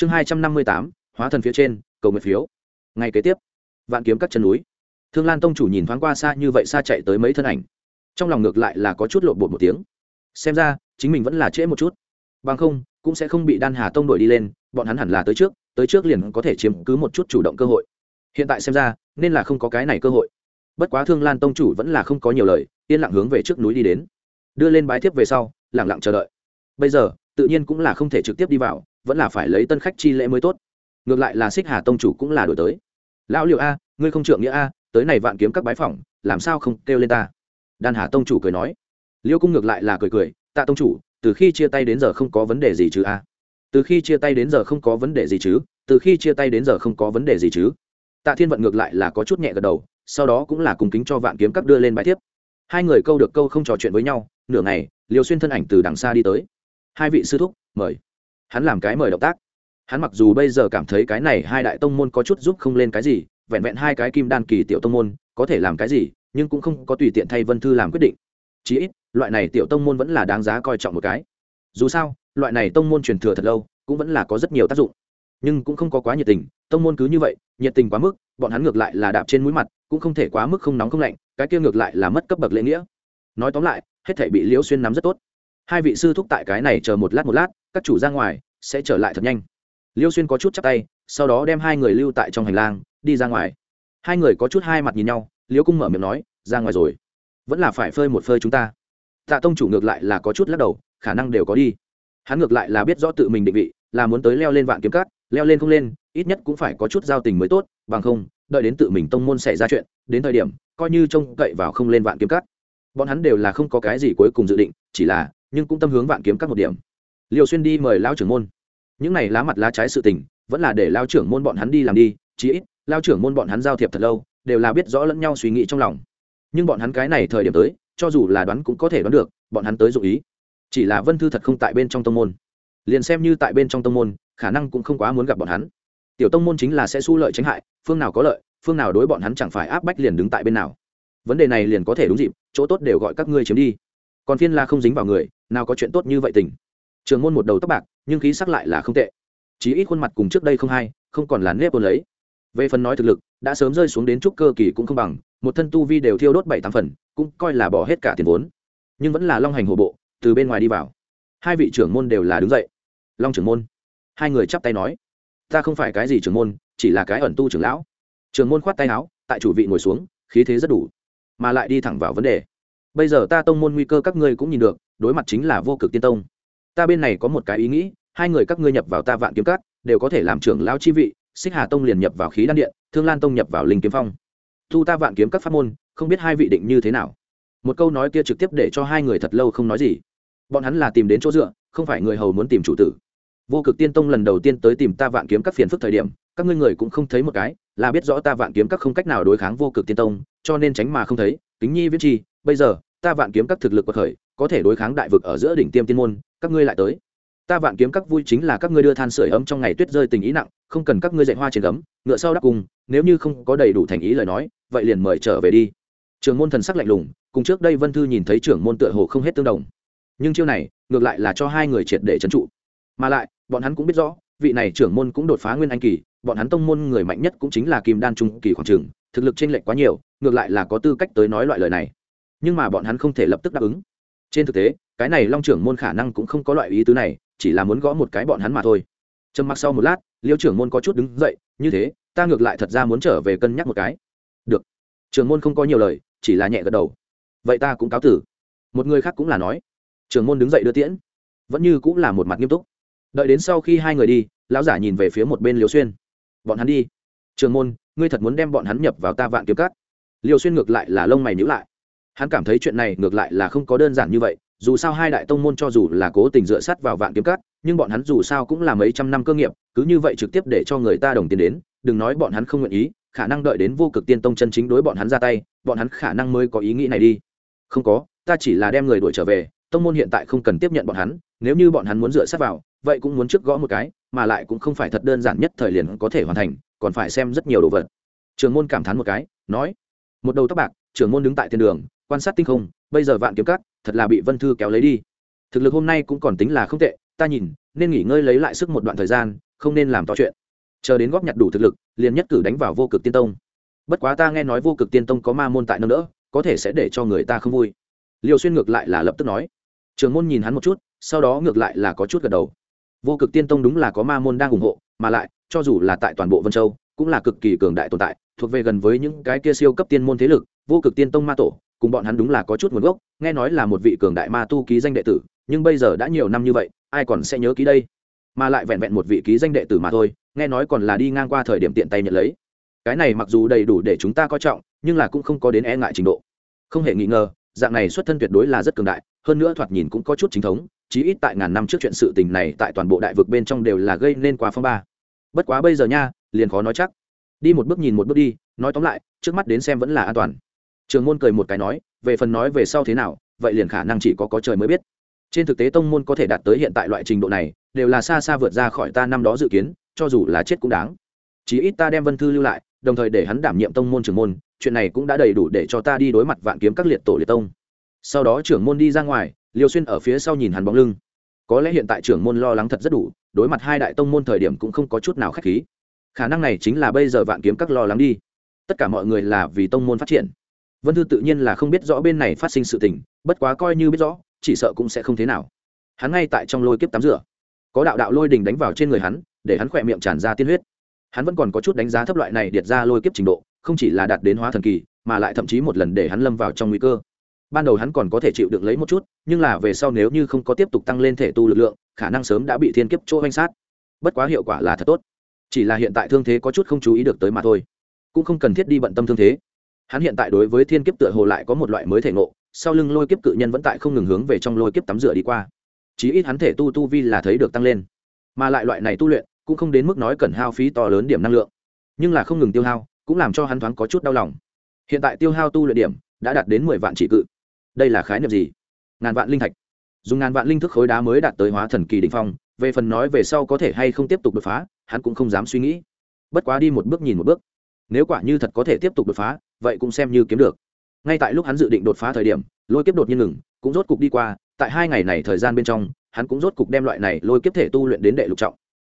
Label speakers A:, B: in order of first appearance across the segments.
A: chương hai trăm năm mươi tám, hóa thần phía trên, cầu nguyện phiếu. Ngày kế tiếp, vạn kiếm các chân núi. Thương lan tông chủ nhìn thoáng qua xa như vậy xa chạy tới mấy thân ảnh. Trong lòng ngược lại là có chút lộn bột một tiếng. Xem ra, chính mình vẫn là trễ một chút. Bằng không, cũng sẽ không bị đan hà tông đuổi đi lên, bọn hắn hẳn là tới trước tới trước liền có thể chiếm cứ một chút chủ động cơ hội. Hiện tại xem ra, nên là không có cái này cơ hội. Bất quá thương lan tông chủ vẫn là không có nhiều lời, yên lặng hướng về trước núi đi đến. Đưa lên bái thiếp về sau lẳng lặng chờ đợi. Bây giờ tự nhiên cũng là không thể trực tiếp đi vào, vẫn là phải lấy tân khách chi lễ mới tốt. Ngược lại là xích hà tông chủ cũng là đổi tới. Lão liệu a, ngươi không trượng nghĩa a, tới này vạn kiếm các bái phỏng, làm sao không kêu lên ta? Đan hà tông chủ cười nói. Liêu cung ngược lại là cười cười, tạ tông chủ, từ khi chia tay đến giờ không có vấn đề gì chứ a? Từ khi chia tay đến giờ không có vấn đề gì chứ? Từ khi chia tay đến giờ không có vấn đề gì chứ? Tạ thiên vận ngược lại là có chút nhẹ gật đầu, sau đó cũng là cùng kính cho vạn kiếm các đưa lên bãi tiếp hai người câu được câu không trò chuyện với nhau, nửa ngày liều xuyên thân ảnh từ đằng xa đi tới hai vị sư thúc, mời. Hắn làm cái mời động tác. Hắn mặc dù bây giờ cảm thấy cái này hai đại tông môn có chút giúp không lên cái gì, vẹn vẹn hai cái kim đan kỳ tiểu tông môn, có thể làm cái gì, nhưng cũng không có tùy tiện thay vân thư làm quyết định. Chí ít, loại này tiểu tông môn vẫn là đáng giá coi trọng một cái. Dù sao, loại này tông môn truyền thừa thật lâu, cũng vẫn là có rất nhiều tác dụng. Nhưng cũng không có quá nhiệt tình, tông môn cứ như vậy, nhiệt tình quá mức, bọn hắn ngược lại là đạp trên mũi mặt, cũng không thể quá mức không nóng không lạnh, cái kia ngược lại là mất cấp bậc lễ nghĩa. Nói tóm lại, hết thể bị liễu xuyên nắm rất tốt hai vị sư thúc tại cái này chờ một lát một lát, các chủ ra ngoài, sẽ trở lại thật nhanh. Liêu xuyên có chút chắc tay, sau đó đem hai người lưu tại trong hành lang, đi ra ngoài. Hai người có chút hai mặt nhìn nhau, liêu cung mở miệng nói, ra ngoài rồi. Vẫn là phải phơi một phơi chúng ta. Tạ tông chủ ngược lại là có chút lắc đầu, khả năng đều có đi. Hắn ngược lại là biết rõ tự mình định vị, là muốn tới leo lên vạn kiếm cát leo lên không lên, ít nhất cũng phải có chút giao tình mới tốt, bằng không, đợi đến tự mình tông môn xảy ra chuyện, đến thời điểm, coi như trông cậy vào không lên vạn kiếm cát bọn hắn đều là không có cái gì cuối cùng dự định, chỉ là nhưng cũng tâm hướng vạn kiếm các một điểm. Liều xuyên đi mời lao trưởng môn. Những này lá mặt lá trái sự tình, vẫn là để lao trưởng môn bọn hắn đi làm đi, chí ít lao trưởng môn bọn hắn giao thiệp thật lâu, đều là biết rõ lẫn nhau suy nghĩ trong lòng. Nhưng bọn hắn cái này thời điểm tới, cho dù là đoán cũng có thể đoán được, bọn hắn tới dụ ý. Chỉ là vân thư thật không tại bên trong tông môn. Liền xem như tại bên trong tông môn, khả năng cũng không quá muốn gặp bọn hắn. Tiểu tông môn chính là sẽ su lợi tránh hại, phương nào có lợi, phương nào đối bọn hắn chẳng phải áp bách liền đứng tại bên nào. Vấn đề này liền có thể đúng dịp, chỗ tốt đều gọi các ngươi chiếm đi còn phiên la không dính vào người, nào có chuyện tốt như vậy tình. Trường môn một đầu tóc bạc, nhưng khí sắc lại là không tệ. Chí ít khuôn mặt cùng trước đây không hay không còn là nếp ôn lấy. Về phần nói thực lực, đã sớm rơi xuống đến trúc cơ kỳ cũng không bằng, một thân tu vi đều thiêu đốt bảy tám phần, cũng coi là bỏ hết cả tiền vốn. Nhưng vẫn là long hành hồ bộ, từ bên ngoài đi vào. Hai vị trưởng môn đều là đứng dậy. Long trưởng môn. Hai người chắp tay nói, ta không phải cái gì trưởng môn, chỉ là cái ẩn tu trưởng lão. Trưởng môn khoát tay áo, tại chủ vị ngồi xuống, khí thế rất đủ, mà lại đi thẳng vào vấn đề bây giờ ta tông môn nguy cơ các ngươi cũng nhìn được, đối mặt chính là vô cực tiên tông. Ta bên này có một cái ý nghĩ, hai người các ngươi nhập vào ta vạn kiếm cát đều có thể làm trưởng lão chi vị, xích hà tông liền nhập vào khí đan điện, thương lan tông nhập vào linh kiếm phong. Thu ta vạn kiếm các pháp môn, không biết hai vị định như thế nào. Một câu nói kia trực tiếp để cho hai người thật lâu không nói gì. Bọn hắn là tìm đến chỗ dựa, không phải người hầu muốn tìm chủ tử. Vô cực tiên tông lần đầu tiên tới tìm ta vạn kiếm các phiền phức thời điểm, các ngươi người cũng không thấy một cái, là biết rõ ta vạn kiếm các không cách nào đối kháng vô cực tiên tông, cho nên tránh mà không thấy, kính nhi viết chi bây giờ ta vạn kiếm các thực lực bậc khởi, có thể đối kháng đại vực ở giữa đỉnh tiêm tiên môn, các ngươi lại tới. Ta vạn kiếm các vui chính là các ngươi đưa than sửa ấm trong ngày tuyết rơi tình ý nặng, không cần các ngươi dạy hoa trên gấm, ngựa sau đắp cùng, nếu như không có đầy đủ thành ý lời nói, vậy liền mời trở về đi. Trường môn thần sắc lạnh lùng, cùng trước đây vân thư nhìn thấy trưởng môn tựa hồ không hết tương đồng. Nhưng chiêu này, ngược lại là cho hai người triệt để trấn trụ. Mà lại, bọn hắn cũng biết rõ, vị này trưởng môn cũng đột phá nguyên anh kỳ, bọn hắn tông môn người mạnh nhất cũng chính là kim đan trung kỳ khoảng trường, thực lực chênh lệch quá nhiều, ngược lại là có tư cách tới nói loại lời này nhưng mà bọn hắn không thể lập tức đáp ứng. Trên thực tế, cái này long trưởng môn khả năng cũng không có loại ý tứ này, chỉ là muốn gõ một cái bọn hắn mà thôi. Trầm mặc sau một lát, liêu trưởng môn có chút đứng dậy, như thế, ta ngược lại thật ra muốn trở về cân nhắc một cái. Được. Trưởng môn không có nhiều lời, chỉ là nhẹ gật đầu. Vậy ta cũng cáo tử. Một người khác cũng là nói. Trưởng môn đứng dậy đưa tiễn. Vẫn như cũng là một mặt nghiêm túc. Đợi đến sau khi hai người đi, lão giả nhìn về phía một bên liều xuyên. Bọn hắn đi. Trường môn, ngươi thật muốn đem bọn hắn nhập vào ta vạn kiếm cắt liều xuyên ngược lại là lông mày nhữ lại hắn cảm thấy chuyện này ngược lại là không có đơn giản như vậy, dù sao hai đại tông môn cho dù là cố tình dựa sát vào vạn kiếm cắt nhưng bọn hắn dù sao cũng là mấy trăm năm cơ nghiệp, cứ như vậy trực tiếp để cho người ta đồng tiền đến, đừng nói bọn hắn không nguyện ý, khả năng đợi đến vô cực tiên tông chân chính đối bọn hắn ra tay, bọn hắn khả năng mới có ý nghĩ này đi. Không có, ta chỉ là đem người đuổi trở về, tông môn hiện tại không cần tiếp nhận bọn hắn, nếu như bọn hắn muốn dựa sát vào, vậy cũng muốn trước gõ một cái, mà lại cũng không phải thật đơn giản nhất thời liền có thể hoàn thành, còn phải xem rất nhiều đồ vật. Trường môn cảm thán một cái, nói, một đầu tóc bạc, trường môn đứng tại thiên đường quan sát tinh không, bây giờ vạn kiếm cắt thật là bị vân thư kéo lấy đi. Thực lực hôm nay cũng còn tính là không tệ, ta nhìn, nên nghỉ ngơi lấy lại sức một đoạn thời gian, không nên làm to chuyện. Chờ đến góp nhặt đủ thực lực, liền nhất cử đánh vào vô cực tiên tông. Bất quá ta nghe nói vô cực tiên tông có ma môn tại nâng đỡ, có thể sẽ để cho người ta không vui. Liều xuyên ngược lại là lập tức nói. Trường môn nhìn hắn một chút, sau đó ngược lại là có chút gật đầu. Vô cực tiên tông đúng là có ma môn đang ủng hộ, mà lại, cho dù là tại toàn bộ vân châu, cũng là cực kỳ cường đại tồn tại, thuộc về gần với những cái kia siêu cấp tiên môn thế lực, vô cực tiên tông ma tổ cùng bọn hắn đúng là có chút nguồn gốc, nghe nói là một vị cường đại ma tu ký danh đệ tử, nhưng bây giờ đã nhiều năm như vậy, ai còn sẽ nhớ ký đây? Mà lại vẹn vẹn một vị ký danh đệ tử mà thôi, nghe nói còn là đi ngang qua thời điểm tiện tay nhận lấy. Cái này mặc dù đầy đủ để chúng ta coi trọng, nhưng là cũng không có đến e ngại trình độ. Không hề nghi ngờ, dạng này xuất thân tuyệt đối là rất cường đại, hơn nữa thoạt nhìn cũng có chút chính thống, chí ít tại ngàn năm trước chuyện sự tình này tại toàn bộ đại vực bên trong đều là gây nên quá phong ba. Bất quá bây giờ nha, liền khó nói chắc. Đi một bước nhìn một bước đi, nói tóm lại, trước mắt đến xem vẫn là an toàn trường môn cười một cái nói, về phần nói về sau thế nào, vậy liền khả năng chỉ có có trời mới biết. Trên thực tế tông môn có thể đạt tới hiện tại loại trình độ này, đều là xa xa vượt ra khỏi ta năm đó dự kiến, cho dù là chết cũng đáng. Chí ít ta đem vân thư lưu lại, đồng thời để hắn đảm nhiệm tông môn trưởng môn, chuyện này cũng đã đầy đủ để cho ta đi đối mặt vạn kiếm các liệt tổ liệt tông. Sau đó trưởng môn đi ra ngoài, liêu xuyên ở phía sau nhìn hắn bóng lưng. Có lẽ hiện tại trưởng môn lo lắng thật rất đủ, đối mặt hai đại tông môn thời điểm cũng không có chút nào k h á c h khí. Khả năng này chính là bây giờ vạn kiếm các lo lắng đi. Tất cả mọi người là vì tông môn phát triển vân thư tự nhiên là không biết rõ bên này phát sinh sự tình, bất quá coi như biết rõ, chỉ sợ cũng sẽ không thế nào. Hắn ngay tại trong lôi kiếp tắm rửa. Có đạo đạo lôi đình đánh vào trên người hắn, để hắn khỏe miệng tràn ra tiên huyết. Hắn vẫn còn có chút đánh giá thấp loại này điệt ra lôi kiếp trình độ, không chỉ là đạt đến hóa thần kỳ, mà lại thậm chí một lần để hắn lâm vào trong nguy cơ. Ban đầu hắn còn có thể chịu được lấy một chút, nhưng là về sau nếu như không có tiếp tục tăng lên thể tu lực lượng, khả năng sớm đã bị thiên kiếp chỗ oanh sát. Bất quá hiệu quả là thật tốt. Chỉ là hiện tại thương thế có chút không chú ý được tới mà thôi. Cũng không cần thiết đi bận tâm thương thế hắn hiện tại đối với thiên kiếp tựa hồ lại có một loại mới thể ngộ, sau lưng lôi kiếp cự nhân vẫn tại không ngừng hướng về trong lôi kiếp tắm rửa đi qua. Chí ít hắn thể tu tu vi là thấy được tăng lên. Mà lại loại này tu luyện, cũng không đến mức nói cần hao phí to lớn điểm năng lượng. Nhưng là không ngừng tiêu hao, cũng làm cho hắn thoáng có chút đau lòng. Hiện tại tiêu hao tu luyện điểm, đã đạt đến mười vạn chỉ cự. Đây là khái niệm gì? Ngàn vạn linh thạch. Dùng ngàn vạn linh thức khối đá mới đạt tới hóa thần kỳ đ phong, về phần nói về sau có thể hay không tiếp tục đột phá, hắn cũng không dám suy nghĩ. Bất quá đi một bước nhìn một bước nếu quả như thật có thể tiếp tục đột phá, vậy cũng xem như kiếm được. Ngay tại lúc hắn dự định đột phá thời điểm, lôi kiếp đột nhiên ngừng, cũng rốt cục đi qua, tại hai ngày này thời gian bên trong, hắn cũng rốt cục đem loại này lôi kiếp thể tu luyện đến đệ lục trọng.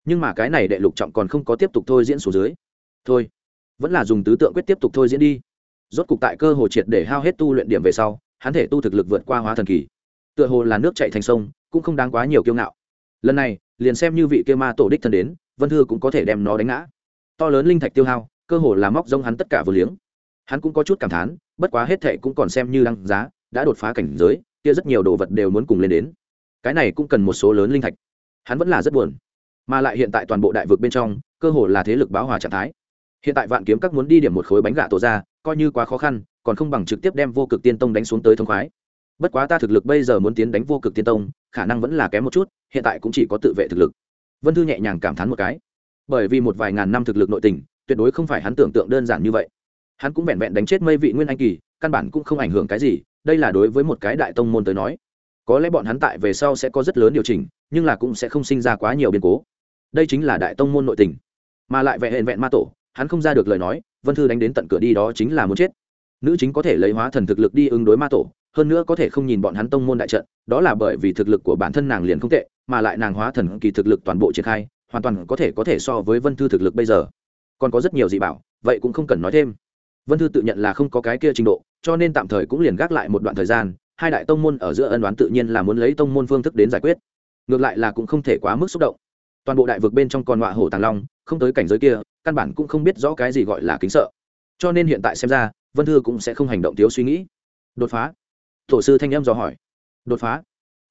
A: Nhưng mà cái này đệ lục trọng còn không có tiếp tục thôi diễn số dưới. Thôi, vẫn là dùng tứ tượng quyết tiếp tục thôi diễn đi. Rốt cục tại cơ hồ triệt để hao hết tu luyện điểm về sau, hắn thể tu thực lực vượt qua hóa thần kỳ. Tựa hồ là nước chạy thành sông, cũng không đáng quá nhiều kiêu ngạo. Lần này, liền xem như vị kia ma tổ đích thân đến, vân thư cũng có thể đem nó đánh ngã. To lớn linh thạch tiêu hao cơ hồ là móc rông hắn tất cả vừa liếng. Hắn cũng có chút cảm thán, bất quá hết thệ cũng còn xem như đăng giá, đã đột phá cảnh giới, kia rất nhiều đồ vật đều muốn cùng lên đến. Cái này cũng cần một số lớn linh thạch. Hắn vẫn là rất buồn. Mà lại hiện tại toàn bộ đại vực bên trong, cơ hồ là thế lực báo hòa trạng thái. Hiện tại vạn kiếm các muốn đi điểm một khối bánh gà tổ ra, coi như quá khó khăn, còn không bằng trực tiếp đem vô cực tiên tông đánh xuống tới thông khoái. Bất quá ta thực lực bây giờ muốn tiến đánh vô cực tiên tông, khả năng vẫn là kém một chút, hiện tại cũng chỉ có tự vệ thực lực. Vân thư nhẹ nhàng cảm thán một cái. Bởi vì một vài ngàn năm thực lực nội tình tuyệt đối không phải hắn tưởng tượng đơn giản như vậy. Hắn cũng vẹn vẹn đánh chết mây vị nguyên anh kỳ, căn bản cũng không ảnh hưởng cái gì, đây là đối với một cái đại tông môn tới nói. Có lẽ bọn hắn tại về sau sẽ có rất lớn điều chỉnh, nhưng là cũng sẽ không sinh ra quá nhiều biến cố. Đây chính là đại tông môn nội tình. Mà lại vẹn hẹn vẹn ma tổ, hắn không ra được lời nói, vân thư đánh đến tận cửa đi đó chính là muốn chết. Nữ chính có thể lấy hóa thần thực lực đi ứng đối ma tổ, hơn nữa có thể không nhìn bọn hắn tông môn đại trận, đó là bởi vì thực lực của bản thân nàng liền không tệ, mà lại nàng hóa thần kỳ thực lực toàn bộ triển khai, hoàn toàn có thể có thể so với vân thư thực lực bây giờ còn có rất nhiều gì bảo, vậy cũng không cần nói thêm. Vân thư tự nhận là không có cái kia trình độ, cho nên tạm thời cũng liền gác lại một đoạn thời gian, hai đại tông môn ở giữa ân đoán tự nhiên là muốn lấy tông môn phương thức đến giải quyết. Ngược lại là cũng không thể quá mức xúc động. Toàn bộ đại vực bên trong còn ngọa hổ tàng long, không tới cảnh giới kia, căn bản cũng không biết rõ cái gì gọi là kính sợ. Cho nên hiện tại xem ra, vân thư cũng sẽ không hành động thiếu suy nghĩ. Đột phá? Tổ sư thanh âm dò hỏi. Đột phá?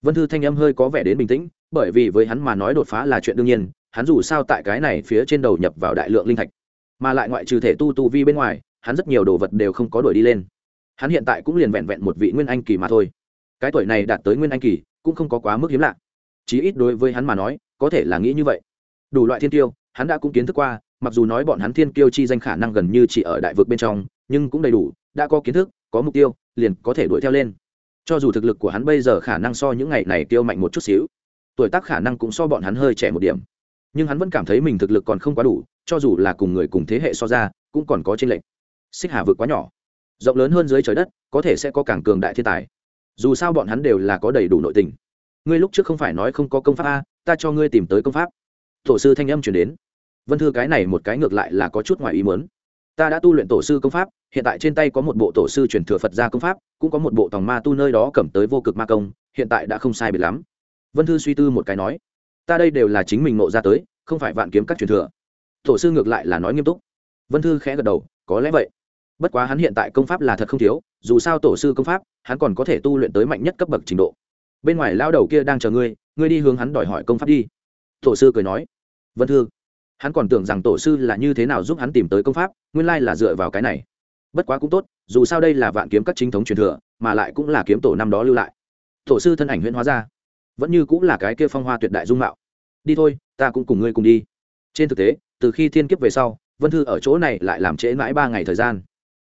A: Vân thư thanh âm hơi có vẻ đến bình tĩnh, bởi vì với hắn mà nói đột phá là chuyện đương nhiên hắn dù sao tại cái này phía trên đầu nhập vào đại lượng linh thạch, mà lại ngoại trừ thể tu tu vi bên ngoài, hắn rất nhiều đồ vật đều không có đuổi đi lên. Hắn hiện tại cũng liền vẹn vẹn một vị nguyên anh kỳ mà thôi. Cái tuổi này đạt tới nguyên anh kỳ, cũng không có quá mức hiếm lạ. Chí ít đối với hắn mà nói, có thể là nghĩ như vậy. Đủ loại thiên tiêu hắn đã cũng kiến thức qua, mặc dù nói bọn hắn thiên kiêu chi danh khả năng gần như chỉ ở đại vực bên trong, nhưng cũng đầy đủ, đã có kiến thức, có mục tiêu, liền có thể đuổi theo lên. Cho dù thực lực của hắn bây giờ khả năng so những ngày này tiêu mạnh một chút xíu, tuổi tác khả năng cũng so bọn hắn hơi trẻ một điểm nhưng hắn vẫn cảm thấy mình thực lực còn không quá đủ, cho dù là cùng người cùng thế hệ so ra, cũng còn có tranh lệch. Xích hà vượt quá nhỏ. Rộng lớn hơn dưới trời đất, có thể sẽ có càng cường đại thiên tài. Dù sao bọn hắn đều là có đầy đủ nội tình. Ngươi lúc trước không phải nói không có công pháp a, ta cho ngươi tìm tới công pháp. Tổ sư thanh âm chuyển đến. Vân thư cái này một cái ngược lại là có chút ngoài ý mớn ta đã tu luyện tổ sư công pháp, hiện tại trên tay có một bộ tổ sư truyền thừa phật gia công pháp, cũng có một bộ tòng ma tu nơi đó cầm tới vô cực ma công, hiện tại đã không sai biệt lắm. Vân thư suy tư một cái nói ta đây đều là chính mình nộ ra tới, không phải vạn kiếm các truyền thừa. Tổ sư ngược lại là nói nghiêm túc. Vân thư khẽ gật đầu, có lẽ vậy. Bất quá hắn hiện tại công pháp là thật không thiếu, dù sao tổ sư công pháp, hắn còn có thể tu luyện tới mạnh nhất cấp bậc trình độ. Bên ngoài lao đầu kia đang chờ ngươi ngươi đi hướng hắn đòi hỏi công pháp đi. Tổ sư cười nói. Vân thư, hắn còn tưởng rằng tổ sư là như thế nào giúp hắn tìm tới công pháp, nguyên lai là dựa vào cái này. Bất quá cũng tốt, dù sao đây là vạn kiếm các chính thống truyền thừa, mà lại cũng là kiếm tổ năm đó lưu lại. Tổ sư thân ảnh huyễn hóa ra vẫn như cũng là cái kia phong hoa tuyệt đại dung mạo. Đi thôi, ta cũng cùng ngươi cùng đi. Trên thực tế, từ khi thiên kiếp về sau, vân thư ở chỗ này lại làm trễ mãi ba ngày thời gian.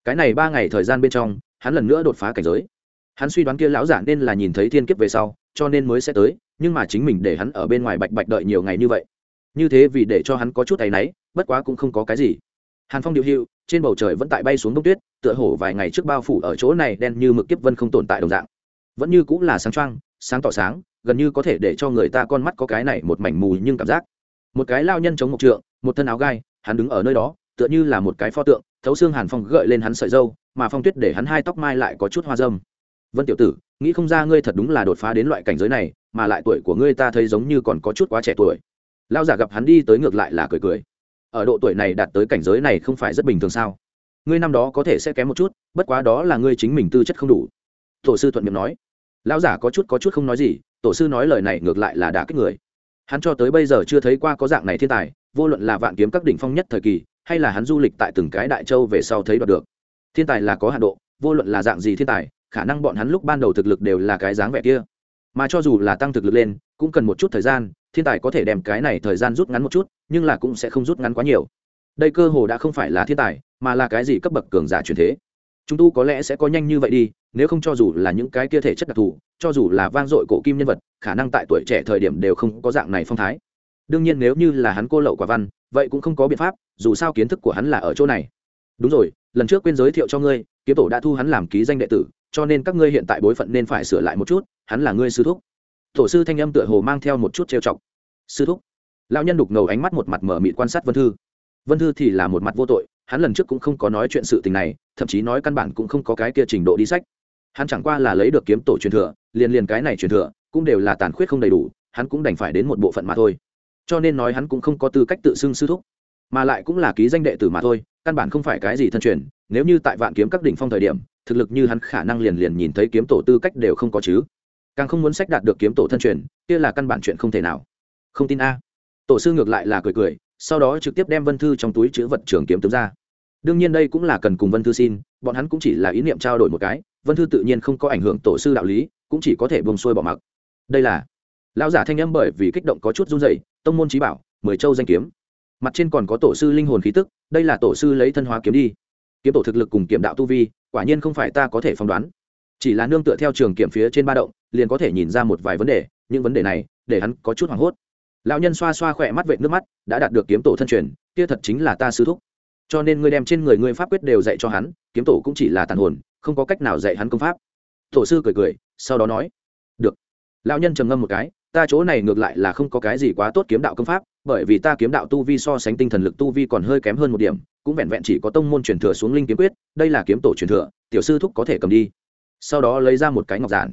A: Cái này ba ngày thời gian bên trong, hắn lần nữa đột phá cảnh giới. Hắn suy đoán kia lão giả nên là nhìn thấy thiên kiếp về sau, cho nên mới sẽ tới, nhưng mà chính mình để hắn ở bên ngoài bạch bạch đợi nhiều ngày như vậy. Như thế vì để cho hắn có chút tay náy, bất quá cũng không có cái gì. Hàn phong điệu hiệu, trên bầu trời vẫn tại bay xuống đông tuyết, tựa hổ vài ngày trước bao phủ ở chỗ này đen như mực kiếp vân không tồn tại đồng dạng. Vẫn như cũng là sáng trăng sáng tỏ sáng gần như có thể để cho người ta con mắt có cái này một mảnh mù nhưng cảm giác. Một cái lao nhân chống một trượng, một thân áo gai, hắn đứng ở nơi đó, tựa như là một cái pho tượng, thấu xương hàn phong gợi lên hắn sợi dâu mà phong tuyết để hắn hai tóc mai lại có chút hoa dâm. Vân tiểu tử, nghĩ không ra ngươi thật đúng là đột phá đến loại cảnh giới này, mà lại tuổi của ngươi ta thấy giống như còn có chút quá trẻ tuổi. Lao giả gặp hắn đi tới ngược lại là cười cười. Ở độ tuổi này đạt tới cảnh giới này không phải rất bình thường sao? Ngươi năm đó có thể sẽ kém một chút, bất quá đó là ngươi chính mình tư chất không đủ. Tổ sư thuận miệng nói. Lão giả có chút có chút không nói gì tổ sư nói lời này ngược lại là đã kích người. Hắn cho tới bây giờ chưa thấy qua có dạng này thiên tài, vô luận là vạn kiếm các đỉnh phong nhất thời kỳ, hay là hắn du lịch tại từng cái đại châu về sau thấy đoạt được. Thiên tài là có hạn độ, vô luận là dạng gì thiên tài, khả năng bọn hắn lúc ban đầu thực lực đều là cái dáng vẻ kia. Mà cho dù là tăng thực lực lên, cũng cần một chút thời gian, thiên tài có thể đem cái này thời gian rút ngắn một chút, nhưng là cũng sẽ không rút ngắn quá nhiều. Đây cơ hồ đã không phải là thiên tài, mà là cái gì cấp bậc cường giả truyền thế. Chúng tu có lẽ sẽ có nhanh như vậy đi nếu không cho dù là những cái kia thể chất đặc thù, cho dù là vang dội cổ kim nhân vật, khả năng tại tuổi trẻ thời điểm đều không có dạng này phong thái. Đương nhiên nếu như là hắn cô lậu quả văn, vậy cũng không có biện pháp, dù sao kiến thức của hắn là ở chỗ này. Đúng rồi, lần trước quên giới thiệu cho ngươi, kiếm tổ đã thu hắn làm ký danh đệ tử, cho nên các ngươi hiện tại bối phận nên phải sửa lại một chút, hắn là ngươi sư thúc. Tổ sư thanh âm tựa hồ mang theo một chút trêu chọc. Sư thúc? Lão nhân đục ngầu ánh mắt một mặt mở mịt quan sát vân thư. Vân thư thì là một mặt vô tội, hắn lần trước cũng không có nói chuyện sự tình này, thậm chí nói căn bản cũng không có cái kia trình độ đi sách hắn chẳng qua là lấy được kiếm tổ truyền thừa, liền liền cái này truyền thừa cũng đều là tàn khuyết không đầy đủ, hắn cũng đành phải đến một bộ phận mà thôi. Cho nên nói hắn cũng không có tư cách tự xưng sư thúc, mà lại cũng là ký danh đệ tử mà thôi, căn bản không phải cái gì thân truyền, nếu như tại vạn kiếm các đỉnh phong thời điểm, thực lực như hắn khả năng liền liền nhìn thấy kiếm tổ tư cách đều không có chứ. Càng không muốn sách đạt được kiếm tổ thân truyền, kia là căn bản chuyện không thể nào. Không tin a. Tổ sư ngược lại là cười cười, sau đó trực tiếp đem vân thư trong túi chữ vật trường kiếm tướng ra. Đương nhiên đây cũng là cần cùng vân thư xin, bọn hắn cũng chỉ là ý niệm trao đổi một cái vân thư tự nhiên không có ảnh hưởng tổ sư đạo lý, cũng chỉ có thể buông xuôi bỏ mặc. Đây là, lão giả thanh âm bởi vì kích động có chút run dày tông môn trí bảo, mười châu danh kiếm. Mặt trên còn có tổ sư linh hồn khí tức, đây là tổ sư lấy thân hóa kiếm đi. Kiếm tổ thực lực cùng kiểm đạo tu vi, quả nhiên không phải ta có thể phỏng đoán. Chỉ là nương tựa theo trường kiểm phía trên ba động, liền có thể nhìn ra một vài vấn đề, những vấn đề này, để hắn có chút hoảng hốt. Lão nhân xoa xoa khỏe mắt vệ nước mắt, đã đạt được kiếm tổ thân truyền, kia thật chính là ta sư thúc. Cho nên ngươi đem trên người ngươi pháp quyết đều dạy cho hắn, kiếm tổ cũng chỉ là tàn hồn không có cách nào dạy hắn công pháp. Tổ sư cười cười, sau đó nói, được. Lão nhân trầm ngâm một cái, ta chỗ này ngược lại là không có cái gì quá tốt kiếm đạo công pháp, bởi vì ta kiếm đạo tu vi so sánh tinh thần lực tu vi còn hơi kém hơn một điểm, cũng vẹn vẹn chỉ có tông môn truyền thừa xuống linh kiếm quyết, đây là kiếm tổ truyền thừa, tiểu sư thúc có thể cầm đi. Sau đó lấy ra một cái ngọc giản.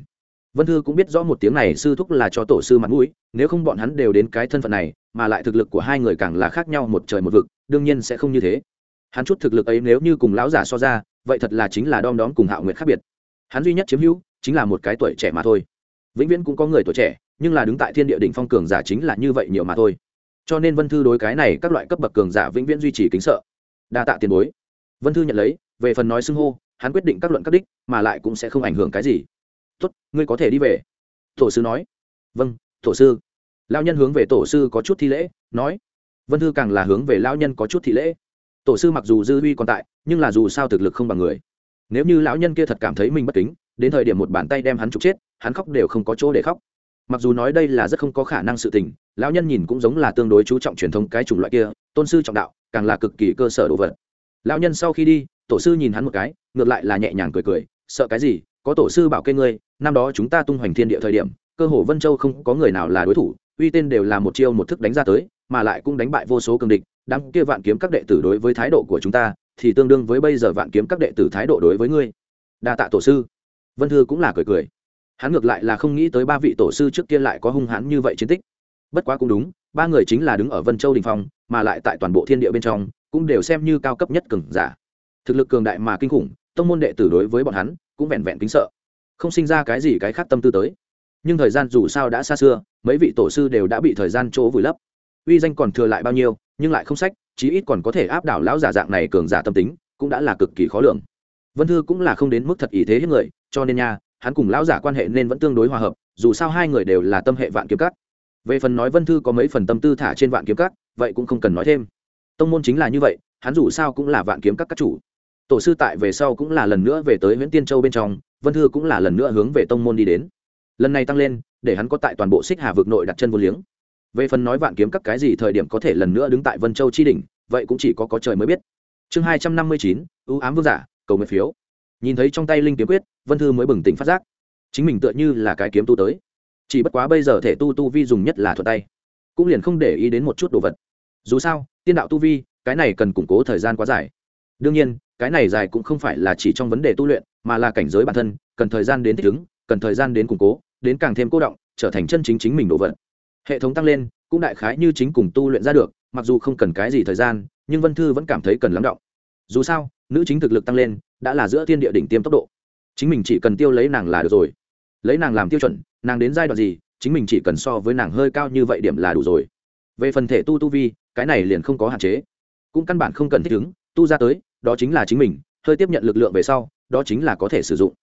A: Vân thư cũng biết rõ một tiếng này, sư thúc là cho tổ sư mặt mũi, nếu không bọn hắn đều đến cái thân phận này, mà lại thực lực của hai người càng là khác nhau một trời một vực, đương nhiên sẽ không như thế hắn chút thực lực ấy nếu như cùng lão giả so ra, vậy thật là chính là đom đóm cùng hạo nguyệt khác biệt. Hắn duy nhất chiếm hữu, chính là một cái tuổi trẻ mà thôi. Vĩnh viễn cũng có người tuổi trẻ, nhưng là đứng tại thiên địa đỉnh phong cường giả chính là như vậy nhiều mà thôi. Cho nên vân thư đối cái này các loại cấp bậc cường giả vĩnh viễn duy trì kính sợ. Đa tạ tiền bối. Vân thư nhận lấy, về phần nói xưng hô, hắn quyết định các luận các đích, mà lại cũng sẽ không ảnh hưởng cái gì. Tốt, ngươi có thể đi về. Tổ sư nói. Vâng tổ sư. Lao nhân hướng về tổ sư có chút thi lễ, nói. Vân thư càng là hướng về lao nhân có chút thi lễ tổ sư mặc dù dư huy còn tại, nhưng là dù sao thực lực không bằng người. Nếu như lão nhân kia thật cảm thấy mình bất kính, đến thời điểm một bàn tay đem hắn trục chết, hắn khóc đều không có chỗ để khóc. Mặc dù nói đây là rất không có khả năng sự tình, lão nhân nhìn cũng giống là tương đối chú trọng truyền thống cái chủng loại kia, tôn sư trọng đạo, càng là cực kỳ cơ sở đồ vật. Lão nhân sau khi đi, tổ sư nhìn hắn một cái, ngược lại là nhẹ nhàng cười cười, sợ cái gì? Có tổ sư bảo kê ngươi, năm đó chúng ta tung hoành thiên địa thời điểm, cơ hồ vân châu không có người nào là đối thủ, uy tên đều là một chiêu một thức đánh ra tới, mà lại cũng đánh bại vô số cường địch đám kia vạn kiếm các đệ tử đối với thái độ của chúng ta thì tương đương với bây giờ vạn kiếm các đệ tử thái độ đối với ngươi. Đa tạ tổ sư. Vân thư cũng là cười cười. Hắn ngược lại là không nghĩ tới ba vị tổ sư trước kia lại có hung hãn như vậy chiến tích. Bất quá cũng đúng, ba người chính là đứng ở vân châu đình phong, mà lại tại toàn bộ thiên địa bên trong, cũng đều xem như cao cấp nhất cường giả. Thực lực cường đại mà kinh khủng, tông môn đệ tử đối với bọn hắn cũng vẹn vẹn kính sợ. Không sinh ra cái gì cái khác tâm tư tới. Nhưng thời gian dù sao đã xa xưa, mấy vị tổ sư đều đã bị thời gian chỗ vùi lấp. Uy danh còn thừa lại bao nhiêu nhưng lại không sách, chí ít còn có thể áp đảo lão giả dạng này cường giả tâm tính, cũng đã là cực kỳ khó lường. Vân thư cũng là không đến mức thật ý thế hết người, cho nên nha, hắn cùng lão giả quan hệ nên vẫn tương đối hòa hợp, dù sao hai người đều là tâm hệ vạn kiếm cắt về phần nói vân thư có mấy phần tâm tư thả trên vạn kiếm cắt vậy cũng không cần nói thêm. Tông môn chính là như vậy, hắn dù sao cũng là vạn kiếm các các chủ. Tổ sư tại về sau cũng là lần nữa về tới nguyễn tiên châu bên trong, vân thư cũng là lần nữa hướng về tông môn đi đến. Lần này tăng lên, để hắn có tại toàn bộ xích hà vực nội đặt chân vô liếng về phần nói vạn kiếm các cái gì thời điểm có thể lần nữa đứng tại vân châu chi đỉnh, vậy cũng chỉ có có trời mới biết. Chương hai trăm năm mươi chín, ưu ám vương giả, cầu nguyện phiếu. Nhìn thấy trong tay linh kiếm quyết, vân thư mới bừng tỉnh phát giác. Chính mình tựa như là cái kiếm tu tới. Chỉ bất quá bây giờ thể tu tu vi dùng nhất là thuật tay. Cũng liền không để ý đến một chút đồ vật. Dù sao, tiên đạo tu vi, cái này cần củng cố thời gian quá dài. Đương nhiên, cái này dài cũng không phải là chỉ trong vấn đề tu luyện, mà là cảnh giới bản thân, cần thời gian đến thích ứng, cần thời gian đến củng cố, đến càng thêm cố động, trở thành chân chính chính mình đồ vật hệ thống tăng lên, cũng đại khái như chính cùng tu luyện ra được, mặc dù không cần cái gì thời gian, nhưng vân thư vẫn cảm thấy cần lắng động. Dù sao, nữ chính thực lực tăng lên, đã là giữa thiên địa đỉnh tiêm tốc độ. Chính mình chỉ cần tiêu lấy nàng là được rồi. Lấy nàng làm tiêu chuẩn, nàng đến giai đoạn gì, chính mình chỉ cần so với nàng hơi cao như vậy điểm là đủ rồi. Về phần thể tu tu vi, cái này liền không có hạn chế. Cũng căn bản không cần thích ứng, tu ra tới, đó chính là chính mình, hơi tiếp nhận lực lượng về sau, đó chính là có thể sử dụng.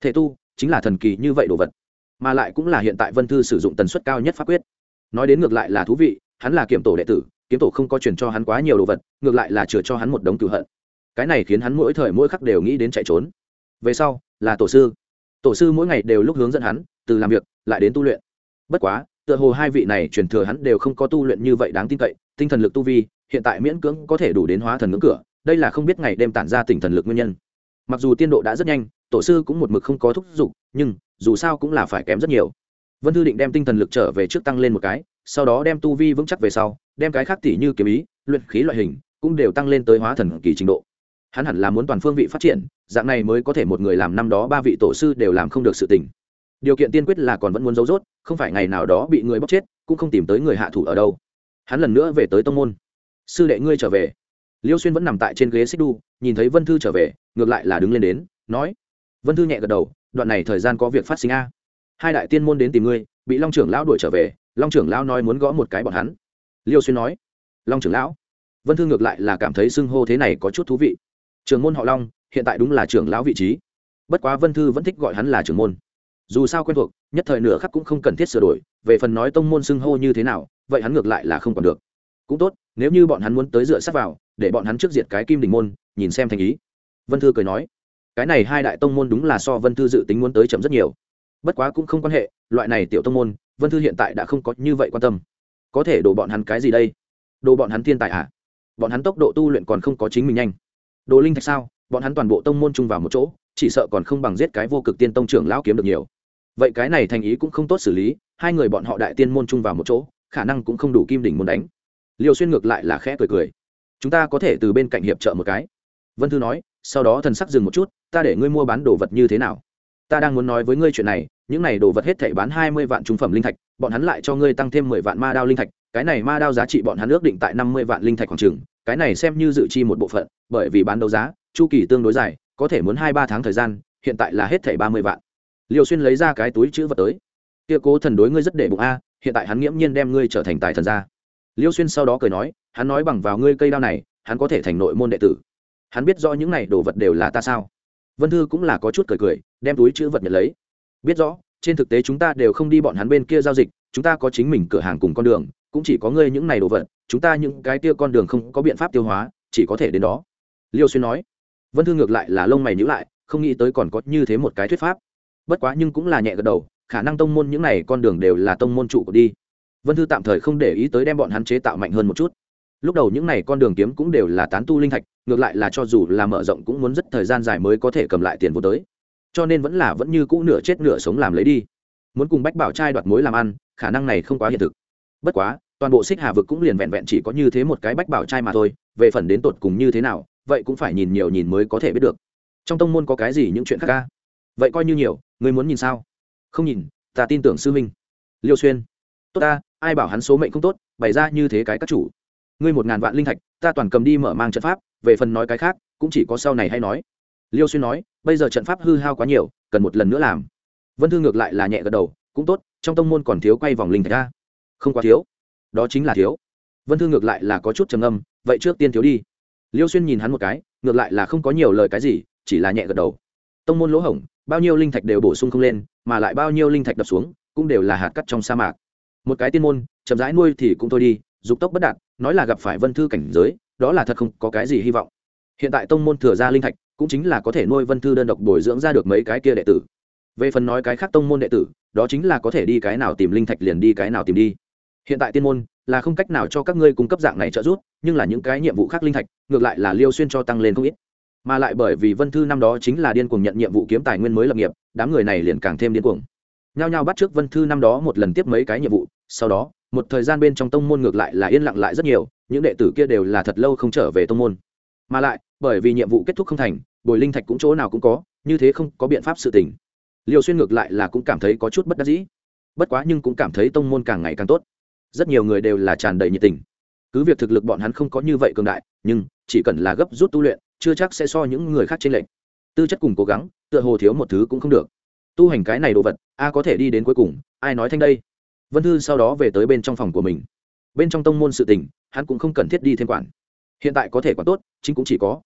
A: Thể tu, chính là thần kỳ như vậy đồ vật. Mà lại cũng là hiện tại vân thư sử dụng tần suất cao nhất pháp quyết nói đến ngược lại là thú vị, hắn là kiểm tổ đệ tử kiếm tổ không có truyền cho hắn quá nhiều đồ vật, ngược lại là chừa cho hắn một đống cựu hận. Cái này khiến hắn mỗi thời mỗi khắc đều nghĩ đến chạy trốn. Về sau, là tổ sư. Tổ sư mỗi ngày đều lúc hướng dẫn hắn, từ làm việc, lại đến tu luyện. Bất quá, tựa hồ hai vị này truyền thừa hắn đều không có tu luyện như vậy đáng tin cậy, tinh thần lực tu vi, hiện tại miễn cưỡng có thể đủ đến hóa thần ngưỡng cửa, đây là không biết ngày đêm tản ra tinh thần lực nguyên nhân. Mặc dù tiên độ đã rất nhanh, tổ sư cũng một mực không có thúc giục, nhưng dù sao cũng là phải kém rất nhiều vân thư định đem tinh thần lực trở về trước tăng lên một cái, sau đó đem tu vi vững chắc về sau, đem cái khác tỉ như kiếm ý, luyện khí loại hình, cũng đều tăng lên tới hóa thần kỳ trình độ. Hắn hẳn là muốn toàn phương vị phát triển, dạng này mới có thể một người làm năm đó ba vị tổ sư đều làm không được sự tình. Điều kiện tiên quyết là còn vẫn muốn giấu rốt, không phải ngày nào đó bị người bóc chết, cũng không tìm tới người hạ thủ ở đâu. Hắn lần nữa về tới tông môn. Sư đệ ngươi trở về. Liêu xuyên vẫn nằm tại trên ghế xích đu, nhìn thấy vân thư trở về, ngược lại là đứng lên đến, nói. Vân thư nhẹ gật đầu, đoạn này thời gian có việc phát sinh a hai đại tiên môn đến tìm ngươi, bị long trưởng lão đuổi trở về, long trưởng lão nói muốn gõ một cái bọn hắn. Liêu xuyên nói, long trưởng lão? Vân thư ngược lại là cảm thấy xưng hô thế này có chút thú vị. Trường môn họ long, hiện tại đúng là trưởng lão vị trí. Bất quá vân thư vẫn thích gọi hắn là trưởng môn. Dù sao quen thuộc, nhất thời nửa khắc cũng không cần thiết sửa đổi, về phần nói tông môn xưng hô như thế nào, vậy hắn ngược lại là không còn được. Cũng tốt, nếu như bọn hắn muốn tới dựa sát vào, để bọn hắn trước diệt cái kim đình môn, nhìn xem thành ý. Vân thư cười nói, cái này hai đại tông môn đúng là so vân thư dự tính muốn tới chậm rất nhiều bất quá cũng không quan hệ, loại này tiểu tông môn, vân thư hiện tại đã không có như vậy quan tâm. Có thể đổ bọn hắn cái gì đây? Đồ bọn hắn thiên tài à? Bọn hắn tốc độ tu luyện còn không có chính mình nhanh. Đồ linh thạch sao? Bọn hắn toàn bộ tông môn chung vào một chỗ, chỉ sợ còn không bằng giết cái vô cực tiên tông trưởng lão kiếm được nhiều. Vậy cái này thành ý cũng không tốt xử lý, hai người bọn họ đại tiên môn chung vào một chỗ, khả năng cũng không đủ kim đỉnh muốn đánh. Liều xuyên ngược lại là khẽ cười cười. Chúng ta có thể từ bên cạnh hiệp trợ một cái. Vân thư nói, sau đó thần sắc dừng một chút, ta để ngươi mua bán đồ vật như thế nào? Ta đang muốn nói với ngươi chuyện này những này đồ vật hết thể bán hai mươi vạn trung phẩm linh thạch bọn hắn lại cho ngươi tăng thêm mười vạn ma đao linh thạch cái này ma đao giá trị bọn hắn ước định tại năm mươi vạn linh thạch khoảng trường, cái này xem như dự chi một bộ phận bởi vì bán đấu giá chu kỳ tương đối dài có thể muốn hai ba tháng thời gian hiện tại là hết thảy ba mươi vạn. Liều xuyên lấy ra cái túi chữ vật tới. Kia cố thần đối ngươi rất để bụng a hiện tại hắn nghiễm nhiên đem ngươi trở thành tài thần gia. Liêu xuyên sau đó cười nói hắn nói bằng vào ngươi cây đao này hắn có thể thành nội môn đệ tử. Hắn biết rõ những này đồ vật đều là ta sao? Vân thư cũng là có chút cười cười, đem túi chữ vật nhận lấy. Biết rõ, trên thực tế chúng ta đều không đi bọn hắn bên kia giao dịch, chúng ta có chính mình cửa hàng cùng con đường, cũng chỉ có ngươi những này đồ vật, chúng ta những cái kia con đường không có biện pháp tiêu hóa, chỉ có thể đến đó. Liêu xuyên nói. Vân thư ngược lại là lông mày nhữ lại, không nghĩ tới còn có như thế một cái thuyết pháp. Bất quá nhưng cũng là nhẹ gật đầu, khả năng tông môn những này con đường đều là tông môn trụ của đi. Vân thư tạm thời không để ý tới đem bọn hắn chế tạo mạnh hơn một chút lúc đầu những này con đường kiếm cũng đều là tán tu linh thạch, ngược lại là cho dù là mở rộng cũng muốn rất thời gian dài mới có thể cầm lại tiền vô tới. Cho nên vẫn là vẫn như cũ nửa chết nửa sống làm lấy đi. Muốn cùng bách bảo trai đoạt mối làm ăn, khả năng này không quá hiện thực. Bất quá, toàn bộ xích hà vực cũng liền vẹn vẹn chỉ có như thế một cái bách bảo trai mà thôi, về phần đến tột cùng như thế nào, vậy cũng phải nhìn nhiều nhìn mới có thể biết được. Trong tông môn có cái gì những chuyện khác ca? Vậy coi như nhiều, người muốn nhìn sao? Không nhìn, ta tin tưởng sư minh liêu xuyên. Tốt ta, ai bảo hắn số mệnh không tốt, bày ra như thế cái các chủ ngươi một ngàn vạn linh thạch, ta toàn cầm đi mở mang trận pháp, về phần nói cái khác, cũng chỉ có sau này hay nói. Liêu xuyên nói, bây giờ trận pháp hư hao quá nhiều, cần một lần nữa làm. Vân thư ngược lại là nhẹ gật đầu, cũng tốt, trong tông môn còn thiếu quay vòng linh thạch ra không quá thiếu. Đó chính là thiếu. Vân thư ngược lại là có chút trầm âm vậy trước tiên thiếu đi. Liêu xuyên nhìn hắn một cái, ngược lại là không có nhiều lời cái gì, chỉ là nhẹ gật đầu. Tông môn lỗ hổng, bao nhiêu linh thạch đều bổ sung không lên, mà lại bao nhiêu linh thạch đập xuống, cũng đều là hạt cắt trong sa mạc. Một cái tiên môn, chậm rãi nuôi thì cũng thôi đi, dục tốc bất đạt nói là gặp phải vân thư cảnh giới, đó là thật không có cái gì hy vọng. Hiện tại tông môn thừa ra linh thạch, cũng chính là có thể nuôi vân thư đơn độc bồi dưỡng ra được mấy cái kia đệ tử. Về phần nói cái khác tông môn đệ tử, đó chính là có thể đi cái nào tìm linh thạch liền đi cái nào tìm đi. Hiện tại tiên môn là không cách nào cho các ngươi cung cấp dạng này trợ giúp, nhưng là những cái nhiệm vụ khác linh thạch, ngược lại là liêu xuyên cho tăng lên không ít. Mà lại bởi vì vân thư năm đó chính là điên cuồng nhận nhiệm vụ kiếm tài nguyên mới lập nghiệp, đám người này liền càng thêm điên cuồng. Nhao nhao bắt trước vân thư năm đó một lần tiếp mấy cái nhiệm vụ, sau đó một thời gian bên trong tông môn ngược lại là yên lặng lại rất nhiều, những đệ tử kia đều là thật lâu không trở về tông môn. Mà lại, bởi vì nhiệm vụ kết thúc không thành, bồi linh thạch cũng chỗ nào cũng có, như thế không có biện pháp sự tình. Liều xuyên ngược lại là cũng cảm thấy có chút bất đắc dĩ. Bất quá nhưng cũng cảm thấy tông môn càng ngày càng tốt. Rất nhiều người đều là tràn đầy nhiệt tình. Cứ việc thực lực bọn hắn không có như vậy cường đại, nhưng chỉ cần là gấp rút tu luyện, chưa chắc sẽ so những người khác trên lệnh tư chất cùng cố gắng, tựa hồ thiếu một thứ cũng không được. Tu hành cái này đồ vật, a có thể đi đến cuối cùng, ai nói thanh đây? Vân thư sau đó về tới bên trong phòng của mình. Bên trong tông môn sự tình, hắn cũng không cần thiết đi thêm quản. Hiện tại có thể quản tốt, chính cũng chỉ có.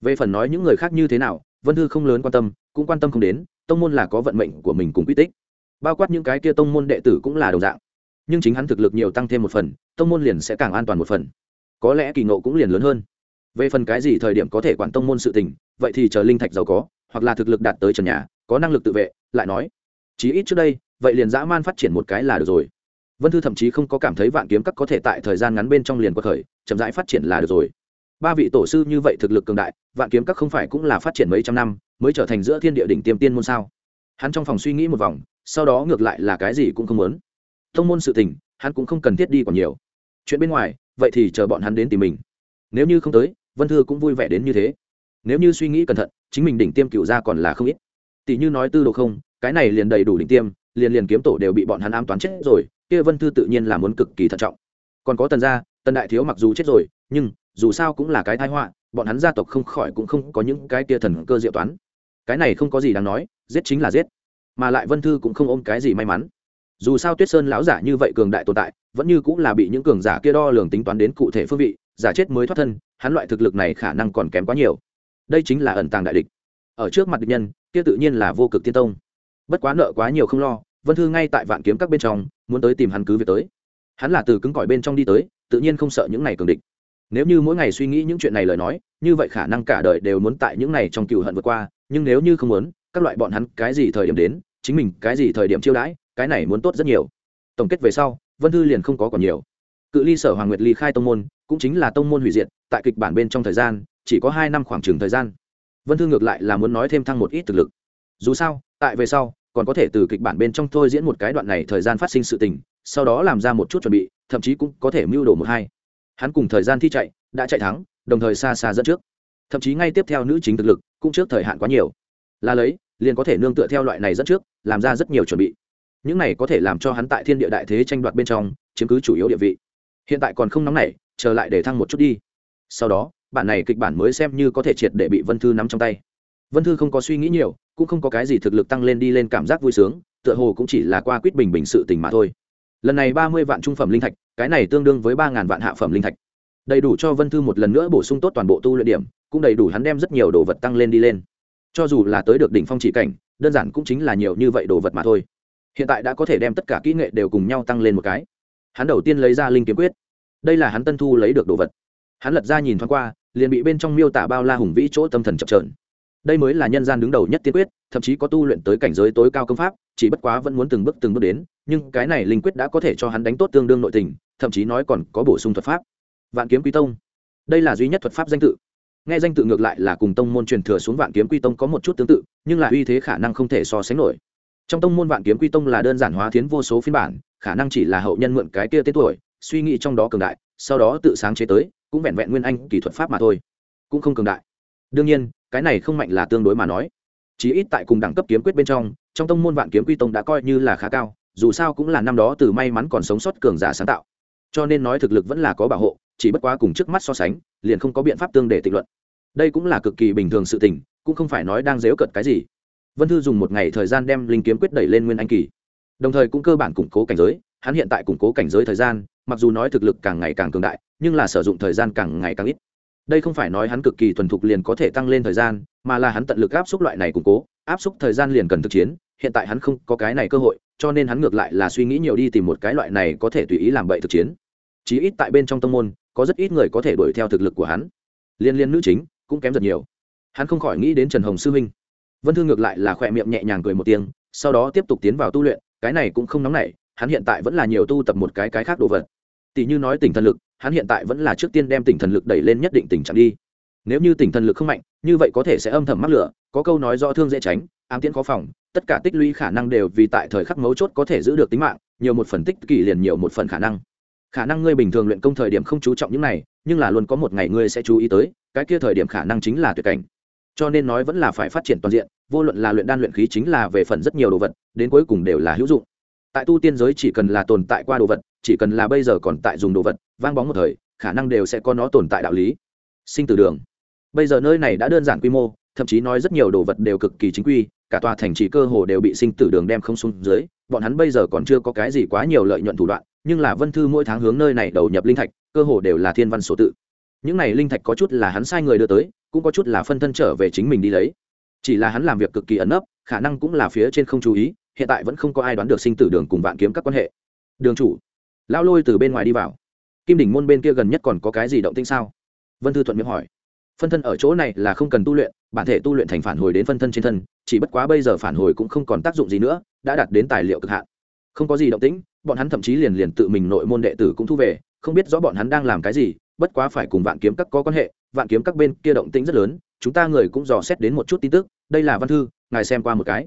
A: Về phần nói những người khác như thế nào, vân thư không lớn quan tâm, cũng quan tâm không đến, tông môn là có vận mệnh của mình cùng quy tích. Bao quát những cái kia tông môn đệ tử cũng là đồng dạng. Nhưng chính hắn thực lực nhiều tăng thêm một phần, tông môn liền sẽ càng an toàn một phần. Có lẽ kỳ ngộ cũng liền lớn hơn. Về phần cái gì thời điểm có thể quản tông môn sự tình, vậy thì chờ linh thạch giàu có, hoặc là thực lực đạt tới trần nhà, có năng lực tự vệ, lại nói. Chí ít trước đây vậy liền dã man phát triển một cái là được rồi. Vân thư thậm chí không có cảm thấy vạn kiếm các có thể tại thời gian ngắn bên trong liền có khởi chậm rãi phát triển là được rồi. Ba vị tổ sư như vậy thực lực cường đại, vạn kiếm các không phải cũng là phát triển mấy trăm năm, mới trở thành giữa thiên địa đỉnh tiêm tiên môn sao? Hắn trong phòng suy nghĩ một vòng, sau đó ngược lại là cái gì cũng không muốn. Thông môn sự tình, hắn cũng không cần thiết đi còn nhiều. Chuyện bên ngoài, vậy thì chờ bọn hắn đến tìm mình. Nếu như không tới, vân thư cũng vui vẻ đến như thế. Nếu như suy nghĩ cẩn thận, chính mình đỉnh tiêm cựu ra còn là không ít. Tỷ như nói tư đồ không, cái này liền đầy đủ đỉnh tiêm liền liền kiếm tổ đều bị bọn hắn ám toán chết rồi, kia vân thư tự nhiên là muốn cực kỳ thận trọng. Còn có tần gia, tần đại thiếu mặc dù chết rồi, nhưng dù sao cũng là cái thái họa, bọn hắn gia tộc không khỏi cũng không có những cái kia thần cơ diệu toán. Cái này không có gì đáng nói, giết chính là giết. Mà lại vân thư cũng không ôm cái gì may mắn. Dù sao tuyết sơn lão giả như vậy cường đại tồn tại, vẫn như cũng là bị những cường giả kia đo lường tính toán đến cụ thể phương vị, giả chết mới thoát thân, hắn loại thực lực này khả năng còn kém quá nhiều. Đây chính là ẩn tàng đại địch. Ở trước mặt địch nhân, kia tự nhiên là vô cực tiên tông bất quá nợ quá nhiều không lo, vân thư ngay tại vạn kiếm các bên trong, muốn tới tìm hắn cứ việc tới. Hắn là từ cứng cỏi bên trong đi tới, tự nhiên không sợ những này cường địch. Nếu như mỗi ngày suy nghĩ những chuyện này lời nói, như vậy khả năng cả đời đều muốn tại những này trong cựu hận vượt qua, nhưng nếu như không muốn, các loại bọn hắn cái gì thời điểm đến, chính mình cái gì thời điểm chiêu đãi, cái này muốn tốt rất nhiều. Tổng kết về sau, vân thư liền không có còn nhiều. Cự ly sở hoàng nguyệt ly khai tông môn, cũng chính là tông môn hủy diệt, tại kịch bản bên trong thời gian, chỉ có hai năm khoảng trừng thời gian. Vân thư ngược lại là muốn nói thêm thăng một ít thực lực. Dù sao, tại về sau còn có thể từ kịch bản bên trong thôi diễn một cái đoạn này thời gian phát sinh sự tình, sau đó làm ra một chút chuẩn bị, thậm chí cũng có thể mưu đồ một hai. Hắn cùng thời gian thi chạy, đã chạy thắng, đồng thời xa xa dẫn trước. Thậm chí ngay tiếp theo nữ chính thực lực, cũng trước thời hạn quá nhiều. Là lấy, liền có thể nương tựa theo loại này dẫn trước, làm ra rất nhiều chuẩn bị. Những này có thể làm cho hắn tại thiên địa đại thế tranh đoạt bên trong, chiếm cứ chủ yếu địa vị. Hiện tại còn không nóng nảy, chờ lại để thăng một chút đi. Sau đó, bản này kịch bản mới xem như có thể triệt để bị vân thư nắm trong tay. Vân thư không có suy nghĩ nhiều cũng không có cái gì thực lực tăng lên đi lên cảm giác vui sướng, tựa hồ cũng chỉ là qua quyết bình bình sự tình mà thôi. Lần này ba mươi vạn trung phẩm linh thạch, cái này tương đương với ba ngàn vạn hạ phẩm linh thạch. Đầy đủ cho vân thư một lần nữa bổ sung tốt toàn bộ tu luyện điểm, cũng đầy đủ hắn đem rất nhiều đồ vật tăng lên đi lên. Cho dù là tới được đỉnh phong chỉ cảnh, đơn giản cũng chính là nhiều như vậy đồ vật mà thôi. Hiện tại đã có thể đem tất cả kỹ nghệ đều cùng nhau tăng lên một cái. Hắn đầu tiên lấy ra linh kiếm quyết. Đây là hắn tân thu lấy được đồ vật. Hắn lật ra nhìn thoáng qua, liền bị bên trong miêu tả bao la hùng vĩ chỗ tâm thần chập trờn đây mới là nhân gian đứng đầu nhất tiên quyết, thậm chí có tu luyện tới cảnh giới tối cao công pháp, chỉ bất quá vẫn muốn từng bước từng bước đến, nhưng cái này linh quyết đã có thể cho hắn đánh tốt tương đương nội tình, thậm chí nói còn có bổ sung thuật pháp. Vạn kiếm quy tông. Đây là duy nhất thuật pháp danh tự. Nghe danh tự ngược lại là cùng tông môn truyền thừa xuống vạn kiếm quy tông có một chút tương tự, nhưng là uy thế khả năng không thể so sánh nổi. Trong tông môn vạn kiếm quy tông là đơn giản hóa thiến vô số phiên bản, khả năng chỉ là hậu nhân mượn cái kia tên tuổi, suy nghĩ trong đó cường đại, sau đó tự sáng chế tới, cũng vẹn vẹn nguyên anh kỹ thuật pháp mà thôi. Cũng không cường đại. Đương nhiên cái này không mạnh là tương đối mà nói. Chí ít tại cùng đẳng cấp kiếm quyết bên trong trong tông môn vạn kiếm quy tông đã coi như là khá cao, dù sao cũng là năm đó từ may mắn còn sống sót cường giả sáng tạo. Cho nên nói thực lực vẫn là có bảo hộ, chỉ bất quá cùng trước mắt so sánh, liền không có biện pháp tương để tịnh luận. Đây cũng là cực kỳ bình thường sự tình, cũng không phải nói đang dếu cận cái gì. Vân thư dùng một ngày thời gian đem linh kiếm quyết đẩy lên nguyên anh kỳ. Đồng thời cũng cơ bản củng cố cảnh giới, hắn hiện tại củng cố cảnh giới thời gian, mặc dù nói thực lực càng ngày càng cường đại, nhưng là sử dụng thời gian càng ngày càng ít đây không phải nói hắn cực kỳ thuần thục liền có thể tăng lên thời gian, mà là hắn tận lực áp xúc loại này củng cố, áp xúc thời gian liền cần thực chiến, hiện tại hắn không có cái này cơ hội, cho nên hắn ngược lại là suy nghĩ nhiều đi tìm một cái loại này có thể tùy ý làm bậy thực chiến. Chí ít tại bên trong tâm môn, có rất ít người có thể đuổi theo thực lực của hắn. Liên liên nữ chính, cũng kém rất nhiều. Hắn không khỏi nghĩ đến trần hồng sư huynh vân Thương ngược lại là khỏe miệng nhẹ nhàng cười một tiếng, sau đó tiếp tục tiến vào tu luyện, cái này cũng không nóng nảy, hắn hiện tại vẫn là nhiều tu tập một cái cái khác đồ vật. Tỷ như nói tỉnh thần lực hắn hiện tại vẫn là trước tiên đem tỉnh thần lực đẩy lên nhất định tình trạng đi. Nếu như tỉnh thần lực không mạnh, như vậy có thể sẽ âm thầm mắc lửa, có câu nói do thương dễ tránh, ám tiễn khó phòng, tất cả tích lũy khả năng đều vì tại thời khắc mấu chốt có thể giữ được tính mạng, nhiều một phần tích kỷ liền nhiều một phần khả năng. Khả năng ngươi bình thường luyện công thời điểm không chú trọng những này, nhưng là luôn có một ngày ngươi sẽ chú ý tới, cái kia thời điểm khả năng chính là tuyệt cảnh. Cho nên nói vẫn là phải phát triển toàn diện, vô luận là luyện đan luyện khí chính là về phần rất nhiều đồ vật, đến cuối cùng đều là hữu dụng. Tại tu tiên giới chỉ cần là tồn tại qua đồ vật chỉ cần là bây giờ còn tại dùng đồ vật, vang bóng một thời, khả năng đều sẽ có nó tồn tại đạo lý. Sinh từ đường. Bây giờ nơi này đã đơn giản quy mô, thậm chí nói rất nhiều đồ vật đều cực kỳ chính quy, cả tòa thành trì cơ hồ đều bị sinh tử đường đem không xuống dưới, bọn hắn bây giờ còn chưa có cái gì quá nhiều lợi nhuận thủ đoạn, nhưng là vân thư mỗi tháng hướng nơi này đầu nhập linh thạch, cơ hồ đều là thiên văn số tự. Những này linh thạch có chút là hắn sai người đưa tới, cũng có chút là phân thân trở về chính mình đi lấy. Chỉ là hắn làm việc cực kỳ ẩn ấp khả năng cũng là phía trên không chú ý, hiện tại vẫn không có ai đoán được sinh tử đường cùng vạn kiếm các quan hệ. Đường chủ lão lôi từ bên ngoài đi vào. Kim đỉnh môn bên kia gần nhất còn có cái gì động tinh sao? Vân thư thuận miệng hỏi. Phân thân ở chỗ này là không cần tu luyện, bản thể tu luyện thành phản hồi đến phân thân trên thân, chỉ bất quá bây giờ phản hồi cũng không còn tác dụng gì nữa, đã đạt đến tài liệu cực hạn. Không có gì động tĩnh, bọn hắn thậm chí liền liền tự mình nội môn đệ tử cũng thu về, không biết rõ bọn hắn đang làm cái gì, bất quá phải cùng vạn kiếm các có quan hệ, vạn kiếm các bên kia động tĩnh rất lớn, chúng ta người cũng dò xét đến một chút tin tức, đây là văn thư, ngài xem qua một cái.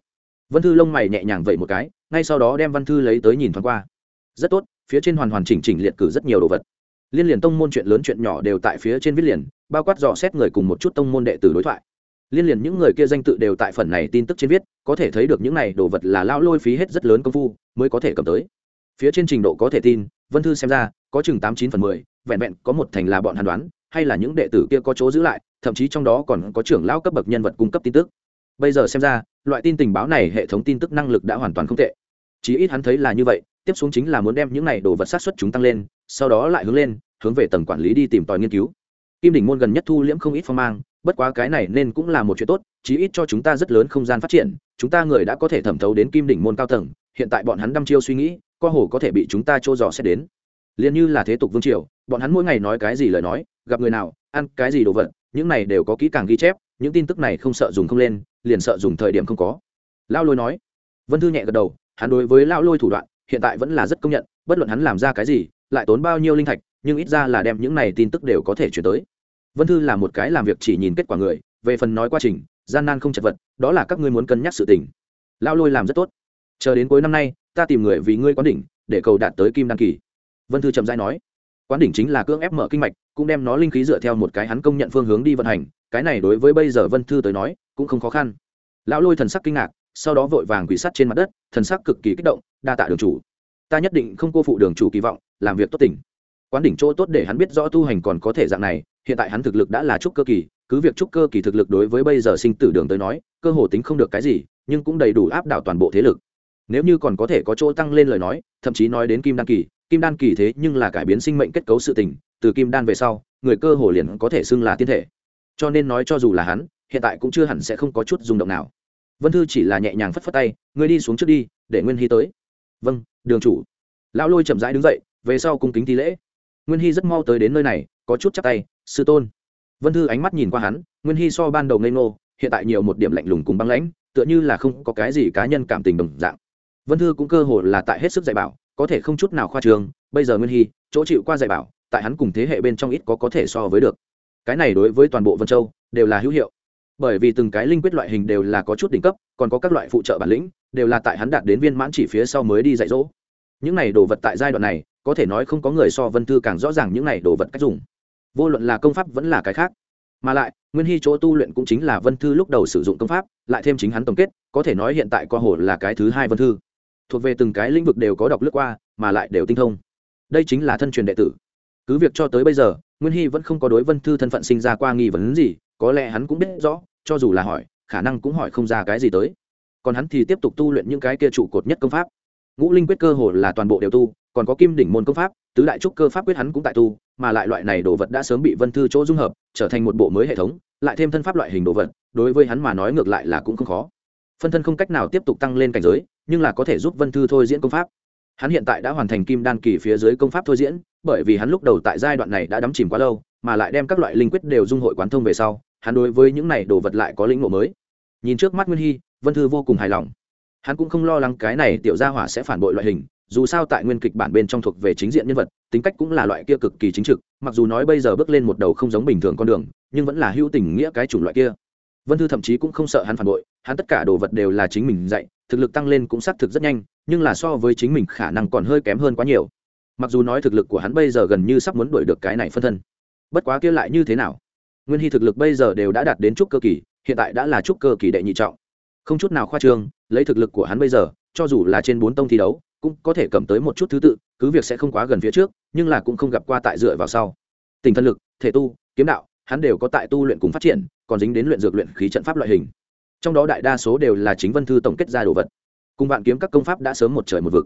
A: Văn thư lông mày nhẹ nhàng vậy một cái, ngay sau đó đem văn thư lấy tới nhìn thoáng qua. Rất tốt phía trên hoàn hoàn chỉnh chỉnh liệt cử rất nhiều đồ vật. Liên liền tông môn chuyện lớn chuyện nhỏ đều tại phía trên viết liền, bao quát dò xét người cùng một chút tông môn đệ tử đối thoại. Liên liền những người kia danh tự đều tại phần này tin tức trên viết, có thể thấy được những này đồ vật là lao lôi phí hết rất lớn công phu, mới có thể cầm tới. Phía trên trình độ có thể tin, vân thư xem ra, có chừng tám chín phần mười, vẹn vẹn có một thành là bọn hàn đoán, hay là những đệ tử kia có chỗ giữ lại, thậm chí trong đó còn có trưởng lao cấp bậc nhân vật cung cấp tin tức. Bây giờ xem ra, loại tin tình báo này hệ thống tin tức năng lực đã hoàn toàn không tệ. Chí ít hắn thấy là như vậy tiếp xuống chính là muốn đem những này đồ vật sát xuất chúng tăng lên, sau đó lại hướng lên, hướng về tầng quản lý đi tìm tòi nghiên cứu. Kim đỉnh môn gần nhất thu liễm không ít phong mang, bất quá cái này nên cũng là một chuyện tốt, chí ít cho chúng ta rất lớn không gian phát triển, chúng ta người đã có thể thẩm thấu đến kim đỉnh môn cao tầng, hiện tại bọn hắn đăm chiêu suy nghĩ, co hồ có thể bị chúng ta trô dò xét đến. Liền như là thế tục vương triều, bọn hắn mỗi ngày nói cái gì lời nói, gặp người nào, ăn cái gì đồ vật, những này đều có kỹ càng ghi chép, những tin tức này không sợ dùng không lên, liền sợ dùng thời điểm không có. Lao lôi nói. Vân thư nhẹ gật đầu, hắn đối với lao lôi thủ đoạn hiện tại vẫn là rất công nhận, bất luận hắn làm ra cái gì, lại tốn bao nhiêu linh thạch, nhưng ít ra là đem những này tin tức đều có thể chuyển tới. Vân thư là một cái làm việc chỉ nhìn kết quả người, về phần nói quá trình, gian nan không chật vật, đó là các ngươi muốn cân nhắc sự tình. Lao lôi làm rất tốt. Chờ đến cuối năm nay, ta tìm người vì ngươi quán đỉnh, để cầu đạt tới kim đăng kỳ. Vân thư chậm dãi nói. Quán đỉnh chính là cưỡng ép mở kinh mạch, cũng đem nó linh khí dựa theo một cái hắn công nhận phương hướng đi vận hành, cái này đối với bây giờ vân thư tới nói, cũng không khó khăn. Lão lôi thần sắc kinh ngạc sau đó vội vàng quỳ sắt trên mặt đất, thần sắc cực kỳ kích động, đa tạ đường chủ. Ta nhất định không cô phụ đường chủ kỳ vọng, làm việc tốt tỉnh. Quán đỉnh chỗ tốt để hắn biết rõ tu hành còn có thể dạng này, hiện tại hắn thực lực đã là trúc cơ kỳ, cứ việc trúc cơ kỳ thực lực đối với bây giờ sinh tử đường tới nói, cơ hồ tính không được cái gì, nhưng cũng đầy đủ áp đảo toàn bộ thế lực. Nếu như còn có thể có chỗ tăng lên lời nói, thậm chí nói đến kim đan kỳ, kim đan kỳ thế nhưng là cải biến sinh mệnh kết cấu sự tình, từ kim đan về sau, người cơ hồ liền có thể xưng là tiên thể. Cho nên nói cho dù là hắn, hiện tại cũng chưa hẳn sẽ không có chút rung động nào vân thư chỉ là nhẹ nhàng phất phất tay, ngươi đi xuống trước đi, để nguyên hy tới. Vâng đường chủ. Lão lôi chậm rãi đứng dậy, về sau cung kính thi lễ. Nguyên hy rất mau tới đến nơi này, có chút chắc tay, sư tôn. Vân thư ánh mắt nhìn qua hắn, nguyên hy so ban đầu ngây ngô, hiện tại nhiều một điểm lạnh lùng cùng băng lãnh, tựa như là không có cái gì cá nhân cảm tình đồng dạng. Vân thư cũng cơ hồ là tại hết sức dạy bảo, có thể không chút nào khoa trường bây giờ nguyên hy, chỗ chịu qua dạy bảo, tại hắn cùng thế hệ bên trong ít có có thể so với được. Cái này đối với toàn bộ vân châu, đều là hữu hiệu bởi vì từng cái linh quyết loại hình đều là có chút đỉnh cấp, còn có các loại phụ trợ bản lĩnh, đều là tại hắn đạt đến viên mãn chỉ phía sau mới đi dạy dỗ. Những này đồ vật tại giai đoạn này, có thể nói không có người so vân thư càng rõ ràng những này đồ vật cách dùng. Vô luận là công pháp vẫn là cái khác. Mà lại, nguyên hy chỗ tu luyện cũng chính là vân thư lúc đầu sử dụng công pháp, lại thêm chính hắn tổng kết, có thể nói hiện tại co hồ là cái thứ hai vân thư. Thuộc về từng cái lĩnh vực đều có đọc lướt qua, mà lại đều tinh thông. Đây chính là thân truyền đệ tử. Cứ việc cho tới bây giờ, nguyên hy vẫn không có đối vân thư thân phận sinh ra qua nghi vấn gì, có lẽ hắn cũng biết rõ cho dù là hỏi, khả năng cũng hỏi không ra cái gì tới. Còn hắn thì tiếp tục tu luyện những cái kia trụ cột nhất công pháp. Ngũ linh quyết cơ hồ là toàn bộ đều tu, còn có kim đỉnh môn công pháp, tứ đại trúc cơ pháp quyết hắn cũng tại tu, mà lại loại này đồ vật đã sớm bị vân thư chỗ dung hợp, trở thành một bộ mới hệ thống, lại thêm thân pháp loại hình đồ vật, đối với hắn mà nói ngược lại là cũng không khó. Phân thân không cách nào tiếp tục tăng lên cảnh giới, nhưng là có thể giúp vân thư thôi diễn công pháp. Hắn hiện tại đã hoàn thành kim đan kỳ phía dưới công pháp thôi diễn, bởi vì hắn lúc đầu tại giai đoạn này đã đắm chìm quá lâu, mà lại đem các loại linh quyết đều dung hội quán thông về sau hắn đối với những này đồ vật lại có lĩnh ngộ mới. Nhìn trước mắt nguyên hy, vân thư vô cùng hài lòng. Hắn cũng không lo lắng cái này tiểu gia hỏa sẽ phản bội loại hình, dù sao tại nguyên kịch bản bên trong thuộc về chính diện nhân vật, tính cách cũng là loại kia cực kỳ chính trực, mặc dù nói bây giờ bước lên một đầu không giống bình thường con đường, nhưng vẫn là hữu tình nghĩa cái chủng loại kia. Vân thư thậm chí cũng không sợ hắn phản bội, hắn tất cả đồ vật đều là chính mình dạy, thực lực tăng lên cũng xác thực rất nhanh, nhưng là so với chính mình khả năng còn hơi kém hơn quá nhiều. Mặc dù nói thực lực của hắn bây giờ gần như sắp muốn đuổi được cái này phân thân. Bất quá kia lại như thế nào? Nguyên hy thực lực bây giờ đều đã đạt đến trúc cơ kỳ, hiện tại đã là trúc cơ kỳ đệ nhị trọng. Không chút nào khoa trương, lấy thực lực của hắn bây giờ, cho dù là trên bốn tông thi đấu, cũng có thể cầm tới một chút thứ tự, cứ việc sẽ không quá gần phía trước, nhưng là cũng không gặp qua tại dựa vào sau. Tình thân lực, thể tu, kiếm đạo, hắn đều có tại tu luyện cùng phát triển, còn dính đến luyện dược luyện khí trận pháp loại hình. Trong đó đại đa số đều là chính vân thư tổng kết ra đồ vật. Cùng bạn kiếm các công pháp đã sớm một trời một vực.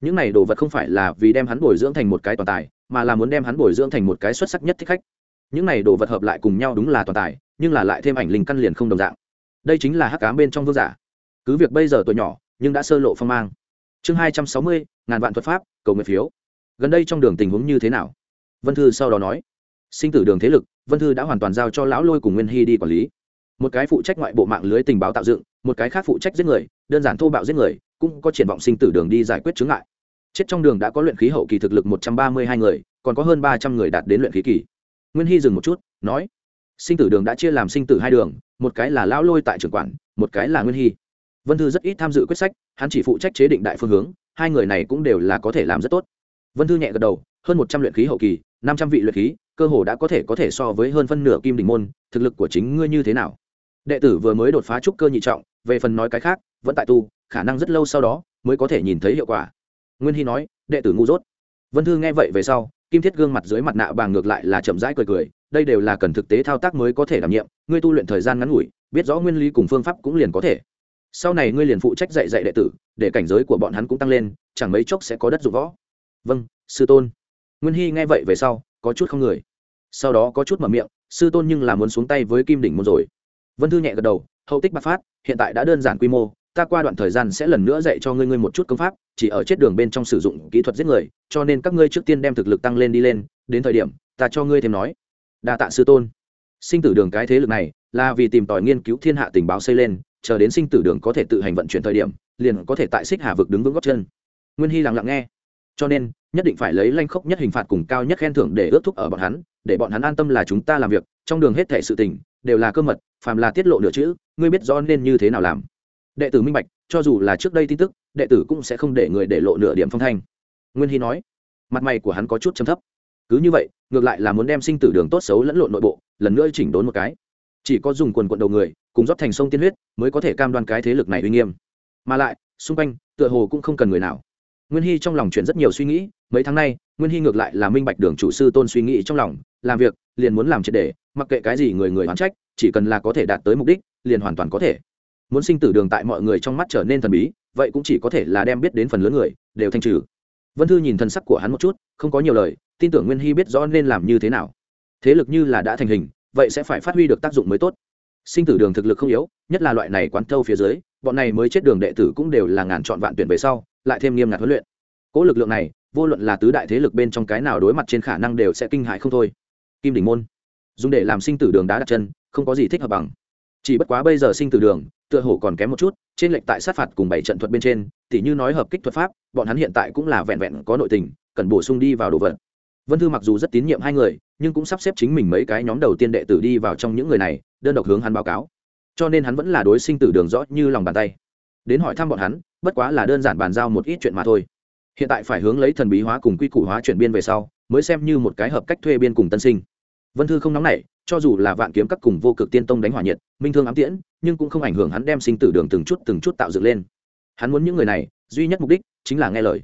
A: Những này đồ vật không phải là vì đem hắn bồi dưỡng thành một cái toàn tài, mà là muốn đem hắn bồi dưỡng thành một cái xuất sắc nhất thích khách những này đồ vật hợp lại cùng nhau đúng là toàn tài, nhưng là lại thêm ảnh linh căn liền không đồng dạng. Đây chính là hắc cám bên trong vương giả. Cứ việc bây giờ tuổi nhỏ, nhưng đã sơ lộ phong mang. Chương hai trăm sáu mươi, ngàn vạn thuật pháp, cầu nguyện phiếu. Gần đây trong đường tình huống như thế nào? Vân thư sau đó nói. Sinh tử đường thế lực, vân thư đã hoàn toàn giao cho lão lôi cùng nguyên hy đi quản lý. Một cái phụ trách ngoại bộ mạng lưới tình báo tạo dựng, một cái khác phụ trách giết người, đơn giản thô bạo giết người, cũng có triển vọng sinh tử đường đi giải quyết chướng ngại. Chết trong đường đã có luyện khí hậu kỳ thực lực một trăm ba mươi hai người, còn có hơn ba trăm người đạt đến luyện khí kỳ nguyên hy dừng một chút, nói, sinh tử đường đã chia làm sinh tử hai đường, một cái là lão lôi tại trưởng quản, một cái là nguyên hy. Vân thư rất ít tham dự quyết sách, hắn chỉ phụ trách chế định đại phương hướng, hai người này cũng đều là có thể làm rất tốt. Vân thư nhẹ gật đầu, hơn một trăm luyện khí hậu kỳ, năm trăm vị luyện khí, cơ hồ đã có thể có thể so với hơn phân nửa kim đình môn, thực lực của chính ngươi như thế nào? Đệ tử vừa mới đột phá trúc cơ nhị trọng, về phần nói cái khác, vẫn tại tu, khả năng rất lâu sau đó mới có thể nhìn thấy hiệu quả. Nguyên hy nói, đệ tử ngu dốt vân thư nghe vậy về sau, kim thiết gương mặt dưới mặt nạ bàng ngược lại là chậm rãi cười cười, đây đều là cần thực tế thao tác mới có thể đảm nhiệm, ngươi tu luyện thời gian ngắn ngủi, biết rõ nguyên lý cùng phương pháp cũng liền có thể. Sau này ngươi liền phụ trách dạy dạy đệ tử, để cảnh giới của bọn hắn cũng tăng lên, chẳng mấy chốc sẽ có đất dụng võ. Vâng sư tôn. Nguyên hy nghe vậy về sau, có chút không người. Sau đó có chút mở miệng, sư tôn nhưng là muốn xuống tay với kim đỉnh môn rồi. Vân thư nhẹ gật đầu, hậu tích bạc phát, hiện tại đã đơn giản quy mô ta qua đoạn thời gian sẽ lần nữa dạy cho ngươi ngươi một chút công pháp, chỉ ở chết đường bên trong sử dụng kỹ thuật giết người, cho nên các ngươi trước tiên đem thực lực tăng lên đi lên, đến thời điểm, ta cho ngươi thêm nói. Đa tạ sư tôn. Sinh tử đường cái thế lực này, là vì tìm tòi nghiên cứu thiên hạ tình báo xây lên, chờ đến sinh tử đường có thể tự hành vận chuyển thời điểm, liền có thể tại xích hà vực đứng vững góc chân. Nguyên hy lặng lặng nghe. Cho nên, nhất định phải lấy lanh khốc nhất hình phạt cùng cao nhất khen thưởng để ước thúc ở bọn hắn, để bọn hắn an tâm là chúng ta làm việc, trong đường hết thể sự tình, đều là cơ mật, phàm là tiết lộ nửa chữ, ngươi biết rõ nên như thế nào làm đệ tử minh bạch, cho dù là trước đây tin tức, đệ tử cũng sẽ không để người để lộ nửa điểm phong thanh. Nguyên hy nói, mặt mày của hắn có chút chấm thấp. Cứ như vậy, ngược lại là muốn đem sinh tử đường tốt xấu lẫn lộn nội bộ, lần nữa chỉnh đốn một cái. Chỉ có dùng quần quận đầu người, cùng rót thành sông tiên huyết, mới có thể cam đoan cái thế lực này uy nghiêm. Mà lại, xung quanh, tựa hồ cũng không cần người nào. Nguyên hy trong lòng chuyển rất nhiều suy nghĩ, mấy tháng nay, nguyên hy ngược lại là minh bạch đường chủ sư tôn suy nghĩ trong lòng, làm việc, liền muốn làm triệt để, mặc kệ cái gì người người oán trách, chỉ cần là có thể đạt tới mục đích, liền hoàn toàn có thể muốn sinh tử đường tại mọi người trong mắt trở nên thần bí, vậy cũng chỉ có thể là đem biết đến phần lớn người, đều thanh trừ. Vân thư nhìn thân sắc của hắn một chút, không có nhiều lời, tin tưởng nguyên hy biết rõ nên làm như thế nào. Thế lực như là đã thành hình, vậy sẽ phải phát huy được tác dụng mới tốt. Sinh tử đường thực lực không yếu, nhất là loại này quán thâu phía dưới, bọn này mới chết đường đệ tử cũng đều là ngàn chọn vạn tuyển về sau, lại thêm nghiêm ngặt huấn luyện. Cỗ lực lượng này, vô luận là tứ đại thế lực bên trong cái nào đối mặt trên khả năng đều sẽ kinh hại không thôi. Kim đỉnh môn, dùng để làm sinh tử đường đá đặt chân, không có gì thích hợp bằng chỉ bất quá bây giờ sinh tử đường, tựa hồ còn kém một chút, trên lệnh tại sát phạt cùng bảy trận thuật bên trên, tỉ như nói hợp kích thuật pháp, bọn hắn hiện tại cũng là vẹn vẹn có nội tình, cần bổ sung đi vào đồ vật. Vân thư mặc dù rất tín nhiệm hai người, nhưng cũng sắp xếp chính mình mấy cái nhóm đầu tiên đệ tử đi vào trong những người này, đơn độc hướng hắn báo cáo. Cho nên hắn vẫn là đối sinh tử đường rõ như lòng bàn tay. Đến hỏi thăm bọn hắn, bất quá là đơn giản bàn giao một ít chuyện mà thôi. Hiện tại phải hướng lấy thần bí hóa cùng quy củ hóa chuyển biên về sau, mới xem như một cái hợp cách thuê biên cùng tân sinh. Vân thư không nóng nảy cho dù là vạn kiếm các cùng vô cực tiên tông đánh hỏa nhiệt, minh thương ám tiễn, nhưng cũng không ảnh hưởng hắn đem sinh tử đường từng chút từng chút tạo dựng lên. Hắn muốn những người này, duy nhất mục đích chính là nghe lời.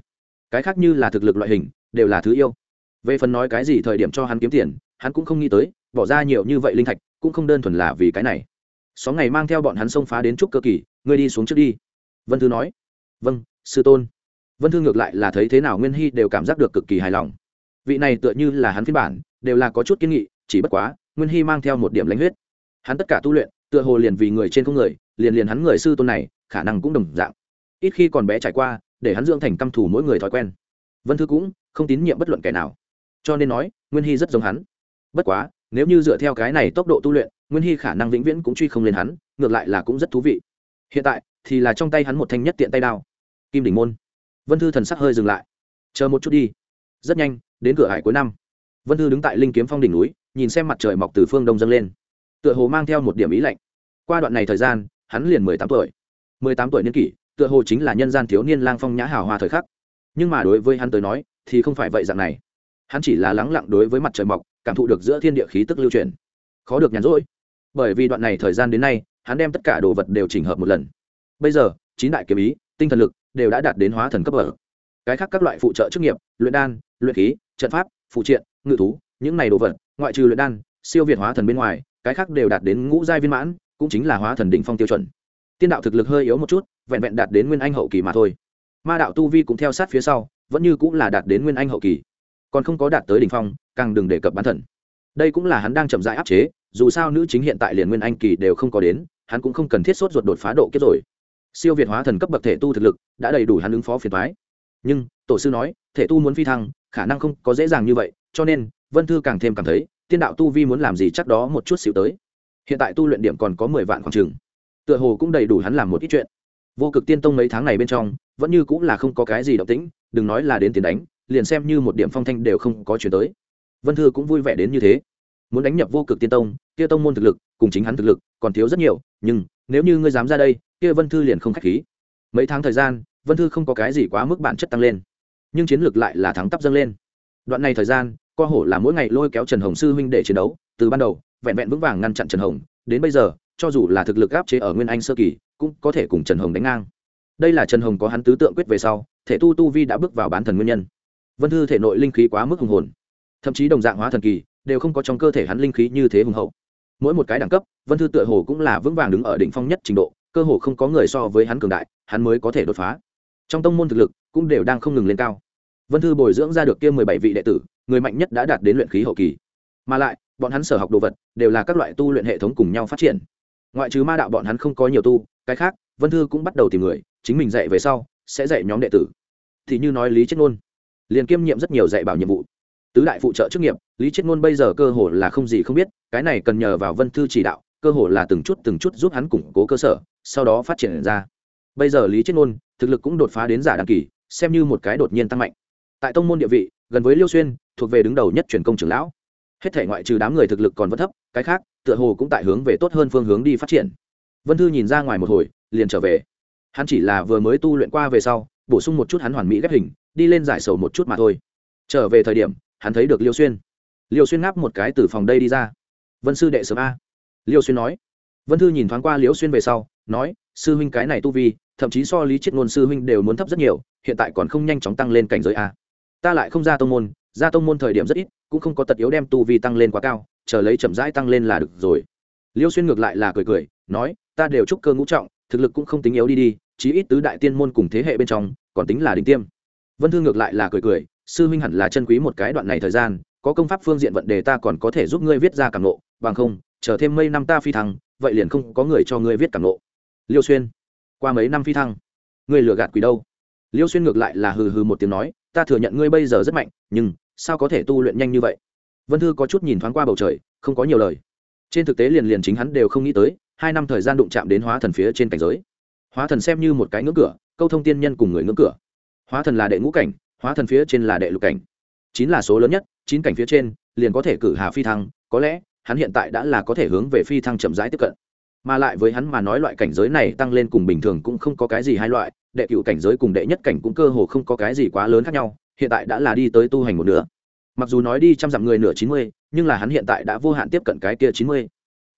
A: Cái khác như là thực lực loại hình, đều là thứ yêu. Về phần nói cái gì thời điểm cho hắn kiếm tiền, hắn cũng không nghĩ tới, bỏ ra nhiều như vậy linh thạch, cũng không đơn thuần là vì cái này. Xóm ngày mang theo bọn hắn xông phá đến trúc cơ kỳ, ngươi đi xuống trước đi. Vân thư nói. Vâng sư tôn. Vân thư ngược lại là thấy thế nào nguyên hy đều cảm giác được cực kỳ hài lòng. Vị này tựa như là hắn phiên bản, đều là có chút kiên nghị, chỉ bất quá nguyên hy mang theo một điểm lãnh huyết. Hắn tất cả tu luyện, tựa hồ liền vì người trên không người, liền liền hắn người sư tôn này, khả năng cũng đồng dạng. Ít khi còn bé trải qua, để hắn dưỡng thành căm thủ mỗi người thói quen. Vân thư cũng không tín nhiệm bất luận kẻ nào. Cho nên nói, nguyên hy rất giống hắn. Bất quá, nếu như dựa theo cái này tốc độ tu luyện, nguyên hy khả năng vĩnh viễn cũng truy không lên hắn, ngược lại là cũng rất thú vị. Hiện tại, thì là trong tay hắn một thanh nhất tiện tay đao. Kim đỉnh môn. Vân thư thần sắc hơi dừng lại. Chờ một chút đi. Rất nhanh, đến cửa hải cuối năm. Vân thư đứng tại linh kiếm phong đỉnh núi nhìn xem mặt trời mọc từ phương đông dâng lên. Tựa hồ mang theo một điểm ý lạnh. Qua đoạn này thời gian, hắn liền mười tám tuổi. Mười tám tuổi niên kỷ, tựa hồ chính là nhân gian thiếu niên lang phong nhã hào hoa thời khắc. Nhưng mà đối với hắn tới nói, thì không phải vậy dạng này. Hắn chỉ là lắng lặng đối với mặt trời mọc, cảm thụ được giữa thiên địa khí tức lưu truyền khó được nhàn rỗi. Bởi vì đoạn này thời gian đến nay, hắn đem tất cả đồ vật đều chỉnh hợp một lần. Bây giờ, chín đại kiếm ý, tinh thần lực, đều đã đạt đến hóa thần cấp ở cái khác các loại phụ trợ chức nghiệp, luyện đan, luyện khí, trận pháp, phụ triện, ngự thú, những này đồ vật ngoại trừ luyện đan, siêu việt hóa thần bên ngoài, cái khác đều đạt đến ngũ giai viên mãn, cũng chính là hóa thần đỉnh phong tiêu chuẩn. Tiên đạo thực lực hơi yếu một chút, vẹn vẹn đạt đến nguyên anh hậu kỳ mà thôi. Ma đạo tu vi cũng theo sát phía sau, vẫn như cũng là đạt đến nguyên anh hậu kỳ. Còn không có đạt tới đỉnh phong, càng đừng đề cập bán thần. Đây cũng là hắn đang chậm rãi áp chế, dù sao nữ chính hiện tại liền nguyên anh kỳ đều không có đến, hắn cũng không cần thiết sốt ruột đột phá độ kết rồi. Siêu việt hóa thần cấp bậc thể tu thực lực, đã đầy đủ hắn ứng phó phiền thoái nhưng, tổ sư nói, thể tu muốn phi thăng, khả năng không có dễ dàng như vậy, cho nên vân thư càng thêm cảm thấy, tiên đạo tu vi muốn làm gì chắc đó một chút xíu tới. Hiện tại tu luyện điểm còn có mười vạn khoảng trường tựa hồ cũng đầy đủ hắn làm một ít chuyện. Vô cực tiên tông mấy tháng này bên trong, vẫn như cũng là không có cái gì động tĩnh, đừng nói là đến tiền đánh, liền xem như một điểm phong thanh đều không có chuyển tới. Vân thư cũng vui vẻ đến như thế. Muốn đánh nhập vô cực tiên tông, kia tông môn thực lực, cùng chính hắn thực lực, còn thiếu rất nhiều, nhưng, nếu như ngươi dám ra đây, kia vân thư liền không k h á c h khí. Mấy tháng thời gian, vân thư không có cái gì quá mức bản chất tăng lên. Nhưng chiến lược lại là thắng tắp dâng lên. Đoạn này thời gian co hổ là mỗi ngày lôi kéo trần hồng sư huynh để chiến đấu, từ ban đầu, vẹn vẹn vững vàng ngăn chặn trần hồng, đến bây giờ, cho dù là thực lực áp chế ở nguyên anh sơ kỳ, cũng có thể cùng trần hồng đánh ngang. Đây là trần hồng có hắn tứ tượng quyết về sau, thể tu tu vi đã bước vào bán thần nguyên nhân. Vân thư thể nội linh khí quá mức hùng hồn. Thậm chí đồng dạng hóa thần kỳ, đều không có trong cơ thể hắn linh khí như thế hùng hậu. Mỗi một cái đẳng cấp, vân thư tựa hồ cũng là vững vàng đứng ở đỉnh phong nhất trình độ, cơ hồ không có người so với hắn cường đại, hắn mới có thể đột phá. Trong tông môn thực lực cũng đều đang không ngừng lên cao. Vân thư bồi dưỡng ra được kia mười bảy vị đệ tử người mạnh nhất đã đạt đến luyện khí hậu kỳ. Mà lại, bọn hắn sở học đồ vật đều là các loại tu luyện hệ thống cùng nhau phát triển. Ngoại trừ ma đạo bọn hắn không có nhiều tu, cái khác, vân thư cũng bắt đầu tìm người, chính mình dạy về sau, sẽ dạy nhóm đệ tử. Thì như nói lý chết ngôn, liền kiêm nhiệm rất nhiều dạy bảo nhiệm vụ. Tứ đại phụ trợ chức nghiệp, lý chết ngôn bây giờ cơ hồ là không gì không biết, cái này cần nhờ vào vân thư chỉ đạo, cơ hồ là từng chút từng chút giúp hắn củng cố cơ sở, sau đó phát triển ra. Bây giờ lý chết ngôn thực lực cũng đột phá đến giả đăng kỳ, xem như một cái đột nhiên tăng mạnh. Tại tông môn địa vị gần với liêu xuyên, thuộc về đứng đầu nhất truyền công trưởng lão. Hết thể ngoại trừ đám người thực lực còn vẫn thấp, cái khác, tựa hồ cũng tại hướng về tốt hơn phương hướng đi phát triển. Vân thư nhìn ra ngoài một hồi, liền trở về. Hắn chỉ là vừa mới tu luyện qua về sau, bổ sung một chút hắn hoàn mỹ ghép hình, đi lên giải sầu một chút mà thôi. Trở về thời điểm, hắn thấy được liêu xuyên. Liêu xuyên ngáp một cái từ phòng đây đi ra. Vân sư đệ sớm a. Liêu xuyên nói. Vân thư nhìn thoáng qua Liêu xuyên về sau, nói, sư huynh cái này tu vi, thậm chí so lý Triết ngôn sư huynh đều muốn thấp rất nhiều, hiện tại còn không nhanh chóng tăng lên cảnh giới a ta lại không ra tông môn, ra tông môn thời điểm rất ít, cũng không có tật yếu đem tu vi tăng lên quá cao, chờ lấy chậm rãi tăng lên là được rồi. Liêu xuyên ngược lại là cười cười, nói, ta đều chúc cơ ngũ trọng, thực lực cũng không tính yếu đi đi, chí ít tứ đại tiên môn cùng thế hệ bên trong, còn tính là đỉnh tiêm. Vân thư ngược lại là cười cười, sư huynh hẳn là chân quý một cái đoạn này thời gian, có công pháp phương diện vận đề ta còn có thể giúp ngươi viết ra cảm nộ bằng không, chờ thêm mấy năm ta phi thăng, vậy liền không có người cho ngươi viết cảm nộ liêu xuyên, qua mấy năm phi thăng, ngươi lừa gạt quỷ đâu? Liêu xuyên ngược lại là hừ hừ một tiếng nói ta thừa nhận ngươi bây giờ rất mạnh, nhưng sao có thể tu luyện nhanh như vậy? Vân thư có chút nhìn thoáng qua bầu trời, không có nhiều lời. Trên thực tế liền liền chính hắn đều không nghĩ tới, hai năm thời gian đụng chạm đến hóa thần phía trên cảnh giới. Hóa thần xem như một cái ngưỡng cửa, câu thông tiên nhân cùng người ngưỡng cửa. Hóa thần là đệ ngũ cảnh, hóa thần phía trên là đệ lục cảnh. Chín là số lớn nhất, chín cảnh phía trên, liền có thể cử hà phi thăng, có lẽ, hắn hiện tại đã là có thể hướng về phi thăng chậm rãi tiếp cận. Mà lại với hắn mà nói loại cảnh giới này tăng lên cùng bình thường cũng không có cái gì hai loại đệ cựu cảnh giới cùng đệ nhất cảnh cũng cơ hồ không có cái gì quá lớn khác nhau, hiện tại đã là đi tới tu hành một nửa. Mặc dù nói đi trăm dặm người nửa chín mươi, nhưng là hắn hiện tại đã vô hạn tiếp cận cái kia chín mươi.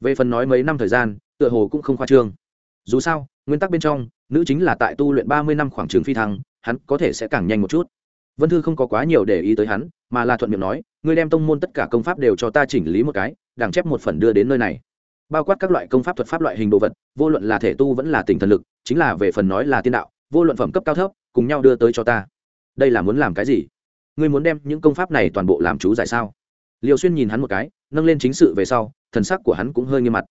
A: Về phần nói mấy năm thời gian, tựa hồ cũng không khoa trương. Dù sao, nguyên tắc bên trong, nữ chính là tại tu luyện ba mươi năm khoảng trường phi thăng, hắn có thể sẽ càng nhanh một chút. Vân thư không có quá nhiều để ý tới hắn, mà là thuận miệng nói, ngươi đem tông môn tất cả công pháp đều cho ta chỉnh lý một cái đảng chép một phần đưa đến nơi này. Bao quát các loại công pháp thuật pháp loại hình đồ vật, vô luận là thể tu vẫn là tỉnh thần lực, chính là về phần nói là tiên đạo vô luận phẩm cấp cao thấp, cùng nhau đưa tới cho ta. Đây là muốn làm cái gì? Ngươi muốn đem những công pháp này toàn bộ làm chú giải sao? Liều xuyên nhìn hắn một cái, nâng lên chính sự về sau, thần sắc của hắn cũng hơi nghiêm mặt.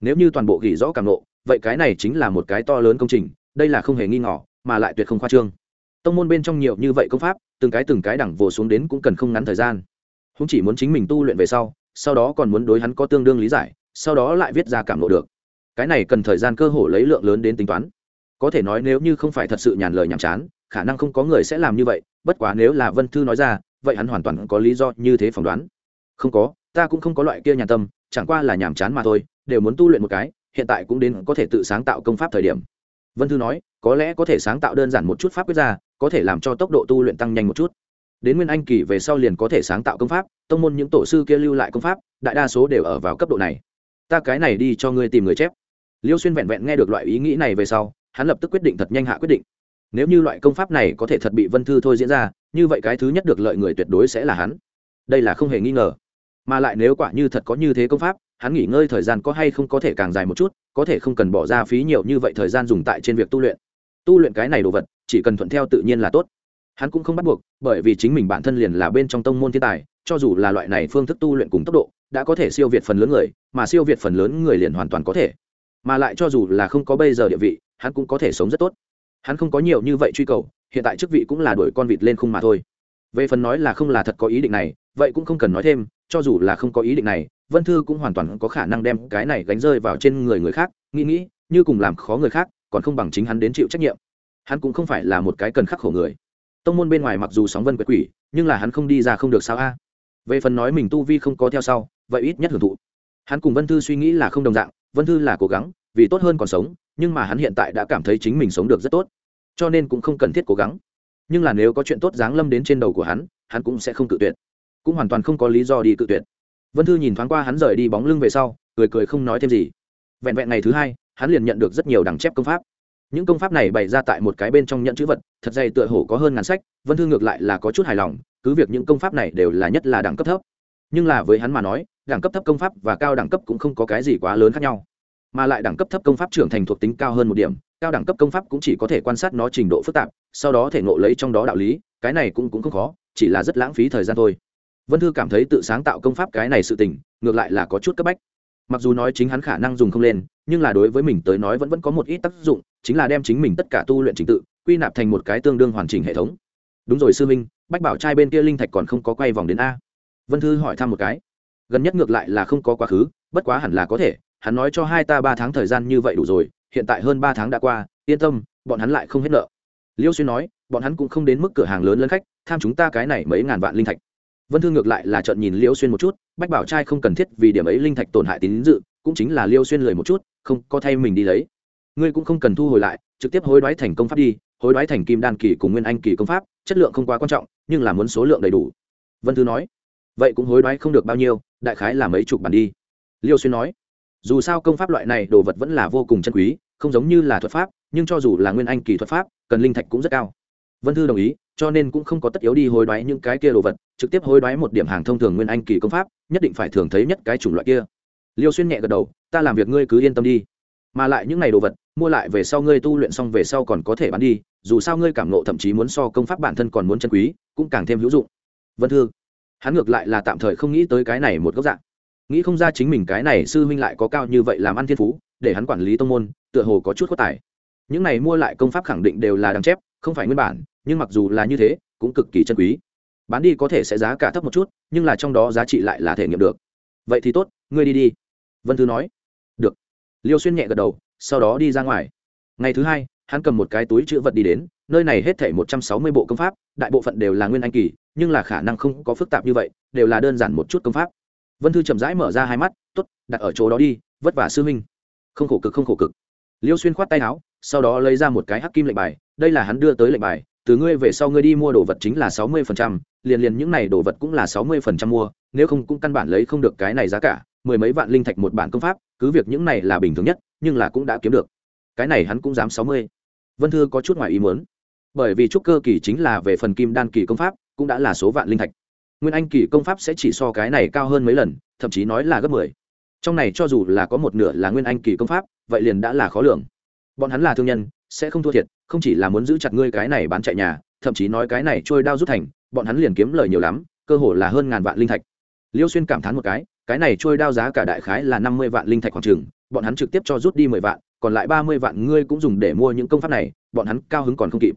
A: Nếu như toàn bộ ghi rõ cảm nộ vậy cái này chính là một cái to lớn công trình, đây là không hề nghi ngỏ mà lại tuyệt không khoa trương. Tông môn bên trong nhiều như vậy công pháp, từng cái từng cái đẳng vồ xuống đến cũng cần không ngắn thời gian. Không chỉ muốn chính mình tu luyện về sau sau đó còn muốn đối hắn có tương đương lý giải, sau đó lại viết ra cảm nộ được. Cái này cần thời gian cơ hồ lấy lượng lớn đến tính toán có thể nói nếu như không phải thật sự nhàn lời nhàm chán, khả năng không có người sẽ làm như vậy, bất quá nếu là vân thư nói ra, vậy hắn hoàn toàn có lý do như thế phỏng đoán. Không có, ta cũng không có loại kia nhàn tâm, chẳng qua là nhàm chán mà thôi, đều muốn tu luyện một cái, hiện tại cũng đến có thể tự sáng tạo công pháp thời điểm. Vân thư nói, có lẽ có thể sáng tạo đơn giản một chút pháp quyết ra, có thể làm cho tốc độ tu luyện tăng nhanh một chút. Đến nguyên anh kỳ về sau liền có thể sáng tạo công pháp, tông môn những tổ sư kia lưu lại công pháp, đại đa số đều ở vào cấp độ này. Ta cái này đi cho ngươi tìm người chép. Liêu xuyên vẹn vẹn nghe được loại ý nghĩ này về sau hắn lập tức quyết định thật nhanh hạ quyết định. Nếu như loại công pháp này có thể thật bị vân thư thôi diễn ra, như vậy cái thứ nhất được lợi người tuyệt đối sẽ là hắn. Đây là không hề nghi ngờ. Mà lại nếu quả như thật có như thế công pháp, hắn nghỉ ngơi thời gian có hay không có thể càng dài một chút, có thể không cần bỏ ra phí nhiều như vậy thời gian dùng tại trên việc tu luyện. Tu luyện cái này đồ vật, chỉ cần thuận theo tự nhiên là tốt. Hắn cũng không bắt buộc, bởi vì chính mình bản thân liền là bên trong tông môn thiên tài, cho dù là loại này phương thức tu luyện cùng tốc độ, đã có thể siêu việt phần lớn người, mà siêu việt phần lớn người liền hoàn toàn có thể. Mà lại cho dù là không có bây giờ địa vị hắn cũng có thể sống rất tốt. Hắn không có nhiều như vậy truy cầu, hiện tại chức vị cũng là đuổi con vịt lên khung mà thôi. Về phần nói là không là thật có ý định này, vậy cũng không cần nói thêm, cho dù là không có ý định này, vân thư cũng hoàn toàn có khả năng đem cái này gánh rơi vào trên người người khác, nghĩ nghĩ, như cùng làm khó người khác, còn không bằng chính hắn đến chịu trách nhiệm. Hắn cũng không phải là một cái cần khắc khổ người. Tông môn bên ngoài mặc dù sóng vân quệt quỷ, nhưng là hắn không đi ra không được sao a? Về phần nói mình tu vi không có theo sau, vậy ít nhất hưởng thụ. Hắn cùng vân thư suy nghĩ là không đồng dạng, vân thư là cố gắng vì tốt hơn còn sống, nhưng mà hắn hiện tại đã cảm thấy chính mình sống được rất tốt, cho nên cũng không cần thiết cố gắng. Nhưng là nếu có chuyện tốt giáng lâm đến trên đầu của hắn hắn cũng sẽ không cự tuyệt, cũng hoàn toàn không có lý do đi cự tuyệt. Vân thư nhìn thoáng qua hắn rời đi bóng lưng về sau, cười cười không nói thêm gì. Vẹn vẹn ngày thứ hai, hắn liền nhận được rất nhiều đằng chép công pháp. Những công pháp này bày ra tại một cái bên trong nhận chữ vật, thật dày tựa hổ có hơn ngàn sách, vân thư ngược lại là có chút hài lòng, cứ việc những công pháp này đều là nhất là đẳng cấp thấp. Nhưng là với hắn mà nói, đẳng cấp thấp công pháp và cao đẳng cấp cũng không có cái gì quá lớn khác nhau mà lại đẳng cấp thấp công pháp trưởng thành thuộc tính cao hơn một điểm, cao đẳng cấp công pháp cũng chỉ có thể quan sát nó trình độ phức tạp, sau đó thể ngộ lấy trong đó đạo lý, cái này cũng cũng không khó, chỉ là rất lãng phí thời gian thôi. Vân thư cảm thấy tự sáng tạo công pháp cái này sự tình, ngược lại là có chút cấp bách. Mặc dù nói chính hắn khả năng dùng không lên, nhưng là đối với mình tới nói vẫn vẫn có một ít tác dụng, chính là đem chính mình tất cả tu luyện trình tự, quy nạp thành một cái tương đương hoàn chỉnh hệ thống. Đúng rồi sư minh bách bảo trai bên kia linh thạch còn không có quay vòng đến a. Vân thư hỏi thăm một cái. Gần nhất ngược lại là không có quá khứ, bất quá hẳn là có thể hắn nói cho hai ta ba tháng thời gian như vậy đủ rồi, hiện tại hơn ba tháng đã qua, yên tâm, bọn hắn lại không hết nợ. Liêu xuyên nói, bọn hắn cũng không đến mức cửa hàng lớn lân khách, tham chúng ta cái này mấy ngàn vạn linh thạch. Vân thương ngược lại là trận nhìn liêu xuyên một chút, bách bảo trai không cần thiết vì điểm ấy linh thạch tổn hại tín dự, cũng chính là liêu xuyên lời một chút, không có thay mình đi lấy. Ngươi cũng không cần thu hồi lại, trực tiếp hối đoái thành công pháp đi, hối đoái thành kim đan kỳ cùng nguyên anh kỳ công pháp, chất lượng không quá quan trọng, nhưng là muốn số lượng đầy đủ. Vân thư nói, vậy cũng hối đoái không được bao nhiêu, đại khái là mấy chục bản đi. Liêu xuyên nói dù sao công pháp loại này đồ vật vẫn là vô cùng chân quý, không giống như là thuật pháp, nhưng cho dù là nguyên anh kỳ thuật pháp, cần linh thạch cũng rất cao. Vân thư đồng ý, cho nên cũng không có tất yếu đi hối đoái những cái kia đồ vật, trực tiếp hối đoái một điểm hàng thông thường nguyên anh kỳ công pháp, nhất định phải thường thấy nhất cái chủng loại kia. Liêu xuyên nhẹ gật đầu, ta làm việc ngươi cứ yên tâm đi. Mà lại những n à y đồ vật, mua lại về sau ngươi tu luyện xong về sau còn có thể bán đi, dù sao ngươi cảm nộ thậm chí muốn so công pháp bản thân còn muốn chân quý, cũng càng thêm hữu dụng. Vân thư, hắn ngược lại là tạm thời không nghĩ tới cái này một góc dạng nghĩ không ra chính mình cái này sư huynh lại có cao như vậy làm ăn thiên phú, để hắn quản lý tông môn, tựa hồ có chút quá tài. Những này mua lại công pháp khẳng định đều là đáng chép, không phải nguyên bản, nhưng mặc dù là như thế, cũng cực kỳ chân quý. Bán đi có thể sẽ giá cả thấp một chút, nhưng là trong đó giá trị lại là thể nghiệm được. Vậy thì tốt, ngươi đi đi. Vân thư nói. Được. Liêu xuyên nhẹ gật đầu, sau đó đi ra ngoài. Ngày thứ hai, hắn cầm một cái túi chữ vật đi đến, nơi này hết thảy một trăm sáu mươi bộ công pháp, đại bộ phận đều là nguyên anh kỳ, nhưng là khả năng không có phức tạp như vậy, đều là đơn giản một chút công pháp vân thư chậm rãi mở ra hai mắt t ố t đặt ở chỗ đó đi, vất vả sư minh không khổ cực, không khổ cực. Liêu xuyên khoát tay áo, sau đó lấy ra một cái hắc kim lệnh bài, đây là hắn đưa tới lệnh bài, từ ngươi về sau ngươi đi mua đồ vật chính là sáu mươi phần trăm, liền liền những này đồ vật cũng là sáu mươi phần trăm mua, nếu không cũng căn bản lấy không được cái này giá cả, mười mấy vạn linh thạch một bản công pháp, cứ việc những này là bình thường nhất, nhưng là cũng đã kiếm được. Cái này hắn cũng dám sáu mươi. Vân thư có chút ngoài ý muốn, bởi vì trúc cơ kỳ chính là về phần kim đan kỳ công pháp, cũng đã là số vạn linh thạch nguyên anh kỳ công pháp sẽ chỉ so cái này cao hơn mấy lần, thậm chí nói là gấp mười. Trong này cho dù là có một nửa là nguyên anh kỳ công pháp, vậy liền đã là khó lường. Bọn hắn là thương nhân, sẽ không thua thiệt, không chỉ là muốn giữ chặt ngươi cái này bán chạy nhà, thậm chí nói cái này trôi đao rút thành, bọn hắn liền kiếm lời nhiều lắm, cơ hồ là hơn ngàn vạn linh thạch. Liêu xuyên cảm thán một cái cái này trôi đao giá cả đại khái là năm mươi vạn linh thạch khoảng trường bọn hắn trực tiếp cho rút đi mười vạn, còn lại ba mươi vạn ngươi cũng dùng để mua những công pháp này, bọn hắn cao hứng còn không kịp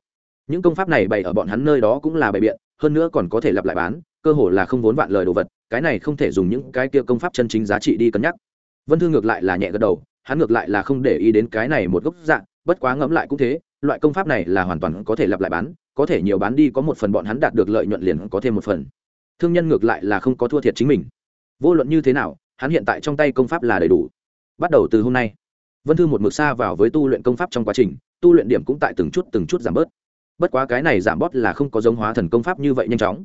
A: những công pháp này bày ở bọn hắn nơi đó cũng là bày biện, hơn nữa còn có thể lặp lại bán, cơ hồ là không vốn vạn lời đồ vật, cái này không thể dùng những cái kia công pháp chân chính giá trị đi cân nhắc. Vân thư ngược lại là nhẹ gật đầu, hắn ngược lại là không để ý đến cái này một gốc dạng, bất quá ngẫm lại cũng thế, loại công pháp này là hoàn toàn có thể lặp lại bán, có thể nhiều bán đi có một phần bọn hắn đạt được lợi nhuận liền có thêm một phần. Thương nhân ngược lại là không có thua thiệt chính mình. Vô luận như thế nào, hắn hiện tại trong tay công pháp là đầy đủ. Bắt đầu từ hôm nay, vân thư một mực xa vào với tu luyện công pháp trong quá trình, tu luyện điểm cũng tại từng chút từng chút giảm bớt bất quá cái này giảm bớt là không có giống hóa thần công pháp như vậy nhanh chóng.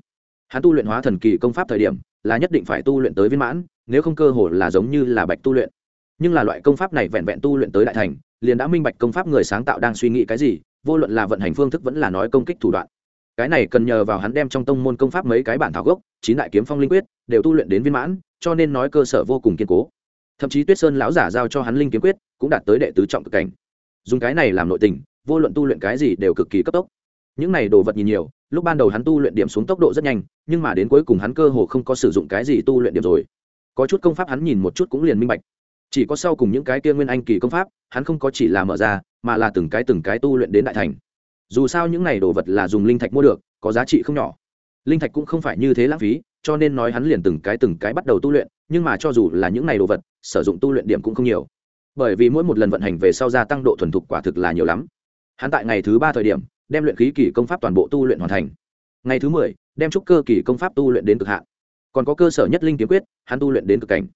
A: Hắn tu luyện hóa thần kỳ công pháp thời điểm, là nhất định phải tu luyện tới viên mãn, nếu không cơ hồ là giống như là bạch tu luyện. Nhưng là loại công pháp này vẹn vẹn tu luyện tới đại thành, liền đã minh bạch công pháp người sáng tạo đang suy nghĩ cái gì, vô luận là vận hành phương thức vẫn là nói công kích thủ đoạn. Cái này cần nhờ vào hắn đem trong tông môn công pháp mấy cái bản thảo gốc, chín đại kiếm phong linh quyết, đều tu luyện đến viên mãn, cho nên nói cơ sở vô cùng kiên cố. Thậm chí tuyết sơn lão giả giao cho hắn linh kiếm quyết, cũng đạt tới đệ tứ trọng cực cảnh. Dùng cái này làm nội tình, vô luận tu luyện cái gì đều cực kỳ cấp tốc những này đồ vật nhìn nhiều, lúc ban đầu hắn tu luyện điểm xuống tốc độ rất nhanh, nhưng mà đến cuối cùng hắn cơ hồ không có sử dụng cái gì tu luyện điểm rồi. Có chút công pháp hắn nhìn một chút cũng liền minh bạch. Chỉ có sau cùng những cái kia nguyên anh kỳ công pháp, hắn không có chỉ là mở ra, mà là từng cái từng cái tu luyện đến đại thành. Dù sao những này đồ vật là dùng linh thạch mua được, có giá trị không nhỏ. Linh thạch cũng không phải như thế lãng phí, cho nên nói hắn liền từng cái từng cái bắt đầu tu luyện, nhưng mà cho dù là những này đồ vật, sử dụng tu luyện điểm cũng không nhiều. Bởi vì mỗi một lần vận hành về sau gia tăng độ thuần thục quả thực là nhiều lắm. Hắn tại ngày thứ ba thời điểm đem luyện khí kỳ công pháp toàn bộ tu luyện hoàn thành. Ngày thứ mười, đem trúc cơ kỳ công pháp tu luyện đến cực hạn. Còn có cơ sở nhất linh kiếm quyết, hắn tu luyện đến cực cảnh.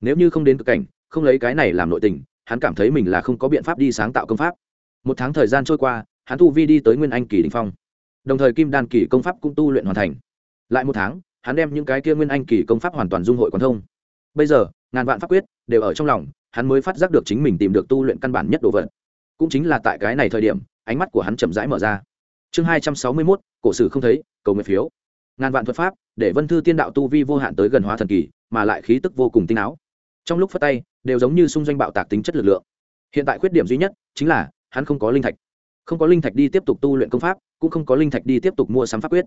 A: Nếu như không đến cực cảnh, không lấy cái này làm nội tình, hắn cảm thấy mình là không có biện pháp đi sáng tạo công pháp. Một tháng thời gian trôi qua, hắn tu vi đi tới nguyên anh kỳ đình phong. Đồng thời kim đan kỳ công pháp cũng tu luyện hoàn thành. Lại một tháng, hắn đem những cái kia nguyên anh kỳ công pháp hoàn toàn dung hội quán thông. Bây giờ, ngàn vạn pháp quyết đều ở trong lòng, hắn mới phát giác được chính mình tìm được tu luyện căn bản nhất đồ vật. Cũng chính là tại cái này thời điểm ánh mắt của hắn chậm rãi mở ra. Chương hai trăm sáu mươi mốt, cổ sử không thấy, cầu nguyện phiếu. Ngàn vạn thuật pháp, để vân thư tiên đạo tu vi vô hạn tới gần hóa thần kỳ, mà lại khí tức vô cùng tinh áo. Trong lúc phát tay, đều giống như xung doanh bạo tạc tính chất lực lượng. Hiện tại khuyết điểm duy nhất chính là, hắn không có linh thạch. Không có linh thạch đi tiếp tục tu luyện công pháp, cũng không có linh thạch đi tiếp tục mua sắm pháp quyết.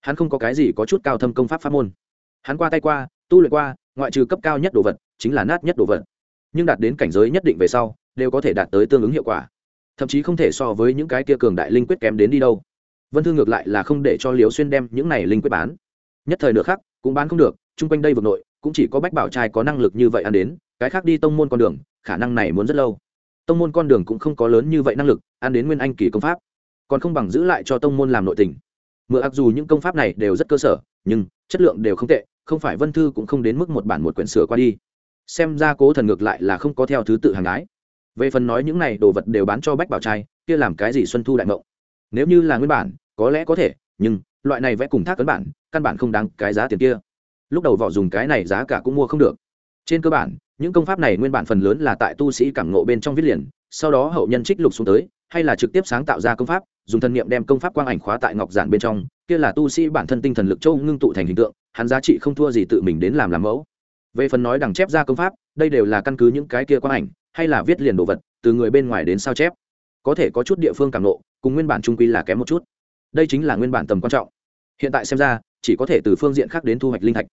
A: Hắn không có cái gì có chút cao thâm công pháp pháp môn. Hắn qua tay qua, tu luyện qua, ngoại trừ cấp cao nhất đồ vật, chính là nát nhất đồ vật. Nhưng đạt đến cảnh giới nhất định về sau, đều có thể đạt tới tương ứng hiệu quả thậm chí không thể so với những cái kia cường đại linh quyết kém đến đi đâu. Vân thư ngược lại là không để cho liều xuyên đem những này linh quyết bán. Nhất thời nữa khác cũng bán không được, chung quanh đây vực nội, cũng chỉ có bách bảo trai có năng lực như vậy ăn đến, cái khác đi tông môn con đường, khả năng này muốn rất lâu. Tông môn con đường cũng không có lớn như vậy năng lực, ăn đến nguyên anh kỳ công pháp. Còn không bằng giữ lại cho tông môn làm nội tình. Mượn ặc dù những công pháp này đều rất cơ sở, nhưng chất lượng đều không tệ, không phải vân thư cũng không đến mức một bản một quyển sửa qua đi. Xem ra cố thần ngược lại là không có theo thứ tự hàng ái về phần nói những này đồ vật đều bán cho bách bảo trai, kia làm cái gì xuân thu đại mộng? Nếu như là nguyên bản, có lẽ có thể, nhưng loại này vẽ cùng thác cấn bản, căn bản không đáng cái giá tiền kia. Lúc đầu vỏ dùng cái này giá cả cũng mua không được. Trên cơ bản, những công pháp này nguyên bản phần lớn là tại tu sĩ cảm ngộ bên trong viết liền, sau đó hậu nhân trích lục xuống tới, hay là trực tiếp sáng tạo ra công pháp, dùng thần niệm đem công pháp quang ảnh khóa tại ngọc giản bên trong, kia là tu sĩ bản thân tinh thần lực châu ngưng tụ thành hình tượng, hắn giá trị không thua gì tự mình đến làm làm mẫu. Về phần nói đằng chép ra công pháp, đây đều là căn cứ những cái kia quang ảnh hay là viết liền đồ vật, từ người bên ngoài đến sao chép. Có thể có chút địa phương cảm nộ cùng nguyên bản trung quy là kém một chút. Đây chính là nguyên bản tầm quan trọng. Hiện tại xem ra, chỉ có thể từ phương diện khác đến thu hoạch linh thạch.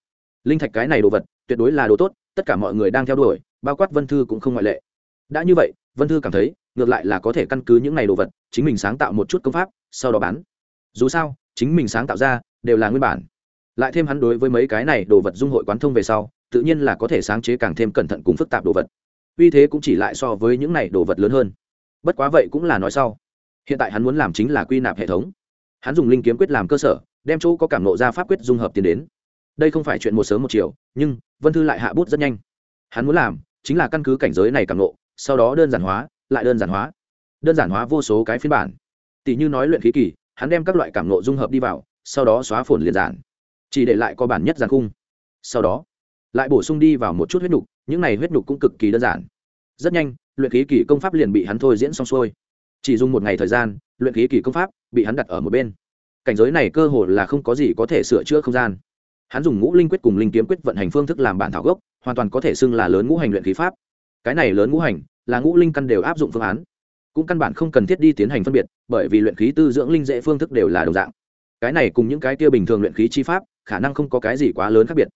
A: Linh thạch cái này đồ vật, tuyệt đối là đồ tốt, tất cả mọi người đang theo đuổi, bao quát vân thư cũng không ngoại lệ. Đã như vậy, vân thư cảm thấy, ngược lại là có thể căn cứ những này đồ vật, chính mình sáng tạo một chút công pháp, sau đó bán. Dù sao, chính mình sáng tạo ra, đều là nguyên bản. Lại thêm hắn đối với mấy cái này đồ vật dung hội quán thông về sau, tự nhiên là có thể sáng chế càng thêm cẩn thận cùng phức tạp đồ vật uy thế cũng chỉ lại so với những này đồ vật lớn hơn. Bất quá vậy cũng là nói sau. Hiện tại hắn muốn làm chính là quy nạp hệ thống. Hắn dùng linh kiếm quyết làm cơ sở, đem chỗ có cảm nộ ra pháp quyết dung hợp tiến đến. Đây không phải chuyện một sớm một chiều, nhưng vân thư lại hạ bút rất nhanh. Hắn muốn làm chính là căn cứ cảnh giới này cảm nộ sau đó đơn giản hóa, lại đơn giản hóa. Đơn giản hóa vô số cái phiên bản. Tỷ như nói luyện khí kỳ, hắn đem các loại cảm nộ dung hợp đi vào, sau đó xóa phồn liền giản. Chỉ để lại có bản nhất giàn khung. Sau đó, lại bổ sung đi vào một chút huyết nhục những này huyết nhục cũng cực kỳ đơn giản. Rất nhanh, luyện khí kỳ công pháp liền bị hắn thôi diễn xong xuôi. Chỉ dùng một ngày thời gian, luyện khí kỳ công pháp bị hắn đặt ở một bên. Cảnh giới này cơ hồ là không có gì có thể sửa chữa không gian. Hắn dùng ngũ linh quyết cùng linh kiếm quyết vận hành phương thức làm bản thảo gốc, hoàn toàn có thể xưng là lớn ngũ hành luyện khí pháp. Cái này lớn ngũ hành là ngũ linh căn đều áp dụng phương án. Cũng căn bản không cần thiết đi tiến hành phân biệt, bởi vì luyện khí tư dưỡng linh dễ phương thức đều là đồng dạng. Cái này cùng những cái kia bình thường luyện khí chi pháp, khả năng không có cái gì quá lớn khác biệt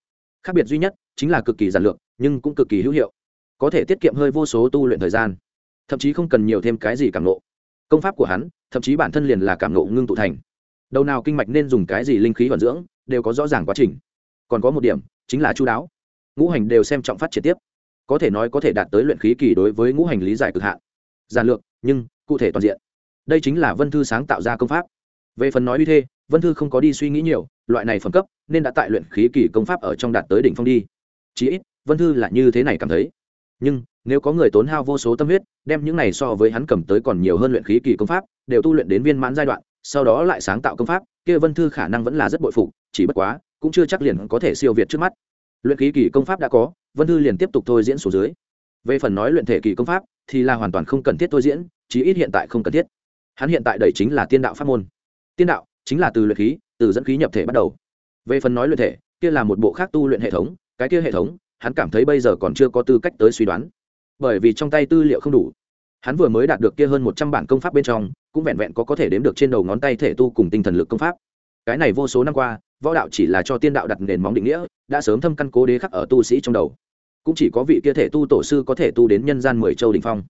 A: khác biệt duy nhất chính là cực kỳ giản lược, nhưng cũng cực kỳ hữu hiệu. Có thể tiết kiệm hơi vô số tu luyện thời gian, thậm chí không cần nhiều thêm cái gì cảm nộ công pháp của hắn, thậm chí bản thân liền là cảm nộ ngưng tụ thành. Đầu nào kinh mạch nên dùng cái gì linh khí vận dưỡng, đều có rõ ràng quá trình. Còn có một điểm, chính là chú đáo. Ngũ hành đều xem trọng phát triển tiếp. Có thể nói có thể đạt tới luyện khí kỳ đối với ngũ hành lý giải cực hạn. Giản lược, nhưng cụ thể toàn diện. Đây chính là vân thư sáng tạo ra công pháp. Về phần nói uy thê vân thư không có đi suy nghĩ nhiều loại này phẩm cấp, nên đã tại luyện khí kỳ công pháp ở trong đạt tới đỉnh phong đi. Chí ít, vân thư là như thế này cảm thấy. Nhưng, nếu có người tốn hao vô số tâm huyết, đem những này so với hắn cầm tới còn nhiều hơn luyện khí kỳ công pháp, đều tu luyện đến viên mãn giai đoạn, sau đó lại sáng tạo công pháp, kia vân thư khả năng vẫn là rất bội phụ chỉ bất quá, cũng chưa chắc liền có thể siêu việt trước mắt. Luyện khí kỳ công pháp đã có, vân thư liền tiếp tục thôi diễn số dưới. Về phần nói luyện thể kỳ công pháp, thì là hoàn toàn không cần thiết thôi diễn, chí ít hiện tại không cần thiết. Hắn hiện tại đẩy chính là tiên đạo pháp môn. Tiên đạo chính là từ luyện khí từ dẫn khí nhập thể bắt đầu. Về phần nói luyện thể, kia là một bộ khác tu luyện hệ thống, cái kia hệ thống, hắn cảm thấy bây giờ còn chưa có tư cách tới suy đoán. Bởi vì trong tay tư liệu không đủ. Hắn vừa mới đạt được kia hơn một trăm bản công pháp bên trong, cũng vẹn vẹn có có thể đếm được trên đầu ngón tay thể tu cùng tinh thần lực công pháp. Cái này vô số năm qua, võ đạo chỉ là cho tiên đạo đặt nền móng định nghĩa, đã sớm thâm căn cố đế khắc ở tu sĩ trong đầu. Cũng chỉ có vị kia thể tu tổ sư có thể tu đến nhân gian mười châu đình phong,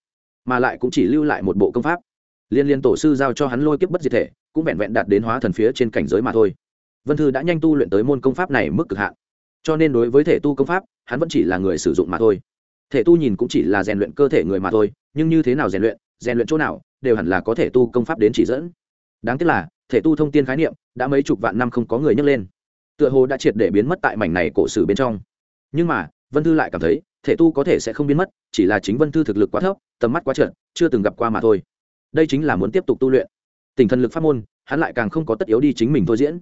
A: mà lại cũng chỉ lưu lại một bộ công pháp liên liên tổ sư giao cho hắn lôi kiếp bất diệt thể, cũng vẹn vẹn đạt đến hóa thần phía trên cảnh giới mà thôi. Vân thư đã nhanh tu luyện tới môn công pháp này mức cực hạn. Cho nên đối với thể tu công pháp, hắn vẫn chỉ là người sử dụng mà thôi. Thể tu nhìn cũng chỉ là rèn luyện cơ thể người mà thôi, nhưng như thế nào rèn luyện rèn luyện chỗ nào, đều hẳn là có thể tu công pháp đến chỉ dẫn. Đáng tiếc là, thể tu thông tin khái niệm, đã mấy chục vạn năm không có người nhắc lên. Tựa hồ đã triệt để biến mất tại mảnh này cổ sử bên trong. Nhưng mà, vân thư lại cảm thấy, thể tu có thể sẽ không biến mất, chỉ là chính vân thư thực lực quá thấp, tầm mắt quá trượt, chưa từng gặp qua mà thôi đây chính là muốn tiếp tục tu luyện. Tỉnh thần lực pháp môn, hắn lại càng không có tất yếu đi chính mình thôi diễn.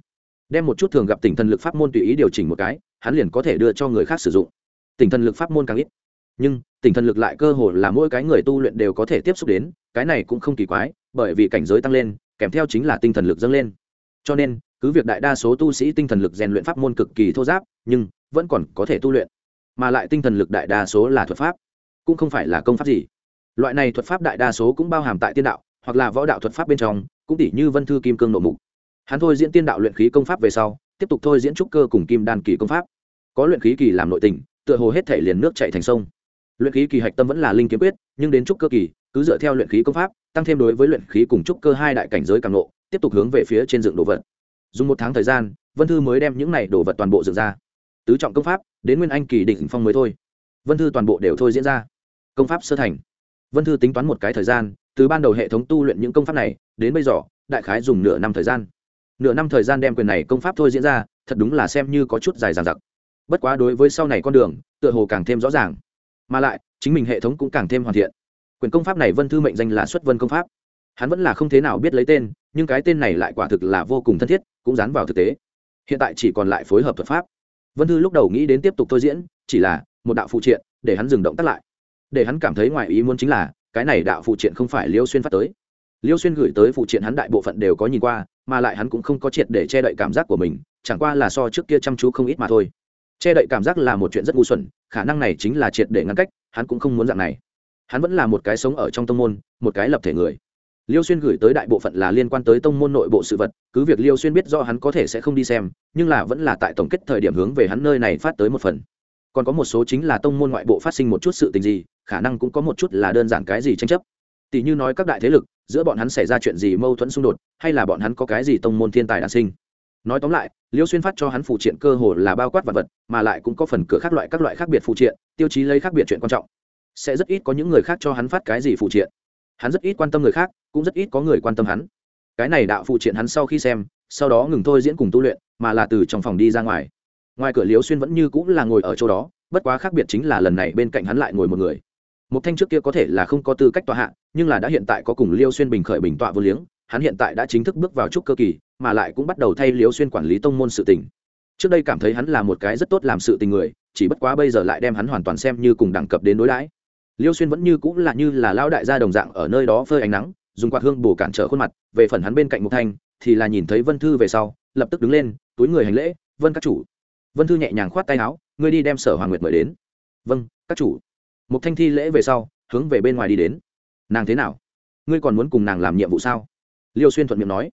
A: Đem một chút thường gặp tỉnh thần lực pháp môn tùy ý điều chỉnh một cái, hắn liền có thể đưa cho người khác sử dụng. Tỉnh thần lực pháp môn càng ít, nhưng tỉnh thần lực lại cơ hồ là mỗi cái người tu luyện đều có thể tiếp xúc đến, cái này cũng không kỳ quái, bởi vì cảnh giới tăng lên, kèm theo chính là tinh thần lực dâng lên. Cho nên, cứ việc đại đa số tu sĩ tinh thần lực rèn luyện pháp môn cực kỳ thô giáp, nhưng vẫn còn có thể tu luyện. Mà lại tinh thần lực đại đa số là thuật pháp, cũng không phải là công pháp gì loại này thuật pháp đại đa số cũng bao hàm tại tiên đạo, hoặc là võ đạo thuật pháp bên trong, cũng tỷ như vân thư kim cương nộ mục. Hắn thôi diễn tiên đạo luyện khí công pháp về sau, tiếp tục thôi diễn trúc cơ cùng kim đan kỳ công pháp. Có luyện khí kỳ làm nội tình, tựa hồ hết thể liền nước chạy thành sông. Luyện khí kỳ hạch tâm vẫn là linh kiếm quyết, nhưng đến trúc cơ kỳ, cứ dựa theo luyện khí công pháp, tăng thêm đối với luyện khí cùng trúc cơ hai đại cảnh giới càng nộ tiếp tục hướng về phía trên dựng đồ vật. Dùng một tháng thời gian, vân thư mới đem những này đồ vật toàn bộ dựng ra. Tứ trọng công pháp, đến nguyên anh kỳ đỉnh phong mới thôi. Vân thư toàn bộ đều thôi diễn ra. Công pháp sơ thành vân thư tính toán một cái thời gian, từ ban đầu hệ thống tu luyện những công pháp này, đến bây giờ, đại khái dùng nửa năm thời gian. Nửa năm thời gian đem quyền này công pháp thôi diễn ra, thật đúng là xem như có chút dài dằng dặc. Bất quá đối với sau này con đường, tựa hồ càng thêm rõ ràng. Mà lại, chính mình hệ thống cũng càng thêm hoàn thiện. Quyền công pháp này vân thư mệnh danh là xuất vân công pháp. Hắn vẫn là không thế nào biết lấy tên, nhưng cái tên này lại quả thực là vô cùng thân thiết, cũng dán vào thực tế. Hiện tại chỉ còn lại phối hợp thuật pháp. Vân thư lúc đầu nghĩ đến tiếp tục thôi diễn, chỉ là một đạo phụ triện, để hắn dừng động tắt lại để hắn cảm thấy ngoài ý muốn chính là, cái này đạo phụ triện không phải liêu xuyên phát tới. Liêu xuyên gửi tới phụ triện hắn đại bộ phận đều có nhìn qua, mà lại hắn cũng không có triệt để che đậy cảm giác của mình, chẳng qua là so trước kia chăm chú không ít mà thôi. Che đậy cảm giác là một chuyện rất ngu xuẩn, khả năng này chính là triệt để ngăn cách, hắn cũng không muốn dạng này. Hắn vẫn là một cái sống ở trong tông môn, một cái lập thể người. Liêu xuyên gửi tới đại bộ phận là liên quan tới tông môn nội bộ sự vật, cứ việc liêu xuyên biết do hắn có thể sẽ không đi xem, nhưng là vẫn là tại tổng kết thời điểm hướng về hắn nơi này phát tới một phần. Còn có một số chính là tông môn ngoại bộ phát sinh một chút sự tình gì khả năng cũng có một chút là đơn giản cái gì tranh chấp. Tỷ như nói các đại thế lực, giữa bọn hắn xảy ra chuyện gì mâu thuẫn xung đột, hay là bọn hắn có cái gì tông môn thiên tài đản sinh. Nói tóm lại, liêu xuyên phát cho hắn phụ triện cơ hồ là bao quát vật vật, mà lại cũng có phần cửa khác loại các loại khác biệt phụ triện, tiêu chí lấy khác biệt chuyện quan trọng. Sẽ rất ít có những người khác cho hắn phát cái gì phụ triện. Hắn rất ít quan tâm người khác, cũng rất ít có người quan tâm hắn. Cái này đạo phụ triện hắn sau khi xem, sau đó ngừng thôi diễn cùng tu luyện, mà là từ trong phòng đi ra ngoài. Ngoài cửa liêu xuyên vẫn như cũng là ngồi ở chỗ đó, bất quá khác biệt chính là lần này bên cạnh hắn lại ngồi một người một thanh trước kia có thể là không có tư cách tọa hạ, nhưng là đã hiện tại có cùng liêu xuyên bình khởi bình tọa vô liếng, hắn hiện tại đã chính thức bước vào trúc cơ kỳ, mà lại cũng bắt đầu thay Liêu xuyên quản lý tông môn sự tình. Trước đây cảm thấy hắn là một cái rất tốt làm sự tình người, chỉ bất quá bây giờ lại đem hắn hoàn toàn xem như cùng đẳng cập đến đối đãi. Liêu xuyên vẫn như cũng là như là lao đại gia đồng dạng ở nơi đó phơi ánh nắng, dùng quạt hương bổ cản trở khuôn mặt, về phần hắn bên cạnh mục thanh, thì là nhìn thấy vân thư về sau, lập tức đứng lên, túi người hành lễ, vân các chủ. Vân thư nhẹ nhàng khoát tay áo, ngươi đi đem sở hoàng nguyệt mời đến. Vâng các chủ mục thanh thi lễ về sau, hướng về bên ngoài đi đến. Nàng thế nào? Ngươi còn muốn cùng nàng làm nhiệm vụ sao? Liêu xuyên thuận miệng nói.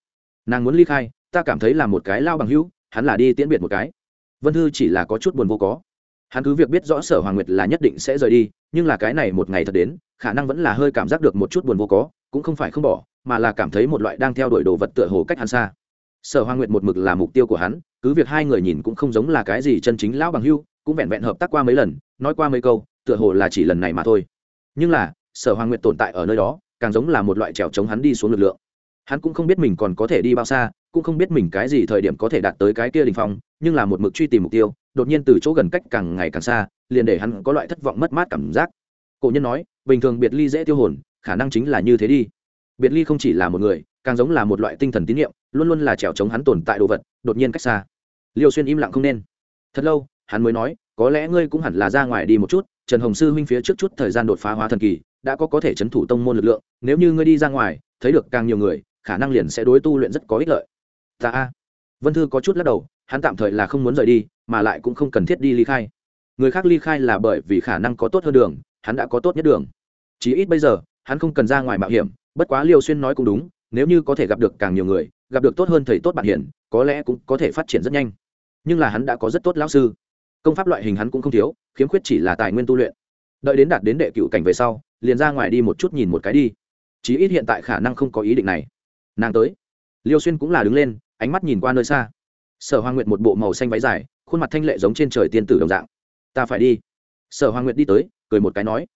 A: Nàng muốn ly khai, ta cảm thấy là một cái lao bằng hữu, hắn là đi tiễn biệt một cái. Vân thư chỉ là có chút buồn vô có. Hắn cứ việc biết rõ sở hoàng nguyệt là nhất định sẽ rời đi, nhưng là cái này một ngày thật đến, khả năng vẫn là hơi cảm giác được một chút buồn vô có, cũng không phải không bỏ, mà là cảm thấy một loại đang theo đuổi đồ vật tựa hồ cách hắn xa. Sở hoàng nguyệt một mực là mục tiêu của hắn, cứ việc hai người nhìn cũng không giống là cái gì chân chính lão bằng hưu cũng vẹn vẹn hợp tác qua mấy lần, nói qua mấy câu tựa hồ là chỉ lần này mà thôi. Nhưng là, sở hoàng nguyệt tồn tại ở nơi đó, càng giống là một loại trèo chống hắn đi xuống lực lượng. Hắn cũng không biết mình còn có thể đi bao xa, cũng không biết mình cái gì thời điểm có thể đạt tới cái kia đình phong, nhưng là một mực truy tìm mục tiêu, đột nhiên từ chỗ gần cách càng ngày càng xa, liền để hắn có loại thất vọng mất mát cảm giác. Cổ nhân nói, bình thường biệt ly dễ tiêu hồn, khả năng chính là như thế đi. Biệt ly không chỉ là một người, càng giống là một loại tinh thần tín nhiệm luôn luôn là trèo chống hắn tồn tại đồ vật, đột nhiên cách xa. Liêu xuyên im lặng không nên. Thật lâu, hắn mới nói, có lẽ ngươi cũng hẳn là ra ngoài đi một chút trần hồng sư huynh phía trước chút thời gian đột phá hóa thần kỳ, đã có có thể chấn thủ tông môn lực lượng, nếu như ngươi đi ra ngoài, thấy được càng nhiều người, khả năng liền sẽ đối tu luyện rất có ích lợi. Ta a. Vân thư có chút lắc đầu, hắn tạm thời là không muốn rời đi, mà lại cũng không cần thiết đi ly khai. Người khác ly khai là bởi vì khả năng có tốt hơn đường, hắn đã có tốt nhất đường. Chí ít bây giờ, hắn không cần ra ngoài mạo hiểm, bất quá liêu xuyên nói cũng đúng, nếu như có thể gặp được càng nhiều người, gặp được tốt hơn thầy tốt bạn hiển, có lẽ cũng có thể phát triển rất nhanh. Nhưng là hắn đã có rất tốt lão sư công pháp loại hình hắn cũng không thiếu, khiếm khuyết chỉ là tài nguyên tu luyện. Đợi đến đạt đến đệ cựu cảnh về sau, liền ra ngoài đi một chút nhìn một cái đi. Chí ít hiện tại khả năng không có ý định này. Nàng tới. Liêu xuyên cũng là đứng lên, ánh mắt nhìn qua nơi xa. Sở hoàng nguyệt một bộ màu xanh váy dài, khuôn mặt thanh lệ giống trên trời tiên tử đồng dạng. Ta phải đi. Sở hoàng nguyệt đi tới, cười một cái nói.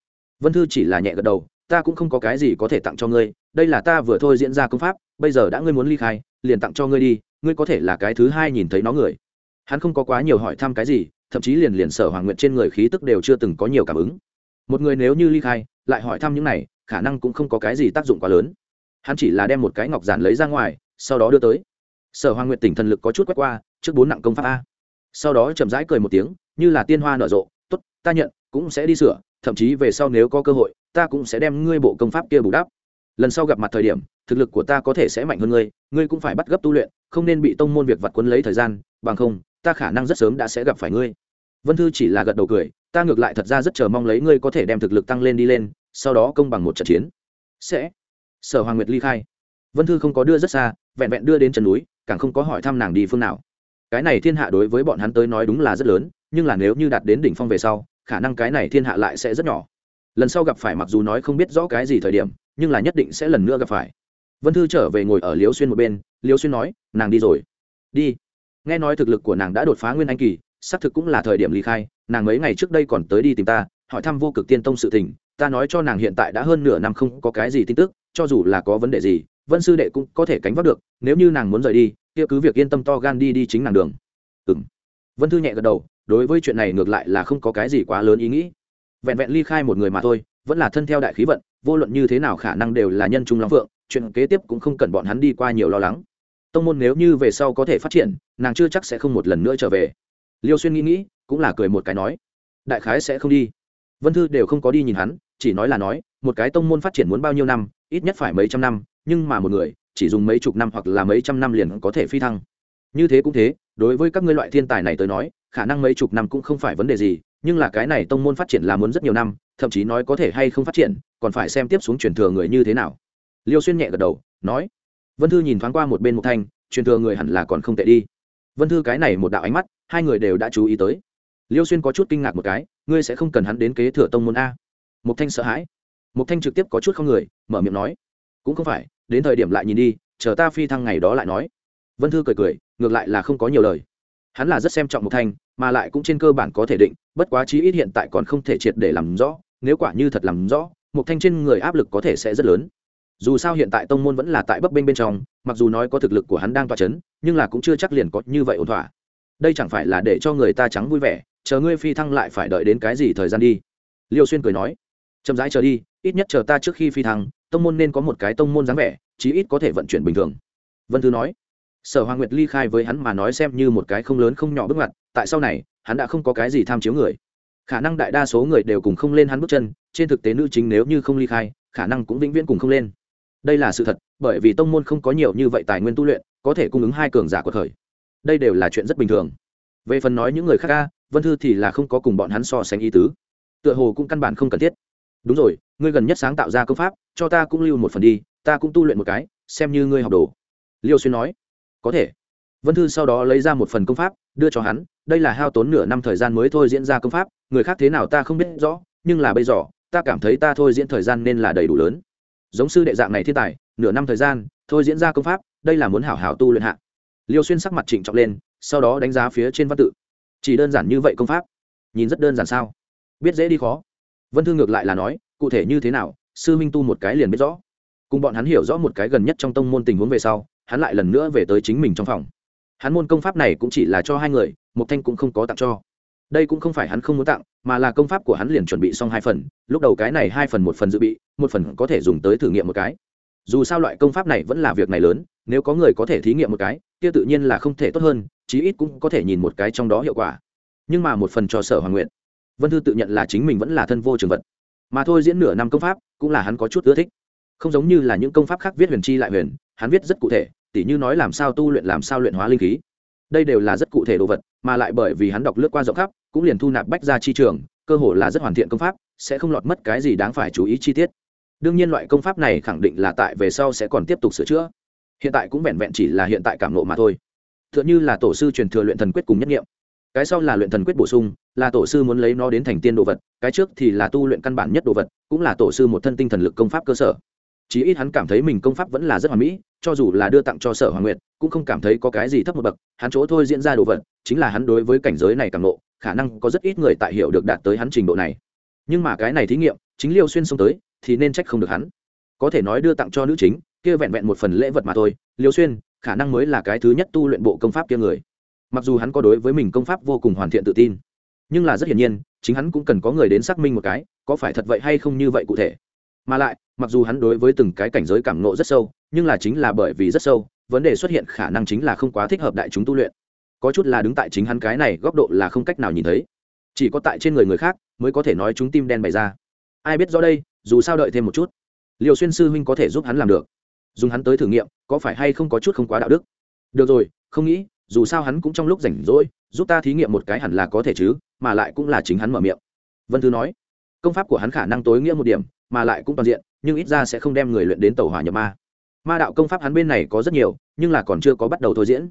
A: Vân thư chỉ là nhẹ gật đầu, ta cũng không có cái gì có thể tặng cho ngươi, đây là ta vừa thôi diễn ra công pháp, bây giờ đã ngươi muốn ly khai, liền tặng cho ngươi đi, ngươi có thể là cái thứ hai nhìn thấy nó người. Hắn không có quá nhiều hỏi thăm cái gì thậm chí liền liền sở hoàng nguyện trên người khí tức đều chưa từng có nhiều cảm ứng. Một người nếu như ly khai, lại hỏi thăm những này, khả năng cũng không có cái gì tác dụng quá lớn. Hắn chỉ là đem một cái ngọc giản lấy ra ngoài, sau đó đưa tới. Sở hoàng nguyện tỉnh thần lực có chút quét qua, trước bốn nặng công pháp a. Sau đó chậm rãi cười một tiếng, như là tiên hoa nở rộ t ố t ta nhận, cũng sẽ đi sửa, thậm chí về sau nếu có cơ hội, ta cũng sẽ đem ngươi bộ công pháp kia bù đắp. Lần sau gặp mặt thời điểm, thực lực của ta có thể sẽ mạnh hơn ngươi ngươi cũng phải bắt gấp tu luyện, không nên bị tông môn việc vặt quấn lấy thời gian, bằng không ta khả năng rất sớm đã sẽ gặp phải ngươi. Vân thư chỉ là gật đầu cười, ta ngược lại thật ra rất chờ mong lấy ngươi có thể đem thực lực tăng lên đi lên, sau đó công bằng một trận chiến. Sẽ. Sở hoàng nguyệt ly khai. Vân thư không có đưa rất xa, vẹn vẹn đưa đến chân núi, càng không có hỏi thăm nàng đi phương nào. Cái này thiên hạ đối với bọn hắn tới nói đúng là rất lớn, nhưng là nếu như đạt đến đỉnh phong về sau, khả năng cái này thiên hạ lại sẽ rất nhỏ. Lần sau gặp phải mặc dù nói không biết rõ cái gì thời điểm, nhưng là nhất định sẽ lần nữa gặp phải. Vân thư trở về ngồi ở liếu xuyên một bên liếu xuyên nói, nàng đi rồi. Đi nghe nói thực lực của nàng đã đột phá nguyên anh kỳ, xác thực cũng là thời điểm ly khai, nàng mấy ngày trước đây còn tới đi tìm ta, hỏi thăm vô cực tiên tông sự tình, ta nói cho nàng hiện tại đã hơn nửa năm không có cái gì tin tức, cho dù là có vấn đề gì, vân sư đệ cũng có thể cánh vác được, nếu như nàng muốn rời đi, kia cứ việc yên tâm to gan đi đi chính nàng đường. Ừ m vân thư nhẹ gật đầu, đối với chuyện này ngược lại là không có cái gì quá lớn ý nghĩ. Vẹn vẹn ly khai một người mà thôi, vẫn là thân theo đại khí vận, vô luận như thế nào khả năng đều là nhân trung long phượng, chuyện kế tiếp cũng không cần bọn hắn đi qua nhiều lo lắng tông môn nếu như về sau có thể phát triển, nàng chưa chắc sẽ không một lần nữa trở về. Liêu xuyên nghĩ nghĩ, cũng là cười một cái nói, đại khái sẽ không đi. Vân thư đều không có đi nhìn hắn, chỉ nói là nói, một cái tông môn phát triển muốn bao nhiêu năm, ít nhất phải mấy trăm năm, nhưng mà một người, chỉ dùng mấy chục năm hoặc là mấy trăm năm liền có thể phi thăng. Như thế cũng thế, đối với các ngươi loại thiên tài này tới nói, khả năng mấy chục năm cũng không phải vấn đề gì, nhưng là cái này tông môn phát triển là muốn rất nhiều năm, thậm chí nói có thể hay không phát triển, còn phải xem tiếp xuống truyền thừa người như thế nào. Liêu xuyên nhẹ gật đầu, nói vân thư nhìn thoáng qua một bên Mục thanh, truyền thừa người hẳn là còn không tệ đi. Vân thư cái này một đạo ánh mắt, hai người đều đã chú ý tới. Liêu xuyên có chút kinh ngạc một cái, ngươi sẽ không cần hắn đến kế thừa tông môn a. Mục thanh sợ hãi. Mục thanh trực tiếp có chút không người, mở miệng nói, cũng không phải, đến thời điểm lại nhìn đi, chờ ta phi thăng ngày đó lại nói. Vân thư cười cười, ngược lại là không có nhiều lời. Hắn là rất xem trọng Mục thanh, mà lại cũng trên cơ bản có thể định, bất quá chí ít hiện tại còn không thể triệt để làm rõ, nếu quả như thật làm rõ, Mục thanh trên người áp lực có thể sẽ rất lớn dù sao hiện tại tông môn vẫn là tại bấp bênh bên trong, mặc dù nói có thực lực của hắn đang toa c h ấ n nhưng là cũng chưa chắc liền có như vậy ổn thỏa. Đây chẳng phải là để cho người ta trắng vui vẻ, chờ ngươi phi thăng lại phải đợi đến cái gì thời gian đi? Liêu xuyên cười nói. Chậm rãi chờ đi, ít nhất chờ ta trước khi phi thăng, tông môn nên có một cái tông môn dáng vẻ, chí ít có thể vận chuyển bình thường. Vân thư nói. Sở hoàng nguyệt ly khai với hắn mà nói xem như một cái không lớn không nhỏ bước ngoặt, tại sau này, hắn đã không có cái gì tham chiếu người. Khả năng đại đa số người đều cùng không lên hắn bước chân, trên thực tế nữ chính nếu như không ly khai, khả năng cũng vĩnh viễn cùng không lên đây là sự thật, bởi vì tông môn không có nhiều như vậy tài nguyên tu luyện, có thể cung ứng hai cường giả của thời. Đây đều là chuyện rất bình thường. Về phần nói những người khác ca vân thư thì là không có cùng bọn hắn so sánh ý tứ. Tựa hồ cũng căn bản không cần thiết. Đúng rồi, ngươi gần nhất sáng tạo ra công pháp, cho ta cũng lưu một phần đi, ta cũng tu luyện một cái, xem như ngươi học đồ. Liêu xuyên nói. Có thể. Vân thư sau đó lấy ra một phần công pháp, đưa cho hắn, đây là hao tốn nửa năm thời gian mới thôi diễn ra công pháp, người khác thế nào ta không biết rõ, nhưng là bây giờ, ta cảm thấy ta thôi diễn thời gian nên là đầy đủ lớn giống sư đệ dạng này thiên tài, nửa năm thời gian, thôi diễn ra công pháp, đây là muốn hảo hảo tu luyện hạ. Liêu xuyên sắc mặt trịnh trọng lên, sau đó đánh giá phía trên văn tự. Chỉ đơn giản như vậy công pháp, nhìn rất đơn giản sao? Biết dễ đi khó. Vân thư ngược lại là nói, cụ thể như thế nào, sư minh tu một cái liền biết rõ. Cùng bọn hắn hiểu rõ một cái gần nhất trong tông môn tình huống về sau, hắn lại lần nữa về tới chính mình trong phòng. Hắn môn công pháp này cũng chỉ là cho hai người một thanh cũng không có tặng cho đây cũng không phải hắn không muốn tặng, mà là công pháp của hắn liền chuẩn bị xong hai phần, lúc đầu cái này hai phần một phần dự bị, một phần có thể dùng tới thử nghiệm một cái. Dù sao loại công pháp này vẫn là việc này lớn, nếu có người có thể thí nghiệm một cái, kia tự nhiên là không thể tốt hơn, chí ít cũng có thể nhìn một cái trong đó hiệu quả. Nhưng mà một phần cho sở hoàng nguyện vân thư tự nhận là chính mình vẫn là thân vô trường vật. Mà thôi diễn nửa năm công pháp, cũng là hắn có chút ưa thích. Không giống như là những công pháp khác viết huyền chi lại huyền, hắn viết rất cụ thể, tỉ như nói làm sao tu luyện làm sao luyện hóa linh khí. Đây đều là rất cụ thể đồ vật mà lại bởi vì hắn đọc lướt qua rộng khắp, cũng liền thu nạp bách ra chi trường, cơ hồ là rất hoàn thiện công pháp, sẽ không lọt mất cái gì đáng phải chú ý chi tiết. Đương nhiên loại công pháp này khẳng định là tại về sau sẽ còn tiếp tục sửa chữa. Hiện tại cũng vẹn vẹn chỉ là hiện tại cảm nộ mà thôi. T h ư ợ n h ư là tổ sư truyền thừa luyện thần quyết cùng nhất nghiệm. Cái sau là luyện thần quyết bổ sung, là tổ sư muốn lấy nó đến thành tiên đồ vật, cái trước thì là tu luyện căn bản nhất đồ vật, cũng là tổ sư một thân tinh thần lực công pháp cơ sở chí ít hắn cảm thấy mình công pháp vẫn là rất hoàn mỹ cho dù là đưa tặng cho sở hoàng nguyệt cũng không cảm thấy có cái gì thấp một bậc hắn chỗ thôi diễn ra đồ vật chính là hắn đối với cảnh giới này càng ngộ, khả năng có rất ít người tại hiểu được đạt tới hắn trình độ này. Nhưng mà cái này thí nghiệm chính liêu xuyên xông tới thì nên trách không được hắn. Có thể nói đưa tặng cho nữ chính kia vẹn vẹn một phần lễ vật mà thôi liêu xuyên khả năng mới là cái thứ nhất tu luyện bộ công pháp kia người. Mặc dù hắn có đối với mình công pháp vô cùng hoàn thiện tự tin nhưng là rất hiển nhiên chính hắn cũng cần có người đến xác minh một cái có phải thật vậy hay không như vậy cụ thể mà lại, mặc dù hắn đối với từng cái cảnh giới cảm nộ rất sâu, nhưng là chính là bởi vì rất sâu, vấn đề xuất hiện khả năng chính là không quá thích hợp đại chúng tu luyện. Có chút là đứng tại chính hắn cái này góc độ là không cách nào nhìn thấy. Chỉ có tại trên người người khác mới có thể nói chúng tim đen bày ra. Ai biết rõ đây, dù sao đợi thêm một chút liều xuyên sư huynh có thể giúp hắn làm được. Dùng hắn tới thử nghiệm, có phải hay không có chút không quá đạo đức? Được rồi, không nghĩ, dù sao hắn cũng trong lúc rảnh rỗi, giúp ta thí nghiệm một cái hẳn là có thể chứ, mà lại cũng là chính hắn mở miệng. Vân thư nói công pháp của hắn khả năng tối nghĩa một điểm, mà lại cũng toàn diện, nhưng ít ra sẽ không đem người luyện đến tàu hỏa nhập ma. Ma đạo công pháp hắn bên này có rất nhiều, nhưng là còn chưa có bắt đầu thôi diễn.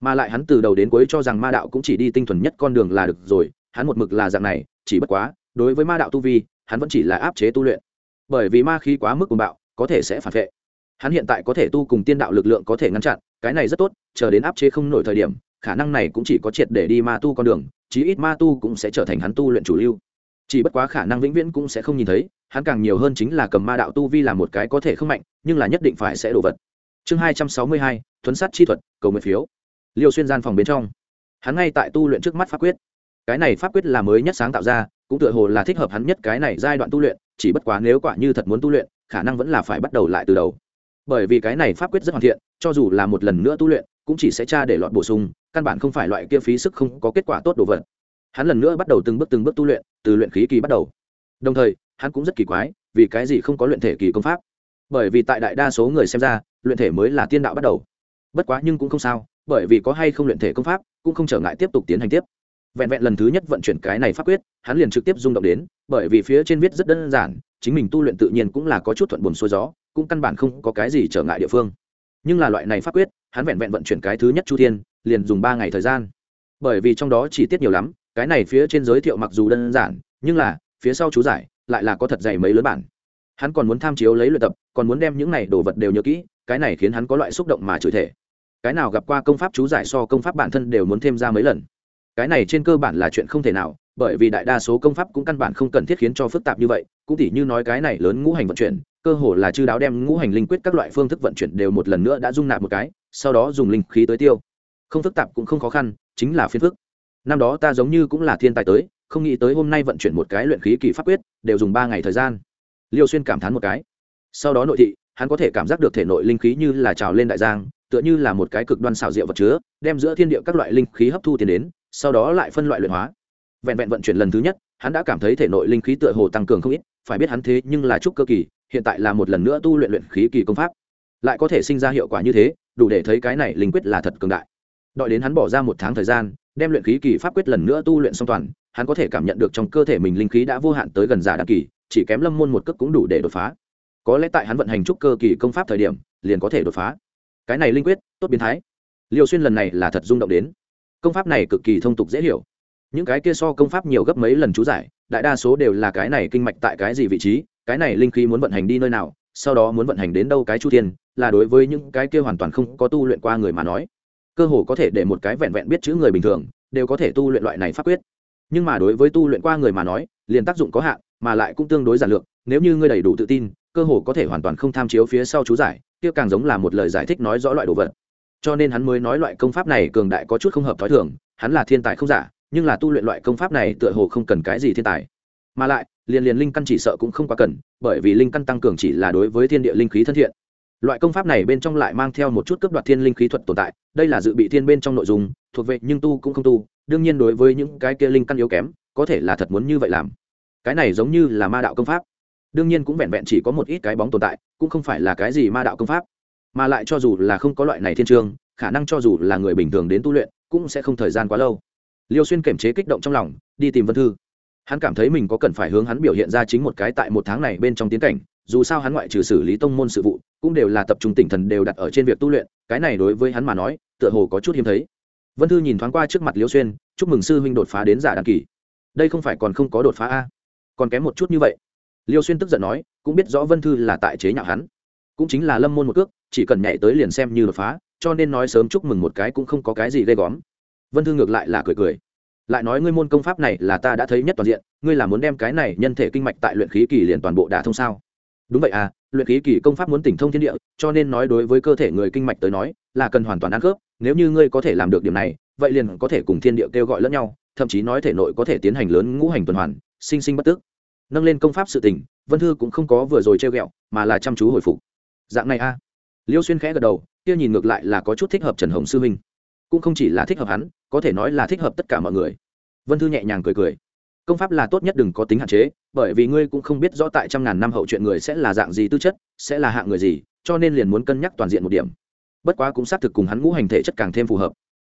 A: Mà lại hắn từ đầu đến cuối cho rằng ma đạo cũng chỉ đi tinh thuần nhất con đường là được rồi, hắn một mực là dạng này, chỉ bất quá, đối với ma đạo tu vi, hắn vẫn chỉ là áp chế tu luyện. Bởi vì ma khí quá mức cuồng bạo, có thể sẽ phản vệ. Hắn hiện tại có thể tu cùng tiên đạo lực lượng có thể ngăn chặn, cái này rất tốt, chờ đến áp chế không nổi thời điểm, khả năng này cũng chỉ có triệt để đi ma tu con đường, chí ít ma tu cũng sẽ trở thành hắn tu luyện chủ lưu chỉ bất quá khả năng vĩnh viễn cũng sẽ không nhìn thấy, hắn càng nhiều hơn chính là cầm ma đạo tu vi là một cái có thể không mạnh, nhưng là nhất định phải sẽ đổ vật. Chương hai trăm sáu mươi hai, thuấn sát chi thuật, cầu nguyện phiếu. Liêu xuyên gian phòng bên trong, hắn ngay tại tu luyện trước mắt pháp quyết. Cái này pháp quyết là mới nhất sáng tạo ra, cũng tựa hồ là thích hợp hắn nhất cái này giai đoạn tu luyện, chỉ bất quá nếu quả như thật muốn tu luyện, khả năng vẫn là phải bắt đầu lại từ đầu. Bởi vì cái này pháp quyết rất hoàn thiện, cho dù là một lần nữa tu luyện, cũng chỉ sẽ tra để lọt bổ sung, căn bản không phải loại kia phí sức không có kết quả tốt đồ vật hắn lần nữa bắt đầu từng bước từng bước tu luyện, từ luyện khí kỳ bắt đầu. Đồng thời, hắn cũng rất kỳ quái, vì cái gì không có luyện thể kỳ công pháp? Bởi vì tại đại đa số người xem ra, luyện thể mới là tiên đạo bắt đầu. Bất quá nhưng cũng không sao, bởi vì có hay không luyện thể công pháp, cũng không trở ngại tiếp tục tiến hành tiếp. Vẹn vẹn lần thứ nhất vận chuyển cái này pháp quyết, hắn liền trực tiếp rung động đến, bởi vì phía trên viết rất đơn giản, chính mình tu luyện tự nhiên cũng là có chút thuận buồn xuôi gió, cũng căn bản không có cái gì trở ngại địa phương. Nhưng là loại này pháp quyết, hắn vẹn vẹn vận chuyển cái thứ nhất chu thiên, liền dùng ba ngày thời gian. Bởi vì trong đó chi tiết nhiều lắm cái này phía trên giới thiệu mặc dù đơn giản, nhưng là, phía sau chú giải, lại là có thật dày mấy lớn bản. Hắn còn muốn tham chiếu lấy luyện tập, còn muốn đem những này đồ vật đều nhớ kỹ, cái này khiến hắn có loại xúc động mà chửi thể cái nào gặp qua công pháp chú giải so công pháp bản thân đều muốn thêm ra mấy lần. Cái này trên cơ bản là chuyện không thể nào, bởi vì đại đa số công pháp cũng căn bản không cần thiết khiến cho phức tạp như vậy, cũng tỉ như nói cái này lớn ngũ hành vận chuyển, cơ hồ là chư đáo đem ngũ hành linh quyết các loại phương thức vận chuyển đều một lần nữa đã dung nạp một cái, sau đó dùng linh khí tới tiêu. Không phức tạp cũng không khó khăn, chính là phiên phức năm đó ta giống như cũng là thiên tài tới, không nghĩ tới hôm nay vận chuyển một cái luyện khí kỳ pháp quyết, đều dùng ba ngày thời gian. Liêu xuyên cảm thán một cái. Sau đó nội thị, hắn có thể cảm giác được thể nội linh khí như là trào lên đại giang, tựa như là một cái cực đoan xảo diệu vật chứa, đem giữa thiên địa các loại linh khí hấp thu tiến đến, sau đó lại phân loại luyện hóa. Vẹn vẹn vận chuyển lần thứ nhất, hắn đã cảm thấy thể nội linh khí tựa hồ tăng cường không ít, phải biết hắn thế nhưng là trúc cơ kỳ, hiện tại là một lần nữa tu luyện luyện khí kỳ công pháp. Lại có thể sinh ra hiệu quả như thế, đủ để thấy cái này linh quyết là thật cường đại. Đợi đến hắn bỏ ra một tháng thời gian đem luyện khí kỳ pháp quyết lần nữa tu luyện xong toàn, hắn có thể cảm nhận được trong cơ thể mình linh khí đã vô hạn tới gần giả đăng kỳ, chỉ kém lâm môn một cước cũng đủ để đột phá. Có lẽ tại hắn vận hành trúc cơ kỳ công pháp thời điểm, liền có thể đột phá. Cái này linh quyết, tốt biến thái. Liều xuyên lần này là thật rung động đến. Công pháp này cực kỳ thông tục dễ hiểu. Những cái kia so công pháp nhiều gấp mấy lần chú giải, đại đa số đều là cái này kinh mạch tại cái gì vị trí, cái này linh khí muốn vận hành đi nơi nào, sau đó muốn vận hành đến đâu cái chu thiên, là đối với những cái kia hoàn toàn không có tu luyện qua người mà nói cơ hồ có thể để một cái vẹn vẹn biết chữ người bình thường, đều có thể tu luyện loại này pháp quyết. Nhưng mà đối với tu luyện qua người mà nói, liền tác dụng có hạn, mà lại cũng tương đối giản lược, nếu như ngươi đầy đủ tự tin, cơ hồ có thể hoàn toàn không tham chiếu phía sau chú giải, kia càng giống là một lời giải thích nói rõ loại đồ vật. Cho nên hắn mới nói loại công pháp này cường đại có chút không hợp thói thường, hắn là thiên tài không giả, nhưng là tu luyện loại công pháp này tựa hồ không cần cái gì thiên tài. Mà lại, liền liền linh căn chỉ sợ cũng không quá cần, bởi vì linh căn tăng cường chỉ là đối với thiên địa linh khí thân thiện loại công pháp này bên trong lại mang theo một chút cấp đoạt thiên linh khí thuật tồn tại đây là dự bị thiên bên trong nội dung thuộc về nhưng tu cũng không tu đương nhiên đối với những cái kia linh căn yếu kém có thể là thật muốn như vậy làm. Cái này giống như là ma đạo công pháp. Đương nhiên cũng vẹn vẹn chỉ có một ít cái bóng tồn tại cũng không phải là cái gì ma đạo công pháp. Mà lại cho dù là không có loại này thiên trường, khả năng cho dù là người bình thường đến tu luyện cũng sẽ không thời gian quá lâu. Liêu xuyên kiểm chế kích động trong lòng đi tìm vân thư. Hắn cảm thấy mình có cần phải hướng hắn biểu hiện ra chính một cái tại một tháng này bên trong tiến cảnh dù sao hắn ngoại trừ xử lý tông môn sự vụ cũng đều là tập trung tinh thần đều đặt ở trên việc tu luyện, cái này đối với hắn mà nói, tựa hồ có chút hiếm thấy. Vân thư nhìn thoáng qua trước mặt liêu xuyên, chúc mừng sư huynh đột phá đến giả đàn kỳ. Đây không phải còn không có đột phá a? Còn kém một chút như vậy. Liêu xuyên tức giận nói, cũng biết rõ vân thư là tại chế nhạo hắn. Cũng chính là lâm môn một cước, chỉ cần nhảy tới liền xem như đột phá, cho nên nói sớm chúc mừng một cái cũng không có cái gì ghê góm vân thư ngược lại là cười cười. Lại nói ngươi môn công pháp này là ta đã thấy nhất toàn diện, ngươi là muốn đem cái này nhân thể kinh mạch tại luyện khí kỳ liền toàn bộ đả thông sao? Đúng vậy à luyện khí kỳ công pháp muốn tỉnh thông thiên địa, cho nên nói đối với cơ thể người kinh mạch tới nói, là cần hoàn toàn ăn khớp. Nếu như ngươi có thể làm được điểm này, vậy liền có thể cùng thiên địa kêu gọi lẫn nhau, thậm chí nói thể nội có thể tiến hành lớn ngũ hành tuần hoàn, sinh sinh bất tức. Nâng lên công pháp sự tình vân thư cũng không có vừa rồi treo ghẹo, mà là chăm chú hồi phục. Dạng này a. À. liêu xuyên khẽ gật đầu, kia nhìn ngược lại là có chút thích hợp trần hồng sư huynh. Cũng không chỉ là thích hợp hắn, có thể nói là thích hợp tất cả mọi người. Vân thư nhẹ nhàng cười cười. Công pháp là tốt nhất, đừng có tính hạn chế bởi vì ngươi cũng không biết rõ tại trăm ngàn năm hậu chuyện người sẽ là dạng gì tư chất, sẽ là hạng người gì, cho nên liền muốn cân nhắc toàn diện một điểm. Bất quá cũng xác thực cùng hắn ngũ hành thể chất càng thêm phù hợp.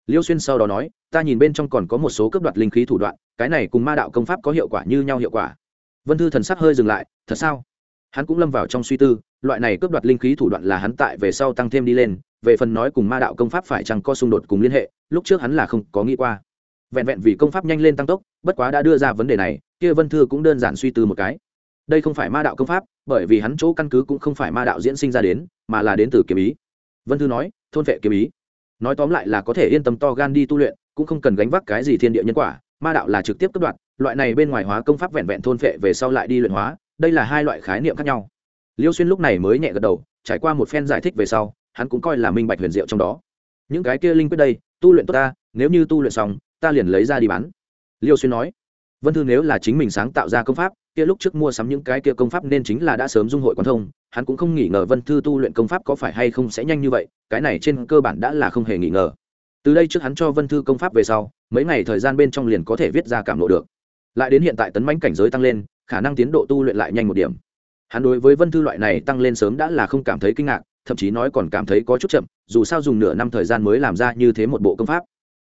A: Liêu xuyên sau đó nói, ta nhìn bên trong còn có một số cấp đoạt linh khí thủ đoạn, cái này cùng ma đạo công pháp có hiệu quả như nhau hiệu quả. Vân thư thần sắc hơi dừng lại, thật sao? Hắn cũng lâm vào trong suy tư, loại này cướp đoạt linh khí thủ đoạn là hắn tại về sau tăng thêm đi lên, về phần nói cùng ma đạo công pháp phải chăng có xung đột cùng liên hệ, lúc trước hắn là không có nghĩ qua vẹn vẹn vì công pháp nhanh lên tăng tốc bất quá đã đưa ra vấn đề này kia vân thư cũng đơn giản suy tư một cái. Đây không phải ma đạo công pháp bởi vì hắn chỗ căn cứ cũng không phải ma đạo diễn sinh ra đến mà là đến từ kiếm ý. Vân thư nói thôn vệ kiếm ý. Nói tóm lại là có thể yên tâm to gan đi tu luyện cũng không cần gánh vác cái gì thiên địa nhân quả ma đạo là trực tiếp cấp đoạn, loại này bên ngoài hóa công pháp vẹn vẹn thôn vệ về sau lại đi luyện hóa đây là hai loại khái niệm khác nhau. Liêu xuyên lúc này mới nhẹ gật đầu trải qua một phen giải thích về sau hắn cũng coi là minh bạch huyền diệu trong đó. Những cái kia linh quyết đây tu luyện tốt ta nếu như tu luyện xong ta liền lấy ra đi bán. Liêu xuyên nói, vân thư nếu là chính mình sáng tạo ra công pháp, kia lúc trước mua sắm những cái kia công pháp nên chính là đã sớm dung hội quan thông, hắn cũng không nghĩ ngờ vân thư tu luyện công pháp có phải hay không sẽ nhanh như vậy, cái này trên cơ bản đã là không hề nghĩ ngờ. Từ đây trước hắn cho vân thư công pháp về sau, mấy ngày thời gian bên trong liền có thể viết ra cảm lộ được. Lại đến hiện tại tấn mãnh cảnh giới tăng lên, khả năng tiến độ tu luyện lại nhanh một điểm. Hắn đối với vân thư loại này tăng lên sớm đã là không cảm thấy kinh ngạc, thậm chí nói còn cảm thấy có chút chậm, dù sao dùng nửa năm thời gian mới làm ra như thế một bộ công pháp.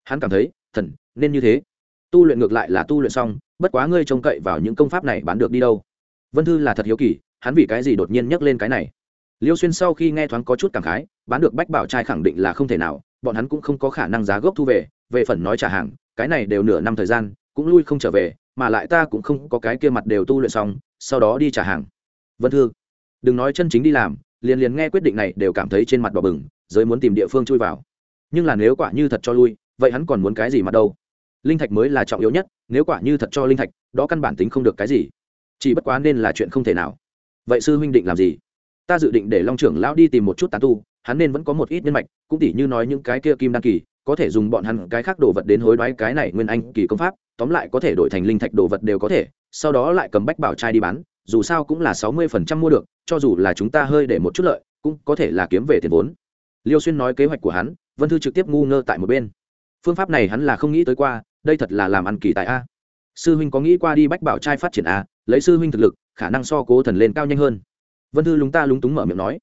A: Hắn cảm thấy, thần nên như thế. Tu luyện ngược lại là tu luyện xong, bất quá ngươi trông cậy vào những công pháp này bán được đi đâu. Vân thư là thật hiếu kỳ, hắn vì cái gì đột nhiên nhắc lên cái này? Liêu xuyên sau khi nghe thoáng có chút cảm khái, bán được bách bảo trai khẳng định là không thể nào, bọn hắn cũng không có khả năng giá gốc thu về về phần nói trả hàng, cái này đều nửa năm thời gian, cũng lui không trở về, mà lại ta cũng không có cái kia mặt đều tu luyện xong, sau đó đi trả hàng. Vân thư, đừng nói chân chính đi làm, liền liền nghe quyết định này đều cảm thấy trên mặt đỏ bừng, giới muốn tìm địa phương chui vào. Nhưng là nếu quả như thật cho lui, vậy hắn còn muốn cái gì mặt đâu? Linh thạch mới là trọng yếu nhất, nếu quả như thật cho linh thạch, đó căn bản tính không được cái gì. Chỉ bất quá nên là chuyện không thể nào. Vậy sư huynh định làm gì? Ta dự định để long trưởng lão đi tìm một chút tán tu, hắn nên vẫn có một ít nhân mạch, cũng tỉ như nói những cái kia kim đăng kỳ, có thể dùng bọn hắn cái khác đồ vật đến hối đoái cái này nguyên anh kỳ công pháp, tóm lại có thể đổi thành linh thạch đồ vật đều có thể, sau đó lại cầm bách bảo trai đi bán, dù sao cũng là sáu mươi phần trăm mua được, cho dù là chúng ta hơi để một chút lợi, cũng có thể là kiếm về tiền vốn. Liêu xuyên nói kế hoạch của hắn, vân thư trực tiếp ngu ngơ tại một bên. Phương pháp này hắn là không nghĩ tới qua đây thật là làm ăn kỳ tại a. Sư huynh có nghĩ qua đi bách bảo trai phát triển a, lấy sư huynh thực lực, khả năng so cố thần lên cao nhanh hơn. Vân thư lúng ta lúng túng mở miệng nói,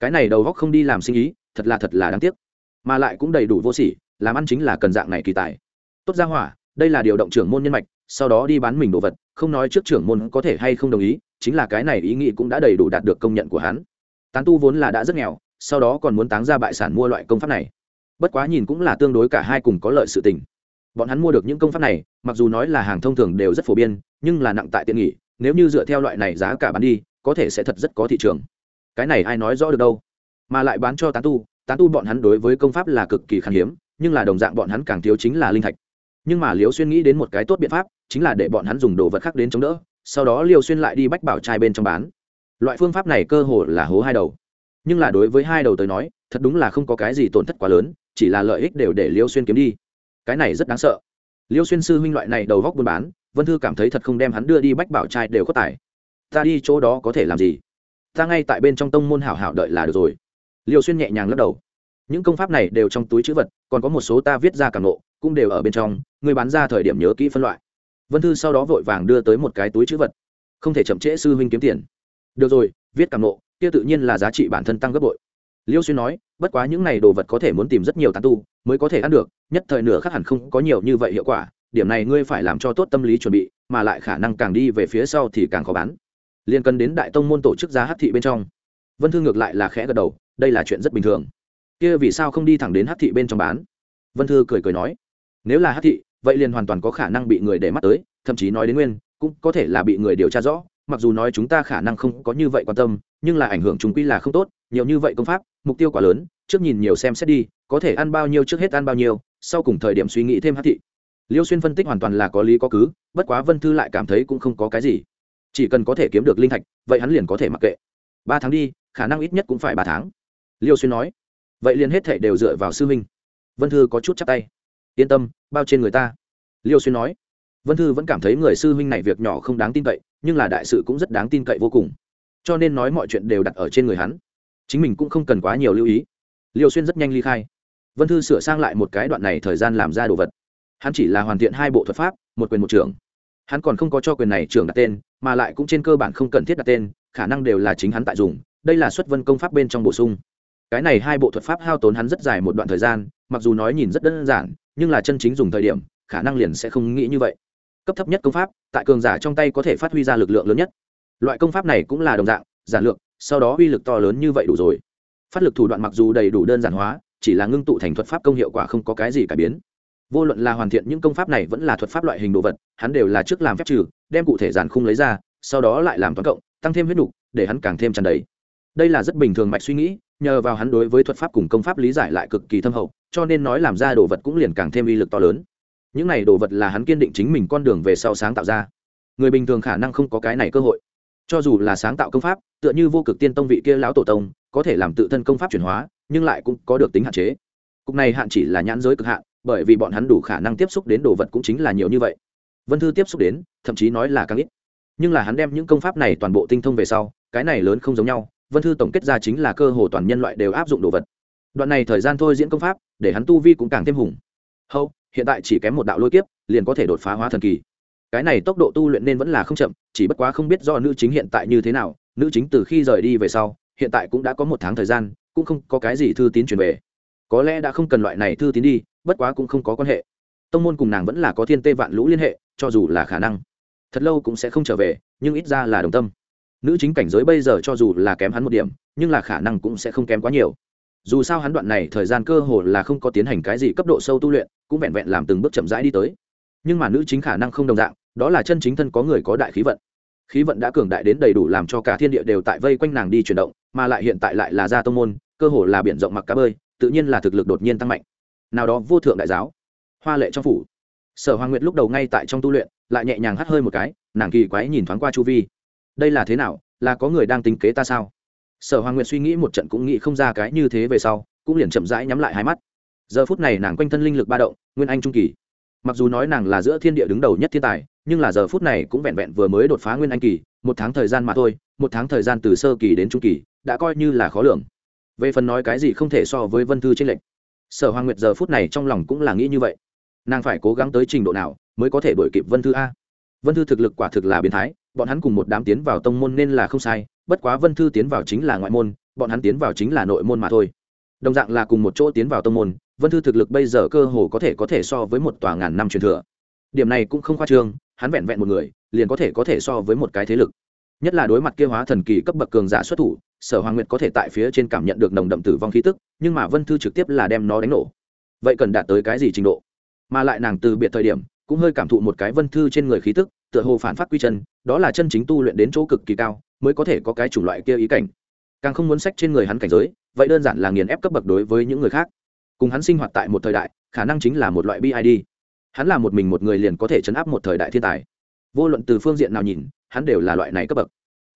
A: cái này đầu góc không đi làm sinh ý, thật là thật là đáng tiếc. Mà lại cũng đầy đủ vô sỉ, làm ăn chính là cần dạng này kỳ tài. Tốt ra hỏa, đây là điều động trưởng môn nhân mạch, sau đó đi bán mình đồ vật, không nói trước trưởng môn có thể hay không đồng ý, chính là cái này ý nghĩ cũng đã đầy đủ đạt được công nhận của hắn. Tán tu vốn là đã rất nghèo, sau đó còn muốn táng ra bại sản mua loại công pháp này. Bất quá nhìn cũng là tương đối cả hai cùng có lợi sự tình bọn hắn mua được những công pháp này, mặc dù nói là hàng thông thường đều rất phổ biến, nhưng là nặng tại tiện nghỉ nếu như dựa theo loại này giá cả bán đi, có thể sẽ thật rất có thị trường. Cái này ai nói rõ được đâu? Mà lại bán cho tán tu tán tu bọn hắn đối với công pháp là cực kỳ khan hiếm, nhưng là đồng dạng bọn hắn càng thiếu chính là linh thạch. Nhưng mà liều xuyên nghĩ đến một cái tốt biện pháp, chính là để bọn hắn dùng đồ vật khác đến chống đỡ, sau đó liều xuyên lại đi bách bảo trai bên trong bán. Loại phương pháp này cơ hồ là hố hai đầu. Nhưng là đối với hai đầu tới nói, thật đúng là không có cái gì tổn thất quá lớn, chỉ là lợi ích đều để liêu xuyên kiếm đi cái này rất đáng sợ. Liêu xuyên sư huynh loại này đầu góc buôn bán, vân thư cảm thấy thật không đem hắn đưa đi bách bảo trai đều có tài. Ta đi chỗ đó có thể làm gì? Ta ngay tại bên trong tông môn hảo hảo đợi là được rồi. Liêu xuyên nhẹ nhàng lắc đầu. Những công pháp này đều trong túi chữ vật, còn có một số ta viết ra cảm nộ cũng đều ở bên trong, người bán ra thời điểm nhớ kỹ phân loại. Vân thư sau đó vội vàng đưa tới một cái túi chữ vật. Không thể chậm trễ sư huynh kiếm tiền. Được rồi, viết cảm nộ kia tự nhiên là giá trị bản thân tăng gấp bội liêu xuyên nói, bất quá những này đồ vật có thể muốn tìm rất nhiều tán tu, mới có thể ăn được, nhất thời nửa khác hẳn không có nhiều như vậy hiệu quả, điểm này ngươi phải làm cho tốt tâm lý chuẩn bị, mà lại khả năng càng đi về phía sau thì càng khó bán. Liên cần đến đại tông môn tổ chức giá hát thị bên trong. Vân thư ngược lại là khẽ gật đầu, đây là chuyện rất bình thường. Kia vì sao không đi thẳng đến hát thị bên trong bán? Vân thư cười cười nói, nếu là hát thị, vậy liền hoàn toàn có khả năng bị người để mắt tới, thậm chí nói đến nguyên, cũng có thể là bị người điều tra rõ, mặc dù nói chúng ta khả năng không có như vậy quan tâm, nhưng là ảnh hưởng chúng quy là không tốt, nhiều như vậy công pháp mục tiêu quá lớn, trước nhìn nhiều xem xét đi, có thể ăn bao nhiêu trước hết ăn bao nhiêu, sau cùng thời điểm suy nghĩ thêm hát thị. Liêu xuyên phân tích hoàn toàn là có lý có cứ, bất quá vân thư lại cảm thấy cũng không có cái gì. Chỉ cần có thể kiếm được linh thạch, vậy hắn liền có thể mặc kệ. Ba tháng đi, khả năng ít nhất cũng phải ba tháng. Liêu xuyên nói. Vậy liền hết thể đều dựa vào sư huynh. Vân thư có chút chắc tay. Yên tâm, bao trên người ta. Liêu xuyên nói. Vân thư vẫn cảm thấy người sư huynh này việc nhỏ không đáng tin cậy, nhưng là đại sự cũng rất đáng tin cậy vô cùng. Cho nên nói mọi chuyện đều đặt ở trên người hắn chính mình cũng không cần quá nhiều lưu ý. Liêu xuyên rất nhanh ly khai. Vân thư sửa sang lại một cái đoạn này thời gian làm ra đồ vật. Hắn chỉ là hoàn thiện hai bộ thuật pháp, một quyền một trưởng hắn còn không có cho quyền này trưởng đặt tên, mà lại cũng trên cơ bản không cần thiết đặt tên, khả năng đều là chính hắn tại dùng. Đây là xuất vân công pháp bên trong bổ sung. Cái này hai bộ thuật pháp hao tốn hắn rất dài một đoạn thời gian, mặc dù nói nhìn rất đơn giản, nhưng là chân chính dùng thời điểm, khả năng liền sẽ không nghĩ như vậy. Cấp thấp nhất công pháp, tại cường giả trong tay có thể phát huy ra lực lượng lớn nhất. Loại công pháp này cũng là đồng dạng, giản lược sau đó uy lực to lớn như vậy đủ rồi. Phát lực thủ đoạn mặc dù đầy đủ đơn giản hóa chỉ là ngưng tụ thành thuật pháp công hiệu quả không có cái gì cải biến. Vô luận là hoàn thiện những công pháp này vẫn là thuật pháp loại hình đồ vật hắn đều là trước làm phép trừ đem cụ thể giản khung lấy ra sau đó lại làm toán cộng tăng thêm huyết đủ, để hắn càng thêm tràn đầy. Đây là rất bình thường mạch suy nghĩ nhờ vào hắn đối với thuật pháp cùng công pháp lý giải lại cực kỳ thâm hậu cho nên nói làm ra đồ vật cũng liền càng thêm uy lực to lớn. Những này đồ vật là hắn kiên định chính mình con đường về sau sáng tạo ra. Người bình thường khả năng không có cái này cơ hội cho dù là sáng tạo công pháp, tựa như vô cực tiên tông vị kia lão tổ tông, có thể làm tự thân công pháp chuyển hóa, nhưng lại cũng có được tính hạn chế. Cục này hạn chỉ là nhãn giới cực hạn, bởi vì bọn hắn đủ khả năng tiếp xúc đến đồ vật cũng chính là nhiều như vậy. Vân thư tiếp xúc đến, thậm chí nói là càng ít. Nhưng là hắn đem những công pháp này toàn bộ tinh thông về sau, cái này lớn không giống nhau, vân thư tổng kết ra chính là cơ hồ toàn nhân loại đều áp dụng đồ vật. Đoạn này thời gian thôi diễn công pháp, để hắn tu vi cũng càng thêm hùng. Hâu, hiện tại chỉ kém một đạo lôi kiếp, liền có thể đột phá hóa thần kỳ. Cái này tốc độ tu luyện nên vẫn là không chậm chỉ bất quá không biết do nữ chính hiện tại như thế nào, nữ chính từ khi rời đi về sau, hiện tại cũng đã có một tháng thời gian, cũng không có cái gì thư tín truyền về. Có lẽ đã không cần loại này thư tín đi, bất quá cũng không có quan hệ. Tông môn cùng nàng vẫn là có thiên tê vạn lũ liên hệ, cho dù là khả năng. Thật lâu cũng sẽ không trở về, nhưng ít ra là đồng tâm. Nữ chính cảnh giới bây giờ cho dù là kém hắn một điểm, nhưng là khả năng cũng sẽ không kém quá nhiều. Dù sao hắn đoạn này thời gian cơ hồ là không có tiến hành cái gì cấp độ sâu tu luyện, cũng vẹn vẹn làm từng bước chậm rãi đi tới. Nhưng mà nữ chính khả năng không đồng dạng đó là chân chính thân có người có đại khí vận. Khí vận đã cường đại đến đầy đủ làm cho cả thiên địa đều tại vây quanh nàng đi chuyển động, mà lại hiện tại lại là gia tông môn, cơ hồ là biển rộng mặc cá bơi, tự nhiên là thực lực đột nhiên tăng mạnh. Nào đó vô thượng đại giáo, hoa lệ trong phủ. Sở hoàng nguyệt lúc đầu ngay tại trong tu luyện, lại nhẹ nhàng hắt hơi một cái, nàng kỳ quái nhìn thoáng qua chu vi. Đây là thế nào? Là có người đang tính kế ta sao? Sở hoàng nguyệt suy nghĩ một trận cũng nghĩ không ra cái như thế về sau, cũng liền chậm rãi nhắm lại hai mắt. Giờ phút này nàng quanh thân linh lực ba động, nguyên anh trung kỳ. Mặc dù nói nàng là giữa thiên địa đứng đầu nhất thiên tài nhưng là giờ phút này cũng vẹn vẹn vừa mới đột phá nguyên anh kỳ, một tháng thời gian mà thôi, một tháng thời gian từ sơ kỳ đến trung kỳ, đã coi như là khó lường. Về phần nói cái gì không thể so với vân thư trên lệnh sở hoàng nguyệt giờ phút này trong lòng cũng là nghĩ như vậy. Nàng phải cố gắng tới trình độ nào mới có thể đổi kịp vân thư a? Vân thư thực lực quả thực là biến thái, bọn hắn cùng một đám tiến vào tông môn nên là không sai, bất quá vân thư tiến vào chính là ngoại môn, bọn hắn tiến vào chính là nội môn mà thôi. Đồng dạng là cùng một chỗ tiến vào tông môn, vân thư thực lực bây giờ cơ hồ có thể có thể so với một tòa ngàn năm truyền thừa. Điểm này cũng không khoa trương hắn vẹn vẹn một người, liền có thể có thể so với một cái thế lực. Nhất là đối mặt kia hóa thần kỳ cấp bậc cường giả xuất thủ, sở hoàng nguyệt có thể tại phía trên cảm nhận được nồng đậm tử vong khí tức, nhưng mà vân thư trực tiếp là đem nó đánh nổ. Vậy cần đạt tới cái gì trình độ? Mà lại nàng từ biệt thời điểm, cũng hơi cảm thụ một cái vân thư trên người khí tức, tựa hồ phản phát quy chân, đó là chân chính tu luyện đến chỗ cực kỳ cao, mới có thể có cái chủng loại kia ý cảnh. Càng không muốn sách trên người hắn cảnh giới, vậy đơn giản là nghiền ép cấp bậc đối với những người khác. Cùng hắn sinh hoạt tại một thời đại, khả năng chính là một loại bid hắn là một mình một người liền có thể chấn áp một thời đại thiên tài. Vô luận từ phương diện nào nhìn, hắn đều là loại này cấp bậc.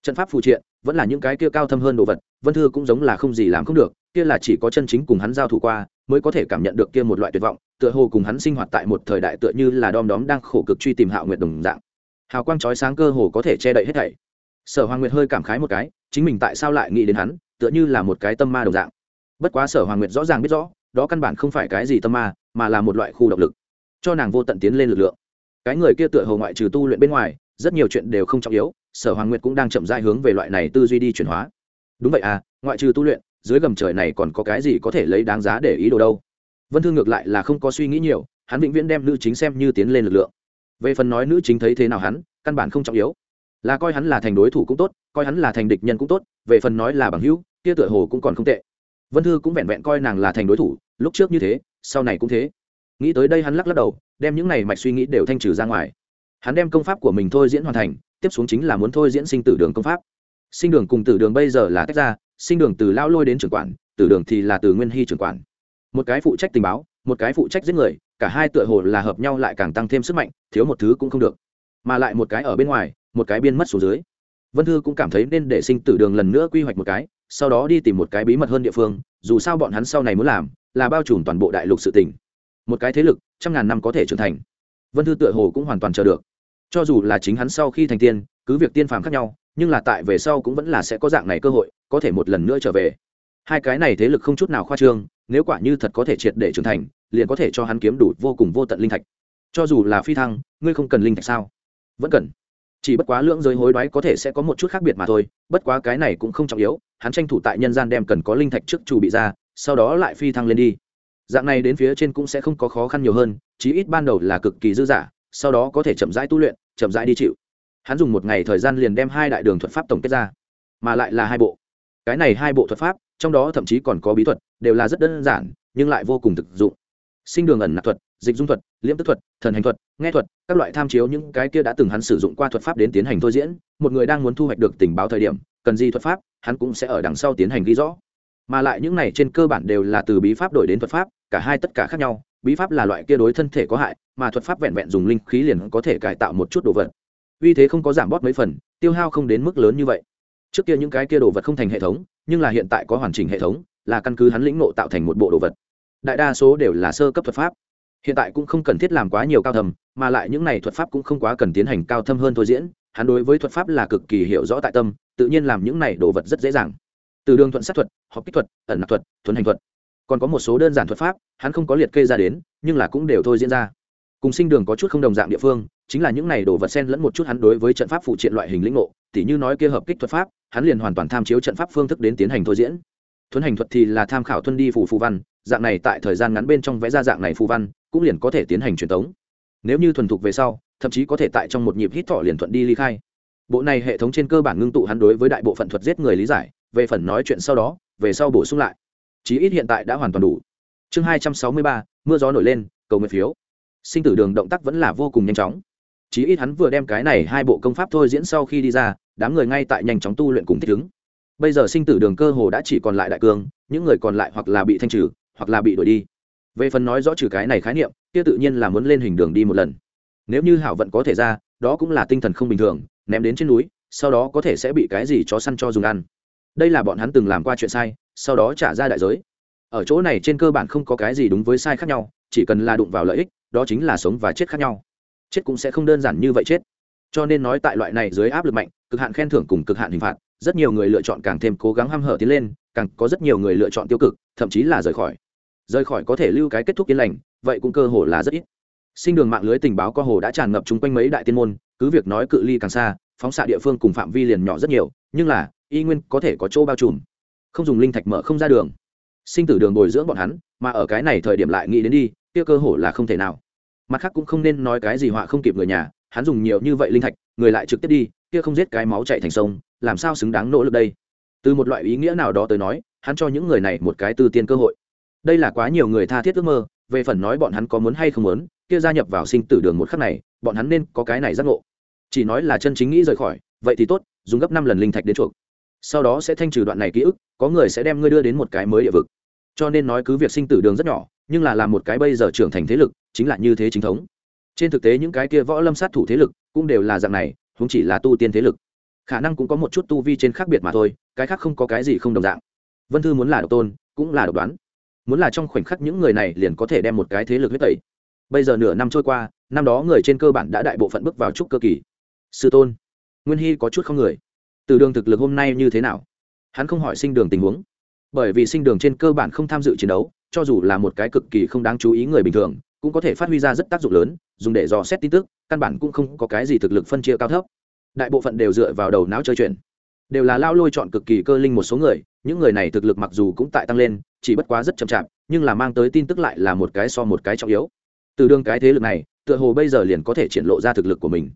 A: Trận pháp phù triện, vẫn là những cái kia cao thâm hơn đồ vật, vân thư cũng giống là không gì làm không được, kia là chỉ có chân chính cùng hắn giao thủ qua, mới có thể cảm nhận được kia một loại tuyệt vọng, tựa hồ cùng hắn sinh hoạt tại một thời đại tựa như là đom đóm đang khổ cực truy tìm hạo nguyệt đồng dạng. Hào quang chói sáng cơ hồ có thể che đậy hết thảy. Sở hoàng nguyệt hơi cảm khái một cái, chính mình tại sao lại nghĩ đến hắn, tựa như là một cái tâm ma đồng dạng. Bất quá sở hoàng nguyệt rõ ràng biết rõ, đó căn bản không phải cái gì tâm ma, mà là một loại khu động lực cho nàng vô tận tiến lên lực lượng. Cái người kia tựa hồ ngoại trừ tu luyện bên ngoài, rất nhiều chuyện đều không trọng yếu, sở hoàng nguyệt cũng đang chậm rãi hướng về loại này tư duy đi chuyển hóa. Đúng vậy à ngoại trừ tu luyện, dưới gầm trời này còn có cái gì có thể lấy đáng giá để ý đồ đâu? Vân thương ngược lại là không có suy nghĩ nhiều, hắn vĩnh viễn đem nữ chính xem như tiến lên lực lượng. Về phần nói nữ chính thấy thế nào hắn, căn bản không trọng yếu. Là coi hắn là thành đối thủ cũng tốt, coi hắn là thành địch nhân cũng tốt, về phần nói là bằng hữu, kia tựa hồ cũng còn không tệ. Vân thư cũng vẹn vẹn coi nàng là thành đối thủ, lúc trước như thế, sau này cũng thế nghĩ tới đây hắn lắc lắc đầu, đem những này mạch suy nghĩ đều thanh trừ ra ngoài. Hắn đem công pháp của mình thôi diễn hoàn thành, tiếp xuống chính là muốn thôi diễn sinh tử đường công pháp. Sinh đường cùng tử đường bây giờ là tách ra, sinh đường từ lao lôi đến trưởng quản, tử đường thì là từ nguyên hy trưởng quản. Một cái phụ trách tình báo, một cái phụ trách giết người, cả hai tựa hồ là hợp nhau lại càng tăng thêm sức mạnh, thiếu một thứ cũng không được. Mà lại một cái ở bên ngoài, một cái biên mất xuống dưới. Vân thư cũng cảm thấy nên để sinh tử đường lần nữa quy hoạch một cái, sau đó đi tìm một cái bí mật hơn địa phương, dù sao bọn hắn sau này muốn làm, là bao trùm toàn bộ đại lục sự tỉnh một cái thế lực, trăm ngàn năm có thể trưởng thành. Vân thư tựa hồ cũng hoàn toàn chờ được. Cho dù là chính hắn sau khi thành tiên, cứ việc tiên phàm khác nhau, nhưng là tại về sau cũng vẫn là sẽ có dạng này cơ hội, có thể một lần nữa trở về. Hai cái này thế lực không chút nào khoa trương, nếu quả như thật có thể triệt để trưởng thành, liền có thể cho hắn kiếm đủ vô cùng vô tận linh thạch. Cho dù là phi thăng, ngươi không cần linh thạch sao? Vẫn cần. Chỉ bất quá lưỡng giới hối đoái có thể sẽ có một chút khác biệt mà thôi, bất quá cái này cũng không trọng yếu, hắn tranh thủ tại nhân gian đem cần có linh thạch trước chủ bị ra, sau đó lại phi thăng lên đi dạng này đến phía trên cũng sẽ không có khó khăn nhiều hơn, chí ít ban đầu là cực kỳ dư dả, sau đó có thể chậm rãi tu luyện, chậm rãi đi chịu. Hắn dùng một ngày thời gian liền đem hai đại đường thuật pháp tổng kết ra, mà lại là hai bộ. Cái này hai bộ thuật pháp, trong đó thậm chí còn có bí thuật, đều là rất đơn giản, nhưng lại vô cùng thực dụng. Sinh đường ẩn nạp thuật, dịch dung thuật, liễm tức thuật, thần hành thuật, nghe thuật, các loại tham chiếu những cái kia đã từng hắn sử dụng qua thuật pháp đến tiến hành thôi diễn, một người đang muốn thu hoạch được tình báo thời điểm, cần gì thuật pháp, hắn cũng sẽ ở đằng sau tiến hành ghi rõ mà lại những này trên cơ bản đều là từ bí pháp đổi đến thuật pháp, cả hai tất cả khác nhau. Bí pháp là loại kia đối thân thể có hại, mà thuật pháp vẹn vẹn dùng linh khí liền có thể cải tạo một chút đồ vật. Vì thế không có giảm bót mấy phần, tiêu hao không đến mức lớn như vậy. Trước kia những cái kia đồ vật không thành hệ thống, nhưng là hiện tại có hoàn chỉnh hệ thống, là căn cứ hắn lĩnh nộ tạo thành một bộ đồ vật. Đại đa số đều là sơ cấp thuật pháp. Hiện tại cũng không cần thiết làm quá nhiều cao thầm, mà lại những này thuật pháp cũng không quá cần tiến hành cao thâm hơn thôi diễn. Hắn đối với thuật pháp là cực kỳ hiểu rõ tại tâm, tự nhiên làm những này đồ vật rất dễ dàng từ đường thuận sát thuật học kích thuật, ẩn nạp thuật, thuần hành thuật. Còn có một số đơn giản thuật pháp, hắn không có liệt kê ra đến, nhưng là cũng đều thôi diễn ra. Cùng sinh đường có chút không đồng dạng địa phương, chính là những này đồ vật xen lẫn một chút hắn đối với trận pháp phụ triện loại hình lĩnh ngộ, tỉ như nói kia hợp kích thuật pháp, hắn liền hoàn toàn tham chiếu trận pháp phương thức đến tiến hành thôi diễn. Thuần hành thuật thì là tham khảo thuần đi phù phù văn, dạng này tại thời gian ngắn bên trong vẽ ra dạng này phù văn, cũng liền có thể tiến hành truyền tống. Nếu như thuần thục về sau, thậm chí có thể tại trong một nhịp hít thọ liền thuận đi ly khai. Bộ này hệ thống trên cơ bản ngưng tụ hắn đối với đại bộ phận thuật giết người lý giải về phần nói chuyện sau đó, về sau bổ sung lại. Chí ít hiện tại đã hoàn toàn đủ. Chương hai trăm sáu mươi ba, mưa gió nổi lên, cầu nguyện phiếu. Sinh tử đường động tác vẫn là vô cùng nhanh chóng. Chí ít hắn vừa đem cái này hai bộ công pháp thôi diễn sau khi đi ra, đám người ngay tại nhanh chóng tu luyện cùng thích ứng. Bây giờ sinh tử đường cơ hồ đã chỉ còn lại đại cương những người còn lại hoặc là bị thanh trừ, hoặc là bị đuổi đi. Về phần nói rõ trừ cái này khái niệm, kia tự nhiên là muốn lên hình đường đi một lần. Nếu như hảo vận có thể ra, đó cũng là tinh thần không bình thường, ném đến trên núi, sau đó có thể sẽ bị cái gì chó săn cho dùng ăn đây là bọn hắn từng làm qua chuyện sai, sau đó trả ra đại giới. Ở chỗ này trên cơ bản không có cái gì đúng với sai khác nhau, chỉ cần là đụng vào lợi ích, đó chính là sống và chết khác nhau. Chết cũng sẽ không đơn giản như vậy chết. Cho nên nói tại loại này dưới áp lực mạnh, cực hạn khen thưởng cùng cực hạn hình phạt, rất nhiều người lựa chọn càng thêm cố gắng hăm hở tiến lên, càng có rất nhiều người lựa chọn tiêu cực, thậm chí là rời khỏi. Rời khỏi có thể lưu cái kết thúc yên lành, vậy cũng cơ hồ là rất ít. Sinh đường mạng lưới tình báo co hồ đã tràn ngập chung quanh mấy đại tiên môn, cứ việc nói cự ly càng xa, phóng xạ địa phương cùng phạm vi liền nhỏ rất nhiều, nhưng là y nguyên có thể có chỗ bao trùm. Không dùng linh thạch mở không ra đường. Sinh tử đường bồi dưỡng bọn hắn, mà ở cái này thời điểm lại nghĩ đến đi, kia cơ hồ là không thể nào. Mặt khác cũng không nên nói cái gì họa không kịp người nhà, hắn dùng nhiều như vậy linh thạch, người lại trực tiếp đi, kia không giết cái máu chạy thành sông, làm sao xứng đáng nỗ lực đây? Từ một loại ý nghĩa nào đó tới nói, hắn cho những người này một cái tư tiên cơ hội. Đây là quá nhiều người tha thiết ước mơ, về phần nói bọn hắn có muốn hay không muốn, kia gia nhập vào sinh tử đường một khắc này, bọn hắn nên có cái này giác ngộ. Chỉ nói là chân chính nghĩ rời khỏi, vậy thì tốt, dùng gấp năm lần linh thạch đến chuộc sau đó sẽ thanh trừ đoạn này ký ức, có người sẽ đem ngươi đưa đến một cái mới địa vực. Cho nên nói cứ việc sinh tử đường rất nhỏ, nhưng là làm một cái bây giờ trưởng thành thế lực, chính là như thế chính thống. Trên thực tế những cái kia võ lâm sát thủ thế lực cũng đều là dạng này cũng chỉ là tu tiên thế lực. Khả năng cũng có một chút tu vi trên khác biệt mà thôi, cái khác không có cái gì không đồng dạng. Vân thư muốn là độc tôn, cũng là độc đoán. Muốn là trong khoảnh khắc những người này liền có thể đem một cái thế lực huyết tẩy. Bây giờ nửa năm trôi qua, năm đó người trên cơ bản đã đại bộ phận bước vào trúc cơ kỳ. Sư tôn, nguyên hy có chút không người từ đường thực lực hôm nay như thế nào? Hắn không hỏi sinh đường tình huống. Bởi vì sinh đường trên cơ bản không tham dự chiến đấu, cho dù là một cái cực kỳ không đáng chú ý người bình thường, cũng có thể phát huy ra rất tác dụng lớn, dùng để dò xét tin tức, căn bản cũng không có cái gì thực lực phân chia cao thấp. Đại bộ phận đều dựa vào đầu não chơi chuyện. Đều là lao lôi chọn cực kỳ cơ linh một số người, những người này thực lực mặc dù cũng tại tăng lên, chỉ bất quá rất chậm chạp, nhưng là mang tới tin tức lại là một cái so một cái trọng yếu. Từ đương cái thế lực này, tựa hồ bây giờ liền có thể triển lộ ra thực lực của mình.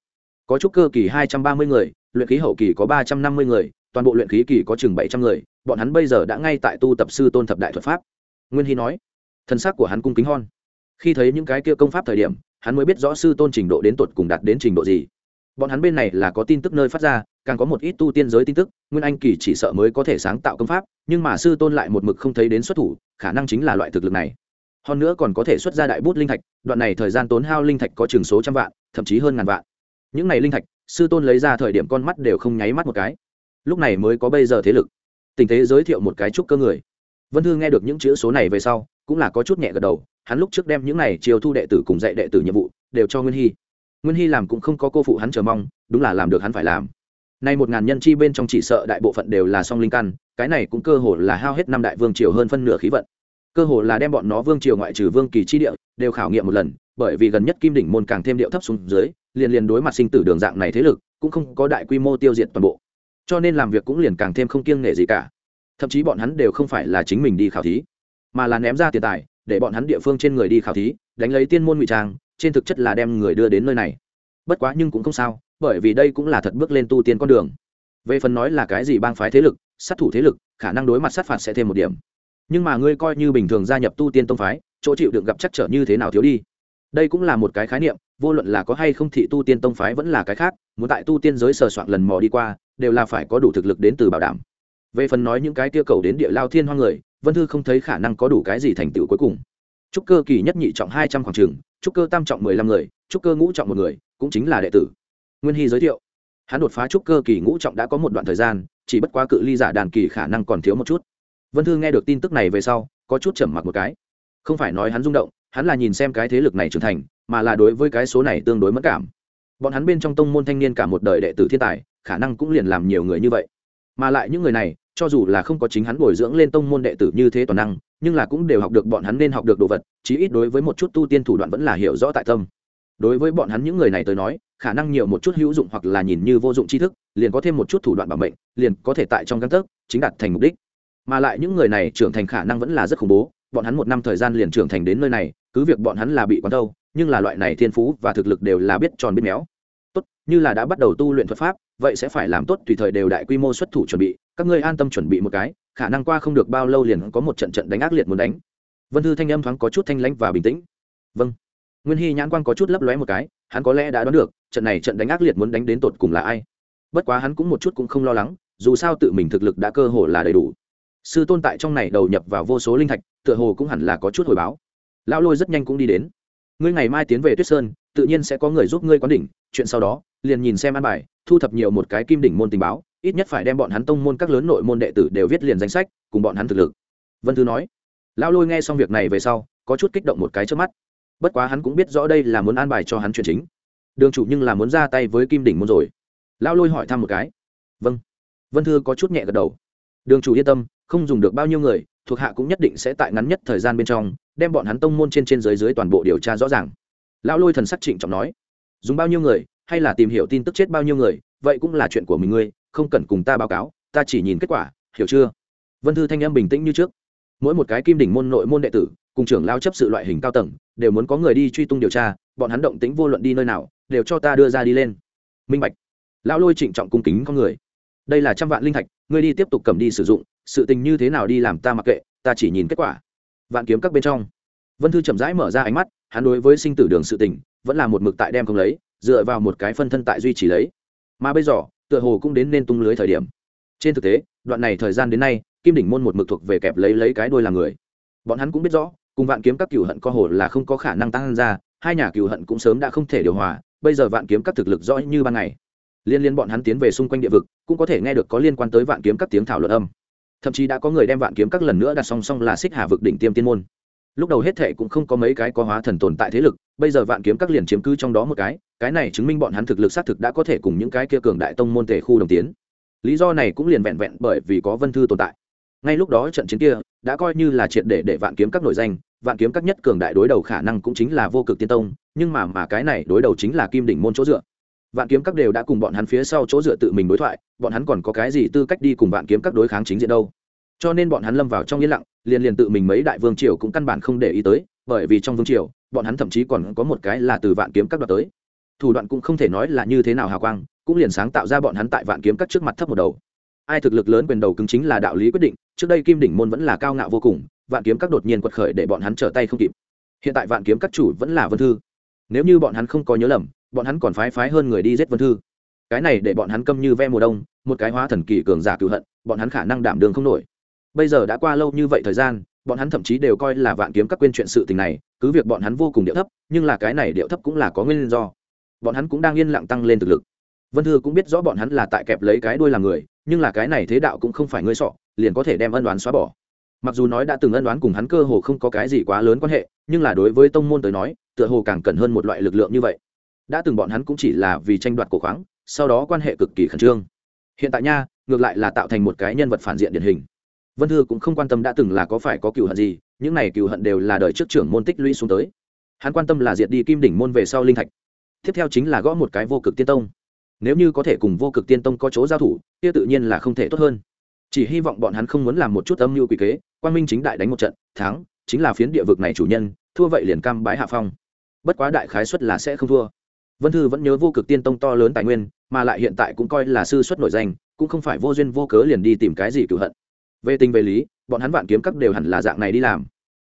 A: Có chút cơ kỳ hai trăm ba mươi người luyện khí hậu kỳ có ba trăm năm mươi người, toàn bộ luyện khí kỳ có chừng bảy trăm người, bọn hắn bây giờ đã ngay tại tu tập sư tôn thập đại thuật pháp. Nguyên hy nói thân xác của hắn cung kính hon. Khi thấy những cái kia công pháp thời điểm, hắn mới biết rõ sư tôn trình độ đến tột cùng đạt đến trình độ gì. Bọn hắn bên này là có tin tức nơi phát ra, càng có một ít tu tiên giới tin tức, nguyên anh kỳ chỉ sợ mới có thể sáng tạo công pháp, nhưng mà sư tôn lại một mực không thấy đến xuất thủ, khả năng chính là loại thực lực này. Hơn nữa còn có thể xuất ra đại bút linh thạch, đoạn này thời gian tốn hao linh thạch có chừng số trăm vạn, thậm chí hơn ngàn vạn. Những này linh thạch sư tôn lấy ra thời điểm con mắt đều không nháy mắt một cái. Lúc này mới có bây giờ thế lực. Tình thế giới thiệu một cái trúc cơ người. Vân thư nghe được những chữ số này về sau, cũng là có chút nhẹ gật đầu, hắn lúc trước đem những này chiều thu đệ tử cùng dạy đệ tử nhiệm vụ đều cho nguyên hy. Nguyên hy làm cũng không có cô phụ hắn chờ mong, đúng là làm được hắn phải làm. Nay một ngàn nhân chi bên trong chỉ sợ đại bộ phận đều là song linh căn, cái này cũng cơ hồ là hao hết năm đại vương triều hơn phân nửa khí vận. Cơ hồ là đem bọn nó vương triều ngoại trừ vương kỳ chi địa đều khảo nghiệm một lần, bởi vì gần nhất kim đỉnh môn càng thêm điệu thấp xuống dưới liền liền đối mặt sinh tử đường dạng này thế lực, cũng không có đại quy mô tiêu diệt toàn bộ. Cho nên làm việc cũng liền càng thêm không kiêng nể gì cả. Thậm chí bọn hắn đều không phải là chính mình đi khảo thí, mà là ném ra tiền tài, để bọn hắn địa phương trên người đi khảo thí, đánh lấy tiên môn ngụy trang, trên thực chất là đem người đưa đến nơi này. Bất quá nhưng cũng không sao, bởi vì đây cũng là thật bước lên tu tiên con đường. Về phần nói là cái gì bang phái thế lực, sát thủ thế lực, khả năng đối mặt sát phạt sẽ thêm một điểm. Nhưng mà ngươi coi như bình thường gia nhập tu tiên tông phái, chỗ chịu được gặp chắc trở như thế nào thiếu đi? Đây cũng là một cái khái niệm vô luận là có hay không thị tu tiên tông phái vẫn là cái khác, muốn tại tu tiên giới sờ soạn lần mò đi qua, đều là phải có đủ thực lực đến từ bảo đảm. Về phần nói những cái kia cầu đến địa lao thiên hoang người, vân thư không thấy khả năng có đủ cái gì thành tựu cuối cùng. Trúc cơ kỳ nhất nhị trọng hai trăm khoảng trường, trúc cơ tam trọng mười lăm người, trúc cơ ngũ trọng một người, cũng chính là đệ tử. Nguyên hy giới thiệu. Hắn đột phá trúc cơ kỳ ngũ trọng đã có một đoạn thời gian, chỉ bất quá cự ly giả đàn kỳ khả năng còn thiếu một chút. Vân thư nghe được tin tức này về sau, có chút trầm mặc một cái. Không phải nói hắn rung động, hắn là nhìn xem cái thế lực này trưởng thành mà là đối với cái số này tương đối mất cảm. Bọn hắn bên trong tông môn thanh niên cả một đời đệ tử thiên tài, khả năng cũng liền làm nhiều người như vậy. Mà lại những người này, cho dù là không có chính hắn bồi dưỡng lên tông môn đệ tử như thế toàn năng, nhưng là cũng đều học được bọn hắn nên học được đồ vật, chí ít đối với một chút tu tiên thủ đoạn vẫn là hiểu rõ tại tâm. Đối với bọn hắn những người này tới nói, khả năng nhiều một chút hữu dụng hoặc là nhìn như vô dụng tri thức, liền có thêm một chút thủ đoạn bảo mệnh, liền có thể tại trong căn tấc, chính đạt thành mục đích. Mà lại những người này trưởng thành khả năng vẫn là rất khủng bố, bọn hắn một năm thời gian liền trưởng thành đến nơi này, cứ việc bọn hắn là bị quán đâu nhưng là loại này thiên phú và thực lực đều là biết tròn biết méo. Tốt, như là đã bắt đầu tu luyện thuật pháp, vậy sẽ phải làm tốt tùy thời đều đại quy mô xuất thủ chuẩn bị, các ngươi an tâm chuẩn bị một cái, khả năng qua không được bao lâu liền có một trận trận đánh ác liệt muốn đánh. Vân thư thanh âm thoáng có chút thanh lãnh và bình tĩnh. Vâng. Nguyên hy nhãn quan có chút lấp lóe một cái, hắn có lẽ đã đoán được, trận này trận đánh ác liệt muốn đánh đến tột cùng là ai. Bất quá hắn cũng một chút cũng không lo lắng, dù sao tự mình thực lực đã cơ hồ là đầy đủ. Sư tôn tại trong này đầu nhập vào vô số linh thạch, tựa hồ cũng hẳn là có chút hồi báo. Lão lôi rất nhanh cũng đi đến ngươi ngày mai tiến về tuyết sơn, tự nhiên sẽ có người giúp ngươi quán đỉnh, chuyện sau đó, liền nhìn xem an bài, thu thập nhiều một cái kim đỉnh môn tình báo, ít nhất phải đem bọn hắn tông môn các lớn nội môn đệ tử đều viết liền danh sách, cùng bọn hắn thực lực. Vân thư nói. Lão lôi nghe xong việc này về sau, có chút kích động một cái trước mắt. Bất quá hắn cũng biết rõ đây là muốn an bài cho hắn chuyện chính. Đường chủ nhưng là muốn ra tay với kim đỉnh môn rồi. Lão lôi hỏi thăm một cái. Vâng. Vân thư có chút nhẹ gật đầu. Đường chủ yên tâm, không dùng được bao nhiêu người, thuộc hạ cũng nhất định sẽ tại ngắn nhất thời gian bên trong đem bọn hắn tông môn trên trên dưới dưới toàn bộ điều tra rõ ràng. Lão lôi thần sắc trịnh trọng nói, dùng bao nhiêu người, hay là tìm hiểu tin tức chết bao nhiêu người, vậy cũng là chuyện của mình ngươi, không cần cùng ta báo cáo, ta chỉ nhìn kết quả, hiểu chưa? Vân thư thanh em bình tĩnh như trước. Mỗi một cái kim đỉnh môn nội môn đệ tử, cùng trưởng lao chấp sự loại hình cao tầng, đều muốn có người đi truy tung điều tra, bọn hắn động tính vô luận đi nơi nào, đều cho ta đưa ra đi lên. Minh bạch. Lão lôi trịnh trọng cung kính con người. Đây là trăm vạn linh thạch, ngươi đi tiếp tục cầm đi sử dụng, sự tình như thế nào đi làm ta mặc kệ, ta chỉ nhìn kết quả vạn kiếm các bên trong. Vân thư chậm rãi mở ra ánh mắt, hắn đối với sinh tử đường sự tình, vẫn là một mực tại đem không lấy, dựa vào một cái phân thân tại duy trì lấy. Mà bây giờ, tựa hồ cũng đến nên tung lưới thời điểm. Trên thực tế, đoạn này thời gian đến nay, kim đỉnh môn một mực thuộc về kẹp lấy lấy cái đôi là người. Bọn hắn cũng biết rõ, cùng vạn kiếm các cửu hận co hồ là không có khả năng tăng ra, hai nhà cửu hận cũng sớm đã không thể điều hòa, bây giờ vạn kiếm các thực lực rõ như ban ngày. Liên liên bọn hắn tiến về xung quanh địa vực, cũng có thể nghe được có liên quan tới vạn kiếm các tiếng thảo luận âm thậm chí đã có người đem vạn kiếm các lần nữa đặt song song là xích hà vực đỉnh tiêm tiên môn. Lúc đầu hết thệ cũng không có mấy cái có hóa thần tồn tại thế lực, bây giờ vạn kiếm các liền chiếm cứ trong đó một cái cái này chứng minh bọn hắn thực lực xác thực đã có thể cùng những cái kia cường đại tông môn tề khu đồng tiến. Lý do này cũng liền vẹn vẹn bởi vì có vân thư tồn tại. Ngay lúc đó trận chiến kia đã coi như là triệt để để vạn kiếm các nổi danh, vạn kiếm các nhất cường đại đối đầu khả năng cũng chính là vô cực tiên tông, nhưng mà mà cái này đối đầu chính là kim đỉnh môn chỗ dựa vạn kiếm các đều đã cùng bọn hắn phía sau chỗ dựa tự mình đối thoại, bọn hắn còn có cái gì tư cách đi cùng vạn kiếm các đối kháng chính diện đâu? Cho nên bọn hắn lâm vào trong yên lặng, liền liền tự mình mấy đại vương triều cũng căn bản không để ý tới, bởi vì trong vương triều, bọn hắn thậm chí còn có một cái là từ vạn kiếm các đoạt tới. Thủ đoạn cũng không thể nói là như thế nào hào quang, cũng liền sáng tạo ra bọn hắn tại vạn kiếm các trước mặt thấp một đầu. Ai thực lực lớn quyền đầu cứng chính là đạo lý quyết định, trước đây kim đỉnh môn vẫn là cao ngạo vô cùng, vạn kiếm các đột nhiên quật khởi để bọn hắn trở tay không kịp. Hiện tại vạn kiếm các chủ vẫn là vân thư. Nếu như bọn hắn không có nhớ lầm bọn hắn còn phái phái hơn người đi giết vân thư. Cái này để bọn hắn câm như ve mùa đông, một cái hóa thần kỳ cường giả cựu hận, bọn hắn khả năng đảm đường không nổi. Bây giờ đã qua lâu như vậy thời gian, bọn hắn thậm chí đều coi là vạn kiếm các quên chuyện sự tình này, cứ việc bọn hắn vô cùng điệu thấp, nhưng là cái này điệu thấp cũng là có nguyên do. Bọn hắn cũng đang yên lặng tăng lên thực lực. Vân thư cũng biết rõ bọn hắn là tại kẹp lấy cái đuôi làm người, nhưng là cái này thế đạo cũng không phải ngươi sọ, liền có thể đem ân đoán xóa bỏ. Mặc dù nói đã từng ân đoán cùng hắn cơ hồ không có cái gì quá lớn quan hệ, nhưng là đối với tông môn tới nói, tựa hồ càng cần hơn một loại lực lượng như vậy đã từng bọn hắn cũng chỉ là vì tranh đoạt cổ khoáng, sau đó quan hệ cực kỳ khẩn trương. Hiện tại nha, ngược lại là tạo thành một cái nhân vật phản diện điển hình. Vân thư cũng không quan tâm đã từng là có phải có cựu hận gì, những này cựu hận đều là đời trước trưởng môn tích lũy xuống tới. Hắn quan tâm là diệt đi kim đỉnh môn về sau linh thạch. Tiếp theo chính là gõ một cái vô cực tiên tông. Nếu như có thể cùng vô cực tiên tông có chỗ giao thủ, kia tự nhiên là không thể tốt hơn. Chỉ hy vọng bọn hắn không muốn làm một chút âm mưu quỷ kế quan minh chính đại đánh một trận, thắng, chính là phiến địa vực này chủ nhân, thua vậy liền cam bái hạ phong. Bất quá đại khái suất là sẽ không thua vân thư vẫn nhớ vô cực tiên tông to lớn tài nguyên, mà lại hiện tại cũng coi là sư xuất nổi danh, cũng không phải vô duyên vô cớ liền đi tìm cái gì cựu hận. Về tình về lý, bọn hắn vạn kiếm các đều hẳn là dạng này đi làm.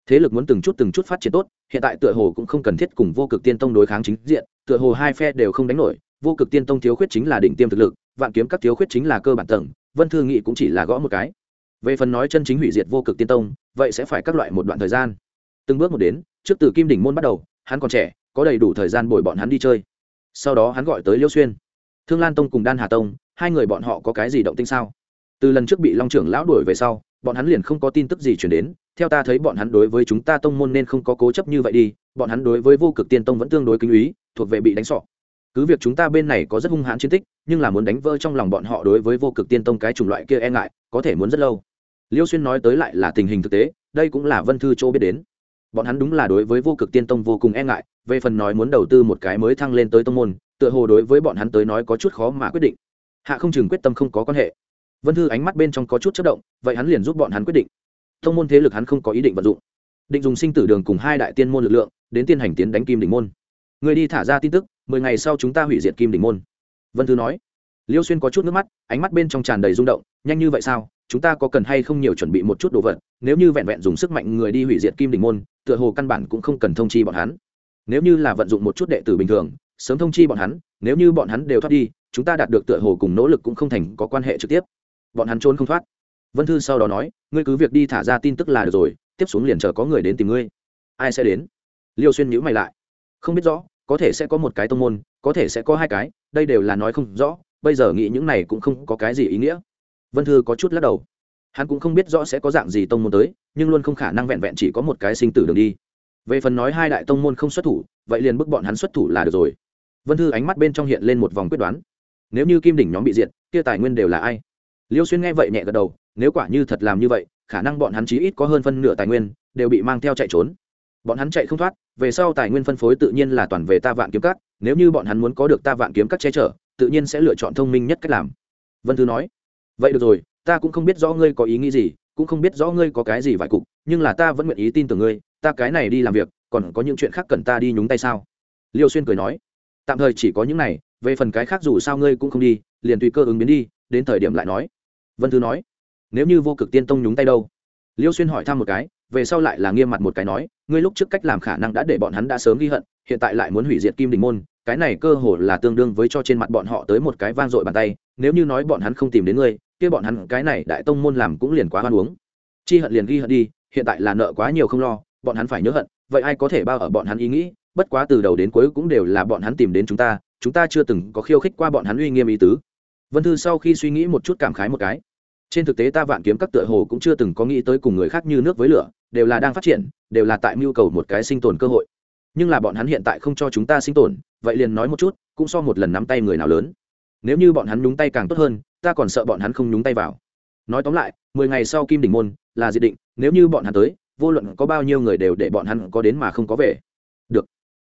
A: Thế lực muốn từng chút từng chút phát triển tốt, hiện tại tựa hồ cũng không cần thiết cùng vô cực tiên tông đối kháng chính diện, tựa hồ hai phe đều không đánh nổi, vô cực tiên tông thiếu khuyết chính là đỉnh tiêm thực lực, vạn kiếm các thiếu khuyết chính là cơ bản tầng, vân thư nghị cũng chỉ là gõ một cái. Về phần nói chân chính hủy diệt vô cực tiên tông, vậy sẽ phải các loại một đoạn thời gian. Từng bước một đến, trước từ kim đỉnh môn bắt đầu, hắn còn trẻ, có đầy đủ thời gian bồi bọn hắn đi chơi sau đó hắn gọi tới liêu xuyên thương lan tông cùng đan hà tông hai người bọn họ có cái gì động tinh sao từ lần trước bị long trưởng lão đuổi về sau bọn hắn liền không có tin tức gì chuyển đến theo ta thấy bọn hắn đối với chúng ta tông môn nên không có cố chấp như vậy đi bọn hắn đối với vô cực tiên tông vẫn tương đối kinh úy thuộc về bị đánh sọ cứ việc chúng ta bên này có rất hung hãn chiến tích nhưng là muốn đánh vỡ trong lòng bọn họ đối với vô cực tiên tông cái chủng loại kia e ngại có thể muốn rất lâu liêu xuyên nói tới lại là tình hình thực tế đây cũng là vân thư châu biết đến bọn hắn đúng là đối với vô cực tiên tông vô cùng e ngại về phần nói muốn đầu tư một cái mới thăng lên tới tông môn, tựa hồ đối với bọn hắn tới nói có chút khó mà quyết định. Hạ không chừng quyết tâm không có quan hệ. Vân thư ánh mắt bên trong có chút chất động, vậy hắn liền giúp bọn hắn quyết định. Tông môn thế lực hắn không có ý định vận dụng. Định dùng sinh tử đường cùng hai đại tiên môn lực lượng, đến tiên hành tiến đánh kim đỉnh môn. Người đi thả ra tin tức, mười ngày sau chúng ta hủy diệt kim đỉnh môn. Vân thư nói. Liêu xuyên có chút nước mắt, ánh mắt bên trong tràn đầy rung động, nhanh như vậy sao? Chúng ta có cần hay không nhiều chuẩn bị một chút đồ vật? Nếu như vẹn vẹn dùng sức mạnh người đi hủy diệt kim đỉnh môn, tựa hồ căn bản cũng không cần thông chi bọn hắn nếu như là vận dụng một chút đệ tử bình thường, sớm thông chi bọn hắn, nếu như bọn hắn đều thoát đi, chúng ta đạt được tựa hồ cùng nỗ lực cũng không thành có quan hệ trực tiếp. Bọn hắn trốn không thoát. Vân thư sau đó nói, ngươi cứ việc đi thả ra tin tức là được rồi, tiếp xuống liền chờ có người đến tìm ngươi. Ai sẽ đến? Liêu xuyên nhữ mày lại. Không biết rõ, có thể sẽ có một cái tông môn, có thể sẽ có hai cái, đây đều là nói không rõ, bây giờ nghĩ những này cũng không có cái gì ý nghĩa. Vân thư có chút lắc đầu. Hắn cũng không biết rõ sẽ có dạng gì tông môn tới, nhưng luôn không khả năng vẹn vẹn chỉ có một cái sinh tử đường đi về phần nói hai đại tông môn không xuất thủ, vậy liền bức bọn hắn xuất thủ là được rồi. Vân thư ánh mắt bên trong hiện lên một vòng quyết đoán. Nếu như kim đỉnh nhóm bị diệt, kia tài nguyên đều là ai? Liêu xuyên nghe vậy nhẹ gật đầu, nếu quả như thật làm như vậy, khả năng bọn hắn chí ít có hơn phân nửa tài nguyên, đều bị mang theo chạy trốn. Bọn hắn chạy không thoát, về sau tài nguyên phân phối tự nhiên là toàn về ta vạn kiếm cắt nếu như bọn hắn muốn có được ta vạn kiếm cắt che chở, tự nhiên sẽ lựa chọn thông minh nhất cách làm. Vân thư nói, vậy được rồi, ta cũng không biết rõ ngươi có ý nghĩ gì, cũng không biết rõ ngươi có cái gì vài cục, nhưng là ta vẫn nguyện ý tin tưởng ngươi ta cái này đi làm việc, còn có những chuyện khác cần ta đi nhúng tay sao? Liêu xuyên cười nói, tạm thời chỉ có những này, về phần cái khác dù sao ngươi cũng không đi, liền tùy cơ ứng biến đi, đến thời điểm lại nói. Vân thư nói, nếu như vô cực tiên tông nhúng tay đâu? Liêu xuyên hỏi thăm một cái, về sau lại là nghiêm mặt một cái nói, ngươi lúc trước cách làm khả năng đã để bọn hắn đã sớm ghi hận, hiện tại lại muốn hủy diệt kim đình môn, cái này cơ hồ là tương đương với cho trên mặt bọn họ tới một cái vang dội bàn tay, nếu như nói bọn hắn không tìm đến ngươi, kia bọn hắn cái này đại tông môn làm cũng liền quá hoan uống. Chi hận liền ghi hận đi, hiện tại là nợ quá nhiều không lo bọn hắn phải nhớ hận, vậy ai có thể bao ở bọn hắn ý nghĩ? Bất quá từ đầu đến cuối cũng đều là bọn hắn tìm đến chúng ta chúng ta chưa từng có khiêu khích qua bọn hắn uy nghiêm ý tứ. Vân thư sau khi suy nghĩ một chút cảm khái một cái. Trên thực tế ta vạn kiếm các tựa hồ cũng chưa từng có nghĩ tới cùng người khác như nước với lửa, đều là đang phát triển, đều là tại mưu cầu một cái sinh tồn cơ hội. Nhưng là bọn hắn hiện tại không cho chúng ta sinh tồn, vậy liền nói một chút, cũng so một lần nắm tay người nào lớn. Nếu như bọn hắn nhúng tay càng tốt hơn, ta còn sợ bọn hắn không nhúng tay vào. Nói tóm lại, mười ngày sau kim đỉnh môn là diệt định, nếu như bọn hắn tới vô luận có bao nhiêu người đều để bọn hắn có đến mà không có về. Được.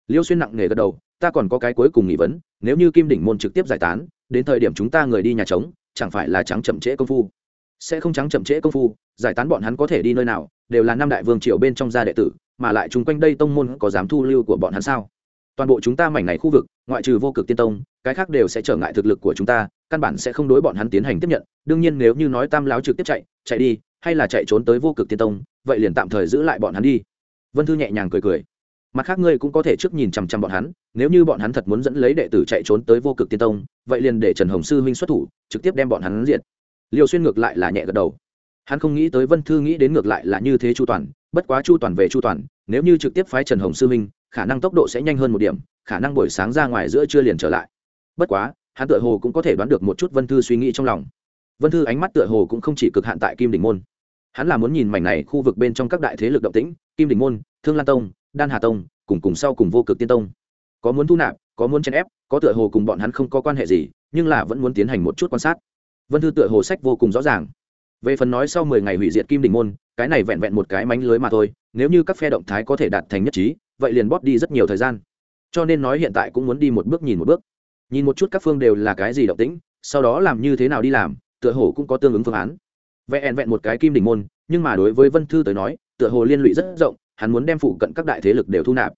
A: Liêu xuyên nặng nề gật đầu, ta còn có cái cuối cùng nghỉ vấn, nếu như kim đỉnh môn trực tiếp giải tán, đến thời điểm chúng ta người đi nhà trống, chẳng phải là trắng chậm trễ công phu? Sẽ không trắng chậm trễ công phu, giải tán bọn hắn có thể đi nơi nào, đều là năm đại vương triều bên trong gia đệ tử, mà lại chung quanh đây tông môn có dám thu lưu của bọn hắn sao? Toàn bộ chúng ta mảnh này khu vực, ngoại trừ vô cực tiên tông, cái khác đều sẽ trở ngại thực lực của chúng ta, căn bản sẽ không đối bọn hắn tiến hành tiếp nhận. Đương nhiên nếu như nói tam láo trực tiếp chạy chạy đi hay là chạy trốn tới vô cực tiên tông, vậy liền tạm thời giữ lại bọn hắn đi. Vân thư nhẹ nhàng cười cười. Mặt khác ngươi cũng có thể trước nhìn chằm chằm bọn hắn, nếu như bọn hắn thật muốn dẫn lấy đệ tử chạy trốn tới vô cực tiên tông, vậy liền để trần hồng sư huynh xuất thủ, trực tiếp đem bọn hắn diệt. Liều xuyên ngược lại là nhẹ gật đầu. Hắn không nghĩ tới vân thư nghĩ đến ngược lại là như thế chu toàn, bất quá chu toàn về chu toàn, nếu như trực tiếp phái trần hồng sư huynh, khả năng tốc độ sẽ nhanh hơn một điểm, khả năng buổi sáng ra ngoài giữa chưa liền trở lại. Bất quá, hắn tựa hồ cũng có thể đoán được một chút vân thư suy nghĩ trong lòng. Vân thư ánh mắt tựa hồ cũng không chỉ cực hạn tại kim đỉnh môn hắn là muốn nhìn mảnh này khu vực bên trong các đại thế lực động tĩnh, kim đỉnh môn, thương lan tông, đan hà tông, cùng cùng sau cùng vô cực tiên tông. Có muốn thu nạp, có muốn chèn ép, có tựa hồ cùng bọn hắn không có quan hệ gì, nhưng là vẫn muốn tiến hành một chút quan sát. Vân thư tựa hồ sách vô cùng rõ ràng. Về phần nói sau mười ngày hủy diệt kim đỉnh môn, cái này vẹn vẹn một cái mánh lưới mà thôi, nếu như các phe động thái có thể đạt thành nhất trí, vậy liền bóp đi rất nhiều thời gian. Cho nên nói hiện tại cũng muốn đi một bước nhìn một bước. Nhìn một chút các phương đều là cái gì động tĩnh, sau đó làm như thế nào đi làm, tựa hồ cũng có tương ứng phương án vẹn vẹn một cái kim đỉnh môn, nhưng mà đối với vân thư tới nói, tựa hồ liên lụy rất rộng, hắn muốn đem phụ cận các đại thế lực đều thu nạp.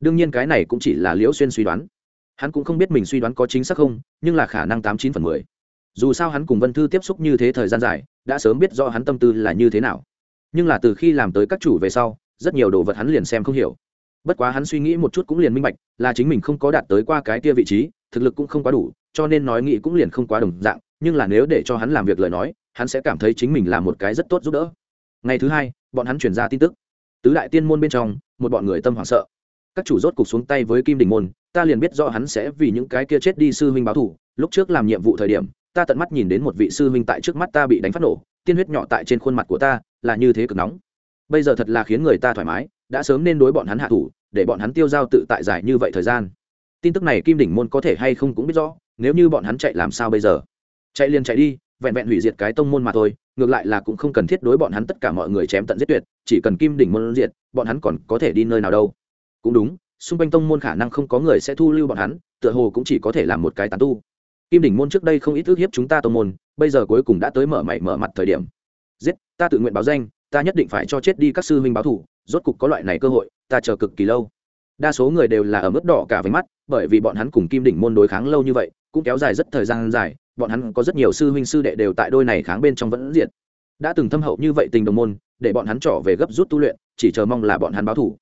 A: Đương nhiên cái này cũng chỉ là liễu xuyên suy đoán. Hắn cũng không biết mình suy đoán có chính xác không, nhưng là khả năng tám chín phần mười. Dù sao hắn cùng vân thư tiếp xúc như thế thời gian dài, đã sớm biết rõ hắn tâm tư là như thế nào. Nhưng là từ khi làm tới các chủ về sau, rất nhiều đồ vật hắn liền xem không hiểu. Bất quá hắn suy nghĩ một chút cũng liền minh bạch, là chính mình không có đạt tới qua cái kia vị trí, thực lực cũng không quá đủ, cho nên nói nghĩ cũng liền không quá đồng dạng, nhưng là nếu để cho hắn làm việc lời nói hắn sẽ cảm thấy chính mình là một cái rất tốt giúp đỡ. Ngày thứ hai, bọn hắn chuyển ra tin tức. Tứ đại tiên môn bên trong, một bọn người tâm hoảng sợ. Các chủ rốt cục xuống tay với kim đình môn, ta liền biết rõ hắn sẽ vì những cái kia chết đi sư huynh báo thủ lúc trước làm nhiệm vụ thời điểm, ta tận mắt nhìn đến một vị sư huynh tại trước mắt ta bị đánh phát nổ, tiên huyết nhỏ tại trên khuôn mặt của ta, là như thế cực nóng. Bây giờ thật là khiến người ta thoải mái, đã sớm nên đối bọn hắn hạ thủ, để bọn hắn tiêu giao tự tại dài như vậy thời gian. Tin tức này kim đỉnh môn có thể hay không cũng biết rõ, nếu như bọn hắn chạy làm sao bây giờ? Chạy liền chạy đi vẹn vẹn hủy diệt cái tông môn mà thôi, ngược lại là cũng không cần thiết đối bọn hắn tất cả mọi người chém tận giết tuyệt, chỉ cần kim đỉnh môn diệt, bọn hắn còn có thể đi nơi nào đâu. Cũng đúng, xung quanh tông môn khả năng không có người sẽ thu lưu bọn hắn, tựa hồ cũng chỉ có thể làm một cái tán tu. Kim đỉnh môn trước đây không ít ước hiếp chúng ta tông môn, bây giờ cuối cùng đã tới mở mày mở mặt thời điểm. Giết, ta tự nguyện báo danh, ta nhất định phải cho chết đi các sư huynh báo thủ, rốt cục có loại này cơ hội, ta chờ cực kỳ lâu. Đa số người đều là ở mức đỏ cả với mắt, bởi vì bọn hắn cùng kim đỉnh môn đối kháng lâu như vậy cũng kéo dài rất thời gian dài, bọn hắn có rất nhiều sư huynh sư đệ đều tại đôi này kháng bên trong vẫn diện đã từng thâm hậu như vậy tình đồng môn, để bọn hắn trỏ về gấp rút tu luyện, chỉ chờ mong là bọn hắn báo thủ.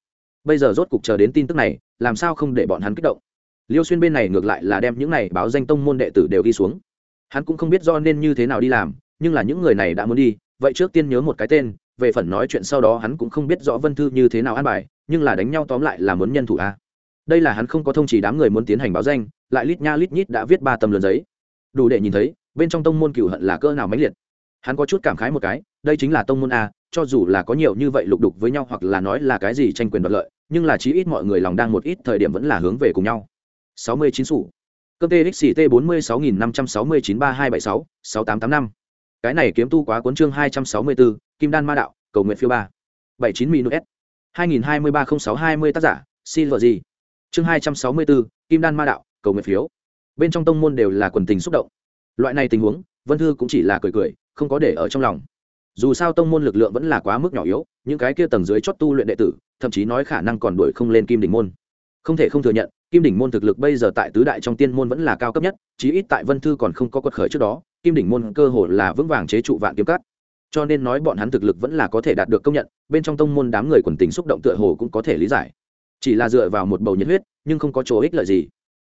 A: Bây giờ rốt cục chờ đến tin tức này, làm sao không để bọn hắn kích động? Liêu xuyên bên này ngược lại là đem những này báo danh tông môn đệ tử đều ghi xuống. Hắn cũng không biết do nên như thế nào đi làm, nhưng là những người này đã muốn đi, vậy trước tiên nhớ một cái tên, về phần nói chuyện sau đó hắn cũng không biết rõ vân thư như thế nào an bài, nhưng là đánh nhau tóm lại là muốn nhân thủ a đây là hắn không có thông chỉ đám người muốn tiến hành báo danh, lại lít nha lít nhít đã viết ba tầm lớn giấy. Đủ để nhìn thấy, bên trong tông môn cửu hận là cỡ nào mãnh liệt. Hắn có chút cảm khái một cái, đây chính là tông môn a, cho dù là có nhiều như vậy lục đục với nhau hoặc là nói là cái gì tranh quyền đoạt lợi, nhưng là chí ít mọi người lòng đang một ít thời điểm vẫn là hướng về cùng nhau. Sáu mươi chín sủ. Cơm txt bốn mươi sáu nghìn năm trăm sáu mươi chín ba hai bảy sáu sáu tám tám năm. Cái này kiếm tu quá cuốn chương hai trăm sáu mươi bốn kim đan ma đạo, cầu nguyện phiêu ba. bảy chín minus s. hai nghìn hai mươi ba không sáu hai mươi tác giả xin lỗi gì chương hai trăm sáu mươi bốn kim đan ma đạo, cầu nguyện phiếu. Bên trong tông môn đều là quần tình xúc động. Loại này tình huống, vân thư cũng chỉ là cười cười, không có để ở trong lòng. Dù sao tông môn lực lượng vẫn là quá mức nhỏ yếu, những cái kia tầng dưới chót tu luyện đệ tử, thậm chí nói khả năng còn đuổi không lên kim đỉnh môn. Không thể không thừa nhận, kim đỉnh môn thực lực bây giờ tại tứ đại trong tiên môn vẫn là cao cấp nhất, chí ít tại vân thư còn không có quật khởi trước đó, kim đỉnh môn cơ hồ là vững vàng chế trụ vạn kiếm cắt cho nên nói bọn hắn thực lực vẫn là có thể đạt được công nhận, bên trong tông môn đám người quần tình xúc động tựa hồ cũng có thể lý giải chỉ là dựa vào một bầu nhiệt huyết, nhưng không có chỗ ích lợi gì.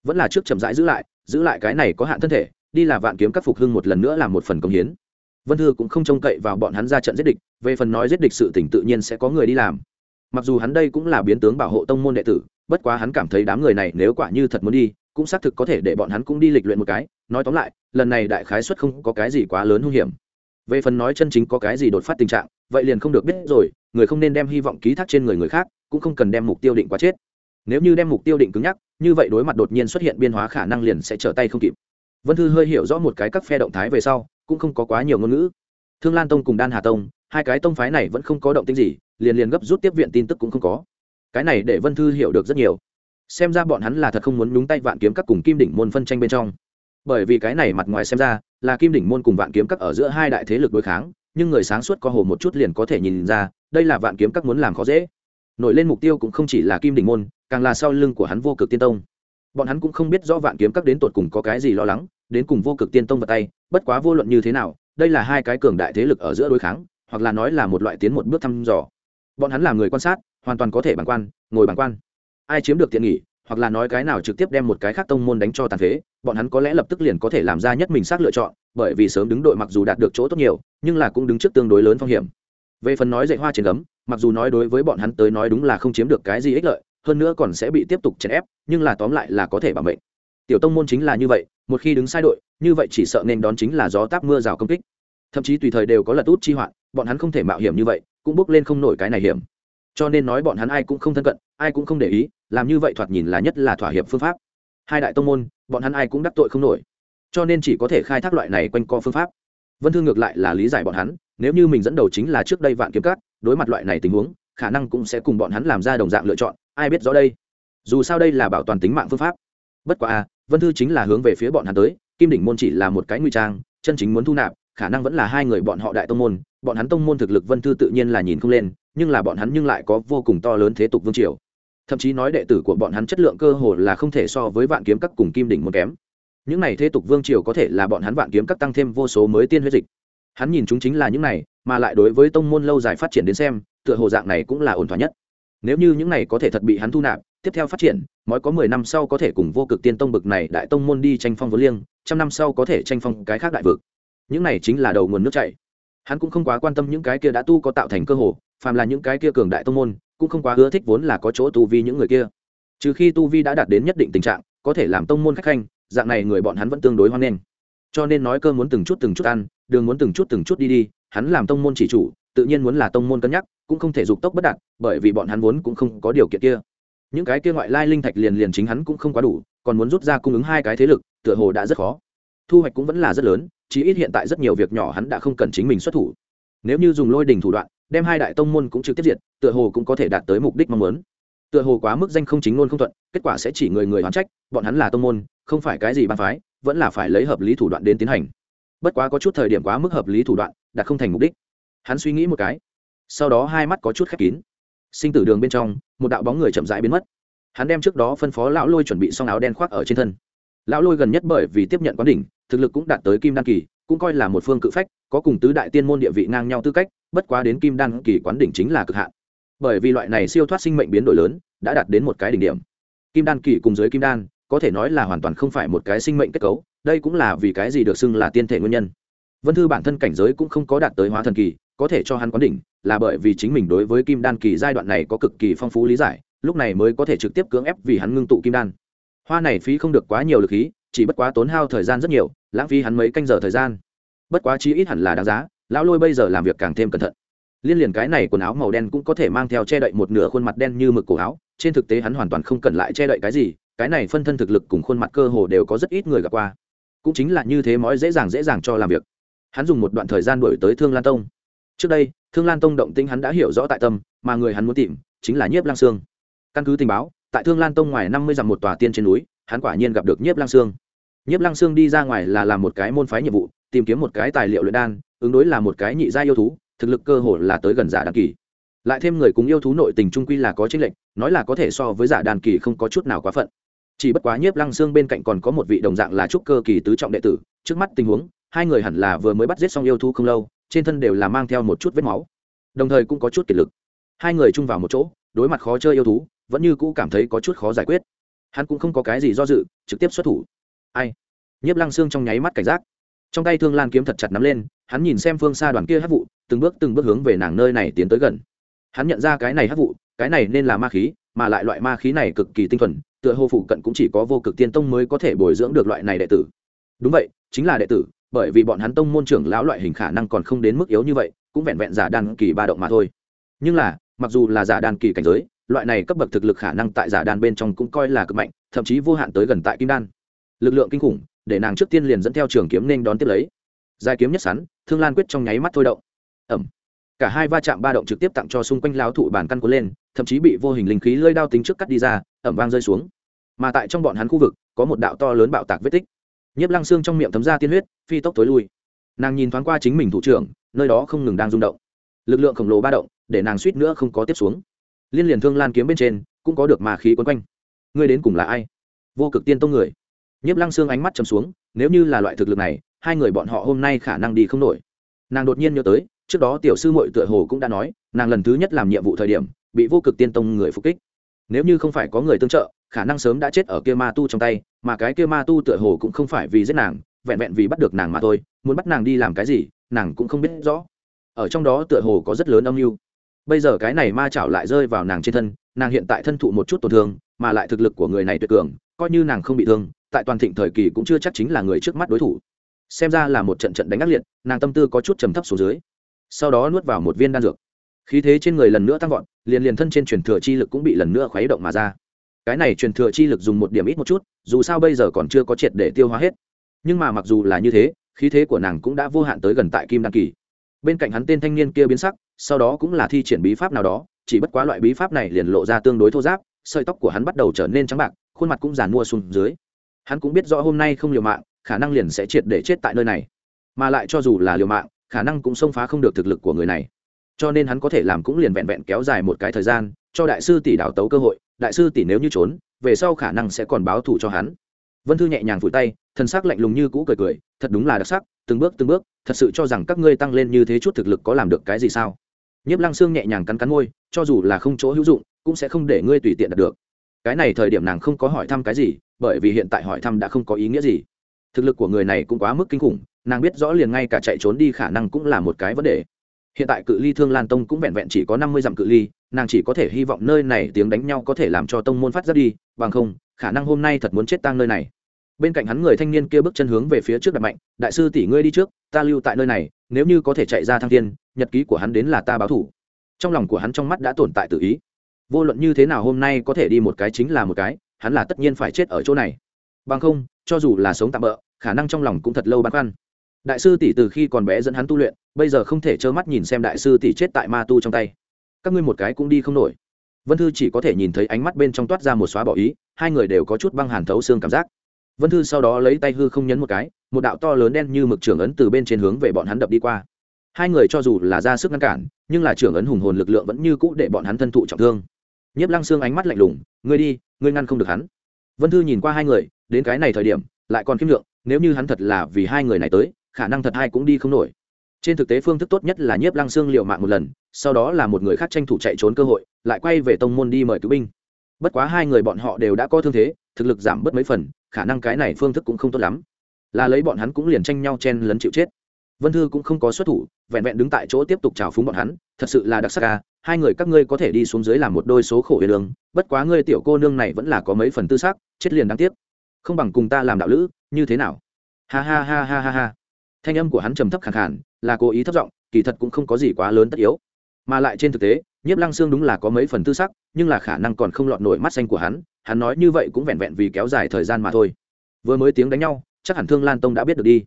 A: Vẫn là trước chậm rãi giữ lại giữ lại cái này có hạn thân thể, đi là vạn kiếm các phục hưng một lần nữa làm một phần công hiến. Vân thư cũng không trông cậy vào bọn hắn ra trận giết địch, về phần nói giết địch sự tỉnh tự nhiên sẽ có người đi làm. Mặc dù hắn đây cũng là biến tướng bảo hộ tông môn đệ tử, bất quá hắn cảm thấy đám người này nếu quả như thật muốn đi, cũng xác thực có thể để bọn hắn cũng đi lịch luyện một cái. Nói tóm lại, lần này đại khái xuất không có cái gì quá lớn hung hiểm. Về phần nói chân chính có cái gì đột phát tình trạng, vậy liền không được biết rồi, người không nên đem hy vọng ký thác trên người người khác cũng không cần đem mục tiêu định quá chết. Nếu như đem mục tiêu định cứng nhắc, như vậy đối mặt đột nhiên xuất hiện biên hóa khả năng liền sẽ trở tay không kịp. Vân thư hơi hiểu rõ một cái các phe động thái về sau, cũng không có quá nhiều ngôn ngữ. Thương lan tông cùng đan hà tông, hai cái tông phái này vẫn không có động tĩnh gì, liền liền gấp rút tiếp viện tin tức cũng không có. Cái này để vân thư hiểu được rất nhiều. Xem ra bọn hắn là thật không muốn nhúng tay vạn kiếm các cùng kim đỉnh môn phân tranh bên trong. Bởi vì cái này mặt ngoài xem ra, là kim đỉnh môn cùng vạn kiếm các ở giữa hai đại thế lực đối kháng, nhưng người sáng suốt có hồ một chút liền có thể nhìn ra, đây là vạn kiếm các muốn làm khó dễ nổi lên mục tiêu cũng không chỉ là kim đỉnh môn, càng là sau lưng của hắn vô cực tiên tông. Bọn hắn cũng không biết rõ vạn kiếm các đến tột cùng có cái gì lo lắng, đến cùng vô cực tiên tông vào tay, bất quá vô luận như thế nào, đây là hai cái cường đại thế lực ở giữa đối kháng, hoặc là nói là một loại tiến một bước thăm dò. Bọn hắn là người quan sát, hoàn toàn có thể bằng quan, ngồi bằng quan. Ai chiếm được tiện nghỉ hoặc là nói cái nào trực tiếp đem một cái khác tông môn đánh cho tàn phế, bọn hắn có lẽ lập tức liền có thể làm ra nhất mình xác lựa chọn, bởi vì sớm đứng đội mặc dù đạt được chỗ tốt nhiều, nhưng là cũng đứng trước tương đối lớn phong hiểm. Về phần nói dạy hoa trên gấm mặc dù nói đối với bọn hắn tới nói đúng là không chiếm được cái gì ích lợi, hơn nữa còn sẽ bị tiếp tục chèn ép, nhưng là tóm lại là có thể bảo mệnh. Tiểu tông môn chính là như vậy, một khi đứng sai đội, như vậy chỉ sợ nên đón chính là gió táp mưa rào công kích. Thậm chí tùy thời đều có lật út chi hoạn, bọn hắn không thể mạo hiểm như vậy, cũng bước lên không nổi cái này hiểm. Cho nên nói bọn hắn ai cũng không thân cận, ai cũng không để ý, làm như vậy thoạt nhìn là nhất là thỏa hiệp phương pháp. Hai đại tông môn, bọn hắn ai cũng đắc tội không nổi. Cho nên chỉ có thể khai thác loại này quanh co phương pháp. Vân thương ngược lại là lý giải bọn hắn nếu như mình dẫn đầu chính là trước đây vạn kiếm cát đối mặt loại này tình huống, khả năng cũng sẽ cùng bọn hắn làm ra đồng dạng lựa chọn, ai biết rõ đây? Dù sao đây là bảo toàn tính mạng phương pháp. Bất quá a vân thư chính là hướng về phía bọn hắn tới, kim đỉnh môn chỉ là một cái nguy trang, chân chính muốn thu nạp, khả năng vẫn là hai người bọn họ đại tông môn, bọn hắn tông môn thực lực vân thư tự nhiên là nhìn không lên, nhưng là bọn hắn nhưng lại có vô cùng to lớn thế tục vương triều. Thậm chí nói đệ tử của bọn hắn chất lượng cơ hồ là không thể so với vạn kiếm các cùng kim đỉnh môn kém. Những này thế tục vương triều có thể là bọn hắn vạn kiếm các tăng thêm vô số mới tiên huyết dịch hắn nhìn chúng chính là những này, mà lại đối với tông môn lâu dài phát triển đến xem, tựa hồ dạng này cũng là ổn thỏa nhất. Nếu như những này có thể thật bị hắn thu nạp, tiếp theo phát triển mỗi có mười năm sau có thể cùng vô cực tiên tông bực này đại tông môn đi tranh phong vô liêng, trăm năm sau có thể tranh phong cái khác đại vực. Những này chính là đầu nguồn nước chảy. Hắn cũng không quá quan tâm những cái kia đã tu có tạo thành cơ hồ, phàm là những cái kia cường đại tông môn, cũng không quá ưa thích vốn là có chỗ tu vi những người kia. Trừ khi tu vi đã đạt đến nhất định tình trạng, có thể làm tông môn khách khanh, dạng này người bọn hắn vẫn tương đối hoan nghênh. Cho nên nói cơ muốn từng chút từng chút ăn đường muốn từng chút từng chút đi đi, hắn làm tông môn chỉ chủ, tự nhiên muốn là tông môn cân nhắc, cũng không thể dục tốc bất đạt, bởi vì bọn hắn vốn cũng không có điều kiện kia. Những cái kia ngoại lai linh thạch liền liền chính hắn cũng không quá đủ, còn muốn rút ra cung ứng hai cái thế lực, tựa hồ đã rất khó. Thu hoạch cũng vẫn là rất lớn, chí ít hiện tại rất nhiều việc nhỏ hắn đã không cần chính mình xuất thủ. Nếu như dùng lôi đình thủ đoạn, đem hai đại tông môn cũng trực tiếp diệt, tựa hồ cũng có thể đạt tới mục đích mong muốn. Tựa hồ quá mức danh không chính luôn không thuận, kết quả sẽ chỉ người người hoán trách, bọn hắn là tông môn, không phải cái gì ban phái, vẫn là phải lấy hợp lý thủ đoạn đến tiến hành bất quá có chút thời điểm quá mức hợp lý thủ đoạn đã không thành mục đích. Hắn suy nghĩ một cái, sau đó hai mắt có chút khép kín. Sinh tử đường bên trong, một đạo bóng người chậm rãi biến mất. Hắn đem trước đó phân phó lão lôi chuẩn bị xong áo đen khoác ở trên thân. Lão lôi gần nhất bởi vì tiếp nhận quán đỉnh, thực lực cũng đạt tới kim đan kỳ, cũng coi là một phương cự phách, có cùng tứ đại tiên môn địa vị ngang nhau tư cách, bất quá đến kim đan kỳ quán đỉnh chính là cực hạn. Bởi vì loại này siêu thoát sinh mệnh biến đổi lớn, đã đạt đến một cái đỉnh điểm. Kim đan kỳ cùng dưới kim đan, có thể nói là hoàn toàn không phải một cái sinh mệnh kết cấu đây cũng là vì cái gì được xưng là tiên thể nguyên nhân. Vân thư bản thân cảnh giới cũng không có đạt tới hóa thần kỳ, có thể cho hắn quán đỉnh là bởi vì chính mình đối với kim đan kỳ giai đoạn này có cực kỳ phong phú lý giải, lúc này mới có thể trực tiếp cưỡng ép vì hắn ngưng tụ kim đan. Hoa này phí không được quá nhiều lực khí, chỉ bất quá tốn hao thời gian rất nhiều, lãng phí hắn mấy canh giờ thời gian. Bất quá chi ít hẳn là đáng giá, lão lôi bây giờ làm việc càng thêm cẩn thận. Liên liền cái này quần áo màu đen cũng có thể mang theo che đậy một nửa khuôn mặt đen như mực cổ áo, trên thực tế hắn hoàn toàn không cần lại che đậy cái gì, cái này phân thân thực lực cùng khuôn mặt cơ hồ đều có rất ít người gặp qua cũng chính là như thế mói dễ dàng dễ dàng cho làm việc. Hắn dùng một đoạn thời gian đổi tới thương lan tông. Trước đây, thương lan tông động tĩnh hắn đã hiểu rõ tại tâm, mà người hắn muốn tìm chính là nhiếp lang sương. Căn cứ tình báo, tại thương lan tông ngoài năm mươi dặm một tòa tiên trên núi, hắn quả nhiên gặp được nhiếp lang sương. Nhiếp lang sương đi ra ngoài là làm một cái môn phái nhiệm vụ, tìm kiếm một cái tài liệu luyện đan, ứng đối là một cái nhị gia yêu thú, thực lực cơ hồ là tới gần giả đan kỳ. Lại thêm người cùng yêu thú nội tình trung quy là có chính lệnh nói là có thể so với giả đan kỳ không có chút nào quá phận chỉ bất quá nhiếp lăng xương bên cạnh còn có một vị đồng dạng là trúc cơ kỳ tứ trọng đệ tử, trước mắt tình huống, hai người hẳn là vừa mới bắt giết xong yêu thú không lâu, trên thân đều là mang theo một chút vết máu. Đồng thời cũng có chút kiệt lực. Hai người chung vào một chỗ, đối mặt khó chơi yêu thú, vẫn như cũ cảm thấy có chút khó giải quyết. Hắn cũng không có cái gì do dự, trực tiếp xuất thủ. Ai? Nhiếp lăng xương trong nháy mắt cảnh giác. Trong tay thương lan kiếm thật chặt nắm lên, hắn nhìn xem phương xa đoàn kia hát vụ, từng bước từng bước hướng về nàng nơi này tiến tới gần. Hắn nhận ra cái này hát vụ, cái này nên là ma khí mà lại loại ma khí này cực kỳ tinh thuần, tựa hồ phụ cận cũng chỉ có vô cực tiên tông mới có thể bồi dưỡng được loại này đệ tử. Đúng vậy, chính là đệ tử, bởi vì bọn hắn tông môn trưởng lão loại hình khả năng còn không đến mức yếu như vậy, cũng vẹn vẹn giả đan kỳ ba động mà thôi. Nhưng là, mặc dù là giả đan kỳ cảnh giới, loại này cấp bậc thực lực khả năng tại giả đan bên trong cũng coi là cực mạnh, thậm chí vô hạn tới gần tại kim đan. Lực lượng kinh khủng, để nàng trước tiên liền dẫn theo trường kiếm nên đón tiếp lấy. Dài kiếm nhất sắn, thương lan quyết trong nháy mắt thôi động. Ẩm cả hai va chạm ba động trực tiếp tặng cho xung quanh lao thụ bản căn cuốn lên, thậm chí bị vô hình linh khí lơi đao tính trước cắt đi ra, ẩm vang rơi xuống. Mà tại trong bọn hắn khu vực, có một đạo to lớn bạo tạc vết tích. Nhiếp lăng xương trong miệng thấm ra tiên huyết, phi tốc tối lui. Nàng nhìn thoáng qua chính mình thủ trưởng, nơi đó không ngừng đang rung động. Lực lượng khổng lồ ba động, để nàng suýt nữa không có tiếp xuống. Liên liền thương lan kiếm bên trên, cũng có được mà khí quấn quanh. Ngươi đến cùng là ai? Vô cực tiên tông người. Nhiếp lăng xương ánh mắt chầm xuống, nếu như là loại thực lực này, hai người bọn họ hôm nay khả năng đi không nổi. Nàng đột nhiên nhớ tới trước đó tiểu sư muội tựa hồ cũng đã nói, nàng lần thứ nhất làm nhiệm vụ thời điểm, bị vô cực tiên tông người phục kích. Nếu như không phải có người tương trợ, khả năng sớm đã chết ở kia ma tu trong tay, mà cái kia ma tu tựa hồ cũng không phải vì giết nàng, vẹn vẹn vì bắt được nàng mà thôi, muốn bắt nàng đi làm cái gì, nàng cũng không biết rõ. Ở trong đó tựa hồ có rất lớn âm mưu. Bây giờ cái này ma chảo lại rơi vào nàng trên thân, nàng hiện tại thân thụ một chút tổn thương, mà lại thực lực của người này tuyệt cường, coi như nàng không bị thương, tại toàn thịnh thời kỳ cũng chưa chắc chính là người trước mắt đối thủ. Xem ra là một trận trận đánh ác liệt, nàng tâm tư có chút trầm thấp xuống dưới sau đó nuốt vào một viên đan dược. Khí thế trên người lần nữa tăng vọt, liền liền thân trên truyền thừa chi lực cũng bị lần nữa khuấy động mà ra. Cái này truyền thừa chi lực dùng một điểm ít một chút, dù sao bây giờ còn chưa có triệt để tiêu hóa hết. Nhưng mà mặc dù là như thế, khí thế của nàng cũng đã vô hạn tới gần tại kim đan kỳ. Bên cạnh hắn tên thanh niên kia biến sắc, sau đó cũng là thi triển bí pháp nào đó, chỉ bất quá loại bí pháp này liền lộ ra tương đối thô giáp, sợi tóc của hắn bắt đầu trở nên trắng bạc, khuôn mặt cũng giàn mua xuống dưới. Hắn cũng biết rõ hôm nay không liều mạng, khả năng liền sẽ triệt để chết tại nơi này. Mà lại cho dù là liều mạng khả năng cũng xông phá không được thực lực của người này. Cho nên hắn có thể làm cũng liền vẹn vẹn kéo dài một cái thời gian, cho đại sư tỷ đào tấu cơ hội, đại sư tỷ nếu như trốn, về sau khả năng sẽ còn báo thù cho hắn. Vân thư nhẹ nhàng vùi tay thân xác lạnh lùng như cũ cười cười, thật đúng là đặc sắc, từng bước từng bước, thật sự cho rằng các ngươi tăng lên như thế chút thực lực có làm được cái gì sao? Nhiếp lăng xương nhẹ nhàng cắn cắn môi, cho dù là không chỗ hữu dụng, cũng sẽ không để ngươi tùy tiện đạt được. Cái này thời điểm nàng không có hỏi thăm cái gì, bởi vì hiện tại hỏi thăm đã không có ý nghĩa gì. Thực lực của người này cũng quá mức kinh khủng nàng biết rõ liền ngay cả chạy trốn đi khả năng cũng là một cái vấn đề. Hiện tại cự ly thương lan tông cũng vẹn vẹn chỉ có năm mươi dặm cự ly, nàng chỉ có thể hy vọng nơi này tiếng đánh nhau có thể làm cho tông môn phát ra đi, bằng không, khả năng hôm nay thật muốn chết tang nơi này. Bên cạnh hắn người thanh niên kia bước chân hướng về phía trước đặt mạnh, đại sư tỷ ngươi đi trước, ta lưu tại nơi này, nếu như có thể chạy ra thăng thiên, nhật ký của hắn đến là ta báo thủ. Trong lòng của hắn trong mắt đã tồn tại tự ý. Vô luận như thế nào hôm nay có thể đi một cái chính là một cái, hắn là tất nhiên phải chết ở chỗ này. Bằng không, cho dù là sống tạm bỡ khả năng trong lòng cũng thật lâu băn khoăn đại sư tỷ từ khi còn bé dẫn hắn tu luyện, bây giờ không thể trơ mắt nhìn xem đại sư tỷ chết tại ma tu trong tay. Các ngươi một cái cũng đi không nổi. Vân thư chỉ có thể nhìn thấy ánh mắt bên trong toát ra một xóa bỏ ý, hai người đều có chút băng hàn thấu xương cảm giác. Vân thư sau đó lấy tay hư không nhấn một cái, một đạo to lớn đen như mực trưởng ấn từ bên trên hướng về bọn hắn đập đi qua. Hai người cho dù là ra sức ngăn cản, nhưng là trưởng ấn hùng hồn lực lượng vẫn như cũ để bọn hắn thân thụ trọng thương. Nhiếp lăng xương ánh mắt lạnh lùng, ngươi đi, ngươi ngăn không được hắn. Vân thư nhìn qua hai người, đến cái này thời điểm, lại còn khiêm lượng, nếu như hắn thật là vì hai người này tới khả năng thật hai cũng đi không nổi. Trên thực tế phương thức tốt nhất là nhiếp lăng xương liệu mạng một lần, sau đó là một người khác tranh thủ chạy trốn cơ hội, lại quay về tông môn đi mời cứu binh. Bất quá hai người bọn họ đều đã có thương thế, thực lực giảm bớt mấy phần, khả năng cái này phương thức cũng không tốt lắm. Là lấy bọn hắn cũng liền tranh nhau chen lấn chịu chết. Vân thư cũng không có xuất thủ, vẹn vẹn đứng tại chỗ tiếp tục trào phúng bọn hắn, thật sự là đặc sắc ca hai người các ngươi có thể đi xuống dưới làm một đôi số khổ hề đường, bất quá ngươi tiểu cô nương này vẫn là có mấy phần tư xác chết liền đáng tiếc. Không bằng cùng ta làm đạo lữ, như thế nào? Ha ha ha ha ha ha thanh âm của hắn trầm thấp khẳng khản là cố ý thấp giọng, kỳ thật cũng không có gì quá lớn tất yếu. Mà lại trên thực tế, nhiếp lăng xương đúng là có mấy phần tư sắc, nhưng là khả năng còn không lọt nổi mắt xanh của hắn hắn nói như vậy cũng vẹn vẹn vì kéo dài thời gian mà thôi. Vừa mới tiếng đánh nhau, chắc hẳn thương lan tông đã biết được đi.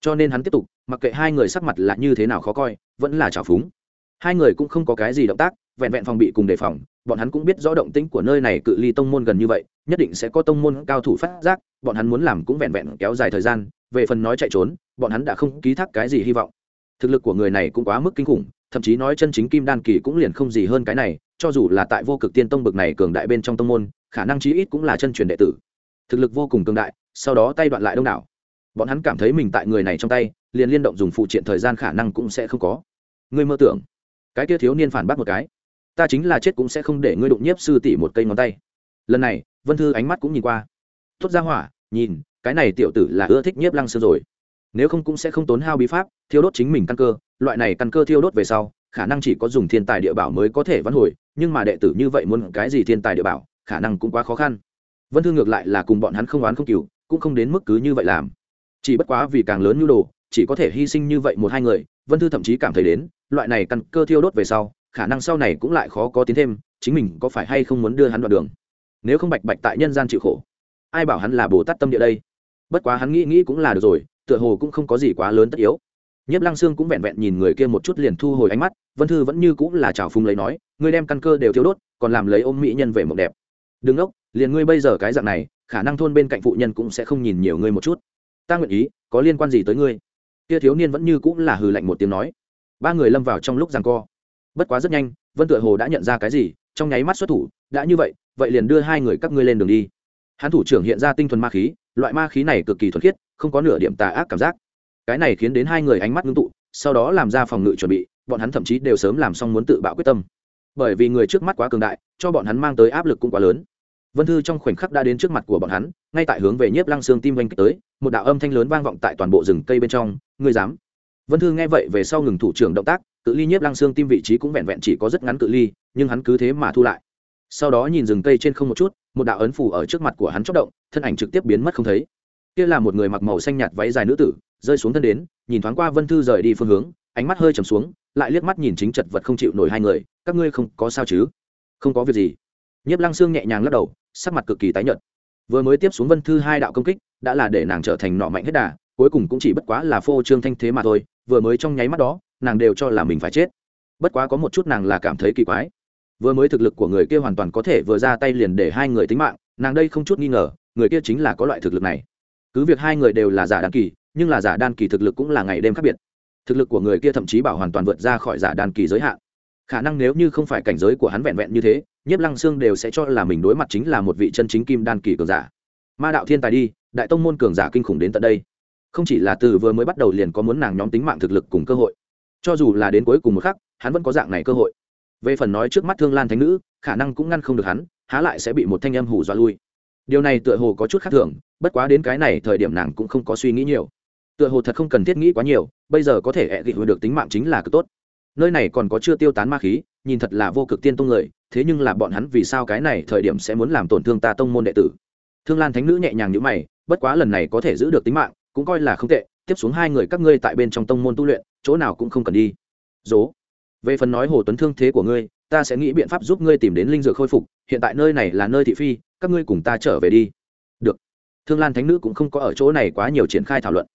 A: Cho nên hắn tiếp tục, mặc kệ hai người sắc mặt là như thế nào khó coi, vẫn là trào phúng. Hai người cũng không có cái gì động tác, vẹn vẹn phòng bị cùng đề phòng, bọn hắn cũng biết rõ động tĩnh của nơi này cự ly tông môn gần như vậy, nhất định sẽ có tông môn cao thủ phát giác, bọn hắn muốn làm cũng vẹn vẹn kéo dài thời gian về phần nói chạy trốn, bọn hắn đã không ký thác cái gì hy vọng. Thực lực của người này cũng quá mức kinh khủng, thậm chí nói chân chính kim đan kỳ cũng liền không gì hơn cái này, cho dù là tại vô cực tiên tông bực này cường đại bên trong tông môn, khả năng chí ít cũng là chân truyền đệ tử. Thực lực vô cùng cường đại, sau đó tay đoạn lại đông đảo. Bọn hắn cảm thấy mình tại người này trong tay, liền liên động dùng phụ triện thời gian khả năng cũng sẽ không có. Ngươi mơ tưởng, cái kia thiếu niên phản bác một cái, ta chính là chết cũng sẽ không để ngươi đụng nhiếp sư tỷ một cây ngón tay. Lần này, vân thư ánh mắt cũng nhìn qua. Tốt ra hỏa, nhìn cái này tiểu tử là ưa thích nhiếp lăng sư rồi. Nếu không cũng sẽ không tốn hao bí pháp, thiêu đốt chính mình căn cơ, loại này căn cơ thiêu đốt về sau, khả năng chỉ có dùng thiên tài địa bảo mới có thể vãn hồi, nhưng mà đệ tử như vậy muốn cái gì thiên tài địa bảo, khả năng cũng quá khó khăn. Vân thư ngược lại là cùng bọn hắn không oán không cừu, cũng không đến mức cứ như vậy làm. Chỉ bất quá vì càng lớn nhu đồ, chỉ có thể hy sinh như vậy một hai người, vân thư thậm chí cảm thấy đến, loại này căn cơ thiêu đốt về sau, khả năng sau này cũng lại khó có tiến thêm, chính mình có phải hay không muốn đưa hắn đoạn đường. Nếu không bạch bạch tại nhân gian chịu khổ. Ai bảo hắn là bồ tát tâm địa đây? Bất quá hắn nghĩ nghĩ cũng là được rồi, tựa hồ cũng không có gì quá lớn tất yếu. Nhiếp lăng sương cũng vẹn vẹn nhìn người kia một chút liền thu hồi ánh mắt, vân thư vẫn như cũng là trào phung lấy nói, ngươi đem căn cơ đều thiếu đốt, còn làm lấy ôm mỹ nhân về mộng đẹp. Đừng ốc liền ngươi bây giờ cái dạng này, khả năng thôn bên cạnh phụ nhân cũng sẽ không nhìn nhiều ngươi một chút. Ta nguyện ý, có liên quan gì tới ngươi? Kia thiếu niên vẫn như cũng là hừ lạnh một tiếng nói. Ba người lâm vào trong lúc giằng co. Bất quá rất nhanh, vân tựa hồ đã nhận ra cái gì, trong nháy mắt xuất thủ, đã như vậy vậy liền đưa hai người các ngươi lên đường đi hắn thủ trưởng hiện ra tinh thuần ma khí, loại ma khí này cực kỳ thuần khiết, không có nửa điểm tà ác cảm giác. Cái này khiến đến hai người ánh mắt ngưng tụ, sau đó làm ra phòng ngự chuẩn bị, bọn hắn thậm chí đều sớm làm xong muốn tự bạo quyết tâm. Bởi vì người trước mắt quá cường đại, cho bọn hắn mang tới áp lực cũng quá lớn. Vân thư trong khoảnh khắc đã đến trước mặt của bọn hắn, ngay tại hướng về nhiếp lăng xương tim vanh kích tới, một đạo âm thanh lớn vang vọng tại toàn bộ rừng cây bên trong, ngươi dám? Vân thư nghe vậy về sau ngừng thủ trưởng động tác, cự ly nhiếp lăng xương tim vị trí cũng vẹn vẹn chỉ có rất ngắn cự ly, nhưng hắn cứ thế mà thu lại sau đó nhìn rừng cây trên không một chút, một đạo ấn phủ ở trước mặt của hắn chốc động, thân ảnh trực tiếp biến mất không thấy. Kia là một người mặc màu xanh nhạt váy dài nữ tử, rơi xuống thân đến, nhìn thoáng qua vân thư rời đi phương hướng, ánh mắt hơi trầm xuống, lại liếc mắt nhìn chính chật vật không chịu nổi hai người, các ngươi không có sao chứ? Không có việc gì. Nhiếp lăng xương nhẹ nhàng lắc đầu, sắc mặt cực kỳ tái nhợt. Vừa mới tiếp xuống vân thư hai đạo công kích, đã là để nàng trở thành nọ mạnh hết đà, cuối cùng cũng chỉ bất quá là phô trương thanh thế mà thôi, vừa mới trong nháy mắt đó, nàng đều cho là mình phải chết. Bất quá có một chút nàng là cảm thấy kỳ quái vừa mới thực lực của người kia hoàn toàn có thể vừa ra tay liền để hai người tính mạng, nàng đây không chút nghi ngờ, người kia chính là có loại thực lực này. Cứ việc hai người đều là giả đan kỳ, nhưng là giả đan kỳ thực lực cũng là ngày đêm khác biệt. Thực lực của người kia thậm chí bảo hoàn toàn vượt ra khỏi giả đan kỳ giới hạn. Khả năng nếu như không phải cảnh giới của hắn vẹn vẹn như thế, nhiếp lăng xương đều sẽ cho là mình đối mặt chính là một vị chân chính kim đan kỳ cường giả. Ma đạo thiên tài đi, đại tông môn cường giả kinh khủng đến tận đây. Không chỉ là từ vừa mới bắt đầu liền có muốn nàng nhóm tính mạng thực lực cùng cơ hội. Cho dù là đến cuối cùng một khắc, hắn vẫn có dạng này cơ hội về phần nói trước mắt thương lan thánh nữ, khả năng cũng ngăn không được hắn, há lại sẽ bị một thanh âm hủ dọa lui. Điều này tựa hồ có chút khác thường, bất quá đến cái này thời điểm nàng cũng không có suy nghĩ nhiều. Tựa hồ thật không cần thiết nghĩ quá nhiều, bây giờ có thể ẹ gị được tính mạng chính là cực tốt. Nơi này còn có chưa tiêu tán ma khí, nhìn thật là vô cực tiên tông người, thế nhưng là bọn hắn vì sao cái này thời điểm sẽ muốn làm tổn thương ta tông môn đệ tử? Thương lan thánh nữ nhẹ nhàng như mày, bất quá lần này có thể giữ được tính mạng, cũng coi là không tệ, tiếp xuống hai người các ngươi tại bên trong tông môn tu luyện, chỗ nào cũng không cần đi. Dố về phần nói hồ tuấn thương thế của ngươi, ta sẽ nghĩ biện pháp giúp ngươi tìm đến linh dược khôi phục, hiện tại nơi này là nơi thị phi, các ngươi cùng ta trở về đi. Được. Thương lan thánh nữ cũng không có ở chỗ này quá nhiều triển khai thảo luận.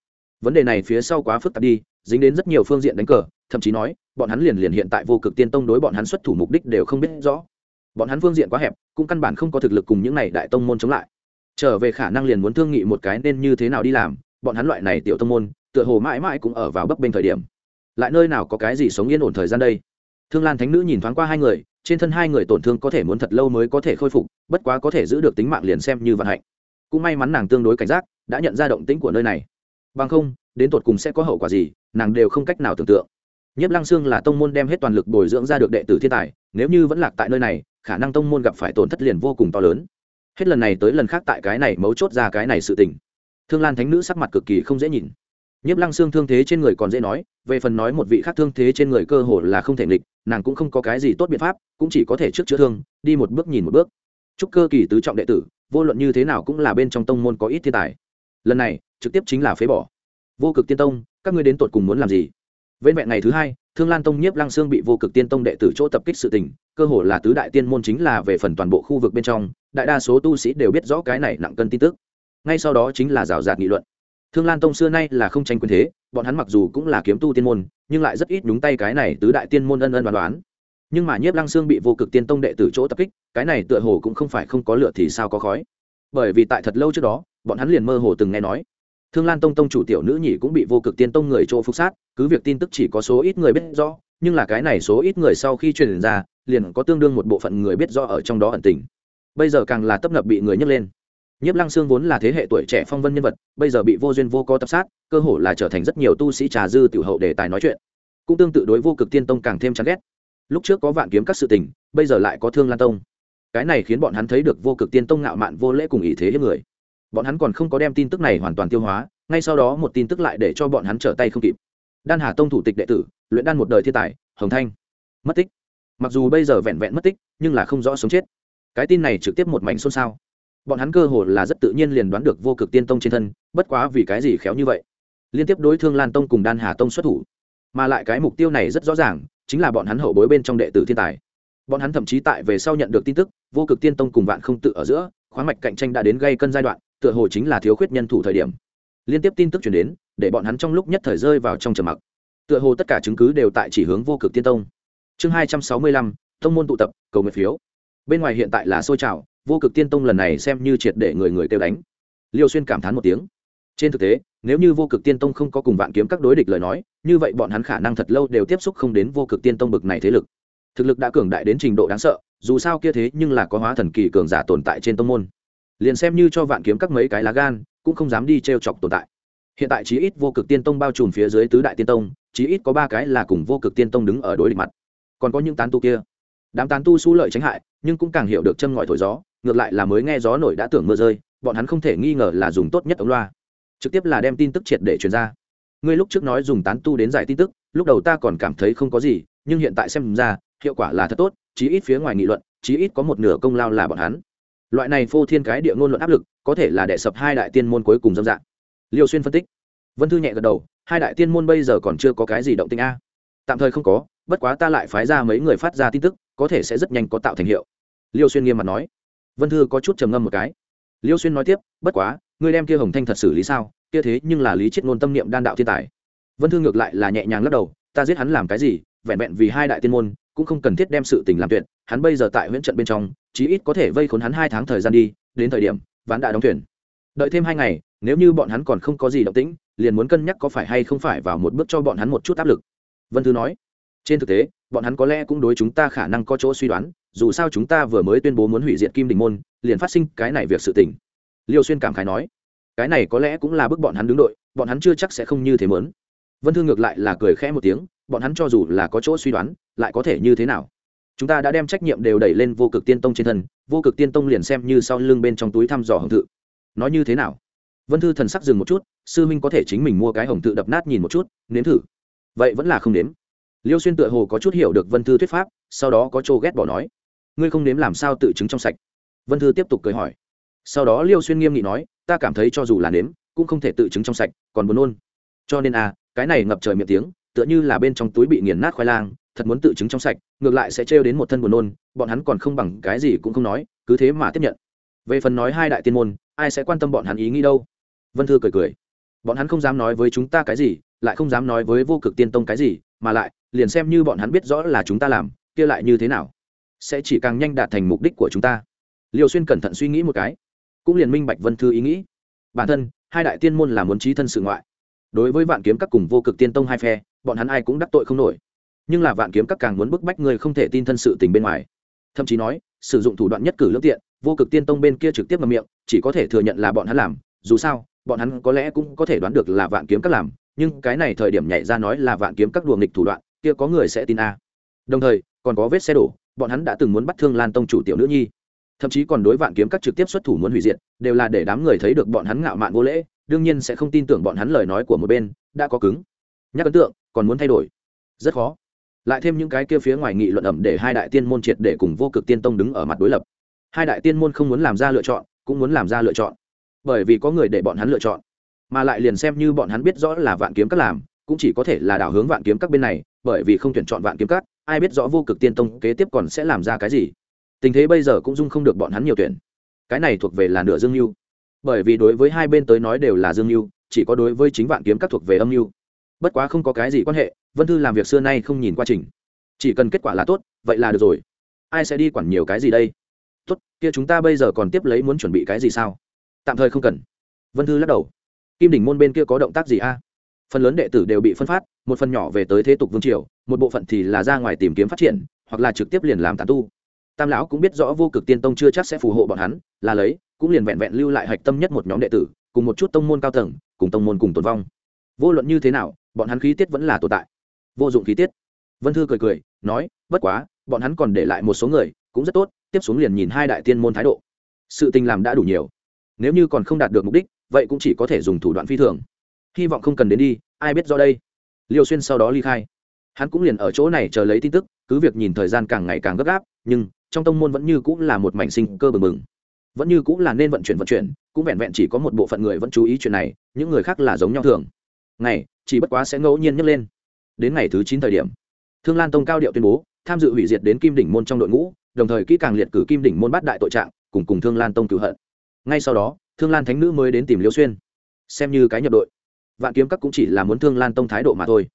A: Vấn đề này phía sau quá phức tạp đi, dính đến rất nhiều phương diện đánh cờ, thậm chí nói, bọn hắn liền liền hiện tại vô cực tiên tông đối bọn hắn xuất thủ mục đích đều không biết rõ. Bọn hắn phương diện quá hẹp, cũng căn bản không có thực lực cùng những này đại tông môn chống lại. Trở về khả năng liền muốn thương nghị một cái nên như thế nào đi làm, bọn hắn loại này tiểu tông môn, tựa hồ mãi mãi cũng ở vào bấp bênh thời điểm lại nơi nào có cái gì sống yên ổn thời gian đây? Thương lan thánh nữ nhìn thoáng qua hai người, trên thân hai người tổn thương có thể muốn thật lâu mới có thể khôi phục, bất quá có thể giữ được tính mạng liền xem như vận hạnh. Cũng may mắn nàng tương đối cảnh giác, đã nhận ra động tĩnh của nơi này. Bằng không, đến tột cùng sẽ có hậu quả gì, nàng đều không cách nào tưởng tượng. Nhất lăng sương là tông môn đem hết toàn lực bồi dưỡng ra được đệ tử thiên tài, nếu như vẫn lạc tại nơi này, khả năng tông môn gặp phải tổn thất liền vô cùng to lớn. Hết lần này tới lần khác tại cái này mấu chốt ra cái này sự tình. Thương lan thánh nữ sắc mặt cực kỳ không dễ nhìn nhiếp lăng xương thương thế trên người còn dễ nói, về phần nói một vị khác thương thế trên người cơ hồ là không thể nghịch, nàng cũng không có cái gì tốt biện pháp, cũng chỉ có thể trước chữa thương, đi một bước nhìn một bước. Chúc cơ kỳ tứ trọng đệ tử, vô luận như thế nào cũng là bên trong tông môn có ít thiên tài. Lần này, trực tiếp chính là phế bỏ. Vô cực tiên tông, các ngươi đến tột cùng muốn làm gì? Vên vẹn ngày thứ hai, thương lan tông nhiếp lăng sương bị vô cực tiên tông đệ tử chỗ tập kích sự tình, cơ hồ là tứ đại tiên môn chính là về phần toàn bộ khu vực bên trong, đại đa số tu sĩ đều biết rõ cái này nặng cân tin tức. Ngay sau đó chính là rào rạt nghị luận thương lan tông xưa nay là không tranh quyền thế, bọn hắn mặc dù cũng là kiếm tu tiên môn, nhưng lại rất ít nhúng tay cái này tứ đại tiên môn ân ân đoán đoán. Nhưng mà nhiếp lăng sương bị vô cực tiên tông đệ tử chỗ tập kích, cái này tựa hồ cũng không phải không có lựa thì sao có khói. Bởi vì tại thật lâu trước đó, bọn hắn liền mơ hồ từng nghe nói. Thương lan tông tông chủ tiểu nữ nhị cũng bị vô cực tiên tông người chỗ phục sát, cứ việc tin tức chỉ có số ít người biết rõ, nhưng là cái này số ít người sau khi truyền ra, liền có tương đương một bộ phận người biết rõ ở trong đó ẩn tình. Bây giờ càng là tấp nập bị người nhấc lên nhiếp lăng sương vốn là thế hệ tuổi trẻ phong vân nhân vật, bây giờ bị vô duyên vô có tập sát, cơ hồ là trở thành rất nhiều tu sĩ trà dư tiểu hậu đề tài nói chuyện. Cũng tương tự đối vô cực tiên tông càng thêm chán ghét. Lúc trước có vạn kiếm các sự tình, bây giờ lại có thương lan tông. Cái này khiến bọn hắn thấy được vô cực tiên tông ngạo mạn vô lễ cùng ý thế hiếp người. Bọn hắn còn không có đem tin tức này hoàn toàn tiêu hóa, ngay sau đó một tin tức lại để cho bọn hắn trở tay không kịp. Đan hà tông thủ tịch đệ tử, luyện đan một đời thiên tài, hồng thanh. Mất tích. Mặc dù bây giờ vẹn vẹn mất tích, nhưng là không rõ sống chết. Cái tin này trực tiếp một mảnh xôn xao bọn hắn cơ hồ là rất tự nhiên liền đoán được vô cực tiên tông trên thân, bất quá vì cái gì khéo như vậy? Liên tiếp đối thương lan tông cùng đan hà tông xuất thủ. Mà lại cái mục tiêu này rất rõ ràng, chính là bọn hắn hậu bối bên trong đệ tử thiên tài. Bọn hắn thậm chí tại về sau nhận được tin tức, vô cực tiên tông cùng vạn không tự ở giữa, khoáng mạch cạnh tranh đã đến gây cân giai đoạn, tựa hồ chính là thiếu khuyết nhân thủ thời điểm. Liên tiếp tin tức chuyển đến, để bọn hắn trong lúc nhất thời rơi vào trong trầm mặc. Tựa hồ tất cả chứng cứ đều tại chỉ hướng vô cực tiên tông. Chương hai trăm sáu mươi lăm thông môn tụ tập, cầu nguyện phiếu. Bên ngoài hiện tại là xôi trào vô cực tiên tông lần này xem như triệt để người người kêu đánh. Liêu xuyên cảm thán một tiếng. Trên thực tế, nếu như vô cực tiên tông không có cùng vạn kiếm các đối địch lời nói, như vậy bọn hắn khả năng thật lâu đều tiếp xúc không đến vô cực tiên tông bực này thế lực. Thực lực đã cường đại đến trình độ đáng sợ, dù sao kia thế nhưng là có hóa thần kỳ cường giả tồn tại trên tông môn. Liền xem như cho vạn kiếm các mấy cái lá gan, cũng không dám đi t r e o chọc tồn tại. Hiện tại chí ít vô cực tiên tông bao trùm phía dưới tứ đại tiên tông, chí ít có ba cái là cùng vô cực tiên tông đứng ở đối địch mặt. Còn có những tán tu kia. Đám tán tu s lợi tránh hại, nhưng cũng càng hiểu được châm ngòi thổi gió ngược lại là mới nghe gió nổi đã tưởng mưa rơi, bọn hắn không thể nghi ngờ là dùng tốt nhất ống loa. Trực tiếp là đem tin tức triệt để truyền ra. Ngươi lúc trước nói dùng tán tu đến giải tin tức, lúc đầu ta còn cảm thấy không có gì, nhưng hiện tại xem ra, hiệu quả là thật tốt, chí ít phía ngoài nghị luận, chí ít có một nửa công lao là bọn hắn. Loại này phô thiên cái địa ngôn luận áp lực, có thể là đệ sập hai đại tiên môn cuối cùng dâm dạng. Liêu xuyên phân tích. Vân thư nhẹ gật đầu, hai đại tiên môn bây giờ còn chưa có cái gì động tinh a. Tạm thời không có, bất quá ta lại phái ra mấy người phát ra tin tức, có thể sẽ rất nhanh có tạo thành hiệu. Liêu xuyên nghiêm mặt nói vân thư có chút trầm ngâm một cái. Liêu xuyên nói tiếp, bất quá, ngươi đem kia hồng thanh thật xử lý sao? Kia thế nhưng là lý chết ngôn tâm niệm đan đạo thiên tài. Vân thư ngược lại là nhẹ nhàng lắc đầu, ta giết hắn làm cái gì? Vẹn vẹn vì hai đại tiên môn, cũng không cần thiết đem sự tình làm tuyệt. Hắn bây giờ tại huyện trận bên trong, chí ít có thể vây khốn hắn hai tháng thời gian đi, đến thời điểm, ván đã đóng thuyền. Đợi thêm hai ngày, nếu như bọn hắn còn không có gì động tĩnh, liền muốn cân nhắc có phải hay không phải vào một bước cho bọn hắn một chút áp lực. Vân thư nói. Trên thực tế, bọn hắn có lẽ cũng đối chúng ta khả năng có chỗ suy đoán dù sao chúng ta vừa mới tuyên bố muốn hủy diệt kim đình môn, liền phát sinh cái này việc sự tình. Liêu xuyên cảm khái nói. Cái này có lẽ cũng là bức bọn hắn đứng đội, bọn hắn chưa chắc sẽ không như thế mớn vân thương ngược lại là cười khẽ một tiếng, bọn hắn cho dù là có chỗ suy đoán, lại có thể như thế nào? Chúng ta đã đem trách nhiệm đều đẩy lên vô cực tiên tông trên thân, vô cực tiên tông liền xem như sau lưng bên trong túi thăm dò hồng tự nói như thế nào? Vân thư thần sắc dừng một chút, sư minh có thể chính mình mua cái hồng tự đập nát nhìn một chút, nếm thử. Vậy vẫn là không nếm. Liêu xuyên tựa hồ có chút hiểu được vân thư thuyết pháp, sau đó có chỗ ghét bỏ nói ngươi không nếm làm sao tự chứng trong sạch. Vân thư tiếp tục cười hỏi. Sau đó liêu xuyên nghiêm nghị nói ta cảm thấy cho dù là nếm cũng không thể tự chứng trong sạch còn buồn nôn. Cho nên à, cái này ngập trời miệng tiếng tựa như là bên trong túi bị nghiền nát khoai lang thật muốn tự chứng trong sạch ngược lại sẽ trêu đến một thân buồn nôn bọn hắn còn không bằng cái gì cũng không nói cứ thế mà tiếp nhận. Về phần nói hai đại tiên môn ai sẽ quan tâm bọn hắn ý nghĩ đâu? Vân thư cười cười. Bọn hắn không dám nói với chúng ta cái gì lại không dám nói với vô cực tiên tông cái gì mà lại liền xem như bọn hắn biết rõ là chúng ta làm kia lại như thế nào? Sẽ chỉ càng nhanh đạt thành mục đích của chúng ta. Liều xuyên cẩn thận suy nghĩ một cái, cũng liền minh bạch vân thư ý nghĩ. Bản thân, hai đại tiên môn là muốn trí thân sự ngoại. Đối với vạn kiếm các cùng vô cực tiên tông hai phe, bọn hắn ai cũng đắc tội không nổi. Nhưng là vạn kiếm các càng muốn bức bách người không thể tin thân sự tình bên ngoài. Thậm chí nói, sử dụng thủ đoạn nhất cử lương tiện, vô cực tiên tông bên kia trực tiếp ngậm miệng, chỉ có thể thừa nhận là bọn hắn làm. Dù sao, bọn hắn có lẽ cũng có thể đoán được là vạn kiếm các làm, nhưng cái này thời điểm nhảy ra nói là vạn kiếm các đùa nghịch thủ đoạn, kia có người sẽ tin a. Đồng thời, còn có vết xe đổ bọn hắn đã từng muốn bắt thương lan tông chủ tiểu nữ nhi. Thậm chí còn đối vạn kiếm các trực tiếp xuất thủ muốn hủy diệt, đều là để đám người thấy được bọn hắn ngạo mạn vô lễ, đương nhiên sẽ không tin tưởng bọn hắn lời nói của một bên, đã có cứng. Nhắc ấn tượng, còn muốn thay đổi. Rất khó. Lại thêm những cái kia phía ngoài nghị luận ẩm để hai đại tiên môn triệt để cùng vô cực tiên tông đứng ở mặt đối lập. Hai đại tiên môn không muốn làm ra lựa chọn, cũng muốn làm ra lựa chọn. Bởi vì có người để bọn hắn lựa chọn, mà lại liền xem như bọn hắn biết rõ là vạn kiếm các làm, cũng chỉ có thể là đảo hướng vạn kiếm các bên này, bởi vì không tuyển chọn vạn kiếm các ai biết rõ vô cực tiên tông kế tiếp còn sẽ làm ra cái gì. Tình thế bây giờ cũng dung không được bọn hắn nhiều tuyển. Cái này thuộc về là nửa dương mưu bởi vì đối với hai bên tới nói đều là dương mưu chỉ có đối với chính vạn kiếm các thuộc về âm mưu bất quá không có cái gì quan hệ, vân thư làm việc xưa nay không nhìn quá trình. Chỉ cần kết quả là tốt, vậy là được rồi. Ai sẽ đi quản nhiều cái gì đây? Tốt, kia chúng ta bây giờ còn tiếp lấy muốn chuẩn bị cái gì sao? Tạm thời không cần. Vân thư lắc đầu. Kim đỉnh môn bên kia có động tác gì a? Phần lớn đệ tử đều bị phân phát, một phần nhỏ về tới thế tục vương triều một bộ phận thì là ra ngoài tìm kiếm phát triển, hoặc là trực tiếp liền làm tàn tu. Tam lão cũng biết rõ vô cực tiên tông chưa chắc sẽ phù hộ bọn hắn, là lấy, cũng liền vẹn vẹn lưu lại hạch tâm nhất một nhóm đệ tử, cùng một chút tông môn cao tầng, cùng tông môn cùng tồn vong. Vô luận như thế nào, bọn hắn khí tiết vẫn là tồn tại. Vô dụng khí tiết. Vân thư cười cười, nói, bất quá, bọn hắn còn để lại một số người, cũng rất tốt, tiếp xuống liền nhìn hai đại tiên môn thái độ. Sự tình làm đã đủ nhiều. Nếu như còn không đạt được mục đích, vậy cũng chỉ có thể dùng thủ đoạn phi thường. Hy vọng không cần đến đi, ai biết do đây. Liêu xuyên sau đó ly khai hắn cũng liền ở chỗ này chờ lấy tin tức, cứ việc nhìn thời gian càng ngày càng gấp gáp, nhưng trong tông môn vẫn như cũng là một mảnh sinh cơ bừng bừng. Vẫn như cũng là nên vận chuyển vận chuyển, cũng vẹn vẹn chỉ có một bộ phận người vẫn chú ý chuyện này, những người khác là giống nhau thường. Ngày, chỉ bất quá sẽ ngẫu nhiên nhấc lên. Đến ngày thứ chín thời điểm, thương lan tông cao điệu tuyên bố, tham dự hủy diệt đến kim đỉnh môn trong đội ngũ, đồng thời kỹ càng liệt cử kim đỉnh môn bắt đại tội trạng, cùng cùng thương lan tông cửu hận. Ngay sau đó, thương lan thánh nữ mới đến tìm liêu xuyên. Xem như cái nhập đội. Vạn kiếm các cũng chỉ là muốn thương lan tông thái độ mà thôi.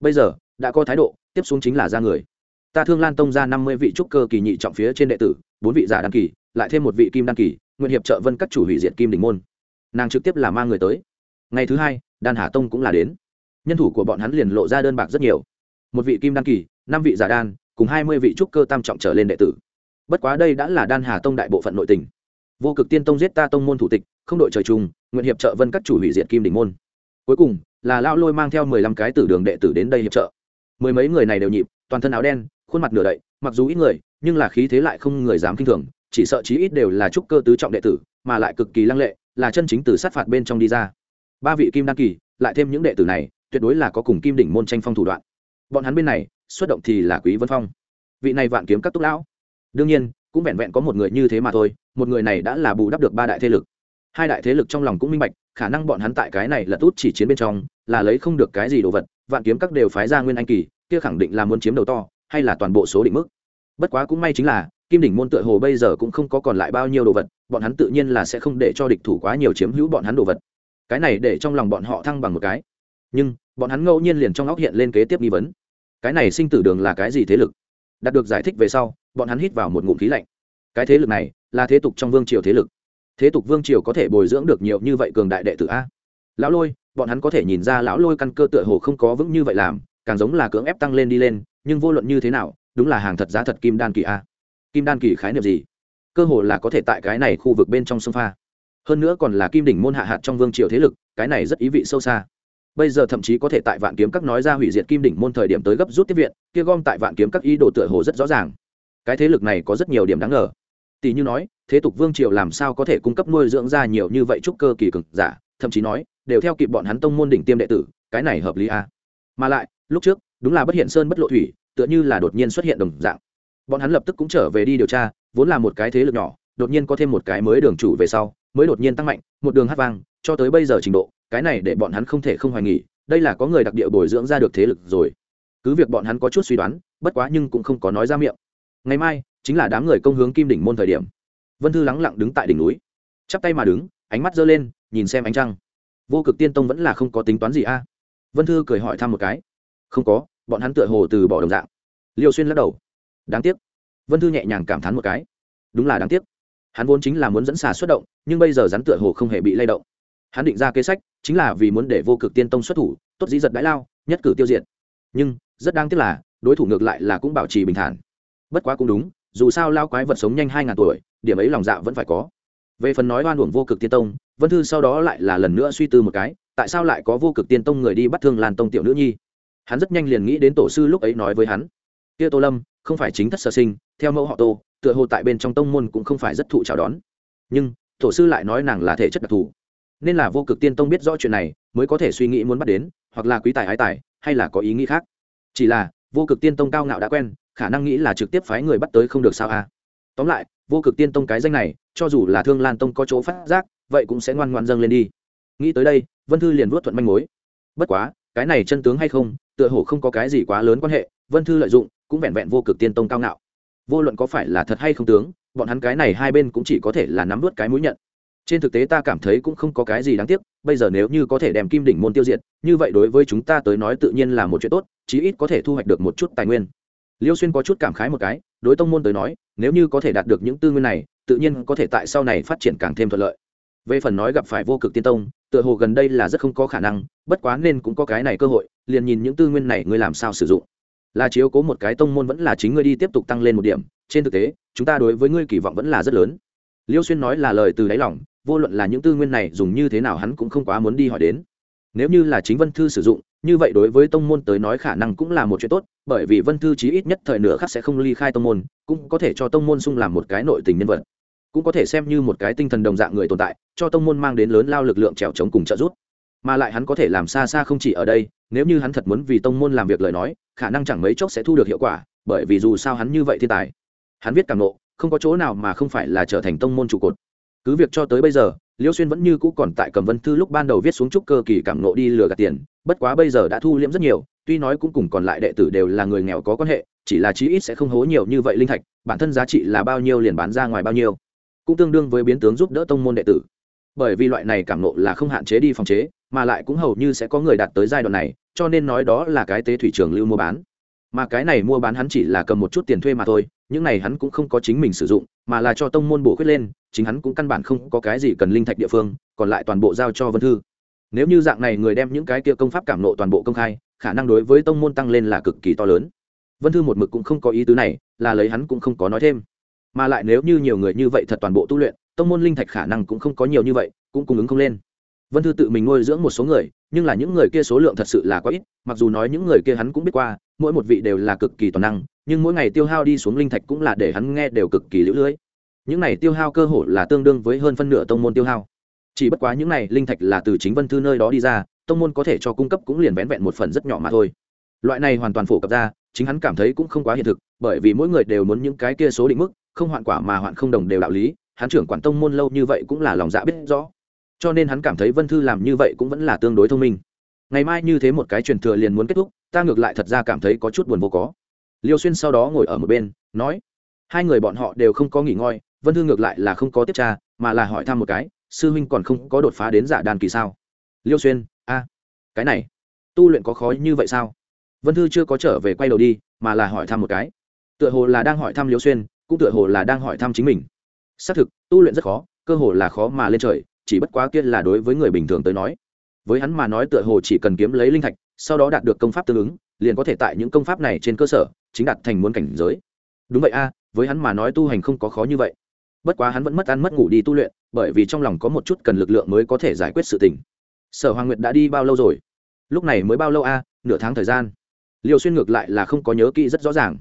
A: Bây giờ đã có thái độ, tiếp xuống chính là ra người. Ta thương lan tông ra năm mươi vị trúc cơ kỳ nhị trọng phía trên đệ tử, bốn vị giả đăng kỳ, lại thêm một vị kim đăng kỳ, nguyện hiệp trợ vân các chủ hủy diệt kim đỉnh môn. Nàng trực tiếp là mang người tới. Ngày thứ hai, đan hà tông cũng là đến. Nhân thủ của bọn hắn liền lộ ra đơn bạc rất nhiều. Một vị kim đăng kỳ, năm vị giả đan, cùng hai mươi vị trúc cơ tam trọng trở lên đệ tử. Bất quá đây đã là đan hà tông đại bộ phận nội tình. Vô cực tiên tông giết ta tông môn thủ tịch, không đội trời chung, nguyện hiệp trợ vân các chủ hủy diệt kim đỉnh môn. Cuối cùng, là lão lôi mang theo mười lăm cái tử đường đệ tử đến đây hiệp trợ mười mấy người này đều nhịp, toàn thân áo đen, khuôn mặt nửa đậy, mặc dù ít người, nhưng là khí thế lại không người dám kinh thường, chỉ sợ chí ít đều là trúc cơ tứ trọng đệ tử, mà lại cực kỳ lăng lệ, là chân chính từ sát phạt bên trong đi ra. Ba vị kim đăng kỳ, lại thêm những đệ tử này, tuyệt đối là có cùng kim đỉnh môn tranh phong thủ đoạn. Bọn hắn bên này, xuất động thì là quý vân phong. Vị này vạn kiếm các túc lão. Đương nhiên, cũng vẹn vẹn có một người như thế mà thôi, một người này đã là bù đắp được ba đại thế lực hai đại thế lực trong lòng cũng minh bạch, khả năng bọn hắn tại cái này là tốt chỉ chiến bên trong, là lấy không được cái gì đồ vật, vạn kiếm các đều phái ra nguyên anh kỳ, kia khẳng định là muốn chiếm đầu to, hay là toàn bộ số định mức. Bất quá cũng may chính là, kim đỉnh môn tựa hồ bây giờ cũng không có còn lại bao nhiêu đồ vật, bọn hắn tự nhiên là sẽ không để cho địch thủ quá nhiều chiếm hữu bọn hắn đồ vật. Cái này để trong lòng bọn họ thăng bằng một cái. Nhưng, bọn hắn ngẫu nhiên liền trong óc hiện lên kế tiếp nghi vấn. Cái này sinh tử đường là cái gì thế lực? Đạt được giải thích về sau, bọn hắn hít vào một ngụm khí lạnh. Cái thế lực này, là thế tục trong vương triều thế lực thế tục vương triều có thể bồi dưỡng được nhiều như vậy cường đại đệ tử a? Lão lôi, bọn hắn có thể nhìn ra lão lôi căn cơ tựa hồ không có vững như vậy làm, càng giống là cưỡng ép tăng lên đi lên, nhưng vô luận như thế nào, đúng là hàng thật giá thật kim đan kỳ a. Kim đan kỳ khái niệm gì? Cơ hồ là có thể tại cái này khu vực bên trong sông pha. Hơn nữa còn là kim đỉnh môn hạ hạt trong vương triều thế lực, cái này rất ý vị sâu xa. Bây giờ thậm chí có thể tại vạn kiếm các nói ra hủy diệt kim đỉnh môn thời điểm tới gấp rút tiếp viện, kia gom tại vạn kiếm các ý đồ tựa hồ rất rõ ràng. Cái thế lực này có rất nhiều điểm đáng ngờ tỷ như nói, thế tục vương triều làm sao có thể cung cấp nuôi dưỡng ra nhiều như vậy trúc cơ kỳ cực giả, thậm chí nói, đều theo kịp bọn hắn tông môn đỉnh tiêm đệ tử, cái này hợp lý à. mà lại, lúc trước, đúng là bất hiện sơn bất lộ thủy, tựa như là đột nhiên xuất hiện đồng dạng. Bọn hắn lập tức cũng trở về đi điều tra, vốn là một cái thế lực nhỏ, đột nhiên có thêm một cái mới đường chủ về sau, mới đột nhiên tăng mạnh, một đường hát vang, cho tới bây giờ trình độ, cái này để bọn hắn không thể không hoài nghỉ đây là có người đặc địa bồi dưỡng ra được thế lực rồi. Cứ việc bọn hắn có chút suy đoán, bất quá nhưng cũng không có nói ra miệng. Ngày mai chính là đám người công hướng kim đỉnh môn thời điểm. Vân thư lắng lặng đứng tại đỉnh núi. Chắp tay mà đứng, ánh mắt giơ lên, nhìn xem ánh trăng. Vô cực tiên tông vẫn là không có tính toán gì a. Vân thư cười hỏi thăm một cái. Không có, bọn hắn tựa hồ từ bỏ đồng dạng. Liêu xuyên lắc đầu. Đáng tiếc. Vân thư nhẹ nhàng cảm thán một cái. Đúng là đáng tiếc. Hắn vốn chính là muốn dẫn xà xuất động, nhưng bây giờ rắn tựa hồ không hề bị lay động. Hắn định ra kế sách, chính là vì muốn để vô cực tiên tông xuất thủ, tốt dĩ giật đãi lao, nhất cử tiêu diệt. Nhưng, rất đáng tiếc là, đối thủ ngược lại là cũng bảo trì bình thản. Bất quá cũng đúng dù sao lao quái vật sống nhanh hai ngàn tuổi, điểm ấy lòng dạ vẫn phải có. Về phần nói oan uổng vô cực tiên tông, vân thư sau đó lại là lần nữa suy tư một cái, tại sao lại có vô cực tiên tông người đi bắt thương lan tông tiểu nữ nhi? Hắn rất nhanh liền nghĩ đến tổ sư lúc ấy nói với hắn. Kia tô lâm, không phải chính thất sơ sinh, theo mẫu họ tô, tựa hồ tại bên trong tông môn cũng không phải rất thụ chào đón. Nhưng, tổ sư lại nói nàng là thể chất đặc thù. Nên là vô cực tiên tông biết rõ chuyện này, mới có thể suy nghĩ muốn bắt đến, hoặc là quý tài ái tài, hay là có ý nghĩ khác. Chỉ là, vô cực tiên tông cao ngạo đã quen khả năng nghĩ là trực tiếp phái người bắt tới không được sao a à. tóm lại, vô cực tiên tông cái danh này, cho dù là thương lan tông có chỗ phát giác, vậy cũng sẽ ngoan ngoan dâng lên đi. Nghĩ tới đây, vân thư liền vuốt thuận manh mối. Bất quá, cái này chân tướng hay không, tựa hồ không có cái gì quá lớn quan hệ, vân thư lợi dụng, cũng vẹn vẹn vô cực tiên tông cao ngạo. Vô luận có phải là thật hay không tướng, bọn hắn cái này hai bên cũng chỉ có thể là nắm vớt cái mũi nhận. Trên thực tế ta cảm thấy cũng không có cái gì đáng tiếc, bây giờ nếu như có thể đem kim đỉnh môn tiêu diệt, như vậy đối với chúng ta tới nói tự nhiên là một chuyện tốt, chí ít có thể thu hoạch được một chút tài nguyên liêu xuyên có chút cảm khái một cái, đối tông môn tới nói, nếu như có thể đạt được những tư nguyên này, tự nhiên có thể tại sau này phát triển càng thêm thuận lợi. Về phần nói gặp phải vô cực tiên tông, tựa hồ gần đây là rất không có khả năng, bất quá nên cũng có cái này cơ hội, liền nhìn những tư nguyên này ngươi làm sao sử dụng. Là chiếu cố một cái tông môn vẫn là chính ngươi đi tiếp tục tăng lên một điểm, trên thực tế, chúng ta đối với ngươi kỳ vọng vẫn là rất lớn. Liêu xuyên nói là lời từ đáy lòng, vô luận là những tư nguyên này dùng như thế nào hắn cũng không quá muốn đi hỏi đến. Nếu như là chính vân thư sử dụng như vậy đối với tông môn tới nói khả năng cũng là một chuyện tốt, bởi vì vân thư chí ít nhất thời nửa khắc sẽ không ly khai tông môn, cũng có thể cho tông môn sung làm một cái nội tình nhân vật. Cũng có thể xem như một cái tinh thần đồng dạng người tồn tại, cho tông môn mang đến lớn lao lực lượng trèo trống cùng trợ giúp. Mà lại hắn có thể làm xa xa không chỉ ở đây, nếu như hắn thật muốn vì tông môn làm việc lời nói, khả năng chẳng mấy chốc sẽ thu được hiệu quả, bởi vì dù sao hắn như vậy thiên tài. Hắn viết càng nộ, không có chỗ nào mà không phải là trở thành tông môn trụ cột. Cứ việc cho tới bây giờ liêu xuyên vẫn như cũ còn tại cầm vân thư lúc ban đầu viết xuống chúc cơ kỳ cảm nộ đi lừa gạt tiền, bất quá bây giờ đã thu liễm rất nhiều, tuy nói cũng cùng còn lại đệ tử đều là người nghèo có quan hệ, chỉ là chí ít sẽ không hố nhiều như vậy linh thạch, bản thân giá trị là bao nhiêu liền bán ra ngoài bao nhiêu, cũng tương đương với biến tướng giúp đỡ tông môn đệ tử. Bởi vì loại này cảm nộ là không hạn chế đi phòng chế, mà lại cũng hầu như sẽ có người đạt tới giai đoạn này, cho nên nói đó là cái tế thủy trường lưu mua bán. Mà cái này mua bán hắn chỉ là cầm một chút tiền thuê mà thôi, những này hắn cũng không có chính mình sử dụng, mà là cho tông môn bổ khuyết lên chính hắn cũng căn bản không có cái gì cần linh thạch địa phương, còn lại toàn bộ giao cho vân thư. Nếu như dạng này người đem những cái kia công pháp cảm nộ toàn bộ công khai, khả năng đối với tông môn tăng lên là cực kỳ to lớn. Vân thư một mực cũng không có ý tứ này, là lấy hắn cũng không có nói thêm. Mà lại nếu như nhiều người như vậy thật toàn bộ tu luyện, tông môn linh thạch khả năng cũng không có nhiều như vậy, cũng cung ứng không lên. Vân thư tự mình nuôi dưỡng một số người, nhưng là những người kia số lượng thật sự là quá ít, mặc dù nói những người kia hắn cũng biết qua, mỗi một vị đều là cực kỳ toàn năng, nhưng mỗi ngày tiêu hao đi xuống linh thạch cũng là để hắn nghe đều cực kỳ lũ lưỡi những này tiêu hao cơ hội là tương đương với hơn phân nửa tông môn tiêu hao. Chỉ bất quá những này linh thạch là từ chính vân thư nơi đó đi ra, tông môn có thể cho cung cấp cũng liền vén vẹn một phần rất nhỏ mà thôi. Loại này hoàn toàn phổ cập ra, chính hắn cảm thấy cũng không quá hiện thực, bởi vì mỗi người đều muốn những cái kia số định mức, không hoạn quả mà hoạn không đồng đều đạo lý, hắn trưởng quản tông môn lâu như vậy cũng là lòng dạ biết rõ. Cho nên hắn cảm thấy vân thư làm như vậy cũng vẫn là tương đối thông minh. Ngày mai như thế một cái truyền thừa liền muốn kết thúc, ta ngược lại thật ra cảm thấy có chút buồn vô có. Liêu xuyên sau đó ngồi ở một bên, nói, hai người bọn họ đều không có nghỉ ngơi vân thư ngược lại là không có tiếp tra, mà là hỏi thăm một cái, sư huynh còn không có đột phá đến giả đàn kỳ sao? Liêu xuyên, a, cái này, tu luyện có khó như vậy sao? Vân thư chưa có trở về quay đầu đi, mà là hỏi thăm một cái. Tựa hồ là đang hỏi thăm liêu xuyên, cũng tựa hồ là đang hỏi thăm chính mình. Xác thực, tu luyện rất khó, cơ hồ là khó mà lên trời, chỉ bất quá kia là đối với người bình thường tới nói. Với hắn mà nói tựa hồ chỉ cần kiếm lấy linh thạch, sau đó đạt được công pháp tương ứng, liền có thể tại những công pháp này trên cơ sở, chính đạt thành muốn cảnh giới. Đúng vậy a, với hắn mà nói tu hành không có khó như vậy bất quá hắn vẫn mất ăn mất ngủ đi tu luyện, bởi vì trong lòng có một chút cần lực lượng mới có thể giải quyết sự tình. Sở hoàng nguyệt đã đi bao lâu rồi? Lúc này mới bao lâu a? Nửa tháng thời gian. Liều xuyên ngược lại là không có nhớ kỹ rất rõ ràng.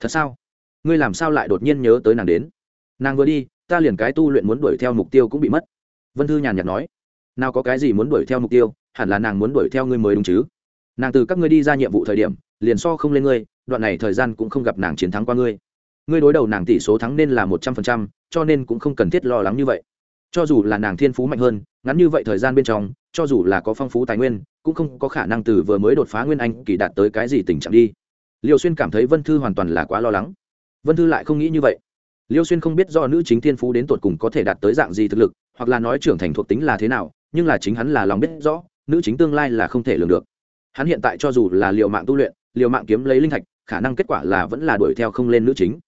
A: Thật sao? Ngươi làm sao lại đột nhiên nhớ tới nàng đến? Nàng vừa đi, ta liền cái tu luyện muốn đuổi theo mục tiêu cũng bị mất. Vân thư nhàn nhạt nói. Nào có cái gì muốn đuổi theo mục tiêu, hẳn là nàng muốn đuổi theo ngươi mới đúng chứ. Nàng từ các ngươi đi ra nhiệm vụ thời điểm, liền so không lên ngươi, đoạn này thời gian cũng không gặp nàng chiến thắng qua ngươi ngươi đối đầu nàng tỷ số thắng nên là một trăm phần trăm, cho nên cũng không cần thiết lo lắng như vậy. Cho dù là nàng thiên phú mạnh hơn, ngắn như vậy thời gian bên trong, cho dù là có phong phú tài nguyên, cũng không có khả năng từ vừa mới đột phá nguyên anh kỳ đạt tới cái gì tình trạng đi. Liêu xuyên cảm thấy vân thư hoàn toàn là quá lo lắng. Vân thư lại không nghĩ như vậy. Liêu xuyên không biết do nữ chính thiên phú đến tột cùng có thể đạt tới dạng gì thực lực, hoặc là nói trưởng thành thuộc tính là thế nào, nhưng là chính hắn là lòng biết rõ, nữ chính tương lai là không thể lường được. Hắn hiện tại cho dù là liều mạng tu luyện, liều mạng kiếm lấy linh thạch, khả năng kết quả là vẫn là đuổi theo không lên nữ chính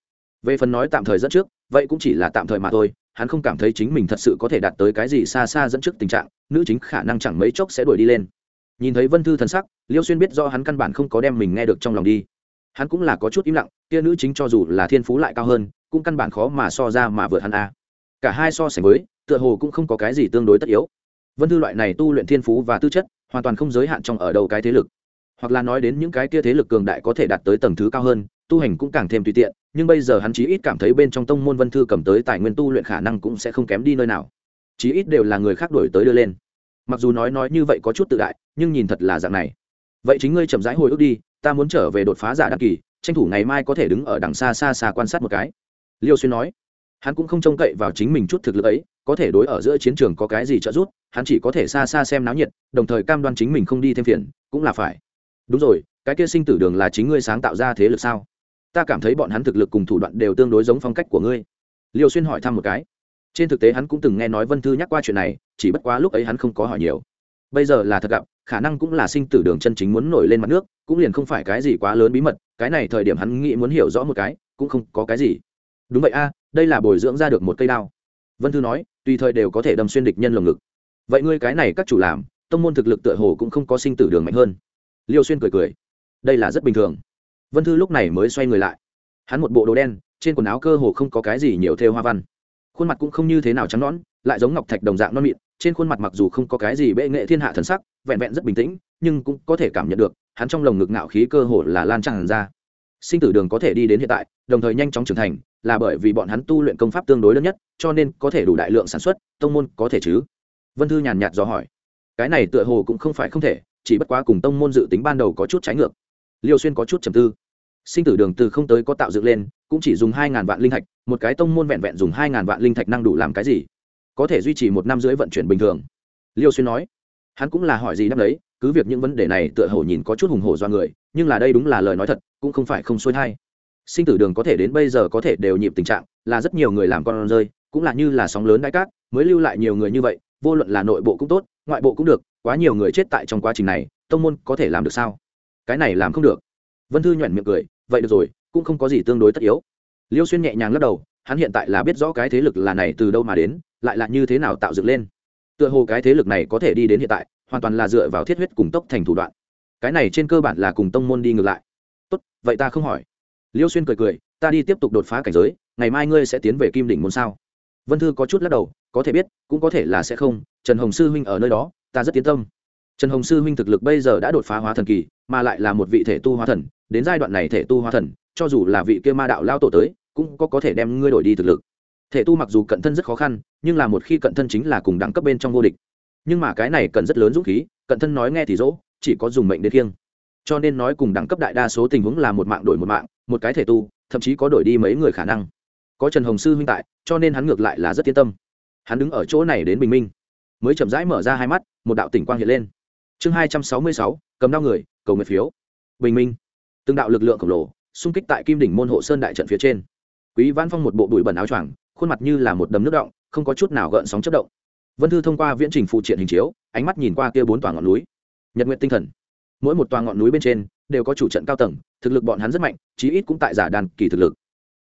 A: về phần nói tạm thời dẫn trước, vậy cũng chỉ là tạm thời mà thôi, hắn không cảm thấy chính mình thật sự có thể đạt tới cái gì xa xa dẫn trước tình trạng, nữ chính khả năng chẳng mấy chốc sẽ đuổi đi lên. Nhìn thấy vân thư thần sắc, liêu xuyên biết do hắn căn bản không có đem mình nghe được trong lòng đi. Hắn cũng là có chút im lặng, kia nữ chính cho dù là thiên phú lại cao hơn, cũng căn bản khó mà so ra mà vượt hắn a. Cả hai so sánh với, tựa hồ cũng không có cái gì tương đối tất yếu. Vân thư loại này tu luyện thiên phú và tư chất, hoàn toàn không giới hạn trong ở đầu cái thế lực. Hoặc là nói đến những cái kia thế lực cường đại có thể đạt tới tầng thứ cao hơn tu hành cũng càng thêm tùy tiện, nhưng bây giờ hắn chí ít cảm thấy bên trong tông môn vân thư cầm tới tài nguyên tu luyện khả năng cũng sẽ không kém đi nơi nào. Chí ít đều là người khác đổi tới đưa lên. Mặc dù nói nói như vậy có chút tự đại, nhưng nhìn thật là dạng này. Vậy chính ngươi chậm rãi hồi ức đi, ta muốn trở về đột phá giả đăng kỳ, tranh thủ ngày mai có thể đứng ở đằng xa xa xa quan sát một cái. Liêu xuyên nói, hắn cũng không trông cậy vào chính mình chút thực lực ấy, có thể đối ở giữa chiến trường có cái gì trợ giúp, hắn chỉ có thể xa xa xem náo nhiệt, đồng thời cam đoan chính mình không đi thêm phiền, cũng là phải. Đúng rồi, cái kia sinh tử đường là chính ngươi sáng tạo ra thế lực sao? Ta cảm thấy bọn hắn thực lực cùng thủ đoạn đều tương đối giống phong cách của ngươi. Liêu xuyên hỏi thăm một cái. Trên thực tế hắn cũng từng nghe nói vân thư nhắc qua chuyện này, chỉ bất quá lúc ấy hắn không có hỏi nhiều. Bây giờ là thật gặp, khả năng cũng là sinh tử đường chân chính muốn nổi lên mặt nước, cũng liền không phải cái gì quá lớn bí mật, cái này thời điểm hắn nghĩ muốn hiểu rõ một cái, cũng không có cái gì. Đúng vậy a, đây là bồi dưỡng ra được một cây đao. Vân thư nói, tùy thời đều có thể đâm xuyên địch nhân lồng ngực. Vậy ngươi cái này các chủ làm, tông môn thực lực tựa hồ cũng không có sinh tử đường mạnh hơn. Liêu xuyên cười cười. Đây là rất bình thường vân thư lúc này mới xoay người lại. Hắn một bộ đồ đen, trên quần áo cơ hồ không có cái gì nhiều thêu hoa văn. Khuôn mặt cũng không như thế nào trắng nõn, lại giống ngọc thạch đồng dạng non mịn, trên khuôn mặt mặc dù không có cái gì bệ nghệ thiên hạ thần sắc, vẹn vẹn rất bình tĩnh, nhưng cũng có thể cảm nhận được, hắn trong lồng ngực ngạo khí cơ hồ là lan tràn ra. Sinh tử đường có thể đi đến hiện tại, đồng thời nhanh chóng trưởng thành, là bởi vì bọn hắn tu luyện công pháp tương đối lớn nhất, cho nên có thể đủ đại lượng sản xuất, tông môn có thể chứ? Vân thư nhàn nhạt dò hỏi. Cái này tựa hồ cũng không phải không thể, chỉ bất quá cùng tông môn dự tính ban đầu có chút trái ngược liêu xuyên có chút trầm tư. Sinh tử đường từ không tới có tạo dựng lên, cũng chỉ dùng hai ngàn vạn linh thạch, một cái tông môn vẹn vẹn dùng hai ngàn vạn linh thạch năng đủ làm cái gì? Có thể duy trì một năm rưỡi vận chuyển bình thường. Liêu xuyên nói. Hắn cũng là hỏi gì đáp đấy, cứ việc những vấn đề này tựa hồ nhìn có chút hùng hổ do người, nhưng là đây đúng là lời nói thật, cũng không phải không xuôi hay. sinh tử đường có thể đến bây giờ có thể đều nhịp tình trạng, là rất nhiều người làm con rơi, cũng là như là sóng lớn đại cát, mới lưu lại nhiều người như vậy, vô luận là nội bộ cũng tốt, ngoại bộ cũng được, quá nhiều người chết tại trong quá trình này, tông môn có thể làm được sao? Cái này làm không được. Vân thư nhoẻn miệng cười, vậy được rồi, cũng không có gì tương đối tất yếu. Liêu xuyên nhẹ nhàng lắc đầu, hắn hiện tại là biết rõ cái thế lực là này từ đâu mà đến, lại là như thế nào tạo dựng lên. Tựa hồ cái thế lực này có thể đi đến hiện tại, hoàn toàn là dựa vào thiết huyết cùng tốc thành thủ đoạn. Cái này trên cơ bản là cùng tông môn đi ngược lại. Tốt, vậy ta không hỏi. Liêu xuyên cười cười, ta đi tiếp tục đột phá cảnh giới, ngày mai ngươi sẽ tiến về kim đỉnh môn sao? Vân thư có chút lắc đầu, có thể biết, cũng có thể là sẽ không, trần hồng sư huynh ở nơi đó, ta rất tiến tâm trần hồng sư huynh thực lực bây giờ đã đột phá hóa thần kỳ, mà lại là một vị thể tu hóa thần, đến giai đoạn này thể tu hóa thần, cho dù là vị kia ma đạo lao tổ tới, cũng có có thể đem ngươi đổi đi thực lực. Thể tu mặc dù cận thân rất khó khăn, nhưng là một khi cận thân chính là cùng đẳng cấp bên trong vô địch. Nhưng mà cái này cần rất lớn dũng khí, cận thân nói nghe thì dỗ, chỉ có dùng mệnh đến kiêng cho nên nói cùng đẳng cấp đại đa số tình huống là một mạng đổi một mạng, một cái thể tu, thậm chí có đổi đi mấy người khả năng. Có trần hồng sư huynh tại, cho nên hắn ngược lại là rất yên tâm. Hắn đứng ở chỗ này đến bình minh. Mới chậm rãi mở ra hai mắt, một đạo tỉnh quang hiện lên chương hai trăm sáu mươi sáu, cầm đao người, cầu nguyện phiếu. Bình minh. Từng đạo lực lượng khổng lồ, xung kích tại kim đỉnh môn hộ sơn đại trận phía trên. Quý văn phong một bộ bụi bẩn áo choàng, khuôn mặt như là một đầm nước động, không có chút nào gợn sóng chất động. Vân thư thông qua viễn trình phụ triện hình chiếu, ánh mắt nhìn qua kia bốn tòa ngọn núi. Nhật nguyện tinh thần. Mỗi một tòa ngọn núi bên trên đều có chủ trận cao tầng, thực lực bọn hắn rất mạnh, chí ít cũng tại giả đàn kỳ thực lực.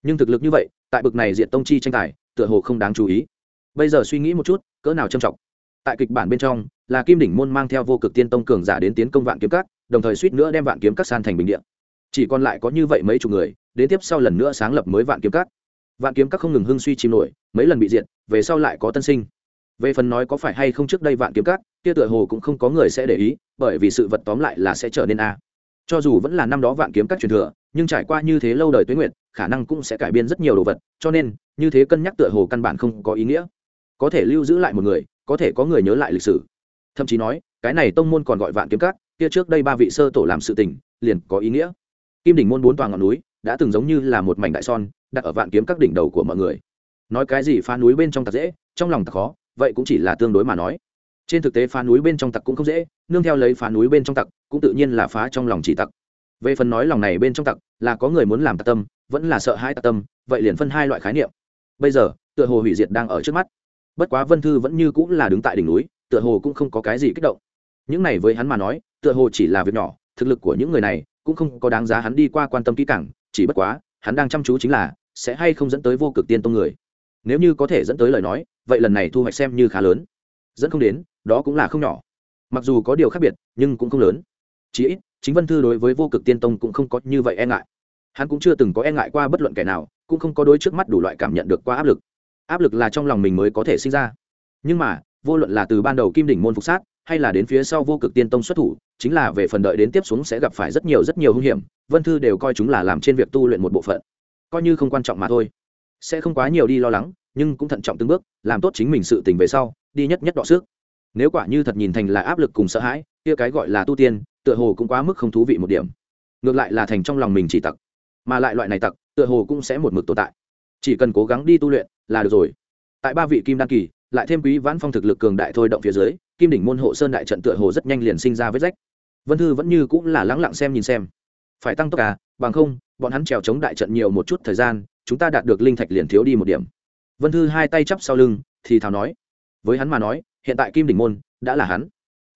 A: Nhưng thực lực như vậy, tại bực này diện tông chi tranh tài, tựa hồ không đáng chú ý. Bây giờ suy nghĩ một chút, cỡ nào trầm trọng? Tại kịch bản bên trong, là kim đỉnh môn mang theo vô cực tiên tông cường giả đến tiến công vạn kiếm các, đồng thời suýt nữa đem vạn kiếm các san thành bình điện chỉ còn lại có như vậy mấy chục người, đến tiếp sau lần nữa sáng lập mới vạn kiếm các. Vạn kiếm các không ngừng hưng suy chìm nổi, mấy lần bị diệt, về sau lại có tân sinh. Về phần nói có phải hay không trước đây vạn kiếm các, kia tựa hồ cũng không có người sẽ để ý, bởi vì sự vật tóm lại là sẽ trở nên a. Cho dù vẫn là năm đó vạn kiếm các truyền thừa, nhưng trải qua như thế lâu đời tuế nguyện khả năng cũng sẽ cải biên rất nhiều đồ vật, cho nên, như thế cân nhắc tựa hồ căn bản không có ý nghĩa. Có thể lưu giữ lại một người có thể có người nhớ lại lịch sử. Thậm chí nói, cái này tông môn còn gọi vạn kiếm cát. kia trước đây ba vị sơ tổ làm sự tình, liền có ý nghĩa. Kim đỉnh môn bốn toàn ngọn núi, đã từng giống như là một mảnh đại son, đặt ở vạn kiếm các đỉnh đầu của mọi người. Nói cái gì phá núi bên trong tặc dễ, trong lòng tặc khó, vậy cũng chỉ là tương đối mà nói. Trên thực tế phá núi bên trong tặc cũng không dễ, nương theo lấy phá núi bên trong tặc, cũng tự nhiên là phá trong lòng chỉ tặc. Về phần nói lòng này bên trong tặc, là có người muốn làm tặc tâm, vẫn là sợ hai tặc tâm, vậy liền phân hai loại khái niệm. Bây giờ, tựa hồ hủy diệt đang ở trước mắt bất quá vân thư vẫn như cũng là đứng tại đỉnh núi, tựa hồ cũng không có cái gì kích động. Những này với hắn mà nói, tựa hồ chỉ là việc nhỏ, thực lực của những người này cũng không có đáng giá hắn đi qua quan tâm kỹ càng, chỉ bất quá, hắn đang chăm chú chính là, sẽ hay không dẫn tới vô cực tiên tông người. Nếu như có thể dẫn tới lời nói, vậy lần này thu hoạch xem như khá lớn. Dẫn không đến, đó cũng là không nhỏ. Mặc dù có điều khác biệt, nhưng cũng không lớn. Chí ít, chính vân thư đối với vô cực tiên tông cũng không có như vậy e ngại. Hắn cũng chưa từng có e ngại qua bất luận kẻ nào, cũng không có đôi trước mắt đủ loại cảm nhận được qua áp lực áp lực là trong lòng mình mới có thể sinh ra. Nhưng mà, vô luận là từ ban đầu kim đỉnh môn phục sát, hay là đến phía sau vô cực tiên tông xuất thủ, chính là về phần đợi đến tiếp xuống sẽ gặp phải rất nhiều rất nhiều hung hiểm, vân thư đều coi chúng là làm trên việc tu luyện một bộ phận. Coi như không quan trọng mà thôi. Sẽ không quá nhiều đi lo lắng, nhưng cũng thận trọng từng bước, làm tốt chính mình sự tình về sau, đi nhất nhất đọ sức. Nếu quả như thật nhìn thành là áp lực cùng sợ hãi, kia cái gọi là tu tiên, tựa hồ cũng quá mức không thú vị một điểm. Ngược lại là thành trong lòng mình chỉ tặc, mà lại loại này tặc, tựa hồ cũng sẽ một mực tồn tại. Chỉ cần cố gắng đi tu luyện là được rồi. Tại ba vị kim đan kỳ, lại thêm quý vãn phong thực lực cường đại thôi động phía dưới, kim đỉnh môn hộ sơn đại trận tựa hồ rất nhanh liền sinh ra vết rách. Vân thư vẫn như cũng là lắng lặng xem nhìn xem. Phải tăng tốc à bằng không, bọn hắn trèo chống đại trận nhiều một chút thời gian, chúng ta đạt được linh thạch liền thiếu đi một điểm. Vân thư hai tay chắp sau lưng, thì thào nói. Với hắn mà nói, hiện tại kim đỉnh môn đã là hắn.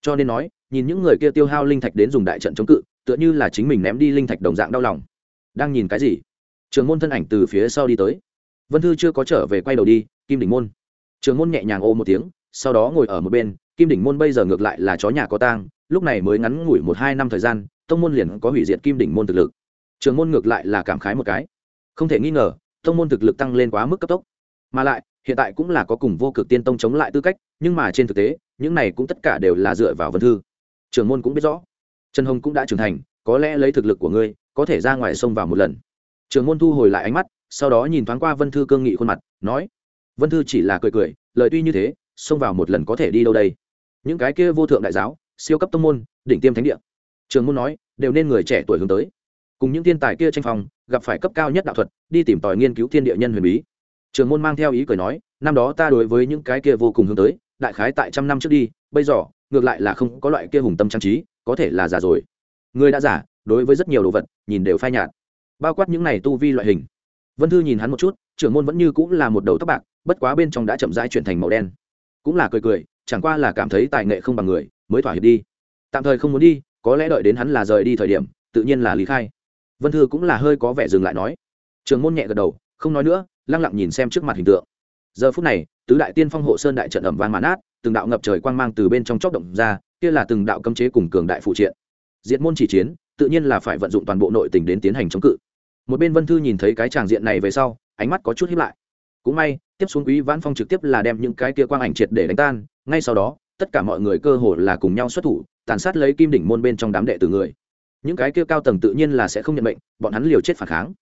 A: Cho nên nói, nhìn những người kia tiêu hao linh thạch đến dùng đại trận chống cự, tựa như là chính mình ném đi linh thạch đồng dạng đau lòng. Đang nhìn cái gì? Trường môn thân ảnh từ phía sau đi tới vân thư chưa có trở về quay đầu đi, kim đỉnh môn. Trường môn nhẹ nhàng ô một tiếng, sau đó ngồi ở một bên, kim đỉnh môn bây giờ ngược lại là chó nhà có tang, lúc này mới ngắn ngủi một hai năm thời gian, tông môn liền có hủy diệt kim đỉnh môn thực lực. Trường môn ngược lại là cảm khái một cái. Không thể nghi ngờ, tông môn thực lực tăng lên quá mức cấp tốc. Mà lại, hiện tại cũng là có cùng vô cực tiên tông chống lại tư cách, nhưng mà trên thực tế, những này cũng tất cả đều là dựa vào vân thư. Trường môn cũng biết rõ. Trần hồng cũng đã trưởng thành, có lẽ lấy thực lực của ngươi, có thể ra ngoài sông vào một lần. Trường môn thu hồi lại ánh mắt sau đó nhìn thoáng qua vân thư cương nghị khuôn mặt, nói, vân thư chỉ là cười cười, lời tuy như thế, xông vào một lần có thể đi đâu đây? Những cái kia vô thượng đại giáo, siêu cấp tông môn, đỉnh tiêm thánh địa. Trường môn nói, đều nên người trẻ tuổi hướng tới. Cùng những thiên tài kia tranh phòng gặp phải cấp cao nhất đạo thuật, đi tìm tòi nghiên cứu thiên địa nhân huyền bí. Trường môn mang theo ý cười nói, năm đó ta đối với những cái kia vô cùng hướng tới, đại khái tại trăm năm trước đi, bây giờ, ngược lại là không có loại kia hùng tâm trang trí, có thể là giả rồi. Người đã giả đối với rất nhiều đồ vật, nhìn đều phai nhạt. Bao quát những này tu vi loại hình vân thư nhìn hắn một chút, trưởng môn vẫn như cũng là một đầu tóc bạc, bất quá bên trong đã chậm rãi chuyển thành màu đen. Cũng là cười cười, chẳng qua là cảm thấy tài nghệ không bằng người, mới thỏa hiệp đi. Tạm thời không muốn đi, có lẽ đợi đến hắn là rời đi thời điểm, tự nhiên là lý khai. Vân thư cũng là hơi có vẻ dừng lại nói. Trường môn nhẹ gật đầu, không nói nữa, lăng lặng nhìn xem trước mặt hình tượng. Giờ phút này, tứ đại tiên phong hộ sơn đại trận ẩm vang mãn át từng đạo ngập trời quang mang từ bên trong chóc động ra, kia là từng đạo cấm chế cùng cường đại phụ triện. Diệt môn chỉ chiến, tự nhiên là phải vận dụng toàn bộ nội tình đến tiến hành chống cự một bên vân thư nhìn thấy cái tràng diện này về sau ánh mắt có chút hiếp lại cũng may tiếp xuống quý vãn phong trực tiếp là đem những cái kia quang ảnh triệt để đánh tan ngay sau đó tất cả mọi người cơ hồ là cùng nhau xuất thủ tàn sát lấy kim đỉnh môn bên trong đám đệ tử người những cái kia cao tầng tự nhiên là sẽ không nhận mệnh bọn hắn liều chết phản kháng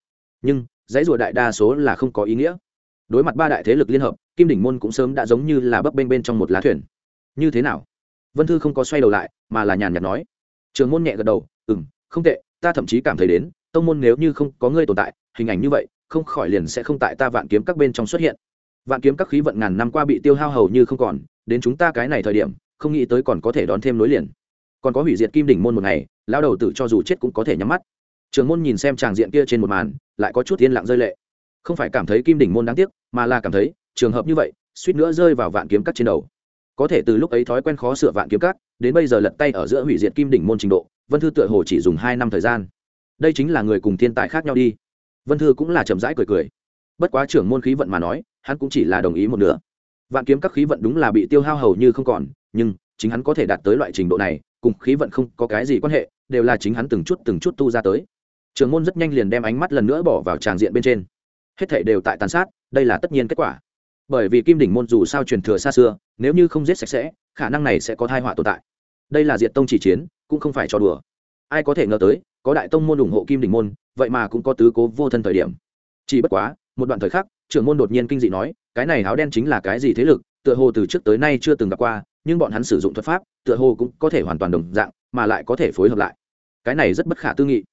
A: nhưng dãy rùa đại đa số là không có ý nghĩa đối mặt ba đại thế lực liên hợp kim đỉnh môn cũng sớm đã giống như là bấp bênh bên trong một lá thuyền như thế nào vân thư không có xoay đầu lại mà là nhàn nhạt nói trường môn nhẹ gật đầu ừ m không tệ, ta thậm chí cảm thấy đến tông môn nếu như không có ngươi tồn tại, hình ảnh như vậy, không khỏi liền sẽ không tại ta vạn kiếm các bên trong xuất hiện. Vạn kiếm các khí vận ngàn năm qua bị tiêu hao hầu như không còn, đến chúng ta cái này thời điểm, không nghĩ tới còn có thể đón thêm nối liền. Còn có hủy diệt kim đỉnh môn một ngày lao đầu tử cho dù chết cũng có thể nhắm mắt. Trường môn nhìn xem tràng diện kia trên một màn, lại có chút yên lặng rơi lệ. Không phải cảm thấy kim đỉnh môn đáng tiếc, mà là cảm thấy, trường hợp như vậy, suýt nữa rơi vào vạn kiếm cắt trên đầu. Có thể từ lúc ấy thói quen khó sửa vạn kiếm cắt đến bây giờ lật tay ở giữa hủy diệt kim đỉnh môn trình độ, vân thư tựa hồ chỉ dùng hai năm thời gian đây chính là người cùng thiên tài khác nhau đi. Vân thư cũng là chậm rãi cười cười. Bất quá trưởng môn khí vận mà nói, hắn cũng chỉ là đồng ý một nửa. Vạn kiếm các khí vận đúng là bị tiêu hao hầu như không còn, nhưng chính hắn có thể đạt tới loại trình độ này, cùng khí vận không có cái gì quan hệ, đều là chính hắn từng chút từng chút tu ra tới. Trường môn rất nhanh liền đem ánh mắt lần nữa bỏ vào tràng diện bên trên. Hết thể đều tại tàn sát, đây là tất nhiên kết quả. Bởi vì kim đỉnh môn dù sao truyền thừa xa xưa, nếu như không giết sạch sẽ, khả năng này sẽ có thai họa tồn tại. Đây là diện tông chỉ chiến, cũng không phải cho đùa. Ai có thể ngờ tới có đại tông môn ủng hộ kim đỉnh môn, vậy mà cũng có tứ cố vô thân thời điểm. Chỉ bất quá, một đoạn thời khắc, trưởng môn đột nhiên kinh dị nói, cái này áo đen chính là cái gì thế lực, tựa hồ từ trước tới nay chưa từng gặp qua, nhưng bọn hắn sử dụng thuật pháp, tựa hồ cũng có thể hoàn toàn đồng dạng, mà lại có thể phối hợp lại. Cái này rất bất khả tư nghị.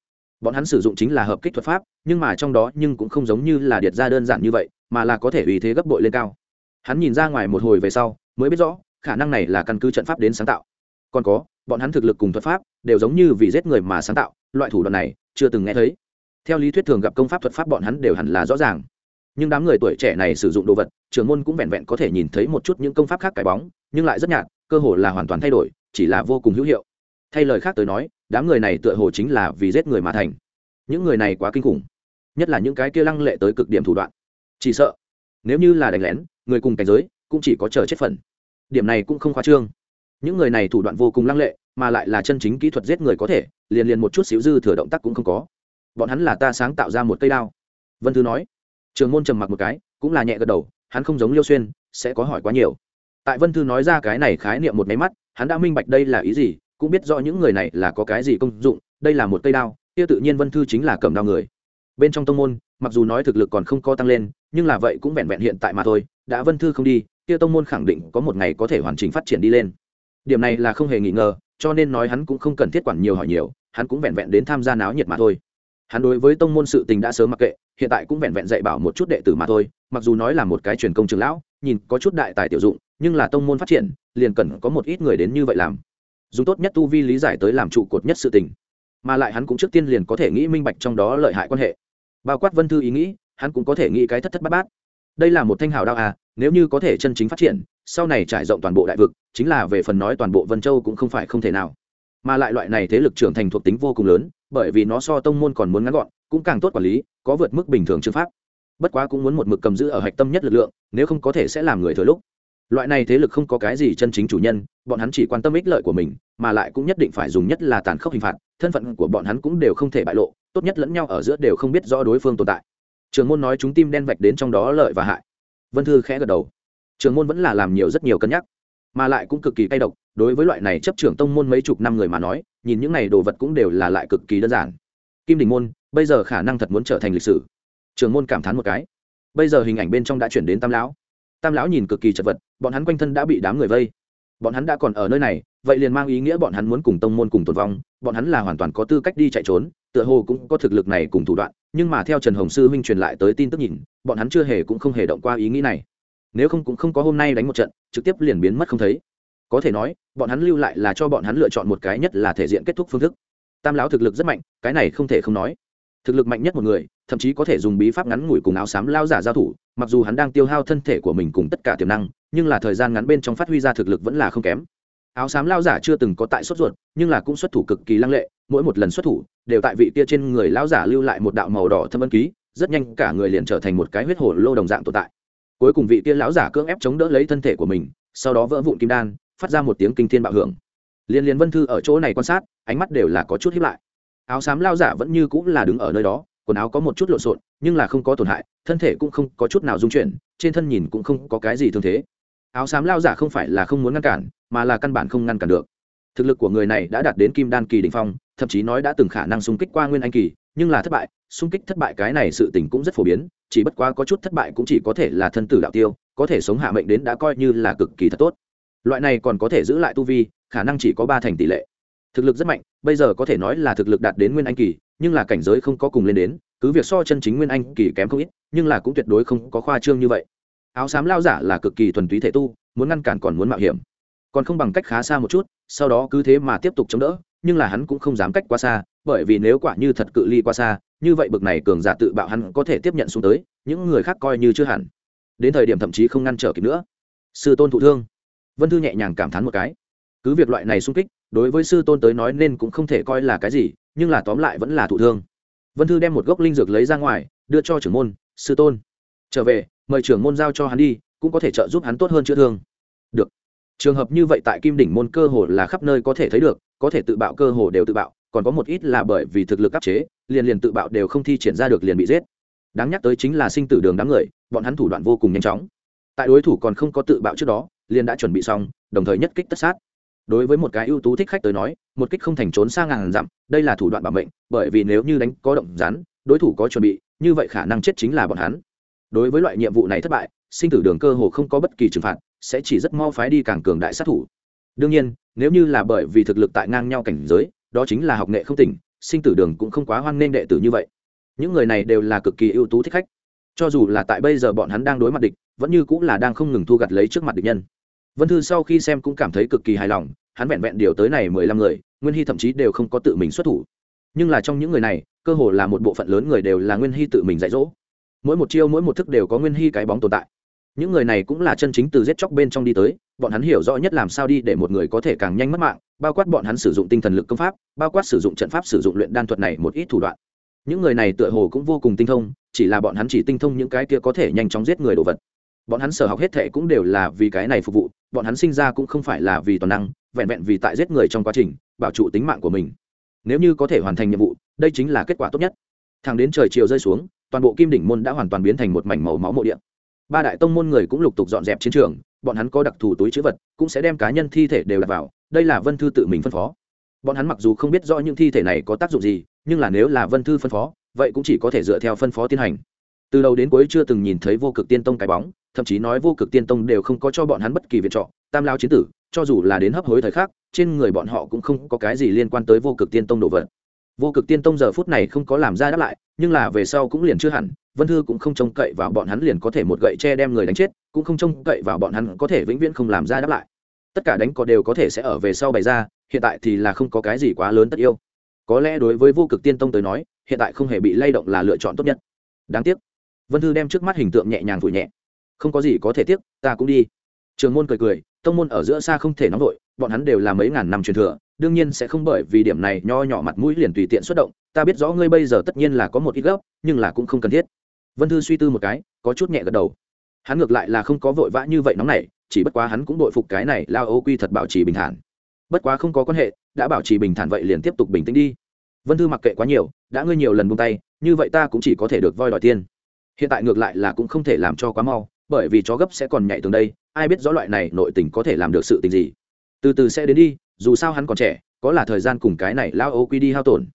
A: Bọn hắn sử dụng chính là hợp kích thuật pháp, nhưng mà trong đó nhưng cũng không giống như là điệt ra đơn giản như vậy, mà là có thể uy thế gấp bội lên cao. Hắn nhìn ra ngoài một hồi về sau, mới biết rõ, khả năng này là căn cứ trận pháp đến sáng tạo. Còn có, bọn hắn thực lực cùng thuật pháp, đều giống như vì giết người mà sáng tạo loại thủ đoạn này chưa từng nghe thấy. Theo lý thuyết thường gặp công pháp thuật pháp bọn hắn đều hẳn là rõ ràng. Nhưng đám người tuổi trẻ này sử dụng đồ vật trường môn cũng vẹn vẹn có thể nhìn thấy một chút những công pháp khác cải bóng, nhưng lại rất nhạt, cơ hồ là hoàn toàn thay đổi, chỉ là vô cùng hữu hiệu. Thay lời khác tới nói, đám người này tựa hồ chính là vì giết người mà thành. Những người này quá kinh khủng, nhất là những cái kia lăng lệ tới cực điểm thủ đoạn. Chỉ sợ, nếu như là đánh lén, người cùng cảnh giới cũng chỉ có chờ chết phần. Điểm này cũng không khoa trương. Những người này thủ đoạn vô cùng lăng lệ mà lại là chân chính kỹ thuật giết người có thể, liền liền một chút xíu dư thừa động tác cũng không có. Bọn hắn là ta sáng tạo ra một cây đao. Vân thư nói. Trường môn trầm mặc một cái, cũng là nhẹ gật đầu, hắn không giống liêu xuyên, sẽ có hỏi quá nhiều. Tại vân thư nói ra cái này khái niệm một máy mắt, hắn đã minh bạch đây là ý gì, cũng biết rõ những người này là có cái gì công dụng, đây là một cây đao, kia tự nhiên vân thư chính là cầm đao người. Bên trong tông môn, mặc dù nói thực lực còn không co tăng lên, nhưng là vậy cũng vẹn vẹn hiện tại mà thôi, đã vân thư không đi, kia tông môn khẳng định có một ngày có thể hoàn chỉnh phát triển đi lên. Điểm này là không hề nghi ngờ cho nên nói hắn cũng không cần thiết quản nhiều hỏi nhiều, hắn cũng vẹn vẹn đến tham gia náo nhiệt mà thôi. Hắn đối với tông môn sự tình đã sớm mặc kệ, hiện tại cũng vẹn vẹn dạy bảo một chút đệ tử mà thôi, mặc dù nói là một cái truyền công trường lão, nhìn có chút đại tài tiểu dụng, nhưng là tông môn phát triển, liền cần có một ít người đến như vậy làm. Dùng tốt nhất tu vi lý giải tới làm trụ cột nhất sự tình. Mà lại hắn cũng trước tiên liền có thể nghĩ minh bạch trong đó lợi hại quan hệ. Bao quát vân thư ý nghĩ, hắn cũng có thể nghĩ cái thất thất bát bát. Đây là một thanh hào đao à nếu như có thể chân chính phát triển sau này trải rộng toàn bộ đại vực, chính là về phần nói toàn bộ vân châu cũng không phải không thể nào. Mà lại loại này thế lực trưởng thành thuộc tính vô cùng lớn, bởi vì nó so tông môn còn muốn ngắn gọn, cũng càng tốt quản lý, có vượt mức bình thường chương pháp. Bất quá cũng muốn một mực cầm giữ ở hạch tâm nhất lực lượng, nếu không có thể sẽ làm người thừa lúc. Loại này thế lực không có cái gì chân chính chủ nhân, bọn hắn chỉ quan tâm ích lợi của mình, mà lại cũng nhất định phải dùng nhất là tàn khốc hình phạt, thân phận của bọn hắn cũng đều không thể bại lộ, tốt nhất lẫn nhau ở giữa đều không biết rõ đối phương tồn tại. Trường môn nói chúng tim đen vạch đến trong đó lợi và hại. Vân thư khẽ gật đầu trường môn vẫn là làm nhiều rất nhiều cân nhắc, mà lại cũng cực kỳ cay độc. Đối với loại này chấp trưởng tông môn mấy chục năm người mà nói, nhìn những này đồ vật cũng đều là lại cực kỳ đơn giản. Kim đình môn, bây giờ khả năng thật muốn trở thành lịch sử. Trường môn cảm thán một cái. Bây giờ hình ảnh bên trong đã chuyển đến tam lão. Tam lão nhìn cực kỳ chật vật, bọn hắn quanh thân đã bị đám người vây. Bọn hắn đã còn ở nơi này, vậy liền mang ý nghĩa bọn hắn muốn cùng tông môn cùng tồn vong, bọn hắn là hoàn toàn có tư cách đi chạy trốn, tựa hồ cũng có thực lực này cùng thủ đoạn, nhưng mà theo trần hồng sư huynh truyền lại tới tin tức nhìn, bọn hắn chưa hề cũng không hề động qua ý nghĩ này nếu không cũng không có hôm nay đánh một trận, trực tiếp liền biến mất không thấy. Có thể nói, bọn hắn lưu lại là cho bọn hắn lựa chọn một cái nhất là thể diện kết thúc phương thức. Tam lão thực lực rất mạnh, cái này không thể không nói. Thực lực mạnh nhất một người, thậm chí có thể dùng bí pháp ngắn ngủi cùng áo xám lao giả giao thủ, mặc dù hắn đang tiêu hao thân thể của mình cùng tất cả tiềm năng, nhưng là thời gian ngắn bên trong phát huy ra thực lực vẫn là không kém. Áo xám lao giả chưa từng có tại xuất ruột, nhưng là cũng xuất thủ cực kỳ lăng lệ, mỗi một lần xuất thủ, đều tại vị kia trên người lao giả lưu lại một đạo màu đỏ thâm ân ký, rất nhanh cả người liền trở thành một cái huyết hổ lô đồng dạng tồn tại cuối cùng vị kia lão giả cưỡng ép chống đỡ lấy thân thể của mình, sau đó vỡ vụn kim đan, phát ra một tiếng kinh thiên bạo hưởng. Liên liên vân thư ở chỗ này quan sát, ánh mắt đều là có chút hiếp lại. Áo xám lao giả vẫn như cũng là đứng ở nơi đó, quần áo có một chút lộn xộn, nhưng là không có tổn hại, thân thể cũng không có chút nào dung chuyển, trên thân nhìn cũng không có cái gì thương thế. Áo xám lao giả không phải là không muốn ngăn cản, mà là căn bản không ngăn cản được. Thực lực của người này đã đạt đến kim đan kỳ đ ỉ n h phong thậm chí nói đã từng khả năng xung kích qua nguyên anh kỳ, nhưng là thất bại, xung kích thất bại cái này sự tình cũng rất phổ biến, chỉ bất quá có chút thất bại cũng chỉ có thể là thân tử đạo tiêu, có thể sống hạ mệnh đến đã coi như là cực kỳ thật tốt. Loại này còn có thể giữ lại tu vi, khả năng chỉ có ba thành tỷ lệ. Thực lực rất mạnh, bây giờ có thể nói là thực lực đạt đến nguyên anh kỳ, nhưng là cảnh giới không có cùng lên đến, cứ việc so chân chính nguyên anh kỳ kém không ít, nhưng là cũng tuyệt đối không có khoa trương như vậy. Áo xám lao giả là cực kỳ thuần túy thể tu, muốn ngăn cản còn muốn mạo hiểm. Còn không bằng cách khá xa một chút, sau đó cứ thế mà tiếp tục chống đỡ nhưng là hắn cũng không dám cách quá xa, bởi vì nếu quả như thật cự ly quá xa, như vậy bực này cường giả tự bạo hắn có thể tiếp nhận xuống tới, những người khác coi như chưa hẳn. Đến thời điểm thậm chí không ngăn trở kịp nữa. Sư tôn thụ thương. Vân thư nhẹ nhàng cảm thán một cái. Cứ việc loại này sung kích, đối với sư tôn tới nói nên cũng không thể coi là cái gì, nhưng là tóm lại vẫn là thụ thương. Vân thư đem một gốc linh dược lấy ra ngoài, đưa cho trưởng môn, sư tôn, trở về, mời trưởng môn giao cho hắn đi, cũng có thể trợ giúp hắn tốt hơn chữa thương trường hợp như vậy tại kim đỉnh môn cơ hồ là khắp nơi có thể thấy được, có thể tự bạo cơ hồ đều tự bạo, còn có một ít là bởi vì thực lực áp chế, liền liền tự bạo đều không thi triển ra được liền bị giết. Đáng nhắc tới chính là sinh tử đường đám người, bọn hắn thủ đoạn vô cùng nhanh chóng. Tại đối thủ còn không có tự bạo trước đó, liền đã chuẩn bị xong, đồng thời nhất kích tất sát. Đối với một cái ưu tú thích khách tới nói, một kích không thành trốn xa ngàn dặm, đây là thủ đoạn bảo mệnh, bởi vì nếu như đánh có động rắn, đối thủ có chuẩn bị, như vậy khả năng chết chính là bọn hắn đối với loại nhiệm vụ này thất bại, sinh tử đường cơ hồ không có bất kỳ trừng phạt, sẽ chỉ rất mau phái đi càng cường đại sát thủ. Đương nhiên, nếu như là bởi vì thực lực tại ngang nhau cảnh giới, đó chính là học nghệ không tỉnh, sinh tử đường cũng không quá hoan nghênh đệ tử như vậy. Những người này đều là cực kỳ ưu tú thích khách. Cho dù là tại bây giờ bọn hắn đang đối mặt địch, vẫn như cũng là đang không ngừng thu gặt lấy trước mặt địch nhân. Vân thư sau khi xem cũng cảm thấy cực kỳ hài lòng, hắn vẹn vẹn điều tới này mười lăm người, nguyên hy thậm chí đều không có tự mình xuất thủ. Nhưng là trong những người này, cơ hồ là một bộ phận lớn người đều là nguyên hy tự mình dạy dỗ mỗi một chiêu mỗi một thức đều có nguyên hy cái bóng tồn tại. Những người này cũng là chân chính từ giết chóc bên trong đi tới, bọn hắn hiểu rõ nhất làm sao đi để một người có thể càng nhanh mất mạng, bao quát bọn hắn sử dụng tinh thần lực công pháp, bao quát sử dụng trận pháp sử dụng luyện đan thuật này một ít thủ đoạn. Những người này tựa hồ cũng vô cùng tinh thông, chỉ là bọn hắn chỉ tinh thông những cái kia có thể nhanh chóng giết người đồ vật. Bọn hắn sở học hết thệ cũng đều là vì cái này phục vụ, bọn hắn sinh ra cũng không phải là vì toàn năng, vẹn vẹn vì tại giết người trong quá trình, bảo trụ tính mạng của mình. Nếu như có thể hoàn thành nhiệm vụ, đây chính là kết quả tốt nhất. Thằng đến trời chiều rơi xuống toàn bộ kim đỉnh môn đã hoàn toàn biến thành một mảnh màu máu mộ địa. ba đại tông môn người cũng lục tục dọn dẹp chiến trường, bọn hắn có đặc thù túi chữ vật, cũng sẽ đem cá nhân thi thể đều đặt vào, đây là vân thư tự mình phân phó. Bọn hắn mặc dù không biết rõ những thi thể này có tác dụng gì, nhưng là nếu là vân thư phân phó, vậy cũng chỉ có thể dựa theo phân phó tiến hành. Từ đầu đến cuối chưa từng nhìn thấy vô cực tiên tông cái bóng, thậm chí nói vô cực tiên tông đều không có cho bọn hắn bất kỳ viện trọ, tam lao chiến tử, cho dù là đến hấp hối thời khắc, trên người bọn họ cũng không có cái gì liên quan tới vô cực tiên tông đồ vật vô cực tiên tông giờ phút này không có làm ra đáp lại, nhưng là về sau cũng liền chưa hẳn, vân thư cũng không trông cậy vào bọn hắn liền có thể một gậy che đem người đánh chết, cũng không trông cậy vào bọn hắn có thể vĩnh viễn không làm ra đáp lại. Tất cả đánh có đều có thể sẽ ở về sau bày ra, hiện tại thì là không có cái gì quá lớn tất yêu. Có lẽ đối với vô cực tiên tông tới nói, hiện tại không hề bị lay động là lựa chọn tốt nhất. Đáng tiếc. Vân thư đem trước mắt hình tượng nhẹ nhàng vùi nhẹ. Không có gì có thể tiếc, ta cũng đi. Trường môn cười cười, tông môn ở giữa xa không thể nóng vội, bọn hắn đều là mấy ngàn năm truyền thừa đương nhiên sẽ không bởi vì điểm này nho nhỏ mặt mũi liền tùy tiện xuất động, ta biết rõ ngươi bây giờ tất nhiên là có một ít gấp, nhưng là cũng không cần thiết. Vân thư suy tư một cái, có chút nhẹ gật đầu. Hắn ngược lại là không có vội vã như vậy nóng này chỉ bất quá hắn cũng đội phục cái này lao ô quy thật bảo trì bình thản. Bất quá không có quan hệ, đã bảo trì bình thản vậy liền tiếp tục bình tĩnh đi. Vân thư mặc kệ quá nhiều, đã ngươi nhiều lần buông tay, như vậy ta cũng chỉ có thể được voi đòi tiên hiện tại ngược lại là cũng không thể làm cho quá mau, bởi vì chó gấp sẽ còn nhảy tường đây, ai biết rõ loại này nội tình có thể làm được sự tình gì. Từ từ sẽ đến đi dù sao hắn còn trẻ, có là thời gian cùng cái này lao ô quy đi hao tổn.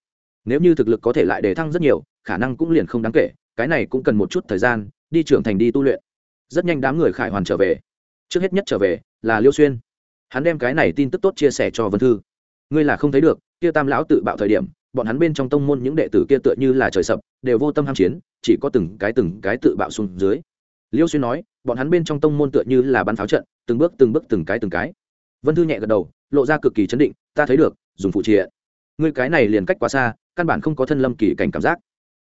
A: Nếu như thực lực có thể lại đề thăng rất nhiều, khả năng cũng liền không đáng kể, cái này cũng cần một chút thời gian, đi trưởng thành đi tu luyện. Rất nhanh đám người khải hoàn trở về. Trước hết nhất trở về là liêu xuyên. Hắn đem cái này tin tức tốt chia sẻ cho vân thư. Ngươi là không thấy được, kia tam lão tự bạo thời điểm, bọn hắn bên trong tông môn những đệ tử kia tựa như là trời sập, đều vô tâm ham chiến, chỉ có từng cái từng cái tự bạo xuống dưới. Liêu xuyên nói, bọn hắn bên trong tông môn tựa như là bắn pháo trận, từng bước từng bước từng cái từng cái vân thư nhẹ gật đầu, lộ ra cực kỳ chấn định, ta thấy được, dùng phụ triện. Ngươi cái này liền cách quá xa, căn bản không có thân lâm kỳ cảnh cảm giác.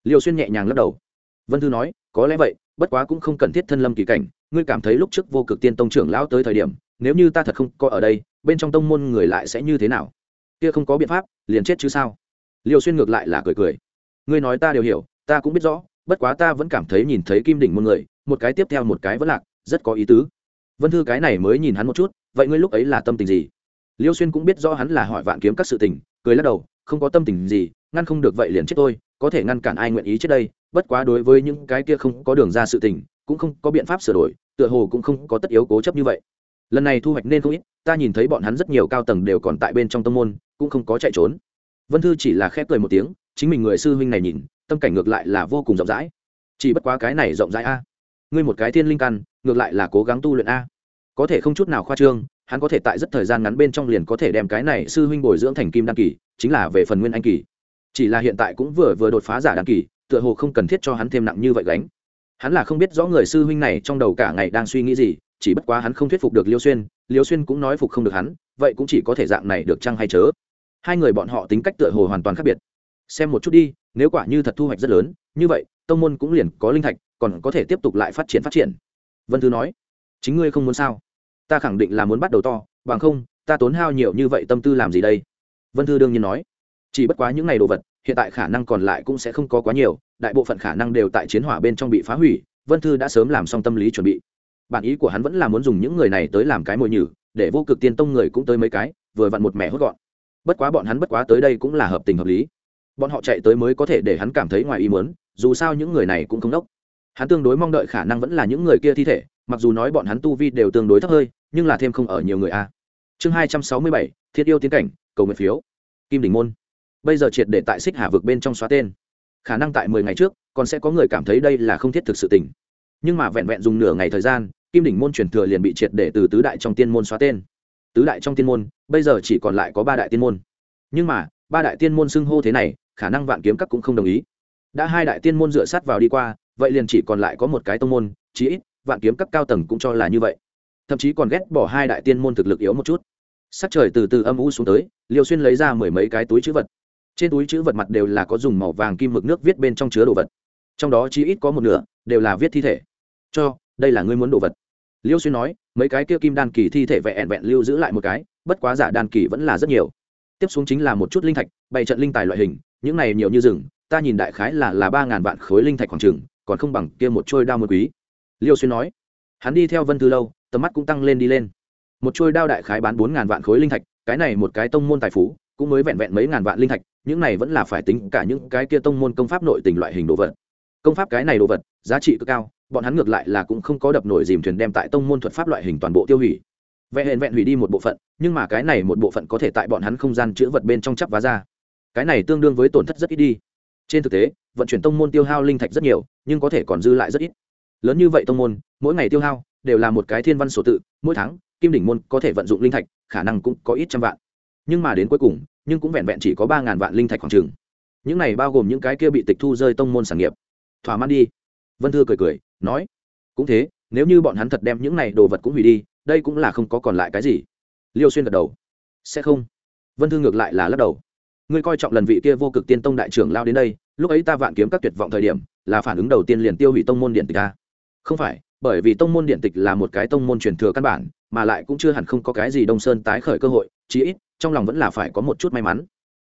A: Liêu xuyên nhẹ nhàng lắc đầu. Vân thư nói, có lẽ vậy, bất quá cũng không cần thiết thân lâm kỳ cảnh, ngươi cảm thấy lúc trước vô cực tiên tông trưởng lão tới thời điểm, nếu như ta thật không có ở đây, bên trong tông môn người lại sẽ như thế nào? Kia không có biện pháp, liền chết chứ sao? Liêu xuyên ngược lại là cười cười. Ngươi nói ta đều hiểu, ta cũng biết rõ, bất quá ta vẫn cảm thấy nhìn thấy kim đỉnh môn người, một cái tiếp theo một cái vẫn lạc, rất có ý tứ. Vân thư cái này mới nhìn hắn một chút vậy ngươi lúc ấy là tâm tình gì? Liêu xuyên cũng biết rõ hắn là hỏi vạn kiếm các sự tình, cười lắc đầu, không có tâm tình gì, ngăn không được vậy liền chết tôi có thể ngăn cản ai nguyện ý chết đây, bất quá đối với những cái kia không có đường ra sự tình, cũng không có biện pháp sửa đổi, tựa hồ cũng không có tất yếu cố chấp như vậy. Lần này thu hoạch nên không ít, ta nhìn thấy bọn hắn rất nhiều cao tầng đều còn tại bên trong tâm môn, cũng không có chạy trốn. Vân thư chỉ là khép cười một tiếng, chính mình người sư huynh này nhìn, tâm cảnh ngược lại là vô cùng rộng rãi. Chỉ bất quá cái này rộng rãi a. Ngươi một cái thiên linh căn, ngược lại là cố gắng tu luyện a có thể không chút nào khoa trương, hắn có thể tại rất thời gian ngắn bên trong liền có thể đem cái này sư huynh bồi dưỡng thành kim đan kỳ, chính là về phần nguyên anh kỳ. Chỉ là hiện tại cũng vừa vừa đột phá giả đan kỳ, tựa hồ không cần thiết cho hắn thêm nặng như vậy gánh. Hắn là không biết rõ người sư huynh này trong đầu cả ngày đang suy nghĩ gì, chỉ bất quá hắn không thuyết phục được liêu xuyên liêu xuyên cũng nói phục không được hắn, vậy cũng chỉ có thể dạng này được chăng hay chớ? Hai người bọn họ tính cách tựa hồ hoàn toàn khác biệt. Xem một chút đi, nếu quả như thật thu hoạch rất lớn, như vậy, tông môn cũng liền có linh thạch, còn có thể tiếp tục lại phát triển phát triển. Vân thư nói, chính ngươi không muốn sao? Ta khẳng định là muốn bắt đầu to, bằng không, ta tốn hao nhiều như vậy tâm tư làm gì đây? Vân thư đương nhiên nói. Chỉ bất quá những ngày đồ vật, hiện tại khả năng còn lại cũng sẽ không có quá nhiều, đại bộ phận khả năng đều tại chiến hỏa bên trong bị phá hủy, vân thư đã sớm làm xong tâm lý chuẩn bị. Bản ý của hắn vẫn là muốn dùng những người này tới làm cái mồi nhử, để vô cực tiên tông người cũng tới mấy cái, vừa vặn một mẻ hốt gọn. Bất quá bọn hắn bất quá tới đây cũng là hợp tình hợp lý. Bọn họ chạy tới mới có thể để hắn cảm thấy ngoài ý muốn, dù sao những người này cũng không đốc hắn tương đối mong đợi khả năng vẫn là những người kia thi thể, mặc dù nói bọn hắn tu vi đều tương đối thấp hơi, nhưng là thêm không ở nhiều người a. Chương hai trăm sáu mươi bảy, thiết yêu tiến cảnh, cầu nguyện phiếu. Kim đỉnh môn. Bây giờ triệt để tại xích hà vực bên trong xóa tên. Khả năng tại mười ngày trước, còn sẽ có người cảm thấy đây là không thiết thực sự tình. Nhưng mà vẹn vẹn dùng nửa ngày thời gian, kim đỉnh môn truyền thừa liền bị triệt để từ tứ đại trong tiên môn xóa tên. Tứ đại trong tiên môn, bây giờ chỉ còn lại có ba đại tiên môn. Nhưng mà, ba đại tiên môn xưng hô thế này, khả năng vạn kiếm các cũng không đồng ý. Đã hai đại tiên môn dựa sát vào đi qua vậy liền chỉ còn lại có một cái tông môn, chí ít, vạn kiếm các cao tầng cũng cho là như vậy. Thậm chí còn ghét bỏ hai đại tiên môn thực lực yếu một chút. Sắc trời từ từ âm u xuống tới liều xuyên lấy ra mười mấy cái túi chữ vật. Trên túi chữ vật mặt đều là có dùng màu vàng kim mực nước viết bên trong chứa đồ vật. Trong đó chỉ ít có một nửa, đều là viết thi thể. Cho, đây là ngươi muốn đồ vật. Liêu xuyên nói, mấy cái kia kim đan kỳ thi thể vẹn vẹn lưu giữ lại một cái, bất quá giả đan kỳ vẫn là rất nhiều. Tiếp xuống chính là một chút linh thạch bày trận linh tài loại hình, những này nhiều như rừng, ta nhìn đại khái là là ba ngàn vạn khối linh thạch khoảng trừng còn không bằng kia một trôi đao một quý. Liêu xuyên nói. Hắn đi theo vân thư lâu, tầm mắt cũng tăng lên đi lên. Một trôi đao đại khái bán bốn ngàn vạn khối linh thạch, cái này một cái tông môn tài phú, cũng mới vẹn vẹn mấy ngàn vạn linh thạch, những này vẫn là phải tính cả những cái kia tông môn công pháp nội tình loại hình đồ vật. Công pháp cái này đồ vật, giá trị cực cao, bọn hắn ngược lại là cũng không có đập nổi dìm thuyền đem tại tông môn thuật pháp loại hình toàn bộ tiêu hủy. Vẹn hẹn vẹn hủy đi một bộ phận, nhưng mà cái này một bộ phận có thể tại bọn hắn không gian chữ vật bên trong chắp vá ra. Cái này tương đương với tổn thất rất ít đi trên thực tế, vận chuyển tông môn tiêu hao linh thạch rất nhiều, nhưng có thể còn dư lại rất ít. Lớn như vậy tông môn, mỗi ngày tiêu hao đều là một cái thiên văn sổ tự, mỗi tháng, kim đỉnh môn có thể vận dụng linh thạch, khả năng cũng có ít trăm vạn. Nhưng mà đến cuối cùng, nhưng cũng vẹn vẹn chỉ có ba ngàn vạn linh thạch khoảng trường những này bao gồm những cái kia bị tịch thu rơi tông môn sản nghiệp. Thỏa mãn đi. Vân thư cười cười, nói, cũng thế, nếu như bọn hắn thật đem những này đồ vật cũng hủy đi, đây cũng là không có còn lại cái gì. Liêu xuyên gật đầu, sẽ không. Vân thư ngược lại là lắc đầu ngươi coi trọng lần vị kia vô cực tiên tông đại trưởng lao đến đây, lúc ấy ta vạn kiếm các tuyệt vọng thời điểm, là phản ứng đầu tiên liền tiêu hủy tông môn điện tịch ta. Không phải, bởi vì tông môn điện tịch là một cái tông môn truyền thừa căn bản, mà lại cũng chưa hẳn không có cái gì đông sơn tái khởi cơ hội, chí ít, trong lòng vẫn là phải có một chút may mắn.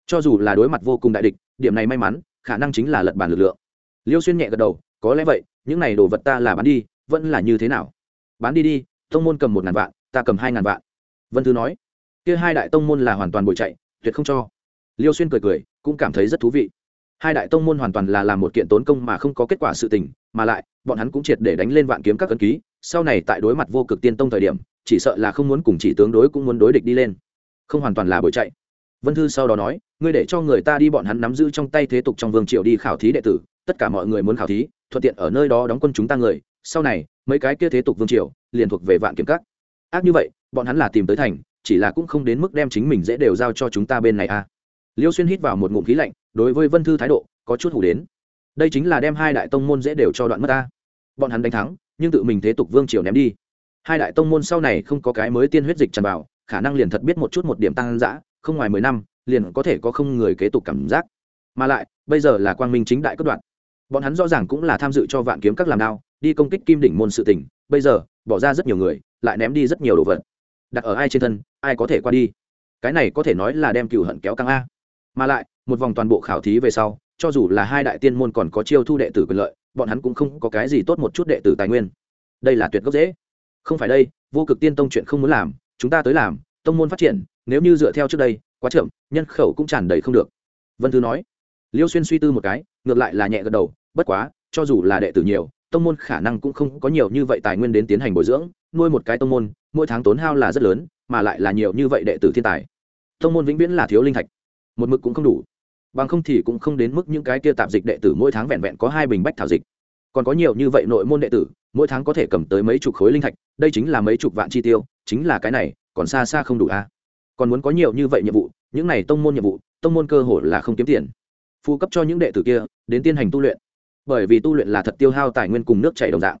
A: Cho dù là đối mặt vô cùng đại địch, điểm này may mắn, khả năng chính là lật bản lực lượng. Liêu xuyên nhẹ gật đầu, có lẽ vậy, những này đồ vật ta là bán đi, vẫn là như thế nào? Bán đi đi, tông môn cầm một ngàn vạn, ta cầm hai ngàn vạn. Vân thư nói, kia hai đại tông môn là hoàn toàn bồi chạy, tuyệt không cho liêu xuyên cười cười, cũng cảm thấy rất thú vị. Hai đại tông môn hoàn toàn là làm một kiện tốn công mà không có kết quả sự tình, mà lại, bọn hắn cũng triệt để đánh lên vạn kiếm các cân ký, sau này tại đối mặt vô cực tiên tông thời điểm, chỉ sợ là không muốn cùng chỉ tướng đối cũng muốn đối địch đi lên. Không hoàn toàn là bồi chạy. Vân thư sau đó nói, ngươi để cho người ta đi bọn hắn nắm giữ trong tay thế tục trong vương triều đi khảo thí đệ tử, tất cả mọi người muốn khảo thí, thuận tiện ở nơi đó đóng quân chúng ta người, sau này, mấy cái kia thế tục vương triều, liền thuộc về vạn kiếm các. Ác như vậy, bọn hắn là tìm tới thành, chỉ là cũng không đến mức đem chính mình dễ đều giao cho chúng ta bên này a à liêu xuyên hít vào một ngụm khí lạnh, đối với vân thư thái độ có chút hủ đến. Đây chính là đem hai đại tông môn dễ đều cho đoạn mất ta. Bọn hắn đánh thắng, nhưng tự mình thế tục vương triều ném đi. Hai đại tông môn sau này không có cái mới tiên huyết dịch tràn vào, khả năng liền thật biết một chút một điểm tăng dã, không ngoài mười năm, liền có thể có không người kế tục cảm giác. Mà lại, bây giờ là quang minh chính đại cất đoạn. Bọn hắn rõ ràng cũng là tham dự cho vạn kiếm các làm đao, đi công kích kim đỉnh môn sự tỉnh bây giờ, bỏ ra rất nhiều người, lại ném đi rất nhiều đồ vật. Đặt ở ai trên thân, ai có thể qua đi? Cái này có thể nói là đem cựu hận kéo căng a mà lại, một vòng toàn bộ khảo thí về sau, cho dù là hai đại tiên môn còn có chiêu thu đệ tử quyền lợi, bọn hắn cũng không có cái gì tốt một chút đệ tử tài nguyên. Đây là tuyệt gốc dễ. Không phải đây, vô cực tiên tông chuyện không muốn làm, chúng ta tới làm, tông môn phát triển, nếu như dựa theo trước đây, quá chậm, nhân khẩu cũng tràn đầy không được. Vân thư nói. Liêu xuyên suy tư một cái, ngược lại là nhẹ gật đầu, bất quá, cho dù là đệ tử nhiều, tông môn khả năng cũng không có nhiều như vậy tài nguyên đến tiến hành bồi dưỡng, nuôi một cái tông môn, mỗi tháng tốn hao là rất lớn, mà lại là nhiều như vậy đệ tử thiên tài. Tông môn vĩnh viễn là thiếu linh thạch một mực cũng không đủ. Bằng không thì cũng không đến mức những cái kia tạp dịch đệ tử mỗi tháng vẹn vẹn có hai bình bách thảo dịch. Còn có nhiều như vậy nội môn đệ tử, mỗi tháng có thể cầm tới mấy chục khối linh thạch, đây chính là mấy chục vạn chi tiêu, chính là cái này, còn xa xa không đủ a còn muốn có nhiều như vậy nhiệm vụ, những này tông môn nhiệm vụ, tông môn cơ hội là không kiếm tiền. Phụ cấp cho những đệ tử kia, đến tiến hành tu luyện. Bởi vì tu luyện là thật tiêu hao tài nguyên cùng nước chảy đồng dạng.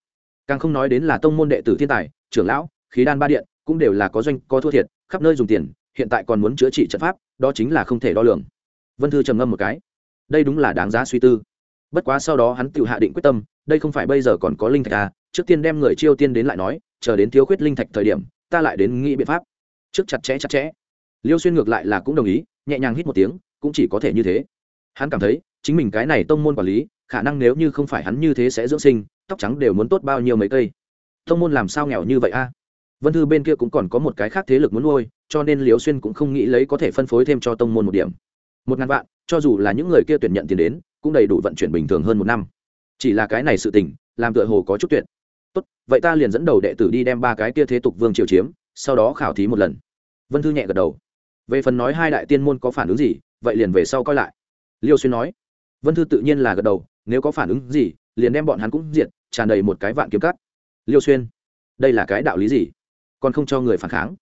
A: Càng không nói đến là tông môn đệ tử thiên tài, trưởng lão, khí đan ba điện, cũng đều là có doanh, có thua thiệt, khắp nơi dùng tiền hiện tại còn muốn chữa trị trận pháp, đó chính là không thể đo lường. Vân thư trầm ngâm một cái. Đây đúng là đáng giá suy tư. Bất quá sau đó hắn tự hạ định quyết tâm, đây không phải bây giờ còn có linh thạch à trước tiên đem người chiêu tiên đến lại nói, chờ đến thiếu khuyết linh thạch thời điểm, ta lại đến nghĩ biện pháp. Trước chặt chẽ chặt chẽ. Liêu xuyên ngược lại là cũng đồng ý, nhẹ nhàng hít một tiếng, cũng chỉ có thể như thế. Hắn cảm thấy, chính mình cái này tông môn quản lý, khả năng nếu như không phải hắn như thế sẽ dưỡng sinh, tóc trắng đều muốn tốt bao nhiêu mấy cây. Tông môn làm sao nghèo như vậy a? Vân thư bên kia cũng còn có một cái khác thế lực muốn nuôi, cho nên liều xuyên cũng không nghĩ lấy có thể phân phối thêm cho tông môn một điểm. Một ngàn vạn, cho dù là những người kia tuyển nhận tiền đến, cũng đầy đủ vận chuyển bình thường hơn một năm. Chỉ là cái này sự tình, làm tựa hồ có chút tuyệt. Tốt, vậy ta liền dẫn đầu đệ tử đi đem ba cái kia thế tục vương triều chiếm, sau đó khảo thí một lần. Vân thư nhẹ gật đầu. Về phần nói hai đại tiên môn có phản ứng gì, vậy liền về sau coi lại. Liêu xuyên nói. Vân thư tự nhiên là gật đầu, nếu có phản ứng gì, liền đem bọn hắn cũng diệt, tràn đầy một cái vạn kiếm cắt liêu xuyên, đây là cái đạo lý gì? Còn không cho người phản kháng.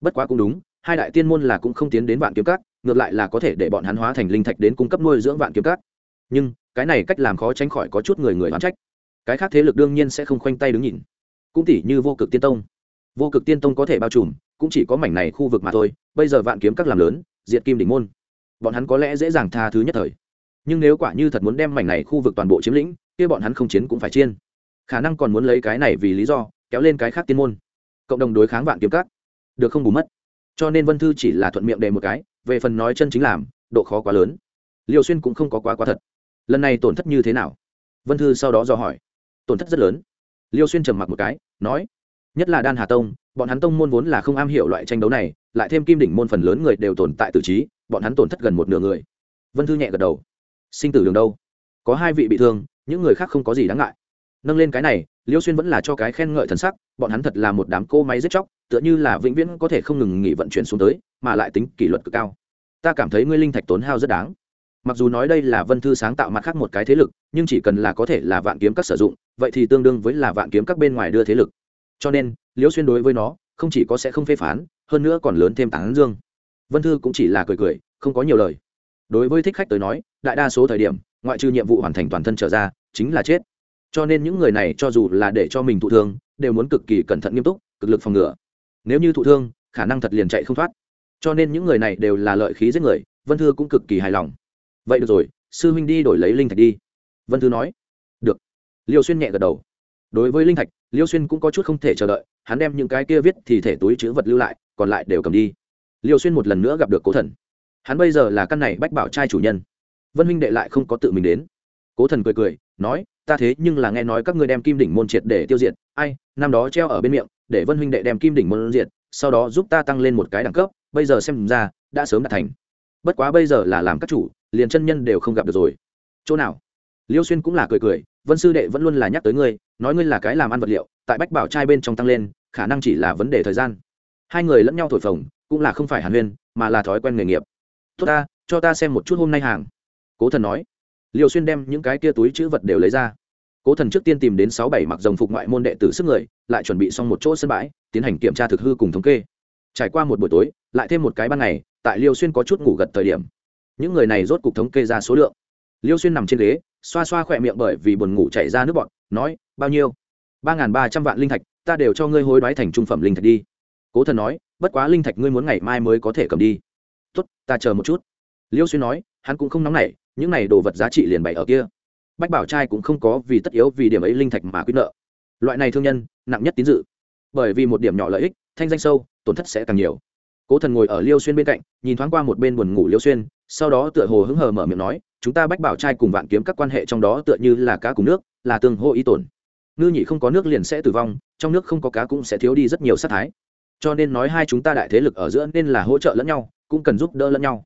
A: Bất quá cũng đúng hai đại tiên môn là cũng không tiến đến vạn kiếm cát, ngược lại là có thể để bọn hắn hóa thành linh thạch đến cung cấp nuôi dưỡng vạn kiếm cát. nhưng cái này cách làm khó tránh khỏi có chút người người oán trách. Cái khác thế lực đương nhiên sẽ không khoanh tay đứng nhìn. Cũng tỉ như vô cực tiên tông. Vô cực tiên tông có thể bao trùm cũng chỉ có mảnh này khu vực mà thôi bây giờ vạn kiếm các làm lớn diệt kim đỉnh môn. Bọn hắn có lẽ dễ dàng tha thứ nhất thời. Nhưng nếu quả như thật muốn đem mảnh này khu vực toàn bộ chiếm lĩnh kia bọn hắn không chiến cũng phải chiên. Khả năng còn muốn lấy cái này vì lý do kéo lên cái khác tiên môn cộng đồng đối kháng vạn kiếm cắt được không bù mất. Cho nên vân thư chỉ là thuận miệng đề một cái, về phần nói chân chính làm, độ khó quá lớn. Liều xuyên cũng không có quá quá thật. Lần này tổn thất như thế nào? Vân thư sau đó do hỏi. Tổn thất rất lớn. Liêu xuyên trầm mặc một cái, nói, nhất là đan hà tông, bọn hắn tông môn vốn là không am hiểu loại tranh đấu này, lại thêm kim đỉnh môn phần lớn người đều tồn tại tử trí, bọn hắn tổn thất gần một nửa người. Vân thư nhẹ gật đầu. Sinh tử đường đâu? Có hai vị bị thương, những người khác không có gì đáng ngại nâng lên cái này, liêu xuyên vẫn là cho cái khen ngợi thần sắc, bọn hắn thật là một đám cô máy giết chóc, tựa như là vĩnh viễn có thể không ngừng nghỉ vận chuyển xuống tới, mà lại tính kỷ luật cực cao. Ta cảm thấy ngươi linh thạch tốn hao rất đáng. Mặc dù nói đây là vân thư sáng tạo mặt khác một cái thế lực, nhưng chỉ cần là có thể là vạn kiếm các sử dụng, vậy thì tương đương với là vạn kiếm các bên ngoài đưa thế lực. Cho nên liễu xuyên đối với nó, không chỉ có sẽ không phê phán, hơn nữa còn lớn thêm tán dương. Vân thư cũng chỉ là cười cười, không có nhiều lời. Đối với thích khách tới nói, đại đa số thời điểm, ngoại trừ nhiệm vụ hoàn thành toàn thân trở ra, chính là chết cho nên những người này cho dù là để cho mình thụ thương, đều muốn cực kỳ cẩn thận nghiêm túc, cực lực phòng ngừa. Nếu như thụ thương, khả năng thật liền chạy không thoát. Cho nên những người này đều là lợi khí giết người, vân thư cũng cực kỳ hài lòng. Vậy được rồi, sư huynh đi đổi lấy linh thạch đi. Vân thư nói. Được. Liêu xuyên nhẹ gật đầu. Đối với linh thạch, liêu xuyên cũng có chút không thể chờ đợi, hắn đem những cái kia viết thì thể túi chữ vật lưu lại, còn lại đều cầm đi. Liêu xuyên một lần nữa gặp được cố thần. Hắn bây giờ là căn này bách bảo trai chủ nhân. Vân huynh đệ lại không có tự mình đến. Cố thần cười cười, nói ta thế nhưng là nghe nói các ngươi đem kim đỉnh môn triệt để tiêu diệt, ai, năm đó treo ở bên miệng, để vân huynh đệ đem kim đỉnh môn diệt, sau đó giúp ta tăng lên một cái đẳng cấp, bây giờ xem ra, đã sớm đạt thành. Bất quá bây giờ là làm các chủ, liền chân nhân đều không gặp được rồi. Chỗ nào? Liêu xuyên cũng là cười cười, vân sư đệ vẫn luôn là nhắc tới ngươi, nói ngươi là cái làm ăn vật liệu, tại bách bảo trai bên trong tăng lên, khả năng chỉ là vấn đề thời gian. Hai người lẫn nhau thổi phồng, cũng là không phải hàn huyên, mà là thói quen nghề nghiệp. Tốt ta, cho ta xem một chút hôm nay hàng. Cố thần nói liều xuyên đem những cái kia túi chữ vật đều lấy ra. Cố thần trước tiên tìm đến sáu bảy mặc dòng phục ngoại môn đệ tử sức người, lại chuẩn bị xong một chỗ sân bãi, tiến hành kiểm tra thực hư cùng thống kê. Trải qua một buổi tối, lại thêm một cái ban ngày, tại liêu xuyên có chút ngủ gật thời điểm. Những người này rốt cục thống kê ra số lượng. Liêu xuyên nằm trên ghế, xoa xoa khỏe miệng bởi vì buồn ngủ chảy ra nước bọn nói, bao nhiêu? Ba n g h n ba trăm vạn linh thạch, ta đều cho ngươi hối đoái thành trung phẩm linh thạch đi. Cố thần nói, bất quá linh thạch ngươi muốn ngày mai mới có thể cầm đi. Tốt, ta chờ một chút. Liêu xuyên nói, hắn cũng không nóng nảy những này đồ vật giá trị liền bày ở kia. Bách bảo trai cũng không có vì tất yếu vì điểm ấy linh thạch mà quyết nợ. Loại này thương nhân, nặng nhất tín dự. Bởi vì một điểm nhỏ lợi ích, thanh danh sâu, tổn thất sẽ càng nhiều. Cố thần ngồi ở liêu xuyên bên cạnh, nhìn thoáng qua một bên buồn ngủ liêu xuyên, sau đó tựa hồ hứng hờ mở miệng nói, chúng ta bách bảo trai cùng vạn kiếm các quan hệ trong đó tựa như là cá cùng nước, là tương hô ý tổn. Ngư nhị không có nước liền sẽ tử vong, trong nước không có cá cũng sẽ thiếu đi rất nhiều sát thái. Cho nên nói hai chúng ta đại thế lực ở giữa nên là hỗ trợ lẫn nhau, cũng cần giúp đỡ lẫn nhau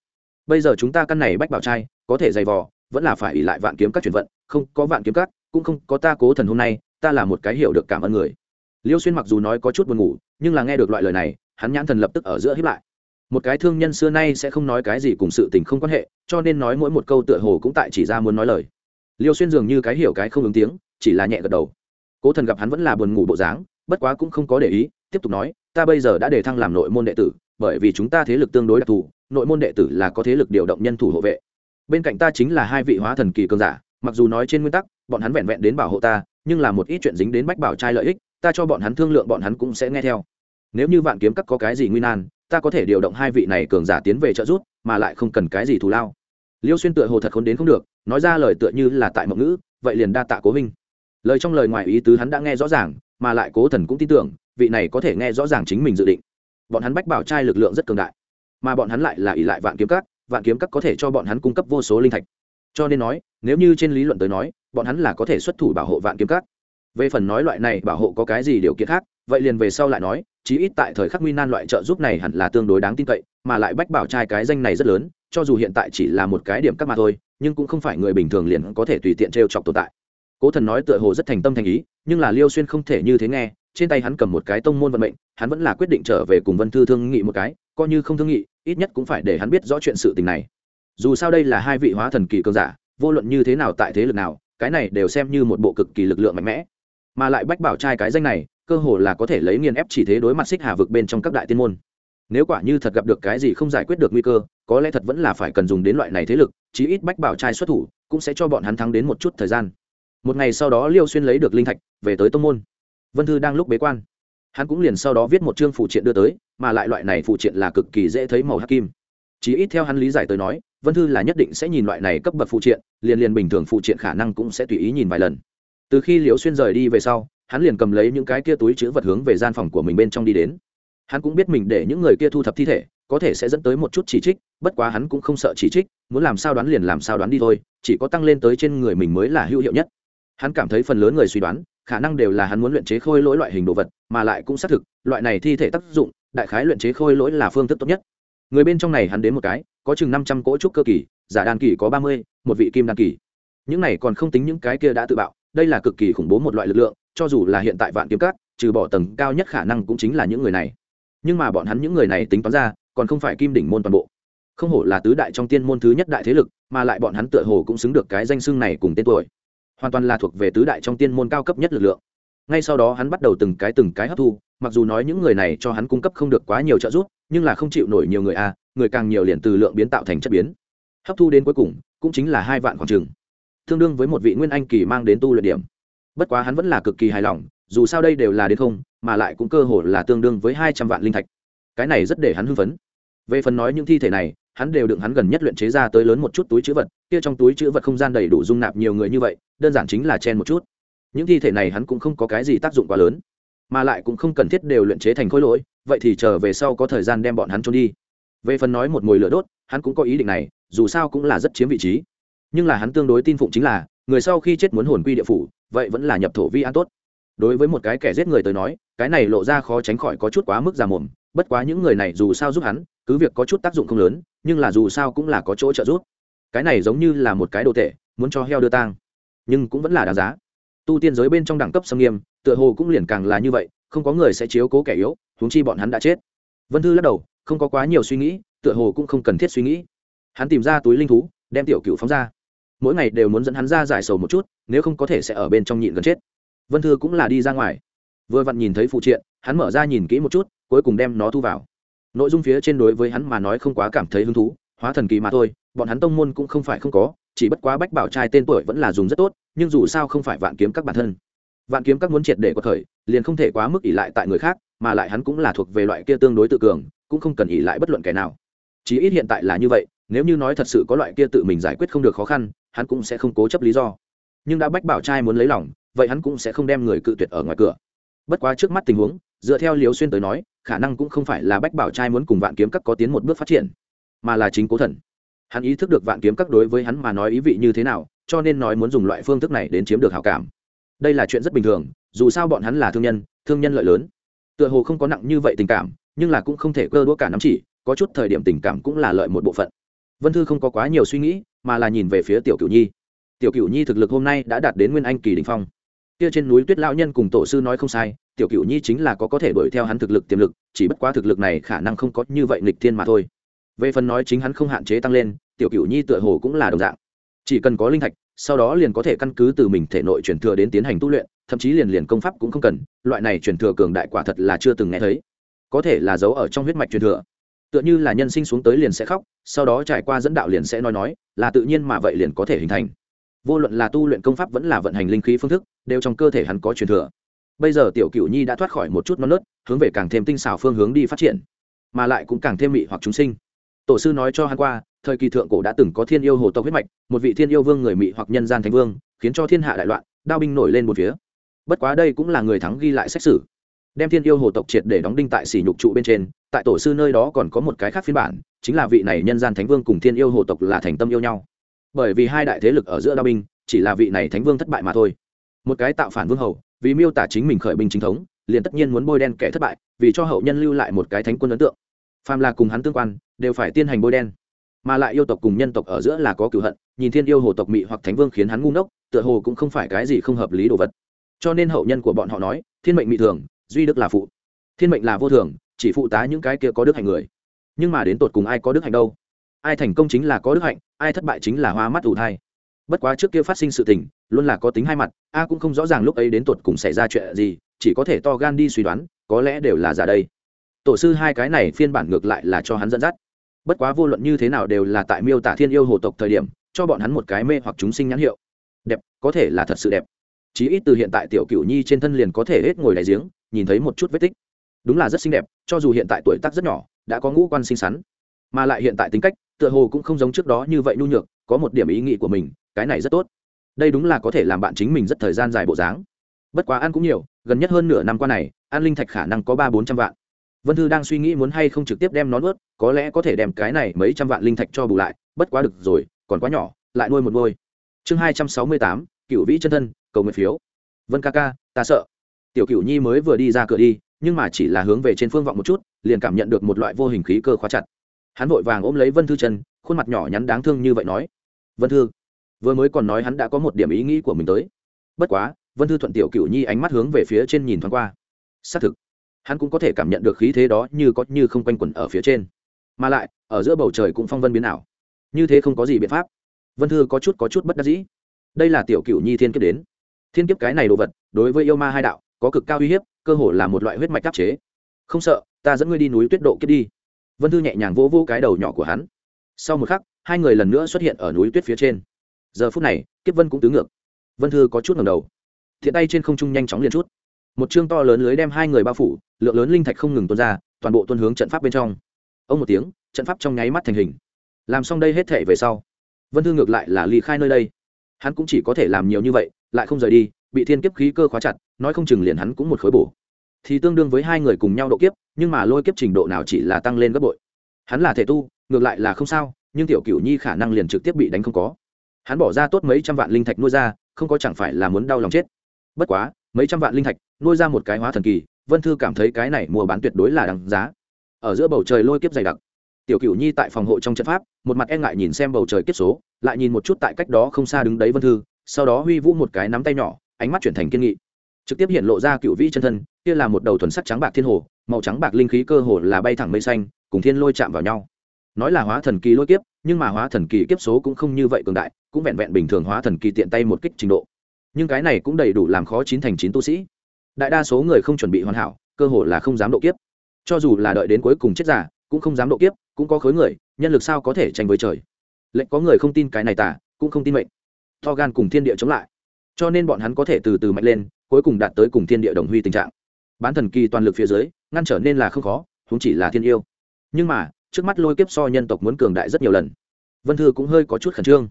A: bây giờ chúng ta căn này bách bảo trai, có thể dày vò, vẫn là phải ỉ lại vạn kiếm các chuyển vận, không, có vạn kiếm các, cũng không có ta cố thần hôm nay, ta là một cái hiểu được cảm ơn người. Liêu xuyên mặc dù nói có chút buồn ngủ, nhưng là nghe được loại lời này, hắn nhãn thần lập tức ở giữa hiếp lại. Một cái thương nhân xưa nay sẽ không nói cái gì cùng sự tình không quan hệ, cho nên nói mỗi một câu tựa hồ cũng tại chỉ ra muốn nói lời. Liêu xuyên dường như cái hiểu cái không ứng tiếng, chỉ là nhẹ gật đầu. Cố thần gặp hắn vẫn là buồn ngủ bộ dáng, bất quá cũng không có để ý, tiếp tục nói, ta bây giờ đã để thăng làm nội môn đệ tử, bởi vì chúng ta thế lực tương đối đặc thù nội môn đệ tử là có thế lực điều động nhân thủ hộ vệ. Bên cạnh ta chính là hai vị hóa thần kỳ cường giả, mặc dù nói trên nguyên tắc, bọn hắn vẹn vẹn đến bảo hộ ta, nhưng là một ít chuyện dính đến bách bảo trai lợi ích, ta cho bọn hắn thương lượng bọn hắn cũng sẽ nghe theo. Nếu như vạn kiếm các có cái gì nguy nan, ta có thể điều động hai vị này cường giả tiến về trợ giúp, mà lại không cần cái gì thù lao. Liêu xuyên tựa hồ thật khốn đến không được, nói ra lời tựa như là tại mộng ngữ, vậy liền đa tạ cố huynh. Lời trong lời ngoài ý tứ hắn đã nghe rõ ràng, mà lại cố thần cũng tin tưởng, vị này có thể nghe rõ ràng chính mình dự định. Bọn hắn bách bảo trai lực lượng rất cường đại mà bọn hắn lại là ỷ lại vạn kiếm các, vạn kiếm các có thể cho bọn hắn cung cấp vô số linh thạch. Cho nên nói, nếu như trên lý luận tới nói, bọn hắn là có thể xuất thủ bảo hộ vạn kiếm các. Về phần nói loại này bảo hộ có cái gì điều kiện khác, vậy liền về sau lại nói, chí ít tại thời khắc nguy nan loại trợ giúp này hẳn là tương đối đáng tin cậy, mà lại bách bảo trai cái danh này rất lớn, cho dù hiện tại chỉ là một cái điểm các mà thôi, nhưng cũng không phải người bình thường liền có thể tùy tiện t r e o chọc tồn tại. Cố thần nói tựa hồ rất thành tâm thành ý, nhưng là liêu xuyên không thể như thế nghe trên tay hắn cầm một cái tông môn vận mệnh, hắn vẫn là quyết định trở về cùng vân thư thương nghị một cái, coi như không thương nghị, ít nhất cũng phải để hắn biết rõ chuyện sự tình này. Dù sao đây là hai vị hóa thần kỳ cường giả, vô luận như thế nào tại thế lực nào, cái này đều xem như một bộ cực kỳ lực lượng mạnh mẽ. Mà lại bách bảo trai cái danh này, cơ hồ là có thể lấy nghiền ép chỉ thế đối mặt xích hà vực bên trong các đại tiên môn. Nếu quả như thật gặp được cái gì không giải quyết được nguy cơ, có lẽ thật vẫn là phải cần dùng đến loại này thế lực, chí ít bách bảo trai xuất thủ, cũng sẽ cho bọn hắn thắng đến một chút thời gian. Một ngày sau đó liêu xuyên lấy được linh thạch, về tới tông môn vân thư đang lúc bế quan, hắn cũng liền sau đó viết một chương phụ triện đưa tới, mà lại loại này phụ triện là cực kỳ dễ thấy màu hắc kim. Chỉ ít theo hắn lý giải tới nói, vân thư là nhất định sẽ nhìn loại này cấp bậc phụ triện, liền liền bình thường phụ triện khả năng cũng sẽ tùy ý nhìn vài lần. Từ khi liễu xuyên rời đi về sau, hắn liền cầm lấy những cái kia túi chữ vật hướng về gian phòng của mình bên trong đi đến. Hắn cũng biết mình để những người kia thu thập thi thể, có thể sẽ dẫn tới một chút chỉ trích, bất quá hắn cũng không sợ chỉ trích, muốn làm sao đoán liền làm sao đoán đi thôi, chỉ có tăng lên tới trên người mình mới là hữu hiệu nhất. Hắn cảm thấy phần lớn người suy đoán khả năng đều là hắn muốn luyện chế khôi lỗi loại hình đồ vật, mà lại cũng xác thực, loại này thi thể tác dụng, đại khái luyện chế khôi lỗi là phương thức tốt nhất. Người bên trong này hắn đến một cái, có chừng năm trăm cỗ trúc cơ kỳ, giả đan kỳ có ba mươi, một vị kim đan kỳ. Những này còn không tính những cái kia đã tự bạo, đây là cực kỳ khủng bố một loại lực lượng, cho dù là hiện tại vạn kiếm cát trừ bỏ tầng cao nhất khả năng cũng chính là những người này. Nhưng mà bọn hắn những người này tính toán ra, còn không phải kim đỉnh môn toàn bộ. Không hổ là tứ đại trong tiên môn thứ nhất đại thế lực, mà lại bọn hắn tựa hồ cũng xứng được cái danh xưng này cùng tên tuổi hoàn toàn là thuộc về tứ đại trong tiên môn cao cấp nhất lực lượng. Ngay sau đó hắn bắt đầu từng cái từng cái hấp thu mặc dù nói những người này cho hắn cung cấp không được quá nhiều trợ giúp nhưng là không chịu nổi nhiều người a người càng nhiều liền từ lượng biến tạo thành chất biến. Hấp thu đến cuối cùng cũng chính là hai vạn khoảng trường, tương đương với một vị nguyên anh kỳ mang đến tu luyện điểm. Bất quá hắn vẫn là cực kỳ hài lòng dù sao đây đều là đến không mà lại cũng cơ hồ là tương đương với hai trăm vạn linh thạch. Cái này rất để hắn hưng phấn. Về phần nói những thi thể này hắn đều đựng hắn gần nhất luyện chế ra tới lớn một chút túi chữ vật, kia trong túi chữ vật không gian đầy đủ dung nạp nhiều người như vậy, đơn giản chính là chen một chút. Những thi thể này hắn cũng không có cái gì tác dụng quá lớn, mà lại cũng không cần thiết đều luyện chế thành khối lỗi, vậy thì trở về sau có thời gian đem bọn hắn trốn đi. Về phần nói một mồi lửa đốt, hắn cũng có ý định này, dù sao cũng là rất chiếm vị trí. Nhưng là hắn tương đối tin phụng chính là, người sau khi chết muốn hồn quy địa phủ, vậy vẫn là nhập thổ vi an tốt. Đối với một cái kẻ giết người tới nói cái này lộ ra khó tránh khỏi có chút quá mức già mồm, bất quá những người này dù sao giúp hắn, cứ việc có chút tác dụng không lớn, nhưng là dù sao cũng là có chỗ trợ giúp. Cái này giống như là một cái đồ tệ, muốn cho heo đưa tang, nhưng cũng vẫn là đáng giá. Tu tiên giới bên trong đẳng cấp xâm nghiêm, tựa hồ cũng liền càng là như vậy, không có người sẽ chiếu cố kẻ yếu, huống chi bọn hắn đã chết. Vân thư lắc đầu, không có quá nhiều suy nghĩ, tựa hồ cũng không cần thiết suy nghĩ. Hắn tìm ra túi linh thú, đem tiểu cựu phóng ra. Mỗi ngày đều muốn dẫn hắn ra giải sầu một chút, nếu không có thể sẽ ở bên trong nhịn gần chết. Vân thư cũng là đi ra ngoài vừa vặn nhìn thấy phụ triện, hắn mở ra nhìn kỹ một chút, cuối cùng đem nó thu vào. Nội dung phía trên đối với hắn mà nói không quá cảm thấy hứng thú, hóa thần kỳ mà thôi, bọn hắn tông môn cũng không phải không có, chỉ bất quá bách bảo trai tên tuổi vẫn là dùng rất tốt, nhưng dù sao không phải vạn kiếm các bản thân. Vạn kiếm các muốn triệt để có thời liền không thể quá mức ỷ lại tại người khác, mà lại hắn cũng là thuộc về loại kia tương đối tự cường, cũng không cần ỷ lại bất luận kẻ nào. Chí ít hiện tại là như vậy, nếu như nói thật sự có loại kia tự mình giải quyết không được khó khăn, hắn cũng sẽ không cố chấp lý do. Nhưng đã bách bảo trai muốn lấy lòng, vậy hắn cũng sẽ không đem người cự tuyệt ở ngoài cửa bất quá trước mắt tình huống, dựa theo liều xuyên tới nói, khả năng cũng không phải là bách bảo trai muốn cùng vạn kiếm các có tiến một bước phát triển, mà là chính cố thần. Hắn ý thức được vạn kiếm các đối với hắn mà nói ý vị như thế nào, cho nên nói muốn dùng loại phương thức này đến chiếm được hảo cảm. Đây là chuyện rất bình thường, dù sao bọn hắn là thương nhân thương nhân lợi lớn. Tựa hồ không có nặng như vậy tình cảm, nhưng là cũng không thể cơ đũa cả nắm chỉ, có chút thời điểm tình cảm cũng là lợi một bộ phận. Vân thư không có quá nhiều suy nghĩ, mà là nhìn về phía tiểu cửu nhi. Tiểu cửu nhi thực lực hôm nay đã đạt đến nguyên anh kỳ đình phong kia trên núi tuyết lão nhân cùng tổ sư nói không sai, tiểu cửu nhi chính là có có thể đuổi theo hắn thực lực tiềm lực, chỉ bất quá thực lực này khả năng không có như vậy nghịch thiên mà thôi. Về phần nói chính hắn không hạn chế tăng lên, tiểu cửu nhi tựa hồ cũng là đồng dạng. Chỉ cần có linh thạch, sau đó liền có thể căn cứ từ mình thể nội truyền thừa đến tiến hành tu luyện, thậm chí liền liền công pháp cũng không cần, loại này truyền thừa cường đại quả thật là chưa từng nghe thấy. Có thể là giấu ở trong huyết mạch truyền thừa. Tựa như là nhân sinh xuống tới liền sẽ khóc, sau đó trải qua dẫn đạo liền sẽ nói nói, là tự nhiên mà vậy liền có thể hình thành vô luận là tu luyện công pháp vẫn là vận hành linh khí phương thức, đều trong cơ thể hắn có truyền thừa. Bây giờ tiểu cựu nhi đã thoát khỏi một chút non nớt, hướng về càng thêm tinh xảo phương hướng đi phát triển, mà lại cũng càng thêm mị hoặc chúng sinh. Tổ sư nói cho hắn qua, thời kỳ thượng cổ đã từng có thiên yêu hồ tộc huyết mạch, một vị thiên yêu vương người mị hoặc nhân gian thánh vương, khiến cho thiên hạ đại loạn, đao binh nổi lên một phía. Bất quá đây cũng là người thắng ghi lại xét xử. Đem thiên yêu hồ tộc triệt để đóng đinh tại sỉ nhục trụ bên trên, tại tổ sư nơi đó còn có một cái khác phiên bản, chính là vị này nhân gian thánh vương cùng thiên yêu hồ tộc là thành tâm yêu nhau bởi vì hai đại thế lực ở giữa đao binh, chỉ là vị này thánh vương thất bại mà thôi. Một cái tạo phản vương hầu, vì miêu tả chính mình khởi binh chính thống, liền tất nhiên muốn bôi đen kẻ thất bại, vì cho hậu nhân lưu lại một cái thánh quân ấn tượng. Phàm là cùng hắn tương quan, đều phải tiến hành bôi đen. Mà lại yêu tộc cùng nhân tộc ở giữa là có cửu hận, nhìn thiên yêu hồ tộc mị hoặc thánh vương khiến hắn ngu ngốc, tựa hồ cũng không phải cái gì không hợp lý đồ vật. Cho nên hậu nhân của bọn họ nói, thiên mệnh mị thường, duy đức là phụ. Thiên mệnh là vô thường, chỉ phụ tá những cái kia có đức hạnh người. Nhưng mà đến tột cùng ai có đức hạnh đâu? Ai thành công chính là có đức hạnh, ai thất bại chính là hoa mắt ủ thai. Bất quá trước kia phát sinh sự tình, luôn là có tính hai mặt, a cũng không rõ ràng lúc ấy đến tột cùng xảy ra chuyện gì, chỉ có thể to gan đi suy đoán, có lẽ đều là giả đây. Tổ sư hai cái này phiên bản ngược lại là cho hắn dẫn dắt. Bất quá vô luận như thế nào đều là tại miêu tả thiên yêu hồ tộc thời điểm, cho bọn hắn một cái mê hoặc chúng sinh nhãn hiệu. Đẹp, có thể là thật sự đẹp. Chí ít từ hiện tại tiểu cửu nhi trên thân liền có thể hết ngồi đại giếng, nhìn thấy một chút vết tích. Đúng là rất xinh đẹp, cho dù hiện tại tuổi tác rất nhỏ, đã có ngũ quan xinh xắn. Mà lại hiện tại tính cách tựa hồ cũng không giống trước đó như vậy nhu nhược, có một điểm ý nghĩ của mình, cái này rất tốt. Đây đúng là có thể làm bạn chính mình rất thời gian dài bộ dáng. Bất quá ăn cũng nhiều, gần nhất hơn nửa năm qua này an linh thạch khả năng có ba bốn trăm vạn. Vân thư đang suy nghĩ muốn hay không trực tiếp đem nó nuốt, có lẽ có thể đem cái này mấy trăm vạn linh thạch cho bù lại, bất quá được rồi, còn quá nhỏ, lại nuôi một ngôi chương hai trăm sáu mươi tám cựu vĩ chân thân, cầu nguyện phiếu. Vân ca ca, ta sợ. Tiểu cựu nhi mới vừa đi ra cửa đi, nhưng mà chỉ là hướng về trên phương vọng một chút, liền cảm nhận được một loại vô hình khí cơ khóa chặt hắn vội vàng ôm lấy vân thư chân khuôn mặt nhỏ nhắn đáng thương như vậy nói, vân thư, vừa mới còn nói hắn đã có một điểm ý nghĩ của mình tới. Bất quá, vân thư thuận tiểu cựu nhi ánh mắt hướng về phía trên nhìn thoáng qua. Xác thực, hắn cũng có thể cảm nhận được khí thế đó như có như không quanh quẩn ở phía trên. Mà lại, ở giữa bầu trời cũng phong vân biến ảo. Như thế không có gì biện pháp. Vân thư có chút có chút bất đắc dĩ. Đây là tiểu cựu nhi thiên kiếp đến. Thiên kiếp cái này đồ vật, đối với yêu ma hai đạo, có cực cao uy hiếp, cơ hồ là một loại huyết mạch đắc chế. Không sợ, ta dẫn ngươi đi núi tuyết độ kiếp đi vân thư nhẹ nhàng vỗ vỗ cái đầu nhỏ của hắn. Sau một khắc, hai người lần nữa xuất hiện ở núi tuyết phía trên. Giờ phút này, kiếp vân cũng tứ ngược. Vân thư có chút ngầm đầu. Thiện tay trên không trung nhanh chóng liền chút. Một chương to lớn lưới đem hai người bao phủ, lượng lớn linh thạch không ngừng tuôn ra, toàn bộ tuôn hướng trận pháp bên trong. Ông một tiếng, trận pháp trong nháy mắt thành hình. Làm xong đây hết thể về sau, vân thư ngược lại là ly khai nơi đây. Hắn cũng chỉ có thể làm nhiều như vậy, lại không rời đi, bị thiên kiếp khí cơ khóa chặt, nói không chừng liền hắn cũng một khối bổ thì tương đương với hai người cùng nhau độ kiếp, nhưng mà lôi kiếp trình độ nào chỉ là tăng lên gấp bội. Hắn là thể tu, ngược lại là không sao, nhưng tiểu cửu nhi khả năng liền trực tiếp bị đánh không có. Hắn bỏ ra tốt mấy trăm vạn linh thạch nuôi ra, không có chẳng phải là muốn đau lòng chết. Bất quá, mấy trăm vạn linh thạch, nuôi ra một cái hóa thần kỳ, vân thư cảm thấy cái này mua bán tuyệt đối là đằng giá. Ở giữa bầu trời lôi kiếp dày đặc, tiểu cửu nhi tại phòng hộ trong trận pháp, một mặt e ngại nhìn xem bầu trời kiếp số, lại nhìn một chút tại cách đó không xa đứng đấy vân thư, sau đó huy vũ một cái nắm tay nhỏ, ánh mắt chuyển thành kiên nghị trực tiếp hiện lộ ra cựu vĩ chân thân, kia là một đầu thuần sắc trắng bạc thiên hồ, màu trắng bạc linh khí cơ hồ là bay thẳng mây xanh, cùng thiên lôi chạm vào nhau. Nói là hóa thần kỳ lôi kiếp, nhưng mà hóa thần kỳ kiếp số cũng không như vậy cường đại, cũng vẹn vẹn bình thường hóa thần kỳ tiện tay một kích trình độ. Nhưng cái này cũng đầy đủ làm khó chín thành chín tu sĩ. Đại đa số người không chuẩn bị hoàn hảo, cơ hồ là không dám độ kiếp. Cho dù là đợi đến cuối cùng chết giả, cũng không dám độ kiếp, cũng có khối người, nhân lực sao có thể tranh với trời? Lệnh có người không tin cái này tả cũng không tin mệnh. To gan cùng thiên địa chống lại. Cho nên bọn hắn có thể từ từ mạnh lên cuối cùng đạt tới cùng thiên địa đồng huy tình trạng. Bán thần kỳ toàn lực phía dưới, ngăn trở nên là không khó chúng chỉ là thiên yêu. Nhưng mà, trước mắt lôi kiếp so nhân tộc muốn cường đại rất nhiều lần. Vân thư cũng hơi có chút khẩn trương.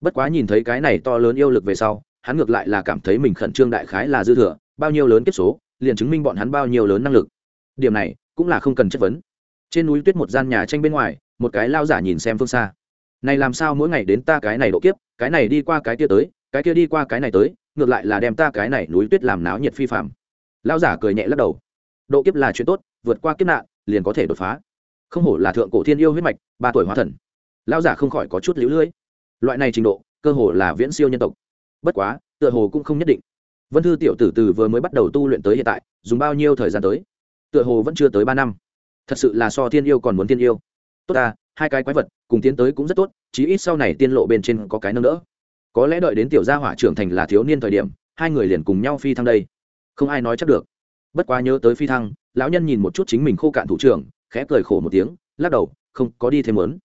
A: Bất quá nhìn thấy cái này to lớn yêu lực về sau, hắn ngược lại là cảm thấy mình khẩn trương đại khái là dư thừa, bao nhiêu lớn kiếp số, liền chứng minh bọn hắn bao nhiêu lớn năng lực. Điểm này, cũng là không cần chất vấn. Trên núi tuyết một gian nhà tranh bên ngoài, một cái lao giả nhìn xem phương xa. Này làm sao mỗi ngày đến ta cái này độ kiếp, cái này đi qua cái kia tới cái kia đi qua cái này tới, ngược lại là đem ta cái này núi tuyết làm náo nhiệt phi phạm. Lao giả cười nhẹ lắc đầu. Độ kiếp là chuyện tốt, vượt qua kiếp nạn, liền có thể đột phá. Không hổ là thượng cổ thiên yêu huyết mạch, ba tuổi hóa thần. Lao giả không khỏi có chút lũ lưỡi loại này trình độ, cơ hồ là viễn siêu nhân tộc. Bất quá, tựa hồ cũng không nhất định. Vân thư tiểu tử từ vừa mới bắt đầu tu luyện tới hiện tại, dùng bao nhiêu thời gian tới? Tựa hồ vẫn chưa tới ba năm. Thật sự là so thiên yêu còn muốn thiên yêu. Tốt ta, hai cái quái vật, cùng tiến tới cũng rất tốt, chí ít sau này tiên lộ bên trên có cái nâng đỡ có lẽ đợi đến tiểu gia hỏa trưởng thành là thiếu niên thời điểm, hai người liền cùng nhau phi thăng đây. Không ai nói chắc được. Bất quá nhớ tới phi thăng, lão nhân nhìn một chút chính mình khô cạn thủ trưởng, khẽ cười khổ một tiếng, lắc đầu, không, có đi thêm lớn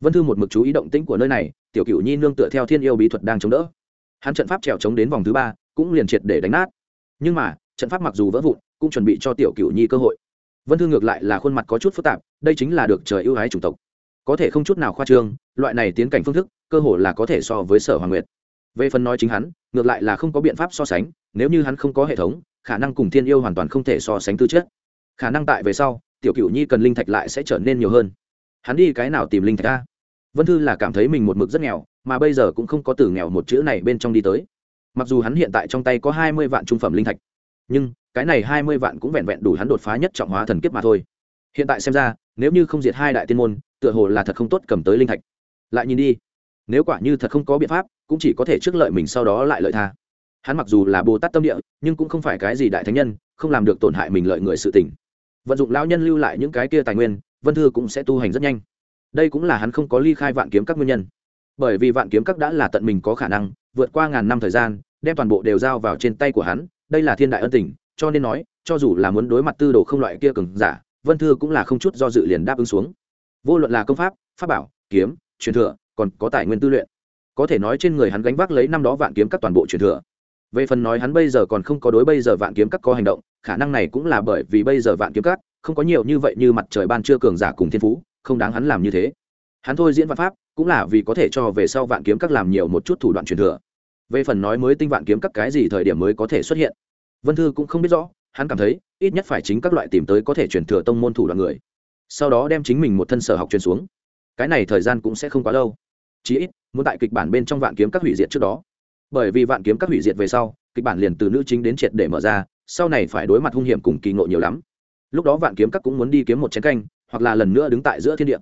A: vân thư một mực chú ý động tĩnh của nơi này, tiểu cựu nhi nương tựa theo thiên yêu bí thuật đang chống đỡ. Hắn trận pháp trèo chống đến vòng thứ ba, cũng liền triệt để đánh nát. Nhưng mà, trận pháp mặc dù vỡ vụn, cũng chuẩn bị cho tiểu cựu nhi cơ hội. Vân thư ngược lại là khuôn mặt có chút phức tạp, đây chính là được trời ưu ái chủng tộc. Có thể không chút nào khoa trương, loại này tiến cảnh phương thức cơ hội là có thể so với sở hoàng nguyệt. Về phần nói chính hắn, ngược lại là không có biện pháp so sánh, nếu như hắn không có hệ thống, khả năng cùng thiên yêu hoàn toàn không thể so sánh tư chất. Khả năng tại về sau, tiểu cựu nhi cần linh thạch lại sẽ trở nên nhiều hơn. Hắn đi cái nào tìm linh thạch a? Vân thư là cảm thấy mình một mực rất nghèo, mà bây giờ cũng không có từ nghèo một chữ này bên trong đi tới. Mặc dù hắn hiện tại trong tay có hai mươi vạn trung phẩm linh thạch, nhưng cái này hai mươi vạn cũng vẹn vẹn đủ hắn đột phá nhất trọng hóa thần kiếp mà thôi. Hiện tại xem ra, nếu như không diệt hai đại tiên môn, tựa hồ là thật không tốt cầm tới linh thạch. Lại nhìn đi nếu quả như thật không có biện pháp, cũng chỉ có thể trước lợi mình sau đó lại lợi tha. Hắn mặc dù là bồ tát tâm địa, nhưng cũng không phải cái gì đại thánh nhân, không làm được tổn hại mình lợi người sự tình. Vận dụng lão nhân lưu lại những cái kia tài nguyên, vân thư cũng sẽ tu hành rất nhanh. Đây cũng là hắn không có ly khai vạn kiếm các nguyên nhân. Bởi vì vạn kiếm các đã là tận mình có khả năng, vượt qua ngàn năm thời gian, đem toàn bộ đều giao vào trên tay của hắn, đây là thiên đại ân tình, cho nên nói, cho dù là muốn đối mặt tư đồ không loại kia cường giả, vân thư cũng là không chút do dự liền đáp ứng xuống. Vô luận là công pháp pháp bảo, kiếm, truyền thừa còn có tài nguyên tư luyện. Có thể nói trên người hắn gánh vác lấy năm đó vạn kiếm các toàn bộ truyền thừa. Về phần nói hắn bây giờ còn không có đối bây giờ vạn kiếm các có hành động, khả năng này cũng là bởi vì bây giờ vạn kiếm các không có nhiều như vậy như mặt trời ban chưa cường giả cùng thiên phú, không đáng hắn làm như thế. Hắn thôi diễn vạn pháp, cũng là vì có thể cho về sau vạn kiếm các làm nhiều một chút thủ đoạn truyền thừa. Về phần nói mới tinh vạn kiếm các cái gì thời điểm mới có thể xuất hiện, vân thư cũng không biết rõ, hắn cảm thấy, ít nhất phải chính các loại tìm tới có thể truyền thừa tông môn thủ đoạn người. Sau đó đem chính mình một thân sở học truyền xuống. Cái này thời gian cũng sẽ không quá lâu chí ít, muốn tại kịch bản bên trong vạn kiếm các hủy diệt trước đó. Bởi vì vạn kiếm các hủy diệt về sau, kịch bản liền từ nữ chính đến triệt để mở ra, sau này phải đối mặt hung hiểm cùng kỳ ngộ nhiều lắm. Lúc đó vạn kiếm các cũng muốn đi kiếm một chén canh, hoặc là lần nữa đứng tại giữa thiên địa.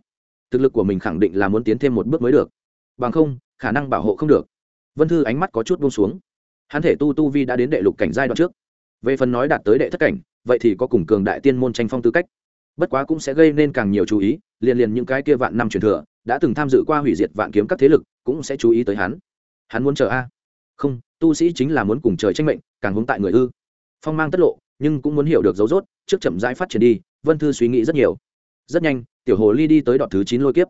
A: Thực lực của mình khẳng định là muốn tiến thêm một bước mới được. Bằng không, khả năng bảo hộ không được. Vân thư ánh mắt có chút buông xuống. Hắn thể tu tu vi đã đến đệ lục cảnh giai đoạn trước. Về phần nói đạt tới đệ thất cảnh, vậy thì có cùng cường đại tiên môn tranh phong tư cách. Bất quá cũng sẽ gây nên càng nhiều chú ý, liền liền những cái kia vạn năm truyền thừa đã từng tham dự qua hủy diệt vạn kiếm các thế lực, cũng sẽ chú ý tới hắn. Hắn muốn chờ a? Không, tu sĩ chính là muốn cùng trời tranh mệnh, càng hướng tại người ư. Phong mang tất lộ, nhưng cũng muốn hiểu được dấu dốt trước chậm rãi phát triển đi, vân thư suy nghĩ rất nhiều. Rất nhanh, tiểu hồ ly đi tới đoạn thứ chín lôi kiếp.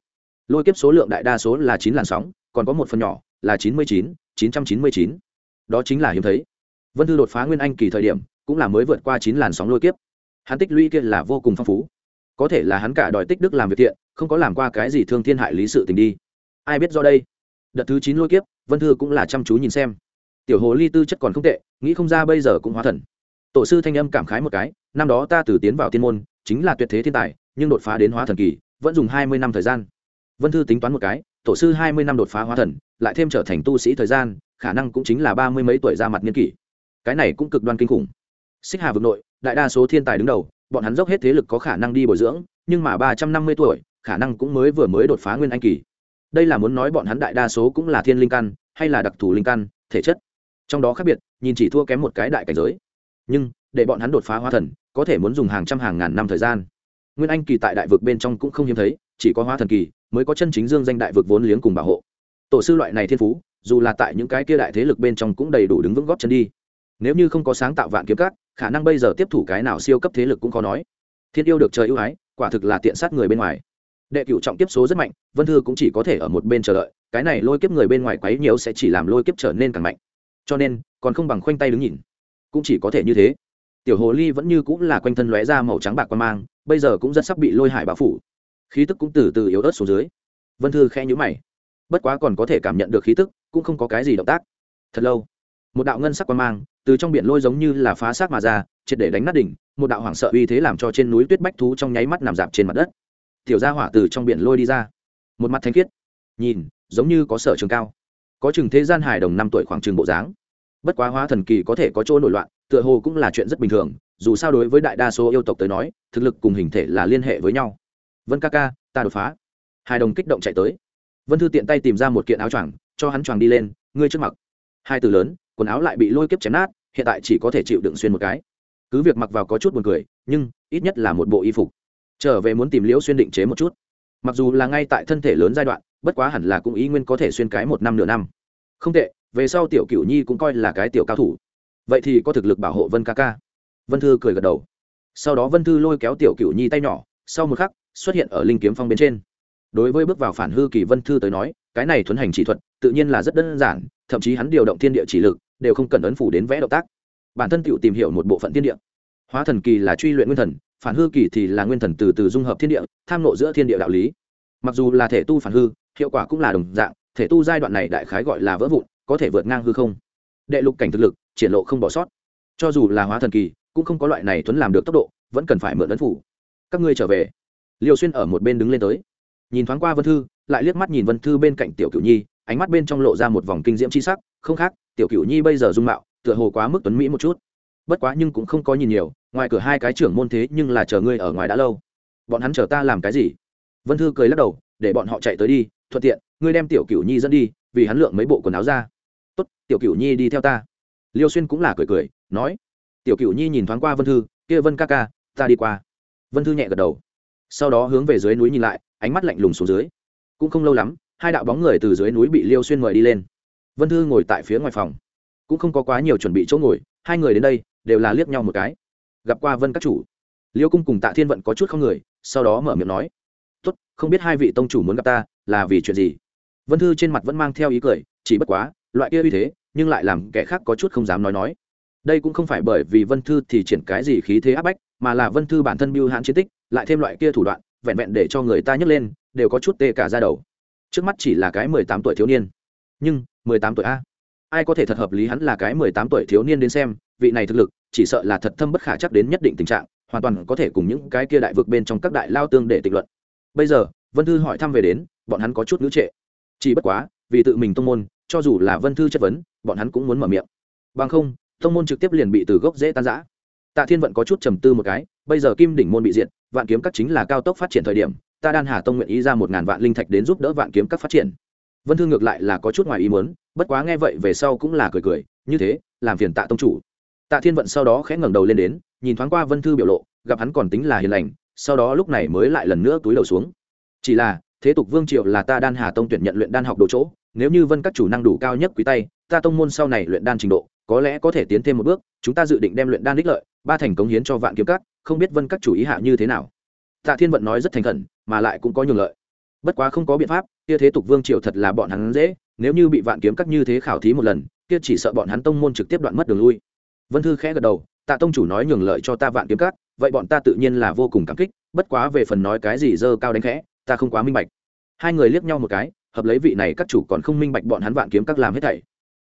A: Lôi kiếp số lượng đại đa số là chín làn sóng, còn có một phần nhỏ là chín mươi chín chín trăm chín mươi chín. Đó chính là hiếm thấy. Vân thư đột phá nguyên anh kỳ thời điểm, cũng là mới vượt qua chín làn sóng lôi kiếp. Hắn tích lũy kia là vô cùng phong phú có thể là hắn cả đòi tích đức làm việc thiện, không có làm qua cái gì thương thiên hại lý sự tình đi. Ai biết do đây? Đợt thứ chín lôi kiếp, vân thư cũng là chăm chú nhìn xem. Tiểu hồ ly tư chất còn không tệ, nghĩ không ra bây giờ cũng hóa thần. Tổ sư thanh âm cảm khái một cái, năm đó ta từ tiến vào tiên môn, chính là tuyệt thế thiên tài, nhưng đột phá đến hóa thần kỳ, vẫn dùng hai mươi năm thời gian. Vân thư tính toán một cái, tổ sư hai mươi năm đột phá hóa thần, lại thêm trở thành tu sĩ thời gian, khả năng cũng chính là ba mươi mấy tuổi ra mặt niên kỷ. Cái này cũng cực đoan kinh khủng. Xích hà vực nội, đại đa số thiên tài đứng đầu bọn hắn dốc hết thế lực có khả năng đi bồi dưỡng, nhưng mà ba trăm năm mươi tuổi, khả năng cũng mới vừa mới đột phá nguyên anh kỳ. Đây là muốn nói bọn hắn đại đa số cũng là thiên linh căn, hay là đặc thù linh căn, thể chất. Trong đó khác biệt, nhìn chỉ thua kém một cái đại cảnh giới. Nhưng, để bọn hắn đột phá hóa thần, có thể muốn dùng hàng trăm hàng ngàn năm thời gian. Nguyên anh kỳ tại đại vực bên trong cũng không hiếm thấy, chỉ có hóa thần kỳ mới có chân chính dương danh đại vực vốn liếng cùng bảo hộ. Tổ sư loại này thiên phú, dù là tại những cái kia đại thế lực bên trong cũng đầy đủ đứng vững góp chân đi nếu như không có sáng tạo vạn kiếm cát khả năng bây giờ tiếp thủ cái nào siêu cấp thế lực cũng khó nói. Thiên yêu được trời ưu ái, quả thực là tiện sát người bên ngoài. Đệ cựu trọng tiếp số rất mạnh, vân thư cũng chỉ có thể ở một bên chờ đợi, cái này lôi kiếp người bên ngoài quấy nhiều sẽ chỉ làm lôi kiếp trở nên càng mạnh. Cho nên, còn không bằng khoanh tay đứng nhìn. Cũng chỉ có thể như thế. Tiểu hồ ly vẫn như cũng là quanh thân lóe ra màu trắng bạc quan mang, bây giờ cũng rất sắp bị lôi hải bao phủ. Khí tức cũng từ từ yếu ớt xuống dưới. Vân thư khe nhũ mày. Bất quá còn có thể cảm nhận được khí tức, cũng không có cái gì động tác. Thật lâu một đạo ngân sắc quang mang, từ trong biển lôi giống như là phá xác mà ra, triệt để đánh nát đỉnh, một đạo hoảng sợ uy thế làm cho trên núi tuyết bách thú trong nháy mắt nằm dạp trên mặt đất. Tiểu gia hỏa từ trong biển lôi đi ra. Một mặt thanh khiết. Nhìn, giống như có sở trường cao. Có chừng thế gian hài đồng năm tuổi khoảng chừng bộ dáng. Bất quá hóa thần kỳ có thể có chỗ nổi loạn, tựa hồ cũng là chuyện rất bình thường, dù sao đối với đại đa số yêu tộc tới nói, thực lực cùng hình thể là liên hệ với nhau. Vân ca ca, ta đột phá. Hai đồng kích động chạy tới. Vân thư tiện tay tìm ra một kiện áo choàng, cho hắn choàng đi lên, ngươi trước mặt hai từ lớn quần áo lại bị lôi kiếp chém nát, hiện tại chỉ có thể chịu đựng xuyên một cái. Cứ việc mặc vào có chút buồn cười, nhưng ít nhất là một bộ y phục. Trở về muốn tìm liễu xuyên định chế một chút. Mặc dù là ngay tại thân thể lớn giai đoạn, bất quá hẳn là cũng ý nguyên có thể xuyên cái một năm nửa năm. Không tệ, về sau tiểu cửu nhi cũng coi là cái tiểu cao thủ. Vậy thì có thực lực bảo hộ vân ca ca. Vân thư cười gật đầu. Sau đó vân thư lôi kéo tiểu cửu nhi tay nhỏ, sau một khắc, xuất hiện ở linh kiếm phong bên trên. Đối với bước vào phản hư kỳ vân thư tới nói, cái này thuấn hành chỉ thuật, tự nhiên là rất đơn giản, thậm chí hắn điều động thiên địa chỉ lực đều không cần ấn phủ đến vẽ động tác. Bản thân tự tìm hiểu một bộ phận thiên địa. Hóa thần kỳ là truy luyện nguyên thần, phản hư kỳ thì là nguyên thần từ từ dung hợp thiên địa, tham nộ giữa thiên địa đạo lý. Mặc dù là thể tu phản hư, hiệu quả cũng là đồng dạng, thể tu giai đoạn này đại khái gọi là vỡ vụn, có thể vượt ngang hư không. Đệ lục cảnh thực lực, triển lộ không bỏ sót. Cho dù là hóa thần kỳ, cũng không có loại này tuấn làm được tốc độ, vẫn cần phải mượn ấn phủ. Các ngươi trở về. Liều xuyên ở một bên đứng lên tới. Nhìn thoáng qua vân thư, lại liếc mắt nhìn vân thư bên cạnh tiểu cửu nhi, ánh mắt bên trong lộ ra một vòng kinh diễm c h i sắc, không khác tiểu cửu nhi bây giờ dung mạo, tựa hồ quá mức tuấn mỹ một chút. Bất quá nhưng cũng không có nhìn nhiều, ngoài cửa hai cái trưởng môn thế nhưng là chờ ngươi ở ngoài đã lâu. Bọn hắn chờ ta làm cái gì? Vân thư cười lắc đầu, để bọn họ chạy tới đi, thuận tiện, ngươi đem tiểu cửu nhi dẫn đi, vì hắn lượng mấy bộ quần áo ra. Tốt, tiểu cửu nhi đi theo ta. Liêu xuyên cũng là cười cười, nói. Tiểu cửu nhi nhìn thoáng qua vân thư, kia vân ca ca, ta đi qua. Vân thư nhẹ gật đầu. Sau đó hướng về dưới núi nhìn lại, ánh mắt lạnh lùng xuống dưới. Cũng không lâu lắm, hai đạo bóng người từ dưới núi bị liêu xuyên mời đi lên vân thư ngồi tại phía ngoài phòng. Cũng không có quá nhiều chuẩn bị chỗ ngồi, hai người đến đây, đều là liếc nhau một cái. Gặp qua vân các chủ. Liêu cung cùng tạ thiên vận có chút không người, sau đó mở miệng nói, tốt, không biết hai vị tông chủ muốn gặp ta, là vì chuyện gì? Vân thư trên mặt vẫn mang theo ý cười, chỉ bất quá, loại kia uy thế, nhưng lại làm kẻ khác có chút không dám nói nói. Đây cũng không phải bởi vì vân thư thì triển cái gì khí thế áp bách, mà là vân thư bản thân biêu hãn chiến tích, lại thêm loại kia thủ đoạn, vẹn vẹn để cho người ta nhấc lên, đều có chút tê cả ra đầu. Trước mắt chỉ là cái mười tám tuổi thiếu niên nhưng mười tám tuổi a. Ai có thể thật hợp lý hắn là cái mười tám tuổi thiếu niên đến xem, vị này thực lực, chỉ sợ là thật thâm bất khả chắc đến nhất định tình trạng, hoàn toàn có thể cùng những cái kia đại vực bên trong các đại lao tương để tịch luận. Bây giờ, vân thư hỏi thăm về đến, bọn hắn có chút ngữ trệ. Chỉ bất quá, vì tự mình tông môn, cho dù là vân thư chất vấn, bọn hắn cũng muốn mở miệng. Bằng không, tông môn trực tiếp liền bị từ gốc dễ tan giã tạ thiên vận có chút trầm tư một cái, bây giờ kim đỉnh môn bị diện vạn kiếm các chính là cao tốc phát triển thời điểm, ta đan hà tông nguyện ý ra một ngàn vạn linh thạch đến giúp đỡ vạn kiếm các phát triển vân thư ngược lại là có chút ngoài ý muốn, bất quá nghe vậy về sau cũng là cười cười, như thế, làm phiền tạ tông chủ. Tạ thiên vận sau đó khẽ ngẩng đầu lên đến, nhìn thoáng qua vân thư biểu lộ, gặp hắn còn tính là hiền lành, sau đó lúc này mới lại lần nữa túi đầu xuống. Chỉ là, thế tục vương triệu là ta đan hà tông tuyển nhận luyện đan học đồ chỗ, nếu như vân các chủ năng đủ cao nhất quý tay, ta tông môn sau này luyện đan trình độ, có lẽ có thể tiến thêm một bước, chúng ta dự định đem luyện đan đích lợi, ba thành cống hiến cho vạn kiếm các, không biết vân các chủ ý hạ như thế nào. Tạ thiên vận nói rất thành khẩn, mà lại cũng có nhường lợi bất quá không có biện pháp, kia thế tục vương triều thật là bọn hắn dễ, nếu như bị vạn kiếm các như thế khảo thí một lần, kia chỉ sợ bọn hắn tông môn trực tiếp đoạn mất đường lui. Vân thư khẽ gật đầu, tạ tông chủ nói nhường lợi cho ta vạn kiếm các, vậy bọn ta tự nhiên là vô cùng cảm kích, bất quá về phần nói cái gì dơ cao đánh khẽ, ta không quá minh bạch. Hai người liếc nhau một cái, hợp lấy vị này các chủ còn không minh bạch bọn hắn vạn kiếm các làm hết thảy.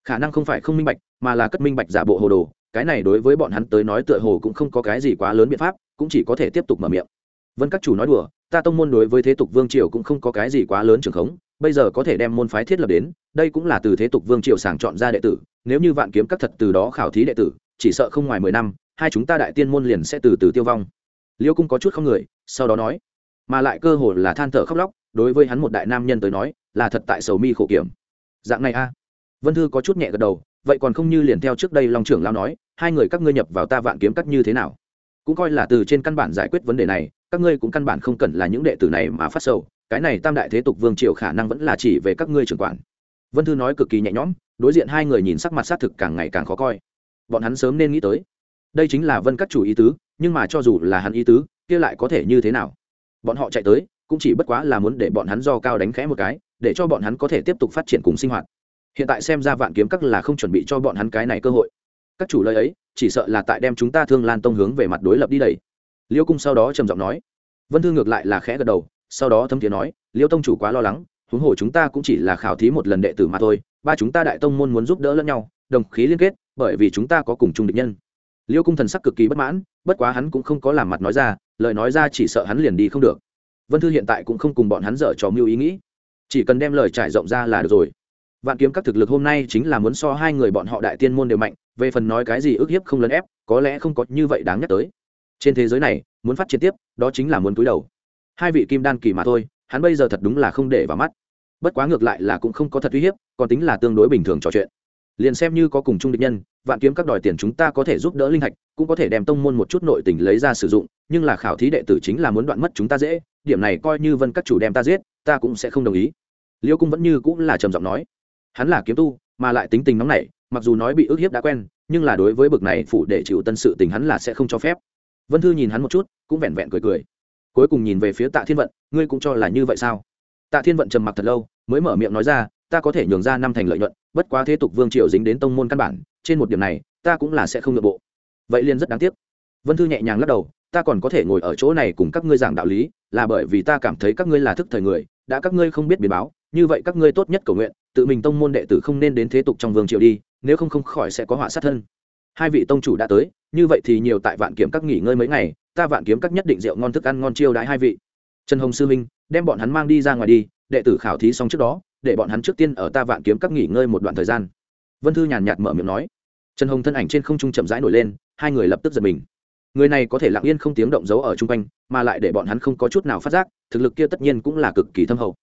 A: Khả năng không phải không minh bạch, mà là cất minh bạch giả bộ hồ đồ, cái này đối với bọn hắn tới nói tựa hồ cũng không có cái gì quá lớn biện pháp, cũng chỉ có thể tiếp tục mở miệng. Vân các chủ nói đùa ta tông môn đối với thế tục vương triều cũng không có cái gì quá lớn trường khống, bây giờ có thể đem môn phái thiết lập đến, đây cũng là từ thế tục vương triều sàng chọn ra đệ tử, nếu như vạn kiếm các thật từ đó khảo thí đệ tử, chỉ sợ không ngoài mười năm, hai chúng ta đại tiên môn liền sẽ từ từ tiêu vong. Liêu cung có chút không người, sau đó nói, mà lại cơ hồ là than thở khóc lóc, đối với hắn một đại nam nhân tới nói, là thật tại sầu mi khổ kiểm. Dạng này a. Vân thư có chút nhẹ gật đầu, vậy còn không như liền theo trước đây long trưởng lao nói, hai người các ngươi nhập vào ta vạn kiếm cắt như thế nào? Cũng coi là từ trên căn bản giải quyết vấn đề này các ngươi cũng căn bản không cần là những đệ tử này mà phát sầu, cái này tam đại thế tục vương triều khả năng vẫn là chỉ về các ngươi trưởng quản. Vân thư nói cực kỳ nhẹ nhõm, đối diện hai người nhìn sắc mặt xác thực càng ngày càng khó coi. Bọn hắn sớm nên nghĩ tới, đây chính là vân các chủ ý tứ, nhưng mà cho dù là hắn ý tứ, kia lại có thể như thế nào? Bọn họ chạy tới, cũng chỉ bất quá là muốn để bọn hắn do cao đánh khẽ một cái, để cho bọn hắn có thể tiếp tục phát triển cùng sinh hoạt. Hiện tại xem ra vạn kiếm các là không chuẩn bị cho bọn hắn cái này cơ hội. Các chủ lời ấy, chỉ sợ là tại đem chúng ta thương lan tông hướng về mặt đối lập đi đầy liêu cung sau đó trầm giọng nói. Vân thư ngược lại là khẽ gật đầu, sau đó thâm thiền nói, liêu tông chủ quá lo lắng, huống hồ chúng ta cũng chỉ là khảo thí một lần đệ tử mà thôi, ba chúng ta đại tông môn muốn giúp đỡ lẫn nhau, đồng khí liên kết, bởi vì chúng ta có cùng chung địch nhân. Liêu cung thần sắc cực kỳ bất mãn, bất quá hắn cũng không có làm mặt nói ra, lời nói ra chỉ sợ hắn liền đi không được. Vân thư hiện tại cũng không cùng bọn hắn dở trò mưu ý nghĩ. Chỉ cần đem lời trải rộng ra là được rồi. Vạn kiếm các thực lực hôm nay chính là muốn so hai người bọn họ đại tiên môn đều mạnh, về phần nói cái gì ức hiếp không lấn ép, có lẽ không có như vậy đáng nhắc tới trên thế giới này, muốn phát triển tiếp, đó chính là muốn túi đầu. Hai vị kim đan kỳ mà thôi, hắn bây giờ thật đúng là không để vào mắt. Bất quá ngược lại là cũng không có thật uy hiếp, còn tính là tương đối bình thường trò chuyện. Liền xem như có cùng chung địch nhân, vạn kiếm các đòi tiền chúng ta có thể giúp đỡ linh hạch, cũng có thể đem tông môn một chút nội tình lấy ra sử dụng, nhưng là khảo thí đệ tử chính là muốn đoạn mất chúng ta dễ, điểm này coi như vân các chủ đem ta giết, ta cũng sẽ không đồng ý. Liêu cung vẫn như cũng là trầm giọng nói. Hắn là kiếm tu, mà lại tính tình nóng nảy, mặc dù nói bị ức hiếp đã quen, nhưng là đối với bực này phủ để chịu tân sự tình hắn là sẽ không cho phép vân thư nhìn hắn một chút, cũng vẹn vẹn cười cười. Cuối cùng nhìn về phía tạ thiên vận, ngươi cũng cho là như vậy sao? Tạ thiên vận trầm mặc thật lâu, mới mở miệng nói ra, ta có thể nhường ra năm thành lợi nhuận, bất quá thế tục vương triều dính đến tông môn căn bản, trên một điểm này, ta cũng là sẽ không nội bộ. Vậy liền rất đáng tiếc. Vân thư nhẹ nhàng lắc đầu, ta còn có thể ngồi ở chỗ này cùng các ngươi giảng đạo lý, là bởi vì ta cảm thấy các ngươi là thức thời người, đã các ngươi không biết biến báo, như vậy các ngươi tốt nhất cầu nguyện, tự mình tông môn đệ tử không nên đến thế tục trong vương triều đi, nếu không không khỏi sẽ có họa sát thân hai vị tông chủ đã tới, như vậy thì nhiều tại vạn kiếm các nghỉ ngơi mấy ngày, ta vạn kiếm các nhất định rượu ngon thức ăn ngon chiêu đãi hai vị. Trần hồng sư minh, đem bọn hắn mang đi ra ngoài đi, đệ tử khảo thí xong trước đó, để bọn hắn trước tiên ở ta vạn kiếm các nghỉ ngơi một đoạn thời gian. Vân thư nhàn nhạt mở miệng nói. Trần hồng thân ảnh trên không trung chậm rãi nổi lên, hai người lập tức giật mình. Người này có thể lặng yên không tiếng động giấu ở chung quanh, mà lại để bọn hắn không có chút nào phát giác, thực lực kia tất nhiên cũng là cực kỳ thâm hậu.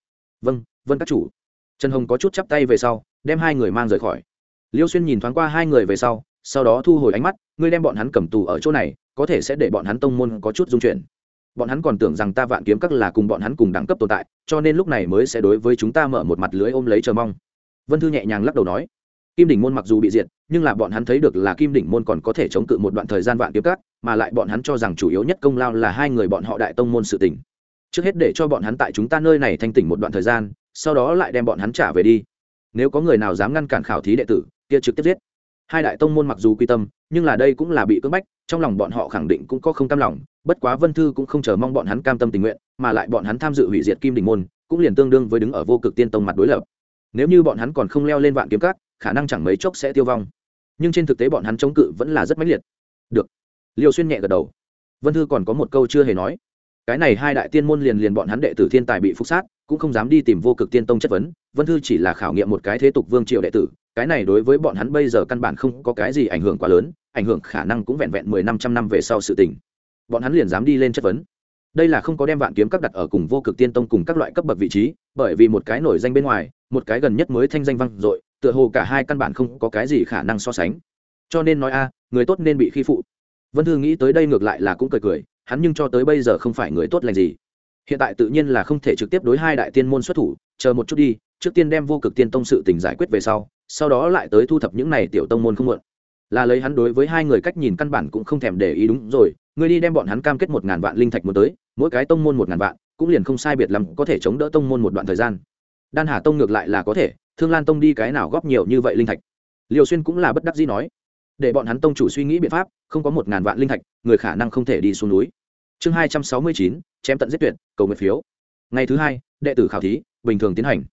A: Vâng vân các chủ. Trần hồng có chút chắp tay về sau, đem hai người mang rời khỏi. Liêu xuyên nhìn thoáng qua hai người về sau sau đó thu hồi ánh mắt, ngươi đem bọn hắn cầm tù ở chỗ này, có thể sẽ để bọn hắn tông môn có chút dung chuyển. Bọn hắn còn tưởng rằng ta vạn kiếm các là cùng bọn hắn cùng đẳng cấp tồn tại, cho nên lúc này mới sẽ đối với chúng ta mở một mặt lưới ôm lấy chờ mong. Vân thư nhẹ nhàng lắc đầu nói, kim đỉnh môn mặc dù bị diệt, nhưng là bọn hắn thấy được là kim đỉnh môn còn có thể chống cự một đoạn thời gian vạn kiếm các, mà lại bọn hắn cho rằng chủ yếu nhất công lao là hai người bọn họ đại tông môn sự tỉnh trước hết để cho bọn hắn tại chúng ta nơi này thanh tỉnh một đoạn thời gian, sau đó lại đem bọn hắn trả về đi. Nếu có người nào dám ngăn cản khảo thí đệ tử, kia trực tiếp giết hai đại tông môn mặc dù quy tâm, nhưng là đây cũng là bị cưỡng bách, trong lòng bọn họ khẳng định cũng có không cam lòng, bất quá vân thư cũng không chờ mong bọn hắn cam tâm tình nguyện, mà lại bọn hắn tham dự hủy diệt kim đình môn, cũng liền tương đương với đứng ở vô cực tiên tông mặt đối lập. Nếu như bọn hắn còn không leo lên vạn kiếm cát khả năng chẳng mấy chốc sẽ tiêu vong. Nhưng trên thực tế bọn hắn chống cự vẫn là rất mãnh liệt. Được. Liều xuyên nhẹ gật đầu. Vân thư còn có một câu chưa hề nói. Cái này hai đại tiên môn liền liền bọn hắn đệ tử thiên tài bị phục sát, cũng không dám đi tìm vô cực tiên tông chất vấn. Vân thư chỉ là khảo nghiệm một cái thế tục vương triều đệ tử cái này đối với bọn hắn bây giờ căn bản không có cái gì ảnh hưởng quá lớn, ảnh hưởng khả năng cũng vẹn vẹn mười năm trăm năm về sau sự tình. Bọn hắn liền dám đi lên chất vấn. Đây là không có đem vạn kiếm các đặt ở cùng vô cực tiên tông cùng các loại cấp bậc vị trí, bởi vì một cái nổi danh bên ngoài, một cái gần nhất mới thanh danh vang dội, tựa hồ cả hai căn bản không có cái gì khả năng so sánh. Cho nên nói a, người tốt nên bị khi phụ. Vân thư nghĩ tới đây ngược lại là cũng cười cười, hắn nhưng cho tới bây giờ không phải người tốt lành gì. Hiện tại tự nhiên là không thể trực tiếp đối hai đại tiên môn xuất thủ, chờ một chút đi, trước tiên đem vô cực tiên tông sự tình giải quyết về sau sau đó lại tới thu thập những này tiểu tông môn không muộn. Là lấy hắn đối với hai người cách nhìn căn bản cũng không thèm để ý đúng rồi ngươi đi đem bọn hắn cam kết một ngàn vạn linh thạch một tới, mỗi cái tông môn một ngàn vạn, cũng liền không sai biệt lắm, có thể chống đỡ tông môn một đoạn thời gian. Đan hà tông ngược lại là có thể, thương lan tông đi cái nào góp nhiều như vậy linh thạch? Liều xuyên cũng là bất đắc dĩ nói, để bọn hắn tông chủ suy nghĩ biện pháp, không có một ngàn vạn linh thạch, người khả năng không thể đi xuống núi. Chương hai trăm sáu mươi chín, chém tận giết tuyệt, cầu nguyện phiếu. Ngày thứ hai, đệ tử khảo thí, bình thường tiến hành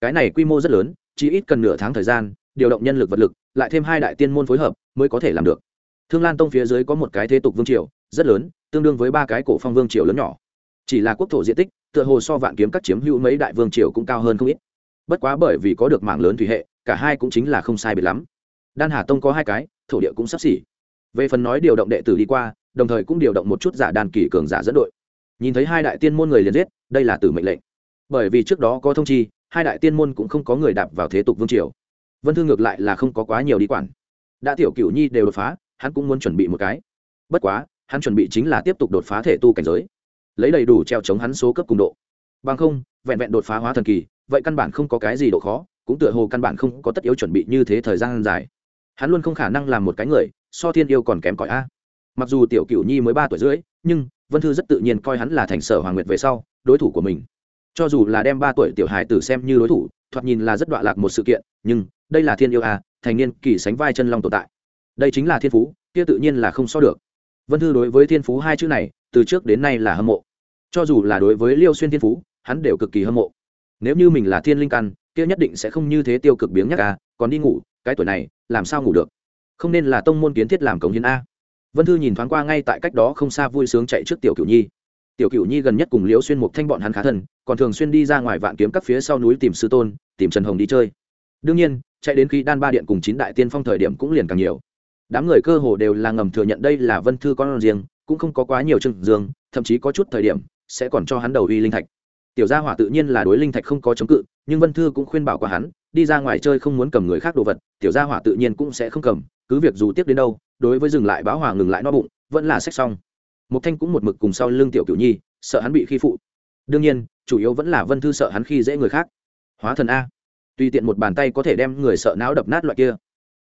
A: cái này quy mô rất lớn, chỉ ít cần nửa tháng thời gian, điều động nhân lực vật lực, lại thêm hai đại tiên môn phối hợp mới có thể làm được. Thương lan tông phía dưới có một cái thế tục vương triều, rất lớn, tương đương với ba cái cổ phong vương triều lớn nhỏ. Chỉ là quốc thổ diện tích, tựa hồ so vạn kiếm các chiếm hữu mấy đại vương triều cũng cao hơn không ít. Bất quá bởi vì có được mảng lớn thủy hệ, cả hai cũng chính là không sai biệt lắm. Đan hà tông có hai cái, thổ địa cũng sắp xỉ. Về phần nói điều động đệ tử đi qua, đồng thời cũng điều động một chút giả đàn kỳ cường giả dẫn đội. Nhìn thấy hai đại tiên môn người liền giết, đây là tử mệnh lệnh. Bởi vì trước đó có thông chi hai đại tiên môn cũng không có người đạp vào thế tục vương triều. Vân thư ngược lại là không có quá nhiều đi quản. Đã tiểu cửu nhi đều đột phá, hắn cũng muốn chuẩn bị một cái. Bất quá, hắn chuẩn bị chính là tiếp tục đột phá thể tu cảnh giới. Lấy đầy đủ treo chống hắn số cấp cùng độ. Bằng không, vẹn vẹn đột phá hóa thần kỳ, vậy căn bản không có cái gì độ khó, cũng tựa hồ căn bản không có tất yếu chuẩn bị như thế thời gian dài. Hắn luôn không khả năng làm một cái người, so thiên yêu còn kém cỏi a. Mặc dù tiểu cửu nhi mới ba tuổi rưỡi, nhưng vân thư rất tự nhiên coi hắn là thành sở hoàng nguyệt về sau, đối thủ của mình cho dù là đem ba tuổi tiểu hài tử xem như đối thủ, thoạt nhìn là rất đoạn lạc một sự kiện, nhưng đây là thiên yêu a thành niên kỳ sánh vai chân long tồn tại. Đây chính là thiên phú, kia tự nhiên là không so được. Vân thư đối với thiên phú hai chữ này, từ trước đến nay là hâm mộ. Cho dù là đối với liêu xuyên thiên phú, hắn đều cực kỳ hâm mộ. Nếu như mình là thiên linh căn, kia nhất định sẽ không như thế tiêu cực biếng nhắc a à, còn đi ngủ, cái tuổi này, làm sao ngủ được? Không nên là tông môn kiến thiết làm cống hiến a. Vân thư nhìn thoáng qua ngay tại cách đó không xa vui sướng chạy trước tiểu cửu nhi tiểu cửu nhi gần nhất cùng liễu xuyên mục thanh bọn hắn khá thân, còn thường xuyên đi ra ngoài vạn kiếm các phía sau núi tìm sư tôn, tìm trần hồng đi chơi. Đương nhiên, chạy đến khi đan ba điện cùng chín đại tiên phong thời điểm cũng liền càng nhiều. Đám người cơ hồ đều là ngầm thừa nhận đây là vân thư con riêng, cũng không có quá nhiều trưng dương, thậm chí có chút thời điểm sẽ còn cho hắn đầu uy linh thạch. Tiểu gia hỏa tự nhiên là đối linh thạch không có chống cự, nhưng vân thư cũng khuyên bảo qua hắn, đi ra ngoài chơi không muốn cầm người khác đồ vật, tiểu gia hỏa tự nhiên cũng sẽ không cầm, cứ việc dù tiếp đến đâu, đối với dừng lại báo hòa ngừng lại no bụng, vẫn là sách xong một thanh cũng một mực cùng sau lưng tiểu cửu nhi, sợ hắn bị khi phụ. Đương nhiên, chủ yếu vẫn là vân thư sợ hắn khi dễ người khác. Hóa thần a. Tùy tiện một bàn tay có thể đem người sợ não đập nát loại kia.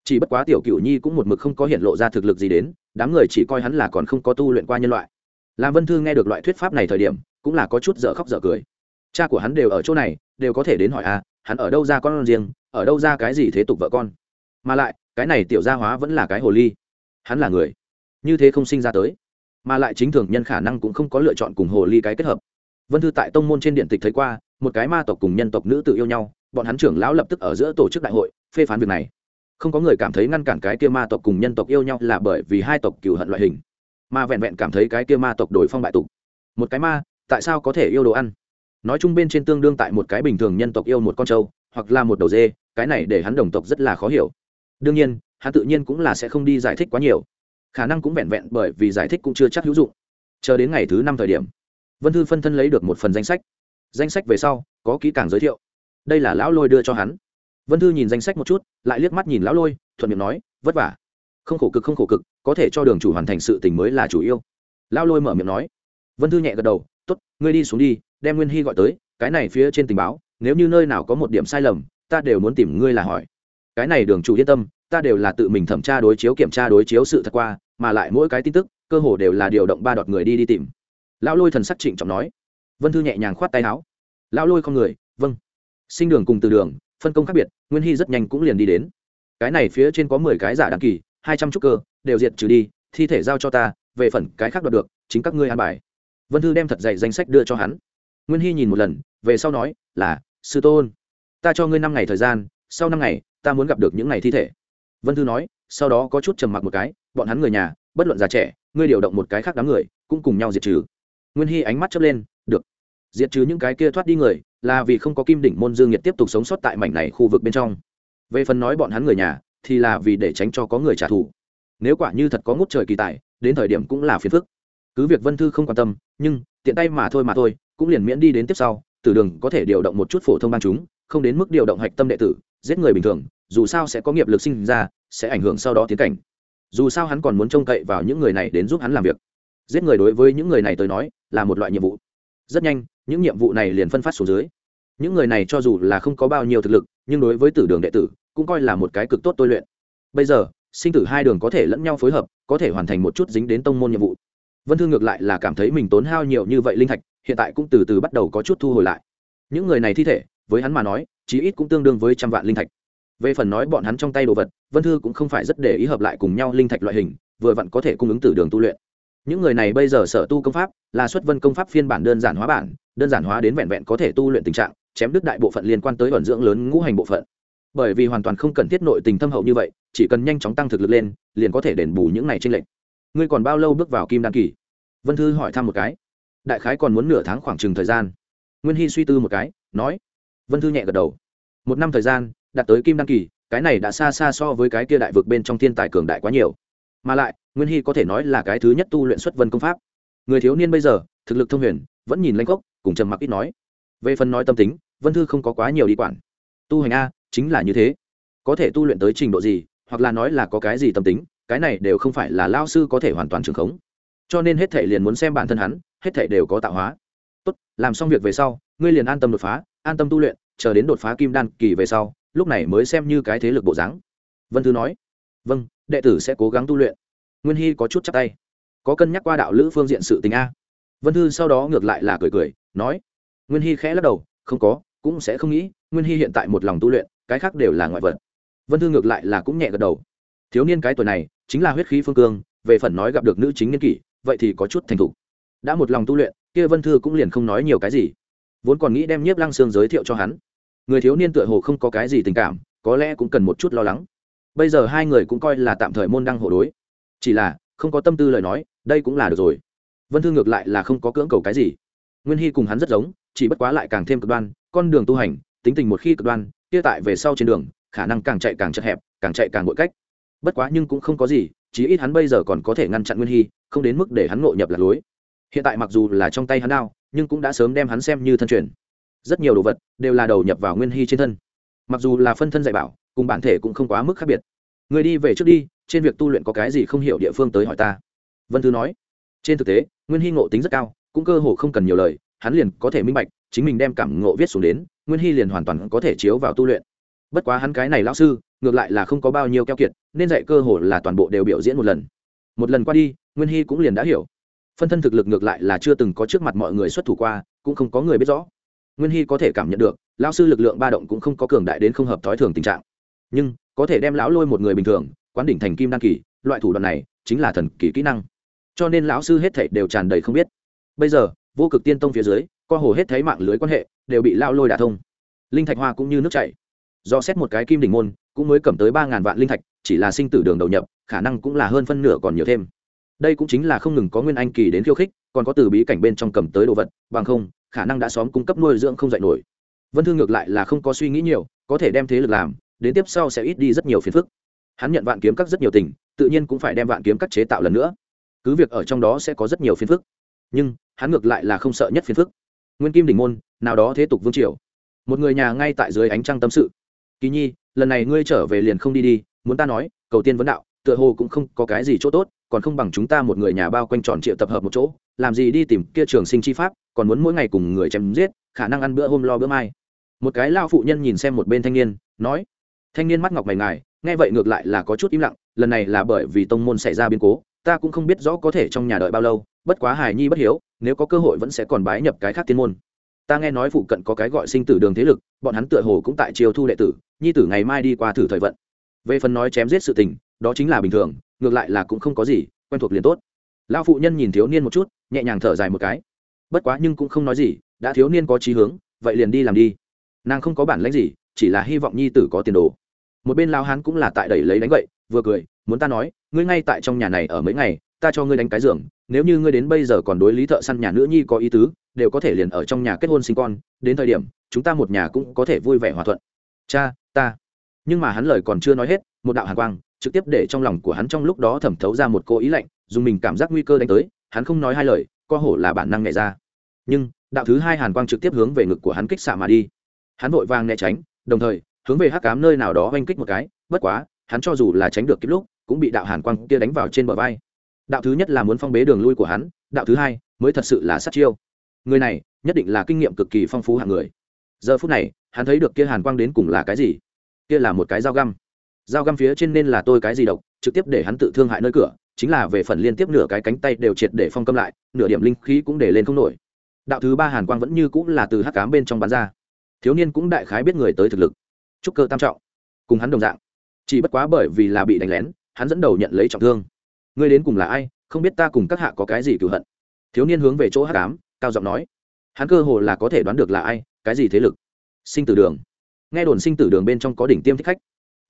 A: Chỉ bất quá tiểu cửu nhi cũng một mực không có hiện lộ ra thực lực gì đến, đám người chỉ coi hắn là còn không có tu luyện qua nhân loại. Làm vân thư nghe được loại thuyết pháp này thời điểm, cũng là có chút dở khóc dở cười. Cha của hắn đều ở chỗ này, đều có thể đến hỏi a, hắn ở đâu ra con riêng, ở đâu ra cái gì thế tục vợ con? Mà lại, cái này tiểu gia hóa vẫn là cái hồ ly. Hắn là người. Như thế không sinh ra tới mà lại chính thường nhân khả năng cũng không có lựa chọn cùng hồ ly cái kết hợp. Vân thư tại tông môn trên điện tịch thấy qua, một cái ma tộc cùng nhân tộc nữ tự yêu nhau, bọn hắn trưởng lão lập tức ở giữa tổ chức đại hội, phê phán việc này. Không có người cảm thấy ngăn cản cái kia ma tộc cùng nhân tộc yêu nhau là bởi vì hai tộc cựu hận loại hình, mà vẹn vẹn cảm thấy cái kia ma tộc đổi phong bại tục. Một cái ma, tại sao có thể yêu đồ ăn? Nói chung bên trên tương đương tại một cái bình thường nhân tộc yêu một con trâu, hoặc là một đầu dê, cái này để hắn đồng tộc rất là khó hiểu. Đương nhiên, hắn tự nhiên cũng là sẽ không đi giải thích quá nhiều khả năng cũng vẹn vẹn bởi vì giải thích cũng chưa chắc hữu dụng. Chờ đến ngày thứ năm thời điểm, vân thư phân thân lấy được một phần danh sách. Danh sách về sau, có kỹ càng giới thiệu. Đây là lão lôi đưa cho hắn. Vân thư nhìn danh sách một chút, lại liếc mắt nhìn lão lôi, thuận miệng nói, vất vả. Không khổ cực, không khổ cực, có thể cho đường chủ hoàn thành sự tình mới là chủ yêu. Lão lôi mở miệng nói. Vân thư nhẹ gật đầu t ố t ngươi đi xuống đi, đem nguyên hy gọi tới, cái này phía trên tình báo, nếu như nơi nào có một điểm sai lầm, ta đều muốn tìm ngươi là hỏi. Cái này đường chủ yên tâm ta đều là tự mình thẩm tra đối chiếu kiểm tra đối chiếu sự thật qua, mà lại mỗi cái tin tức, cơ hồ đều là điều động ba đọt người đi đi tìm. Lão lôi thần sắc trịnh trọng nói. Vân thư nhẹ nhàng khoát tay áo. Lão lôi không người vâng. Sinh đường cùng từ đường, phân công khác biệt, nguyên hy rất nhanh cũng liền đi đến. Cái này phía trên có mười cái giả đăng kỳ, hai trăm trúc cơ, đều diệt trừ đi, thi thể giao cho ta, về phần cái khác đoạt được, chính các ngươi an bài. Vân thư đem thật dạy danh sách đưa cho hắn. Nguyên hy nhìn một lần, về sau nói, là, sư tôn, ta cho ngươi năm ngày thời gian, sau năm ngày, ta muốn gặp được những ngày thi thể vân thư nói, sau đó có chút trầm mặc một cái, bọn hắn người nhà, bất luận già trẻ, ngươi điều động một cái khác đám người, cũng cùng nhau diệt trừ. Nguyên hy ánh mắt chớp lên, được. Diệt trừ những cái kia thoát đi người, là vì không có kim đỉnh môn dương nhiệt tiếp tục sống sót tại mảnh này khu vực bên trong. Về phần nói bọn hắn người nhà, thì là vì để tránh cho có người trả thù. Nếu quả như thật có ngút trời kỳ tài, đến thời điểm cũng là phiền phức. Cứ việc vân thư không quan tâm, nhưng, tiện tay mà thôi mà thôi, cũng liền miễn đi đến tiếp sau từ đường có thể điều động một chút phổ thông ban chúng, không đến mức điều động hạch tâm đệ tử, giết người bình thường dù sao sẽ có nghiệp lực sinh ra, sẽ ảnh hưởng sau đó tiến cảnh. Dù sao hắn còn muốn trông cậy vào những người này đến giúp hắn làm việc. Giết người đối với những người này tới nói, là một loại nhiệm vụ. Rất nhanh, những nhiệm vụ này liền phân phát xuống dưới. Những người này cho dù là không có bao nhiêu thực lực, nhưng đối với tử đường đệ tử, cũng coi là một cái cực tốt tôi luyện. Bây giờ, sinh tử hai đường có thể lẫn nhau phối hợp, có thể hoàn thành một chút dính đến tông môn nhiệm vụ. Vân thương ngược lại là cảm thấy mình tốn hao nhiều như vậy linh thạch, hiện tại cũng từ từ bắt đầu có chút thu hồi lại. Những người này thi thể, với hắn mà nói, chí ít cũng tương đương với trăm vạn linh thạch về phần nói bọn hắn trong tay đồ vật, vân thư cũng không phải rất để ý hợp lại cùng nhau linh thạch loại hình, vừa vặn có thể cung ứng từ đường tu luyện. Những người này bây giờ sở tu công pháp, là xuất vân công pháp phiên bản đơn giản hóa bản, đơn giản hóa đến vẹn vẹn có thể tu luyện tình trạng, chém đứt đại bộ phận liên quan tới vận dưỡng lớn ngũ hành bộ phận. Bởi vì hoàn toàn không cần thiết nội tình thâm hậu như vậy, chỉ cần nhanh chóng tăng thực lực lên, liền có thể đền bù những này trên lệnh ngươi còn bao lâu bước vào kim đan kỳ? Vân thư hỏi thăm một cái. Đại khái còn muốn nửa tháng khoảng chừng thời gian. Nguyên hy suy tư một cái, nói. Vân thư nhẹ gật đầu. Một năm thời gian đạt tới kim đan kỳ, cái này đã xa xa so với cái kia đại vực bên trong thiên tài cường đại quá nhiều. Mà lại, nguyên hy có thể nói là cái thứ nhất tu luyện xuất vân công pháp. Người thiếu niên bây giờ, thực lực thông huyền, vẫn nhìn lanh gốc cùng trầm mặc ít nói. Về phần nói tâm tính, vân thư không có quá nhiều đi quản. Tu hành a, chính là như thế. Có thể tu luyện tới trình độ gì, hoặc là nói là có cái gì tâm tính, cái này đều không phải là lao sư có thể hoàn toàn trường khống. Cho nên hết thể liền muốn xem bản thân hắn, hết thể đều có tạo hóa. Tốt, làm xong việc về sau, ngươi liền an tâm đột phá, an tâm tu luyện, chờ đến đột phá kim đan kỳ về sau lúc này mới xem như cái thế lực bộ dáng. Vân thư nói vâng đệ tử sẽ cố gắng tu luyện. Nguyên hy có chút chắc tay. Có cân nhắc qua đạo lữ phương diện sự tình a? Vân thư sau đó ngược lại là cười cười, nói, nguyên hy khẽ lắc đầu, không có, cũng sẽ không nghĩ, nguyên hy hiện tại một lòng tu luyện, cái khác đều là ngoại vật. Vân thư ngược lại là cũng nhẹ gật đầu. Thiếu niên cái tuổi này, chính là huyết khí phương cương, về phần nói gặp được nữ chính niên kỷ, vậy thì có chút thành thục. Đã một lòng tu luyện, kia vân thư cũng liền không nói nhiều cái gì. Vốn còn nghĩ đem nhiếp lăng sương giới thiệu cho hắn người thiếu niên tựa hồ không có cái gì tình cảm, có lẽ cũng cần một chút lo lắng. Bây giờ hai người cũng coi là tạm thời môn đăng hộ đối. Chỉ là, không có tâm tư lời nói, đây cũng là được rồi. Vân thư ngược lại là không có cưỡng cầu cái gì. Nguyên hy cùng hắn rất giống, chỉ bất quá lại càng thêm cực đoan, con đường tu hành, tính tình một khi cực đoan, kia tại về sau trên đường, khả năng càng chạy càng chật hẹp, càng chạy càng bội cách. Bất quá nhưng cũng không có gì, chí ít hắn bây giờ còn có thể ngăn chặn nguyên hy, không đến mức để hắn ngộ nhập lạc lối. Hiện tại mặc dù là trong tay hắn đao, nhưng cũng đã sớm đem hắn xem như thân truyền rất nhiều đồ vật đều là đầu nhập vào nguyên hy trên thân. Mặc dù là phân thân dạy bảo, cùng bản thể cũng không quá mức khác biệt. Người đi về trước đi, trên việc tu luyện có cái gì không hiểu địa phương tới hỏi ta. Vân thư nói, trên thực tế, nguyên hy ngộ tính rất cao, cũng cơ hồ không cần nhiều lời, hắn liền có thể minh bạch, chính mình đem cảm ngộ viết xuống đến, nguyên hy liền hoàn toàn có thể chiếu vào tu luyện. Bất quá hắn cái này lão sư, ngược lại là không có bao nhiêu keo kiệt, nên dạy cơ hồ là toàn bộ đều biểu diễn một lần. Một lần qua đi, nguyên hy cũng liền đã hiểu. Phân thân thực lực ngược lại là chưa từng có trước mặt mọi người xuất thủ qua, cũng không có người biết rõ nguyên hy có thể cảm nhận được, lão sư lực lượng ba động cũng không có cường đại đến không hợp thói thường tình trạng. Nhưng, có thể đem lão lôi một người bình thường, quán đỉnh thành kim đăng kỳ, loại thủ đoạn này, chính là thần kỳ kỹ năng. Cho nên lão sư hết thảy đều tràn đầy không biết. Bây giờ, vô cực tiên tông phía dưới, co hồ hết thấy mạng lưới quan hệ, đều bị lão lôi đả thông. Linh thạch hoa cũng như nước chảy. Do xét một cái kim đỉnh môn, cũng mới cầm tới ba ngàn vạn linh thạch, chỉ là sinh tử đường đầu nhập, khả năng cũng là hơn phân nửa còn nhiều thêm. Đây cũng chính là không ngừng có nguyên anh kỳ đến khiêu khích, còn có từ bí cảnh bên trong cầm tới đồ vật, bằng không khả năng đã xóm cung cấp nuôi dưỡng không dạy nổi. Vân thương ngược lại là không có suy nghĩ nhiều, có thể đem thế lực làm, đến tiếp sau sẽ ít đi rất nhiều phiền phức. Hắn nhận vạn kiếm các rất nhiều tình, tự nhiên cũng phải đem vạn kiếm các chế tạo lần nữa. Cứ việc ở trong đó sẽ có rất nhiều phiền phức, nhưng hắn ngược lại là không sợ nhất phiền phức. Nguyên kim đỉnh môn, nào đó thế tục vương triều. Một người nhà ngay tại dưới ánh trăng tâm sự. Kỳ nhi, lần này ngươi trở về liền không đi đi, muốn ta nói, cầu tiên vấn đạo, tựa hồ cũng không có cái gì chỗ tốt, còn không bằng chúng ta một người nhà bao quanh tròn triệu tập hợp một chỗ, làm gì đi tìm kia trường sinh chi pháp còn muốn mỗi ngày cùng người chém giết, khả năng ăn bữa hôm lo bữa mai. Một cái lao phụ nhân nhìn xem một bên thanh niên, nói, thanh niên mắt ngọc mày ngài, nghe vậy ngược lại là có chút im lặng, lần này là bởi vì tông môn xảy ra biến cố, ta cũng không biết rõ có thể trong nhà đợi bao lâu, bất quá hài nhi bất hiếu, nếu có cơ hội vẫn sẽ còn bái nhập cái khác tiên môn. Ta nghe nói phụ cận có cái gọi sinh tử đường thế lực, bọn hắn tựa hồ cũng tại chiều thu đệ tử, nhi tử ngày mai đi qua thử thời vận. Về phần nói chém giết sự tình, đó chính là bình thường, ngược lại là cũng không có gì, quen thuộc liền tốt. Lão phụ nhân nhìn thiếu niên một chút, nhẹ nhàng thở dài một cái bất quá nhưng cũng không nói gì, đã thiếu niên có trí hướng, vậy liền đi làm đi. Nàng không có bản lãnh gì, chỉ là hy vọng nhi tử có tiền đồ. Một bên lao hán cũng là tại đẩy lấy đánh vậy vừa cười, muốn ta nói, ngươi ngay tại trong nhà này ở mấy ngày, ta cho ngươi đánh cái giường, nếu như ngươi đến bây giờ còn đối lý thợ săn nhà nữ nhi có ý tứ, đều có thể liền ở trong nhà kết hôn sinh con, đến thời điểm, chúng ta một nhà cũng có thể vui vẻ hòa thuận. Cha, ta. Nhưng mà hắn lời còn chưa nói hết, một đạo hàn quang trực tiếp để trong lòng của hắn trong lúc đó thẩm thấu ra một cô ý lạnh, dùng mình cảm giác nguy cơ đánh tới, hắn không nói hai lời co hổ là bản năng nhẹ ra. Nhưng, đạo thứ hai hàn quang trực tiếp hướng về ngực của hắn kích xạ mà đi. Hắn vội vàng né tránh, đồng thời, hướng về hắc cám nơi nào đó oanh kích một cái, bất quá, hắn cho dù là tránh được kịp lúc, cũng bị đạo hàn quang kia đánh vào trên bờ vai. Đạo thứ nhất là muốn phong bế đường lui của hắn, đạo thứ hai, mới thật sự là sát chiêu. Người này, nhất định là kinh nghiệm cực kỳ phong phú hạng người. Giờ phút này, hắn thấy được kia hàn quang đến cùng là cái gì? Kia là một cái dao găm. Dao găm phía trên nên là tôi cái gì độc, trực tiếp để hắn tự thương hại nơi cửa chính là về phần liên tiếp nửa cái cánh tay đều triệt để phong câm lại, nửa điểm linh khí cũng để lên không nổi. Đạo thứ ba hàn quang vẫn như cũng là từ hắc cám bên trong bán ra. Thiếu niên cũng đại khái biết người tới thực lực. Trúc cơ tam trọng. Cùng hắn đồng dạng. Chỉ bất quá bởi vì là bị đánh lén, hắn dẫn đầu nhận lấy trọng thương. Ngươi đến cùng là ai, không biết ta cùng các hạ có cái gì cựu hận. Thiếu niên hướng về chỗ hắc ám, cao giọng nói. Hắn cơ hồ là có thể đoán được là ai, cái gì thế lực. Sinh tử đường. Nghe đồn sinh tử đường bên trong có đỉnh tiêm thích khách.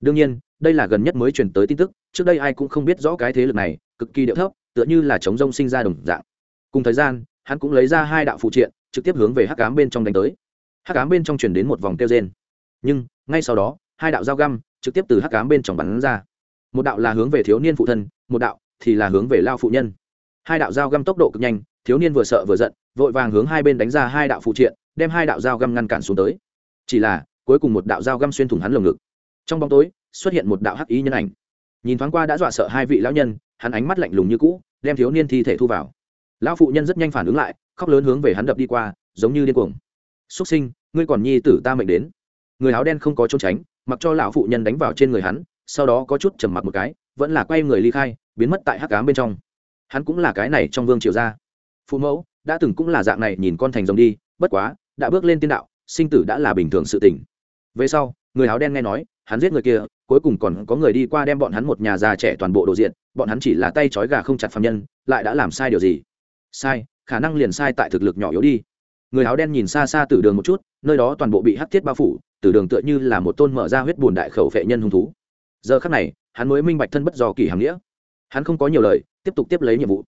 A: Đương nhiên đây là gần nhất mới truyền tới tin tức, trước đây ai cũng không biết rõ cái thế lực này, cực kỳ điệu thấp, tựa như là chống rông sinh ra đồng dạng. Cùng thời gian, hắn cũng lấy ra hai đạo phụ triện, trực tiếp hướng về hắc cám bên trong đánh tới. Hắc cám bên trong truyền đến một vòng kêu rên. Nhưng, ngay sau đó, hai đạo dao găm trực tiếp từ hắc cám bên trong bắn ra. Một đạo là hướng về thiếu niên phụ thân, một đạo thì là hướng về lao phụ nhân. Hai đạo dao găm tốc độ cực nhanh, thiếu niên vừa sợ vừa giận, vội vàng hướng hai bên đánh ra hai đạo phụ triện, đem hai đạo dao găm ngăn cản xuống tới. Chỉ là, cuối cùng một đạo dao găm xuyên thủng hắn lồng ngực. Trong bóng tối xuất hiện một đạo hắc ý nhân ảnh. Nhìn thoáng qua đã dọa sợ hai vị lão nhân, hắn ánh mắt lạnh lùng như cũ, đem thiếu niên thi thể thu vào. Lão phụ nhân rất nhanh phản ứng lại, khóc lớn hướng về hắn đập đi qua, giống như điên cuồng. Xuất sinh, ngươi còn nhi tử ta mệnh đến. Người áo đen không có trốn tránh, mặc cho lão phụ nhân đánh vào trên người hắn, sau đó có chút trầm mặc một cái, vẫn là quay người ly khai, biến mất tại hắc cám bên trong. Hắn cũng là cái này trong vương triều gia. Phụ mẫu, đã từng cũng là dạng này nhìn con thành rồng đi, bất quá, đã bước lên tiên đạo, sinh tử đã là bình thường sự tình. Về sau, người áo đen nghe nói, hắn giết người kia cuối cùng còn có người đi qua đem bọn hắn một nhà già trẻ toàn bộ đồ diện, bọn hắn chỉ là tay trói gà không chặt phạm nhân, lại đã làm sai điều gì? Sai, khả năng liền sai tại thực lực nhỏ yếu đi. Người áo đen nhìn xa xa từ đường một chút, nơi đó toàn bộ bị hắc thiết bao phủ từ đường tựa như là một tôn mở ra huyết bùn đại khẩu vệ nhân hung thú. Giờ khắc này, hắn mới minh bạch thân bất do kỳ hàm nghĩa. Hắn không có nhiều lời, tiếp tục tiếp lấy nhiệm vụ.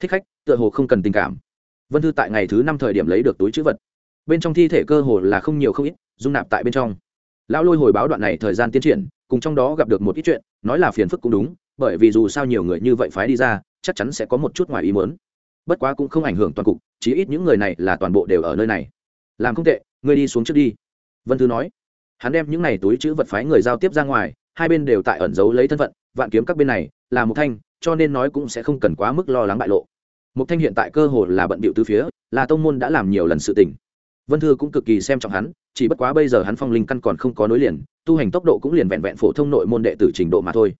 A: Thích khách, tựa hồ không cần tình cảm. Vân thư tại ngày thứ năm thời điểm lấy được túi chữ vật. Bên trong thi thể cơ hồ là không nhiều không ít, dung nạp tại bên trong lão lôi hồi báo đoạn này thời gian tiến triển, cùng trong đó gặp được một ít chuyện, nói là phiền phức cũng đúng, bởi vì dù sao nhiều người như vậy phái đi ra, chắc chắn sẽ có một chút ngoài ý mớn bất quá cũng không ảnh hưởng toàn cục, chí ít những người này là toàn bộ đều ở nơi này. Làm không tệ, ngươi đi xuống trước đi. Vân thư nói. Hắn đem những này túi chữ vật phái người giao tiếp ra ngoài, hai bên đều tại ẩn giấu lấy thân phận, vạn kiếm các bên này, là một thanh, cho nên nói cũng sẽ không cần quá mức lo lắng bại lộ. Một thanh hiện tại cơ hồ là bận bịu từ phía, là tông môn đã làm nhiều lần sự tình vân thư cũng cực kỳ xem trọng hắn, chỉ bất quá bây giờ hắn phong linh căn còn không có nối liền, tu hành tốc độ cũng liền vẹn vẹn phổ thông nội môn đệ tử trình độ mà thôi.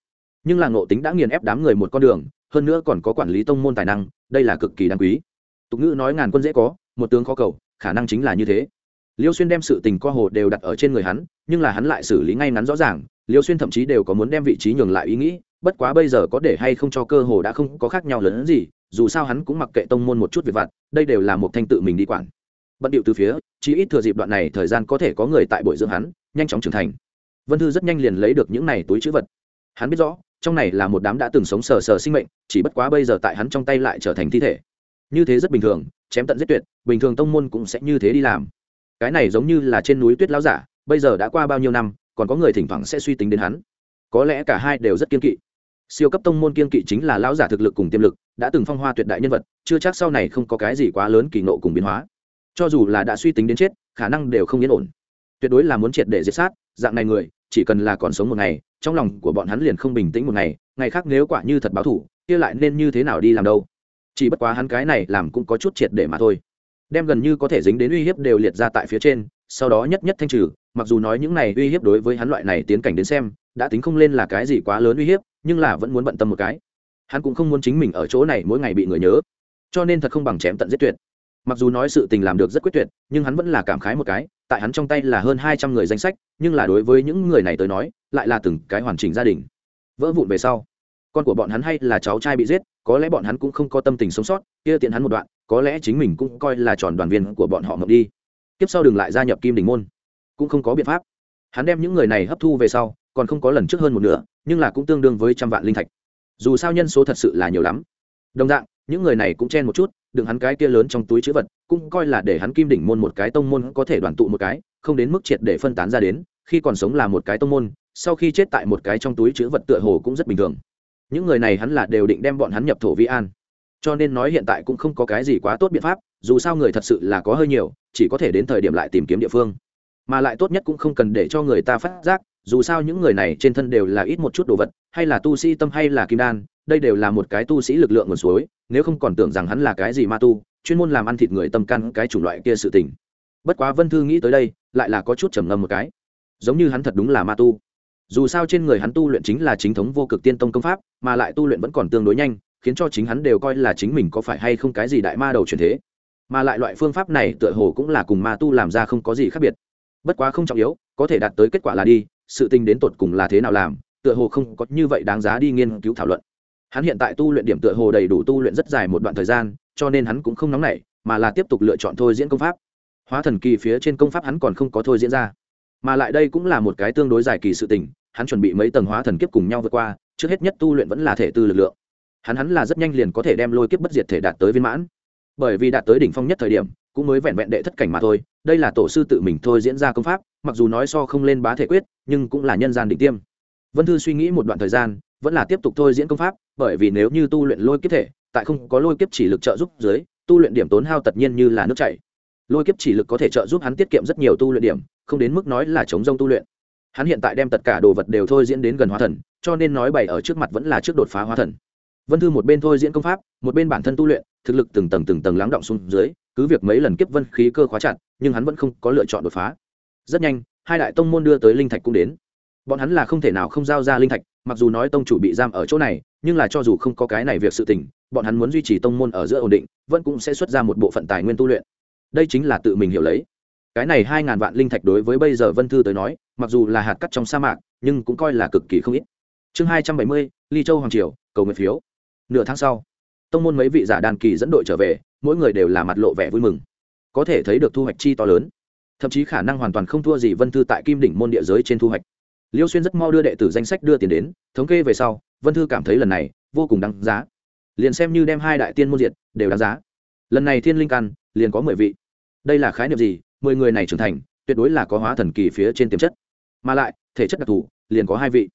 A: Nhưng là ngộ tính đã nghiền ép đám người một con đường, hơn nữa còn có quản lý tông môn tài năng, đây là cực kỳ đáng quý. Tục ngữ nói ngàn quân dễ có, một tướng khó cầu, khả năng chính là như thế. Liêu xuyên đem sự tình co hồ đều đặt ở trên người hắn, nhưng là hắn lại xử lý ngay ngắn rõ ràng, liêu xuyên thậm chí đều có muốn đem vị trí nhường lại ý nghĩ, bất quá bây giờ có để hay không cho cơ hồ đã không có khác nhau lớn hơn gì, dù sao hắn cũng mặc kệ tông môn một chút việc vặt, đây đều là một thanh tự mình đi quản bận điệu từ phía chỉ ít thừa dịp đoạn này thời gian có thể có người tại bồi dưỡng hắn, nhanh chóng trưởng thành. Vân thư rất nhanh liền lấy được những này túi chữ vật. Hắn biết rõ, trong này là một đám đã từng sống sờ sờ sinh mệnh, chỉ bất quá bây giờ tại hắn trong tay lại trở thành thi thể. Như thế rất bình thường, chém tận giết tuyệt, bình thường tông môn cũng sẽ như thế đi làm. Cái này giống như là trên núi tuyết lão giả, bây giờ đã qua bao nhiêu năm, còn có người thỉnh thoảng sẽ suy tính đến hắn. Có lẽ cả hai đều rất kiên kỵ. Siêu cấp tông môn kiên kỵ chính là lão giả thực lực cùng tiềm lực, đã từng phong hoa tuyệt đại nhân vật, chưa chắc sau này không có cái gì quá lớn kỳ nộ cùng biến hóa cho dù là đã suy tính đến chết, khả năng đều không yên ổn. Tuyệt đối là muốn triệt để diệt sát, dạng này người, chỉ cần là còn sống một ngày, trong lòng của bọn hắn liền không bình tĩnh một ngày ngày khác nếu quả như thật báo thủ kia lại nên như thế nào đi làm đâu? Chỉ bất quá hắn cái này làm cũng có chút triệt để mà thôi. Đem gần như có thể dính đến uy hiếp đều liệt ra tại phía trên, sau đó nhất nhất thanh trừ, mặc dù nói những này uy hiếp đối với hắn loại này tiến cảnh đến xem, đã tính không lên là cái gì quá lớn uy hiếp, nhưng là vẫn muốn bận tâm một cái. Hắn cũng không muốn chính mình ở chỗ này mỗi ngày bị người nhớ. Cho nên thật không bằng chém tận giết tuyệt mặc dù nói sự tình làm được rất quyết tuyệt, nhưng hắn vẫn là cảm khái một cái, tại hắn trong tay là hơn hai trăm người danh sách, nhưng là đối với những người này tới nói, lại là từng cái hoàn chỉnh gia đình. Vỡ vụn về sau, con của bọn hắn hay là cháu trai bị giết, có lẽ bọn hắn cũng không có tâm tình sống sót, kia tiện hắn một đoạn, có lẽ chính mình cũng coi là tròn đoàn viên của bọn họ ngậm đi. Tiếp sau đừng lại gia nhập kim đình môn. Cũng không có biện pháp. Hắn đem những người này hấp thu về sau, còn không có lần trước hơn một nửa, nhưng là cũng tương đương với trăm vạn linh thạch. Dù sao nhân số thật sự là nhiều lắm. Đồng dạng những người này cũng chen một chút đừng hắn cái kia lớn trong túi chữ vật, cũng coi là để hắn kim đỉnh môn một cái tông môn có thể đoàn tụ một cái, không đến mức triệt để phân tán ra đến, khi còn sống là một cái tông môn, sau khi chết tại một cái trong túi chữ vật tựa hồ cũng rất bình thường. Những người này hắn là đều định đem bọn hắn nhập thổ vi an. Cho nên nói hiện tại cũng không có cái gì quá tốt biện pháp, dù sao người thật sự là có hơi nhiều, chỉ có thể đến thời điểm lại tìm kiếm địa phương. Mà lại tốt nhất cũng không cần để cho người ta phát giác dù sao những người này trên thân đều là ít một chút đồ vật, hay là tu sĩ tâm hay là kim đan, đây đều là một cái tu sĩ lực lượng nguồn suối, nếu không còn tưởng rằng hắn là cái gì ma tu, chuyên môn làm ăn thịt người tâm căn cái chủng loại kia sự tình. Bất quá vân thư nghĩ tới đây, lại là có chút trầm ngâm một cái. Giống như hắn thật đúng là ma tu. Dù sao trên người hắn tu luyện chính là chính thống vô cực tiên tông công pháp, mà lại tu luyện vẫn còn tương đối nhanh, khiến cho chính hắn đều coi là chính mình có phải hay không cái gì đại ma đầu truyền thế. Mà lại loại phương pháp này tựa hồ cũng là cùng ma tu làm ra không có gì khác biệt. Bất quá không trọng yếu, có thể đạt tới kết quả là đi sự tình đến tột cùng là thế nào làm, tựa hồ không có như vậy đáng giá đi nghiên cứu thảo luận. Hắn hiện tại tu luyện điểm tựa hồ đầy đủ tu luyện rất dài một đoạn thời gian, cho nên hắn cũng không nóng nảy, mà là tiếp tục lựa chọn thôi diễn công pháp. Hóa thần kỳ phía trên công pháp hắn còn không có thôi diễn ra. Mà lại đây cũng là một cái tương đối dài kỳ sự tình, hắn chuẩn bị mấy tầng hóa thần kiếp cùng nhau vượt qua, trước hết nhất tu luyện vẫn là thể tư lực lượng. Hắn hắn là rất nhanh liền có thể đem lôi kiếp bất diệt thể đạt tới viên mãn. Bởi vì đạt tới đỉnh phong nhất thời điểm, cũng mới vẹn vẹn đệ thất cảnh mà thôi, đây là tổ sư tự mình thôi diễn ra công pháp mặc dù nói so không lên bá thể quyết, nhưng cũng là nhân gian định tiêm. Vân thư suy nghĩ một đoạn thời gian, vẫn là tiếp tục thôi diễn công pháp, bởi vì nếu như tu luyện lôi kiếp thể, tại không có lôi kiếp chỉ lực trợ giúp dưới, tu luyện điểm tốn hao tất nhiên như là nước chảy. Lôi kiếp chỉ lực có thể trợ giúp hắn tiết kiệm rất nhiều tu luyện điểm, không đến mức nói là chống rông tu luyện. Hắn hiện tại đem tất cả đồ vật đều thôi diễn đến gần hóa thần, cho nên nói bày ở trước mặt vẫn là trước đột phá hóa thần. Vân thư một bên thôi diễn công pháp, một bên bản thân tu luyện, thực lực từng tầng từng tầng lắng động xuống dưới, cứ việc mấy lần kiếp vân khí cơ khóa chặt, nhưng hắn vẫn không có lựa chọn đột phá rất nhanh, hai đại tông môn đưa tới linh thạch cũng đến. Bọn hắn là không thể nào không giao ra linh thạch, mặc dù nói tông chủ bị giam ở chỗ này, nhưng là cho dù không có cái này việc sự tình, bọn hắn muốn duy trì tông môn ở giữa ổn định, vẫn cũng sẽ xuất ra một bộ phận tài nguyên tu luyện. Đây chính là tự mình hiểu lấy. Cái này hai ngàn vạn linh thạch đối với bây giờ vân thư tới nói, mặc dù là hạt cắt trong sa mạc, nhưng cũng coi là cực kỳ không ít. Chương hai trăm bảy mươi, ly châu hoàng triều, cầu nguyện phiếu. Nửa tháng sau, tông môn mấy vị giả đàn kỳ dẫn đội trở về, mỗi người đều là mặt lộ vẻ vui mừng. Có thể thấy được thu hoạch chi to lớn thậm chí khả năng hoàn toàn không thua gì vân thư tại kim đỉnh môn địa giới trên thu hoạch. Liêu xuyên rất mau đưa đệ tử danh sách đưa tiền đến, thống kê về sau, vân thư cảm thấy lần này vô cùng đáng giá. Liền xem như đem hai đại tiên môn diệt, đều đáng giá. Lần này thiên linh căn, liền có mười vị. Đây là khái niệm gì? Mười người này trưởng thành, tuyệt đối là có hóa thần kỳ phía trên tiềm chất. Mà lại, thể chất đặc thù, liền có hai vị.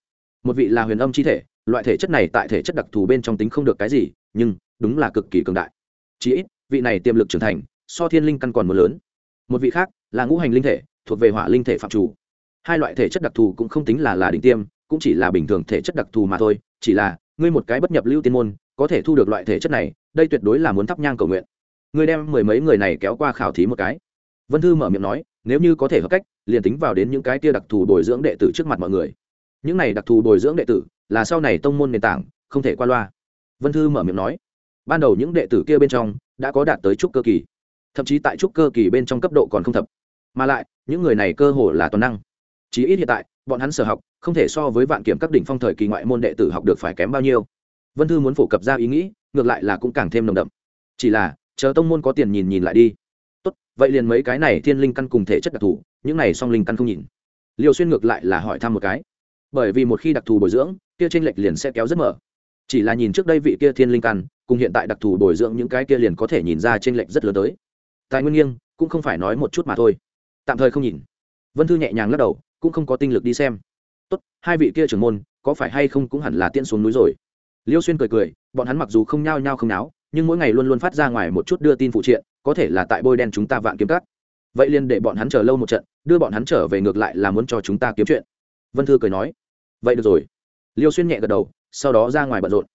A: Một vị là huyền âm chi thể, loại thể chất này tại thể chất đặc thù bên trong tính không được cái gì, nhưng đúng là cực kỳ cường đại. Chí ít, vị này tiềm lực trưởng thành, so thiên linh căn còn một lớn. Một vị khác là ngũ hành linh thể, thuộc về hỏa linh thể phạm chủ. Hai loại thể chất đặc thù cũng không tính là là đỉnh tiêm, cũng chỉ là bình thường thể chất đặc thù mà thôi, chỉ là, ngươi một cái bất nhập lưu tiên môn, có thể thu được loại thể chất này, đây tuyệt đối là muốn thắp nhang cầu nguyện. Ngươi đem mười mấy người này kéo qua khảo thí một cái. Vân thư mở miệng nói, nếu như có thể hợp cách, liền tính vào đến những cái tia đặc thù bồi dưỡng đệ tử trước mặt mọi người. Những này đặc thù bồi dưỡng đệ tử, là sau này tông môn nền tảng, không thể qua loa. Vân thư mở miệng nói, ban đầu những đệ tử kia bên trong, đã có đạt tới trúc cơ kỳ. Thậm chí tại trúc cơ kỳ bên trong cấp độ còn không thập mà lại, những người này cơ hồ là toàn năng. Chí ít hiện tại, bọn hắn sở học, không thể so với vạn kiểm các đỉnh phong thời kỳ ngoại môn đệ tử học được phải kém bao nhiêu. Vân thư muốn phổ cập ra ý nghĩ, ngược lại là cũng càng thêm nồng đậm. Chỉ là, chờ tông môn có tiền nhìn nhìn lại đi. Tốt, vậy liền mấy cái này thiên linh căn cùng thể chất đặc thù, những này song linh căn không nhìn. Liều xuyên ngược lại là hỏi thăm một cái. Bởi vì một khi đặc thù bồi dưỡng, kia tranh lệch liền sẽ kéo rất mở. Chỉ là nhìn trước đây vị kia thiên linh căn, cùng hiện tại đặc thù bồi dưỡng những cái kia liền có thể nhìn ra tranh lệch rất lớn tới. Tài nguyên nghiêng, cũng không phải nói một chút mà thôi tạm thời không nhìn. Vân thư nhẹ nhàng lắc đầu, cũng không có tinh lực đi xem. Tốt, hai vị kia trưởng môn, có phải hay không cũng hẳn là tiễn xuống núi rồi. Liêu xuyên cười cười, bọn hắn mặc dù không nhao nhao không náo, nhưng mỗi ngày luôn luôn phát ra ngoài một chút đưa tin phụ triện, có thể là tại bôi đen chúng ta vạn kiếm cắt vậy liền để bọn hắn chờ lâu một trận, đưa bọn hắn trở về ngược lại là muốn cho chúng ta kiếm chuyện. Vân thư cười nói. Vậy được rồi. Liêu xuyên nhẹ gật đầu, sau đó ra ngoài bận rộn.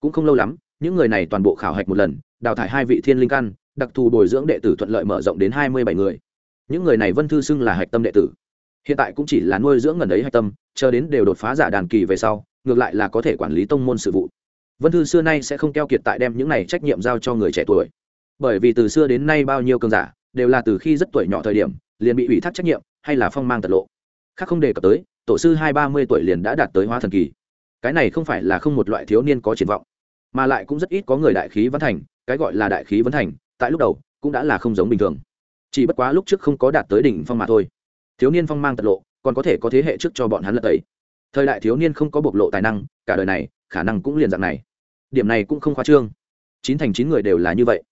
A: Cũng không lâu lắm, những người này toàn bộ khảo hạch một lần, đào thải hai vị thiên linh căn, đặc thù bồi dưỡng đệ tử thuận lợi mở rộng đến hai mươi bảy người những người này vân thư xưng là hạch tâm đệ tử. Hiện tại cũng chỉ là nuôi dưỡng ngần ấy hạch tâm, chờ đến đều đột phá giả đàn kỳ về sau, ngược lại là có thể quản lý tông môn sự vụ. Vân thư xưa nay sẽ không keo kiệt tại đem những này trách nhiệm giao cho người trẻ tuổi. Bởi vì từ xưa đến nay bao nhiêu cường giả, đều là từ khi rất tuổi nhỏ thời điểm, liền bị ủy thác trách nhiệm, hay là phong mang tật lộ. Khác không đề cập tới, tổ sư hai ba mươi tuổi liền đã đạt tới hóa thần kỳ. Cái này không phải là không một loại thiếu niên có triển vọng, mà lại cũng rất ít có người đại khí vấn thành, cái gọi là đại khí vấn thành, tại lúc đầu, cũng đã là không giống bình thường chỉ bất quá lúc trước không có đạt tới đỉnh phong mà thôi. Thiếu niên phong mang tật lộ, còn có thể có thế hệ trước cho bọn hắn lật tẩy. Thời đại thiếu niên không có bộc lộ tài năng, cả đời này, khả năng cũng liền dạng này. Điểm này cũng không khoa trương. Chín thành chín người đều là như vậy.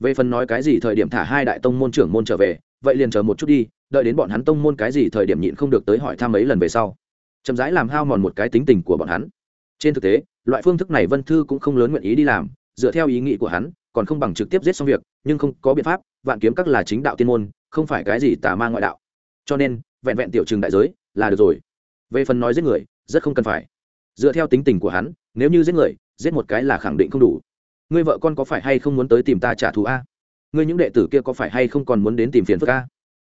A: Về phần nói cái gì thời điểm thả hai đại tông môn trưởng môn trở về, vậy liền chờ một chút đi, đợi đến bọn hắn tông môn cái gì thời điểm nhịn không được tới hỏi thăm mấy lần về sau. Chậm rãi làm hao mòn một cái tính tình của bọn hắn. Trên thực tế, loại phương thức này vân thư cũng không lớn nguyện ý đi làm, dựa theo ý nghĩ của hắn, còn không bằng trực tiếp giết xong việc nhưng không có biện pháp, vạn kiếm các là chính đạo tiên môn, không phải cái gì tà ma ngoại đạo. Cho nên, vẹn vẹn tiểu trường đại giới là được rồi. Về phần nói giết người, rất không cần phải. Dựa theo tính tình của hắn, nếu như giết người, giết một cái là khẳng định không đủ. Ngươi vợ con có phải hay không muốn tới tìm ta trả thù a? Ngươi những đệ tử kia có phải hay không còn muốn đến tìm phiền phức a?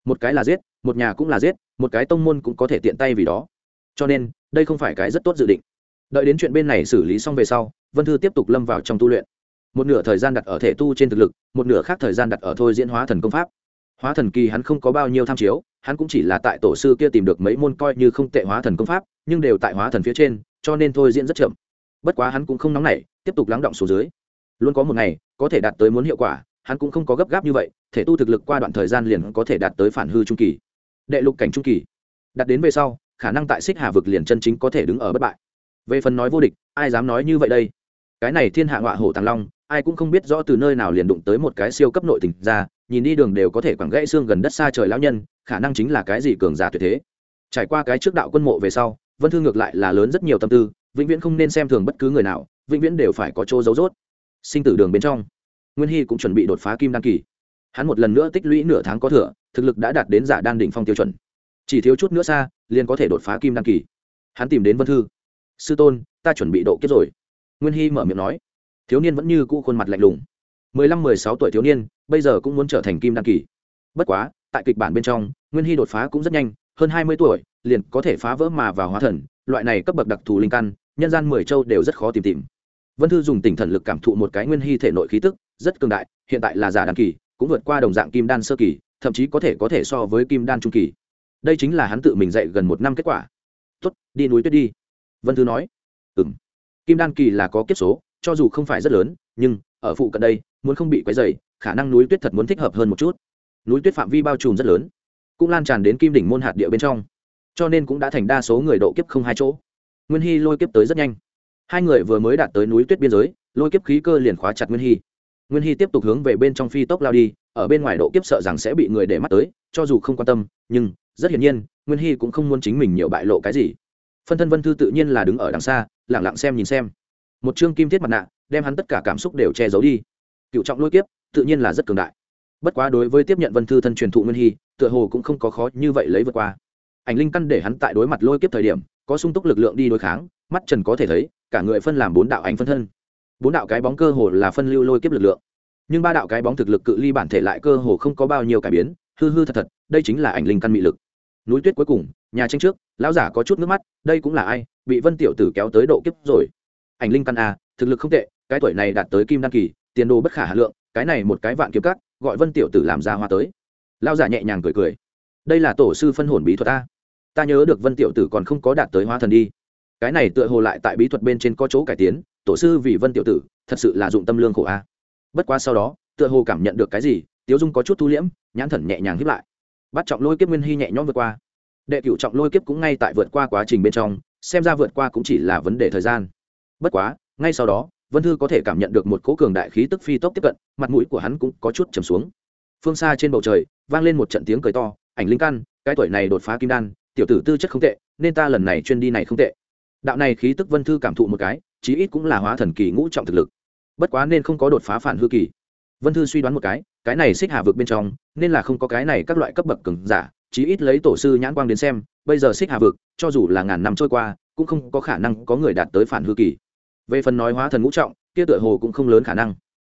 A: Một cái là giết, một nhà cũng là giết, một cái tông môn cũng có thể tiện tay vì đó. Cho nên, đây không phải cái rất tốt dự định. Đợi đến chuyện bên này xử lý xong về sau, vân thư tiếp tục lâm vào trong tu luyện một nửa thời gian đặt ở thể tu trên thực lực, một nửa khác thời gian đặt ở thôi diễn hóa thần công pháp. Hóa thần kỳ hắn không có bao nhiêu tham chiếu, hắn cũng chỉ là tại tổ sư kia tìm được mấy môn coi như không tệ hóa thần công pháp, nhưng đều tại hóa thần phía trên, cho nên thôi diễn rất chậm. Bất quá hắn cũng không nóng nảy, tiếp tục lắng động số dưới. Luôn có một ngày, có thể đạt tới muốn hiệu quả, hắn cũng không có gấp gáp như vậy, thể tu thực lực qua đoạn thời gian liền có thể đạt tới phản hư trung kỳ. Đệ lục cảnh trung kỳ. Đặt đến về sau, khả năng tại xích hà vực liền chân chính có thể đứng ở bất bại. Về phần nói vô địch, ai dám nói như vậy đây? Cái này thiên hạ ngọa hổ tàng long ai cũng không biết rõ từ nơi nào liền đụng tới một cái siêu cấp nội tình ra, nhìn đi đường đều có thể quẳng gãy xương gần đất xa trời lão nhân, khả năng chính là cái gì cường giả tuyệt thế. Trải qua cái trước đạo quân mộ về sau, vân thư ngược lại là lớn rất nhiều tâm tư, vĩnh viễn không nên xem thường bất cứ người nào, vĩnh viễn đều phải có chỗ giấu rốt. Sinh tử đường bên trong, nguyên hy cũng chuẩn bị đột phá kim đan kỳ. Hắn một lần nữa tích lũy nửa tháng có thừa, thực lực đã đạt đến giả đan đỉnh phong tiêu chuẩn. Chỉ thiếu chút nữa xa, liền có thể đột phá kim đan kỳ. Hắn tìm đến vân thư. Sư tôn, ta chuẩn bị độ kiếp rồi. Nguyên hy mở miệng nói thiếu niên vẫn như cũ khuôn mặt lạnh lùng. Mười lăm, mười sáu tuổi thiếu niên, bây giờ cũng muốn trở thành kim đan kỳ. Bất quá, tại kịch bản bên trong, nguyên hy đột phá cũng rất nhanh, hơn hai mươi tuổi, liền có thể phá vỡ mà vào hóa thần, loại này cấp bậc đặc thù linh căn, nhân gian mười châu đều rất khó tìm tìm. Vân thư dùng tỉnh thần lực cảm thụ một cái nguyên hy thể nội khí tức, rất cường đại, hiện tại là giả đan kỳ, cũng vượt qua đồng dạng kim đan sơ kỳ, thậm chí có thể có thể so với kim đan trung kỳ. Đây chính là hắn tự mình dạy gần một năm kết quả. Tốt, đi núi tuyết đi. Vân thư nói. Ừ m kim đan kỳ là có kiếp số cho dù không phải rất lớn, nhưng ở phụ cận đây, muốn không bị quấy dày khả năng núi tuyết thật muốn thích hợp hơn một chút. Núi tuyết phạm vi bao trùm rất lớn, cũng lan tràn đến kim đỉnh môn hạt địa bên trong, cho nên cũng đã thành đa số người độ kiếp không hai chỗ. Nguyên hy lôi kiếp tới rất nhanh. Hai người vừa mới đạt tới núi tuyết biên giới, lôi kiếp khí cơ liền khóa chặt nguyên hy. Nguyên hy tiếp tục hướng về bên trong phi tốc lao đi, ở bên ngoài độ kiếp sợ rằng sẽ bị người để mắt tới, cho dù không quan tâm, nhưng rất hiển nhiên, nguyên hy cũng không muốn chính mình nhiều bại lộ cái gì. Phân thân vân thư tự nhiên là đứng ở đằng xa lẳng lặng xem nhìn xem một chương kim thiết mặt nạ, đem hắn tất cả cảm xúc đều che giấu đi. Cựu trọng lôi kiếp, tự nhiên là rất cường đại. Bất quá đối với tiếp nhận vân thư thân truyền thụ nguyên hy, tựa hồ cũng không có khó như vậy lấy vượt qua. Ảnh linh căn để hắn tại đối mặt lôi kiếp thời điểm, có sung túc lực lượng đi đối kháng, mắt trần có thể thấy, cả người phân làm bốn đạo ảnh phân thân. Bốn đạo cái bóng cơ hồ là phân lưu lôi kiếp lực lượng. Nhưng ba đạo cái bóng thực lực cự ly bản thể lại cơ hồ không có bao nhiêu cải biến, hư hư thật thật, đây chính là ảnh linh căn mị lực. Núi tuyết cuối cùng, nhà tranh trước, lão giả có chút nước mắt, đây cũng là ai, bị vân tiểu tử kéo tới độ kiếp rồi ảnh linh căn a, thực lực không tệ, cái tuổi này đạt tới kim đăng kỳ, tiền đồ bất khả hà lượng, cái này một cái vạn kiếm cắt gọi vân tiểu tử làm ra hoa tới. Lão giả nhẹ nhàng cười cười. Đây là tổ sư phân hồn bí thuật ta ta nhớ được vân tiểu tử còn không có đạt tới hoa thần đi. Cái này tựa hồ lại tại bí thuật bên trên có chỗ cải tiến, tổ sư vì vân tiểu tử, thật sự là dụng tâm lương khổ a. Bất quá sau đó, tựa hồ cảm nhận được cái gì, tiếu dung có chút thu liễm, nhãn thần nhẹ nhàng hiếp lại. Bắt trọng lôi kiếp nguyên hy nhẹ nhõm vượt qua. Đệ cựu trọng lôi kiếp cũng ngay tại vượt qua quá trình bên trong, xem ra vượt qua cũng chỉ là vấn đề thời gian bất quá, ngay sau đó, vân thư có thể cảm nhận được một cỗ cường đại khí tức phi tốc tiếp cận, mặt mũi của hắn cũng có chút trầm xuống. Phương xa trên bầu trời, vang lên một trận tiếng cười to, ảnh linh căn, cái tuổi này đột phá kim đan, tiểu tử tư chất không tệ, nên ta lần này chuyên đi này không tệ. Đạo này khí tức vân thư cảm thụ một cái, chí ít cũng là hóa thần kỳ ngũ trọng thực lực. Bất quá nên không có đột phá phản hư kỳ. Vân thư suy đoán một cái cái này xích hà vực bên trong, nên là không có cái này các loại cấp bậc cường giả, chí ít lấy tổ sư nhãn quang đến xem, bây giờ xích hà vực, cho dù là ngàn năm trôi qua, cũng không có khả năng có người đạt tới phản hư kỳ về phần nói hóa thần ngũ trọng, kia tựa hồ cũng không lớn khả năng.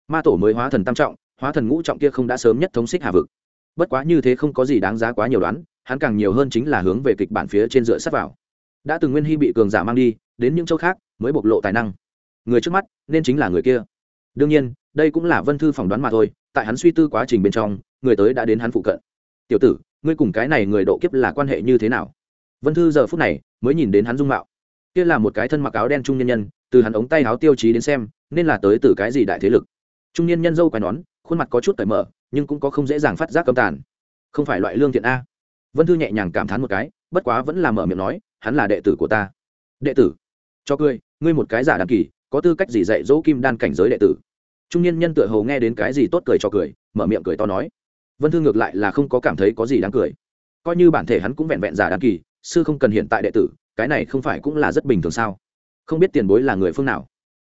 A: Ma tổ mới hóa thần tam trọng, hóa thần ngũ trọng kia không đã sớm nhất thống xích hà vực. Bất quá như thế không có gì đáng giá quá nhiều đoán, hắn càng nhiều hơn chính là hướng về kịch bản phía trên dựa sắt vào. Đã từng nguyên hy bị cường giả mang đi, đến những châu khác mới bộc lộ tài năng. Người trước mắt nên chính là người kia. Đương nhiên, đây cũng là vân thư phỏng đoán mà thôi, tại hắn suy tư quá trình bên trong, người tới đã đến hắn phụ cận. Tiểu tử, ngươi cùng cái này người độ kiếp là quan hệ như thế nào? Vân thư giờ phút này mới nhìn đến hắn dung mạo. Kia là một cái thân mặc áo đen trung nhân nhân từ hắn ống tay áo tiêu chí đến xem, nên là tới từ cái gì đại thế lực. Trung niên nhân dâu quai nón, khuôn mặt có chút cởi mở, nhưng cũng có không dễ dàng phát giác cầm tàn. Không phải loại lương thiện a. Vân thư nhẹ nhàng cảm thán một cái, bất quá vẫn là mở miệng nói, hắn là đệ tử của ta. Đệ tử? Cho cười, ngươi một cái giả đàn kỳ, có tư cách gì dạy dỗ kim đan cảnh giới đệ tử? Trung niên nhân tựa hầu nghe đến cái gì tốt cười cho cười, mở miệng cười to nói. Vân thư ngược lại là không có cảm thấy có gì đáng cười. Coi như bản thể hắn cũng vẹn vẹn giả đan kỳ, sư không cần hiện tại đệ tử, cái này không phải cũng là rất bình thường sao? Không biết tiền bối là người phương nào.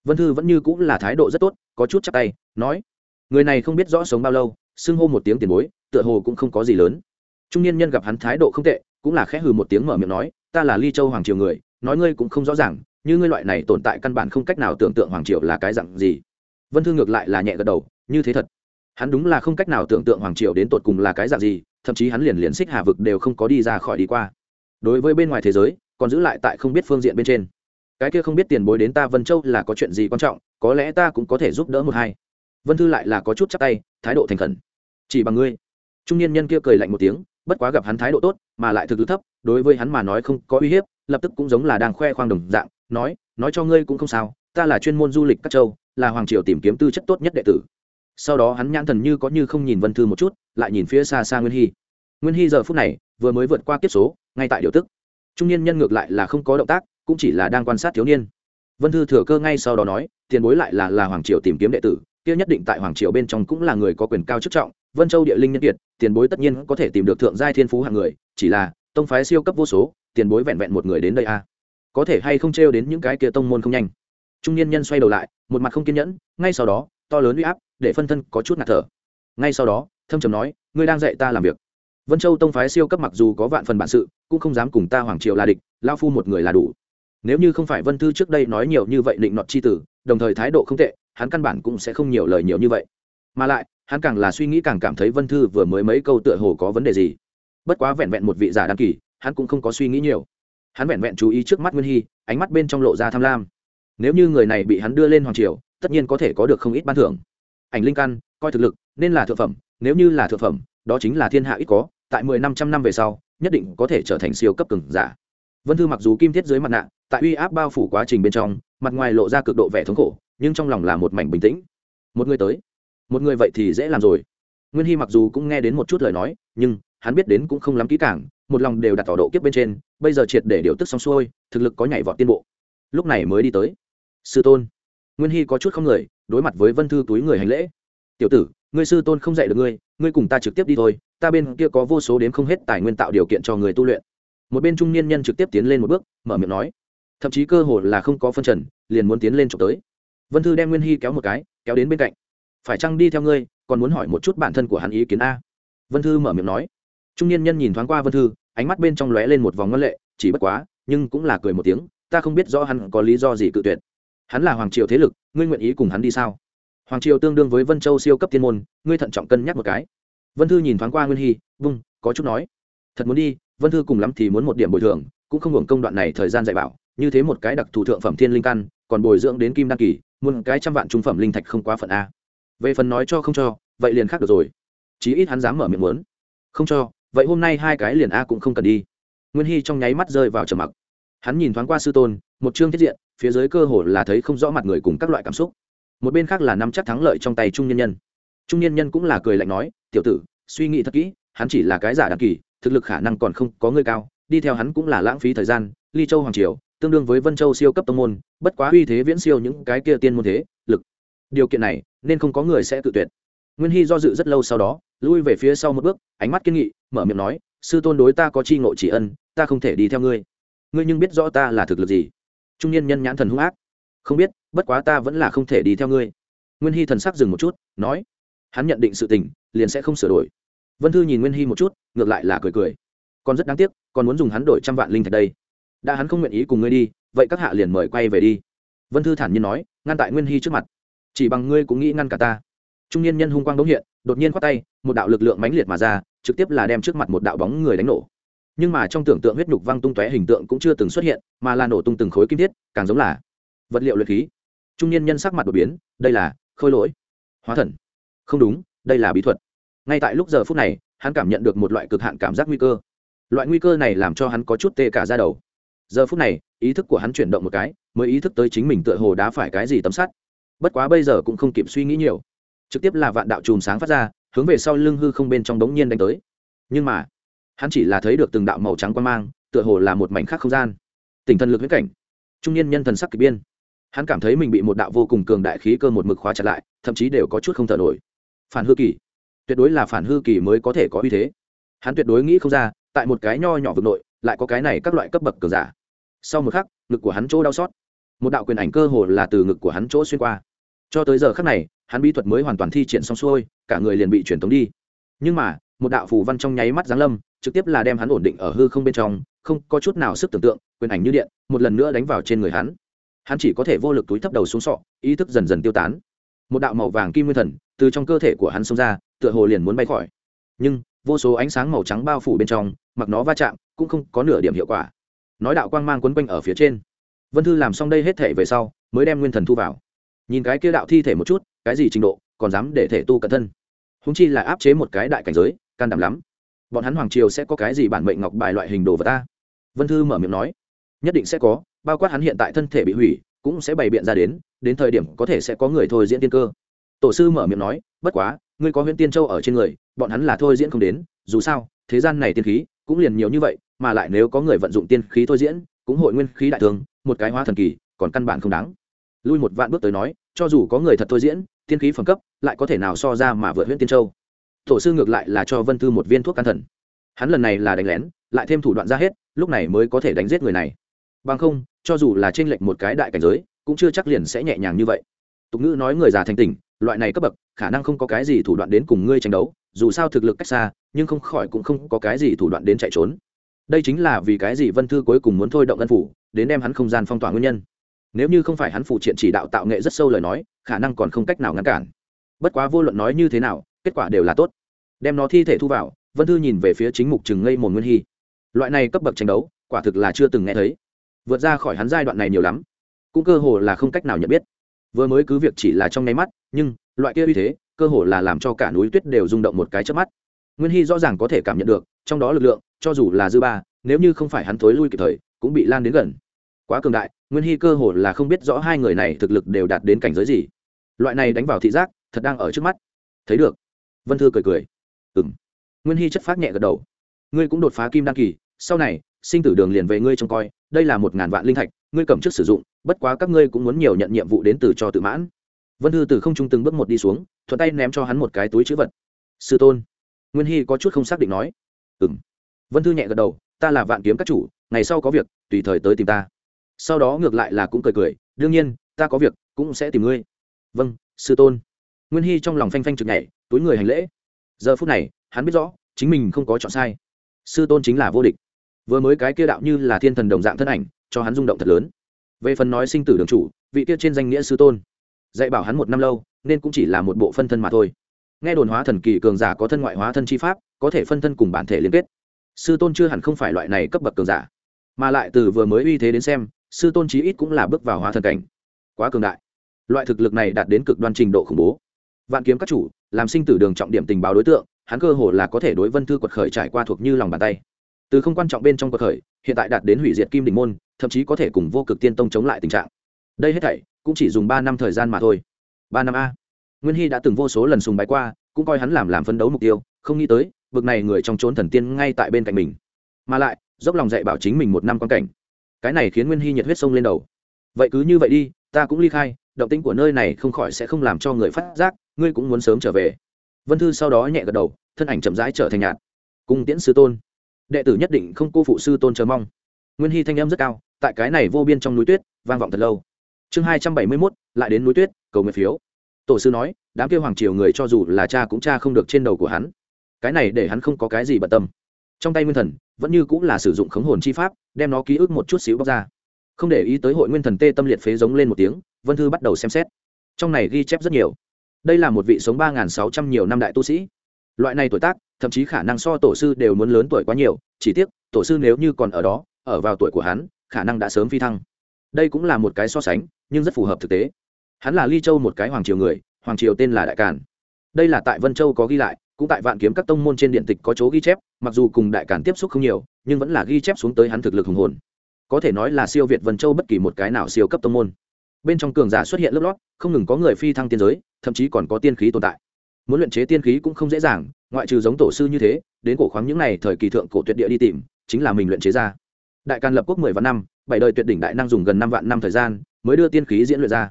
A: Vân thư vẫn như cũng là thái độ rất tốt, có chút chắc tay, nói, người này không biết rõ sống bao lâu, xưng hô một tiếng tiền bối, tựa hồ cũng không có gì lớn. Trung niên nhân gặp hắn thái độ không tệ, cũng là khẽ hừ một tiếng mở miệng nói, ta là ly châu hoàng triều người, nói ngươi cũng không rõ ràng, như ngươi loại này tồn tại căn bản không cách nào tưởng tượng hoàng triều là cái dặn gì. Vân thư ngược lại là nhẹ gật đầu, như thế thật. Hắn đúng là không cách nào tưởng tượng hoàng triều đến tột cùng là cái dạng gì, thậm chí hắn liền liền xích hà vực đều không có đi ra khỏi đi qua. Đối với bên ngoài thế giới, còn giữ lại tại không biết phương diện bên trên cái kia không biết tiền bối đến ta vân châu là có chuyện gì quan trọng, có lẽ ta cũng có thể giúp đỡ một hai. Vân thư lại là có chút chắc tay, thái độ thành khẩn. Chỉ bằng ngươi. Trung niên nhân kia cười lạnh một tiếng, bất quá gặp hắn thái độ tốt, mà lại thực lực thấp, đối với hắn mà nói không có uy hiếp, lập tức cũng giống là đang khoe khoang đồng dạng, nói nói cho ngươi cũng không sao, ta là chuyên môn du lịch các châu, là hoàng triều tìm kiếm tư chất tốt nhất đệ tử. Sau đó hắn nhãn thần như có như không nhìn vân thư một chút, lại nhìn phía xa xa nguyên hy. Nguyên hy giờ phút này, vừa mới vượt qua kiếp số, ngay tại điều tức. Trung niên nhân ngược lại là không có động tác cũng chỉ là đang quan sát thiếu niên. Vân thư thừa cơ ngay sau đó nói, tiền bối lại là là hoàng triều tìm kiếm đệ tử, kia nhất định tại hoàng triều bên trong cũng là người có quyền cao chức trọng, vân châu địa linh nhân kiệt, tiền bối tất nhiên có thể tìm được thượng giai thiên phú hạng người, chỉ là tông phái siêu cấp vô số, tiền bối vẹn vẹn một người đến đây a à. có thể hay không trêu đến những cái kia tông môn không nhanh. Trung niên nhân xoay đầu lại, một mặt không kiên nhẫn, ngay sau đó, to lớn uy áp để phân thân có chút ngạt thở. Ngay sau đó, thâm trầm nói, ngươi đang dạy ta làm việc. Vân châu tông phái siêu cấp mặc dù có vạn phần bản sự, cũng không dám cùng ta hoàng triều là địch lao phu một người là đủ nếu như không phải vân thư trước đây nói nhiều như vậy định nọt c h i tử, đồng thời thái độ không tệ, hắn căn bản cũng sẽ không nhiều lời nhiều như vậy. Mà lại, hắn càng là suy nghĩ càng cảm thấy vân thư vừa mới mấy câu tựa hồ có vấn đề gì. Bất quá vẹn vẹn một vị giả đăng kỳ, hắn cũng không có suy nghĩ nhiều. Hắn vẹn vẹn chú ý trước mắt nguyên hy, ánh mắt bên trong lộ ra tham lam. Nếu như người này bị hắn đưa lên hoàng triều, tất nhiên có thể có được không ít ban thưởng. Ảnh linh căn, coi thực lực, nên là thượng phẩm, nếu như là thượng phẩm, đó chính là thiên hạ ít có, tại mười năm trăm năm về sau, nhất định có thể trở thành siêu cấp cường giả vân thư mặc dù kim thiết dưới mặt nạ, tại uy áp bao phủ quá trình bên trong, mặt ngoài lộ ra cực độ vẻ thống khổ, nhưng trong lòng là một mảnh bình tĩnh. Một người tới. Một người vậy thì dễ làm rồi. Nguyên hy mặc dù cũng nghe đến một chút lời nói, nhưng hắn biết đến cũng không lắm kỹ càng, một lòng đều đặt tỏ độ kiếp bên trên, bây giờ triệt để điều tức xong xuôi, thực lực có nhảy vọt tiên bộ. Lúc này mới đi tới. Sư tôn. Nguyên hy có chút không người, đối mặt với vân thư túi người hành lễ. Tiểu tử, ngươi sư tôn không dạy được ngươi ngươi cùng ta trực tiếp đi thôi, ta bên kia có vô số đến không hết tài nguyên tạo điều kiện cho người tu luyện một bên trung niên nhân trực tiếp tiến lên một bước, mở miệng nói, thậm chí cơ hồ là không có phân trần, liền muốn tiến lên trộm tới. Vân thư đem nguyên hy kéo một cái, kéo đến bên cạnh. Phải chăng đi theo ngươi, còn muốn hỏi một chút bản thân của hắn ý kiến a? Vân thư mở miệng nói. Trung niên nhân nhìn thoáng qua vân thư, ánh mắt bên trong lóe lên một vòng ngân lệ, chỉ bất quá, nhưng cũng là cười một tiếng, ta không biết rõ hắn có lý do gì cự tuyệt. Hắn là hoàng triều thế lực, ngươi nguyện ý cùng hắn đi sao? Hoàng triều tương đương với vân châu siêu cấp thiên môn, ngươi thận trọng cân nhắc một cái. Vân thư nhìn thoáng qua nguyên hy, vung, có chút nói. Thật muốn đi vân thư cùng lắm thì muốn một điểm bồi thường, cũng không hưởng công đoạn này thời gian dạy bảo, như thế một cái đặc thù thượng phẩm thiên linh căn, còn bồi dưỡng đến kim đăng kỳ, muốn cái trăm vạn trung phẩm linh thạch không quá phận a. Về phần nói cho không cho, vậy liền khác được rồi. Chí ít hắn dám mở miệng muốn. Không cho, vậy hôm nay hai cái liền a cũng không cần đi. Nguyên hy trong nháy mắt rơi vào trầm mặc. Hắn nhìn thoáng qua sư tôn, một chương thiết diện, phía dưới cơ hồ là thấy không rõ mặt người cùng các loại cảm xúc. Một bên khác là nắm chắc thắng lợi trong tay trung nhân nhân. Trung nhân nhân cũng là cười lạnh nói, tiểu tử, suy nghĩ thật kỹ, hắn chỉ là cái giả đăng kỳ thực lực khả năng còn không có người cao, đi theo hắn cũng là lãng phí thời gian, ly châu hoàng triều, tương đương với vân châu siêu cấp tông môn, bất quá uy thế viễn siêu những cái kia tiên môn thế, lực. Điều kiện này, nên không có người sẽ tự tuyệt. Nguyên hy do dự rất lâu sau đó, lui về phía sau một bước, ánh mắt kiên nghị, mở miệng nói, sư tôn đối ta có chi ngộ chỉ ân, ta không thể đi theo ngươi. Ngươi nhưng biết rõ ta là thực lực gì. Trung niên nhân nhãn thần hung ác. Không biết, bất quá ta vẫn là không thể đi theo ngươi. Nguyên hy thần sắc dừng một chút, nói, hắn nhận định sự tình, liền sẽ không sửa đổi vân thư nhìn nguyên hy một chút, ngược lại là cười cười. Còn rất đáng tiếc còn muốn dùng hắn đổi trăm vạn linh thạch đây. Đã hắn không nguyện ý cùng ngươi đi, vậy các hạ liền mời quay về đi. Vân thư thản nhiên nói, ngăn tại nguyên hy trước mặt. Chỉ bằng ngươi cũng nghĩ ngăn cả ta. Trung niên nhân hung quang đống hiện, đột nhiên khoát tay, một đạo lực lượng mãnh liệt mà ra, trực tiếp là đem trước mặt một đạo bóng người đánh nổ. Nhưng mà trong tưởng tượng huyết nhục văng tung tóe hình tượng cũng chưa từng xuất hiện, mà là nổ tung từng khối kim thiết, càng giống là vật liệu luyện khí. Trung niên nhân sắc mặt đột biến, đây là khôi lỗi. Hóa thần. Không đúng, đây là bí thuật ngay tại lúc giờ phút này, hắn cảm nhận được một loại cực hạn cảm giác nguy cơ. Loại nguy cơ này làm cho hắn có chút tê cả ra đầu. Giờ phút này, ý thức của hắn chuyển động một cái, mới ý thức tới chính mình tựa hồ đã phải cái gì tấm sắt. Bất quá bây giờ cũng không kịp suy nghĩ nhiều. Trực tiếp là vạn đạo chùm sáng phát ra, hướng về sau lưng hư không bên trong đống nhiên đánh tới. Nhưng mà, hắn chỉ là thấy được từng đạo màu trắng quan mang, tựa hồ là một mảnh khác không gian. Tỉnh thần lực huyết cảnh. Trung niên nhân thần sắc kỳ biên. Hắn cảm thấy mình bị một đạo vô cùng cường đại khí cơ một mực khóa chặt lại, thậm chí đều có chút không thở nổi. Phản hư kỳ tuyệt đối là phản hư kỳ mới có thể có uy thế. Hắn tuyệt đối nghĩ không ra, tại một cái nho nhỏ vực nội, lại có cái này các loại cấp bậc cường giả. Sau một khắc, ngực của hắn chỗ đau xót. Một đạo quyền ảnh cơ hồ là từ ngực của hắn chỗ xuyên qua. Cho tới giờ khắc này, hắn bí thuật mới hoàn toàn thi triển xong xuôi, cả người liền bị truyền tống đi. Nhưng mà, một đạo phù văn trong nháy mắt giáng lâm, trực tiếp là đem hắn ổn định ở hư không bên trong, không có chút nào sức tưởng tượng, quyền ảnh như điện, một lần nữa đánh vào trên người hắn. Hắn chỉ có thể vô lực túi thấp đầu xuống sọ, ý thức dần dần tiêu tán. Một đạo màu vàng kim nguyên thần, từ trong cơ thể của hắn xông ra tựa hồ liền muốn bay khỏi. Nhưng, vô số ánh sáng màu trắng bao phủ bên trong, mặc nó va chạm, cũng không có nửa điểm hiệu quả. Nói đạo quang mang quấn quanh ở phía trên. Vân thư làm xong đây hết thể về sau, mới đem nguyên thần thu vào. Nhìn cái kia đạo thi thể một chút, cái gì trình độ, còn dám để thể tu cẩn thân. Húng chi là áp chế một cái đại cảnh giới, can đảm lắm. Bọn hắn hoàng triều sẽ có cái gì bản mệnh ngọc bài loại hình đồ vật ta? Vân thư mở miệng nói. Nhất định sẽ có, bao quát hắn hiện tại thân thể bị hủy, cũng sẽ bày biện ra đến đến thời điểm có thể sẽ có người thôi diễn tiên cơ. Tổ sư mở miệng nói, bất quá ngươi có huyện tiên châu ở trên người, bọn hắn là thôi diễn không đến, dù sao, thế gian này tiên khí cũng liền nhiều như vậy, mà lại nếu có người vận dụng tiên khí thôi diễn, cũng hội nguyên khí đại thương một cái hóa thần kỳ, còn căn bản không đáng. Lui một vạn bước tới nói, cho dù có người thật thôi diễn, tiên khí phẩm cấp lại có thể nào so ra mà vượt huyện tiên châu. Tổ sư ngược lại là cho vân thư một viên thuốc can thần. Hắn lần này là đánh lén, lại thêm thủ đoạn ra hết, lúc này mới có thể đánh giết người này. Bằng không, cho dù là trên lệnh một cái đại cảnh giới, cũng chưa chắc liền sẽ nhẹ nhàng như vậy tục ngữ nói người già thành tỉnh, loại này cấp bậc, khả năng không có cái gì thủ đoạn đến cùng ngươi tranh đấu, dù sao thực lực cách xa, nhưng không khỏi cũng không có cái gì thủ đoạn đến chạy trốn. Đây chính là vì cái gì vân thư cuối cùng muốn thôi động ân phủ, đến đem hắn không gian phong tỏa nguyên nhân. Nếu như không phải hắn phụ triện chỉ đạo tạo nghệ rất sâu lời nói, khả năng còn không cách nào ngăn cản. Bất quá vô luận nói như thế nào, kết quả đều là tốt. Đem nó thi thể thu vào, vân thư nhìn về phía chính mục chừng ngây mồn nguyên hy. Loại này cấp bậc tranh đấu, quả thực là chưa từng nghe thấy. Vượt ra khỏi hắn giai đoạn này nhiều lắm. Cũng cơ hồ là không cách nào nhận biết vừa mới cứ việc chỉ là trong nháy mắt, nhưng, loại kia uy thế, cơ hồ là làm cho cả núi tuyết đều rung động một cái trước mắt. Nguyên hy rõ ràng có thể cảm nhận được, trong đó lực lượng, cho dù là dư ba, nếu như không phải hắn thối lui kịp thời, cũng bị lan đến gần. Quá cường đại, nguyên hy cơ hồ là không biết rõ hai người này thực lực đều đạt đến cảnh giới gì. Loại này đánh vào thị giác, thật đang ở trước mắt. Thấy được. Vân thư cười cười. Ừ m nguyên hy chất phát nhẹ gật đầu. Ngươi cũng đột phá kim đăng kỳ, sau này, sinh tử đường liền về ngươi trông coi, đây là một ngàn vạn linh thạch, ngươi cầm trước sử dụng bất quá các ngươi cũng muốn nhiều nhận nhiệm vụ đến từ cho tự mãn. Vân hư từ không trung từng bước một đi xuống, thuận tay ném cho hắn một cái túi chữ vật. Sư tôn. Nguyên hy có chút không xác định nói. Ừ m vân thư nhẹ gật đầu, ta là vạn kiếm các chủ, ngày sau có việc, tùy thời tới tìm ta. Sau đó ngược lại là cũng cười cười, đương nhiên, ta có việc, cũng sẽ tìm ngươi. Vâng sư tôn. Nguyên hy trong lòng phanh phanh trực nhảy, túi người hành lễ. Giờ phút này, hắn biết rõ, chính mình không có chọn sai. Sư tôn chính là vô địch. Vừa mới cái kia đạo như là thiên thần đồng dạng thân ảnh, cho hắn rung động thật lớn về phần nói sinh tử đường chủ, vị tiết trên danh nghĩa sư tôn, dạy bảo hắn một năm lâu, nên cũng chỉ là một bộ phân thân mà thôi. Nghe đồn hóa thần kỳ cường giả có thân ngoại hóa thân chi pháp, có thể phân thân cùng bản thể liên kết. Sư tôn chưa hẳn không phải loại này cấp bậc cường giả, mà lại từ vừa mới uy thế đến xem, sư tôn chí ít cũng là bước vào hóa thần cảnh. Quá cường đại. Loại thực lực này đạt đến cực đoan trình độ khủng bố. Vạn kiếm các chủ, làm sinh tử đường trọng điểm tình báo đối tượng, hắn cơ hồ là có thể đối vân thư quật khởi trải qua thuộc như lòng bàn tay. Từ không quan trọng bên trong quật khởi, hiện tại đạt đến hủy diệt kim đỉnh môn thậm chí có thể cùng vô cực tiên tông chống lại tình trạng. Đây hết thảy cũng chỉ dùng ba năm thời gian mà thôi. Ba năm a. Nguyên hy đã từng vô số lần sùng bái qua, cũng coi hắn làm làm phấn đấu mục tiêu, không nghĩ tới vực này người trong trốn thần tiên ngay tại bên cạnh mình. Mà lại, dốc lòng dạy bảo chính mình một năm quan cảnh. Cái này khiến nguyên hy nhiệt huyết sông lên đầu. Vậy cứ như vậy đi, ta cũng ly khai, động tĩnh của nơi này không khỏi sẽ không làm cho người phát giác, ngươi cũng muốn sớm trở về. Vân thư sau đó nhẹ gật đầu, thân ảnh chậm rãi trở thành nhạt. Cung tiễn sư tôn. Đệ tử nhất định không cô phụ sư tôn chờ mong. Nguyên hy thanh em rất cao tại cái này vô biên trong núi tuyết, vang vọng thật lâu. Chương hai trăm bảy mươi mốt, lại đến núi tuyết, cầu nguyện phiếu. Tổ sư nói, đám kêu hoàng triều người cho dù là cha cũng cha không được trên đầu của hắn. Cái này để hắn không có cái gì bận tâm. Trong tay nguyên thần, vẫn như cũng là sử dụng khống hồn chi pháp, đem nó ký ức một chút xíu bóc ra. Không để ý tới hội nguyên thần tê tâm liệt phế giống lên một tiếng, vân thư bắt đầu xem xét. Trong này ghi chép rất nhiều. Đây là một vị sống ba sáu trăm nhiều năm đại tu sĩ. Loại này tuổi tác, thậm chí khả năng so tổ sư đều muốn lớn tuổi quá nhiều, chỉ tiếc, tổ sư nếu như còn ở đó, ở vào tuổi của hắn khả năng đã sớm phi thăng. Đây cũng là một cái so sánh, nhưng rất phù hợp thực tế. Hắn là ly châu một cái hoàng triều người, hoàng triều tên là đại càn. Đây là tại vân châu có ghi lại, cũng tại vạn kiếm các tông môn trên điện tịch có chỗ ghi chép, mặc dù cùng đại càn tiếp xúc không nhiều, nhưng vẫn là ghi chép xuống tới hắn thực lực hùng hồn. Có thể nói là siêu việt vân châu bất kỳ một cái nào siêu cấp tông môn. Bên trong cường giả xuất hiện lớp lót, không ngừng có người phi thăng tiên giới, thậm chí còn có tiên khí tồn tại. Muốn luyện chế tiên khí cũng không dễ dàng, ngoại trừ giống tổ sư như thế, đến cổ khoáng những n à y thời kỳ thượng cổ tuyệt địa đi tìm, chính là mình luyện chế ra đại càn lập quốc mười vạn năm, bảy đời tuyệt đỉnh đại năng dùng gần năm vạn năm thời gian mới đưa tiên khí diễn luyện ra.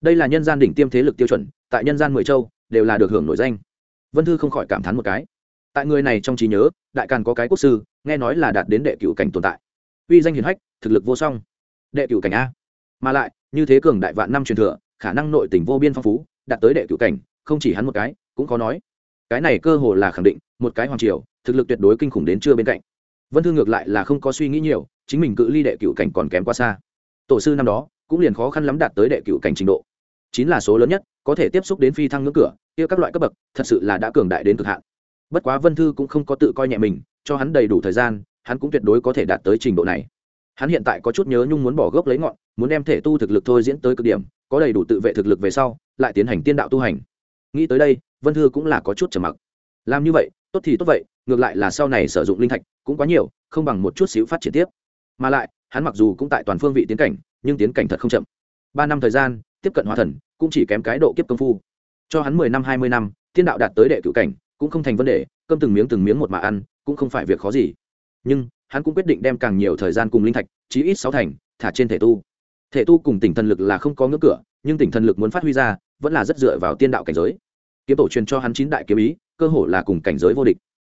A: Đây là nhân gian đỉnh tiêm thế lực tiêu chuẩn, tại nhân gian mười châu đều là được hưởng nổi danh. Vân thư không khỏi cảm thán một cái. Tại người này trong trí nhớ, đại càn có cái quốc sư, nghe nói là đạt đến đệ cựu cảnh tồn tại. Uy danh hiền hách, thực lực vô song. Đệ cựu cảnh a. Mà lại, như thế cường đại vạn năm truyền thừa, khả năng nội tình vô biên phong phú, đạt tới đệ cựu cảnh, không chỉ hắn một cái, cũng có nói. Cái này cơ hồ là khẳng định, một cái hoàng triều, thực lực tuyệt đối kinh khủng đến chưa bên cạnh. Vân thư ngược lại là không có suy nghĩ nhiều chính mình cự ly đệ cựu cảnh còn kém quá xa. Tổ sư năm đó, cũng liền khó khăn lắm đạt tới đệ cựu cảnh trình độ. Chín là số lớn nhất, có thể tiếp xúc đến phi thăng ngưỡng cửa, kia các loại cấp bậc, thật sự là đã cường đại đến cực hạn. Bất quá vân thư cũng không có tự coi nhẹ mình, cho hắn đầy đủ thời gian, hắn cũng tuyệt đối có thể đạt tới trình độ này. Hắn hiện tại có chút nhớ nhung muốn bỏ gốc lấy ngọn, muốn đem thể tu thực lực thôi diễn tới cực điểm, có đầy đủ tự vệ thực lực về sau, lại tiến hành tiên đạo tu hành. Nghĩ tới đây, vân thư cũng là có chút trầm mặc. Làm như vậy, tốt thì tốt vậy, ngược lại là sau này sử dụng linh thạch cũng quá nhiều, không bằng một chút xíu phát triển tiếp mà lại, hắn mặc dù cũng tại toàn phương vị tiến cảnh, nhưng tiến cảnh thật không chậm. Ba năm thời gian, tiếp cận hóa thần, cũng chỉ kém cái độ kiếp công phu. Cho hắn mười năm, hai mươi năm, thiên đạo đạt tới đệ cựu cảnh, cũng không thành vấn đề, cơm từng miếng từng miếng một mà ăn, cũng không phải việc khó gì. Nhưng, hắn cũng quyết định đem càng nhiều thời gian cùng linh thạch, chí ít sáu thành, thả trên thể tu. Thể tu cùng tỉnh thần lực là không có ngưỡng cửa, nhưng tỉnh thần lực muốn phát huy ra, vẫn là rất dựa vào tiên đạo cảnh giới. Kiếm tổ truyền cho hắn chín đại kiếm ý, cơ hồ là cùng cảnh giới vô địch.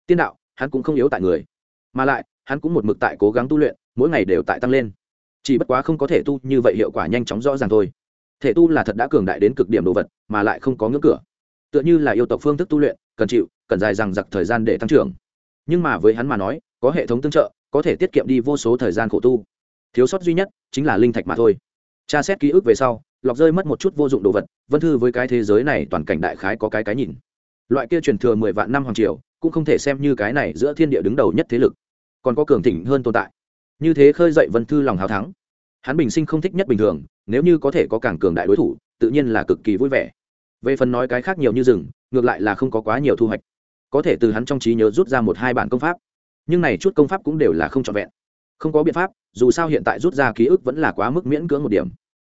A: Tiên đạo, hắn cũng không yếu tại người. Mà lại hắn cũng một mực tại cố gắng tu luyện, mỗi ngày đều tại tăng lên. Chỉ bất quá không có thể tu như vậy hiệu quả nhanh chóng rõ ràng thôi. Thể tu là thật đã cường đại đến cực điểm đồ vật, mà lại không có ngưỡng cửa. Tựa như là yêu tộc phương thức tu luyện, cần chịu, cần dài rằng giặc thời gian để tăng trưởng. Nhưng mà với hắn mà nói, có hệ thống tương trợ, có thể tiết kiệm đi vô số thời gian khổ tu. Thiếu sót duy nhất chính là linh thạch mà thôi. Tra xét ký ức về sau lọc rơi mất một chút vô dụng đồ vật, vân thư với cái thế giới này toàn cảnh đại khái có cái cái nhìn. Loại kia truyền thừa mười vạn năm hoàng triều, cũng không thể xem như cái này giữa thiên địa đứng đầu nhất thế lực còn có cường thịnh hơn tồn tại. Như thế khơi dậy vân thư lòng hào thắng. Hắn bình sinh không thích nhất bình thường, nếu như có thể có càng cường đại đối thủ, tự nhiên là cực kỳ vui vẻ. Về phần nói cái khác nhiều như rừng, ngược lại là không có quá nhiều thu hoạch. Có thể từ hắn trong trí nhớ rút ra một hai bản công pháp. Nhưng này chút công pháp cũng đều là không trọn vẹn. Không có biện pháp, dù sao hiện tại rút ra ký ức vẫn là quá mức miễn cưỡng một điểm.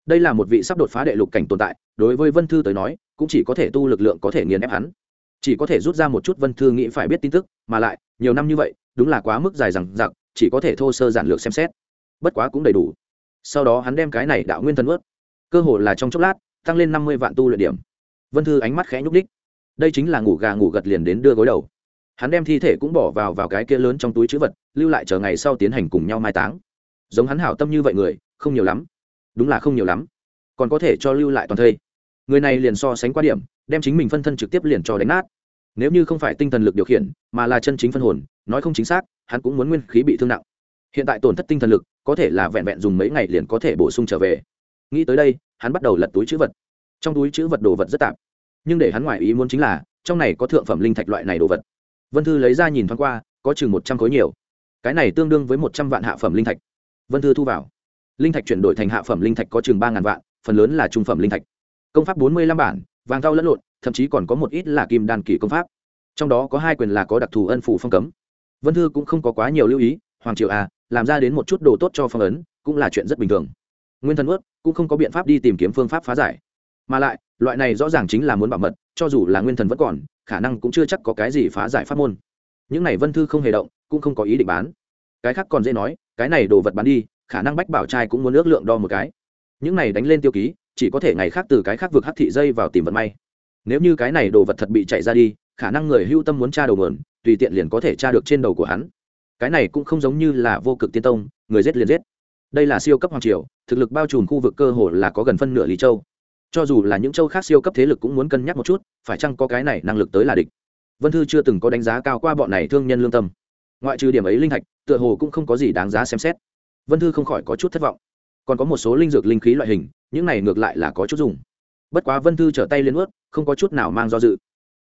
A: Đây là một vị sắp đột phá đệ lục cảnh tồn tại, đối với vân thư tới nói, cũng chỉ có thể tu lực lượng có thể nghiền ép hắn. Chỉ có thể rút ra một chút vân thư nghĩ phải biết tin tức, mà lại, nhiều năm như vậy đúng là quá mức dài rằng giặc chỉ có thể thô sơ giản lược xem xét. Bất quá cũng đầy đủ. Sau đó hắn đem cái này đạo nguyên thần ướt cơ hồ là trong chốc lát, tăng lên năm mươi vạn tu luyện điểm. Vân thư ánh mắt khẽ nhúc đích đây chính là ngủ gà ngủ gật liền đến đưa gối đầu. Hắn đem thi thể cũng bỏ vào vào cái kia lớn trong túi chữ vật, lưu lại chờ ngày sau tiến hành cùng nhau mai táng. Giống hắn hảo tâm như vậy người, không nhiều lắm. Đúng là không nhiều lắm. Còn có thể cho lưu lại toàn thây. Người này liền so sánh qua điểm, đem chính mình phân thân trực tiếp liền cho đánh nát nếu như không phải tinh thần lực điều khiển, mà là chân chính phân hồn, nói không chính xác, hắn cũng muốn nguyên khí bị thương nặng. Hiện tại tổn thất tinh thần lực, có thể là vẹn vẹn dùng mấy ngày liền có thể bổ sung trở về. Nghĩ tới đây, hắn bắt đầu lật túi chữ vật. Trong túi chữ vật đồ vật rất tạp. Nhưng để hắn ngoài ý muốn chính là, trong này có thượng phẩm linh thạch loại này đồ vật. Vân thư lấy ra nhìn thoáng qua, có chừng một trăm khối nhiều. Cái này tương đương với một trăm vạn hạ phẩm linh thạch. Vân thư thu vào. Linh thạch chuyển đổi thành hạ phẩm linh thạch có chừng ba ngàn vạn, phần lớn là trung phẩm linh thạch. Công pháp bốn mươi lăm bản, vàng cao lẫn lộn thậm chí còn có một ít là kim đan kỳ công pháp. Trong đó có hai quyền là có đặc thù ân phủ phong cấm. Vân thư cũng không có quá nhiều lưu ý, hoàng triều à làm ra đến một chút đồ tốt cho phong ấn, cũng là chuyện rất bình thường. Nguyên thần ướt cũng không có biện pháp đi tìm kiếm phương pháp phá giải. Mà lại, loại này rõ ràng chính là muốn bảo mật, cho dù là nguyên thần vẫn còn, khả năng cũng chưa chắc có cái gì phá giải pháp môn. Những này vân thư không hề động, cũng không có ý định bán. Cái khác còn dễ nói, cái này đồ vật bán đi, khả năng bách bảo trai cũng muốn ước lượng đo một cái. Những này đánh lên tiêu ký, chỉ có thể ngày khác từ cái khác vượt hắc thị dây vào tìm vận may nếu như cái này đồ vật thật bị chạy ra đi khả năng người hưu tâm muốn tra đầu mượn tùy tiện liền có thể tra được trên đầu của hắn. Cái này cũng không giống như là vô cực tiên tông người giết liền giết. Đây là siêu cấp hoàng triều thực lực bao trùm khu vực cơ hồ là có gần phân nửa lý châu. Cho dù là những châu khác siêu cấp thế lực cũng muốn cân nhắc một chút phải chăng có cái này năng lực tới là địch? Vân thư chưa từng có đánh giá cao qua bọn này thương nhân lương tâm. Ngoại trừ điểm ấy linh hạch, tựa hồ cũng không có gì đáng giá xem xét. Vân thư không khỏi có chút thất vọng. Còn có một số linh dược linh khí loại hình những này ngược lại là có chút dùng bất quá vân thư trở tay lên ướt, không có chút nào mang do dự.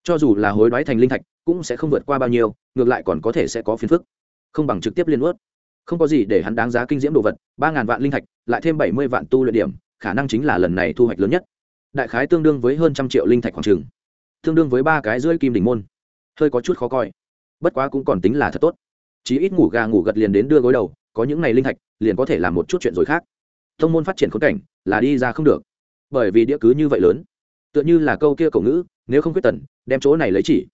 A: Cho dù là hối đoái thành linh thạch, cũng sẽ không vượt qua bao nhiêu, ngược lại còn có thể sẽ có phiền phức. Không bằng trực tiếp liên ướt. Không có gì để hắn đáng giá kinh diễm đồ vật, ba ngàn vạn linh thạch, lại thêm bảy mươi vạn tu luyện điểm, khả năng chính là lần này thu hoạch lớn nhất. Đại khái tương đương với hơn trăm triệu linh thạch khoảng trường tương đương với ba cái rưỡi kim đỉnh môn. Hơi có chút khó coi. Bất quá cũng còn tính là thật tốt. Chí ít ngủ gà ngủ gật liền đến đưa gối đầu, có những ngày linh thạch, liền có thể làm một chút chuyện rồi khác. Thông môn phát triển khốn cảnh, là đi ra không được bởi vì địa cứ như vậy lớn. Tựa như là câu kia cổ ngữ, nếu không quyết tần đem chỗ này lấy chỉ.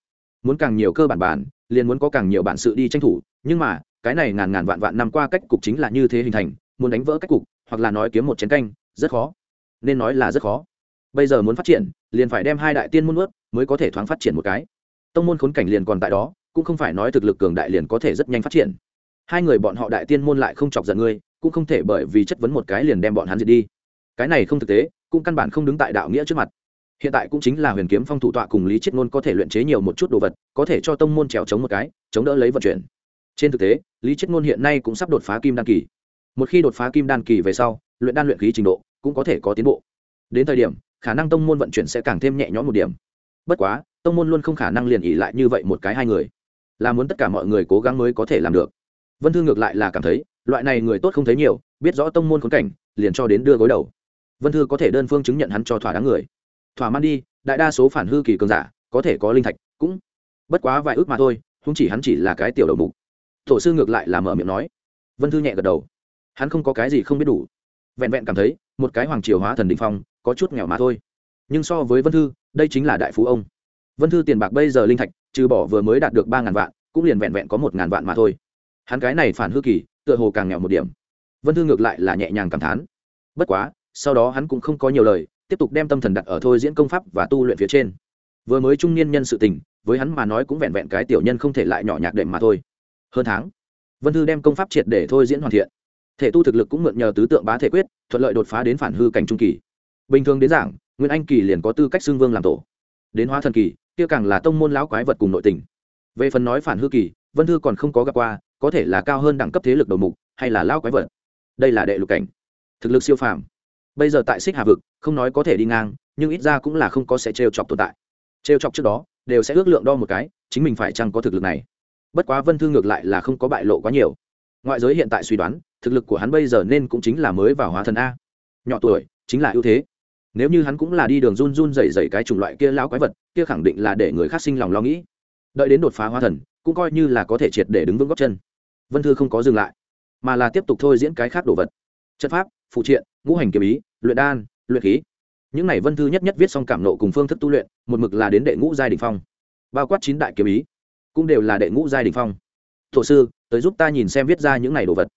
A: Muốn càng nhiều cơ bản bản, liền muốn có càng nhiều bản sự đi tranh thủ, nhưng mà, cái này ngàn ngàn vạn vạn năm qua cách cục chính là như thế hình thành, muốn đánh vỡ cách cục, hoặc là nói kiếm một chén canh, rất khó. Nên nói là rất khó. Bây giờ muốn phát triển, liền phải đem hai đại tiên môn ướt mới có thể thoáng phát triển một cái. Tông môn khốn cảnh liền còn tại đó, cũng không phải nói thực lực cường đại liền có thể rất nhanh phát triển. Hai người bọn họ đại tiên môn lại không chọc giận ngươi, cũng không thể bởi vì chất vấn một cái liền đem bọn hắn diệt đi. Cái này không thực tế cũng căn bản không đứng tại đạo nghĩa trước mặt. Hiện tại cũng chính là huyền kiếm phong thủ tọa cùng lý chiết ngôn có thể luyện chế nhiều một chút đồ vật, có thể cho tông môn trèo chống một cái, chống đỡ lấy vận chuyển. Trên thực tế, lý chiết ngôn hiện nay cũng sắp đột phá kim đan kỳ. Một khi đột phá kim đan kỳ về sau, luyện đan luyện khí trình độ cũng có thể có tiến bộ. Đến thời điểm, khả năng tông môn vận chuyển sẽ càng thêm nhẹ nhõm một điểm. Bất quá, tông môn luôn không khả năng liền ỉ lại như vậy một cái hai người. Là muốn tất cả mọi người cố gắng mới có thể làm được. Vân thư ngược lại là cảm thấy, loại này người tốt không thấy nhiều, biết rõ tông môn khốn cảnh, liền cho đến đưa gối đầu vân thư có thể đơn phương chứng nhận hắn cho thỏa đáng người. Thỏa man đi, đại đa số phản hư kỳ cường giả, có thể có linh thạch, cũng bất quá vài ước mà thôi không chỉ hắn chỉ là cái tiểu đầu mục. Tổ sư ngược lại là mở miệng nói. Vân thư nhẹ gật đầu. Hắn không có cái gì không biết đủ. Vẹn vẹn cảm thấy, một cái hoàng triều hóa thần đình phong, có chút nghèo mà thôi. Nhưng so với vân thư, đây chính là đại phú ông. Vân thư tiền bạc bây giờ linh thạch, trừ bỏ vừa mới đạt được ba ngàn vạn, cũng liền vẹn vẹn có một ngàn vạn mà thôi. Hắn cái này phản hư kỳ, tựa hồ càng nghèo một điểm. Vân thư ngược lại là nhẹ nhàng cảm thán. Bất quá sau đó hắn cũng không có nhiều lời, tiếp tục đem tâm thần đặt ở thôi diễn công pháp và tu luyện phía trên. Vừa mới trung niên nhân sự tình, với hắn mà nói cũng vẹn vẹn cái tiểu nhân không thể lại nhỏ nhạc đệm mà thôi. Hơn tháng, vân thư đem công pháp triệt để thôi diễn hoàn thiện. Thể tu thực lực cũng mượn nhờ tứ tượng bá thể quyết, thuận lợi đột phá đến phản hư cảnh trung kỳ. Bình thường đến giảng, nguyên anh kỳ liền có tư cách xưng vương làm tổ. Đến hóa thần kỳ, kia càng là tông môn lão quái vật cùng nội tình. Về phần nói phản hư kỳ, vân thư còn không có gặp qua, có thể là cao hơn đẳng cấp thế lực đầu mục, hay là lão quái vật. Đây là đệ lục cảnh. Thực lực siêu phàm bây giờ tại xích hà vực, không nói có thể đi ngang, nhưng ít ra cũng là không có sẽ trêu chọc tồn tại. Trêu chọc trước đó, đều sẽ ước lượng đo một cái, chính mình phải chăng có thực lực này. Bất quá vân thư ngược lại là không có bại lộ quá nhiều. Ngoại giới hiện tại suy đoán, thực lực của hắn bây giờ nên cũng chính là mới vào hóa thần a. Nhỏ tuổi, chính là ưu thế. Nếu như hắn cũng là đi đường run run dày dày cái chủng loại kia lão quái vật, kia khẳng định là để người khác sinh lòng lo nghĩ. Đợi đến đột phá hóa thần, cũng coi như là có thể triệt để đứng vững góc chân. Vân thư không có dừng lại, mà là tiếp tục thôi diễn cái khác đồ vật. Chất pháp phụ triện, ngũ hành kiếm ý, luyện đan, luyện khí. Những này vân thư nhất nhất viết xong cảm nộ cùng phương thức tu luyện, một mực là đến đệ ngũ giai đình phong. Bao quát chín đại kiếm ý, cũng đều là đệ ngũ giai đình phong. Tổ sư, tới giúp ta nhìn xem viết ra những này đồ vật.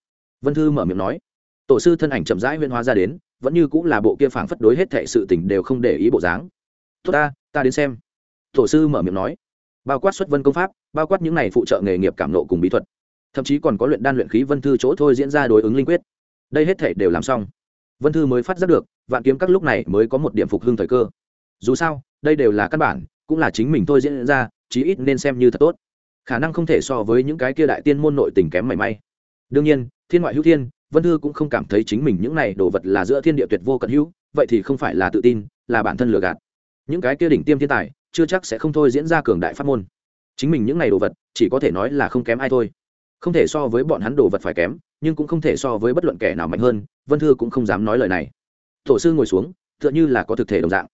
A: Vân thư mở miệng nói. Tổ sư thân ảnh chậm rãi huyên hóa ra đến, vẫn như cũng là bộ kia phảng phất đối hết thệ sự tình đều không để ý bộ dáng. Tốt ta ta đến xem. Tổ sư mở miệng nói. Bao quát xuất vân công pháp, bao quát những này phụ trợ nghề nghiệp cảm nộ cùng bí thuật. Thậm chí còn có luyện đan luyện khí vân thư chỗ thôi diễn ra đối ứng linh quyết đây hết thể đều làm xong. Vân thư mới phát giác được, vạn kiếm các lúc này mới có một điểm phục hưng thời cơ. Dù sao, đây đều là căn bản, cũng là chính mình thôi diễn ra, chí ít nên xem như thật tốt. Khả năng không thể so với những cái kia đại tiên môn nội tình kém mảy may. Đương nhiên, thiên ngoại hữu thiên, vân thư cũng không cảm thấy chính mình những này đồ vật là giữa thiên địa tuyệt vô cận hữu, vậy thì không phải là tự tin, là bản thân lừa gạt. Những cái kia đỉnh tiêm thiên tài, chưa chắc sẽ không thôi diễn ra cường đại pháp môn. Chính mình những này đồ vật, chỉ có thể nói là không kém ai thôi. Không thể so với bọn hắn đồ vật phải kém nhưng cũng không thể so với bất luận kẻ nào mạnh hơn, vân thư cũng không dám nói lời này. Tổ sư ngồi xuống, tựa như là có thực thể đồng dạng.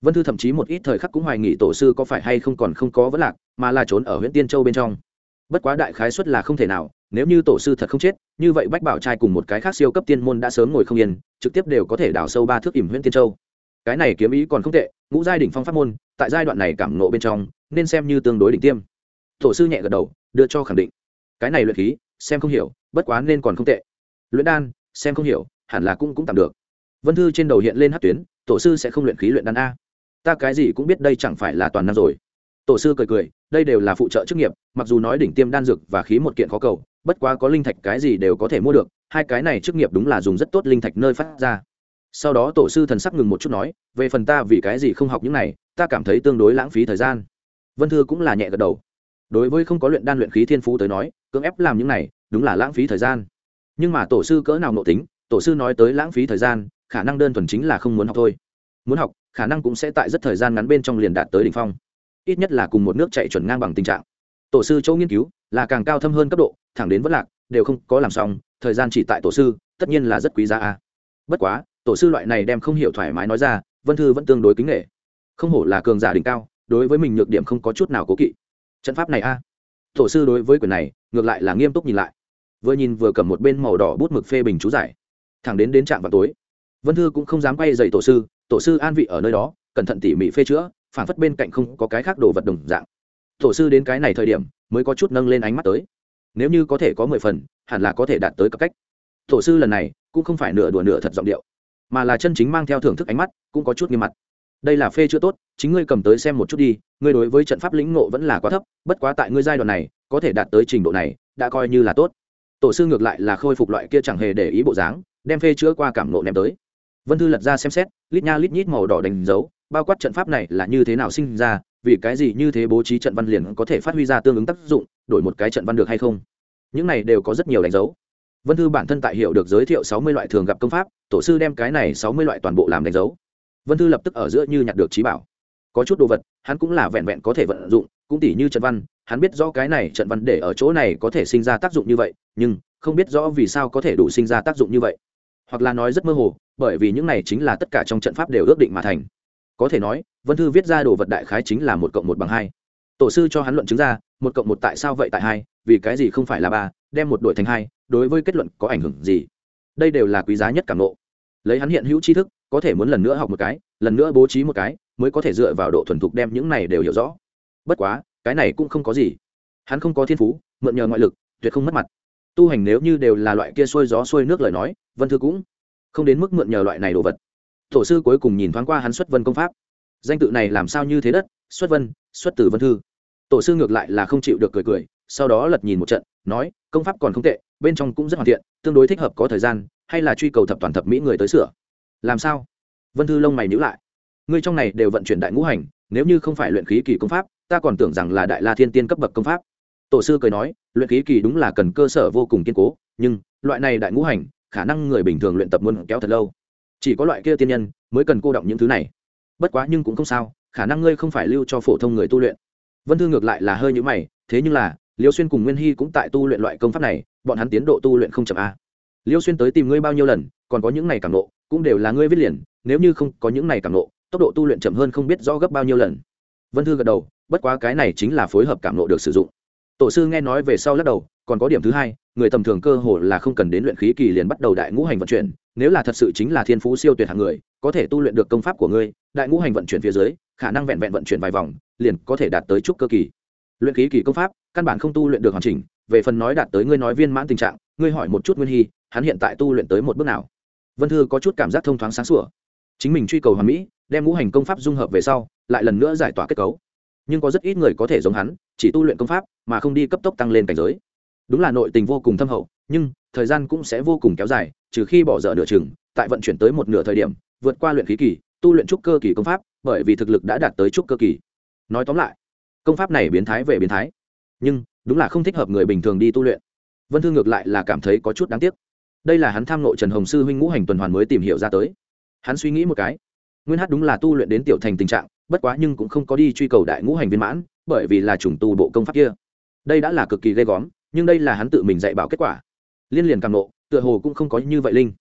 A: Vân thư thậm chí một ít thời khắc cũng hoài nghị tổ sư có phải hay không còn không có vấn lạc, mà là trốn ở huyện tiên châu bên trong. Bất quá đại khái suất là không thể nào, nếu như tổ sư thật không chết, như vậy bách bảo trai cùng một cái khác siêu cấp tiên môn đã sớm ngồi không yên, trực tiếp đều có thể đào sâu ba thước ỉm huyện tiên châu. Cái này kiếm ý còn không tệ, ngũ giai đỉnh phong pháp môn, tại giai đoạn này cảm nộ bên trong, nên xem như tương đối đỉnh tiêm. Tổ sư nhẹ gật đầu, đưa cho khẳng định. Cái này luyện khí, xem không hiểu bất quá nên còn không tệ. Luyện đan, xem không hiểu, hẳn là cũng cũng tạm được. Vân thư trên đầu hiện lên hát tuyến, tổ sư sẽ không luyện khí luyện đan a. Ta cái gì cũng biết đây chẳng phải là toàn năng rồi. Tổ sư cười cười, đây đều là phụ trợ chức nghiệp, mặc dù nói đỉnh tiêm đan dược và khí một kiện khó cầu, bất quá có linh thạch cái gì đều có thể mua được, hai cái này chức nghiệp đúng là dùng rất tốt linh thạch nơi phát ra. Sau đó tổ sư thần sắc ngừng một chút nói, về phần ta vì cái gì không học những này, ta cảm thấy tương đối lãng phí thời gian. Vân thư cũng là nhẹ gật đầu. Đối với không có luyện đan luyện khí thiên phú tới nói, cưỡng ép làm những này đúng là lãng phí thời gian. Nhưng mà tổ sư cỡ nào nộ tính, tổ sư nói tới lãng phí thời gian, khả năng đơn thuần chính là không muốn học thôi. Muốn học, khả năng cũng sẽ tại rất thời gian ngắn bên trong liền đạt tới đỉnh phong. Ít nhất là cùng một nước chạy chuẩn ngang bằng tình trạng. Tổ sư chỗ nghiên cứu là càng cao thâm hơn cấp độ, thẳng đến vất lạc, đều không có làm xong, thời gian chỉ tại tổ sư, tất nhiên là rất quý giá a. Bất quá, tổ sư loại này đem không hiểu thoải mái nói ra, vân thư vẫn tương đối kính nghệ không hổ là cường giả đỉnh cao, đối với mình nhược điểm không có chút nào cố kỵ. Trận pháp này a. Tổ sư đối với quyền này, ngược lại là nghiêm túc nhìn lại vừa nhìn vừa cầm một bên màu đỏ bút mực phê bình chú giải. Thẳng đến đến trạm vào tối, vân thư cũng không dám quay dậy tổ sư tổ sư an vị ở nơi đó, cẩn thận tỉ mỉ phê chữa phản phất bên cạnh không có cái khác đồ vật đồng dạng. Tổ sư đến cái này thời điểm, mới có chút nâng lên ánh mắt tới. Nếu như có thể có mười phần, hẳn là có thể đạt tới cấp cách. Tổ sư lần này, cũng không phải nửa đùa nửa thật giọng điệu, mà là chân chính mang theo thưởng thức ánh mắt, cũng có chút nghiêm mặt. Đây là phê chưa tốt, chính ngươi cầm tới xem một chút đi, ngươi đối với trận pháp lĩnh ngộ vẫn là quá thấp, bất quá tại ngươi giai đoạn này, có thể đạt tới trình độ này, đã coi như là tốt tổ sư ngược lại là khôi phục loại kia chẳng hề để ý bộ dáng, đem phê chữa qua cảm nộ ném tới. Vân thư lật ra xem xét, lít nha lít nhít màu đỏ đánh dấu, bao quát trận pháp này là như thế nào sinh ra, vì cái gì như thế bố trí trận văn liền có thể phát huy ra tương ứng tác dụng, đổi một cái trận văn được hay không? Những này đều có rất nhiều đánh dấu. Vân thư bản thân tại hiệu được giới thiệu sáu mươi loại thường gặp công pháp, tổ sư đem cái này sáu mươi loại toàn bộ làm đánh dấu. Vân thư lập tức ở giữa như nhặt được trí bảo. Có chút đồ vật, hắn cũng là vẹn vẹn có thể vận dụng cũng tỉ như trận văn, hắn biết rõ cái này trận văn để ở chỗ này có thể sinh ra tác dụng như vậy, nhưng không biết rõ vì sao có thể đủ sinh ra tác dụng như vậy. Hoặc là nói rất mơ hồ, bởi vì những này chính là tất cả trong trận pháp đều ước định mà thành. Có thể nói, vân thư viết ra đồ vật đại khái chính là một cộng một bằng hai. Tổ sư cho hắn luận chứng ra, một cộng một tại sao vậy tại hai, vì cái gì không phải là ba, đem một đổi thành hai, đối với kết luận có ảnh hưởng gì? Đây đều là quý giá nhất cảm nộ lấy hắn hiện hữu tri thức, có thể muốn lần nữa học một cái, lần nữa bố trí một cái, mới có thể dựa vào độ thuần thục đem những này đều hiểu rõ bất quá, cái này cũng không có gì. Hắn không có thiên phú, mượn nhờ ngoại lực, tuyệt không mất mặt. Tu hành nếu như đều là loại kia xuôi gió xuôi nước lời nói, vân thư cũng không đến mức mượn nhờ loại này đồ vật. Tổ sư cuối cùng nhìn thoáng qua hắn xuất vân công pháp. Danh tự này làm sao như thế đất? Xuất vân, xuất từ vân thư. Tổ sư ngược lại là không chịu được cười cười, sau đó lật nhìn một trận, nói, công pháp còn không tệ, bên trong cũng rất hoàn thiện, tương đối thích hợp có thời gian, hay là truy cầu thập toàn thập mỹ người tới sửa. Làm sao? Vân thư lông mày nhữ lại. Ngươi trong này đều vận chuyển đại ngũ hành, nếu như không phải luyện khí kỳ công pháp ta còn tưởng rằng là đại la thiên tiên cấp bậc công pháp. Tổ sư cười nói, luyện khí kỳ đúng là cần cơ sở vô cùng kiên cố, nhưng loại này đại ngũ hành, khả năng người bình thường luyện tập muốn kéo thật lâu. Chỉ có loại kia tiên nhân mới cần cô động những thứ này. Bất quá nhưng cũng không sao, khả năng ngươi không phải lưu cho phổ thông người tu luyện. Vân thư ngược lại là hơi nhữ mày, thế nhưng là, liêu xuyên cùng nguyên hy cũng tại tu luyện loại công pháp này, bọn hắn tiến độ tu luyện không chậm a liêu xuyên tới tìm ngươi bao nhiêu lần, còn có những này cảm nộ, cũng đều là ngươi viết liền, nếu như không có những này cảm nộ, tốc độ tu luyện chậm hơn không biết rõ gấp bao nhiêu lần. Vân thư gật đầu bất quá cái này chính là phối hợp cảm nộ được sử dụng. Tổ sư nghe nói về sau lắc đầu, còn có điểm thứ hai, người tầm thường cơ hồ là không cần đến luyện khí kỳ liền bắt đầu đại ngũ hành vận chuyển, nếu là thật sự chính là thiên phú siêu tuyệt hạng người, có thể tu luyện được công pháp của ngươi, đại ngũ hành vận chuyển phía dưới, khả năng vẹn vẹn vận chuyển vài vòng, liền có thể đạt tới trúc cơ kỳ. Luyện khí kỳ công pháp, căn bản không tu luyện được hoàn chỉnh, về phần nói đạt tới ngươi nói viên mãn tình trạng, ngươi hỏi một chút nguyên hy, hắn hiện tại tu luyện tới một bước nào? Vân thư có chút cảm giác thông thoáng sáng sủa. Chính mình truy cầu hoàn mỹ, đem ngũ hành công pháp dung hợp về sau, lại lần nữa giải tỏa kết cấu nhưng có rất ít người có thể giống hắn, chỉ tu luyện công pháp mà không đi cấp tốc tăng lên cảnh giới. Đúng là nội tình vô cùng thâm hậu, nhưng thời gian cũng sẽ vô cùng kéo dài, trừ khi bỏ dở nửa chừng, tại vận chuyển tới một nửa thời điểm, vượt qua luyện khí kỳ, tu luyện trúc cơ kỳ công pháp, bởi vì thực lực đã đạt tới trúc cơ kỳ. Nói tóm lại, công pháp này biến thái về biến thái, nhưng đúng là không thích hợp người bình thường đi tu luyện. Vân thương ngược lại là cảm thấy có chút đáng tiếc. Đây là hắn tham nội trần hồng sư huynh ngũ hành tuần hoàn mới tìm hiểu ra tới. Hắn suy nghĩ một cái, nguyên hát đúng là tu luyện đến tiểu thành tình trạng bất quá nhưng cũng không có đi truy cầu đại ngũ hành viên mãn, bởi vì là chủng tu bộ công pháp kia. Đây đã là cực kỳ ghê góm nhưng đây là hắn tự mình dạy bảo kết quả. Liên liền càng nộ, tựa hồ cũng không có như vậy linh.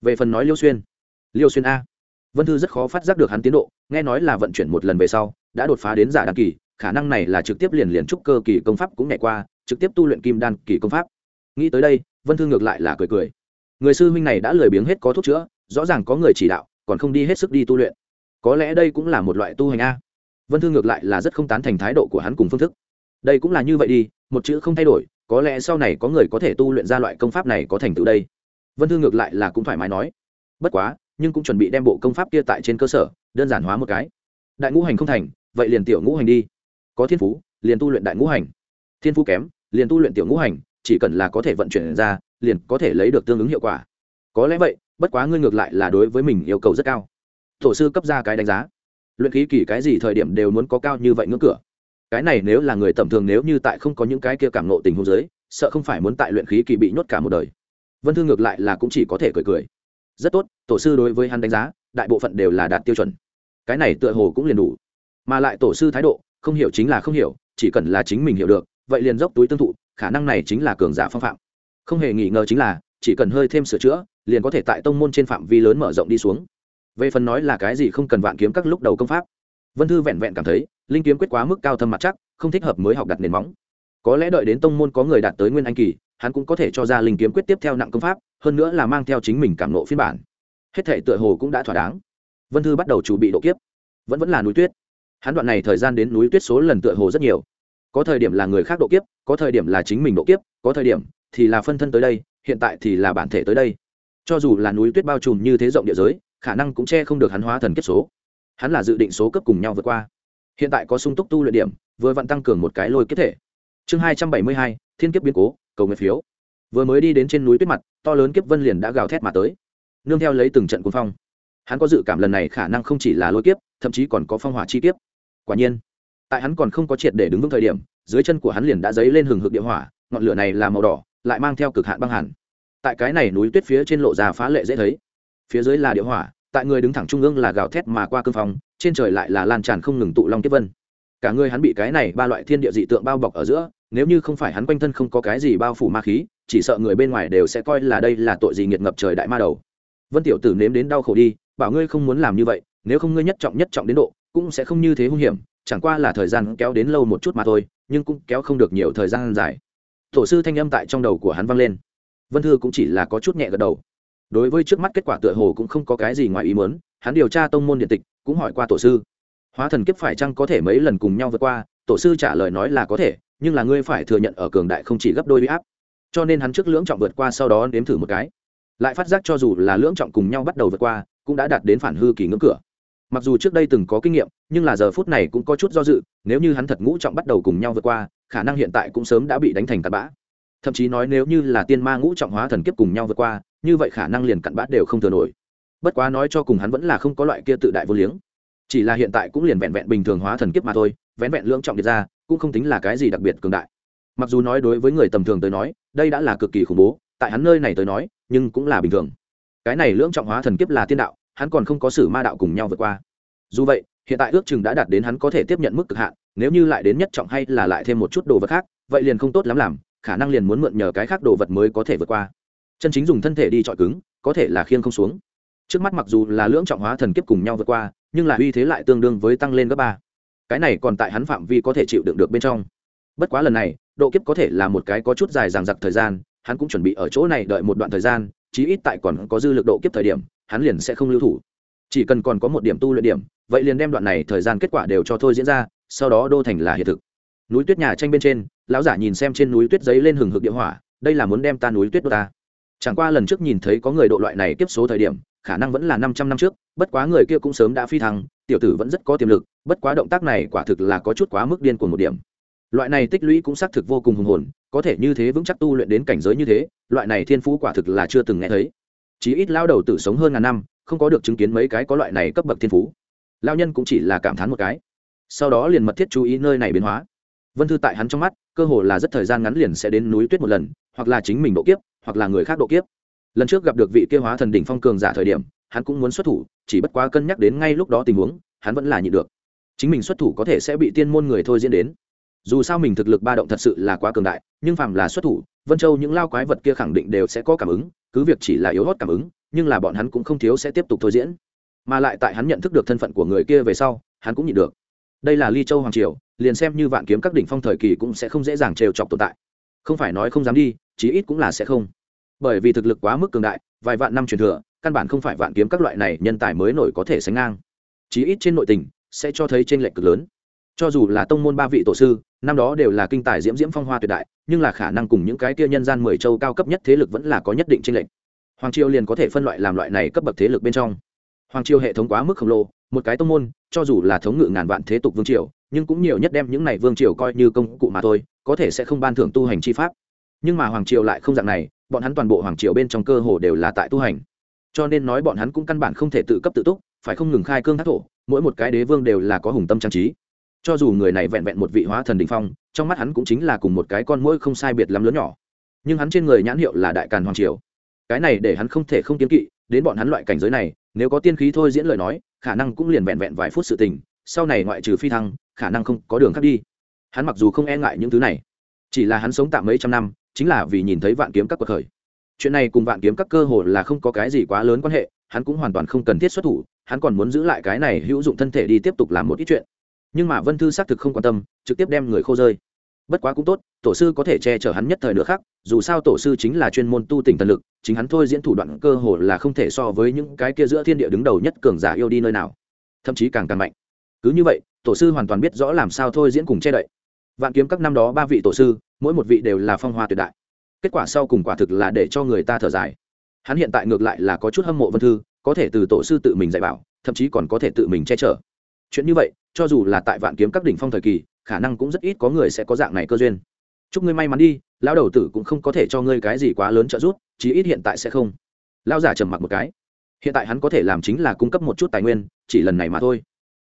A: Về phần nói liêu xuyên. Liêu xuyên a. Vân thư rất khó phát giác được hắn tiến độ, nghe nói là vận chuyển một lần về sau, đã đột phá đến giả đăng kỳ, khả năng này là trực tiếp liền liền trúc cơ kỳ công pháp cũng nhảy qua, trực tiếp tu luyện kim đan kỳ công pháp. Nghĩ tới đây, vân thư ngược lại là cười cười. Người sư huynh này đã lười biếng hết có thuốc chữa, rõ ràng có người chỉ đạo, còn không đi hết sức đi tu luyện có lẽ đây cũng là một loại tu hành a. Vân thư ngược lại là rất không tán thành thái độ của hắn cùng phương thức. Đây cũng là như vậy đi, một chữ không thay đổi, có lẽ sau này có người có thể tu luyện ra loại công pháp này có thành tựu đây. Vân thư ngược lại là cũng thoải mái nói. Bất quá, nhưng cũng chuẩn bị đem bộ công pháp kia tại trên cơ sở, đơn giản hóa một cái. Đại ngũ hành không thành, vậy liền tiểu ngũ hành đi. Có thiên phú, liền tu luyện đại ngũ hành. Thiên phú kém, liền tu luyện tiểu ngũ hành, chỉ cần là có thể vận chuyển ra, liền có thể lấy được tương ứng hiệu quả. Có lẽ vậy, bất quá ngươi ngược lại là đối với mình yêu cầu rất cao tổ sư cấp ra cái đánh giá. Luyện khí kỳ cái gì thời điểm đều muốn có cao như vậy ngưỡng cửa. Cái này nếu là người tầm thường nếu như tại không có những cái kia cảm nộ tình huống giới sợ không phải muốn tại luyện khí kỳ bị nhốt cả một đời. Vân thương ngược lại là cũng chỉ có thể cười cười. Rất tốt, tổ sư đối với hắn đánh giá, đại bộ phận đều là đạt tiêu chuẩn. Cái này tựa hồ cũng liền đủ. Mà lại tổ sư thái độ, không hiểu chính là không hiểu, chỉ cần là chính mình hiểu được, vậy liền dốc túi tương thụ, khả năng này chính là cường giả phong phạm. Không hề nghi ngờ chính là, chỉ cần hơi thêm sửa chữa, liền có thể tại tông môn trên phạm vi lớn mở rộng đi xuống về phần nói là cái gì không cần vạn kiếm các lúc đầu công pháp. Vân thư vẹn vẹn cảm thấy, linh kiếm quyết quá mức cao thâm mặt chắc, không thích hợp mới học đặt nền móng. Có lẽ đợi đến tông môn có người đạt tới nguyên anh kỳ, hắn cũng có thể cho ra linh kiếm quyết tiếp theo nặng công pháp, hơn nữa là mang theo chính mình cảm nộ phiên bản. Hết thể tựa hồ cũng đã thỏa đáng. Vân thư bắt đầu chuẩn bị độ kiếp. Vẫn vẫn là núi tuyết. Hắn đoạn này thời gian đến núi tuyết số lần tựa hồ rất nhiều. Có thời điểm là người khác độ kiếp, có thời điểm là chính mình độ kiếp, có thời điểm thì là phân thân tới đây, hiện tại thì là bản thể tới đây. Cho dù là núi tuyết bao trùm như thế rộng địa giới khả năng cũng che không được hắn hóa thần kiếp số. Hắn là dự định số cấp cùng nhau vượt qua. Hiện tại có sung túc tu luyện điểm, vừa vặn tăng cường một cái lôi kiếp thể. Chương hai trăm bảy mươi hai, thiên kiếp biến cố, cầu nguyện phiếu. Vừa mới đi đến trên núi tuyết mặt, to lớn kiếp vân liền đã gào thét mà tới. Nương theo lấy từng trận cuốn phong. Hắn có dự cảm lần này khả năng không chỉ là lôi kiếp, thậm chí còn có phong hỏa chi kiếp. Quả nhiên, tại hắn còn không có triệt để đứng vững thời điểm, dưới chân của hắn liền đã dấy lên hừng hực địa hỏa, ngọn lửa này là màu đỏ, lại mang theo cực hạn băng hẳn tại cái này núi tuyết phía trên lộ ra phá lệ dễ thấy phía dưới là địa hỏa, tại người đứng thẳng trung ương là gào thét mà qua cương phong, trên trời lại là lan tràn không ngừng tụ long tiếp vân. Cả người hắn bị cái này ba loại thiên địa dị tượng bao bọc ở giữa, nếu như không phải hắn quanh thân không có cái gì bao phủ ma khí, chỉ sợ người bên ngoài đều sẽ coi là đây là tội gì nghiệt ngập trời đại ma đầu. Vân tiểu tử nếm đến đau khổ đi, bảo ngươi không muốn làm như vậy, nếu không ngươi nhất trọng nhất trọng đến độ, cũng sẽ không như thế hung hiểm, chẳng qua là thời gian kéo đến lâu một chút mà thôi, nhưng cũng kéo không được nhiều thời gian dài. Tổ sư thanh âm tại trong đầu của hắn vang lên. Vân thư cũng chỉ là có chút nhẹ gật đầu đối với trước mắt kết quả tựa hồ cũng không có cái gì ngoài ý muốn, hắn điều tra tông môn điện tịch, cũng hỏi qua tổ sư. Hóa thần kiếp phải chăng có thể mấy lần cùng nhau vượt qua, tổ sư trả lời nói là có thể, nhưng là ngươi phải thừa nhận ở cường đại không chỉ gấp đôi huy áp. Cho nên hắn trước lưỡng trọng vượt qua sau đó nếm thử một cái. Lại phát giác cho dù là lưỡng trọng cùng nhau bắt đầu vượt qua, cũng đã đạt đến phản hư kỳ ngưỡng cửa. Mặc dù trước đây từng có kinh nghiệm, nhưng là giờ phút này cũng có chút do dự, nếu như hắn thật ngũ trọng bắt đầu cùng nhau vượt qua, khả năng hiện tại cũng sớm đã bị đánh thành tạt bã thậm chí nói nếu như là tiên ma ngũ trọng hóa thần kiếp cùng nhau vượt qua, như vậy khả năng liền cặn bã đều không thừa nổi. Bất quá nói cho cùng hắn vẫn là không có loại kia tự đại vô liếng. Chỉ là hiện tại cũng liền vẹn vẹn bình thường hóa thần kiếp mà thôi, vẹn vẹn lưỡng trọng điệt ra, cũng không tính là cái gì đặc biệt cường đại. Mặc dù nói đối với người tầm thường tới nói, đây đã là cực kỳ khủng bố, tại hắn nơi này tới nói, nhưng cũng là bình thường. Cái này lưỡng trọng hóa thần kiếp là tiên đạo, hắn còn không có sử ma đạo cùng nhau vượt qua. Dù vậy, hiện tại ước chừng đã đạt đến hắn có thể tiếp nhận mức cực hạn, nếu như lại đến nhất trọng hay là lại thêm một chút đồ vật khác, vậy liền không tốt lắm làm khả năng liền muốn mượn nhờ cái khác đồ vật mới có thể vượt qua. Chân chính dùng thân thể đi chọi cứng, có thể là khiêng không xuống. Trước mắt mặc dù là lưỡng trọng hóa thần kiếp cùng nhau vượt qua, nhưng là uy thế lại tương đương với tăng lên gấp ba. Cái này còn tại hắn phạm vi có thể chịu đựng được bên trong. Bất quá lần này, độ kiếp có thể là một cái có chút dài dằng dặc thời gian, hắn cũng chuẩn bị ở chỗ này đợi một đoạn thời gian, chí ít tại còn có dư lực độ kiếp thời điểm, hắn liền sẽ không lưu thủ. Chỉ cần còn có một điểm tu luyện điểm, vậy liền đem đoạn này thời gian kết quả đều cho thôi diễn ra, sau đó đô thành là hiện thực. Núi tuyết nhà tranh bên trên lão giả nhìn xem trên núi tuyết giấy lên hừng hực địa hỏa, đây là muốn đem ta núi tuyết đô ta. Chẳng qua lần trước nhìn thấy có người độ loại này tiếp số thời điểm, khả năng vẫn là năm trăm năm trước, bất quá người kia cũng sớm đã phi thăng, tiểu tử vẫn rất có tiềm lực, bất quá động tác này quả thực là có chút quá mức điên của một điểm. Loại này tích lũy cũng xác thực vô cùng hùng hồn, có thể như thế vững chắc tu luyện đến cảnh giới như thế, loại này thiên phú quả thực là chưa từng nghe thấy. Chí ít lao đầu tử sống hơn ngàn năm, không có được chứng kiến mấy cái có loại này cấp bậc thiên phú. Lao nhân cũng chỉ là cảm thán một cái. Sau đó liền mật thiết chú ý nơi này biến hóa vân thư tại hắn trong mắt, cơ hồ là rất thời gian ngắn liền sẽ đến núi tuyết một lần, hoặc là chính mình độ kiếp, hoặc là người khác độ kiếp. Lần trước gặp được vị kia hóa thần đỉnh phong cường giả thời điểm, hắn cũng muốn xuất thủ, chỉ bất quá cân nhắc đến ngay lúc đó tình huống, hắn vẫn là nhịn được. Chính mình xuất thủ có thể sẽ bị tiên môn người thôi diễn đến. Dù sao mình thực lực ba động thật sự là quá cường đại, nhưng phàm là xuất thủ, vân châu những lao quái vật kia khẳng định đều sẽ có cảm ứng, cứ việc chỉ là yếu hót cảm ứng, nhưng là bọn hắn cũng không thiếu sẽ tiếp tục thôi diễn. Mà lại tại hắn nhận thức được thân phận của người kia về sau, hắn cũng nhịn được. Đây là ly châu hoàng triều liền xem như vạn kiếm các đỉnh phong thời kỳ cũng sẽ không dễ dàng trêu chọc tồn tại. Không phải nói không dám đi, chí ít cũng là sẽ không. Bởi vì thực lực quá mức cường đại, vài vạn năm truyền thừa, căn bản không phải vạn kiếm các loại này nhân tài mới nổi có thể sánh ngang. Chí ít trên nội tình, sẽ cho thấy trên lệch cực lớn. Cho dù là tông môn ba vị tổ sư, năm đó đều là kinh tài diễm diễm phong hoa tuyệt đại, nhưng là khả năng cùng những cái kia nhân gian mười châu cao cấp nhất thế lực vẫn là có nhất định trên lệch. Hoàng triều liền có thể phân loại làm loại này cấp bậc thế lực bên trong. Hoàng triều hệ thống quá mức khổng lồ, một cái tông môn, cho dù là thống ngự ngàn vạn thế tục vương triều nhưng cũng nhiều nhất đem những này vương triều coi như công cụ mà thôi, có thể sẽ không ban thưởng tu hành chi pháp. Nhưng mà hoàng triều lại không dạng này, bọn hắn toàn bộ hoàng triều bên trong cơ hồ đều là tại tu hành. Cho nên nói bọn hắn cũng căn bản không thể tự cấp tự túc, phải không ngừng khai cương thác thổ, mỗi một cái đế vương đều là có hùng tâm trang trí. Cho dù người này vẹn vẹn một vị hóa thần đình phong, trong mắt hắn cũng chính là cùng một cái con mũi không sai biệt lắm lớn nhỏ. Nhưng hắn trên người nhãn hiệu là đại càn hoàng triều. Cái này để hắn không thể không kiến kỵ, đến bọn hắn loại cảnh giới này, nếu có tiên khí thôi diễn lời nói, khả năng cũng liền vẹn vẹn vài phút sự tình, sau này ngoại trừ phi thăng khả năng không có đường khác đi. Hắn mặc dù không e ngại những thứ này, chỉ là hắn sống tạm mấy trăm năm, chính là vì nhìn thấy vạn kiếm các cuộc khởi. Chuyện này cùng vạn kiếm các cơ hồ là không có cái gì quá lớn quan hệ, hắn cũng hoàn toàn không cần thiết xuất thủ, hắn còn muốn giữ lại cái này hữu dụng thân thể đi tiếp tục làm một ít chuyện. Nhưng mà vân thư xác thực không quan tâm, trực tiếp đem người khô rơi. Bất quá cũng tốt, tổ sư có thể che chở hắn nhất thời nữa khác dù sao tổ sư chính là chuyên môn tu tỉnh thần lực, chính hắn thôi diễn thủ đoạn cơ hồ là không thể so với những cái kia giữa thiên địa đứng đầu nhất cường giả yêu đi nơi nào. Thậm chí càng càng mạnh. Cứ như vậy tổ sư hoàn toàn biết rõ làm sao thôi diễn cùng che đậy. Vạn kiếm các năm đó ba vị tổ sư, mỗi một vị đều là phong hoa tuyệt đại. Kết quả sau cùng quả thực là để cho người ta thở dài. Hắn hiện tại ngược lại là có chút hâm mộ vân thư, có thể từ tổ sư tự mình dạy bảo, thậm chí còn có thể tự mình che chở. Chuyện như vậy, cho dù là tại vạn kiếm các đỉnh phong thời kỳ, khả năng cũng rất ít có người sẽ có dạng này cơ duyên. Chúc ngươi may mắn đi, lão đầu tử cũng không có thể cho ngươi cái gì quá lớn trợ giúp, chí ít hiện tại sẽ không. Lão giả trầm mặc một cái. Hiện tại hắn có thể làm chính là cung cấp một chút tài nguyên, chỉ lần này mà thôi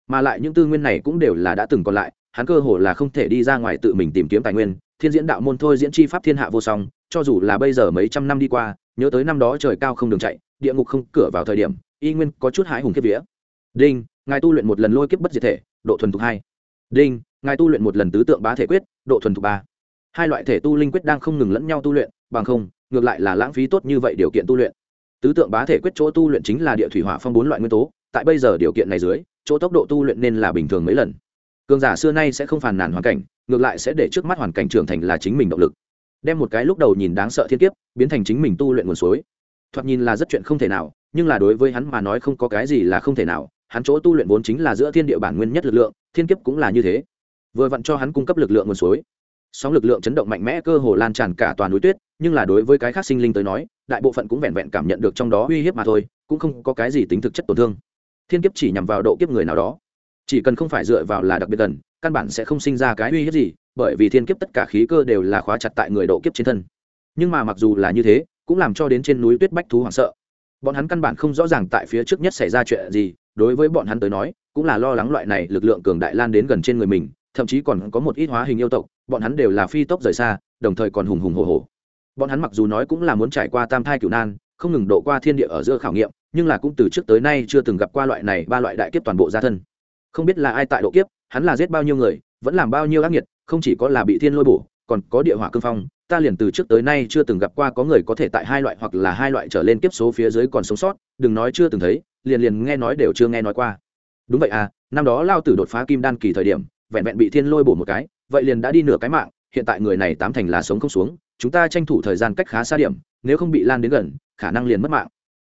A: mà lại những tư nguyên này cũng đều là đã từng còn lại, hắn cơ hồ là không thể đi ra ngoài tự mình tìm kiếm tài nguyên, thiên diễn đạo môn thôi diễn chi pháp thiên hạ vô song, cho dù là bây giờ mấy trăm năm đi qua, nhớ tới năm đó trời cao không đường chạy, địa ngục không cửa vào thời điểm, y nguyên có chút hái hùng kiếp vía. Đinh, ngài tu luyện một lần lôi kiếp bất diệt thể, độ thuần thục hai. Đinh, ngài tu luyện một lần tứ tượng bá thể quyết, độ thuần thục ba. Hai loại thể tu linh quyết đang không ngừng lẫn nhau tu luyện, bằng không, ngược lại là lãng phí tốt như vậy điều kiện tu luyện. Tứ tượng bá thể quyết chỗ tu luyện chính là địa thủy hỏa phong bốn loại nguyên tố, tại bây giờ điều kiện này dưới chỗ tốc độ tu luyện nên là bình thường mấy lần. Cường giả xưa nay sẽ không phàn nàn hoàn cảnh, ngược lại sẽ để trước mắt hoàn cảnh trưởng thành là chính mình động lực. Đem một cái lúc đầu nhìn đáng sợ thiên kiếp, biến thành chính mình tu luyện nguồn suối. Thoạt nhìn là rất chuyện không thể nào, nhưng là đối với hắn mà nói không có cái gì là không thể nào. Hắn chỗ tu luyện vốn chính là giữa thiên địa bản nguyên nhất lực lượng, thiên kiếp cũng là như thế. Vừa vặn cho hắn cung cấp lực lượng nguồn suối. Sóng lực lượng chấn động mạnh mẽ cơ hồ lan tràn cả toàn núi tuyết, nhưng là đối với cái khác sinh linh tới nói, đại bộ phận cũng vẹn vẹn cảm nhận được trong đó uy hiếp mà thôi, cũng không có cái gì tính thực chất tổn thương thiên kiếp chỉ nhằm vào độ kiếp người nào đó. Chỉ cần không phải dựa vào là đặc biệt gần, căn bản sẽ không sinh ra cái uy hiếp gì, bởi vì thiên kiếp tất cả khí cơ đều là khóa chặt tại người độ kiếp trên thân. Nhưng mà mặc dù là như thế, cũng làm cho đến trên núi tuyết bách thú hoảng sợ. Bọn hắn căn bản không rõ ràng tại phía trước nhất xảy ra chuyện gì, đối với bọn hắn tới nói, cũng là lo lắng loại này lực lượng cường đại lan đến gần trên người mình, thậm chí còn có một ít hóa hình yêu tộc, bọn hắn đều là phi tốc rời xa, đồng thời còn hùng hùng hồ hồ bọn hắn mặc dù nói cũng là muốn trải qua tam thai cửu nan không ngừng độ qua thiên địa ở giữa khảo nghiệm, nhưng là cũng từ trước tới nay chưa từng gặp qua loại này ba loại đại kiếp toàn bộ gia thân. Không biết là ai tại độ kiếp, hắn là giết bao nhiêu người, vẫn làm bao nhiêu ác nghiệt, không chỉ có là bị thiên lôi bổ, còn có địa hỏa cương phong, ta liền từ trước tới nay chưa từng gặp qua có người có thể tại hai loại hoặc là hai loại trở lên kiếp số phía dưới còn sống sót, đừng nói chưa từng thấy, liền liền nghe nói đều chưa nghe nói qua. Đúng vậy à năm đó lao tử đột phá kim đan kỳ thời điểm, vẹn vẹn bị thiên lôi bổ một cái, vậy liền đã đi nửa cái mạng, hiện tại người này tám thành là sống không xuống, chúng ta tranh thủ thời gian cách khá xa điểm, nếu không bị lan đến gần khả năng liền mất mạng.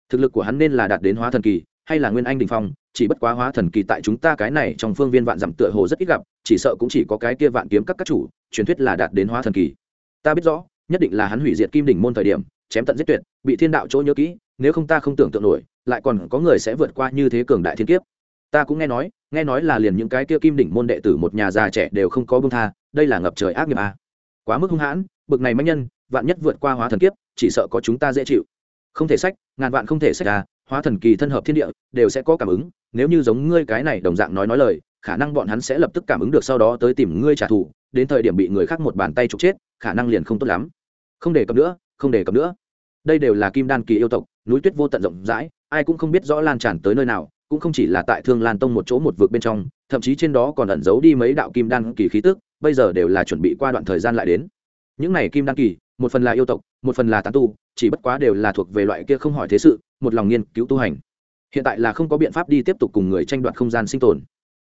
A: Thực lực của hắn nên là đạt đến hóa thần kỳ, hay là nguyên anh đình phong, chỉ bất quá hóa thần kỳ tại chúng ta cái này trong phương viên vạn dặm tựa hồ rất ít gặp, chỉ sợ cũng chỉ có cái kia vạn kiếm các các chủ, truyền thuyết là đạt đến hóa thần kỳ. Ta biết rõ, nhất định là hắn hủy diệt kim đỉnh môn thời điểm, chém tận giết tuyệt, bị thiên đạo chỗ nhớ kỹ, nếu không ta không tưởng tượng nổi, lại còn có người sẽ vượt qua như thế cường đại thiên kiếp. Ta cũng nghe nói nghe nói là liền những cái kia kim đỉnh môn đệ tử một nhà già trẻ đều không có bông tha, đây là ngập trời ác nghiệp à. quá mức hung hãn, bực này mãnh nhân, vạn nhất vượt qua hóa thần kiếp, chỉ sợ có chúng ta dễ chịu không thể sách, ngàn vạn không thể sách à hóa thần kỳ thân hợp thiên địa, đều sẽ có cảm ứng, nếu như giống ngươi cái này đồng dạng nói nói lời, khả năng bọn hắn sẽ lập tức cảm ứng được sau đó tới tìm ngươi trả thù, đến thời điểm bị người khác một bàn tay trục chết, khả năng liền không tốt lắm. Không đề cập nữa, không đề cập nữa. Đây đều là kim đan kỳ yêu tộc, núi tuyết vô tận rộng rãi, ai cũng không biết rõ lan tràn tới nơi nào, cũng không chỉ là tại thương lan tông một chỗ một vực bên trong, thậm chí trên đó còn ẩn giấu đi mấy đạo kim đan kỳ khí tức, bây giờ đều là chuẩn bị qua đoạn thời gian lại đến. Những này kim đan kỳ một phần là yêu tộc, một phần là tán tu, chỉ bất quá đều là thuộc về loại kia không hỏi thế sự, một lòng nghiên cứu tu hành. Hiện tại là không có biện pháp đi tiếp tục cùng người tranh đoạt không gian sinh tồn.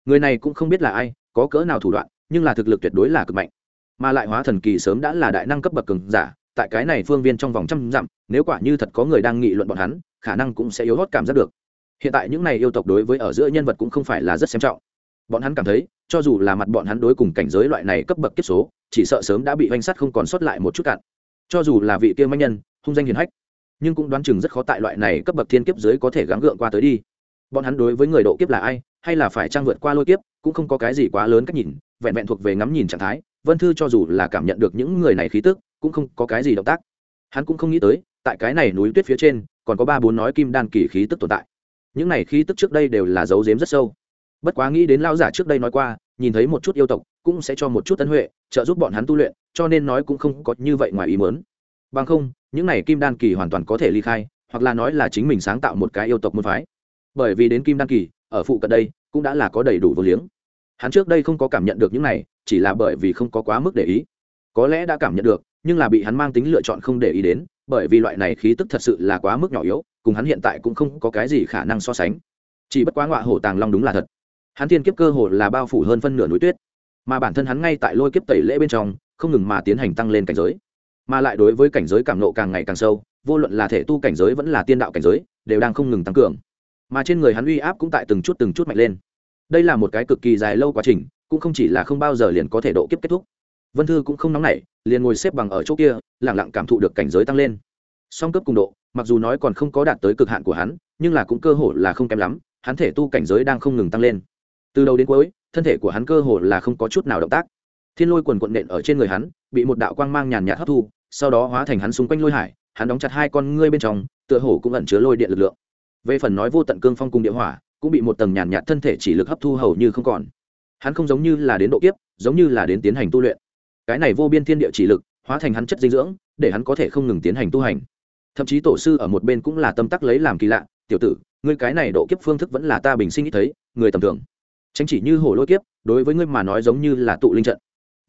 A: Người này cũng không biết là ai, có cỡ nào thủ đoạn, nhưng là thực lực tuyệt đối là cực mạnh. Mà lại hóa thần kỳ sớm đã là đại năng cấp bậc cường giả, tại cái này phương viên trong vòng trăm dặm, nếu quả như thật có người đang nghị luận bọn hắn, khả năng cũng sẽ yếu hót cảm giác được. Hiện tại những này yêu tộc đối với ở giữa nhân vật cũng không phải là rất xem trọng. Bọn hắn cảm thấy, cho dù là mặt bọn hắn đối cùng cảnh giới loại này cấp bậc kiếp số, chỉ sợ sớm đã bị oanh sắt không còn sót lại một chút cạn cho dù là vị kia manh nhân, hung danh hiền hách, nhưng cũng đoán chừng rất khó tại loại này cấp bậc thiên kiếp dưới có thể gắng gượng qua tới đi. Bọn hắn đối với người độ kiếp là ai, hay là phải trang vượt qua lôi kiếp, cũng không có cái gì quá lớn cách nhìn, vẹn vẹn thuộc về ngắm nhìn trạng thái, vân thư cho dù là cảm nhận được những người này khí tức, cũng không có cái gì động tác. Hắn cũng không nghĩ tới, tại cái này núi tuyết phía trên, còn có ba bốn nói kim đan kỳ khí tức tồn tại. Những này khí tức trước đây đều là dấu dếm rất sâu. Bất quá nghĩ đến lao giả trước đây nói qua, nhìn thấy một chút yêu tộc, cũng sẽ cho một chút tân huệ, trợ giúp bọn hắn tu luyện cho nên nói cũng không có như vậy ngoài ý muốn. bằng không, những này kim đan kỳ hoàn toàn có thể ly khai, hoặc là nói là chính mình sáng tạo một cái yêu tộc môn phái. Bởi vì đến kim đan kỳ, ở phụ cận đây, cũng đã là có đầy đủ vô liếng. Hắn trước đây không có cảm nhận được những này, chỉ là bởi vì không có quá mức để ý. Có lẽ đã cảm nhận được, nhưng là bị hắn mang tính lựa chọn không để ý đến, bởi vì loại này khí tức thật sự là quá mức nhỏ yếu, cùng hắn hiện tại cũng không có cái gì khả năng so sánh. Chỉ bất quá ngọa hổ tàng long đúng là thật. Hắn thiên kiếp cơ hồ là bao phủ hơn phân nửa núi tuyết. Mà bản thân hắn ngay tại lôi kiếp tẩy lễ bên trong không ngừng mà tiến hành tăng lên cảnh giới. Mà lại đối với cảnh giới cảm nộ càng ngày càng sâu, vô luận là thể tu cảnh giới vẫn là tiên đạo cảnh giới, đều đang không ngừng tăng cường. Mà trên người hắn uy áp cũng tại từng chút từng chút mạnh lên. Đây là một cái cực kỳ dài lâu quá trình, cũng không chỉ là không bao giờ liền có thể độ kiếp kết thúc. Vân thư cũng không nóng nảy, liền ngồi xếp bằng ở chỗ kia lẳng lặng cảm thụ được cảnh giới tăng lên. Song cấp cùng độ, mặc dù nói còn không có đạt tới cực hạn của hắn, nhưng là cũng cơ hồ là không kém lắm, hắn thể tu cảnh giới đang không ngừng tăng lên. Từ đầu đến cuối, thân thể của hắn cơ hồ là không có chút nào động tác thiên lôi quần quận nện ở trên người hắn, bị một đạo quang mang nhàn nhạt hấp thu, sau đó hóa thành hắn xung quanh lôi hải, hắn đóng chặt hai con ngươi bên trong, tựa hồ cũng ẩn chứa lôi điện lực lượng. Về phần nói vô tận cương phong cùng địa hỏa, cũng bị một tầng nhàn nhạt thân thể chỉ lực hấp thu hầu như không còn. Hắn không giống như là đến độ kiếp, giống như là đến tiến hành tu luyện. Cái này vô biên thiên địa chỉ lực, hóa thành hắn chất dinh dưỡng, để hắn có thể không ngừng tiến hành tu hành. Thậm chí tổ sư ở một bên cũng là tâm tắc lấy làm kỳ lạ, tiểu tử, ngươi cái này độ kiếp phương thức vẫn là ta bình sinh ít thấy, người tầm thường. Tránh chỉ như hồ lôi kiếp, đối với ngươi mà nói giống như là tụ linh trận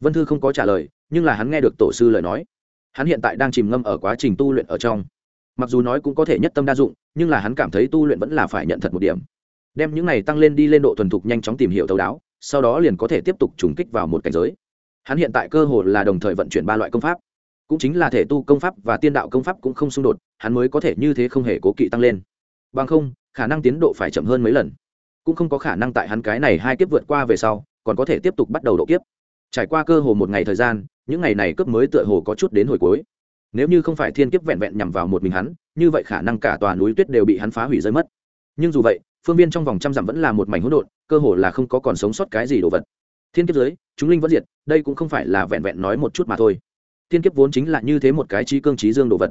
A: vân thư không có trả lời, nhưng là hắn nghe được tổ sư lời nói. Hắn hiện tại đang chìm ngâm ở quá trình tu luyện ở trong. Mặc dù nói cũng có thể nhất tâm đa dụng, nhưng là hắn cảm thấy tu luyện vẫn là phải nhận thật một điểm. Đem những này tăng lên đi lên độ thuần thục nhanh chóng tìm hiểu thấu đáo, sau đó liền có thể tiếp tục trùng kích vào một cảnh giới. Hắn hiện tại cơ hồ là đồng thời vận chuyển ba loại công pháp, cũng chính là thể tu công pháp và tiên đạo công pháp cũng không xung đột, hắn mới có thể như thế không hề cố kỵ tăng lên. Bằng không, khả năng tiến độ phải chậm hơn mấy lần. Cũng không có khả năng tại hắn cái này hai kiếp vượt qua về sau, còn có thể tiếp tục bắt đầu độ kiếp trải qua cơ hồ một ngày thời gian, những ngày này cướp mới tựa hồ có chút đến hồi cuối. Nếu như không phải thiên kiếp vẹn vẹn nhằm vào một mình hắn, như vậy khả năng cả tòa núi tuyết đều bị hắn phá hủy rơi mất. Nhưng dù vậy, phương viên trong vòng trăm dặm vẫn là một mảnh hỗn độn, cơ hồ là không có còn sống sót cái gì đồ vật. Thiên kiếp dưới, chúng linh vẫn diệt, đây cũng không phải là vẹn vẹn nói một chút mà thôi. Thiên kiếp vốn chính là như thế một cái trí cương trí dương đồ vật.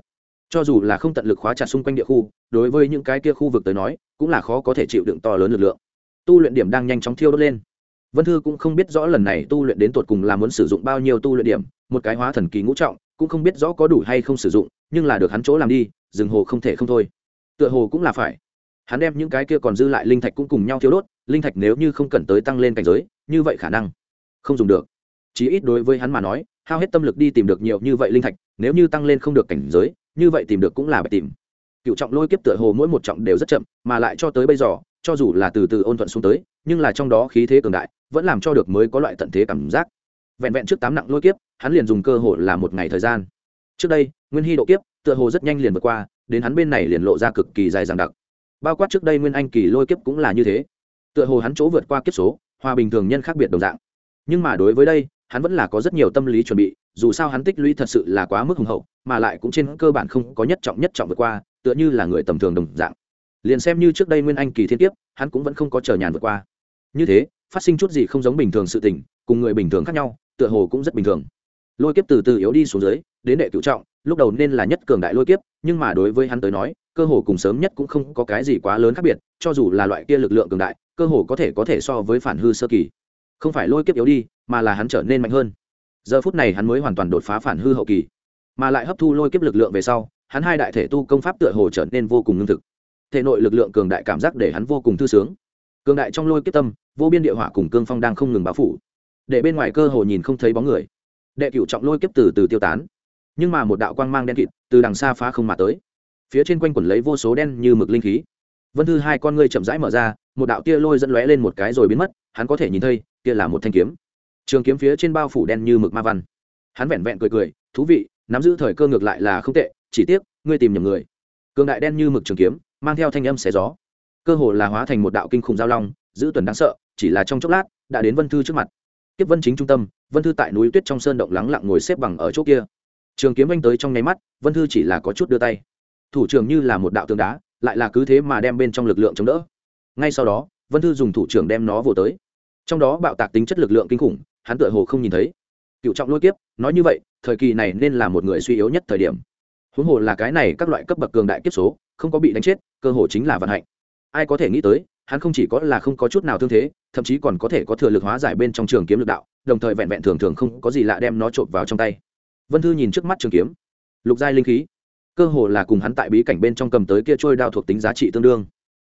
A: Cho dù là không tận lực khóa chặt xung quanh địa khu, đối với những cái kia khu vực tới nói, cũng là khó có thể chịu đựng to lớn lực lượng. Tu luyện điểm đang nhanh chóng thiêu đốt lên vân thư cũng không biết rõ lần này tu luyện đến tột cùng là muốn sử dụng bao nhiêu tu luyện điểm, một cái hóa thần kỳ ngũ trọng, cũng không biết rõ có đủ hay không sử dụng, nhưng là được hắn chỗ làm đi, rừng hồ không thể không thôi. Tựa hồ cũng là phải. Hắn đem những cái kia còn dư lại linh thạch cũng cùng nhau thiếu đốt, linh thạch nếu như không cần tới tăng lên cảnh giới, như vậy khả năng không dùng được. Chí ít đối với hắn mà nói, hao hết tâm lực đi tìm được nhiều như vậy linh thạch, nếu như tăng lên không được cảnh giới, như vậy tìm được cũng là bài tìm. Cựu trọng lôi kiếp tựa hồ mỗi một trọng đều rất chậm, mà lại cho tới bây giờ, cho dù là từ từ ôn thuận xuống tới, nhưng là trong đó khí thế cường đại vẫn làm cho được mới có loại tận thế cảm giác. Vẹn vẹn trước tám nặng lôi kiếp hắn liền dùng cơ hội là một ngày thời gian. Trước đây nguyên hy độ kiếp tựa hồ rất nhanh liền vượt qua đến hắn bên này liền lộ ra cực kỳ dài dằng đặc. Bao quát trước đây nguyên anh kỳ lôi kiếp cũng là như thế. Tựa hồ hắn chỗ vượt qua kiếp số hòa bình thường nhân khác biệt đồng dạng. Nhưng mà đối với đây hắn vẫn là có rất nhiều tâm lý chuẩn bị dù sao hắn tích lũy thật sự là quá mức hùng hậu mà lại cũng trên cơ bản không có nhất trọng nhất trọng vượt qua tựa như là người tầm thường đồng dạng. Liền xem như trước đây nguyên anh kỳ thiên kiếp, hắn cũng vẫn không có chờ nhàn vượt qua. Như thế phát sinh chút gì không giống bình thường sự tình, cùng người bình thường khác nhau, tựa hồ cũng rất bình thường. Lôi kiếp từ từ yếu đi xuống dưới, đến đệ cựu trọng, lúc đầu nên là nhất cường đại lôi kiếp, nhưng mà đối với hắn tới nói, cơ hồ cùng sớm nhất cũng không có cái gì quá lớn khác biệt, cho dù là loại kia lực lượng cường đại, cơ hồ có thể có thể so với phản hư sơ kỳ. Không phải lôi kiếp yếu đi, mà là hắn trở nên mạnh hơn. Giờ phút này hắn mới hoàn toàn đột phá phản hư hậu kỳ. Mà lại hấp thu lôi kiếp lực lượng về sau, hắn hai đại thể tu công pháp tựa hồ trở nên vô cùng ngưng thực. Thể nội lực lượng cường đại cảm giác để hắn vô cùng thư sướng cường đại trong lôi kiếp tâm, vô biên địa hỏa cùng cương phong đang không ngừng báo phủ. Để bên ngoài cơ hồ nhìn không thấy bóng người. Đệ cựu trọng lôi kiếp từ từ tiêu tán. Nhưng mà một đạo quang mang đen kịt từ đằng xa phá không mà tới. Phía trên quanh quẩn lấy vô số đen như mực linh khí. Vân thư hai con ngươi chậm rãi mở ra, một đạo tia lôi dẫn lóe lên một cái rồi biến mất, hắn có thể nhìn thấy, kia là một thanh kiếm. Trường kiếm phía trên bao phủ đen như mực ma văn. Hắn vẹn vẹn cười cười, thú vị, nắm giữ thời cơ ngược lại là không tệ, chỉ tiếc, ngươi tìm nhầm người. Cường đại đen như mực trường kiếm, mang theo thanh âm xé gió cơ hồ là hóa thành một đạo kinh khủng giao long, giữ tuần đáng sợ, chỉ là trong chốc lát, đã đến vân thư trước mặt. Tiếp vân chính trung tâm, vân thư tại núi tuyết trong sơn động lắng lặng ngồi xếp bằng ở chỗ kia. Trường kiếm anh tới trong nháy mắt, vân thư chỉ là có chút đưa tay. Thủ trưởng như là một đạo tường đá, lại là cứ thế mà đem bên trong lực lượng chống đỡ. Ngay sau đó, vân thư dùng thủ trưởng đem nó vồ tới. Trong đó bạo tạc tính chất lực lượng kinh khủng, hắn tựa hồ không nhìn thấy. Cựu trọng lôi kiếp, nói như vậy, thời kỳ này nên là một người suy yếu nhất thời điểm. Huống hồ là cái này các loại cấp bậc cường đại kiếp số, không có bị đánh chết, cơ hồ chính là vận hạnh ai có thể nghĩ tới, hắn không chỉ có là không có chút nào thương thế, thậm chí còn có thể có thừa lực hóa giải bên trong trường kiếm lực đạo, đồng thời vẹn vẹn thường thường không có gì lạ đem nó trộm vào trong tay. Vân thư nhìn trước mắt trường kiếm. Lục giai linh khí. Cơ hồ là cùng hắn tại bí cảnh bên trong cầm tới kia trôi đao thuộc tính giá trị tương đương.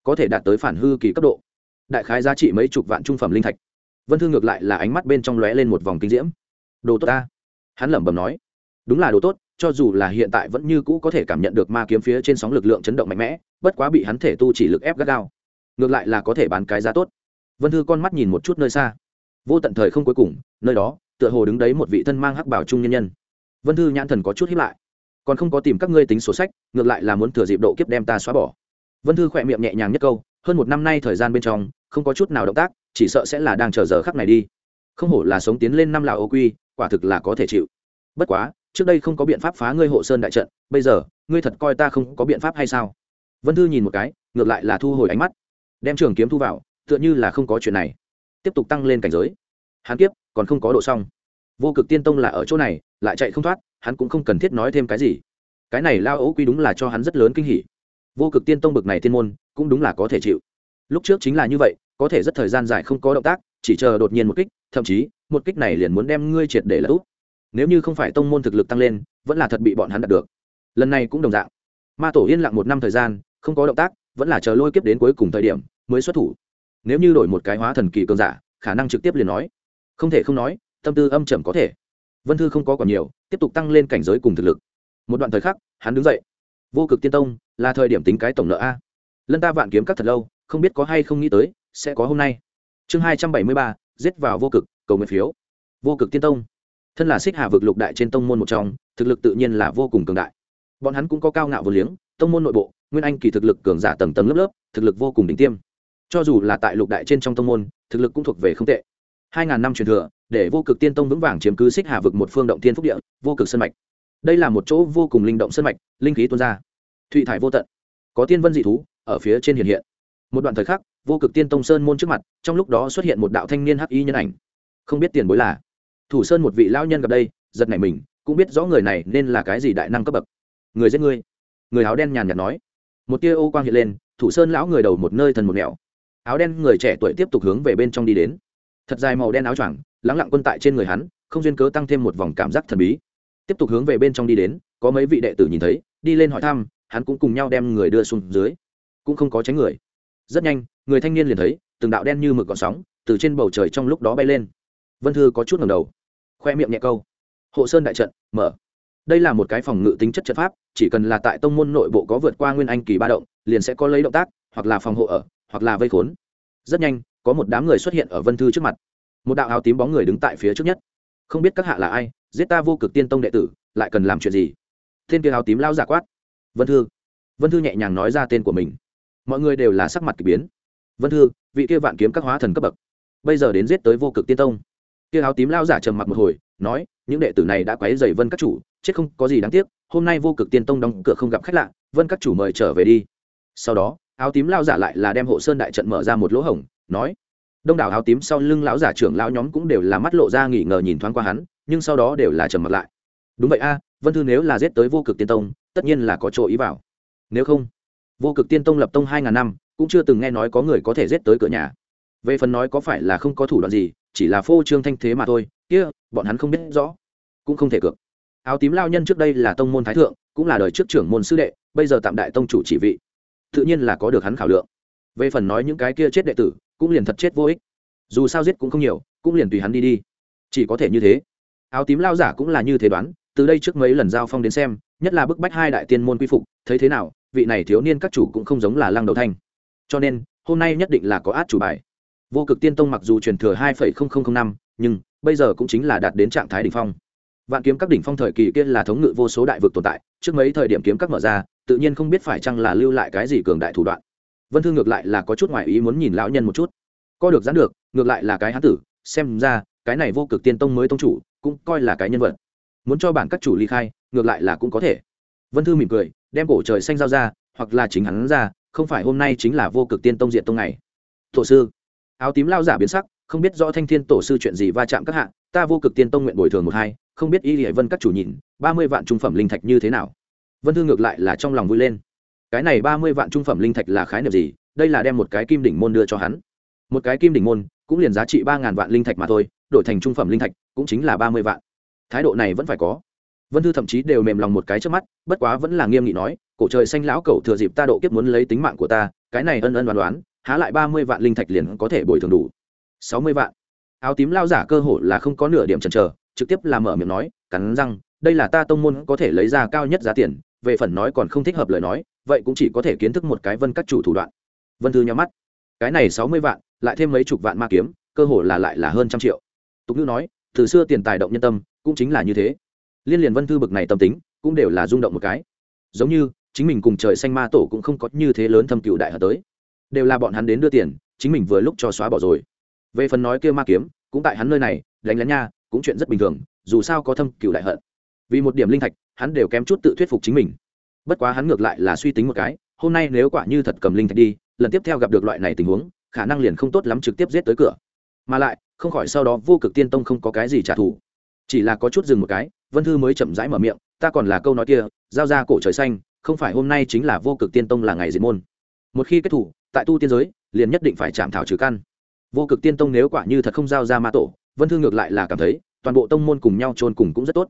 A: Có thể đạt tới phản hư kỳ cấp độ. Đại khái giá trị mấy chục vạn trung phẩm linh thạch. Vân thư ngược lại là ánh mắt bên trong lóe lên một vòng kinh diễm. Đồ tốt ta. Hắn lẩm bẩm nói. Đúng là đồ tốt cho dù là hiện tại vẫn như cũ có thể cảm nhận được ma kiếm phía trên sóng lực lượng chấn động mạnh mẽ, bất quá bị hắn thể tu chỉ lực ép gắt gao. Ngược lại là có thể bán cái giá tốt. Vân thư con mắt nhìn một chút nơi xa. Vô tận thời không cuối cùng, nơi đó, tựa hồ đứng đấy một vị thân mang hắc bảo trung nhân nhân. Vân thư nhãn thần có chút hiếp lại. Còn không có tìm các ngươi tính sổ sách, ngược lại là muốn thừa dịp độ kiếp đem ta xóa bỏ. Vân thư khỏe miệng nhẹ nhàng nhất câu, hơn một năm nay thời gian bên trong, không có chút nào động tác, chỉ sợ sẽ là đang chờ giờ khắc này đi. Không hổ là sống tiến lên năm lào ô quy, quả thực là có thể chịu. Bất quá trước đây không có biện pháp phá ngươi hộ sơn đại trận, bây giờ, ngươi thật coi ta không có biện pháp hay sao? Vân thư nhìn một cái, ngược lại là thu hồi ánh mắt. Đem trường kiếm thu vào, tựa như là không có chuyện này. Tiếp tục tăng lên cảnh giới. Hắn kiếp, còn không có độ xong. Vô cực tiên tông là ở chỗ này, lại chạy không thoát, hắn cũng không cần thiết nói thêm cái gì. Cái này lao ấu quy đúng là cho hắn rất lớn kinh hỉ. Vô cực tiên tông bực này tiên môn, cũng đúng là có thể chịu. Lúc trước chính là như vậy, có thể rất thời gian dài không có động tác, chỉ chờ đột nhiên một kích, thậm chí, một kích này liền muốn đem ngươi triệt để là úp nếu như không phải tông môn thực lực tăng lên, vẫn là thật bị bọn hắn đạt được. Lần này cũng đồng dạng. Ma tổ yên lặng một năm thời gian, không có động tác, vẫn là chờ lôi kiếp đến cuối cùng thời điểm mới xuất thủ. Nếu như đổi một cái hóa thần kỳ cường giả, khả năng trực tiếp liền nói. Không thể không nói, tâm tư âm trầm có thể. Vân thư không có còn nhiều, tiếp tục tăng lên cảnh giới cùng thực lực. Một đoạn thời khắc, hắn đứng dậy. Vô cực tiên tông, là thời điểm tính cái tổng nợ a. Lân ta vạn kiếm các thật lâu, không biết có hay không nghĩ tới, sẽ có hôm nay. Chương hai trăm bảy mươi ba, giết vào vô cực, cầu nguyện phiếu. Vô cực tiên tông thân là xích hà vực lục đại trên tông môn một trong, thực lực tự nhiên là vô cùng cường đại. Bọn hắn cũng có cao ngạo vô liếng, tông môn nội bộ, nguyên anh kỳ thực lực cường giả tầng tầng lớp lớp, thực lực vô cùng đỉnh tiêm. Cho dù là tại lục đại trên trong tông môn, thực lực cũng thuộc về không tệ. Hai ngàn năm truyền thừa, để vô cực tiên tông vững vàng chiếm cứ xích hà vực một phương động tiên phúc địa, vô cực sân mạch. Đây là một chỗ vô cùng linh động sân mạch, linh khí tuôn ra. Thụy thải vô tận. Có tiên vân dị thú, ở phía trên hiện hiện. Một đoạn thời khắc, vô cực tiên tông sơn môn trước mặt, trong lúc đó xuất hiện một đạo thanh niên hắc y nhân ảnh. Không biết tiền bối là thủ sơn một vị lao nhân gặp đây, giật nảy mình, cũng biết rõ người này nên là cái gì đại năng cấp bậc. Người giết ngươi. Người áo đen nhàn nhạt nói. Một tia ô quang hiện lên, thủ sơn lão người đầu một nơi thần một mẹo. Áo đen người trẻ tuổi tiếp tục hướng về bên trong đi đến. Thật dài màu đen áo choàng lắng lặng quân tại trên người hắn, không duyên cớ tăng thêm một vòng cảm giác thần bí. Tiếp tục hướng về bên trong đi đến, có mấy vị đệ tử nhìn thấy, đi lên hỏi thăm, hắn cũng cùng nhau đem người đưa xuống dưới. Cũng không có tránh người. Rất nhanh, người thanh niên liền thấy, từng đạo đen như mực còn sóng, từ trên bầu trời trong lúc đó bay lên. Vân thư có chút ngầm đầu khoe miệng nhẹ câu. Hộ sơn đại trận, mở. Đây là một cái phòng ngự tính chất trận pháp, chỉ cần là tại tông môn nội bộ có vượt qua nguyên anh kỳ ba động, liền sẽ có lấy động tác, hoặc là phòng hộ ở, hoặc là vây khốn. Rất nhanh, có một đám người xuất hiện ở vân thư trước mặt. Một đạo áo tím bóng người đứng tại phía trước nhất. Không biết các hạ là ai, giết ta vô cực tiên tông đệ tử, lại cần làm chuyện gì? Tên kia áo tím lao giả quát. Vân thư. Vân thư nhẹ nhàng nói ra tên của mình. Mọi người đều là sắc mặt k ỳ biến. Vân thư, vị kia vạn kiếm các hóa thần cấp bậc. Bây giờ đến giết tới vô cực tiên tông kia áo tím lao giả trầm mặc một hồi, nói, những đệ tử này đã quấy dày vân các chủ, chết không có gì đáng tiếc, hôm nay vô cực tiên tông đóng cửa không gặp khách lạ, vân các chủ mời trở về đi. Sau đó, áo tím lao giả lại là đem hộ sơn đại trận mở ra một lỗ hổng, nói, đông đảo áo tím sau lưng lão giả trưởng lão nhóm cũng đều là mắt lộ ra nghỉ ngờ nhìn thoáng qua hắn, nhưng sau đó đều là trầm mặt lại. Đúng vậy a, vân thư nếu là giết tới vô cực tiên tông, tất nhiên là có chỗ ý vào. Nếu không, vô cực tiên tông lập tông hai ngàn năm, cũng chưa từng nghe nói có người có thể giết tới cửa nhà. Về phần nói có phải là không có thủ đoạn gì chỉ là phô trương thanh thế mà thôi, kia, bọn hắn không biết rõ, cũng không thể cược. Áo tím lao nhân trước đây là tông môn thái thượng, cũng là đời trước trưởng môn sư đệ, bây giờ tạm đại tông chủ chỉ vị. Tự nhiên là có được hắn khảo lượng. Về phần nói những cái kia chết đệ tử, cũng liền thật chết vô ích. Dù sao giết cũng không nhiều, cũng liền tùy hắn đi đi. Chỉ có thể như thế. Áo tím lao giả cũng là như thế đoán, từ đây trước mấy lần giao phong đến xem, nhất là bức bách hai đại tiên môn quy phục, thấy thế nào, vị này thiếu niên các chủ cũng không giống là lăng đầu thanh. Cho nên, hôm nay nhất định là có át chủ bài vô cực tiên tông mặc dù truyền thừa hai năm, nhưng bây giờ cũng chính là đạt đến trạng thái đỉnh phong. Vạn kiếm các đỉnh phong thời kỳ kia là thống ngự vô số đại vực tồn tại, trước mấy thời điểm kiếm các mở ra, tự nhiên không biết phải chăng là lưu lại cái gì cường đại thủ đoạn. Vân thương ngược lại là có chút ngoại ý muốn nhìn lão nhân một chút. Co được dán được, ngược lại là cái hán tử, xem ra, cái này vô cực tiên tông mới tông chủ, cũng coi là cái nhân vật. Muốn cho bản các chủ ly khai, ngược lại là cũng có thể. Vân thư mỉm cười, đem cổ trời xanh giao ra, hoặc là chính hắn ra, không phải hôm nay chính là vô cực tiên tông diện tông này thổ sư áo tím lao giả biến sắc, không biết rõ thanh thiên tổ sư chuyện gì va chạm các hạng ta vô cực tiên tông nguyện bồi thường một hai, không biết y hải vân các chủ nhìn, ba mươi vạn trung phẩm linh thạch như thế nào? Vân thư ngược lại là trong lòng vui lên. Cái này ba mươi vạn trung phẩm linh thạch là khái niệm gì? Đây là đem một cái kim đỉnh môn đưa cho hắn. Một cái kim đỉnh môn, cũng liền giá trị ba ngàn vạn linh thạch mà thôi, đổi thành trung phẩm linh thạch, cũng chính là ba mươi vạn. Thái độ này vẫn phải có. Vân thư thậm chí đều mềm lòng một cái trước mắt, bất quá vẫn là nghiêm nghị nói, cổ trời xanh lão cầu thừa dịp ta độ kiếp muốn lấy tính mạng của ta, cái này ân ân đoán đoán há lại ba mươi vạn linh thạch liền có thể bồi thường đủ. Sáu mươi vạn. Áo tím lao giả cơ hồ là không có nửa điểm chần chờ, trực tiếp làm mở miệng nói, cắn răng, đây là ta tông môn có thể lấy ra cao nhất giá tiền, về phần nói còn không thích hợp lời nói, vậy cũng chỉ có thể kiến thức một cái vân các chủ thủ đoạn. Vân thư nhắm mắt. Cái này sáu mươi vạn, lại thêm mấy chục vạn ma kiếm, cơ hồ là lại là hơn trăm triệu. Tục ngữ nói, từ xưa tiền tài động nhân tâm, cũng chính là như thế. Liên liền vân thư bực này tâm tính, cũng đều là rung động một cái. Giống như, chính mình cùng trời xanh ma tổ cũng không có như thế lớn thâm cựu đại hợp tới đều là bọn hắn đến đưa tiền, chính mình vừa lúc cho xóa bỏ rồi. Về phần nói kia ma kiếm, cũng tại hắn nơi này, đánh lén nha, cũng chuyện rất bình thường, dù sao có thâm cựu đại hận. Vì một điểm linh thạch, hắn đều kém chút tự thuyết phục chính mình. Bất quá hắn ngược lại là suy tính một cái, hôm nay nếu quả như thật cầm linh thạch đi, lần tiếp theo gặp được loại này tình huống, khả năng liền không tốt lắm trực tiếp giết tới cửa. Mà lại, không khỏi sau đó vô cực tiên tông không có cái gì trả thù. Chỉ là có chút dừng một cái, vân thư mới chậm rãi mở miệng, ta còn là câu nói kia, giao ra cổ trời xanh, không phải hôm nay chính là vô cực tiên tông là ngày diệt môn. Một khi kết thủ tại tu tiên giới, liền nhất định phải chạm thảo trừ căn. Vô cực tiên tông nếu quả như thật không giao ra ma tổ, vân thư ngược lại là cảm thấy, toàn bộ tông môn cùng nhau trôn cùng cũng rất tốt.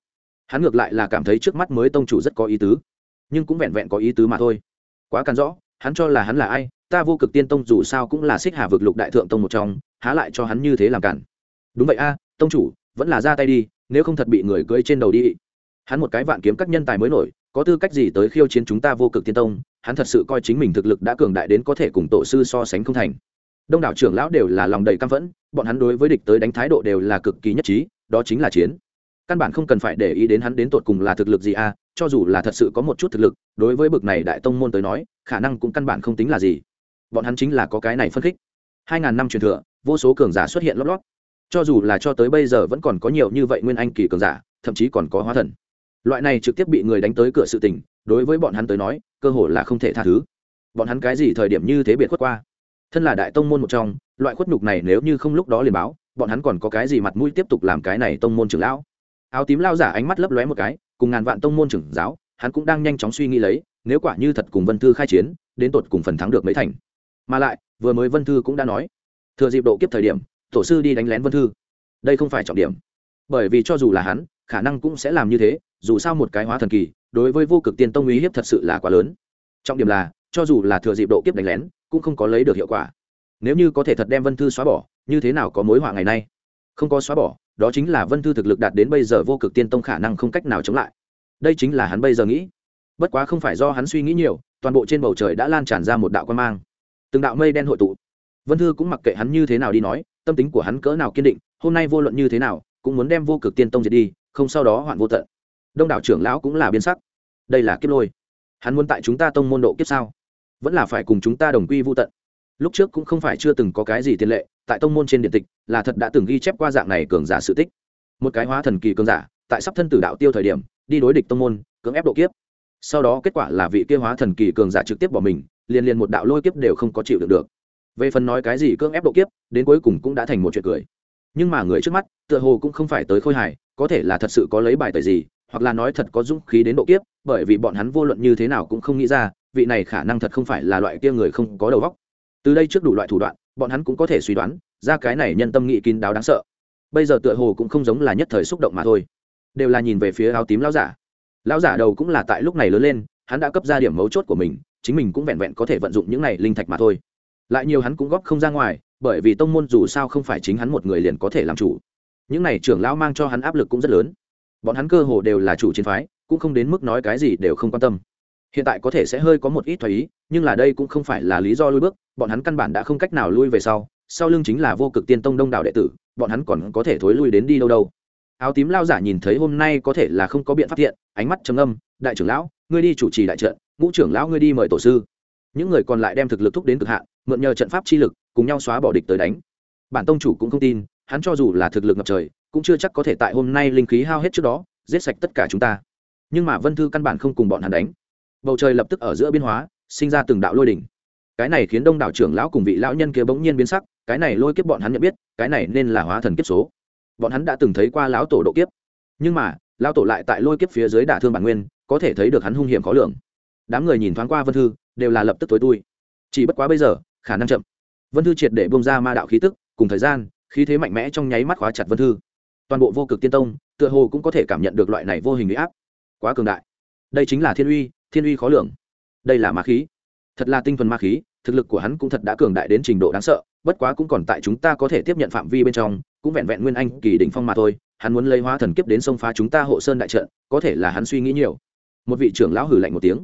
A: Hắn ngược lại là cảm thấy trước mắt mới tông chủ rất có ý tứ, nhưng cũng vẹn vẹn có ý tứ mà thôi. Quá cắn rõ, hắn cho là hắn là ai, ta vô cực tiên tông dù sao cũng là xích hà vực lục đại thượng tông một trong, há lại cho hắn như thế làm cản. Đúng vậy a, tông chủ, vẫn là ra tay đi, nếu không thật bị người cưới trên đầu đi. Hắn một cái vạn kiếm các nhân tài mới nổi có tư cách gì tới khiêu chiến chúng ta vô cực tiên tông hắn thật sự coi chính mình thực lực đã cường đại đến có thể cùng tổ sư so sánh không thành. Đông đảo trưởng lão đều là lòng đầy căm phẫn bọn hắn đối với địch tới đánh thái độ đều là cực kỳ nhất trí đó chính là chiến. Căn bản không cần phải để ý đến hắn đến tột cùng là thực lực gì à, cho dù là thật sự có một chút thực lực đối với bực này đại tông môn tới nói khả năng cũng căn bản không tính là gì. Bọn hắn chính là có cái này phân khích. Hai ngàn năm truyền thừa vô số cường giả xuất hiện lót lót. Cho dù là cho tới bây giờ vẫn còn có nhiều như vậy nguyên anh kỳ cường giả thậm chí còn có hóa thần loại này trực tiếp bị người đánh tới cửa sự tình, đối với bọn hắn tới nói, cơ hội là không thể tha thứ. Bọn hắn cái gì thời điểm như thế biệt khuất qua? Thân là đại tông môn một trong, loại khuất nhục này nếu như không lúc đó liền báo, bọn hắn còn có cái gì mặt mũi tiếp tục làm cái này tông môn trưởng lão? Áo tím lao giả ánh mắt lấp lóe một cái, cùng ngàn vạn tông môn trưởng giáo, hắn cũng đang nhanh chóng suy nghĩ lấy, nếu quả như thật cùng vân thư khai chiến, đến tột cùng phần thắng được mấy thành. Mà lại, vừa mới vân thư cũng đã nói, thừa dịp độ kiếp thời điểm, tổ sư đi đánh lén vân thư. Đây không phải trọng điểm. Bởi vì cho dù là hắn, khả năng cũng sẽ làm như thế dù sao một cái hóa thần kỳ, đối với vô cực tiên tông uy hiếp thật sự là quá lớn. Trọng điểm là, cho dù là thừa dịp độ kiếp đánh lén, cũng không có lấy được hiệu quả. Nếu như có thể thật đem vân thư xóa bỏ, như thế nào có mối họa ngày nay? Không có xóa bỏ, đó chính là vân thư thực lực đạt đến bây giờ vô cực tiên tông khả năng không cách nào chống lại. Đây chính là hắn bây giờ nghĩ. Bất quá không phải do hắn suy nghĩ nhiều, toàn bộ trên bầu trời đã lan tràn ra một đạo quan mang. Từng đạo mây đen hội tụ. Vân thư cũng mặc kệ hắn như thế nào đi nói, tâm tính của hắn cỡ nào kiên định, hôm nay vô luận như thế nào, cũng muốn đem vô cực tiên tông diệt đi, không sau đó hoạn vô tận đông đảo trưởng lão cũng là biến sắc. Đây là kiếp lôi. Hắn muốn tại chúng ta tông môn độ kiếp sao? Vẫn là phải cùng chúng ta đồng quy vô tận. Lúc trước cũng không phải chưa từng có cái gì tiền lệ, tại tông môn trên điện tịch, là thật đã từng ghi chép qua dạng này cường giả sự tích. Một cái hóa thần kỳ cường giả, tại sắp thân tử đạo tiêu thời điểm, đi đối địch tông môn, cưỡng ép độ kiếp. Sau đó kết quả là vị kia hóa thần kỳ cường giả trực tiếp bỏ mình, liền liền một đạo lôi kiếp đều không có chịu được được. Về phần nói cái gì cưỡng ép độ kiếp, đến cuối cùng cũng đã thành một chuyện cười. Nhưng mà người trước mắt, tựa hồ cũng không phải tới khôi hài, có thể là thật sự có lấy bài tời gì hoặc là nói thật có dũng khí đến độ kiếp, bởi vì bọn hắn vô luận như thế nào cũng không nghĩ ra, vị này khả năng thật không phải là loại kia người không có đầu óc. Từ đây trước đủ loại thủ đoạn, bọn hắn cũng có thể suy đoán, ra cái này nhân tâm nghị kín đáo đáng sợ. Bây giờ tựa hồ cũng không giống là nhất thời xúc động mà thôi. Đều là nhìn về phía áo tím lão giả. Lão giả đầu cũng là tại lúc này lớn lên, hắn đã cấp ra điểm mấu chốt của mình, chính mình cũng vẹn vẹn có thể vận dụng những này linh thạch mà thôi. Lại nhiều hắn cũng góp không ra ngoài, bởi vì tông môn dù sao không phải chính hắn một người liền có thể làm chủ. Những này trưởng lão mang cho hắn áp lực cũng rất lớn bọn hắn cơ hồ đều là chủ chiến phái, cũng không đến mức nói cái gì đều không quan tâm. Hiện tại có thể sẽ hơi có một ít thoái ý, nhưng là đây cũng không phải là lý do lui bước, bọn hắn căn bản đã không cách nào lui về sau sau lưng chính là vô cực tiên tông đông đảo đệ tử, bọn hắn còn có thể thối lui đến đi đâu đâu. Áo tím lao giả nhìn thấy hôm nay có thể là không có biện pháp thiện, ánh mắt trầm âm đại trưởng lão, ngươi đi chủ trì đại trận, ngũ trưởng lão ngươi đi mời tổ sư. Những người còn lại đem thực lực thúc đến cực hạn, mượn nhờ trận pháp chi lực, cùng nhau xóa bỏ địch tới đánh. Bản tông chủ cũng không tin, hắn cho dù là thực lực ngập trời cũng chưa chắc có thể tại hôm nay linh khí hao hết trước đó, giết sạch tất cả chúng ta. Nhưng mà vân thư căn bản không cùng bọn hắn đánh. Bầu trời lập tức ở giữa biên hóa, sinh ra từng đạo lôi đỉnh. Cái này khiến đông đảo trưởng lão cùng vị lão nhân kia bỗng nhiên biến sắc, cái này lôi kiếp bọn hắn nhận biết, cái này nên là hóa thần kiếp số. Bọn hắn đã từng thấy qua lão tổ độ kiếp. Nhưng mà, lão tổ lại tại lôi kiếp phía dưới đả thương bản nguyên, có thể thấy được hắn hung hiểm khó lường. Đám người nhìn thoáng qua vân thư, đều là lập tức tối tui. Chỉ bất quá bây giờ, khả năng chậm. Vân thư triệt để bông ra ma đạo khí tức, cùng thời gian, khí thế mạnh mẽ trong nháy mắt khóa chặt vân thư toàn bộ vô cực tiên tông, tựa hồ cũng có thể cảm nhận được loại này vô hình uy áp. Quá cường đại. Đây chính là thiên uy thiên uy khó lường. Đây là ma khí. Thật là tinh thuần ma khí, thực lực của hắn cũng thật đã cường đại đến trình độ đáng sợ, bất quá cũng còn tại chúng ta có thể tiếp nhận phạm vi bên trong, cũng vẹn vẹn nguyên anh kỳ đỉnh phong mà thôi, hắn muốn lấy hóa thần kiếp đến sông phá chúng ta hộ sơn đại trận, có thể là hắn suy nghĩ nhiều. Một vị trưởng lão hử lạnh một tiếng.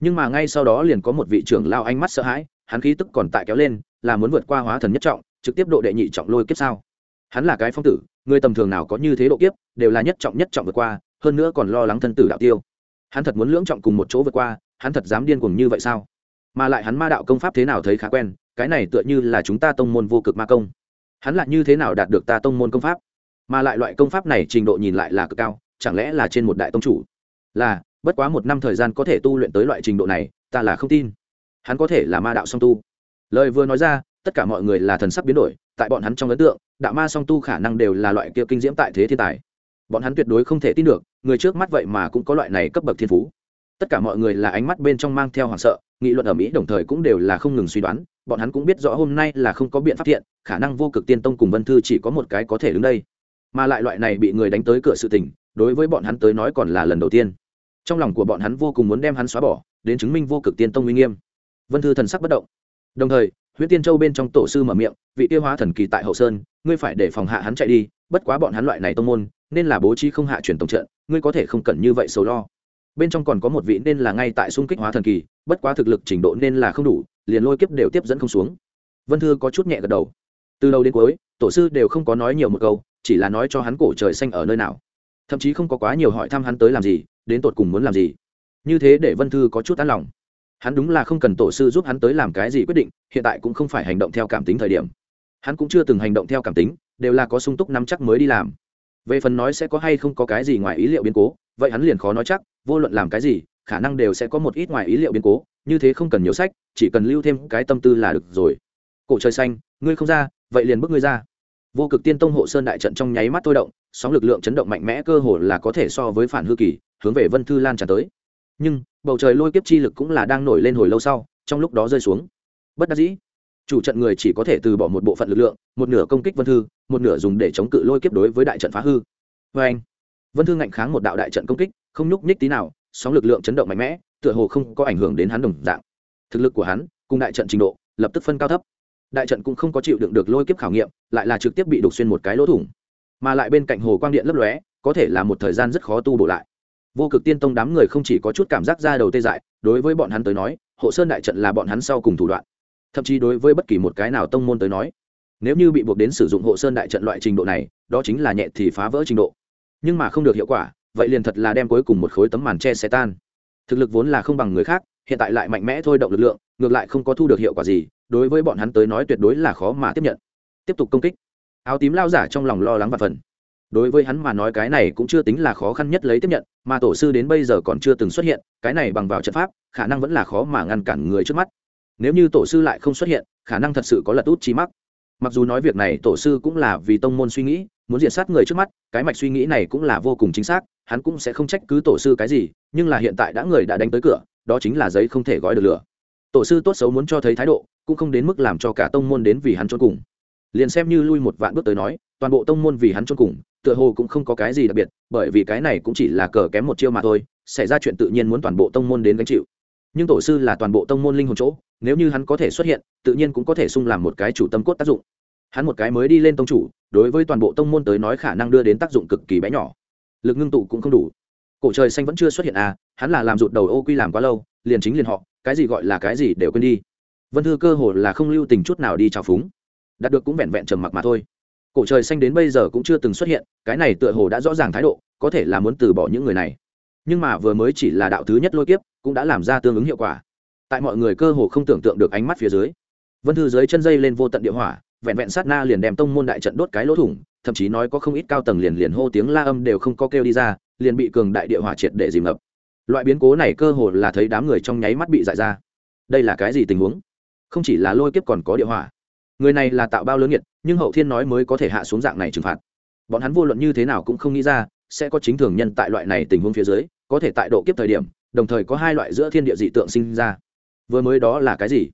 A: Nhưng mà ngay sau đó liền có một vị trưởng lão ánh mắt sợ hãi, hắn khí tức còn tại kéo lên, là muốn vượt qua hóa thần nhất trọng, trực tiếp độ đệ nhị trọng lôi kiếp sao? Hắn là cái phong tử, người tầm thường nào có như thế độ kiếp, đều là nhất trọng nhất trọng vượt qua, hơn nữa còn lo lắng thân tử đạo tiêu. Hắn thật muốn lưỡng trọng cùng một chỗ vượt qua, hắn thật dám điên cuồng như vậy sao? Mà lại hắn ma đạo công pháp thế nào thấy khá quen, cái này tựa như là chúng ta tông môn vô cực ma công. Hắn lại như thế nào đạt được ta tông môn công pháp? Mà lại loại công pháp này trình độ nhìn lại là cực cao, chẳng lẽ là trên một đại tông chủ? Là, bất quá một năm thời gian có thể tu luyện tới loại trình độ này, ta là không tin. Hắn có thể là ma đạo song tu. Lời vừa nói ra, tất cả mọi người là thần sắc biến đổi tại bọn hắn trong ấn tượng, đạo ma song tu khả năng đều là loại kia kinh diễm tại thế thiên tài. Bọn hắn tuyệt đối không thể tin được, người trước mắt vậy mà cũng có loại này cấp bậc thiên phú. Tất cả mọi người là ánh mắt bên trong mang theo hoảng sợ, nghị luận ở mỹ đồng thời cũng đều là không ngừng suy đoán, bọn hắn cũng biết rõ hôm nay là không có biện pháp thiện, khả năng vô cực tiên tông cùng vân thư chỉ có một cái có thể đứng đây. Mà lại loại này bị người đánh tới cửa sự tình, đối với bọn hắn tới nói còn là lần đầu tiên. Trong lòng của bọn hắn vô cùng muốn đem hắn xóa bỏ, đến chứng minh vô cực tiên tông uy nghiêm. Vân thư thần sắc bất động. Đồng thời huyện tiên châu bên trong tổ sư mở miệng, vị tiêu hóa thần kỳ tại hậu sơn, ngươi phải để phòng hạ hắn chạy đi, bất quá bọn hắn loại này tông môn, nên là bố trí không hạ truyền tổng trận, ngươi có thể không cần như vậy sầu lo. Bên trong còn có một vị nên là ngay tại xung kích hóa thần kỳ, bất quá thực lực trình độ nên là không đủ, liền lôi kiếp đều tiếp dẫn không xuống. Vân thư có chút nhẹ gật đầu. Từ đầu đến cuối, tổ sư đều không có nói nhiều một câu, chỉ là nói cho hắn cổ trời xanh ở nơi nào. Thậm chí không có quá nhiều hỏi thăm hắn tới làm gì, đến tột cùng muốn làm gì. Như thế để vân thư có chút an lòng hắn đúng là không cần tổ sư giúp hắn tới làm cái gì quyết định, hiện tại cũng không phải hành động theo cảm tính thời điểm. Hắn cũng chưa từng hành động theo cảm tính, đều là có sung túc nắm chắc mới đi làm. Về phần nói sẽ có hay không có cái gì ngoài ý liệu biến cố, vậy hắn liền khó nói chắc, vô luận làm cái gì, khả năng đều sẽ có một ít ngoài ý liệu biến cố, như thế không cần nhiều sách, chỉ cần lưu thêm cái tâm tư là được rồi. Cổ trời xanh, ngươi không ra, vậy liền bước ngươi ra. Vô cực tiên tông hộ sơn đại trận trong nháy mắt thôi động, sóng lực lượng chấn động mạnh mẽ cơ hồ là có thể so với phản hư kỳ, hướng về vân thư lan tràn tới. Nhưng bầu trời lôi kiếp chi lực cũng là đang nổi lên hồi lâu sau, trong lúc đó rơi xuống. Bất đắc dĩ, chủ trận người chỉ có thể từ bỏ một bộ phận lực lượng, một nửa công kích vân thư, một nửa dùng để chống cự lôi kiếp đối với đại trận phá hư. Vê anh, vân thư ngạnh kháng một đạo đại trận công kích, không nhúc nhích tí nào, sóng lực lượng chấn động mạnh mẽ, tựa hồ không có ảnh hưởng đến hắn đồng dạng. Thực lực của hắn, cùng đại trận trình độ, lập tức phân cao thấp. Đại trận cũng không có chịu đựng được lôi kiếp khảo nghiệm, lại là trực tiếp bị đục xuyên một cái lỗ thủng. Mà lại bên cạnh hồ quang điện lấp lóe, có thể là một thời gian rất khó tu bổ lại vô cực tiên tông đám người không chỉ có chút cảm giác ra đầu tê dại, đối với bọn hắn tới nói, hộ sơn đại trận là bọn hắn sau cùng thủ đoạn. Thậm chí đối với bất kỳ một cái nào tông môn tới nói, nếu như bị buộc đến sử dụng hộ sơn đại trận loại trình độ này, đó chính là nhẹ thì phá vỡ trình độ. Nhưng mà không được hiệu quả, vậy liền thật là đem cuối cùng một khối tấm màn che xe tan. Thực lực vốn là không bằng người khác, hiện tại lại mạnh mẽ thôi động lực lượng, ngược lại không có thu được hiệu quả gì, đối với bọn hắn tới nói tuyệt đối là khó mà tiếp nhận. Tiếp tục công kích. Áo tím lao giả trong lòng lo lắng và phần đối với hắn mà nói cái này cũng chưa tính là khó khăn nhất lấy tiếp nhận mà tổ sư đến bây giờ còn chưa từng xuất hiện, cái này bằng vào trận pháp, khả năng vẫn là khó mà ngăn cản người trước mắt. Nếu như tổ sư lại không xuất hiện, khả năng thật sự có lật út trí mắc. Mặc dù nói việc này tổ sư cũng là vì tông môn suy nghĩ, muốn diệt sát người trước mắt, cái mạch suy nghĩ này cũng là vô cùng chính xác, hắn cũng sẽ không trách cứ tổ sư cái gì, nhưng là hiện tại đã người đã đánh tới cửa, đó chính là giấy không thể gói được lửa. Tổ sư tốt xấu muốn cho thấy thái độ, cũng không đến mức làm cho cả tông môn đến vì hắn cho cùng. Liền xem như lui một vạn bước tới nói toàn bộ tông môn vì hắn chôn cùng, tựa hồ cũng không có cái gì đặc biệt, bởi vì cái này cũng chỉ là cờ kém một chiêu mà thôi, xảy ra chuyện tự nhiên muốn toàn bộ tông môn đến gánh chịu. Nhưng tổ sư là toàn bộ tông môn linh hồn chỗ, nếu như hắn có thể xuất hiện, tự nhiên cũng có thể sung làm một cái chủ tâm cốt tác dụng. Hắn một cái mới đi lên tông chủ, đối với toàn bộ tông môn tới nói khả năng đưa đến tác dụng cực kỳ bé nhỏ. Lực ngưng tụ cũng không đủ. Cổ trời xanh vẫn chưa xuất hiện à hắn là làm rụt đầu ô quy làm quá lâu, liền chính liền họ, cái gì gọi là cái gì đều quên đi. Vân thư cơ hồ là không lưu tình chút nào đi trào phúng. Đạt được cũng vẹn vẹn trầm mặc mà thôi cổ trời xanh đến bây giờ cũng chưa từng xuất hiện, cái này tựa hồ đã rõ ràng thái độ, có thể là muốn từ bỏ những người này. Nhưng mà vừa mới chỉ là đạo thứ nhất lôi kiếp, cũng đã làm ra tương ứng hiệu quả. Tại mọi người cơ hồ không tưởng tượng được ánh mắt phía dưới, vân thư dưới chân dây lên vô tận địa hỏa, vẹn vẹn sát na liền đem tông môn đại trận đốt cái lỗ thủng, thậm chí nói có không ít cao tầng liền liền hô tiếng la âm đều không có kêu đi ra, liền bị cường đại địa hỏa triệt để dìm ngập. Loại biến cố này cơ hồ là thấy đám người trong nháy mắt bị giải ra. Đây là cái gì tình huống? Không chỉ là lôi kiếp còn có địa hỏa. Người này là tạo bao lớn nhiệt nhưng hậu thiên nói mới có thể hạ xuống dạng này trừng phạt. Bọn hắn vô luận như thế nào cũng không nghĩ ra, sẽ có chính thường nhân tại loại này tình huống phía dưới, có thể tại độ kiếp thời điểm, đồng thời có hai loại giữa thiên địa dị tượng sinh ra. Vừa mới đó là cái gì?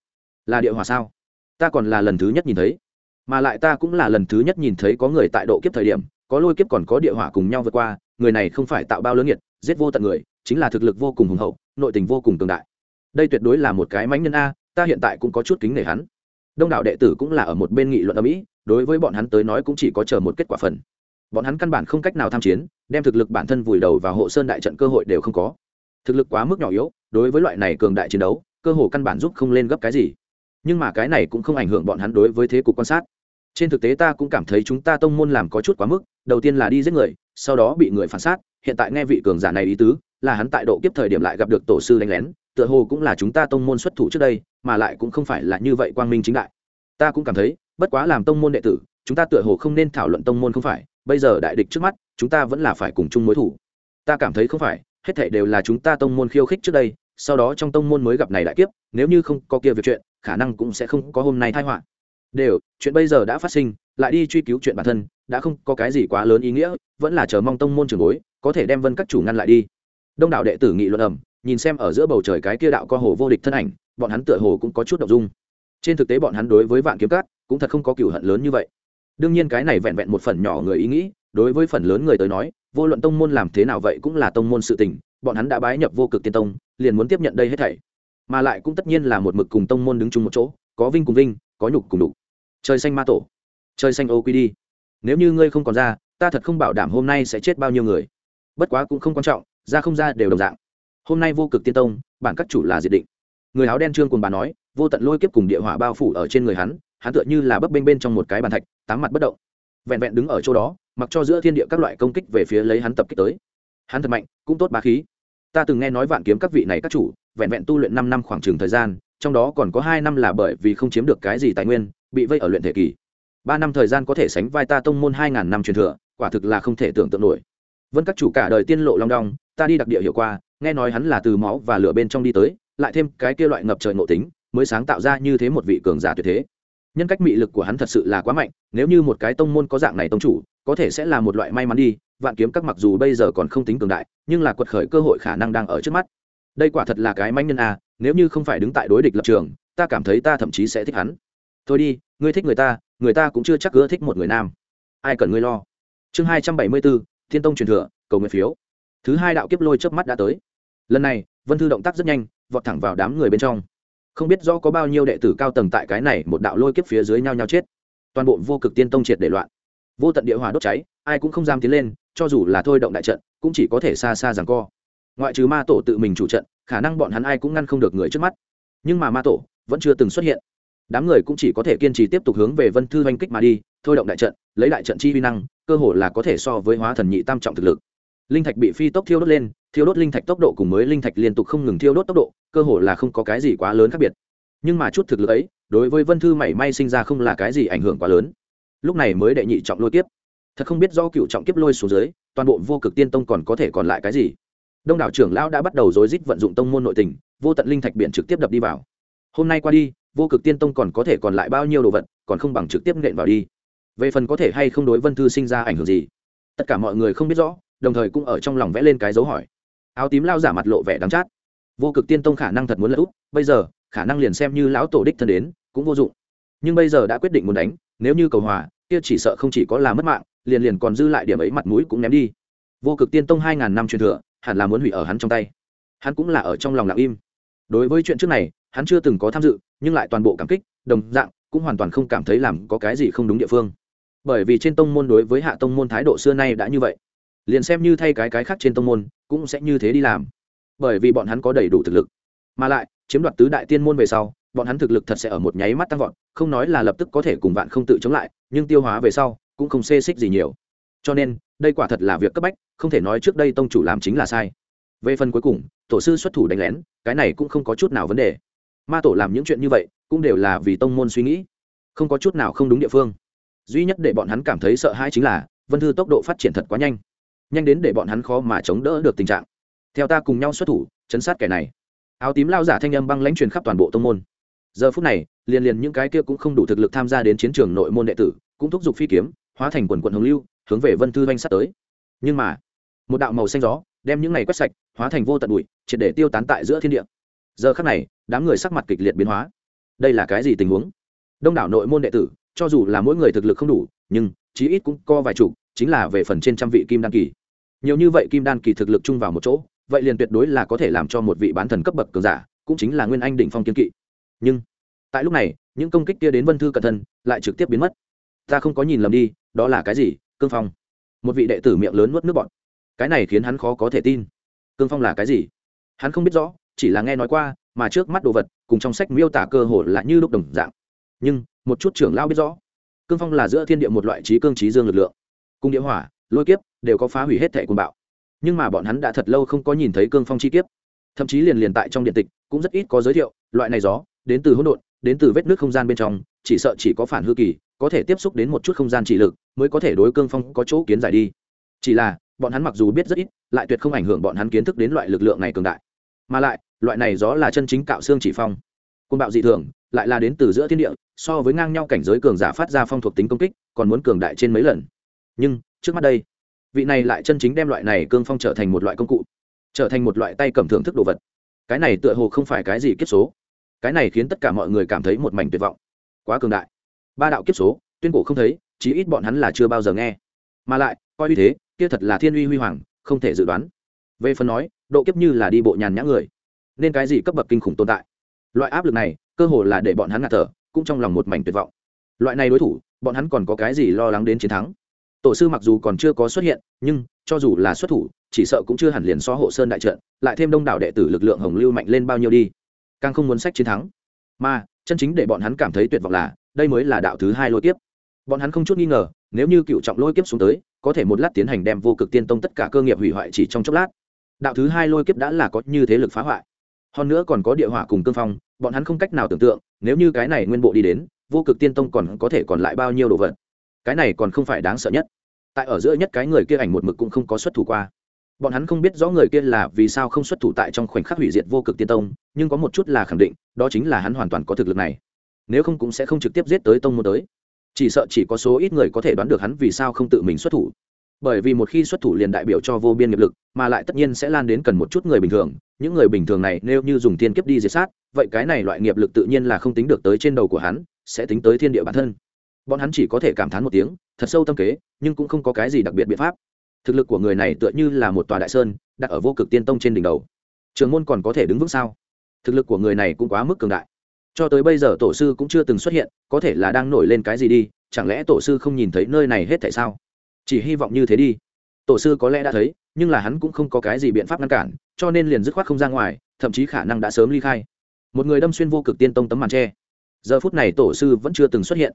A: Là địa hỏa sao? Ta còn là lần thứ nhất nhìn thấy. Mà lại ta cũng là lần thứ nhất nhìn thấy có người tại độ kiếp thời điểm, có lôi kiếp còn có địa hỏa cùng nhau vượt qua, người này không phải tạo bao lớn nhiệt giết vô tận người, chính là thực lực vô cùng hùng hậu, nội tình vô cùng cường đại. Đây tuyệt đối là một cái mánh nhân a, ta hiện tại cũng có chút kính nể hắn. Đông đảo đệ tử cũng là ở một bên nghị luận ở mỹ đối với bọn hắn tới nói cũng chỉ có chờ một kết quả phần. Bọn hắn căn bản không cách nào tham chiến, đem thực lực bản thân vùi đầu vào hộ sơn đại trận cơ hội đều không có. Thực lực quá mức nhỏ yếu, đối với loại này cường đại chiến đấu, cơ hồ căn bản giúp không lên gấp cái gì. Nhưng mà cái này cũng không ảnh hưởng bọn hắn đối với thế cục quan sát. Trên thực tế ta cũng cảm thấy chúng ta tông môn làm có chút quá mức, đầu tiên là đi giết người, sau đó bị người phản sát, hiện tại nghe vị cường giả này ý tứ, là hắn tại độ kiếp thời điểm lại gặp được tổ sư đánh lén, tựa hồ cũng là chúng ta tông môn xuất thủ trước đây, mà lại cũng không phải là như vậy quang minh chính đại. Ta cũng cảm thấy bất quá làm tông môn đệ tử, chúng ta tựa hồ không nên thảo luận tông môn không phải, bây giờ đại địch trước mắt, chúng ta vẫn là phải cùng chung mối thủ. Ta cảm thấy không phải, hết thảy đều là chúng ta tông môn khiêu khích trước đây, sau đó trong tông môn mới gặp này đại kiếp, nếu như không có kia việc chuyện, khả năng cũng sẽ không có hôm nay thai họa. Đều, chuyện bây giờ đã phát sinh, lại đi truy cứu chuyện bản thân, đã không có cái gì quá lớn ý nghĩa, vẫn là chờ mong tông môn trường bối, có thể đem vân các chủ ngăn lại đi. Đông đảo đệ tử nghị luận ẩm nhìn xem ở giữa bầu trời cái kia đạo co hồ vô địch thân ảnh, bọn hắn tựa hồ cũng có chút đ ộ n g dung trên thực tế bọn hắn đối với vạn kiếm cát cũng thật không có cựu hận lớn như vậy. Đương nhiên cái này vẹn vẹn một phần nhỏ người ý nghĩ, đối với phần lớn người tới nói, vô luận tông môn làm thế nào vậy cũng là tông môn sự tình, bọn hắn đã bái nhập vô cực tiên tông, liền muốn tiếp nhận đây hết thảy. Mà lại cũng tất nhiên là một mực cùng tông môn đứng chung một chỗ, có vinh cùng vinh, có nhục cùng đục trời xanh ma tổ, trời xanh ô quy đi. Nếu như ngươi không còn ra, ta thật không bảo đảm hôm nay sẽ chết bao nhiêu người. Bất quá cũng không quan trọng, ra không ra đều đồng dạng. Hôm nay vô cực tiên tông, bản các chủ là diệt định người áo đen trương cùng bà nói, vô tận lôi kiếp cùng địa hỏa bao phủ ở trên người hắn hắn tựa như là bấp bênh bên trong một cái bàn thạch, tám mặt bất động. Vẹn vẹn đứng ở chỗ đó, mặc cho giữa thiên địa các loại công kích về phía lấy hắn tập kích tới. Hắn thật mạnh, cũng tốt bá khí. Ta từng nghe nói vạn kiếm các vị này các chủ, vẹn vẹn tu luyện năm năm khoảng trường thời gian, trong đó còn có hai năm là bởi vì không chiếm được cái gì tài nguyên, bị vây ở luyện thể kỳ. Ba năm thời gian có thể sánh vai ta tông môn hai ngàn năm truyền thừa, quả thực là không thể tưởng tượng nổi. Vân các chủ cả đời tiên lộ long đong, ta đi đặc địa hiệu qua, nghe nói hắn là từ máu và lửa bên trong đi tới lại thêm cái kia loại ngập trời nội tính, mới sáng tạo ra như thế một vị cường giả tuyệt thế. Nhân cách mị lực của hắn thật sự là quá mạnh, nếu như một cái tông môn có dạng này tông chủ, có thể sẽ là một loại may mắn đi, vạn kiếm các mặc dù bây giờ còn không tính cường đại, nhưng là quật khởi cơ hội khả năng đang ở trước mắt. Đây quả thật là cái manh nhân a, nếu như không phải đứng tại đối địch lập trường, ta cảm thấy ta thậm chí sẽ thích hắn. Thôi đi, ngươi thích người ta người ta cũng chưa chắc ưa thích một người nam. Ai cần ngươi lo? Chương hai trăm bảy mươi bốn thiên tông truyền thừa, cầu nguyện phiếu. Thứ hai đạo kiếp lôi chớp mắt đã tới. Lần này, vân thư động tác rất nhanh vọt thẳng vào đám người bên trong. Không biết do có bao nhiêu đệ tử cao tầng tại cái này một đạo lôi kiếp phía dưới nhau nhau chết. Toàn bộ vô cực tiên tông triệt để loạn. Vô tận địa hỏa đốt cháy, ai cũng không dám tiến lên, cho dù là thôi động đại trận, cũng chỉ có thể xa xa rằng co. Ngoại trừ ma tổ tự mình chủ trận, khả năng bọn hắn ai cũng ngăn không được người trước mắt. Nhưng mà ma tổ vẫn chưa từng xuất hiện. Đám người cũng chỉ có thể kiên trì tiếp tục hướng về vân thư oanh kích mà đi, thôi động đại trận, lấy đại trận chi vi năng, cơ hồ là có thể so với hóa thần nhị tam trọng thực lực linh thạch bị phi tốc thiêu đốt lên, thiêu đốt linh thạch tốc độ cùng mới linh thạch liên tục không ngừng thiêu đốt tốc độ, cơ hồ là không có cái gì quá lớn khác biệt. Nhưng mà chút thực lực ấy, đối với vân thư mảy may sinh ra không là cái gì ảnh hưởng quá lớn. Lúc này mới đệ nhị trọng lôi kiếp. Thật không biết do cựu trọng kiếp lôi xuống dưới, toàn bộ vô cực tiên tông còn có thể còn lại cái gì. Đông đảo trưởng lão đã bắt đầu rối rít vận dụng tông môn nội tình, vô tận linh thạch biển trực tiếp đập đi vào. Hôm nay qua đi, vô cực tiên tông còn có thể còn lại bao nhiêu đồ vật, còn không bằng trực tiếp nện vào đi. Về phần có thể hay không đối vân thư sinh ra ảnh hưởng gì, tất cả mọi người không biết rõ đồng thời cũng ở trong lòng vẽ lên cái dấu hỏi. Áo tím lao giả mặt lộ vẻ đắng chát. Vô cực tiên tông khả năng thật muốn lật úp, bây giờ, khả năng liền xem như lão tổ đích thân đến, cũng vô dụng. Nhưng bây giờ đã quyết định muốn đánh, nếu như cầu hòa, kia chỉ sợ không chỉ có là mất mạng, liền liền còn dư lại điểm ấy mặt mũi cũng ném đi. Vô cực tiên tông hai ngàn năm truyền thừa, hẳn là muốn hủy ở hắn trong tay. Hắn cũng là ở trong lòng lặng im. Đối với chuyện trước này, hắn chưa từng có tham dự, nhưng lại toàn bộ cảm kích, đồng dạng, cũng hoàn toàn không cảm thấy làm có cái gì không đúng địa phương. Bởi vì trên tông môn đối với hạ tông môn thái độ xưa nay đã như vậy liền xem như thay cái cái khác trên tông môn, cũng sẽ như thế đi làm. Bởi vì bọn hắn có đầy đủ thực lực. Mà lại, chiếm đoạt tứ đại tiên môn về sau, bọn hắn thực lực thật sẽ ở một nháy mắt tăng vọt, không nói là lập tức có thể cùng bạn không tự chống lại, nhưng tiêu hóa về sau, cũng không xê xích gì nhiều. Cho nên, đây quả thật là việc cấp bách, không thể nói trước đây tông chủ làm chính là sai. Về phần cuối cùng, tổ sư xuất thủ đánh lén, cái này cũng không có chút nào vấn đề. Ma tổ làm những chuyện như vậy, cũng đều là vì tông môn suy nghĩ. Không có chút nào không đúng địa phương. Duy nhất để bọn hắn cảm thấy sợ hãi chính là, vân thư tốc độ phát triển thật quá nhanh nhanh đến để bọn hắn khó mà chống đỡ được tình trạng. Theo ta cùng nhau xuất thủ, chấn sát kẻ này. Áo tím lao giả thanh âm băng lãnh truyền khắp toàn bộ tông môn. Giờ phút này, liền liền những cái kia cũng không đủ thực lực tham gia đến chiến trường nội môn đệ tử, cũng thúc giục phi kiếm, hóa thành quần quận hồng lưu, hướng về vân thư doanh sát tới. Nhưng mà, một đạo màu xanh gió, đem những này quét sạch, hóa thành vô tận bụi, triệt để tiêu tán tại giữa thiên địa. Giờ khắc này, đám người sắc mặt kịch liệt biến hóa. Đây là cái gì tình huống? Đông đảo nội môn đệ tử, cho dù là mỗi người thực lực không đủ, nhưng chí ít cũng co vài chục, chính là về phần trên trăm vị kim đăng kỳ nhiều như vậy kim đan kỳ thực lực chung vào một chỗ, vậy liền tuyệt đối là có thể làm cho một vị bán thần cấp bậc cường giả, cũng chính là nguyên anh đỉnh phong kiên kỵ. Nhưng, tại lúc này, những công kích kia đến vân thư cẩn thân lại trực tiếp biến mất. Ta không có nhìn lầm đi, đó là cái gì? Cương phong. Một vị đệ tử miệng lớn nuốt nước bọn cái này khiến hắn khó có thể tin. Cương phong là cái gì? Hắn không biết rõ, chỉ là nghe nói qua, mà trước mắt đồ vật, cùng trong sách miêu tả cơ hồ là như lúc đồng dạng. Nhưng, một chút trưởng lao biết rõ, cương phong là giữa thiên địa một loại trí cương trí dương lực lượng. Cung địa hỏa, lôi kiếp đều có phá hủy hết thẻ quân bạo. Nhưng mà bọn hắn đã thật lâu không có nhìn thấy cương phong chi kiếp. Thậm chí liền liền tại trong điện tịch, cũng rất ít có giới thiệu, loại này gió, đến từ hỗn độn, đến từ vết nước không gian bên trong, chỉ sợ chỉ có phản hư kỳ, có thể tiếp xúc đến một chút không gian chỉ lực, mới có thể đối cương phong có chỗ kiến giải đi. Chỉ là, bọn hắn mặc dù biết rất ít, lại tuyệt không ảnh hưởng bọn hắn kiến thức đến loại lực lượng này cường đại. Mà lại, loại này gió là chân chính cạo xương chỉ phong. Côn bạo dị thường, lại là đến từ giữa thiên địa, so với ngang nhau cảnh giới cường giả phát ra phong thuộc tính công kích, còn muốn cường đại trên mấy lần. Nhưng, trước mắt đây vị này lại chân chính đem loại này cương phong trở thành một loại công cụ, trở thành một loại tay cầm thưởng thức đồ vật. Cái này tựa hồ không phải cái gì kiếp số. Cái này khiến tất cả mọi người cảm thấy một mảnh tuyệt vọng. Quá cường đại. Ba đạo kiếp số, tuyên cổ không thấy, chí ít bọn hắn là chưa bao giờ nghe. Mà lại, coi như thế, kia thật là thiên uy huy hoàng, không thể dự đoán. Về phần nói, độ kiếp như là đi bộ nhàn nhã người, nên cái gì cấp bậc kinh khủng tồn tại? Loại áp lực này, cơ hồ là để bọn hắn ngạt thở, cũng trong lòng một mảnh tuyệt vọng. Loại này đối thủ, bọn hắn còn có cái gì lo lắng đến chiến thắng? Tổ sư mặc dù còn chưa có xuất hiện, nhưng cho dù là xuất thủ, chỉ sợ cũng chưa hẳn liền so hộ sơn đại trận, lại thêm đông đảo đệ tử lực lượng hồng lưu mạnh lên bao nhiêu đi. Càng không muốn sách chiến thắng. Mà, chân chính để bọn hắn cảm thấy tuyệt vọng là, đây mới là đạo thứ hai lôi kiếp. Bọn hắn không chút nghi ngờ, nếu như cựu trọng lôi kiếp xuống tới, có thể một lát tiến hành đem vô cực tiên tông tất cả cơ nghiệp hủy hoại chỉ trong chốc lát. Đạo thứ hai lôi kiếp đã là có như thế lực phá hoại. Hơn nữa còn có địa hỏa cùng cương phong, bọn hắn không cách nào tưởng tượng, nếu như cái này nguyên bộ đi đến, vô cực tiên tông còn có thể còn lại bao nhiêu đồ vật cái này còn không phải đáng sợ nhất. Tại ở giữa nhất cái người kia ảnh một mực cũng không có xuất thủ qua. Bọn hắn không biết rõ người kia là vì sao không xuất thủ tại trong khoảnh khắc hủy diệt vô cực tiên tông, nhưng có một chút là khẳng định, đó chính là hắn hoàn toàn có thực lực này. Nếu không cũng sẽ không trực tiếp giết tới tông môn tới. Chỉ sợ chỉ có số ít người có thể đoán được hắn vì sao không tự mình xuất thủ. Bởi vì một khi xuất thủ liền đại biểu cho vô biên nghiệp lực, mà lại tất nhiên sẽ lan đến cần một chút người bình thường. Những người bình thường này nếu như dùng thiên kiếp đi diệt sát, vậy cái này loại nghiệp lực tự nhiên là không tính được tới trên đầu của hắn, sẽ tính tới thiên địa bản thân bọn hắn chỉ có thể cảm thán một tiếng, thật sâu tâm kế, nhưng cũng không có cái gì đặc biệt biện pháp. Thực lực của người này tựa như là một tòa đại sơn, đặt ở vô cực tiên tông trên đỉnh đầu. Trường môn còn có thể đứng vững sao? Thực lực của người này cũng quá mức cường đại. Cho tới bây giờ tổ sư cũng chưa từng xuất hiện, có thể là đang nổi lên cái gì đi, chẳng lẽ tổ sư không nhìn thấy nơi này hết tại sao? Chỉ hy vọng như thế đi. Tổ sư có lẽ đã thấy, nhưng là hắn cũng không có cái gì biện pháp ngăn cản, cho nên liền dứt khoát không ra ngoài, thậm chí khả năng đã sớm ly khai. Một người đâm xuyên vô cực tiên tông tấm màn tre. Giờ phút này tổ sư vẫn chưa từng xuất hiện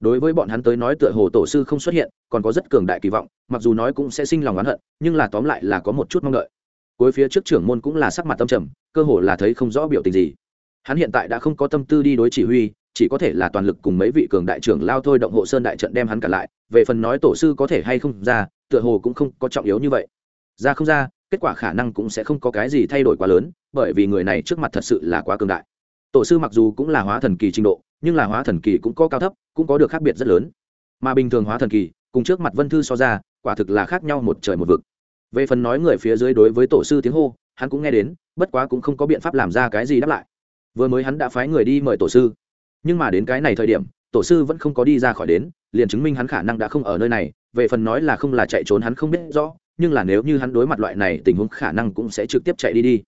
A: đối với bọn hắn tới nói tựa hồ tổ sư không xuất hiện, còn có rất cường đại kỳ vọng, mặc dù nói cũng sẽ sinh lòng oán hận, nhưng là tóm lại là có một chút mong đợi. Cuối phía trước trưởng môn cũng là sắc mặt tâm trầm, cơ hồ là thấy không rõ biểu tình gì. Hắn hiện tại đã không có tâm tư đi đối chỉ huy, chỉ có thể là toàn lực cùng mấy vị cường đại trưởng lao thôi động hộ sơn đại trận đem hắn cả lại, về phần nói tổ sư có thể hay không ra, tựa hồ cũng không có trọng yếu như vậy. Ra không ra, kết quả khả năng cũng sẽ không có cái gì thay đổi quá lớn, bởi vì người này trước mặt thật sự là quá cường đại. Tổ sư mặc dù cũng là hóa thần kỳ trình độ nhưng là hóa thần kỳ cũng có cao thấp, cũng có được khác biệt rất lớn. Mà bình thường hóa thần kỳ, cùng trước mặt vân thư so ra, quả thực là khác nhau một trời một vực. Về phần nói người phía dưới đối với tổ sư tiếng hô, hắn cũng nghe đến, bất quá cũng không có biện pháp làm ra cái gì đáp lại. Vừa mới hắn đã phái người đi mời tổ sư. Nhưng mà đến cái này thời điểm, tổ sư vẫn không có đi ra khỏi đến, liền chứng minh hắn khả năng đã không ở nơi này, về phần nói là không là chạy trốn hắn không biết rõ, nhưng là nếu như hắn đối mặt loại này, tình huống khả năng cũng sẽ trực tiếp chạy đi đi.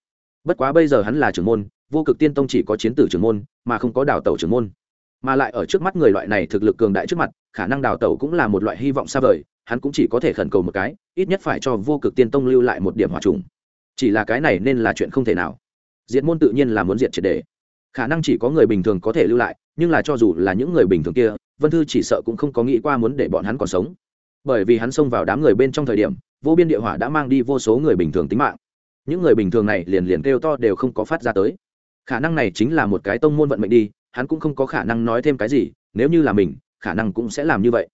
A: Bất quá bây giờ hắn là trưởng môn, vô cực tiên tông chỉ có chiến tử trưởng môn, mà không có đào tẩu trưởng môn mà lại ở trước mắt người loại này thực lực cường đại trước mặt, khả năng đào tẩu cũng là một loại hy vọng xa vời, hắn cũng chỉ có thể khẩn cầu một cái, ít nhất phải cho vô cực tiên tông lưu lại một điểm hòa trùng. Chỉ là cái này nên là chuyện không thể nào. Diệt môn tự nhiên là muốn diệt triệt đề khả năng chỉ có người bình thường có thể lưu lại, nhưng là cho dù là những người bình thường kia, vân thư chỉ sợ cũng không có nghĩ qua muốn để bọn hắn còn sống. Bởi vì hắn xông vào đám người bên trong thời điểm, vô biên địa hỏa đã mang đi vô số người bình thường tính mạng. Những người bình thường này liền liền kêu to đều không có phát ra tới. Khả năng này chính là một cái tông môn vận mệnh đi hắn cũng không có khả năng nói thêm cái gì, nếu như là mình, khả năng cũng sẽ làm như vậy.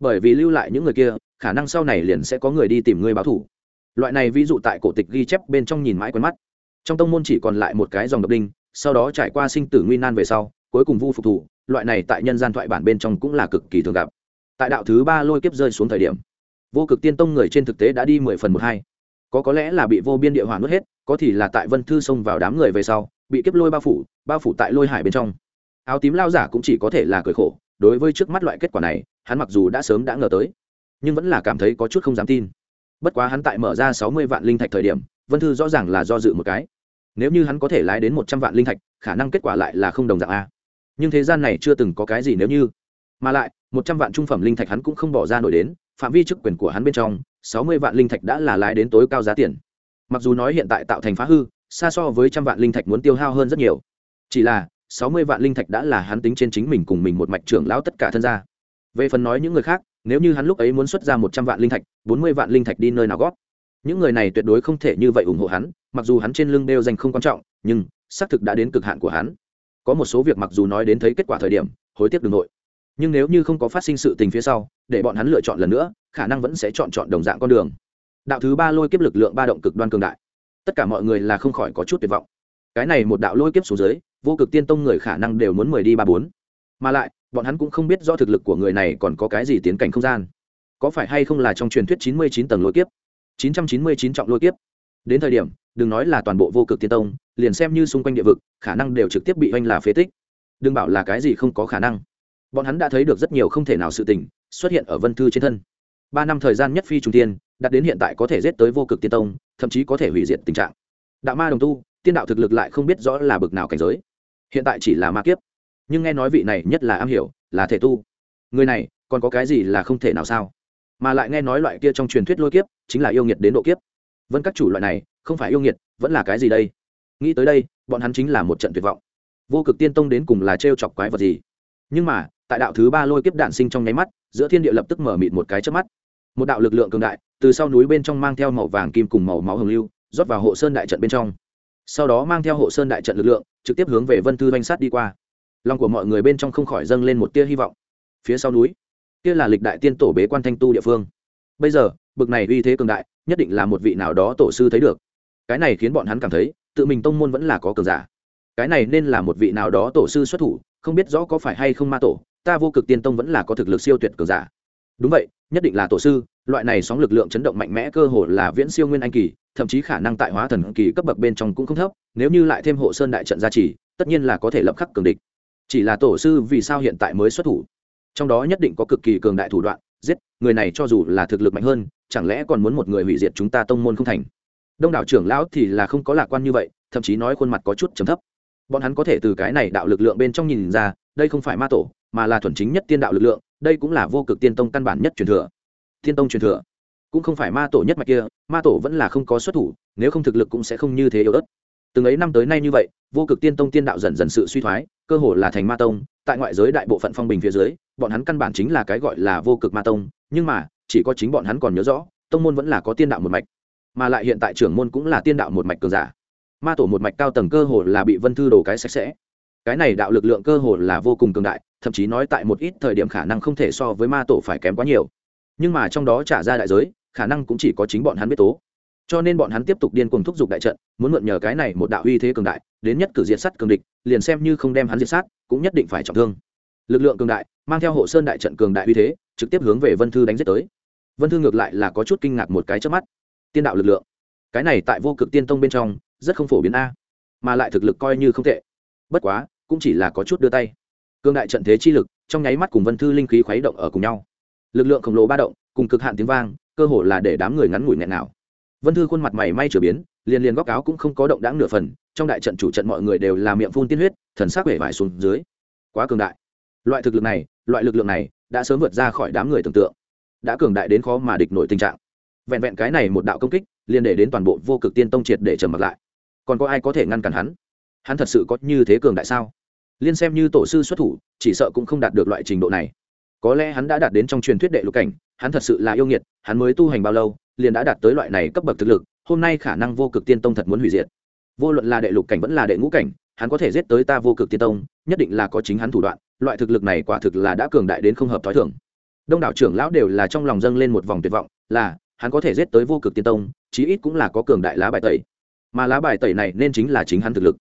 A: Bởi vì lưu lại những người kia, khả năng sau này liền sẽ có người đi tìm người báo thủ. Loại này ví dụ tại cổ tịch ghi chép bên trong nhìn mãi quen mắt. Trong tông môn chỉ còn lại một cái dòng độc đinh, sau đó trải qua sinh tử nguy nan về sau, cuối cùng vu phục thủ, loại này tại nhân gian thoại bản bên trong cũng là cực kỳ thường gặp. Tại đạo thứ ba lôi kiếp rơi xuống thời điểm, vô cực tiên tông người trên thực tế đã đi mười phần một hai. Có có lẽ là bị vô biên địa hỏa nuốt hết, có thì là tại vân thư xông vào đám người về sau, bị kiếp lôi bao phủ bao phủ tại lôi hải bên trong áo tím lao giả cũng chỉ có thể là cười khổ, đối với trước mắt loại kết quả này, hắn mặc dù đã sớm đã ngờ tới, nhưng vẫn là cảm thấy có chút không dám tin. Bất quá hắn tại mở ra sáu mươi vạn linh thạch thời điểm, vân thư rõ ràng là do dự một cái. Nếu như hắn có thể lái đến một trăm vạn linh thạch, khả năng kết quả lại là không đồng dạng a. Nhưng thế gian này chưa từng có cái gì nếu như. Mà lại, một trăm vạn trung phẩm linh thạch hắn cũng không bỏ ra nổi đến, phạm vi chức quyền của hắn bên trong, sáu mươi vạn linh thạch đã là lái đến tối cao giá tiền. Mặc dù nói hiện tại tạo thành phá hư, xa so với trăm vạn linh thạch muốn tiêu hao hơn rất nhiều. Chỉ là sáu mươi vạn linh thạch đã là hắn tính trên chính mình cùng mình một mạch trưởng lão tất cả thân gia. Về phần nói những người khác, nếu như hắn lúc ấy muốn xuất ra một trăm vạn linh thạch, bốn mươi vạn linh thạch đi nơi nào góp? những người này tuyệt đối không thể như vậy ủng hộ hắn, mặc dù hắn trên lưng đeo danh không quan trọng, nhưng xác thực đã đến cực hạn của hắn. Có một số việc mặc dù nói đến thấy kết quả thời điểm, hối tiếc đường nội. Nhưng nếu như không có phát sinh sự tình phía sau, để bọn hắn lựa chọn lần nữa, khả năng vẫn sẽ chọn chọn đồng dạng con đường. Đạo thứ ba lôi kiếp lực lượng ba động cực đoan cường đại. Tất cả mọi người là không khỏi có chút tuyệt vọng. Cái này một đạo lôi kiếp xuống dưới vô cực tiên tông người khả năng đều muốn mười đi ba bốn. Mà lại, bọn hắn cũng không biết do thực lực của người này còn có cái gì tiến cảnh không gian. Có phải hay không là trong truyền thuyết chín mươi chín tầng lôi kiếp? chín trăm chín mươi chín trọng lôi kiếp. Đến thời điểm, đừng nói là toàn bộ vô cực tiên tông, liền xem như xung quanh địa vực, khả năng đều trực tiếp bị oanh là phế tích. Đừng bảo là cái gì không có khả năng. Bọn hắn đã thấy được rất nhiều không thể nào sự tình, xuất hiện ở vân thư trên thân. Ba năm thời gian nhất phi trung tiên đạt đến hiện tại có thể giết tới vô cực tiên tông, thậm chí có thể hủy diệt tình trạng. Đạo ma đồng tu, tiên đạo thực lực lại không biết rõ là bực nào cảnh giới hiện tại chỉ là ma kiếp. Nhưng nghe nói vị này nhất là am hiểu, là thể tu. Người này, còn có cái gì là không thể nào sao? Mà lại nghe nói loại kia trong truyền thuyết lôi kiếp, chính là yêu nghiệt đến độ kiếp. Vân các chủ loại này, không phải yêu nghiệt, vẫn là cái gì đây? Nghĩ tới đây, bọn hắn chính là một trận tuyệt vọng. Vô cực tiên tông đến cùng là t chọc quái vật gì? Nhưng mà, tại đạo thứ ba lôi kiếp đạn sinh trong nháy mắt, giữa thiên địa lập tức mở mịt một cái trước mắt. Một đạo lực lượng cường đại, từ sau núi bên trong mang theo màu vàng kim cùng màu máu hồng lưu, rót vào hộ sơn đại trận bên trong sau đó mang theo hộ sơn đại trận lực lượng, trực tiếp hướng về vân thư doanh sát đi qua. Lòng của mọi người bên trong không khỏi dâng lên một tia hy vọng. Phía sau núi, kia là lịch đại tiên tổ bế quan thanh tu địa phương. Bây giờ, bực này uy thế cường đại, nhất định là một vị nào đó tổ sư thấy được. Cái này khiến bọn hắn cảm thấy, tự mình tông môn vẫn là có cường giả. Cái này nên là một vị nào đó tổ sư xuất thủ, không biết rõ có phải hay không ma tổ, ta vô cực tiên tông vẫn là có thực lực siêu tuyệt cường giả. Đúng vậy, nhất định là tổ sư loại này sóng lực lượng chấn động mạnh mẽ cơ hồ là viễn siêu nguyên anh kỳ, thậm chí khả năng tại hóa thần kỳ cấp bậc bên trong cũng không thấp, nếu như lại thêm hộ sơn đại trận gia trì, tất nhiên là có thể lập khắc cường địch. Chỉ là tổ sư vì sao hiện tại mới xuất thủ? Trong đó nhất định có cực kỳ cường đại thủ đoạn, giết, người này cho dù là thực lực mạnh hơn, chẳng lẽ còn muốn một người hủy diệt chúng ta tông môn không thành? Đông đảo trưởng lão thì là không có lạc quan như vậy, thậm chí nói khuôn mặt có chút trầm thấp. Bọn hắn có thể từ cái này đạo lực lượng bên trong nhìn ra, đây không phải ma tổ, mà là thuần chính nhất tiên đạo lực lượng, đây cũng là vô cực tiên tông căn bản nhất truyền thừa tiên tông truyền thừa. Cũng không phải ma tổ nhất mạch kia, ma tổ vẫn là không có xuất thủ, nếu không thực lực cũng sẽ không như thế yếu ớt. Từng ấy năm tới nay như vậy, vô cực tiên tông tiên đạo dần dần sự suy thoái, cơ hồ là thành ma tông. Tại ngoại giới đại bộ phận phong bình phía dưới, bọn hắn căn bản chính là cái gọi là vô cực ma tông, nhưng mà, chỉ có chính bọn hắn còn nhớ rõ, tông môn vẫn là có tiên đạo một mạch. Mà lại hiện tại trưởng môn cũng là tiên đạo một mạch cường giả. Ma tổ một mạch cao tầng cơ hồ là bị vân thư đồ cái sạch sẽ. Cái này đạo lực lượng cơ hồ là vô cùng cường đại, thậm chí nói tại một ít thời điểm khả năng không thể so với ma tổ phải kém quá nhiều nhưng mà trong đó trả ra đại giới, khả năng cũng chỉ có chính bọn hắn biết tố. Cho nên bọn hắn tiếp tục điên cuồng thúc giục đại trận, muốn mượn nhờ cái này một đạo uy thế cường đại, đến nhất cử diệt sắt cường địch, liền xem như không đem hắn diệt sát, cũng nhất định phải trọng thương. Lực lượng cường đại, mang theo hộ sơn đại trận cường đại uy thế, trực tiếp hướng về vân thư đánh giết tới. Vân thư ngược lại là có chút kinh ngạc một cái trước mắt. Tiên đạo lực lượng. Cái này tại vô cực tiên tông bên trong, rất không phổ biến a, mà lại thực lực coi như không tệ. Bất quá, cũng chỉ là có chút đưa tay. Cương đại trận thế chi lực, trong nháy mắt cùng vân thư linh khí khuấy động ở cùng nhau lực lượng khổng lồ ba động, cùng cực hạn tiếng vang, cơ hồ là để đám người ngắn ngủi nghẹn nào. Vân thư khuôn mặt mày may trở biến, liền liền góc áo cũng không có động đáng nửa phần, trong đại trận chủ trận mọi người đều là miệng phun tiên huyết, thần sắc vẻ vải xuống dưới. Quá cường đại. Loại thực lực này, loại lực lượng này, đã sớm vượt ra khỏi đám người tưởng tượng. Đã cường đại đến khó mà địch nổi tình trạng. Vẹn vẹn cái này một đạo công kích, liền để đến toàn bộ vô cực tiên tông triệt để trầm mặc lại. Còn có ai có thể ngăn cản hắn? Hắn thật sự có như thế cường đại sao? Liên xem như tổ sư xuất thủ, chỉ sợ cũng không đạt được loại trình độ này có lẽ hắn đã đạt đến trong truyền thuyết đệ lục cảnh, hắn thật sự là yêu nghiệt, hắn mới tu hành bao lâu, liền đã đạt tới loại này cấp bậc thực lực, hôm nay khả năng vô cực tiên tông thật muốn hủy diệt. Vô luận là đệ lục cảnh vẫn là đệ ngũ cảnh, hắn có thể giết tới ta vô cực tiên tông, nhất định là có chính hắn thủ đoạn, loại thực lực này quả thực là đã cường đại đến không hợp t h ó i thưởng đông đảo trưởng lão đều là trong lòng dâng lên một vòng tuyệt vọng, là, hắn có thể giết tới vô cực tiên tông, chí ít cũng là có cường đại lá bài tẩy. Mà lá bài tẩy này nên chính là chính hắn thực lực.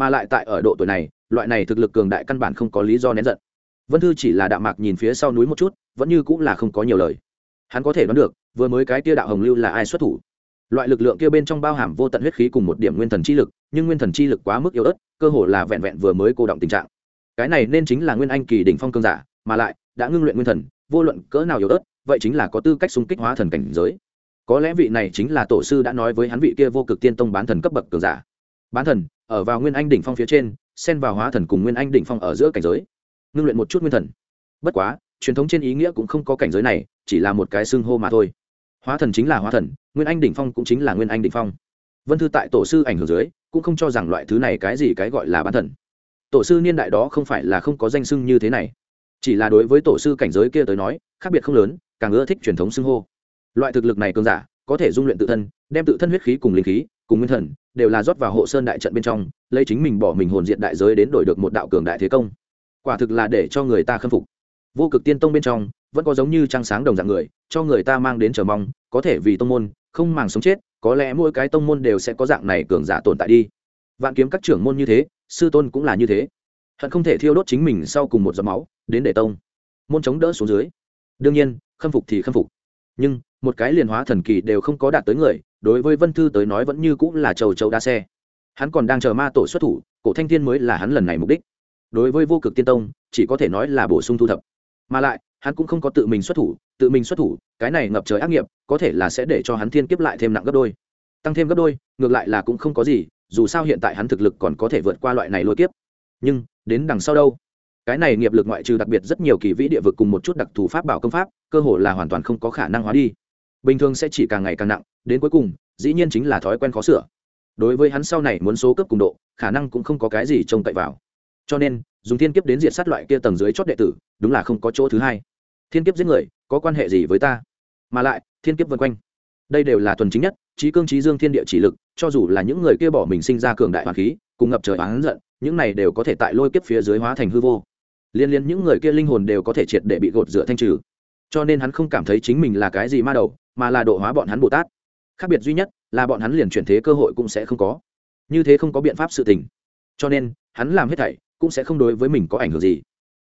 A: Mà lại tại ở độ tuổi này, loại này thực lực cường đại căn bản không có lý do nén giận vân thư chỉ là đạo mạc nhìn phía sau núi một chút, vẫn như cũng là không có nhiều lời. Hắn có thể đoán được, vừa mới cái tia đạo hồng lưu là ai xuất thủ. Loại lực lượng kia bên trong bao hàm vô tận huyết khí cùng một điểm nguyên thần chi lực, nhưng nguyên thần chi lực quá mức yếu ớt, cơ hồ là vẹn vẹn vừa mới cô động tình trạng. Cái này nên chính là nguyên anh kỳ đỉnh phong cương giả, mà lại, đã ngưng luyện nguyên thần, vô luận cỡ nào yếu ớt, vậy chính là có tư cách xung kích hóa thần cảnh giới. Có lẽ vị này chính là tổ sư đã nói với hắn vị kia vô cực tiên tông bán thần cấp bậc cường giả. Bán thần, ở vào nguyên anh đỉnh phong phía trên, xen vào hóa thần cùng nguyên anh đỉnh phong ở giữa cảnh giới ngưng luyện một chút nguyên thần. Bất quá, truyền thống trên ý nghĩa cũng không có cảnh giới này, chỉ là một cái xưng hô mà thôi. Hóa thần chính là hóa thần, nguyên anh đỉnh phong cũng chính là nguyên anh đỉnh phong. Vân thư tại tổ sư ảnh hưởng dưới, cũng không cho rằng loại thứ này cái gì cái gọi là bán thần. Tổ sư niên đại đó không phải là không có danh xưng như thế này. Chỉ là đối với tổ sư cảnh giới kia tới nói, khác biệt không lớn, càng ưa thích truyền thống xưng hô. Loại thực lực này cường giả, có thể dung luyện tự thân, đem tự thân huyết khí cùng linh khí, cùng nguyên thần, đều là rót vào hộ sơn đại trận bên trong, lấy chính mình bỏ mình hồn diện đại giới đến đổi được một đạo cường đại thế công quả thực là để cho người ta khâm phục. Vô cực tiên tông bên trong, vẫn có giống như trăng sáng đồng dạng người, cho người ta mang đến chờ mong, có thể vì tông môn, không màng sống chết, có lẽ mỗi cái tông môn đều sẽ có dạng này cường giả tồn tại đi. Vạn kiếm các trưởng môn như thế, sư tôn cũng là như thế. Hận không thể thiêu đốt chính mình sau cùng một giọt máu, đến để tông. Môn chống đỡ xuống dưới. Đương nhiên, khâm phục thì khâm phục. Nhưng, một cái liền hóa thần kỳ đều không có đạt tới người, đối với vân thư tới nói vẫn như cũng là trầu trầu đa xe. Hắn còn đang chờ ma tổ xuất thủ, cổ thanh thiên mới là hắn lần này mục đích đối với vô cực tiên tông, chỉ có thể nói là bổ sung thu thập. Mà lại, hắn cũng không có tự mình xuất thủ, tự mình xuất thủ, cái này ngập trời ác nghiệp, có thể là sẽ để cho hắn thiên kiếp lại thêm nặng gấp đôi. Tăng thêm gấp đôi, ngược lại là cũng không có gì, dù sao hiện tại hắn thực lực còn có thể vượt qua loại này lôi kiếp. Nhưng, đến đằng sau đâu? Cái này nghiệp lực ngoại trừ đặc biệt rất nhiều kỳ vĩ địa vực cùng một chút đặc thù pháp bảo công pháp, cơ hồ là hoàn toàn không có khả năng hóa đi. Bình thường sẽ chỉ càng ngày càng nặng, đến cuối cùng, dĩ nhiên chính là thói quen khó sửa. Đối với hắn sau này muốn số cấp cùng độ, khả năng cũng không có cái gì trông cậy vào cho nên, dùng thiên kiếp đến diện sát loại kia tầng dưới chót đệ tử, đúng là không có chỗ thứ hai. Thiên kiếp giết người, có quan hệ gì với ta? Mà lại, thiên kiếp vân quanh. Đây đều là thuần chính nhất, trí cương trí dương thiên địa chỉ lực, cho dù là những người kia bỏ mình sinh ra cường đại hoàng khí, cùng ngập trời oán giận, những này đều có thể tại lôi kiếp phía dưới hóa thành hư vô. Liên liên những người kia linh hồn đều có thể triệt để bị gột rửa thanh trừ. Cho nên hắn không cảm thấy chính mình là cái gì ma đầu, mà là độ hóa bọn hắn bồ tát. Khác biệt duy nhất, là bọn hắn liền chuyển thế cơ hội cũng sẽ không có. Như thế không có biện pháp sự tình. Cho nên, hắn làm hết thảy cũng sẽ không đối với mình có ảnh hưởng gì.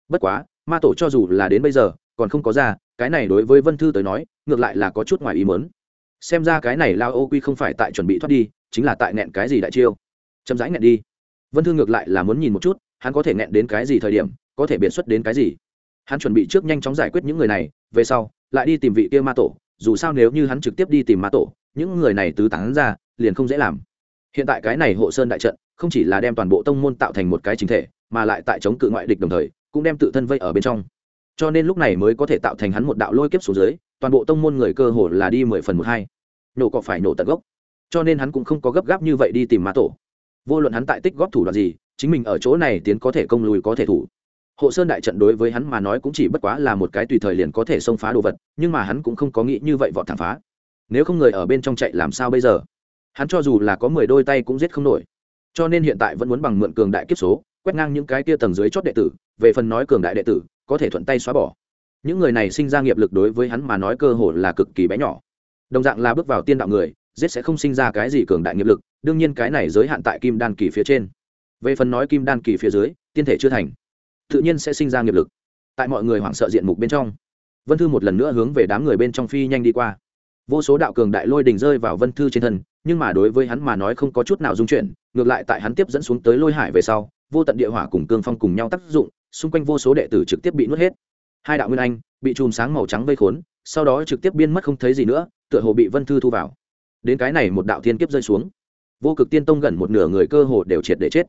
A: Bất quá, ma tổ cho dù là đến bây giờ, còn không có ra, cái này đối với vân thư tới nói, ngược lại là có chút ngoài ý mớn xem ra cái này lao ô quy không phải tại chuẩn bị thoát đi, chính là tại nẹn cái gì đại chiêu. Chậm rãi nẹn đi. Vân thư ngược lại là muốn nhìn một chút, hắn có thể nẹn đến cái gì thời điểm, có thể biện xuất đến cái gì. Hắn chuẩn bị trước nhanh chóng giải quyết những người này, về sau, lại đi tìm vị kia ma tổ, dù sao nếu như hắn trực tiếp đi tìm ma tổ, những người này tứ tán ra, liền không dễ làm. Hiện tại cái này hộ sơn đại trận, không chỉ là đem toàn bộ tông môn tạo thành một cái chính thể mà lại tại chống cự ngoại địch đồng thời, cũng đem tự thân vây ở bên trong. Cho nên lúc này mới có thể tạo thành hắn một đạo lôi kiếp xuống dưới, toàn bộ tông môn người cơ hồ là đi mười phần một hai. Nổ cọ phải nổ tận gốc. Cho nên hắn cũng không có gấp gáp như vậy đi tìm mã tổ. Vô luận hắn tại tích góp thủ đoạn gì, chính mình ở chỗ này tiến có thể công lùi có thể thủ. Hộ sơn đại trận đối với hắn mà nói cũng chỉ bất quá là một cái tùy thời liền có thể xông phá đồ vật, nhưng mà hắn cũng không có nghĩ như vậy vọt thẳng phá. Nếu không người ở bên trong chạy làm sao bây giờ? Hắn cho dù là có mười đôi tay cũng giết không nổi. Cho nên hiện tại vẫn muốn bằng mượn cường đại kiếp số quét ngang những cái kia tầng dưới chót đệ tử, về phần nói cường đại đệ tử, có thể thuận tay xóa bỏ. Những người này sinh ra nghiệp lực đối với hắn mà nói cơ hội là cực kỳ bé nhỏ. Đồng dạng là bước vào tiên đạo người, giết sẽ không sinh ra cái gì cường đại nghiệp lực, đương nhiên cái này giới hạn tại kim đan kỳ phía trên. Về phần nói kim đan kỳ phía dưới, tiên thể chưa thành, tự nhiên sẽ sinh ra nghiệp lực. Tại mọi người hoảng sợ diện mục bên trong, vân thư một lần nữa hướng về đám người bên trong phi nhanh đi qua vô số đạo cường đại lôi đình rơi vào vân thư trên thân, nhưng mà đối với hắn mà nói không có chút nào dung chuyển, ngược lại tại hắn tiếp dẫn xuống tới lôi hải về sau, vô tận địa hỏa cùng cương phong cùng nhau tác dụng, xung quanh vô số đệ tử trực tiếp bị nuốt hết. Hai đạo nguyên anh bị chùm sáng màu trắng vây khốn, sau đó trực tiếp biên mất không thấy gì nữa, tựa hồ bị vân thư thu vào. Đến cái này một đạo thiên kiếp rơi xuống, vô cực tiên tông gần một nửa người cơ hồ đều triệt để chết.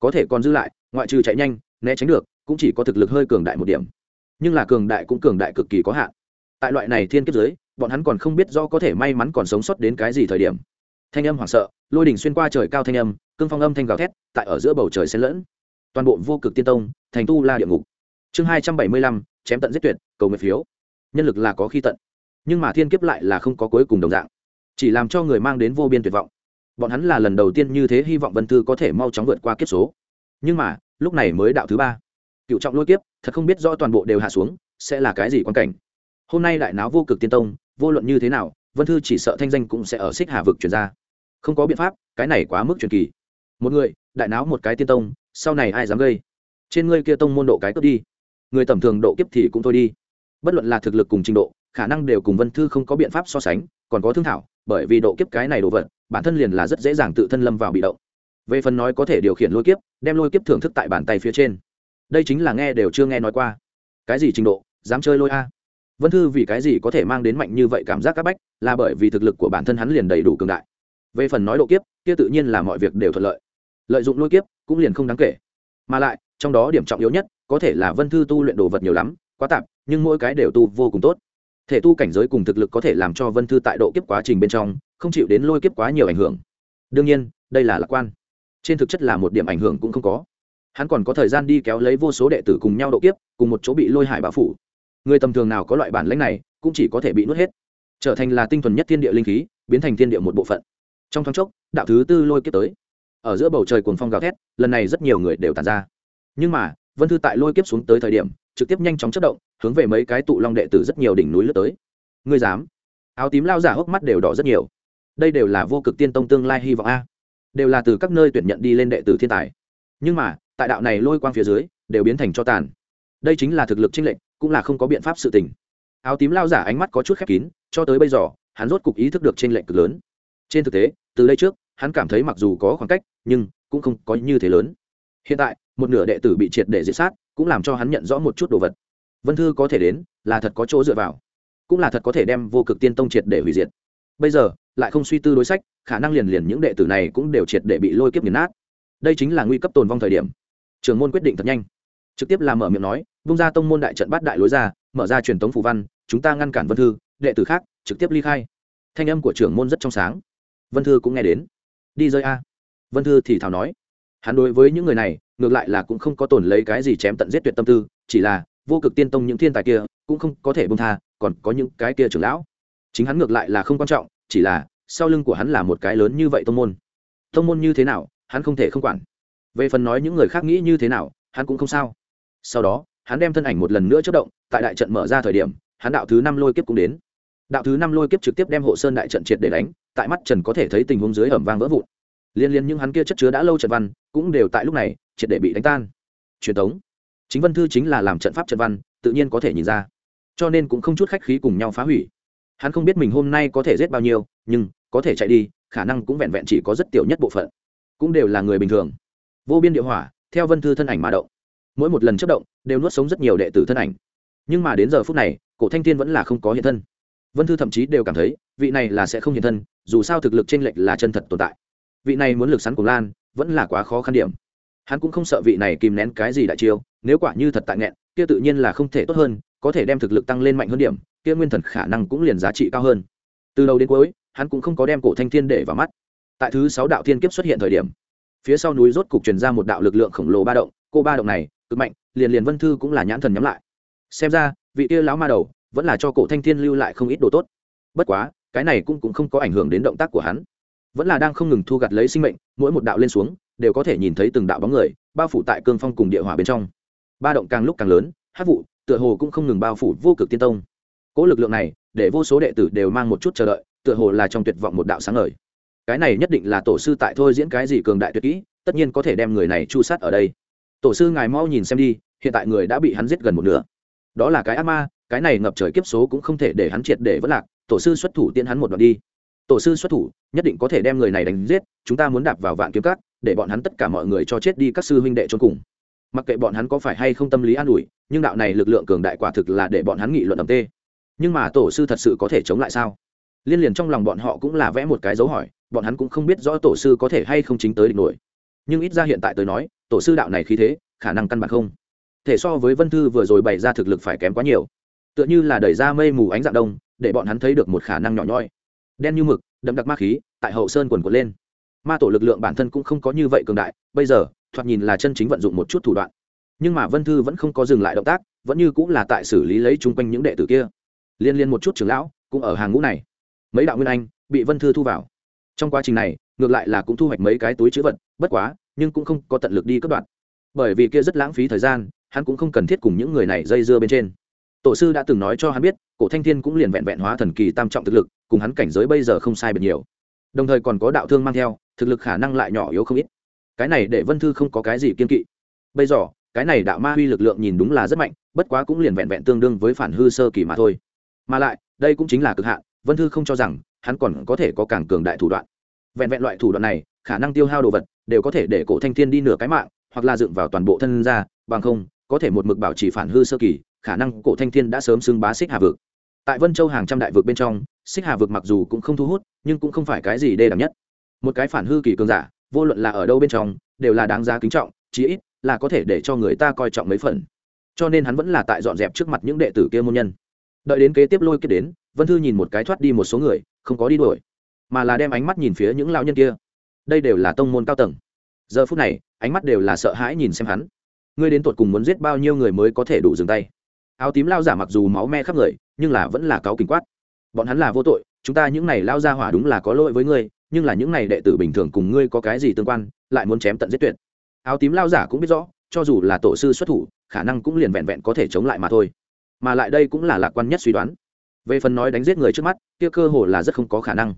A: Có thể còn dư lại, ngoại trừ chạy nhanh, né tránh được, cũng chỉ có thực lực hơi cường đại một điểm. Nhưng là cường đại cũng cường đại cực kỳ có hạn tại loại này thiên kiếp giới bọn hắn còn không biết do có thể may mắn còn sống sót đến cái gì thời điểm. Thanh âm hoảng sợ, lôi đỉnh xuyên qua trời cao thanh âm, cương phong âm thanh gào thét, tại ở giữa bầu trời xen lẫn. Toàn bộ vô cực tiên tông, thành tu la địa ngục. Chương hai trăm bảy mươi lăm, chém tận giết tuyệt, cầu nguyện phiếu. Nhân lực là có khi tận, nhưng mà thiên kiếp lại là không có cuối cùng đồng dạng. Chỉ làm cho người mang đến vô biên tuyệt vọng. Bọn hắn là lần đầu tiên như thế hy vọng vân thư có thể mau chóng vượt qua kiếp số. Nhưng mà, lúc này mới đạo thứ ba. Cựu trọng lôi kiếp, thật không biết rõ toàn bộ đều hạ xuống, sẽ là cái gì quan cảnh hôm nay đại náo vô cực tiên tông, vô luận như thế nào, vân thư chỉ sợ thanh danh cũng sẽ ở xích hà vực chuyển ra. Không có biện pháp, cái này quá mức truyền kỳ. Một người, đại náo một cái tiên tông, sau này ai dám gây? Trên ngươi kia tông môn độ cái cướp đi. Người tầm thường độ kiếp thì cũng thôi đi. Bất luận là thực lực cùng trình độ, khả năng đều cùng vân thư không có biện pháp so sánh, còn có thương thảo, bởi vì độ kiếp cái này đồ vật, bản thân liền là rất dễ dàng tự thân lâm vào bị động. Về phần nói có thể điều khiển lôi kiếp, đem lôi kiếp thưởng thức tại bàn tay phía trên. Đây chính là nghe đều chưa nghe nói qua. Cái gì trình độ, dám chơi lôi a? Vân thư vì cái gì có thể mang đến mạnh như vậy cảm giác c áp bách, là bởi vì thực lực của bản thân hắn liền đầy đủ cường đại. Về phần nói độ kiếp, kia tự nhiên là mọi việc đều thuận lợi. Lợi dụng lôi kiếp, cũng liền không đáng kể. Mà lại, trong đó điểm trọng yếu nhất, có thể là vân thư tu luyện đồ vật nhiều lắm, quá tạp, nhưng mỗi cái đều tu vô cùng tốt. Thể tu cảnh giới cùng thực lực có thể làm cho vân thư tại độ kiếp quá trình bên trong, không chịu đến lôi kiếp quá nhiều ảnh hưởng. Đương nhiên, đây là lạc quan. Trên thực chất là một điểm ảnh hưởng cũng không có. Hắn còn có thời gian đi kéo lấy vô số đệ tử cùng nhau độ kiếp, cùng một chỗ bị lôi hải bao phủ người tầm thường nào có loại bản lãnh này cũng chỉ có thể bị nuốt hết. Trở thành là tinh thuần nhất thiên địa linh khí, biến thành thiên địa một bộ phận. Trong thoáng chốc, đạo thứ tư lôi kiếp tới. Ở giữa bầu trời cuồng phong gào thét, lần này rất nhiều người đều tàn ra. Nhưng mà, vân thư tại lôi kiếp xuống tới thời điểm, trực tiếp nhanh chóng chất động, hướng về mấy cái tụ long đệ tử rất nhiều đỉnh núi lướt tới. Ngươi dám? Áo tím lao giả hốc mắt đều đỏ rất nhiều. Đây đều là vô cực tiên tông tương lai hy vọng a. Đều là từ các nơi tuyển nhận đi lên đệ tử thiên tài. Nhưng mà, tại đạo này lôi quang phía dưới, đều biến thành cho tàn. Đây chính là thực lực chênh lệnh cũng là không có biện pháp sự tình. Áo tím lao giả ánh mắt có chút khép kín, cho tới bây giờ, hắn rốt cục ý thức được trên lệnh cực lớn. Trên thực tế, từ đây trước, hắn cảm thấy mặc dù có khoảng cách, nhưng cũng không có như thế lớn. Hiện tại, một nửa đệ tử bị triệt để diệt sát, cũng làm cho hắn nhận rõ một chút đồ vật. Vân thư có thể đến, là thật có chỗ dựa vào. Cũng là thật có thể đem vô cực tiên tông triệt để hủy diệt. Bây giờ, lại không suy tư đối sách, khả năng liền liền những đệ tử này cũng đều triệt để bị lôi kiếp nghiền nát. Đây chính là nguy cấp tồn vong thời điểm. Trường môn quyết định thật nhanh. Trực tiếp làm mở miệng nói bung ra tông môn đại trận bát đại lối ra, mở ra truyền tống phù văn, chúng ta ngăn cản vân thư, đệ tử khác trực tiếp ly khai. Thanh âm của trưởng môn rất trong sáng. Vân thư cũng nghe đến. Đi rơi a. Vân thư thì thảo nói. Hắn đối với những người này, ngược lại là cũng không có tổn lấy cái gì chém tận giết tuyệt tâm tư, chỉ là vô cực tiên tông những thiên tài kia cũng không có thể bông tha, còn có những cái kia trưởng lão. Chính hắn ngược lại là không quan trọng, chỉ là sau lưng của hắn là một cái lớn như vậy tông môn. Tông môn như thế nào, hắn không thể không quản. Về phần nói những người khác nghĩ như thế nào, hắn cũng không sao. Sau đó hắn đem thân ảnh một lần nữa chất động, tại đại trận mở ra thời điểm, hắn đạo thứ năm lôi kiếp cũng đến. Đạo thứ năm lôi kiếp trực tiếp đem hộ sơn đại trận triệt để đánh, tại mắt trần có thể thấy tình huống dưới ẩm vang vỡ vụn. Liên liên những hắn kia chất chứa đã lâu trận văn, cũng đều tại lúc này, triệt để bị đánh tan. Truyền thống chính vân thư chính là làm trận pháp trận văn, tự nhiên có thể nhìn ra. Cho nên cũng không chút khách khí cùng nhau phá hủy. Hắn không biết mình hôm nay có thể giết bao nhiêu, nhưng có thể chạy đi, khả năng cũng vẹn vẹn chỉ có rất tiểu nhất bộ phận. Cũng đều là người bình thường. Vô biên địa hỏa, theo vân thư thân ảnh mà động mỗi một lần chất động đều nuốt sống rất nhiều đệ tử thân ảnh. Nhưng mà đến giờ phút này, cổ thanh thiên vẫn là không có hiện thân. Vân thư thậm chí đều cảm thấy, vị này là sẽ không hiện thân, dù sao thực lực t r ê n lệch là chân thật tồn tại. Vị này muốn lực sắn của lan, vẫn là quá khó khăn điểm. Hắn cũng không sợ vị này kìm nén cái gì đại chiêu, nếu quả như thật tại nghẹn, kia tự nhiên là không thể tốt hơn, có thể đem thực lực tăng lên mạnh hơn điểm, kia nguyên thần khả năng cũng liền giá trị cao hơn. Từ đầu đến cuối, hắn cũng không có đem cổ thanh thiên để vào mắt. Tại thứ sáu đạo thiên kiếp xuất hiện thời điểm, phía sau núi rốt cục truyền ra một đạo lực lượng khổng lồ ba động, cô ba động này cực mạnh liền liền vân thư cũng là nhãn thần nhắm lại. Xem ra vị kia lão ma đầu vẫn là cho cổ thanh thiên lưu lại không ít đồ tốt. Bất quá cái này cũng, cũng không có ảnh hưởng đến động tác của hắn. Vẫn là đang không ngừng thu gặt lấy sinh mệnh mỗi một đạo lên xuống đều có thể nhìn thấy từng đạo bóng người bao phủ tại cương phong cùng địa hỏa bên trong. Ba động càng lúc càng lớn hát vụ tựa hồ cũng không ngừng bao phủ vô cực tiên tông. Cỗ lực lượng này để vô số đệ tử đều mang một chút chờ đợi tựa hồ là trong tuyệt vọng một đạo sáng ngời. Cái này nhất định là tổ sư tại thôi diễn cái gì cường đại tuyệt kỹ tất nhiên có thể đem người này chu sát ở đây tổ sư ngài mau nhìn xem đi, hiện tại người đã bị hắn giết gần một nửa. Đó là cái ác ma, cái này ngập trời kiếp số cũng không thể để hắn triệt để vất lạc, tổ sư xuất thủ tiên hắn một đoạn đi. Tổ sư xuất thủ, nhất định có thể đem người này đánh giết, chúng ta muốn đạp vào vạn kiếm cắt để bọn hắn tất cả mọi người cho chết đi các sư huynh đệ cho cùng. Mặc kệ bọn hắn có phải hay không tâm lý an ủi, nhưng đạo này lực lượng cường đại quả thực là để bọn hắn nghị luận ẩm tê. Nhưng mà tổ sư thật sự có thể chống lại sao? Liên liền trong lòng bọn họ cũng là vẽ một cái dấu hỏi, bọn hắn cũng không biết rõ tổ sư có thể hay không chính tới địch nổi nhưng ít ra hiện tại tới nói, tổ sư đạo này khí thế, khả năng căn bản không. Thể so với vân thư vừa rồi bày ra thực lực phải kém quá nhiều. Tựa như là đẩy ra mây mù ánh dạng đông, để bọn hắn thấy được một khả năng nhỏ nhoi. Đen như mực, đậm đặc ma khí, tại hậu sơn quần quật lên. Ma tổ lực lượng bản thân cũng không có như vậy cường đại, bây giờ, thoạt nhìn là chân chính vận dụng một chút thủ đoạn. Nhưng mà vân thư vẫn không có dừng lại động tác, vẫn như cũng là tại xử lý lấy chung quanh những đệ tử kia. Liên liên một chút trưởng lão, cũng ở hàng ngũ này. Mấy đạo nguyên anh, bị vân thư thu vào. Trong quá trình này ngược lại là cũng thu hoạch mấy cái túi chữ vật, bất quá, nhưng cũng không có tận lực đi cất đoạn. Bởi vì kia rất lãng phí thời gian, hắn cũng không cần thiết cùng những người này dây dưa bên trên. Tổ sư đã từng nói cho hắn biết, cổ thanh thiên cũng liền vẹn vẹn hóa thần kỳ tam trọng thực lực, cùng hắn cảnh giới bây giờ không sai biệt nhiều. Đồng thời còn có đạo thương mang theo, thực lực khả năng lại nhỏ yếu không ít. Cái này để vân thư không có cái gì kiên kỵ. Bây giờ, cái này đạo ma huy lực lượng nhìn đúng là rất mạnh, bất quá cũng liền vẹn vẹn tương đương với phản hư sơ kỳ mà thôi. Mà lại, đây cũng chính là cực hạn, vân thư không cho rằng, hắn còn có thể có càng cường đại thủ đoạn vẹn vẹn loại thủ đoạn này, khả năng tiêu hao đồ vật đều có thể để cổ thanh thiên đi nửa cái mạng, hoặc là dựng vào toàn bộ thân ra, bằng không, có thể một mực bảo trì phản hư sơ kỳ, khả năng cổ thanh thiên đã sớm xưng bá xích hà vực. Tại vân châu hàng trăm đại vực bên trong, xích hà vực mặc dù cũng không thu hút, nhưng cũng không phải cái gì đê đẳng nhất. Một cái phản hư kỳ cường giả, vô luận là ở đâu bên trong, đều là đáng giá kính trọng, chí ít là có thể để cho người ta coi trọng mấy phần. Cho nên hắn vẫn là tại dọn dẹp trước mặt những đệ tử kia môn nhân. Đợi đến kế tiếp lôi kết đến, vân thư nhìn một cái thoát đi một số người, không có đi đuổi mà là đem ánh mắt nhìn phía những lao nhân kia. Đây đều là tông môn cao tầng. Giờ phút này, ánh mắt đều là sợ hãi nhìn xem hắn. Ngươi đến tột cùng muốn giết bao nhiêu người mới có thể đủ dừng tay? Áo tím lao giả mặc dù máu me khắp người, nhưng là vẫn là cáo kính quát. Bọn hắn là vô tội, chúng ta những này lao ra hỏa đúng là có lỗi với ngươi, nhưng là những này đệ tử bình thường cùng ngươi có cái gì tương quan, lại muốn chém tận giết tuyệt. Áo tím lao giả cũng biết rõ, cho dù là tổ sư xuất thủ, khả năng cũng liền vẹn vẹn có thể chống lại mà thôi. Mà lại đây cũng là lạc quan nhất suy đoán. Về phần nói đánh giết người trước mắt, kia cơ hồ là rất không có khả năng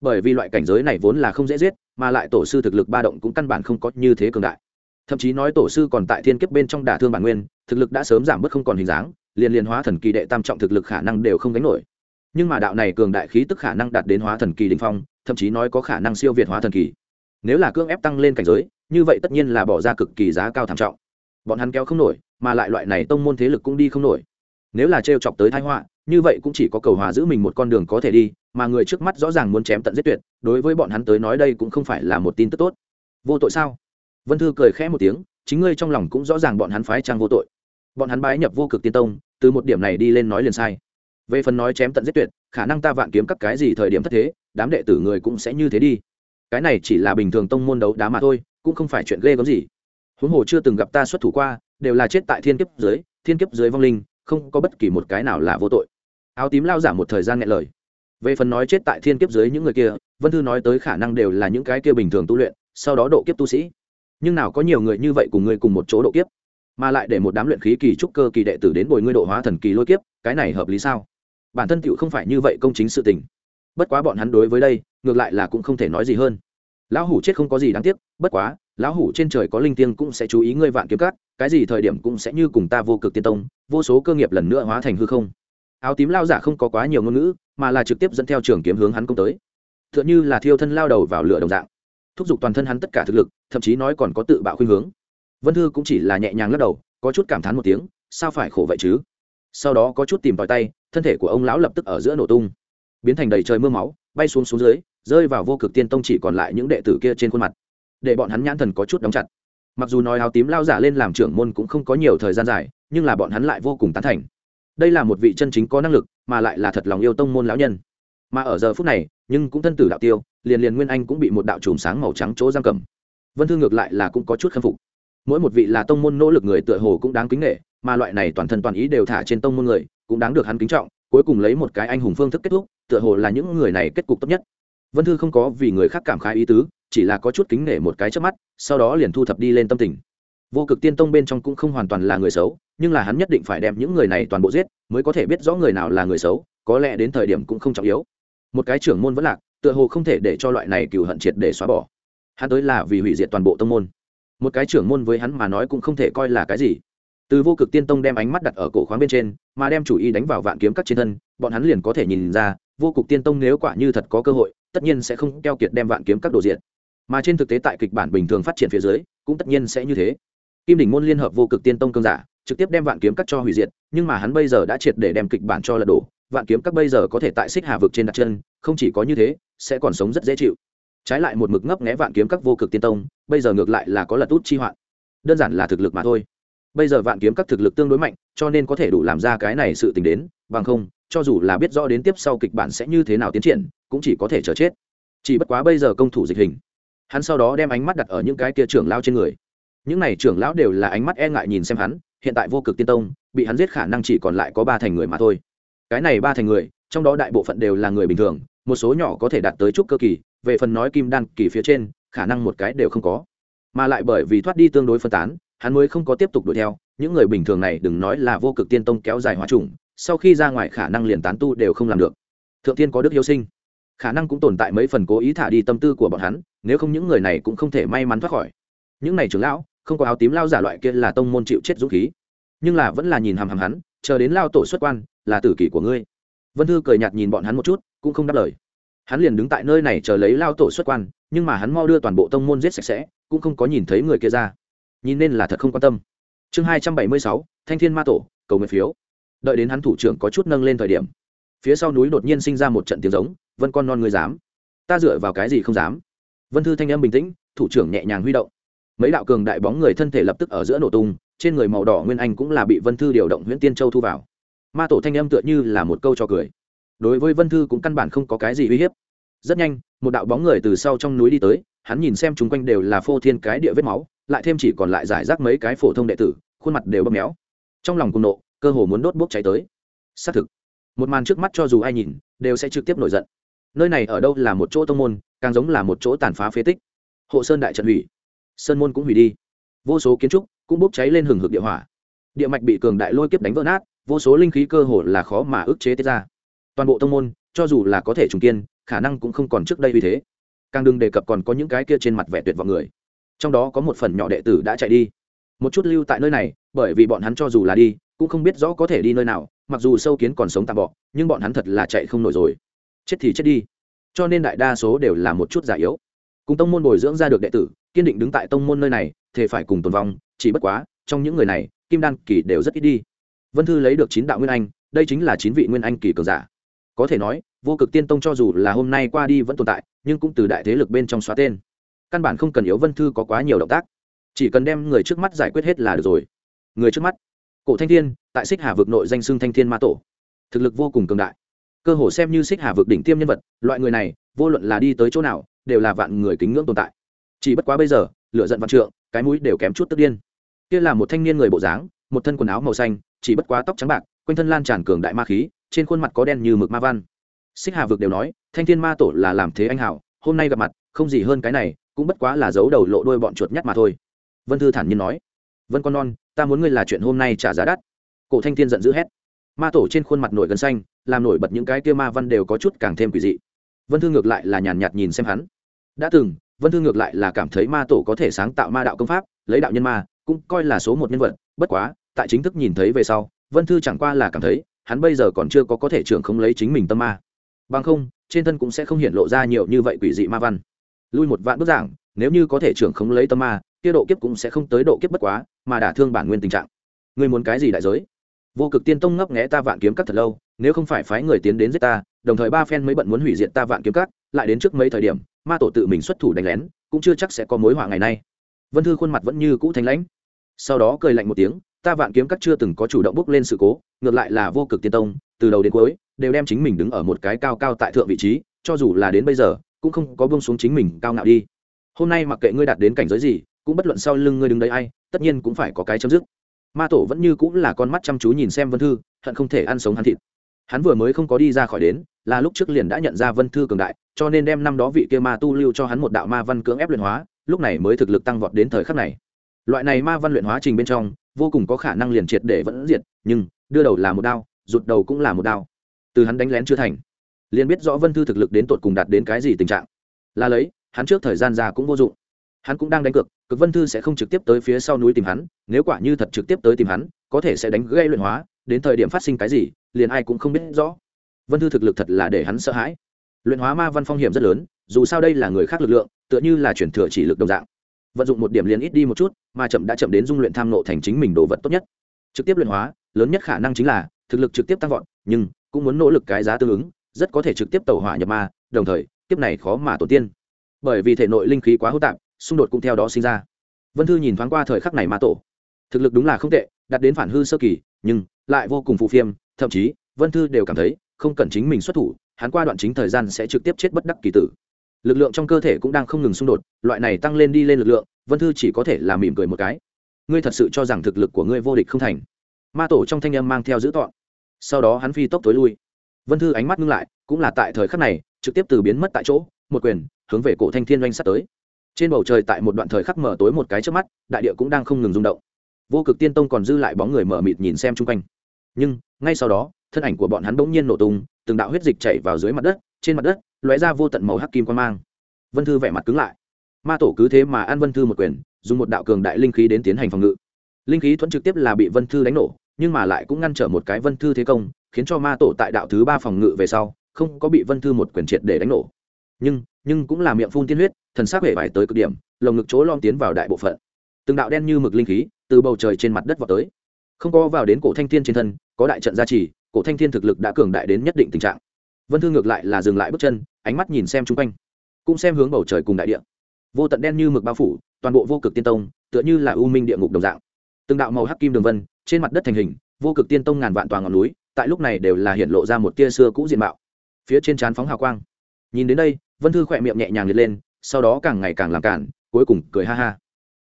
A: bởi vì loại cảnh giới này vốn là không dễ giết, mà lại tổ sư thực lực ba động cũng căn bản không có như thế cường đại. Thậm chí nói tổ sư còn tại thiên kiếp bên trong đả thương bản nguyên, thực lực đã sớm giảm bớt không còn hình dáng, liền liền hóa thần kỳ đệ tam trọng thực lực khả năng đều không gánh nổi. Nhưng mà đạo này cường đại khí tức khả năng đạt đến hóa thần kỳ đình phong, thậm chí nói có khả năng siêu việt hóa thần kỳ. Nếu là cưỡng ép tăng lên cảnh giới, như vậy tất nhiên là bỏ ra cực kỳ giá cao thảm trọng. Bọn hắn kéo không nổi, mà lại loại này tông môn thế lực cũng đi không nổi nếu là trêu chọc tới thái họa, như vậy cũng chỉ có cầu hòa giữ mình một con đường có thể đi, mà người trước mắt rõ ràng muốn chém tận giết tuyệt, đối với bọn hắn tới nói đây cũng không phải là một tin tức tốt. Vô tội sao? Vân thư cười khẽ một tiếng, chính ngươi trong lòng cũng rõ ràng bọn hắn phái trang vô tội. Bọn hắn bái nhập vô cực tiên tông, từ một điểm này đi lên nói liền sai. Về phần nói chém tận giết tuyệt, khả năng ta vạn kiếm các cái gì thời điểm thất thế, đám đệ tử người cũng sẽ như thế đi. Cái này chỉ là bình thường tông môn đấu đá mà thôi, cũng không phải chuyện ghê gớm gì. Huống hồ chưa từng gặp ta xuất thủ qua, đều là chết tại thiên kiếp dưới, thiên kiếp dưới vong linh không có bất kỳ một cái nào là vô tội. Áo tím lao giả một thời gian nghe lời. Về phần nói chết tại thiên kiếp dưới những người kia, vân thư nói tới khả năng đều là những cái kia bình thường tu luyện, sau đó độ kiếp tu sĩ. Nhưng nào có nhiều người như vậy cùng ngươi cùng một chỗ độ kiếp, mà lại để một đám luyện khí kỳ trúc cơ kỳ đệ tử đến bồi ngươi độ hóa thần kỳ lôi kiếp, cái này hợp lý sao? Bản thân tựu không phải như vậy công chính sự tình. Bất quá bọn hắn đối với đây, ngược lại là cũng không thể nói gì hơn. Lão hủ chết không có gì đáng tiếc, bất quá lão hủ trên trời có linh tiên cũng sẽ chú ý ngươi vạn kiếm cát cái gì thời điểm cũng sẽ như cùng ta vô cực tiên tông, vô số cơ nghiệp lần nữa hóa thành hư không. Áo tím lao giả không có quá nhiều ngôn ngữ, mà là trực tiếp dẫn theo trường kiếm hướng hắn công tới. T h ư ợ n h ư là thiêu thân lao đầu vào lửa đồng dạng. Thúc giục toàn thân hắn tất cả thực lực, thậm chí nói còn có tự bạo khuynh hướng. Vân thư cũng chỉ là nhẹ nhàng lắc đầu, có chút cảm thán một tiếng, sao phải khổ vậy chứ? Sau đó có chút tìm tòi tay, thân thể của ông lão lập tức ở giữa nổ tung. Biến thành đầy trời mưa máu, bay xuống xuống dưới, rơi vào vô cực tiên tông chỉ còn lại những đệ tử kia trên khuôn mặt để bọn hắn nhãn thần có chút đóng chặt. Mặc dù nói áo tím lao giả lên làm trưởng môn cũng không có nhiều thời gian dài, nhưng là bọn hắn lại vô cùng tán thành. Đây là một vị chân chính có năng lực, mà lại là thật lòng yêu tông môn lão nhân. Mà ở giờ phút này, nhưng cũng thân tử đạo tiêu, liền liền nguyên anh cũng bị một đạo chùm sáng màu trắng chỗ giam cầm. Vân thư ngược lại là cũng có chút khâm phục. Mỗi một vị là tông môn nỗ lực người tựa hồ cũng đáng kính nghệ mà loại này toàn thân toàn ý đều thả trên tông môn người, cũng đáng được hắn kính trọng, cuối cùng lấy một cái anh hùng phương thức kết thúc, tựa hồ là những người này kết cục tốt nhất. Vân thư không có vì người khác cảm khái ý tứ chỉ là có chút kính nể một cái trước mắt, sau đó liền thu thập đi lên tâm tình. Vô cực tiên tông bên trong cũng không hoàn toàn là người xấu, nhưng là hắn nhất định phải đem những người này toàn bộ giết, mới có thể biết rõ người nào là người xấu, có lẽ đến thời điểm cũng không trọng yếu. Một cái trưởng môn vẫn lạc, tựa hồ không thể để cho loại này cừu hận triệt để xóa bỏ. Hắn tới là vì hủy diệt toàn bộ tông môn. Một cái trưởng môn với hắn mà nói cũng không thể coi là cái gì. Từ vô cực tiên tông đem ánh mắt đặt ở cổ khoáng bên trên, mà đem chủ ý đánh vào vạn kiếm các trên thân, bọn hắn liền có thể nhìn ra, vô cực tiên tông nếu quả như thật có cơ hội, tất nhiên sẽ không keo kiệt đem vạn kiếm các đồ diện mà trên thực tế tại kịch bản bình thường phát triển phía dưới, cũng tất nhiên sẽ như thế. Kim đỉnh môn liên hợp vô cực tiên tông cương giả, trực tiếp đem vạn kiếm cắt cho hủy diệt, nhưng mà hắn bây giờ đã triệt để đem kịch bản cho lật đổ. Vạn kiếm các bây giờ có thể tại xích hà vực trên đặt chân, không chỉ có như thế, sẽ còn sống rất dễ chịu. Trái lại một mực ngấp nghé vạn kiếm các vô cực tiên tông, bây giờ ngược lại là có lật út chi hoạn. Đơn giản là thực lực mà thôi. Bây giờ vạn kiếm các thực lực tương đối mạnh, cho nên có thể đủ làm ra cái này sự tình đến, bằng không, cho dù là biết rõ đến tiếp sau kịch bản sẽ như thế nào tiến triển, cũng chỉ có thể chờ chết. Chỉ bất quá bây giờ công thủ dịch hình hắn sau đó đem ánh mắt đặt ở những cái kia trưởng lao trên người. Những này trưởng lão đều là ánh mắt e ngại nhìn xem hắn, hiện tại vô cực tiên tông, bị hắn giết khả năng chỉ còn lại có ba thành người mà thôi. Cái này ba thành người, trong đó đại bộ phận đều là người bình thường, một số nhỏ có thể đạt tới chút cơ kỳ, về phần nói kim đan kỳ phía trên, khả năng một cái đều không có. Mà lại bởi vì thoát đi tương đối phân tán, hắn mới không có tiếp tục đuổi theo, những người bình thường này đừng nói là vô cực tiên tông kéo dài hóa trùng sau khi ra ngoài khả năng liền tán tu đều không làm được. Thượng tiên có đức yêu sinh khả năng cũng tồn tại mấy phần cố ý thả đi tâm tư của bọn hắn, nếu không những người này cũng không thể may mắn thoát khỏi. Những này trưởng lão, không có áo tím lao giả loại kia là tông môn chịu chết dũng khí. Nhưng là vẫn là nhìn hàm hàm hắn, chờ đến lao tổ xuất quan, là tử kỷ của ngươi. Vân thư cười nhạt nhìn bọn hắn một chút, cũng không đáp lời. Hắn liền đứng tại nơi này chờ lấy lao tổ xuất quan, nhưng mà hắn mau đưa toàn bộ tông môn giết sạch sẽ, cũng không có nhìn thấy người kia ra. Nhìn nên là thật không quan tâm. Chương hai trăm bảy mươi sáu, thanh thiên ma tổ, cầu nguyện phiếu. Đợi đến hắn thủ trưởng có chút nâng lên thời điểm, phía sau núi đột nhiên sinh ra một trận tiếng giống vân con non ngươi dám. Ta dựa vào cái gì không dám? Vân thư thanh âm bình tĩnh, thủ trưởng nhẹ nhàng huy động. Mấy đạo cường đại bóng người thân thể lập tức ở giữa nổ tung, trên người màu đỏ nguyên anh cũng là bị vân thư điều động nguyễn tiên châu thu vào. Ma tổ thanh âm tựa như là một câu cho cười. Đối với vân thư cũng căn bản không có cái gì uy hiếp. Rất nhanh, một đạo bóng người từ sau trong núi đi tới, hắn nhìn xem chung quanh đều là phô thiên cái địa vết máu, lại thêm chỉ còn lại giải rác mấy cái phổ thông đệ tử, khuôn mặt đều bấm méo. Trong lòng cùng nộ, cơ hồ muốn đốt bốc cháy tới. Xác thực, một màn trước mắt cho dù ai nhìn, đều sẽ trực tiếp nổi giận nơi này ở đâu là một chỗ tông môn, càng giống là một chỗ tàn phá phế tích. Hộ sơn đại trận hủy. Sơn môn cũng hủy đi. Vô số kiến trúc cũng bốc cháy lên hừng hực địa hỏa. Địa mạch bị cường đại lôi kiếp đánh vỡ nát, vô số linh khí cơ hồ là khó mà ức chế tiết ra. Toàn bộ tông môn, cho dù là có thể trùng kiên, khả năng cũng không còn trước đây vì thế. Càng đừng đề cập còn có những cái kia trên mặt vẻ tuyệt vọng người. Trong đó có một phần nhỏ đệ tử đã chạy đi. Một chút lưu tại nơi này, bởi vì bọn hắn cho dù là đi, cũng không biết rõ có thể đi nơi nào, mặc dù sâu kiến còn sống tạm bọ, nhưng bọn hắn thật là chạy không nổi rồi chết thì chết đi. Cho nên đại đa số đều là một chút giả yếu. Cùng tông môn bồi dưỡng ra được đệ tử, kiên định đứng tại tông môn nơi này thì phải cùng tồn vong, chỉ bất quá, trong những người này, kim đan kỳ đều rất ít đi. Vân thư lấy được chín đạo nguyên anh, đây chính là chín vị nguyên anh kỳ cường giả. Có thể nói, vô cực tiên tông cho dù là hôm nay qua đi vẫn tồn tại, nhưng cũng từ đại thế lực bên trong xóa tên. Căn bản không cần yếu vân thư có quá nhiều động tác. Chỉ cần đem người trước mắt giải quyết hết là được rồi. Người trước mắt, cổ thanh thiên, tại xích hà vực nội danh xưng thanh thiên ma tổ. Thực lực vô cùng cường đại cơ hồ xem như xích hà vực đỉnh tiêm nhân vật, loại người này, vô luận là đi tới chỗ nào, đều là vạn người kính ngưỡng tồn tại. Chỉ bất quá bây giờ lựa giận văn trượng, cái mũi đều kém chút tức điên. Kia là một thanh niên người bộ dáng, một thân quần áo màu xanh, chỉ bất quá tóc trắng bạc, quanh thân lan tràn cường đại ma khí, trên khuôn mặt có đen như mực ma văn. Xích hà vực đều nói, thanh thiên ma tổ là làm thế anh hảo, hôm nay gặp mặt, không gì hơn cái này, cũng bất quá là giấu đầu lộ đôi bọn chuột nhắt mà thôi. Vân thư thản nhiên nói, vân con non, ta muốn ngươi là chuyện hôm nay trả giá đắt. Cổ thanh thiên giận dữ hét. Ma tổ trên khuôn mặt nổi gần xanh làm nổi bật những cái kia ma văn đều có chút càng thêm quỷ dị. Vân thư ngược lại là nhàn nhạt nhìn xem hắn. Đã từng, vân thư ngược lại là cảm thấy ma tổ có thể sáng tạo ma đạo công pháp, lấy đạo nhân ma, cũng coi là số một nhân vật, bất quá, tại chính thức nhìn thấy về sau, vân thư chẳng qua là cảm thấy, hắn bây giờ còn chưa có có thể trưởng không lấy chính mình tâm ma. Bằng không, trên thân cũng sẽ không hiện lộ ra nhiều như vậy quỷ dị ma văn. Lui một vạn bức giảng, nếu như có thể trưởng không lấy tâm ma, kia độ kiếp cũng sẽ không tới độ kiếp bất quá, mà đả thương bản nguyên tình trạng. Ngươi muốn cái gì đại giới? Vô cực tiên tông ngấp nghẽ ta vạn kiếm các thật lâu nếu không phải phái người tiến đến giết ta, đồng thời ba phen mới bận muốn hủy diệt ta vạn kiếm cát lại đến trước mấy thời điểm, ma tổ tự mình xuất thủ đánh lén, cũng chưa chắc sẽ có mối họa ngày nay. Vân thư khuôn mặt vẫn như cũ thanh lãnh. Sau đó cười lạnh một tiếng, ta vạn kiếm cát chưa từng có chủ động bước lên sự cố, ngược lại là vô cực tiên tông, từ đầu đến cuối, đều đem chính mình đứng ở một cái cao cao tại thượng vị trí, cho dù là đến bây giờ, cũng không có buông xuống chính mình cao ngạo đi. Hôm nay mặc kệ ngươi đạt đến cảnh giới gì, cũng bất luận sau lưng ngươi đứng đấy ai, tất nhiên cũng phải có cái chấm dứt. Ma tổ vẫn như cũng là con mắt chăm chú nhìn xem vân thư, hận không thể ăn sống hắn thịt hắn vừa mới không có đi ra khỏi đến, là lúc trước liền đã nhận ra vân thư cường đại, cho nên đem năm đó vị kia ma tu lưu cho hắn một đạo ma văn cưỡng ép luyện hóa, lúc này mới thực lực tăng vọt đến thời khắc này. Loại này ma văn luyện hóa trình bên trong, vô cùng có khả năng liền triệt để vẫn diệt, nhưng, đưa đầu là một đao, rụt đầu cũng là một đao. Từ hắn đánh lén chưa thành, liền biết rõ vân thư thực lực đến tột cùng đạt đến cái gì tình trạng. Là lấy, hắn trước thời gian ra cũng vô dụng. Hắn cũng đang đánh cược cực vân thư sẽ không trực tiếp tới phía sau núi tìm hắn, nếu quả như thật trực tiếp tới tìm hắn, có thể sẽ đánh gây luyện hóa đến thời điểm phát sinh cái gì, liền ai cũng không biết rõ. Vân thư thực lực thật là để hắn sợ hãi. Luyện hóa ma văn phong hiểm rất lớn, dù sao đây là người khác lực lượng, tựa như là chuyển thừa chỉ lực đồng dạng. Vận dụng một điểm liền ít đi một chút, mà chậm đã chậm đến dung luyện tham nộ thành chính mình đồ vật tốt nhất. Trực tiếp luyện hóa, lớn nhất khả năng chính là, thực lực trực tiếp tăng vọt, nhưng cũng muốn nỗ lực cái giá tương ứng, rất có thể trực tiếp tẩu hỏa nhập ma, đồng thời tiếp này khó mà tổ tiên. Bởi vì thể nội linh khí quá hỗn tạp, xung đột cũng theo đó sinh ra. Vân thư nhìn thoáng qua thời khắc này ma tổ. Thực lực đúng là không tệ đạt đến phản hư sơ kỳ, nhưng lại vô cùng phù phiêm thậm chí, vân thư đều cảm thấy không cần chính mình xuất thủ, hắn qua đoạn chính thời gian sẽ trực tiếp chết bất đắc kỳ tử. Lực lượng trong cơ thể cũng đang không ngừng xung đột, loại này tăng lên đi lên lực lượng, vân thư chỉ có thể là mỉm cười một cái. Ngươi thật sự cho rằng thực lực của ngươi vô địch không thành? Ma tổ trong thanh âm mang theo giữ tọn sau đó hắn phi tốc tối lui. Vân thư ánh mắt ngưng lại, cũng là tại thời khắc này, trực tiếp từ biến mất tại chỗ, một quyền hướng về cổ thanh thiên doanh sát tới. Trên bầu trời tại một đoạn thời khắc mở tối một cái trước mắt, đại địa cũng đang không ngừng rung động vô cực tiên tông còn dư lại bóng người mở mịt nhìn xem chung quanh. Nhưng, ngay sau đó, thân ảnh của bọn hắn bỗng nhiên nổ tung, từng đạo huyết dịch chảy vào dưới mặt đất, trên mặt đất, lóe ra vô tận màu hắc kim quan mang. Vân thư vẻ mặt cứng lại. Ma tổ cứ thế mà an vân thư một quyền, dùng một đạo cường đại linh khí đến tiến hành phòng ngự. Linh khí thuẫn trực tiếp là bị vân thư đánh nổ, nhưng mà lại cũng ngăn trở một cái vân thư thế công, khiến cho ma tổ tại đạo thứ ba phòng ngự về sau, không có bị vân thư một quyền triệt để đánh nổ. Nhưng nhưng cũng là miệng phun tiên huyết, thần sắc vẻ vải tới cực điểm, lồng ngực chỗ lom tiến vào đại bộ phận từng đạo đen như mực linh khí từ bầu trời trên mặt đất vào tới. Không có vào đến cổ thanh thiên trên thân, có đại trận gia trì, cổ thanh thiên thực lực đã cường đại đến nhất định tình trạng. Vân thư ngược lại là dừng lại bước chân, ánh mắt nhìn xem chung quanh, cũng xem hướng bầu trời cùng đại địa. Vô tận đen như mực bao phủ, toàn bộ vô cực tiên tông, tựa như là u minh địa ngục đồng dạng. Từng đạo màu hắc kim đường vân, trên mặt đất thành hình, vô cực tiên tông ngàn vạn toàn ngọn núi, tại lúc này đều là hiện lộ ra một tia xưa cũ diện mạo. Phía trên trán phóng hào quang. Nhìn đến đây, vân thư khỏe miệng nhẹ nhàng liệt lên, sau đó càng ngày càng làm cản cuối cùng cười ha ha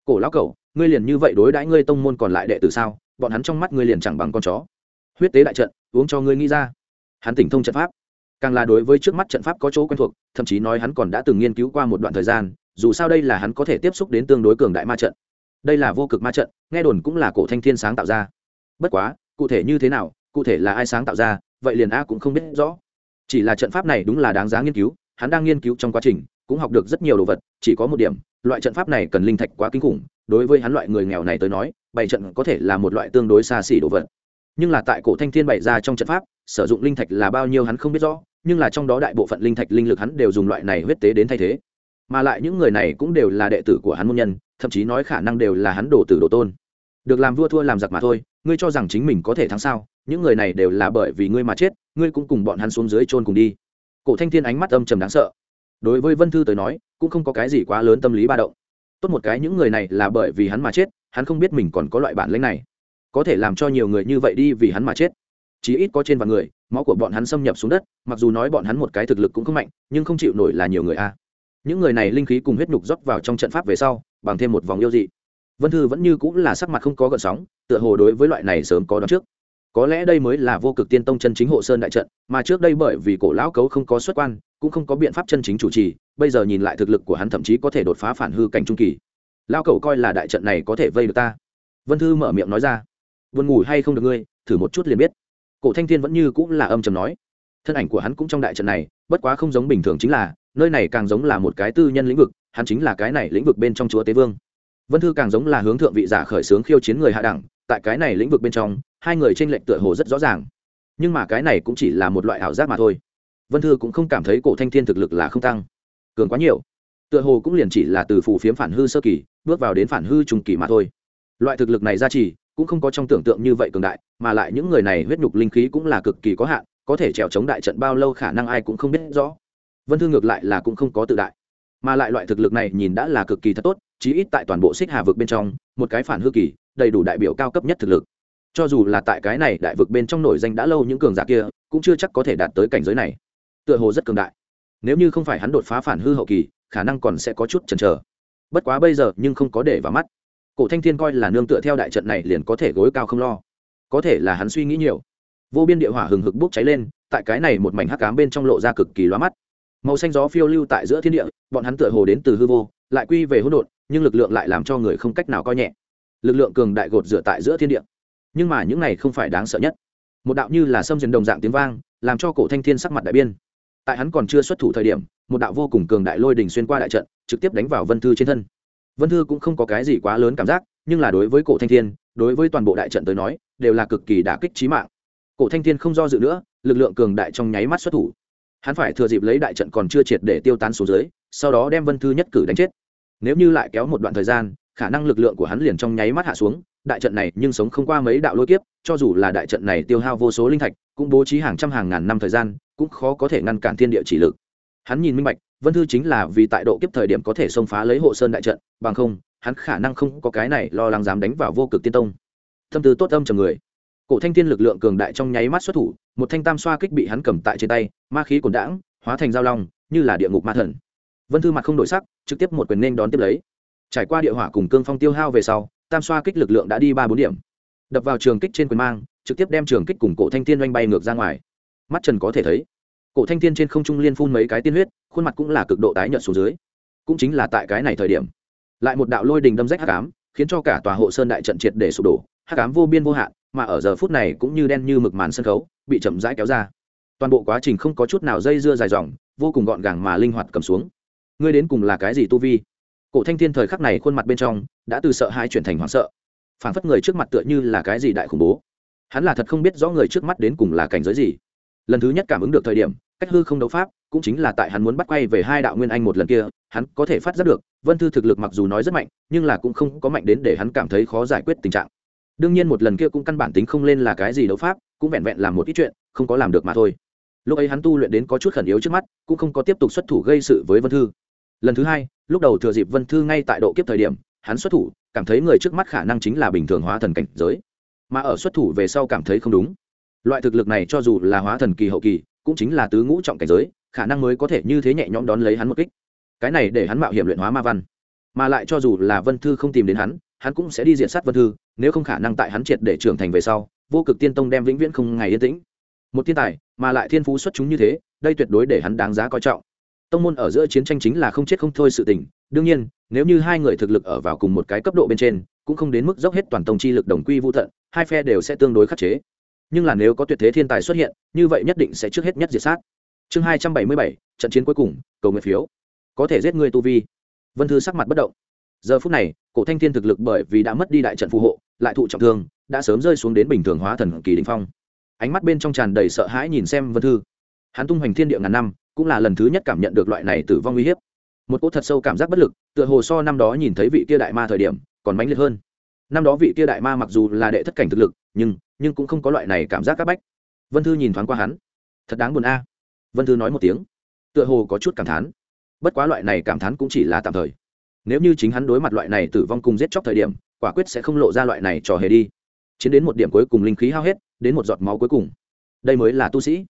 A: cổ lão cẩu, ngươi liền như vậy đối đãi ngươi tông môn còn lại đệ tử sao? Bọn hắn trong mắt ngươi liền chẳng bằng con chó. Huyết tế đại trận, uống cho ngươi nghĩ ra. Hắn tỉnh thông trận pháp. Càng là đối với trước mắt trận pháp có chỗ quen thuộc, thậm chí nói hắn còn đã từng nghiên cứu qua một đoạn thời gian, dù sao đây là hắn có thể tiếp xúc đến tương đối cường đại ma trận. Đây là vô cực ma trận, nghe đồn cũng là cổ thanh thiên sáng tạo ra. Bất quá, cụ thể như thế nào, cụ thể là ai sáng tạo ra, vậy liền a cũng không biết rõ. Chỉ là trận pháp này đúng là đáng giá nghiên cứu, hắn đang nghiên cứu trong quá trình cũng học được rất nhiều đồ vật, chỉ có một điểm, loại trận pháp này cần linh thạch quá kinh khủng, đối với hắn loại người nghèo này tới nói bảy trận có thể là một loại tương đối xa xỉ đồ vật. Nhưng là tại cổ thanh thiên bày ra trong trận pháp, sử dụng linh thạch là bao nhiêu hắn không biết rõ, nhưng là trong đó đại bộ phận linh thạch linh lực hắn đều dùng loại này huyết tế đến thay thế. Mà lại những người này cũng đều là đệ tử của hắn môn nhân, thậm chí nói khả năng đều là hắn đồ tử đồ tôn. Được làm vua thua làm giặc mà thôi, ngươi cho rằng chính mình có thể thắng sao? Những người này đều là bởi vì ngươi mà chết, ngươi cũng cùng bọn hắn xuống dưới chôn cùng đi. Cổ thanh thiên ánh mắt âm trầm đáng sợ đối với vân thư tới nói, cũng không có cái gì quá lớn tâm lý ba động. Tốt một cái những người này là bởi vì hắn mà chết, hắn không biết mình còn có loại bản lĩnh này. Có thể làm cho nhiều người như vậy đi vì hắn mà chết. Chí ít có trên vạn người, máu của bọn hắn xâm nhập xuống đất, mặc dù nói bọn hắn một cái thực lực cũng không mạnh, nhưng không chịu nổi là nhiều người a. Những người này linh khí cùng huyết nhục rót vào trong trận pháp về sau, bằng thêm một vòng yêu dị. Vân thư vẫn như cũng là sắc mặt không có gợn sóng, tựa hồ đối với loại này sớm có đón trước có lẽ đây mới là vô cực tiên tông chân chính hộ sơn đại trận, mà trước đây bởi vì cổ lão cấu không có xuất quan, cũng không có biện pháp chân chính chủ trì, bây giờ nhìn lại thực lực của hắn thậm chí có thể đột phá phản hư cảnh trung kỳ. Lao cậu coi là đại trận này có thể vây được ta. Vân thư mở miệng nói ra. Vườn ngủ hay không được ngươi, thử một chút liền biết. Cổ thanh thiên vẫn như cũng là âm chầm nói. Thân ảnh của hắn cũng trong đại trận này, bất quá không giống bình thường chính là, nơi này càng giống là một cái tư nhân lĩnh vực, hắn chính là cái này lĩnh vực bên trong chúa tế vương. Vân thư càng giống là hướng thượng vị giả khởi xướng khiêu chiến người hạ đẳng, tại cái này lĩnh vực bên trong hai người trên lệnh tựa hồ rất rõ ràng. Nhưng mà cái này cũng chỉ là một loại ảo giác mà thôi. Vân thư cũng không cảm thấy cổ thanh thiên thực lực là không tăng. Cường quá nhiều. Tựa hồ cũng liền chỉ là từ phù phiếm phản hư sơ kỳ, bước vào đến phản hư trung kỳ mà thôi. Loại thực lực này ra chỉ, cũng không có trong tưởng tượng như vậy cường đại, mà lại những người này huyết nhục linh khí cũng là cực kỳ có hạn, có thể trèo chống đại trận bao lâu khả năng ai cũng không biết rõ. Vân thư ngược lại là cũng không có tự đại. Mà lại loại thực lực này nhìn đã là cực kỳ thật tốt, chí ít tại toàn bộ xích hà vực bên trong, một cái phản hư kỳ, đầy đủ đại biểu cao cấp nhất thực lực cho dù là tại cái này đại vực bên trong nổi danh đã lâu những cường giả kia, cũng chưa chắc có thể đạt tới cảnh giới này. Tựa hồ rất cường đại. Nếu như không phải hắn đột phá phản hư hậu kỳ, khả năng còn sẽ có chút chần chờ. Bất quá bây giờ nhưng không có để vào mắt. Cổ thanh thiên coi là nương tựa theo đại trận này liền có thể gối cao không lo. Có thể là hắn suy nghĩ nhiều. Vô biên địa hỏa hừng hực bốc cháy lên, tại cái này một mảnh hắc cám bên trong lộ ra cực kỳ loa mắt. Màu xanh gió phiêu lưu tại giữa thiên địa, bọn hắn tựa hồ đến từ hư vô, lại quy về hỗn độn, nhưng lực lượng lại làm cho người không cách nào coi nhẹ. Lực lượng cường đại gột dựa tại giữa thiên địa nhưng mà những này không phải đáng sợ nhất. Một đạo như là sâm dần đồng dạng tiếng vang, làm cho cổ thanh thiên sắc mặt đại biên tại hắn còn chưa xuất thủ thời điểm, một đạo vô cùng cường đại lôi đình xuyên qua đại trận, trực tiếp đánh vào vân thư trên thân. Vân thư cũng không có cái gì quá lớn cảm giác, nhưng là đối với cổ thanh thiên, đối với toàn bộ đại trận tới nói, đều là cực kỳ đả kích trí mạng. Cổ thanh thiên không do dự nữa, lực lượng cường đại trong nháy mắt xuất thủ. Hắn phải thừa dịp lấy đại trận còn chưa triệt để tiêu tán xuống dưới, sau đó đem vân thư nhất cử đánh chết. Nếu như lại kéo một đoạn thời gian khả năng lực lượng của hắn liền trong nháy mắt hạ xuống, đại trận này nhưng sống không qua mấy đạo lôi kiếp, cho dù là đại trận này tiêu hao vô số linh thạch, cũng bố trí hàng trăm hàng ngàn năm thời gian, cũng khó có thể ngăn cản thiên địa chỉ lực. Hắn nhìn minh bạch, vân thư chính là vì tại độ kiếp thời điểm có thể xông phá lấy hộ sơn đại trận, bằng không, hắn khả năng không có cái này lo lắng dám đánh vào vô cực tiên tông. Thâm tư tốt âm trầm người. Cổ thanh thiên lực lượng cường đại trong nháy mắt xuất thủ, một thanh tam xoa kích bị hắn cầm tại trên tay, ma khí cồn đãng, hóa thành dao long, như là địa ngục ma thần. Vân thư mặt không đổi sắc, trực tiếp một quyền nên đón tiếp lấy trải qua địa hỏa cùng cương phong tiêu hao về sau, tam xoa kích lực lượng đã đi ba bốn điểm. Đập vào trường kích trên quyền mang, trực tiếp đem trường kích cùng cổ thanh thiên oanh bay ngược ra ngoài. Mắt trần có thể thấy, cổ thanh thiên trên không trung liên phun mấy cái tiên huyết, khuôn mặt cũng là cực độ tái nhợt xuống dưới. Cũng chính là tại cái này thời điểm, lại một đạo lôi đình đâm rách hắc ám, khiến cho cả tòa hộ sơn đại trận triệt để sụp đổ. Hắc ám vô biên vô hạn, mà ở giờ phút này cũng như đen như mực màn sân khấu, bị chậm rãi kéo ra. Toàn bộ quá trình không có chút nào dây dưa dài dòng, vô cùng gọn gàng mà linh hoạt cầm xuống. Ngươi đến cùng là cái gì tu vi? Cổ thanh thiên thời khắc này khuôn mặt bên trong đã từ sợ hãi chuyển thành hoảng sợ. Phản phất người trước mặt tựa như là cái gì đại khủng bố. Hắn là thật không biết rõ người trước mắt đến cùng là cảnh giới gì. Lần thứ nhất cảm ứng được thời điểm, cách hư không đấu pháp cũng chính là tại hắn muốn bắt quay về hai đạo nguyên anh một lần kia, hắn có thể phát giác được, vân thư thực lực mặc dù nói rất mạnh, nhưng là cũng không có mạnh đến để hắn cảm thấy khó giải quyết tình trạng. Đương nhiên một lần kia cũng căn bản tính không lên là cái gì đấu pháp, cũng vẹn vẹn làm một ít chuyện, không có làm được mà thôi. Lúc ấy hắn tu luyện đến có chút khẩn yếu trước mắt, cũng không có tiếp tục xuất thủ gây sự với vân thư lần thứ hai, lúc đầu thừa dịp vân thư ngay tại độ kiếp thời điểm, hắn xuất thủ, cảm thấy người trước mắt khả năng chính là bình thường hóa thần cảnh giới. Mà ở xuất thủ về sau cảm thấy không đúng. Loại thực lực này cho dù là hóa thần kỳ hậu kỳ, cũng chính là tứ ngũ trọng cảnh giới, khả năng mới có thể như thế nhẹ nhõm đón lấy hắn một kích. Cái này để hắn mạo hiểm luyện hóa ma văn. Mà lại cho dù là vân thư không tìm đến hắn hắn cũng sẽ đi diện sát vân thư, nếu không khả năng tại hắn triệt để trưởng thành về sau, vô cực tiên tông đem vĩnh viễn không ngày yên tĩnh. Một thiên tài, mà lại thiên phú xuất chúng như thế, đây tuyệt đối để hắn đáng giá coi trọng tông môn ở giữa chiến tranh chính là không chết không thôi sự tình. Đương nhiên, nếu như hai người thực lực ở vào cùng một cái cấp độ bên trên, cũng không đến mức dốc hết toàn tông chi lực đồng quy vũ thận hai phe đều sẽ tương đối khắc chế. Nhưng là nếu có tuyệt thế thiên tài xuất hiện, như vậy nhất định sẽ trước hết nhất diệt sát. Chương hai trăm bảy mươi bảy, trận chiến cuối cùng, cầu nguyện phiếu. Có thể giết người tu vi. Vân thư sắc mặt bất động. Giờ phút này, cổ thanh thiên thực lực bởi vì đã mất đi đại trận phù hộ, lại thụ trọng thương, đã sớm rơi xuống đến bình thường hóa thần kỳ đình phong. Ánh mắt bên trong tràn đầy sợ hãi nhìn xem vân thư. Hắn tung hoành thiên địa ngàn năm cũng là lần thứ nhất cảm nhận được loại này tử vong uy hiếp. Một cỗ thật sâu cảm giác bất lực, tựa hồ so năm đó nhìn thấy vị kia đại ma thời điểm, còn mãnh liệt hơn. Năm đó vị kia đại ma mặc dù là đệ thất cảnh thực lực, nhưng nhưng cũng không có loại này cảm giác c áp bách. Vân thư nhìn thoáng qua hắn. Thật đáng buồn a. Vân thư nói một tiếng. Tựa hồ có chút cảm thán. Bất quá loại này cảm thán cũng chỉ là tạm thời. Nếu như chính hắn đối mặt loại này tử vong cùng giết chóc thời điểm, quả quyết sẽ không lộ ra loại này trò hề đi. Chiến đến một điểm cuối cùng linh khí hao hết, đến một giọt máu cuối cùng. Đây mới là tu sĩ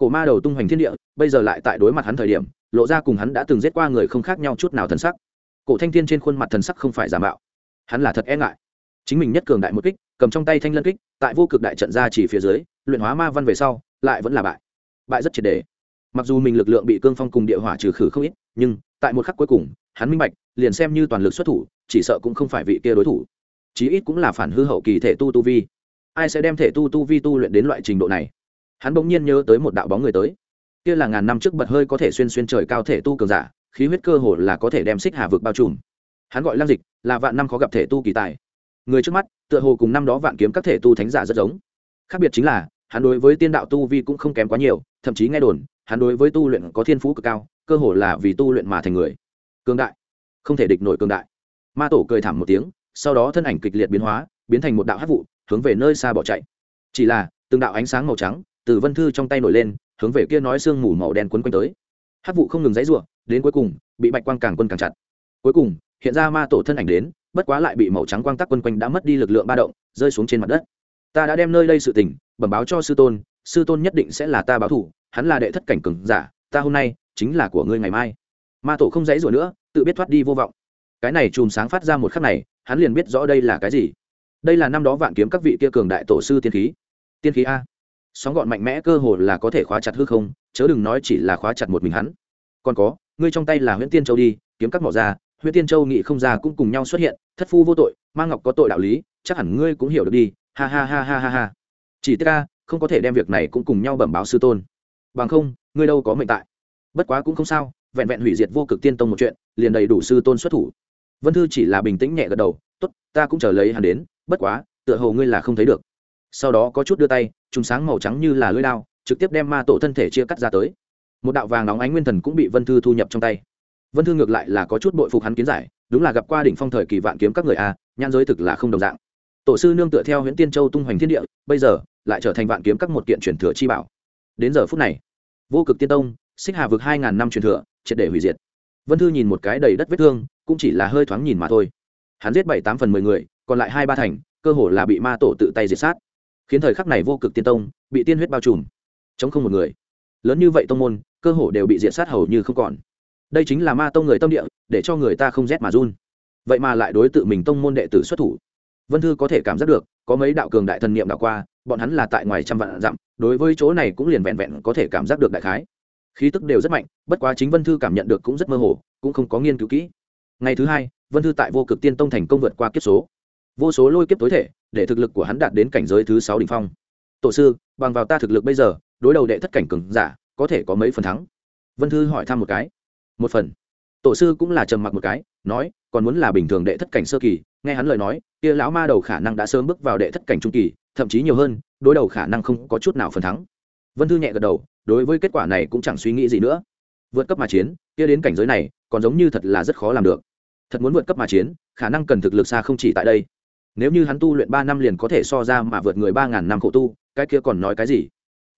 A: cổ ma đầu tung hoành thiên địa, bây giờ lại tại đối mặt hắn thời điểm, lộ ra cùng hắn đã từng giết qua người không khác nhau chút nào thần sắc. Cổ thanh thiên trên khuôn mặt thần sắc không phải giả mạo. Hắn là thật e ngại. Chính mình nhất cường đại một kích, cầm trong tay thanh lân kích, tại vô cực đại trận ra chỉ phía dưới, luyện hóa ma văn về sau, lại vẫn là bại. Bại rất triệt đề. Mặc dù mình lực lượng bị cương phong cùng địa hỏa trừ khử không ít, nhưng tại một khắc cuối cùng, hắn minh bạch, liền xem như toàn lực xuất thủ, chỉ sợ cũng không phải vị kia đối thủ. Chí ít cũng là phản hư hậu kỳ thể tu tu vi. Ai sẽ đem thể tu tu vi tu luyện đến loại trình độ này? Hắn bỗng nhiên nhớ tới một đạo bóng người tới. Kia là ngàn năm trước bật hơi có thể xuyên xuyên trời cao thể tu cường giả, khí huyết cơ hồ là có thể đem xích hà vực bao trùm. Hắn gọi lăng dịch, là vạn năm khó gặp thể tu kỳ tài. Người trước mắt, tựa hồ cùng năm đó vạn kiếm các thể tu thánh giả rất giống. Khác biệt chính là, hắn đối với tiên đạo tu vi cũng không kém quá nhiều, thậm chí nghe đồn, hắn đối với tu luyện có thiên phú cực cao, cơ hồ là vì tu luyện mà thành người. Cương đại. Không thể địch nổi cương đại. Ma tổ cười thảm một tiếng, sau đó thân ảnh kịch liệt biến hóa, biến thành một đạo hát vụ, hướng về nơi xa bỏ chạy. Chỉ là, từng đạo ánh sáng màu trắng từ vân thư trong tay nổi lên, hướng về kia nói sương mù màu đen quấn quanh tới. Hát vụ không ngừng dãy ruộng đến cuối cùng, bị bạch quang càng quân càng chặt. Cuối cùng, hiện ra ma tổ thân ảnh đến, bất quá lại bị màu trắng quang tắc quân quanh đã mất đi lực lượng ba động, rơi xuống trên mặt đất. Ta đã đem nơi đây sự tình, bẩm báo cho sư tôn sư tôn nhất định sẽ là ta báo thủ, hắn là đệ thất cảnh cừng giả, ta hôm nay chính là của ngươi ngày mai. Ma tổ không dãy rủa nữa, tự biết thoát đi vô vọng. Cái này chùm sáng phát ra một khắc này, hắn liền biết rõ đây là cái gì. Đây là năm đó vạn kiếm các vị kia cường đại tổ sư tiên khí. Tiên khí a sóng gọn mạnh mẽ cơ hồ là có thể khóa chặt hư không, chớ đừng nói chỉ là khóa chặt một mình hắn. Còn có, ngươi trong tay là huyễn tiên châu đi, kiếm các mỏ ra, huyễn tiên châu nghị không ra cũng cùng nhau xuất hiện, thất phu vô tội, Ma ngọc có tội đạo lý, chắc hẳn ngươi cũng hiểu được đi, ha ha ha ha ha ha. Chỉ tiếc ca không có thể đem việc này cũng cùng nhau bẩm báo sư tôn. Bằng không, ngươi đâu có mệnh tại. Bất quá cũng không sao, vẹn vẹn hủy diệt vô cực tiên tông một chuyện, liền đầy đủ sư tôn xuất thủ. Vân thư chỉ là bình tĩnh nhẹ gật đầu, tốt, ta cũng chờ lấy hắn đến, bất quá, tựa hồ ngươi là không thấy được sau đó có chút đưa tay, trùng sáng màu trắng như là lưỡi đao, trực tiếp đem ma tổ thân thể chia cắt ra tới. Một đạo vàng nóng ánh nguyên thần cũng bị vân thư thu nhập trong tay. Vân thư ngược lại là có chút bội phục hắn kiến giải, đúng là gặp qua đỉnh phong thời kỳ vạn kiếm các người a nhan giới thực là không đồng dạng. Tổ sư nương tựa theo huyện tiên châu tung hoành thiên địa, bây giờ lại trở thành vạn kiếm các một kiện truyền thừa chi bảo. Đến giờ phút này, vô cực tiên tông, xích hà vực hai ngàn năm truyền thừa, triệt để hủy diệt. Vân thư nhìn một cái đầy đất vết thương, cũng chỉ là hơi thoáng nhìn mà thôi. Hắn giết bảy tám phần mười người, còn lại hai ba thành, cơ hồ là bị ma tổ tự tay diệt sát khiến thời khắc này vô cực tiên tông bị tiên huyết bao trùm, chống không một người. Lớn như vậy tông môn, cơ hồ đều bị diệt sát hầu như không còn. Đây chính là ma tông người tâm địa, để cho người ta không rét mà run. Vậy mà lại đối tự mình tông môn đệ tử xuất thủ. Vân thư có thể cảm giác được, có mấy đạo cường đại thần niệm đạo qua, bọn hắn là tại ngoài trăm vạn dặm, đối với chỗ này cũng liền vẹn vẹn có thể cảm giác được đại khái. Khí tức đều rất mạnh, bất quá chính vân thư cảm nhận được cũng rất mơ hồ, cũng không có nghiên cứu kỹ. Ngày thứ hai, vân thư tại vô cực tiên tông thành công vượt qua kiếp số vô số lôi kiếp tối thể để thực lực của hắn đạt đến cảnh giới thứ sáu đ ỉ n h phong. Tổ sư, bằng vào ta thực lực bây giờ, đối đầu đệ thất cảnh cừng giả, có thể có mấy phần thắng? Vân thư hỏi thăm một cái. Một phần. Tổ sư cũng là trầm mặc một cái, nói, còn muốn là bình thường đệ thất cảnh sơ kỳ, nghe hắn lời nói, kia lão ma đầu khả năng đã sớm bước vào đệ thất cảnh trung kỳ, thậm chí nhiều hơn, đối đầu khả năng không có chút nào phần thắng. Vân thư nhẹ gật đầu, đối với kết quả này cũng chẳng suy nghĩ gì nữa. Vượt cấp mà chiến, kia đến cảnh giới này, còn giống như thật là rất khó làm được. Thật muốn vượt cấp mà chiến, khả năng cần thực lực xa không chỉ tại đây nếu như hắn tu luyện ba năm liền có thể so ra mà vượt người ba ngàn năm khổ tu, cái kia còn nói cái gì?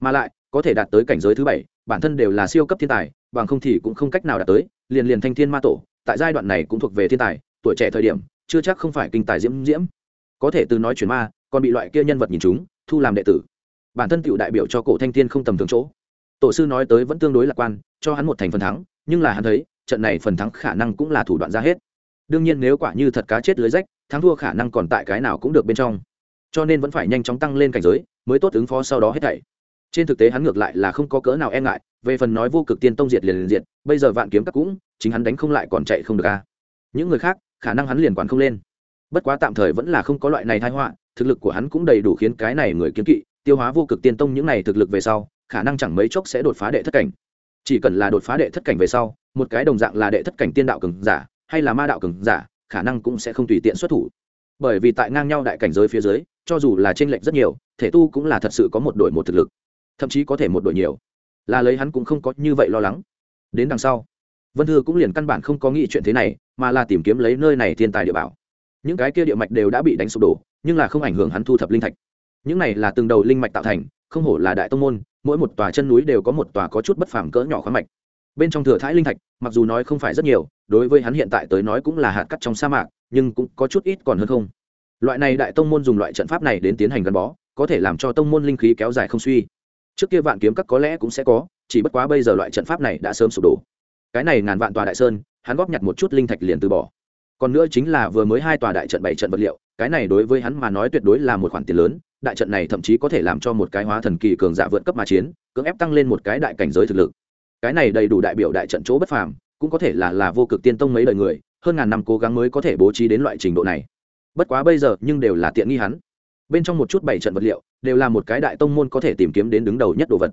A: Mà lại, có thể đạt tới cảnh giới thứ bảy, bản thân đều là siêu cấp thiên tài, bằng không thì cũng không cách nào đạt tới, liền liền thanh thiên ma tổ, tại giai đoạn này cũng thuộc về thiên tài, tuổi trẻ thời điểm, chưa chắc không phải kinh tài diễm diễm. Có thể từ nói chuyển ma, còn bị loại kia nhân vật nhìn chúng, thu làm đệ tử. Bản thân tựu đại biểu cho cổ thanh thiên không tầm thường chỗ. Tổ sư nói tới vẫn tương đối lạc quan, cho hắn một thành phần thắng, nhưng là hắn thấy, trận này phần thắng khả năng cũng là thủ đoạn ra hết. Đương nhiên nếu quả như thật cá chết lưới rách thắng thua khả năng còn tại cái nào cũng được bên trong. Cho nên vẫn phải nhanh chóng tăng lên cảnh giới, mới tốt ứng phó sau đó hết thảy. Trên thực tế hắn ngược lại là không có cỡ nào e ngại, về phần nói vô cực tiên tông diệt liền liền diệt, bây giờ vạn kiếm các cũng, chính hắn đánh không lại còn chạy không được a những người khác, khả năng hắn liền quản không lên. Bất quá tạm thời vẫn là không có loại này thai họa, thực lực của hắn cũng đầy đủ khiến cái này người kiếm kỵ, tiêu hóa vô cực tiên tông những này thực lực về sau, khả năng chẳng mấy chốc sẽ đột phá đệ thất cảnh. Chỉ cần là đột phá đệ thất cảnh về sau, một cái đồng dạng là đệ thất cảnh tiên đạo cường giả, hay là ma đạo cường giả khả năng cũng sẽ không tùy tiện xuất thủ. Bởi vì tại ngang nhau đại cảnh giới phía dưới, cho dù là trên lệnh rất nhiều, thể tu cũng là thật sự có một đội một thực lực, thậm chí có thể một đội nhiều. Là lấy hắn cũng không có như vậy lo lắng. Đến đằng sau, vân thư cũng liền căn bản không có nghĩ chuyện thế này, mà là tìm kiếm lấy nơi này thiên tài địa bảo. Những cái kia địa mạch đều đã bị đánh sụp đổ, nhưng là không ảnh hưởng hắn thu thập linh thạch. Những này là từng đầu linh mạch tạo thành, không hổ là đại tông môn, mỗi một tòa chân núi đều có một tòa có chút bất phàm cỡ nhỏ khoáng mạch bên trong thừa thái linh thạch, mặc dù nói không phải rất nhiều, đối với hắn hiện tại tới nói cũng là hạt cắt trong sa mạc, nhưng cũng có chút ít còn hơn không. Loại này đại tông môn dùng loại trận pháp này đến tiến hành gắn bó, có thể làm cho tông môn linh khí kéo dài không suy. Trước kia vạn kiếm các có lẽ cũng sẽ có, chỉ bất quá bây giờ loại trận pháp này đã sớm sụp đổ. Cái này ngàn vạn tòa đại sơn, hắn góp nhặt một chút linh thạch liền từ bỏ. Còn nữa chính là vừa mới hai tòa đại trận bảy trận vật liệu, cái này đối với hắn mà nói tuyệt đối là một khoản tiền lớn, đại trận này thậm chí có thể làm cho một cái hóa thần kỳ cường giả vượt cấp mà chiến, cưỡng ép tăng lên một cái đại cảnh giới thực lực cái này đầy đủ đại biểu đại trận chỗ bất phàm, cũng có thể là là vô cực tiên tông mấy đời người, hơn ngàn năm cố gắng mới có thể bố trí đến loại trình độ này. Bất quá bây giờ, nhưng đều là tiện nghi hắn. Bên trong một chút bảy trận vật liệu, đều là một cái đại tông môn có thể tìm kiếm đến đứng đầu nhất đồ vật.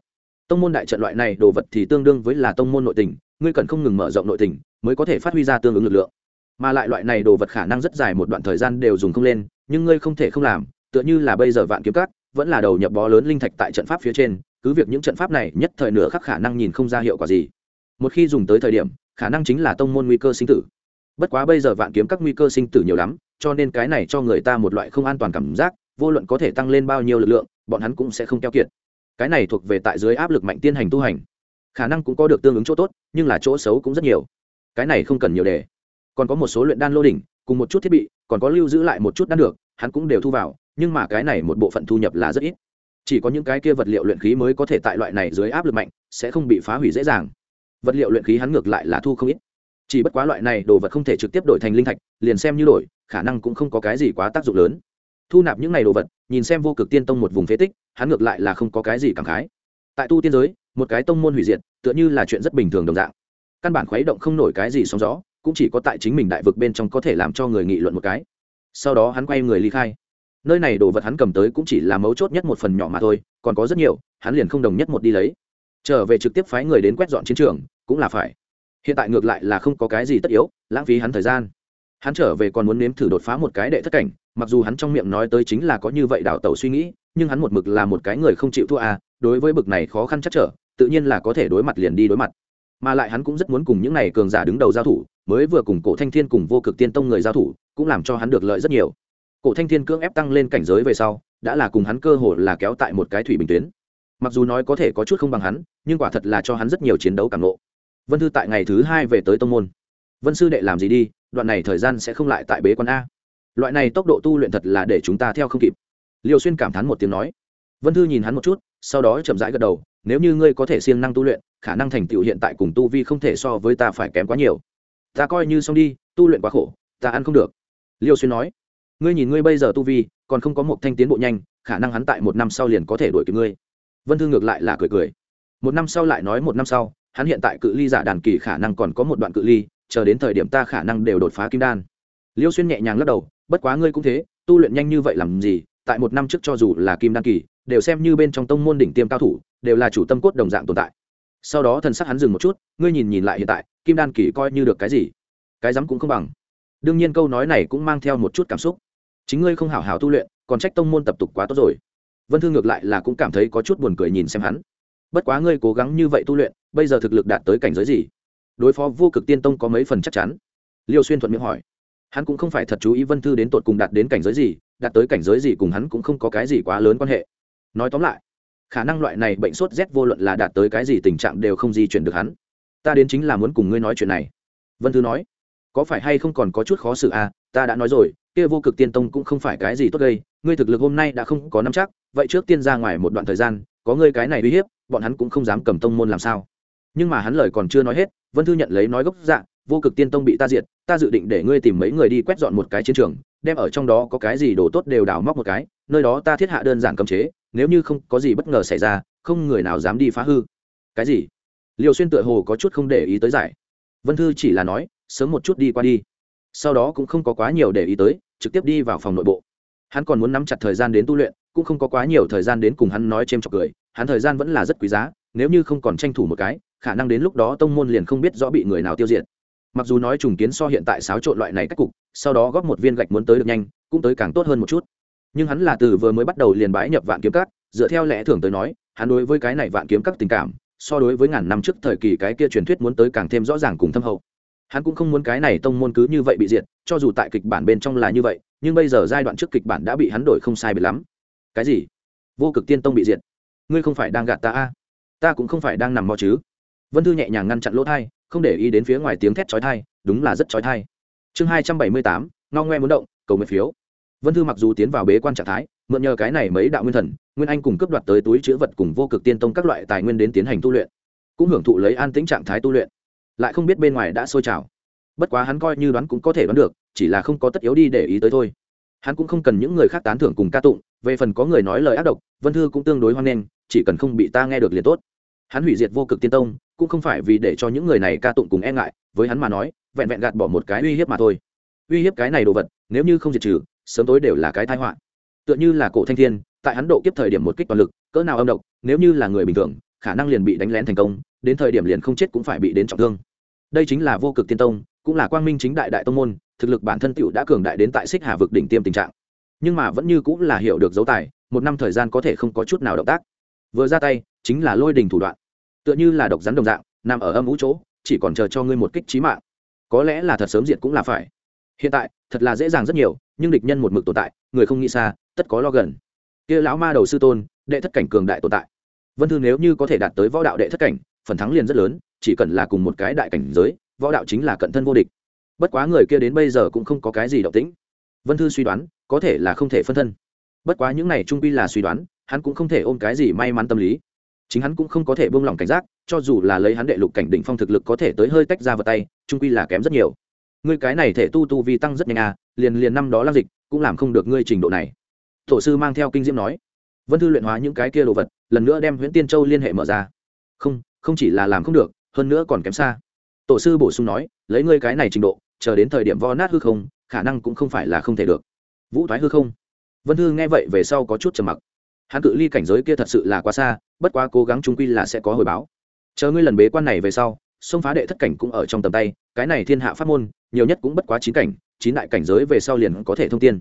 A: Tông môn đại trận loại này đồ vật thì tương đương với là tông môn nội tình, ngươi cần không ngừng mở rộng nội tình, mới có thể phát huy ra tương ứng lực lượng. Mà lại loại này đồ vật khả năng rất dài một đoạn thời gian đều dùng không lên, nhưng ngươi không thể không làm, tựa như là bây giờ vạn kiếm cát vẫn là đầu nhập bó lớn linh thạch tại trận pháp phía trên cứ việc những trận pháp này nhất thời nửa khắc khả năng nhìn không ra hiệu quả gì. Một khi dùng tới thời điểm, khả năng chính là tông môn nguy cơ sinh tử. Bất quá bây giờ vạn kiếm các nguy cơ sinh tử nhiều lắm, cho nên cái này cho người ta một loại không an toàn cảm giác, vô luận có thể tăng lên bao nhiêu lực lượng, bọn hắn cũng sẽ không keo kiệt. Cái này thuộc về tại dưới áp lực mạnh tiên hành tu hành. Khả năng cũng có được tương ứng chỗ tốt, nhưng là chỗ xấu cũng rất nhiều. Cái này không cần nhiều đề còn có một số luyện đan lô đỉnh, cùng một chút thiết bị, còn có lưu giữ lại một chút đan được, hắn cũng đều thu vào, nhưng mà cái này một bộ phận thu nhập là rất ít chỉ có những cái kia vật liệu luyện khí mới có thể tại loại này dưới áp lực mạnh, sẽ không bị phá hủy dễ dàng. Vật liệu luyện khí hắn ngược lại là thu không ít. Chỉ bất quá loại này đồ vật không thể trực tiếp đổi thành linh thạch, liền xem như đổi, khả năng cũng không có cái gì quá tác dụng lớn. Thu nạp những này đồ vật, nhìn xem vô cực tiên tông một vùng phế tích, hắn ngược lại là không có cái gì cảm khái. Tại tu tiên giới, một cái tông môn hủy diệt, tựa như là chuyện rất bình thường đồng dạng. Căn bản khuấy động không nổi cái gì sóng gió, cũng chỉ có tại chính mình đại vực bên trong có thể làm cho người nghị luận một cái. Sau đó hắn quay người ly khai nơi này đồ vật hắn cầm tới cũng chỉ là mấu chốt nhất một phần nhỏ mà thôi, còn có rất nhiều, hắn liền không đồng nhất một đi lấy. Trở về trực tiếp phái người đến quét dọn chiến trường, cũng là phải. Hiện tại ngược lại là không có cái gì tất yếu, lãng phí hắn thời gian. Hắn trở về còn muốn nếm thử đột phá một cái đệ thất cảnh, mặc dù hắn trong miệng nói tới chính là có như vậy đào tẩu suy nghĩ, nhưng hắn một mực là một cái người không chịu thua à đối với bực này khó khăn chắc trở, tự nhiên là có thể đối mặt liền đi đối mặt. Mà lại hắn cũng rất muốn cùng những này cường giả đứng đầu giao thủ, mới vừa cùng cổ thanh thiên cùng vô cực tiên tông người giao thủ, cũng làm cho hắn được lợi rất nhiều cổ thanh thiên cưỡng ép tăng lên cảnh giới về sau, đã là cùng hắn cơ hồ là kéo tại một cái thủy bình tuyến. Mặc dù nói có thể có chút không bằng hắn, nhưng quả thật là cho hắn rất nhiều chiến đấu cảm lộ vân thư tại ngày thứ hai về tới tông môn. Vân sư đệ làm gì đi, đoạn này thời gian sẽ không lại tại bế quan a. Loại này tốc độ tu luyện thật là để chúng ta theo không kịp. Liêu xuyên cảm thán một tiếng nói. Vân thư nhìn hắn một chút, sau đó chậm rãi gật đầu, nếu như ngươi có thể siêng năng tu luyện, khả năng thành tựu hiện tại cùng tu vi không thể so với ta phải kém quá nhiều. Ta coi như xong đi, tu luyện quá khổ, ta ăn không được. Liêu xuyên nói ngươi nhìn ngươi bây giờ tu vi, còn không có một thanh tiến bộ nhanh, khả năng hắn tại một năm sau liền có thể đuổi kịp ngươi. Vân thư ngược lại là cười cười. Một năm sau lại nói một năm sau, hắn hiện tại cự ly giả đàn kỳ khả năng còn có một đoạn cự ly, chờ đến thời điểm ta khả năng đều đột phá kim đan. Liêu xuyên nhẹ nhàng lắc đầu, bất quá ngươi cũng thế, tu luyện nhanh như vậy làm gì, tại một năm trước cho dù là kim đan kỳ, đều xem như bên trong tông môn đỉnh tiêm cao thủ, đều là chủ tâm cốt đồng dạng tồn tại. Sau đó thần sắc hắn dừng một chút, ngươi nhìn nhìn lại hiện tại, kim đan kỳ coi như được cái gì? Cái rắm cũng không bằng. Đương nhiên câu nói này cũng mang theo một chút cảm xúc chính ngươi không hảo hảo tu luyện, còn trách tông môn tập tục quá tốt rồi. Vân thư ngược lại là cũng cảm thấy có chút buồn cười nhìn xem hắn. Bất quá ngươi cố gắng như vậy tu luyện, bây giờ thực lực đạt tới cảnh giới gì? Đối phó vô cực tiên tông có mấy phần chắc chắn? Liêu xuyên thuận miệng hỏi. Hắn cũng không phải thật chú ý vân thư đến tột cùng đạt đến cảnh giới gì, đạt tới cảnh giới gì cùng hắn cũng không có cái gì quá lớn quan hệ. Nói tóm lại, khả năng loại này bệnh sốt rét vô luận là đạt tới cái gì tình trạng đều không di chuyển được hắn. Ta đến chính là muốn cùng ngươi nói chuyện này. Vân thư nói, có phải hay không còn có chút khó xử à? Ta đã nói rồi, kia vô cực tiên tông cũng không phải cái gì tốt gây, ngươi thực lực hôm nay đã không có nắm chắc, vậy trước tiên ra ngoài một đoạn thời gian, có ngươi cái này uy hiếp, bọn hắn cũng không dám cầm tông môn làm sao. Nhưng mà hắn lời còn chưa nói hết, vân thư nhận lấy nói gốc dạ vô cực tiên tông bị ta diệt, ta dự định để ngươi tìm mấy người đi quét dọn một cái chiến trường, đem ở trong đó có cái gì đồ tốt đều đào móc một cái, nơi đó ta thiết hạ đơn giản cấm chế, nếu như không có gì bất ngờ xảy ra, không người nào dám đi phá hư. Cái gì? Liều xuyên tựa hồ có chút không để ý tới giải. Vân thư chỉ là nói, sớm một chút đi qua đi sau đó cũng không có quá nhiều để ý tới, trực tiếp đi vào phòng nội bộ. Hắn còn muốn nắm chặt thời gian đến tu luyện, cũng không có quá nhiều thời gian đến cùng hắn nói c h chọc cười, hắn thời gian vẫn là rất quý giá, nếu như không còn tranh thủ một cái, khả năng đến lúc đó tông môn liền không biết rõ bị người nào tiêu diệt. Mặc dù nói trùng kiến so hiện tại xáo trộn loại này cách cục, sau đó góp một viên gạch muốn tới được nhanh, cũng tới càng tốt hơn một chút. Nhưng hắn là từ vừa mới bắt đầu liền bái nhập vạn kiếm cắt dựa theo lẽ thường tới nói, hắn đối với cái này vạn kiếm các tình cảm, so đối với ngàn năm trước thời kỳ cái kia truyền thuyết muốn tới càng thêm rõ ràng cùng thâm hậu hắn cũng không muốn cái này tông môn cứ như vậy bị diệt, cho dù tại kịch bản bên trong là như vậy, nhưng bây giờ giai đoạn trước kịch bản đã bị hắn đổi không sai biệt lắm. Cái gì? Vô cực tiên tông bị diệt. Ngươi không phải đang gạt ta a? À? ta cũng không phải đang nằm mò chứ. Vân thư nhẹ nhàng ngăn chặn lỗ thai, không để ý đến phía ngoài tiếng thét chói thai đúng là rất chói thai chương hai trăm bảy mươi tám, ngao ngoe muốn động, cầu nguyện phiếu. Vân thư mặc dù tiến vào bế quan trạng thái, mượn nhờ cái này mấy đạo nguyên thần, nguyên anh cùng cướp đoạt tới túi chữ vật cùng vô cực tiên tông các loại tài nguyên đến tiến hành tu luyện, cũng hưởng thụ lấy an tĩnh trạng thái tu luyện lại không biết bên ngoài đã sôi trào. Bất quá hắn coi như đoán cũng có thể đoán được, chỉ là không có tất yếu đi để ý tới thôi. Hắn cũng không cần những người khác tán thưởng cùng ca tụng, về phần có người nói lời ác độc, vân thư cũng tương đối hoan nghênh, chỉ cần không bị ta nghe được liền tốt. Hắn hủy diệt vô cực tiên tông, cũng không phải vì để cho những người này ca tụng cùng e ngại, với hắn mà nói, vẹn vẹn gạt bỏ một cái uy hiếp mà thôi. Uy hiếp cái này đồ vật, nếu như không diệt trừ, sớm tối đều là cái tai họa. Tựa như là cổ thanh thiên, tại hắn độ kiếp thời điểm một kích toàn lực, cỡ nào âm độc, nếu như là người bình thường, khả năng liền bị đánh lén thành công, đến thời điểm liền không chết cũng phải bị đến trọng thương đây chính là vô cực tiên tông, cũng là quang minh chính đại đại tông môn, thực lực bản thân tựu đã cường đại đến tại xích hà vực đỉnh tiêm tình trạng. Nhưng mà vẫn như cũng là hiểu được dấu tài, một năm thời gian có thể không có chút nào động tác. Vừa ra tay, chính là lôi đình thủ đoạn. Tựa như là độc rắn đồng dạng, nằm ở âm ú chỗ, chỉ còn chờ cho ngươi một kích trí mạng. Có lẽ là thật sớm diệt cũng là phải. Hiện tại, thật là dễ dàng rất nhiều, nhưng địch nhân một mực tồn tại, người không nghĩ xa, tất có lo gần. Kia lão ma đầu sư tôn, đệ thất cảnh cường đại tồn tại. Vân thư nếu như có thể đạt tới võ đạo đệ thất cảnh, phần thắng liền rất lớn chỉ cần là cùng một cái đại cảnh giới, võ đạo chính là cận thân vô địch. Bất quá người kia đến bây giờ cũng không có cái gì động tĩnh. Vân thư suy đoán, có thể là không thể phân thân. Bất quá những này trung pi là suy đoán, hắn cũng không thể ôm cái gì may mắn tâm lý. Chính hắn cũng không có thể buông lỏng cảnh giác, cho dù là lấy hắn đệ lục cảnh đỉnh phong thực lực có thể tới hơi tách ra vào tay, trung pi là kém rất nhiều. Ngươi cái này thể tu tu vi tăng rất nhanh à liền liền năm đó lăng dịch, cũng làm không được ngươi trình độ này. Tổ sư mang theo kinh diễm nói. Vân thư luyện hóa những cái kia đồ vật, lần nữa đem nguyễn tiên châu liên hệ mở ra. Không không chỉ là làm không được hơn nữa còn kém xa. Tổ sư bổ sung nói, lấy ngươi cái này trình độ, chờ đến thời điểm vo nát hư không, khả năng cũng không phải là không thể được. Vũ thoái hư không. Vân thư nghe vậy về sau có chút trầm mặc. Hắn cự ly cảnh giới kia thật sự là quá xa, bất quá cố gắng trung quy là sẽ có hồi báo. Chờ ngươi lần bế quan này về sau, xông phá đệ thất cảnh cũng ở trong tầm tay, cái này thiên hạ pháp môn, nhiều nhất cũng bất quá chín cảnh, chín đại cảnh giới về sau liền có thể thông tiên.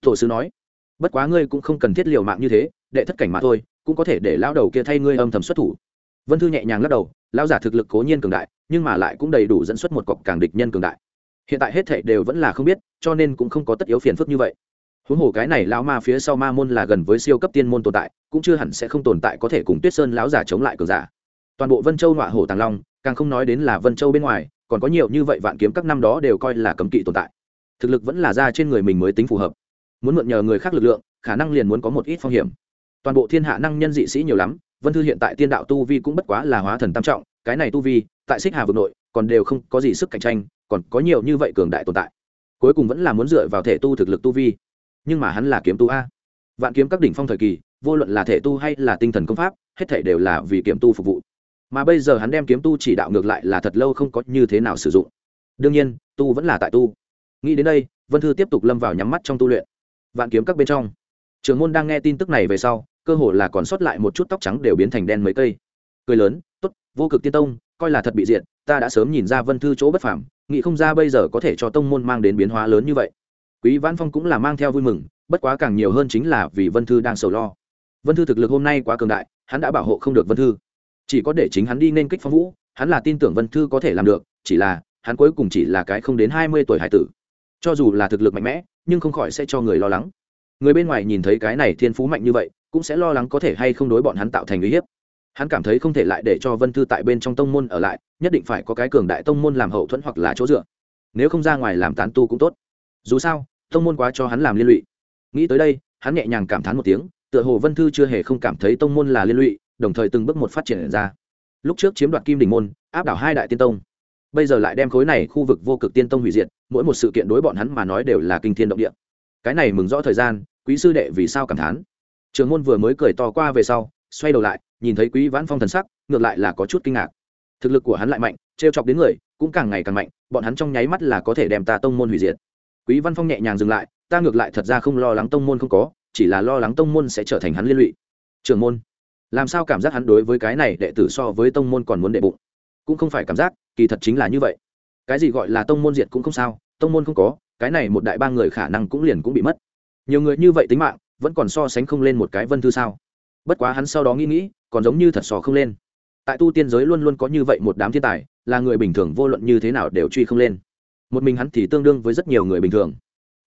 A: Tổ sư nói, bất quá ngươi cũng không cần thiết liều mạng như thế, đệ thất cảnh mà thôi, cũng có thể để lao đầu kia thay ngươi âm thầm xuất thủ. Vân thư nhẹ nhàng lắc đầu Lão giả thực lực cố nhiên cường đại, nhưng mà lại cũng đầy đủ dẫn xuất một cọc càng địch nhân cường đại. Hiện tại hết thảy đều vẫn là không biết, cho nên cũng không có tất yếu phiền phức như vậy. Huống hồ cái này lão ma phía sau ma môn là gần với siêu cấp tiên môn tồn tại, cũng chưa hẳn sẽ không tồn tại có thể cùng tuyết sơn lão giả chống lại cường giả. Toàn bộ vân châu nọa hổ tàng long, càng không nói đến là vân châu bên ngoài, còn có nhiều như vậy vạn kiếm các năm đó đều coi là cấm kỵ tồn tại. Thực lực vẫn là ra trên người mình mới tính phù hợp. Muốn mượn nhờ người khác lực lượng, khả năng liền muốn có một ít phong hiểm. Toàn bộ thiên hạ năng nhân dị sĩ nhiều lắm vân thư hiện tại tiên đạo tu vi cũng bất quá là hóa thần tam trọng, cái này tu vi, tại xích hà vực nội, còn đều không có gì sức cạnh tranh, còn có nhiều như vậy cường đại tồn tại. Cuối cùng vẫn là muốn dựa vào thể tu thực lực tu vi. Nhưng mà hắn là kiếm tu a. Vạn kiếm các đỉnh phong thời kỳ, vô luận là thể tu hay là tinh thần công pháp, hết thể đều là vì kiếm tu phục vụ. Mà bây giờ hắn đem kiếm tu chỉ đạo ngược lại là thật lâu không có như thế nào sử dụng. Đương nhiên, tu vẫn là tại tu. Nghĩ đến đây, vân thư tiếp tục lâm vào nhắm mắt trong tu luyện. Vạn kiếm các bên trong. Trường môn đang nghe tin tức này về sau cơ hồ là còn sót lại một chút tóc trắng đều biến thành đen mấy cây. Cười lớn tốt, vô cực tiên tông coi là thật bị diện ta đã sớm nhìn ra vân thư chỗ bất phàm, nghĩ không ra bây giờ có thể cho tông môn mang đến biến hóa lớn như vậy. Quý văn phong cũng là mang theo vui mừng bất quá càng nhiều hơn chính là vì vân thư đang sầu lo. Vân thư thực lực hôm nay quá cường đại hắn đã bảo hộ không được vân thư. Chỉ có để chính hắn đi nên kích phong vũ hắn là tin tưởng vân thư có thể làm được chỉ là hắn cuối cùng chỉ là cái không đến hai mươi tuổi hải tử. Cho dù là thực lực mạnh mẽ nhưng không khỏi sẽ cho người lo lắng người bên ngoài nhìn thấy cái này thiên phú mạnh như vậy, cũng sẽ lo lắng có thể hay không đối bọn hắn tạo thành uy hiếp. Hắn cảm thấy không thể lại để cho vân thư tại bên trong tông môn ở lại, nhất định phải có cái cường đại tông môn làm hậu thuẫn hoặc là chỗ dựa. Nếu không ra ngoài làm tán tu cũng tốt. Dù sao, tông môn quá cho hắn làm liên lụy. Nghĩ tới đây, hắn nhẹ nhàng cảm thán một tiếng, tựa hồ vân thư chưa hề không cảm thấy tông môn là liên lụy, đồng thời từng bước một phát triển ra. Lúc trước chiếm đoạt kim đỉnh môn, áp đảo hai đại tiên tông. Bây giờ lại đem khối này khu vực vô cực tiên tông hủy diệt, mỗi một sự kiện đối bọn hắn mà nói đều là kinh thiên động địa. Cái này mừng rõ thời gian quý sư đệ vì sao cảm thán? Trường môn vừa mới cười to qua về sau, xoay đầu lại, nhìn thấy quý vãn phong thần sắc, ngược lại là có chút kinh ngạc. Thực lực của hắn lại mạnh, trêu chọc đến người, cũng càng ngày càng mạnh, bọn hắn trong nháy mắt là có thể đem ta tông môn hủy diệt. Quý văn phong nhẹ nhàng dừng lại, ta ngược lại thật ra không lo lắng tông môn không có, chỉ là lo lắng tông môn sẽ trở thành hắn liên lụy. Trường môn, làm sao cảm giác hắn đối với cái này đệ tử so với tông môn còn muốn đệ bụng? Cũng không phải cảm giác, kỳ thật chính là như vậy. Cái gì gọi là tông môn diệt cũng không sao, tông môn không có, cái này một đại ba người khả năng cũng liền cũng bị mất nhiều người như vậy tính mạng, vẫn còn so sánh không lên một cái vân thư sao? Bất quá hắn sau đó nghĩ nghĩ, còn giống như thật sò không lên. Tại tu tiên giới luôn luôn có như vậy một đám thiên tài, là người bình thường vô luận như thế nào đều truy không lên. Một mình hắn thì tương đương với rất nhiều người bình thường.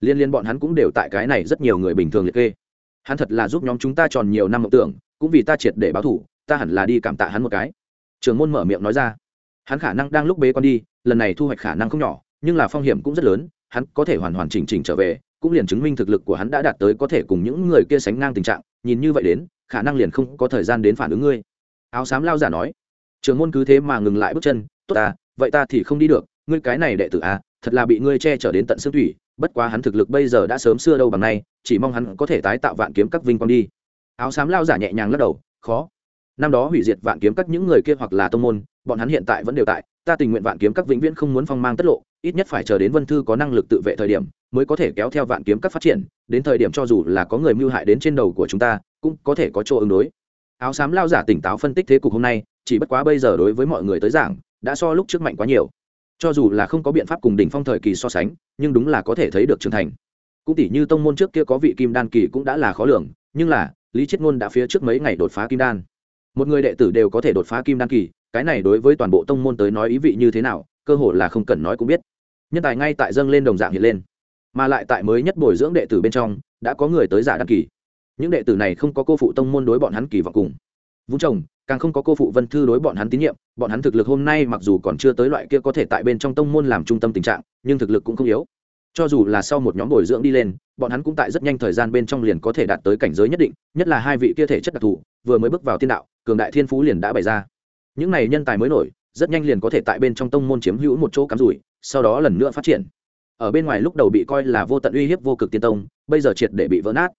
A: Liên liên bọn hắn cũng đều tại cái này rất nhiều người bình thường liệt kê. Hắn thật là giúp nhóm chúng ta tròn nhiều năm mộng tưởng, cũng vì ta triệt để báo thủ ta hẳn là đi cảm tạ hắn một cái. Trường môn mở miệng nói ra. Hắn khả năng đang lúc bế con đi, lần này thu hoạch khả năng không nhỏ, nhưng là phong hiểm cũng rất lớn, hắn có thể hoàn hoàn chỉnh chỉnh trở về cũng liền chứng minh thực lực của hắn đã đạt tới có thể cùng những người kia sánh ngang tình trạng nhìn như vậy đến khả năng liền không có thời gian đến phản ứng ngươi. Áo xám lao giả nói. Trường môn cứ thế mà ngừng lại bước chân tốt ta vậy ta thì không đi được ngươi cái này đệ tử à, thật là bị ngươi che chở đến tận xương thủy bất quá hắn thực lực bây giờ đã sớm xưa đâu bằng nay chỉ mong hắn có thể tái tạo vạn kiếm các vinh quang đi. Áo xám lao giả nhẹ nhàng lắc đầu khó. Năm đó hủy diệt vạn kiếm các những người kia hoặc là tông môn bọn hắn hiện tại vẫn đều tại ta tình nguyện vạn kiếm các vĩnh viễn không muốn phong mang tất lộ ít nhất phải chờ đến vân thư có năng lực tự vệ thời điểm mới có thể kéo theo vạn kiếm các phát triển, đến thời điểm cho dù là có người mưu hại đến trên đầu của chúng ta, cũng có thể có chỗ ứng đối. Áo xám lao giả tỉnh táo phân tích thế cục hôm nay, chỉ bất quá bây giờ đối với mọi người tới giảng, đã so lúc trước mạnh quá nhiều. Cho dù là không có biện pháp cùng đỉnh phong thời kỳ so sánh, nhưng đúng là có thể thấy được trưởng thành. Cũng tỷ như tông môn trước kia có vị kim đan kỳ cũng đã là khó lường, nhưng là, lý chiết ngôn đã phía trước mấy ngày đột phá kim đan. Một người đệ tử đều có thể đột phá kim đan kỳ, cái này đối với toàn bộ tông môn tới nói ý vị như thế nào, cơ hội là không cần nói cũng biết nhân tài ngay tại dâng lên đồng dạng hiện lên, mà lại tại mới nhất bồi dưỡng đệ tử bên trong, đã có người tới giả đăng kỳ. Những đệ tử này không có cô phụ tông môn đối bọn hắn kỳ vọng cùng. Vũng chồng, càng không có cô phụ vân thư đối bọn hắn tín nhiệm, bọn hắn thực lực hôm nay mặc dù còn chưa tới loại kia có thể tại bên trong tông môn làm trung tâm tình trạng, nhưng thực lực cũng không yếu. Cho dù là sau một nhóm bồi dưỡng đi lên, bọn hắn cũng tại rất nhanh thời gian bên trong liền có thể đạt tới cảnh giới nhất định, nhất là hai vị kia thể chất đặc thù, vừa mới bước vào thiên đạo, cường đại thiên phú liền đã bày ra. Những này nhân tài mới nổi rất nhanh liền có thể tại bên trong tông môn chiếm hữu một chỗ cắm rủi, sau đó lần nữa phát triển. Ở bên ngoài lúc đầu bị coi là vô tận uy hiếp vô cực tiên tông, bây giờ triệt để bị vỡ nát.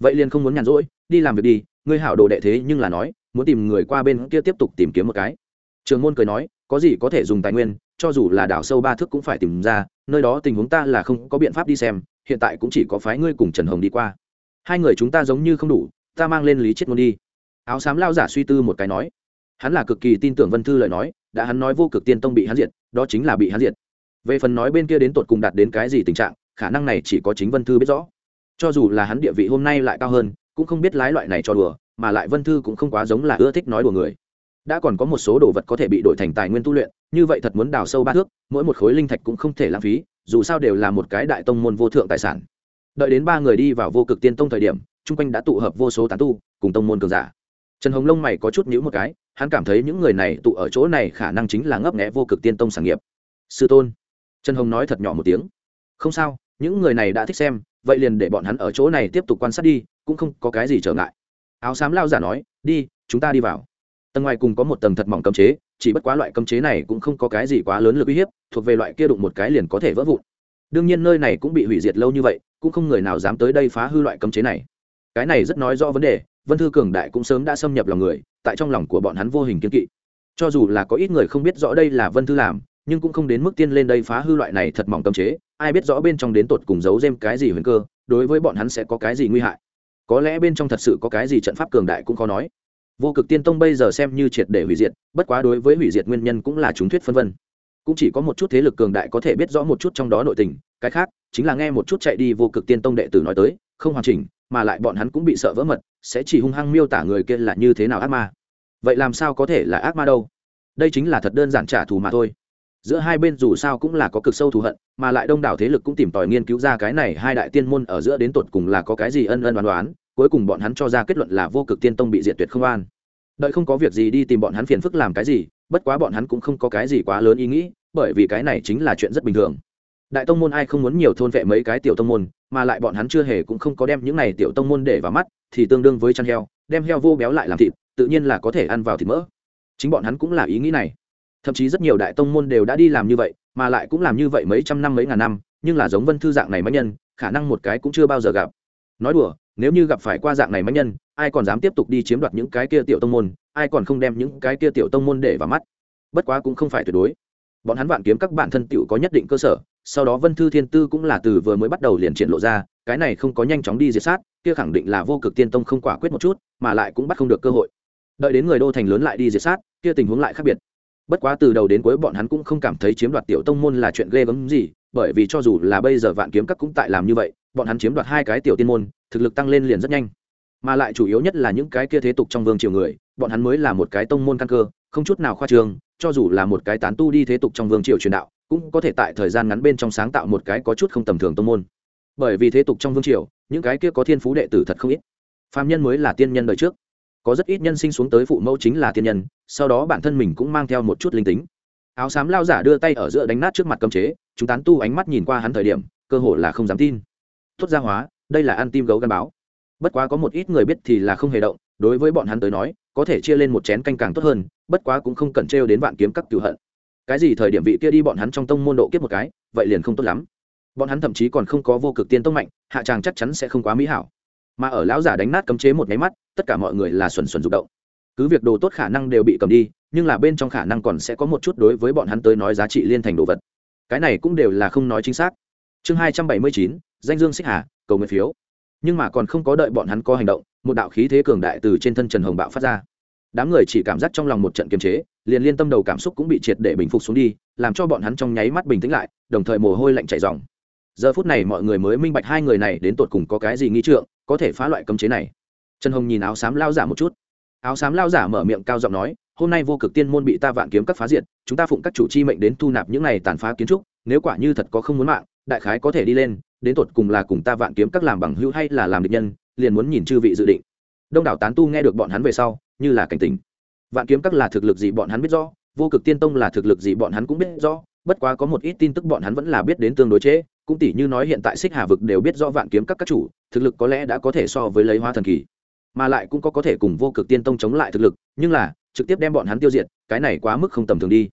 A: Vậy liền không muốn nhàn rỗi, đi làm việc đi, ngươi hảo đồ đệ thế nhưng là nói, muốn tìm người qua bên kia tiếp tục tìm kiếm một cái. Trường môn cười nói, có gì có thể dùng tài nguyên, cho dù là đảo sâu ba thước cũng phải tìm ra, nơi đó tình huống ta là không có biện pháp đi xem, hiện tại cũng chỉ có phái ngươi cùng trần hồng đi qua. Hai người chúng ta giống như không đủ, ta mang lên lý chết ngôn đi. Áo xám lao giả suy tư một cái nói hắn là cực kỳ tin tưởng vân thư lời nói, đã hắn nói vô cực tiên tông bị hắn diệt, đó chính là bị hắn diệt. Về phần nói bên kia đến tột cùng đạt đến cái gì tình trạng, khả năng này chỉ có chính vân thư biết rõ. Cho dù là hắn địa vị hôm nay lại cao hơn, cũng không biết lái loại này cho đùa, mà lại vân thư cũng không quá giống là ưa thích nói đùa người. Đã còn có một số đồ vật có thể bị đổi thành tài nguyên tu luyện, như vậy thật muốn đào sâu ba thước, mỗi một khối linh thạch cũng không thể lãng phí, dù sao đều là một cái đại tông môn vô thượng tài sản. Đợi đến ba người đi vào vô cực tiên tông thời điểm, chung quanh đã tụ hợp vô số tán tu, cùng tông môn cường giả trần hồng lông mày có chút nhữ một cái, hắn cảm thấy những người này tụ ở chỗ này khả năng chính là ngấp nghẽ vô cực tiên tông sản nghiệp. Sư tôn. Trần hồng nói thật nhỏ một tiếng. Không sao, những người này đã thích xem, vậy liền để bọn hắn ở chỗ này tiếp tục quan sát đi, cũng không có cái gì trở ngại. Áo xám lao giả nói, đi, chúng ta đi vào. Tầng ngoài cùng có một tầng thật mỏng cấm chế, chỉ bất quá loại cấm chế này cũng không có cái gì quá lớn lực uy hiếp, thuộc về loại kia đụng một cái liền có thể vỡ vụn. Đương nhiên nơi này cũng bị hủy diệt lâu như vậy, cũng không người nào dám tới đây phá hư loại cấm chế này. Cái này rất nói rõ vấn đề vân thư cường đại cũng sớm đã xâm nhập lòng người, tại trong lòng của bọn hắn vô hình kiên kỵ. Cho dù là có ít người không biết rõ đây là vân thư làm, nhưng cũng không đến mức tiên lên đây phá hư loại này thật mỏng tâm chế, ai biết rõ bên trong đến tột cùng giấu dêm cái gì huyền cơ, đối với bọn hắn sẽ có cái gì nguy hại. Có lẽ bên trong thật sự có cái gì trận pháp cường đại cũng khó nói. Vô cực tiên tông bây giờ xem như triệt để hủy diệt, bất quá đối với hủy diệt nguyên nhân cũng là chúng thuyết phân vân. Cũng chỉ có một chút thế lực cường đại có thể biết rõ một chút trong đó nội tình, cái khác, chính là nghe một chút chạy đi vô cực tiên tông đệ tử nói tới, không hoàn chỉnh mà lại bọn hắn cũng bị sợ vỡ mật, sẽ chỉ hung hăng miêu tả người kia là như thế nào ác ma. Vậy làm sao có thể là ác ma đâu? Đây chính là thật đơn giản trả thù mà thôi. Giữa hai bên dù sao cũng là có cực sâu thù hận, mà lại đông đảo thế lực cũng tìm tòi nghiên cứu ra cái này hai đại tiên môn ở giữa đến tột cùng là có cái gì ân ân đoán đoán cuối cùng bọn hắn cho ra kết luận là vô cực tiên tông bị diệt tuyệt không an. Đợi không có việc gì đi tìm bọn hắn phiền phức làm cái gì, bất quá bọn hắn cũng không có cái gì quá lớn ý nghĩ, bởi vì cái này chính là chuyện rất bình thường đại tông môn ai không muốn nhiều thôn vệ mấy cái tiểu tông môn, mà lại bọn hắn chưa hề cũng không có đem những này tiểu tông môn để vào mắt, thì tương đương với chăn heo, đem heo vô béo lại làm thịt, tự nhiên là có thể ăn vào thịt mỡ. Chính bọn hắn cũng là ý nghĩ này. Thậm chí rất nhiều đại tông môn đều đã đi làm như vậy, mà lại cũng làm như vậy mấy trăm năm mấy ngàn năm, nhưng là giống vân thư dạng này mạnh nhân, khả năng một cái cũng chưa bao giờ gặp. Nói đùa, nếu như gặp phải qua dạng này mạnh nhân, ai còn dám tiếp tục đi chiếm đoạt những cái kia tiểu tông môn, ai còn không đem những cái kia tiểu tông môn để vào mắt? Bất quá cũng không phải tuyệt đối. Bọn hắn vạn kiếm các bạn thân tiểu có nhất định cơ sở sau đó vân thư thiên tư cũng là từ vừa mới bắt đầu liền triển lộ ra, cái này không có nhanh chóng đi diệt sát, kia khẳng định là vô cực tiên tông không quả quyết một chút, mà lại cũng bắt không được cơ hội. Đợi đến người đô thành lớn lại đi diệt sát, kia tình huống lại khác biệt. Bất quá từ đầu đến cuối bọn hắn cũng không cảm thấy chiếm đoạt tiểu tông môn là chuyện ghê gớm gì, bởi vì cho dù là bây giờ vạn kiếm các cũng tại làm như vậy, bọn hắn chiếm đoạt hai cái tiểu tiên môn, thực lực tăng lên liền rất nhanh. Mà lại chủ yếu nhất là những cái kia thế tục trong vương triều người, bọn hắn mới là một cái tông môn căn cơ, không chút nào khoa trương, cho dù là một cái tán tu đi thế tục trong vương triều truyền đạo cũng có thể tại thời gian ngắn bên trong sáng tạo một cái có chút không tầm thường tông môn. Bởi vì thế tục trong vương triều, những cái kia có thiên phú đệ tử thật không ít. Phạm nhân mới là tiên nhân đời trước. Có rất ít nhân sinh xuống tới phụ mẫu chính là tiên nhân, sau đó bản thân mình cũng mang theo một chút linh tính. Áo xám lao giả đưa tay ở giữa đánh nát trước mặt cấm chế, chúng tán tu ánh mắt nhìn qua hắn thời điểm, cơ hội là không dám tin. Tốt gia hóa, đây là ăn tim gấu gắn báo. Bất quá có một ít người biết thì là không hề động, đối với bọn hắn tới nói, có thể chia lên một chén canh càng tốt hơn, bất quá cũng không cần trêu đến vạn kiếm các cửu hận cái gì thời điểm vị kia đi bọn hắn trong tông môn độ kiếp một cái, vậy liền không tốt lắm. Bọn hắn thậm chí còn không có vô cực tiên tông mạnh, hạ tràng chắc chắn sẽ không quá mỹ hảo. Mà ở lão giả đánh nát cấm chế một nháy mắt, tất cả mọi người là xuẩn xuẩn rụng động. Cứ việc đồ tốt khả năng đều bị cầm đi, nhưng là bên trong khả năng còn sẽ có một chút đối với bọn hắn tới nói giá trị liên thành đồ vật. Cái này cũng đều là không nói chính xác. Chương hai trăm bảy mươi chín, danh dương xích hà, cầu nguyện phiếu. Nhưng mà còn không có đợi bọn hắn có hành động, một đạo khí thế cường đại từ trên thân trần hồng bạo phát ra. Đám người chỉ cảm giác trong lòng một trận kiềm chế liền liên tâm đầu cảm xúc cũng bị triệt để bình phục xuống đi, làm cho bọn hắn trong nháy mắt bình tĩnh lại, đồng thời mồ hôi lạnh chảy dòng giờ phút này mọi người mới minh bạch hai người này đến tột cùng có cái gì nghi trượng, có thể phá loại cấm chế này. Trần hồng nhìn áo xám lao giả một chút. Áo xám lao giả mở miệng cao giọng nói, hôm nay vô cực tiên môn bị ta vạn kiếm các phá diệt, chúng ta phụng các chủ chi mệnh đến thu nạp những này tàn phá kiến trúc, nếu quả như thật có không muốn mạng, đại khái có thể đi lên, đến tột cùng là cùng ta vạn kiếm các làm bằng hữu hay là làm địch nhân, liền muốn nhìn chư vị dự định. Đông đảo tán tu nghe được bọn hắn về sau, như là cảnh tình vạn kiếm các là thực lực gì bọn hắn biết rõ, vô cực tiên tông là thực lực gì bọn hắn cũng biết rõ, bất quá có một ít tin tức bọn hắn vẫn là biết đến tương đối chế, cũng tỷ như nói hiện tại xích hà vực đều biết rõ vạn kiếm các các chủ, thực lực có lẽ đã có thể so với lấy hóa thần kỳ, mà lại cũng có có thể cùng vô cực tiên tông chống lại thực lực, nhưng là, trực tiếp đem bọn hắn tiêu diệt, cái này quá mức không tầm thường đi.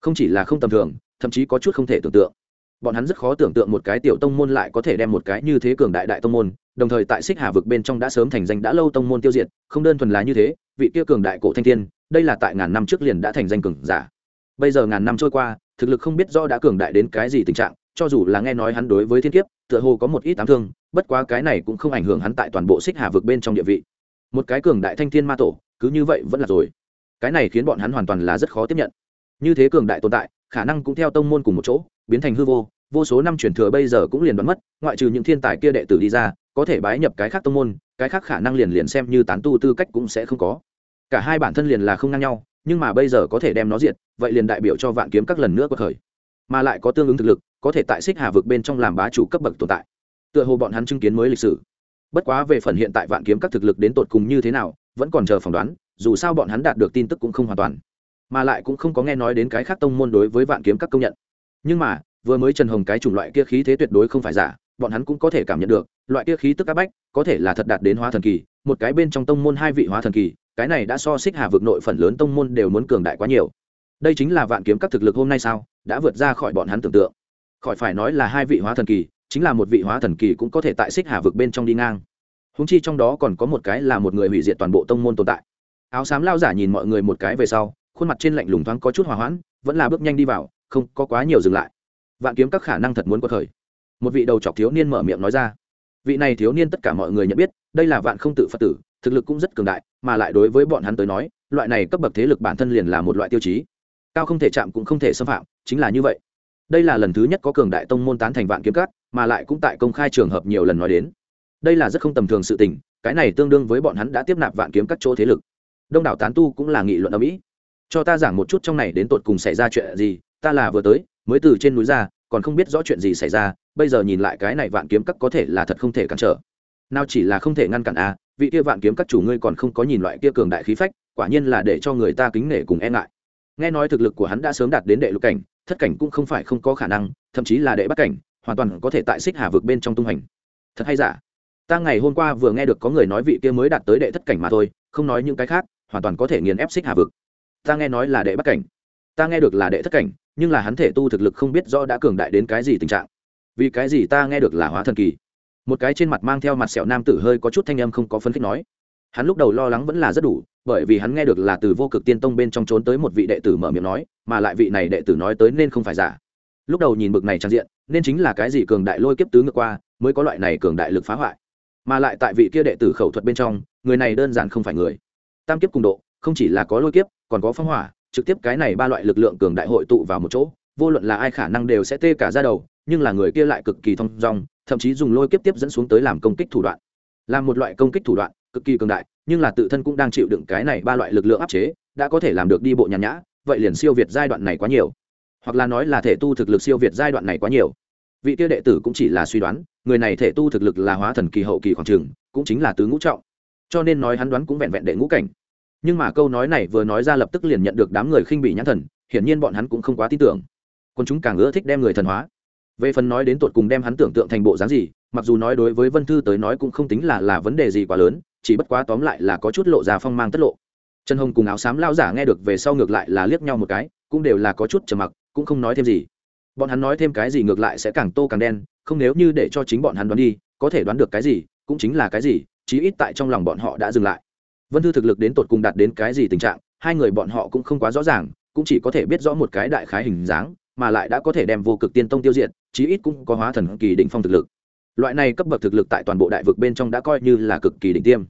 A: Không chỉ là không tầm thường, thậm chí có chút không thể tưởng tượng. Bọn hắn rất khó tưởng tượng một cái tiểu tông môn lại có thể đem một cái như thế cường đại đại tông môn, đồng thời tại xích hà vực bên trong đã sớm thành danh đã lâu tông môn tiêu diệt, không đơn thuần là như thế, vị kia cường đại cổ thanh thiên đây là tại ngàn năm trước liền đã thành danh cường giả. Bây giờ ngàn năm trôi qua, thực lực không biết do đã cường đại đến cái gì tình trạng, cho dù là nghe nói hắn đối với thiên kiếp, tựa hồ có một ít ám thương, bất quá cái này cũng không ảnh hưởng hắn tại toàn bộ xích hà vực bên trong địa vị. Một cái cường đại thanh thiên ma tổ, cứ như vậy vẫn là rồi. Cái này khiến bọn hắn hoàn toàn là rất khó tiếp nhận. Như thế cường đại tồn tại, khả năng cũng theo tông môn cùng một chỗ, biến thành hư vô vô số năm truyền thừa bây giờ cũng liền đoán mất, ngoại trừ những thiên tài kia đệ tử đi ra, có thể bái nhập cái khác tông môn, cái khác khả năng liền liền xem như tán tu tư cách cũng sẽ không có cả hai bản thân liền là không ngang nhau, nhưng mà bây giờ có thể đem nó diệt, vậy liền đại biểu cho vạn kiếm các lần nữa có khởi mà lại có tương ứng thực lực, có thể tại xích hà vực bên trong làm bá chủ cấp bậc tồn tại. Tựa hồ bọn hắn chứng kiến mới lịch sử. Bất quá về phần hiện tại vạn kiếm các thực lực đến tột cùng như thế nào, vẫn còn chờ phỏng đoán, dù sao bọn hắn đạt được tin tức cũng không hoàn toàn. Mà lại cũng không có nghe nói đến cái khác tông môn đối với vạn kiếm các công nhận. Nhưng mà, vừa mới trần hồng cái chủng loại kia khí thế tuyệt đối không phải giả, bọn hắn cũng có thể cảm nhận được, loại kia khí tức áp bách, có thể là thật đạt đến hóa thần kỳ, một cái bên trong tông môn hai vị hóa thần kỳ cái này đã so xích hà vực nội phần lớn tông môn đều muốn cường đại quá nhiều. Đây chính là vạn kiếm các thực lực hôm nay sao, đã vượt ra khỏi bọn hắn tưởng tượng. Khỏi phải nói là hai vị hóa thần kỳ, chính là một vị hóa thần kỳ cũng có thể tại xích hà vực bên trong đi ngang. Húng chi trong đó còn có một cái là một người hủy diệt toàn bộ tông môn tồn tại. Áo xám lao giả nhìn mọi người một cái về sau, khuôn mặt trên lạnh lùng thoáng có chút hòa hoãn, vẫn là bước nhanh đi vào, không có quá nhiều dừng lại. Vạn kiếm các khả năng thật muốn có thời một vị đầu chọc thiếu niên mở miệng nói ra. Vị này thiếu niên tất cả mọi người nhận biết, đây là vạn không tự phật tử thực lực cũng rất cường đại mà lại đối với bọn hắn tới nói loại này cấp bậc thế lực bản thân liền là một loại tiêu chí. Cao không thể chạm cũng không thể xâm phạm chính là như vậy. Đây là lần thứ nhất có cường đại tông môn tán thành vạn kiếm cát, mà lại cũng tại công khai trường hợp nhiều lần nói đến. Đây là rất không tầm thường sự tình cái này tương đương với bọn hắn đã tiếp nạp vạn kiếm các chỗ thế lực. Đông đảo tán tu cũng là nghị luận ở mỹ. Cho ta giảng một chút trong này đến tột cùng xảy ra chuyện gì ta là vừa tới mới từ trên núi ra còn không biết rõ chuyện gì xảy ra bây giờ nhìn lại cái này vạn kiếm các có thể là thật không thể cản trở nào chỉ là không thể ngăn cản a vị kia vạn kiếm các chủ ngươi còn không có nhìn loại kia cường đại khí phách, quả nhiên là để cho người ta kính nể cùng e ngại. Nghe nói thực lực của hắn đã sớm đạt đến đệ lục cảnh, thất cảnh cũng không phải không có khả năng, thậm chí là đệ bắt cảnh, hoàn toàn có thể tại xích hà vực bên trong tung hành thật hay giả? Ta ngày hôm qua vừa nghe được có người nói vị kia mới đạt tới đệ thất cảnh mà thôi, không nói những cái khác, hoàn toàn có thể nghiền ép xích hà vực. Ta nghe nói là đệ bắt cảnh. Ta nghe được là đệ thất cảnh, nhưng là hắn thể tu thực lực không biết rõ đã cường đại đến cái gì tình trạng. Vì cái gì ta nghe được là hóa thần kỳ? Một cái trên mặt mang theo mặt sẹo nam tử hơi có chút thanh âm không có phân khích nói. Hắn lúc đầu lo lắng vẫn là rất đủ, bởi vì hắn nghe được là từ vô cực tiên tông bên trong trốn tới một vị đệ tử mở miệng nói, mà lại vị này đệ tử nói tới nên không phải giả. Lúc đầu nhìn bực này trang diện, nên chính là cái gì cường đại lôi kiếp tứ ngược qua, mới có loại này cường đại lực phá hoại. Mà lại tại vị kia đệ tử khẩu thuật bên trong, người này đơn giản không phải người. Tam kiếp cùng độ, không chỉ là có lôi kiếp, còn có phong hỏa, trực tiếp cái này ba loại lực lượng cường đại hội tụ vào một chỗ, vô luận là ai khả năng đều sẽ tê cả ra đầu, nhưng là người kia lại cực kỳ thong dong thậm chí dùng lôi kiếp tiếp dẫn xuống tới làm công kích thủ đoạn. Là một loại công kích thủ đoạn, cực kỳ cường đại, nhưng là tự thân cũng đang chịu đựng cái này ba loại lực lượng áp chế, đã có thể làm được đi bộ nhàn nhã, vậy liền siêu việt giai đoạn này quá nhiều. Hoặc là nói là thể tu thực lực siêu việt giai đoạn này quá nhiều. Vị kia đệ tử cũng chỉ là suy đoán, người này thể tu thực lực là hóa thần kỳ hậu kỳ khoảng trường cũng chính là tứ ngũ trọng. Cho nên nói hắn đoán cũng vẹn vẹn đệ ngũ cảnh. Nhưng mà câu nói này vừa nói ra lập tức liền nhận được đám người khinh bị nhãn thần, hiển nhiên bọn hắn cũng không quá tin tưởng. Còn chúng càng ưa thích đem người thần hóa về phần nói đến tột cùng đem hắn tưởng tượng thành bộ dáng gì, mặc dù nói đối với vân thư tới nói cũng không tính là là vấn đề gì quá lớn, chỉ bất quá tóm lại là có chút lộ ra phong mang tất lộ. Trần hồng cùng áo xám lao giả nghe được về sau ngược lại là liếc nhau một cái, cũng đều là có chút trầm mặc, cũng không nói thêm gì. Bọn hắn nói thêm cái gì ngược lại sẽ càng tô càng đen, không nếu như để cho chính bọn hắn đoán đi, có thể đoán được cái gì, cũng chính là cái gì, chí ít tại trong lòng bọn họ đã dừng lại. Vân thư thực lực đến tột cùng đạt đến cái gì tình trạng, hai người bọn họ cũng không quá rõ ràng, cũng chỉ có thể biết rõ một cái đại khái hình dáng mà lại đã có thể đem vô cực tiên tông tiêu diệt, chí ít cũng có hóa thần kỳ đỉnh phong thực lực. Loại này cấp bậc thực lực tại toàn bộ đại vực bên trong đã coi như là cực kỳ đỉnh tiêm.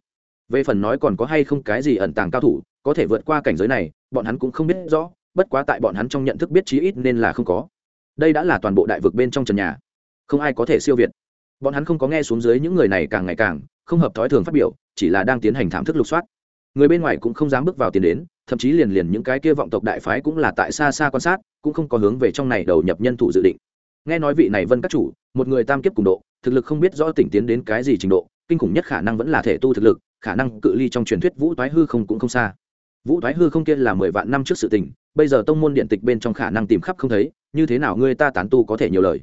A: Về phần nói còn có hay không cái gì ẩn tàng cao thủ, có thể vượt qua cảnh giới này, bọn hắn cũng không biết rõ, bất quá tại bọn hắn trong nhận thức biết chí ít nên là không có. Đây đã là toàn bộ đại vực bên trong trần nhà. Không ai có thể siêu việt. Bọn hắn không có nghe xuống dưới những người này càng ngày càng không hợp thói thường phát biểu, chỉ là đang tiến hành thảm thức lục soát người bên ngoài cũng không dám bước vào tiền đến, thậm chí liền liền những cái kia vọng tộc đại phái cũng là tại xa xa quan sát, cũng không có hướng về trong này đầu nhập nhân thủ dự định. Nghe nói vị này vân các chủ, một người tam kiếp cùng độ, thực lực không biết rõ tỉnh tiến đến cái gì trình độ, kinh khủng nhất khả năng vẫn là thể tu thực lực, khả năng cự ly trong truyền thuyết vũ toái hư không cũng không xa. Vũ toái hư không kia là mười vạn năm trước sự tình, bây giờ tông môn điện tịch bên trong khả năng tìm khắp không thấy, như thế nào ngươi ta tán tu có thể nhiều lời?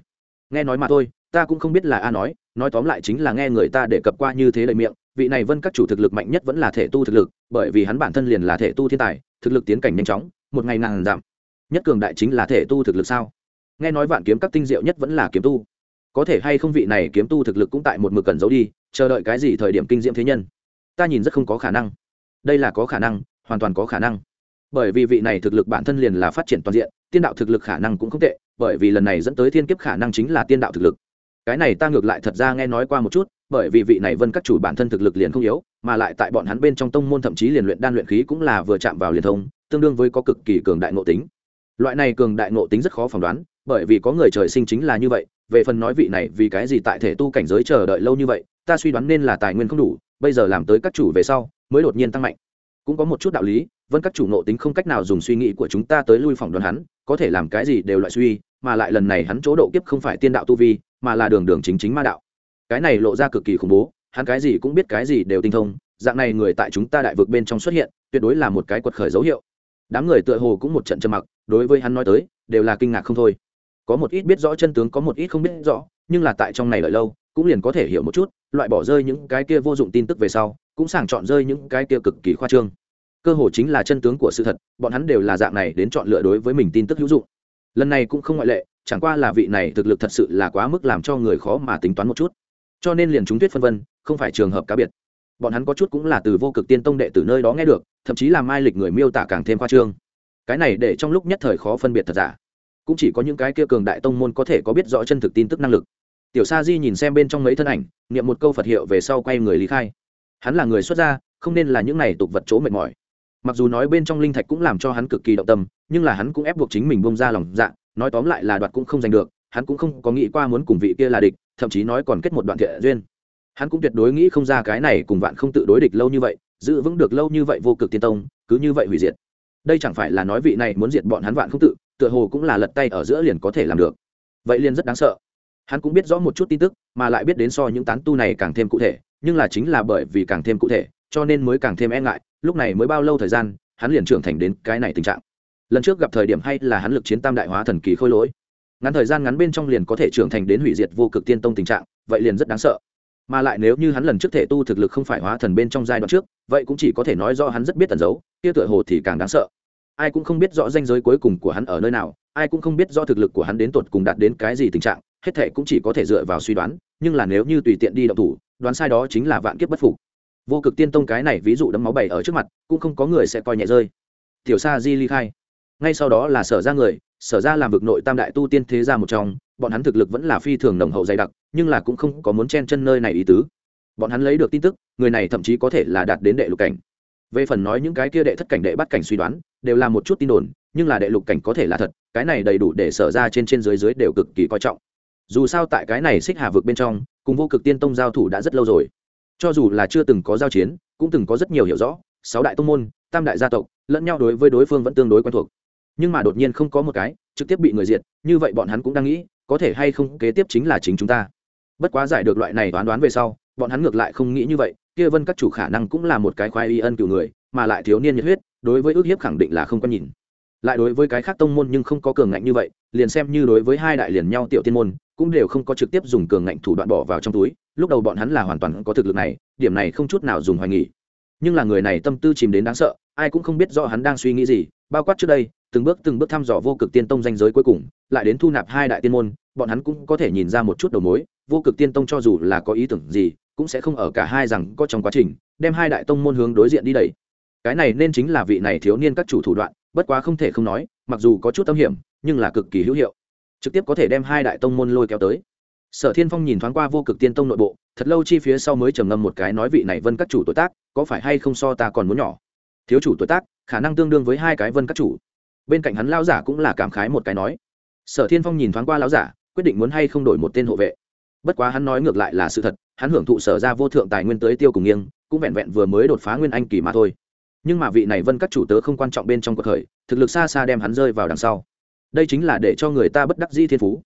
A: Nghe nói mà thôi, ta cũng không biết là a nói nói tóm lại chính là nghe người ta đề cập qua như thế lời miệng vị này vân các chủ thực lực mạnh nhất vẫn là thể tu thực lực, bởi vì hắn bản thân liền là thể tu thiên tài, thực lực tiến cảnh nhanh chóng, một ngày ngàn giảm nhất cường đại chính là thể tu thực lực sao? Nghe nói vạn kiếm các tinh diệu nhất vẫn là kiếm tu. Có thể hay không vị này kiếm tu thực lực cũng tại một mực cần giấu đi, chờ đợi cái gì thời điểm kinh diễm thế nhân? Ta nhìn rất không có khả năng. Đây là có khả năng, hoàn toàn có khả năng. Bởi vì vị này thực lực bản thân liền là phát triển toàn diện, tiên đạo thực lực khả năng cũng không tệ, bởi vì lần này dẫn tới thiên kiếp khả năng chính là tiên đạo thực lực cái này ta ngược lại thật ra nghe nói qua một chút, bởi vì vị này vân các chủ bản thân thực lực liền không yếu, mà lại tại bọn hắn bên trong tông môn thậm chí liền luyện đan luyện khí cũng là vừa chạm vào liền thông, tương đương với có cực kỳ cường đại ngộ tính. Loại này cường đại ngộ tính rất khó phỏng đoán, bởi vì có người trời sinh chính là như vậy, về phần nói vị này vì cái gì tại thể tu cảnh giới chờ đợi lâu như vậy, ta suy đoán nên là tài nguyên không đủ, bây giờ làm tới các chủ về sau, mới đột nhiên tăng mạnh. Cũng có một chút đạo lý, vân các chủ ngộ tính không cách nào dùng suy nghĩ của chúng ta tới lui phỏng đoán hắn, có thể làm cái gì đều loại suy, mà lại lần này hắn chỗ độ kiếp không phải tiên đạo tu vi mà là đường đường chính chính ma đạo. Cái này lộ ra cực kỳ khủng bố, hắn cái gì cũng biết, cái gì đều tinh thông, dạng này người tại chúng ta đại vực bên trong xuất hiện, tuyệt đối là một cái quật khởi dấu hiệu. Đám người tựa hồ cũng một trận trầm mặc, đối với hắn nói tới, đều là kinh ngạc không thôi. Có một ít biết rõ chân tướng, có một ít không biết rõ, nhưng là tại trong này lợi lâu, cũng liền có thể hiểu một chút, loại bỏ rơi những cái kia vô dụng tin tức về sau, cũng sàng chọn rơi những cái kia cực kỳ khoa trương. Cơ hồ chính là chân tướng của sự thật, bọn hắn đều là dạng này đến chọn lựa đối với mình tin tức hữu dụng. Lần này cũng không ngoại lệ chẳng qua là vị này thực lực thật sự là quá mức làm cho người khó mà tính toán một chút. Cho nên liền chúng tuyết phân vân, không phải trường hợp cá biệt. Bọn hắn có chút cũng là từ vô cực tiên tông đệ từ nơi đó nghe được, thậm chí là mai lịch người miêu tả càng thêm khoa trương. Cái này để trong lúc nhất thời khó phân biệt thật giả. Cũng chỉ có những cái kia cường đại tông môn có thể có biết rõ chân thực tin tức năng lực. Tiểu sa di nhìn xem bên trong mấy thân ảnh, niệm một câu phật hiệu về sau quay người lý khai. Hắn là người xuất gia, không nên là những này tục vật chỗ mệt mỏi. Mặc dù nói bên trong linh thạch cũng làm cho hắn cực kỳ động tâm, nhưng là hắn cũng ép buộc chính mình bông ra lòng dạ nói tóm lại là đoạt cũng không giành được, hắn cũng không có nghĩ qua muốn cùng vị kia là địch, thậm chí nói còn kết một đoạn thiện duyên. Hắn cũng tuyệt đối nghĩ không ra cái này cùng vạn không tự đối địch lâu như vậy, giữ vững được lâu như vậy vô cực tiên tông, cứ như vậy hủy diệt. Đây chẳng phải là nói vị này muốn diệt bọn hắn vạn không tự, tựa hồ cũng là lật tay ở giữa liền có thể làm được. Vậy liền rất đáng sợ. Hắn cũng biết rõ một chút tin tức, mà lại biết đến so những tán tu này càng thêm cụ thể, nhưng là chính là bởi vì càng thêm cụ thể, cho nên mới càng thêm e ngại, lúc này mới bao lâu thời gian, hắn liền trưởng thành đến cái này tình trạng lần trước gặp thời điểm hay là hắn lực chiến tam đại hóa thần kỳ khôi lỗi. Ngắn thời gian ngắn bên trong liền có thể trưởng thành đến hủy diệt vô cực tiên tông tình trạng, vậy liền rất đáng sợ. Mà lại nếu như hắn lần trước thể tu thực lực không phải hóa thần bên trong giai đoạn trước, vậy cũng chỉ có thể nói do hắn rất biết tẩn giấu, kia tựa hồ thì càng đáng sợ. Ai cũng không biết rõ danh giới cuối cùng của hắn ở nơi nào, ai cũng không biết rõ thực lực của hắn đến tột cùng đạt đến cái gì tình trạng, hết thể cũng chỉ có thể dựa vào suy đoán, nhưng là nếu như tùy tiện đi động thủ, đoán sai đó chính là vạn kiếp bất phục. Vô cực tiên tông cái này ví dụ đấm máu bày ở trước mặt, cũng không có người sẽ coi nhẹ rơi. Tiểu sa di ly khai ngay sau đó là sở ra người, sở ra làm vực nội tam đại tu tiên thế gia một trong, bọn hắn thực lực vẫn là phi thường nồng hậu dày đặc, nhưng là cũng không có muốn chen chân nơi này ý tứ. Bọn hắn lấy được tin tức, người này thậm chí có thể là đạt đến đệ lục cảnh. Về phần nói những cái kia đệ thất cảnh, đệ bắt cảnh suy đoán, đều là một chút tin đồn, nhưng là đệ lục cảnh có thể là thật, cái này đầy đủ để sở ra trên trên dưới dưới đều cực kỳ coi trọng. Dù sao tại cái này xích hà vực bên trong, cùng vô cực tiên tông giao thủ đã rất lâu rồi. Cho dù là chưa từng có giao chiến, cũng từng có rất nhiều hiểu rõ, sáu đại tông môn, tam đại gia tộc, lẫn nhau đối với đối phương vẫn tương đối quen thuộc nhưng mà đột nhiên không có một cái, trực tiếp bị người diệt, như vậy bọn hắn cũng đang nghĩ, có thể hay không kế tiếp chính là chính chúng ta. Bất quá giải được loại này đoán đoán về sau, bọn hắn ngược lại không nghĩ như vậy, kia vân các chủ khả năng cũng là một cái khoai y ân cửu người, mà lại thiếu niên nhiệt huyết, đối với ước hiếp khẳng định là không có nhìn. Lại đối với cái khác tông môn nhưng không có cường ngạnh như vậy, liền xem như đối với hai đại liền nhau tiểu tiên môn, cũng đều không có trực tiếp dùng cường ngạnh thủ đoạn bỏ vào trong túi, lúc đầu bọn hắn là hoàn toàn có thực lực này, điểm này không chút nào dùng hoài nghỉ nhưng là người này tâm tư chìm đến đáng sợ, ai cũng không biết rõ hắn đang suy nghĩ gì, bao quát trước đây từng bước từng bước thăm dò vô cực tiên tông danh giới cuối cùng, lại đến thu nạp hai đại tiên môn, bọn hắn cũng có thể nhìn ra một chút đầu mối, vô cực tiên tông cho dù là có ý tưởng gì, cũng sẽ không ở cả hai rằng có trong quá trình, đem hai đại tông môn hướng đối diện đi đẩy. Cái này nên chính là vị này thiếu niên các chủ thủ đoạn, bất quá không thể không nói, mặc dù có chút tâm hiểm, nhưng là cực kỳ hữu hiệu. Trực tiếp có thể đem hai đại tông môn lôi kéo tới. Sở thiên phong nhìn thoáng qua vô cực tiên tông nội bộ, thật lâu chi phía sau mới trầm ngâm một cái nói vị này vân các chủ tuổi tác, có phải hay không so ta còn muốn nhỏ? Thiếu chủ tuổi tác, khả năng tương đương với hai cái vân các chủ bên cạnh hắn lao giả cũng là cảm khái một cái nói, sở thiên phong nhìn thoáng qua lao giả, quyết định muốn hay không đổi một tên hộ vệ. Bất quá hắn nói ngược lại là sự thật, hắn hưởng thụ sở ra vô thượng tài nguyên tới tiêu cùng nghiêng, cũng vẹn vẹn vừa mới đột phá nguyên anh kỳ mà thôi. Nhưng mà vị này vân các chủ tớ không quan trọng bên trong cuộc khởi, thực lực xa xa đem hắn rơi vào đằng sau. Đây chính là để cho người ta bất đắc di thiên phú.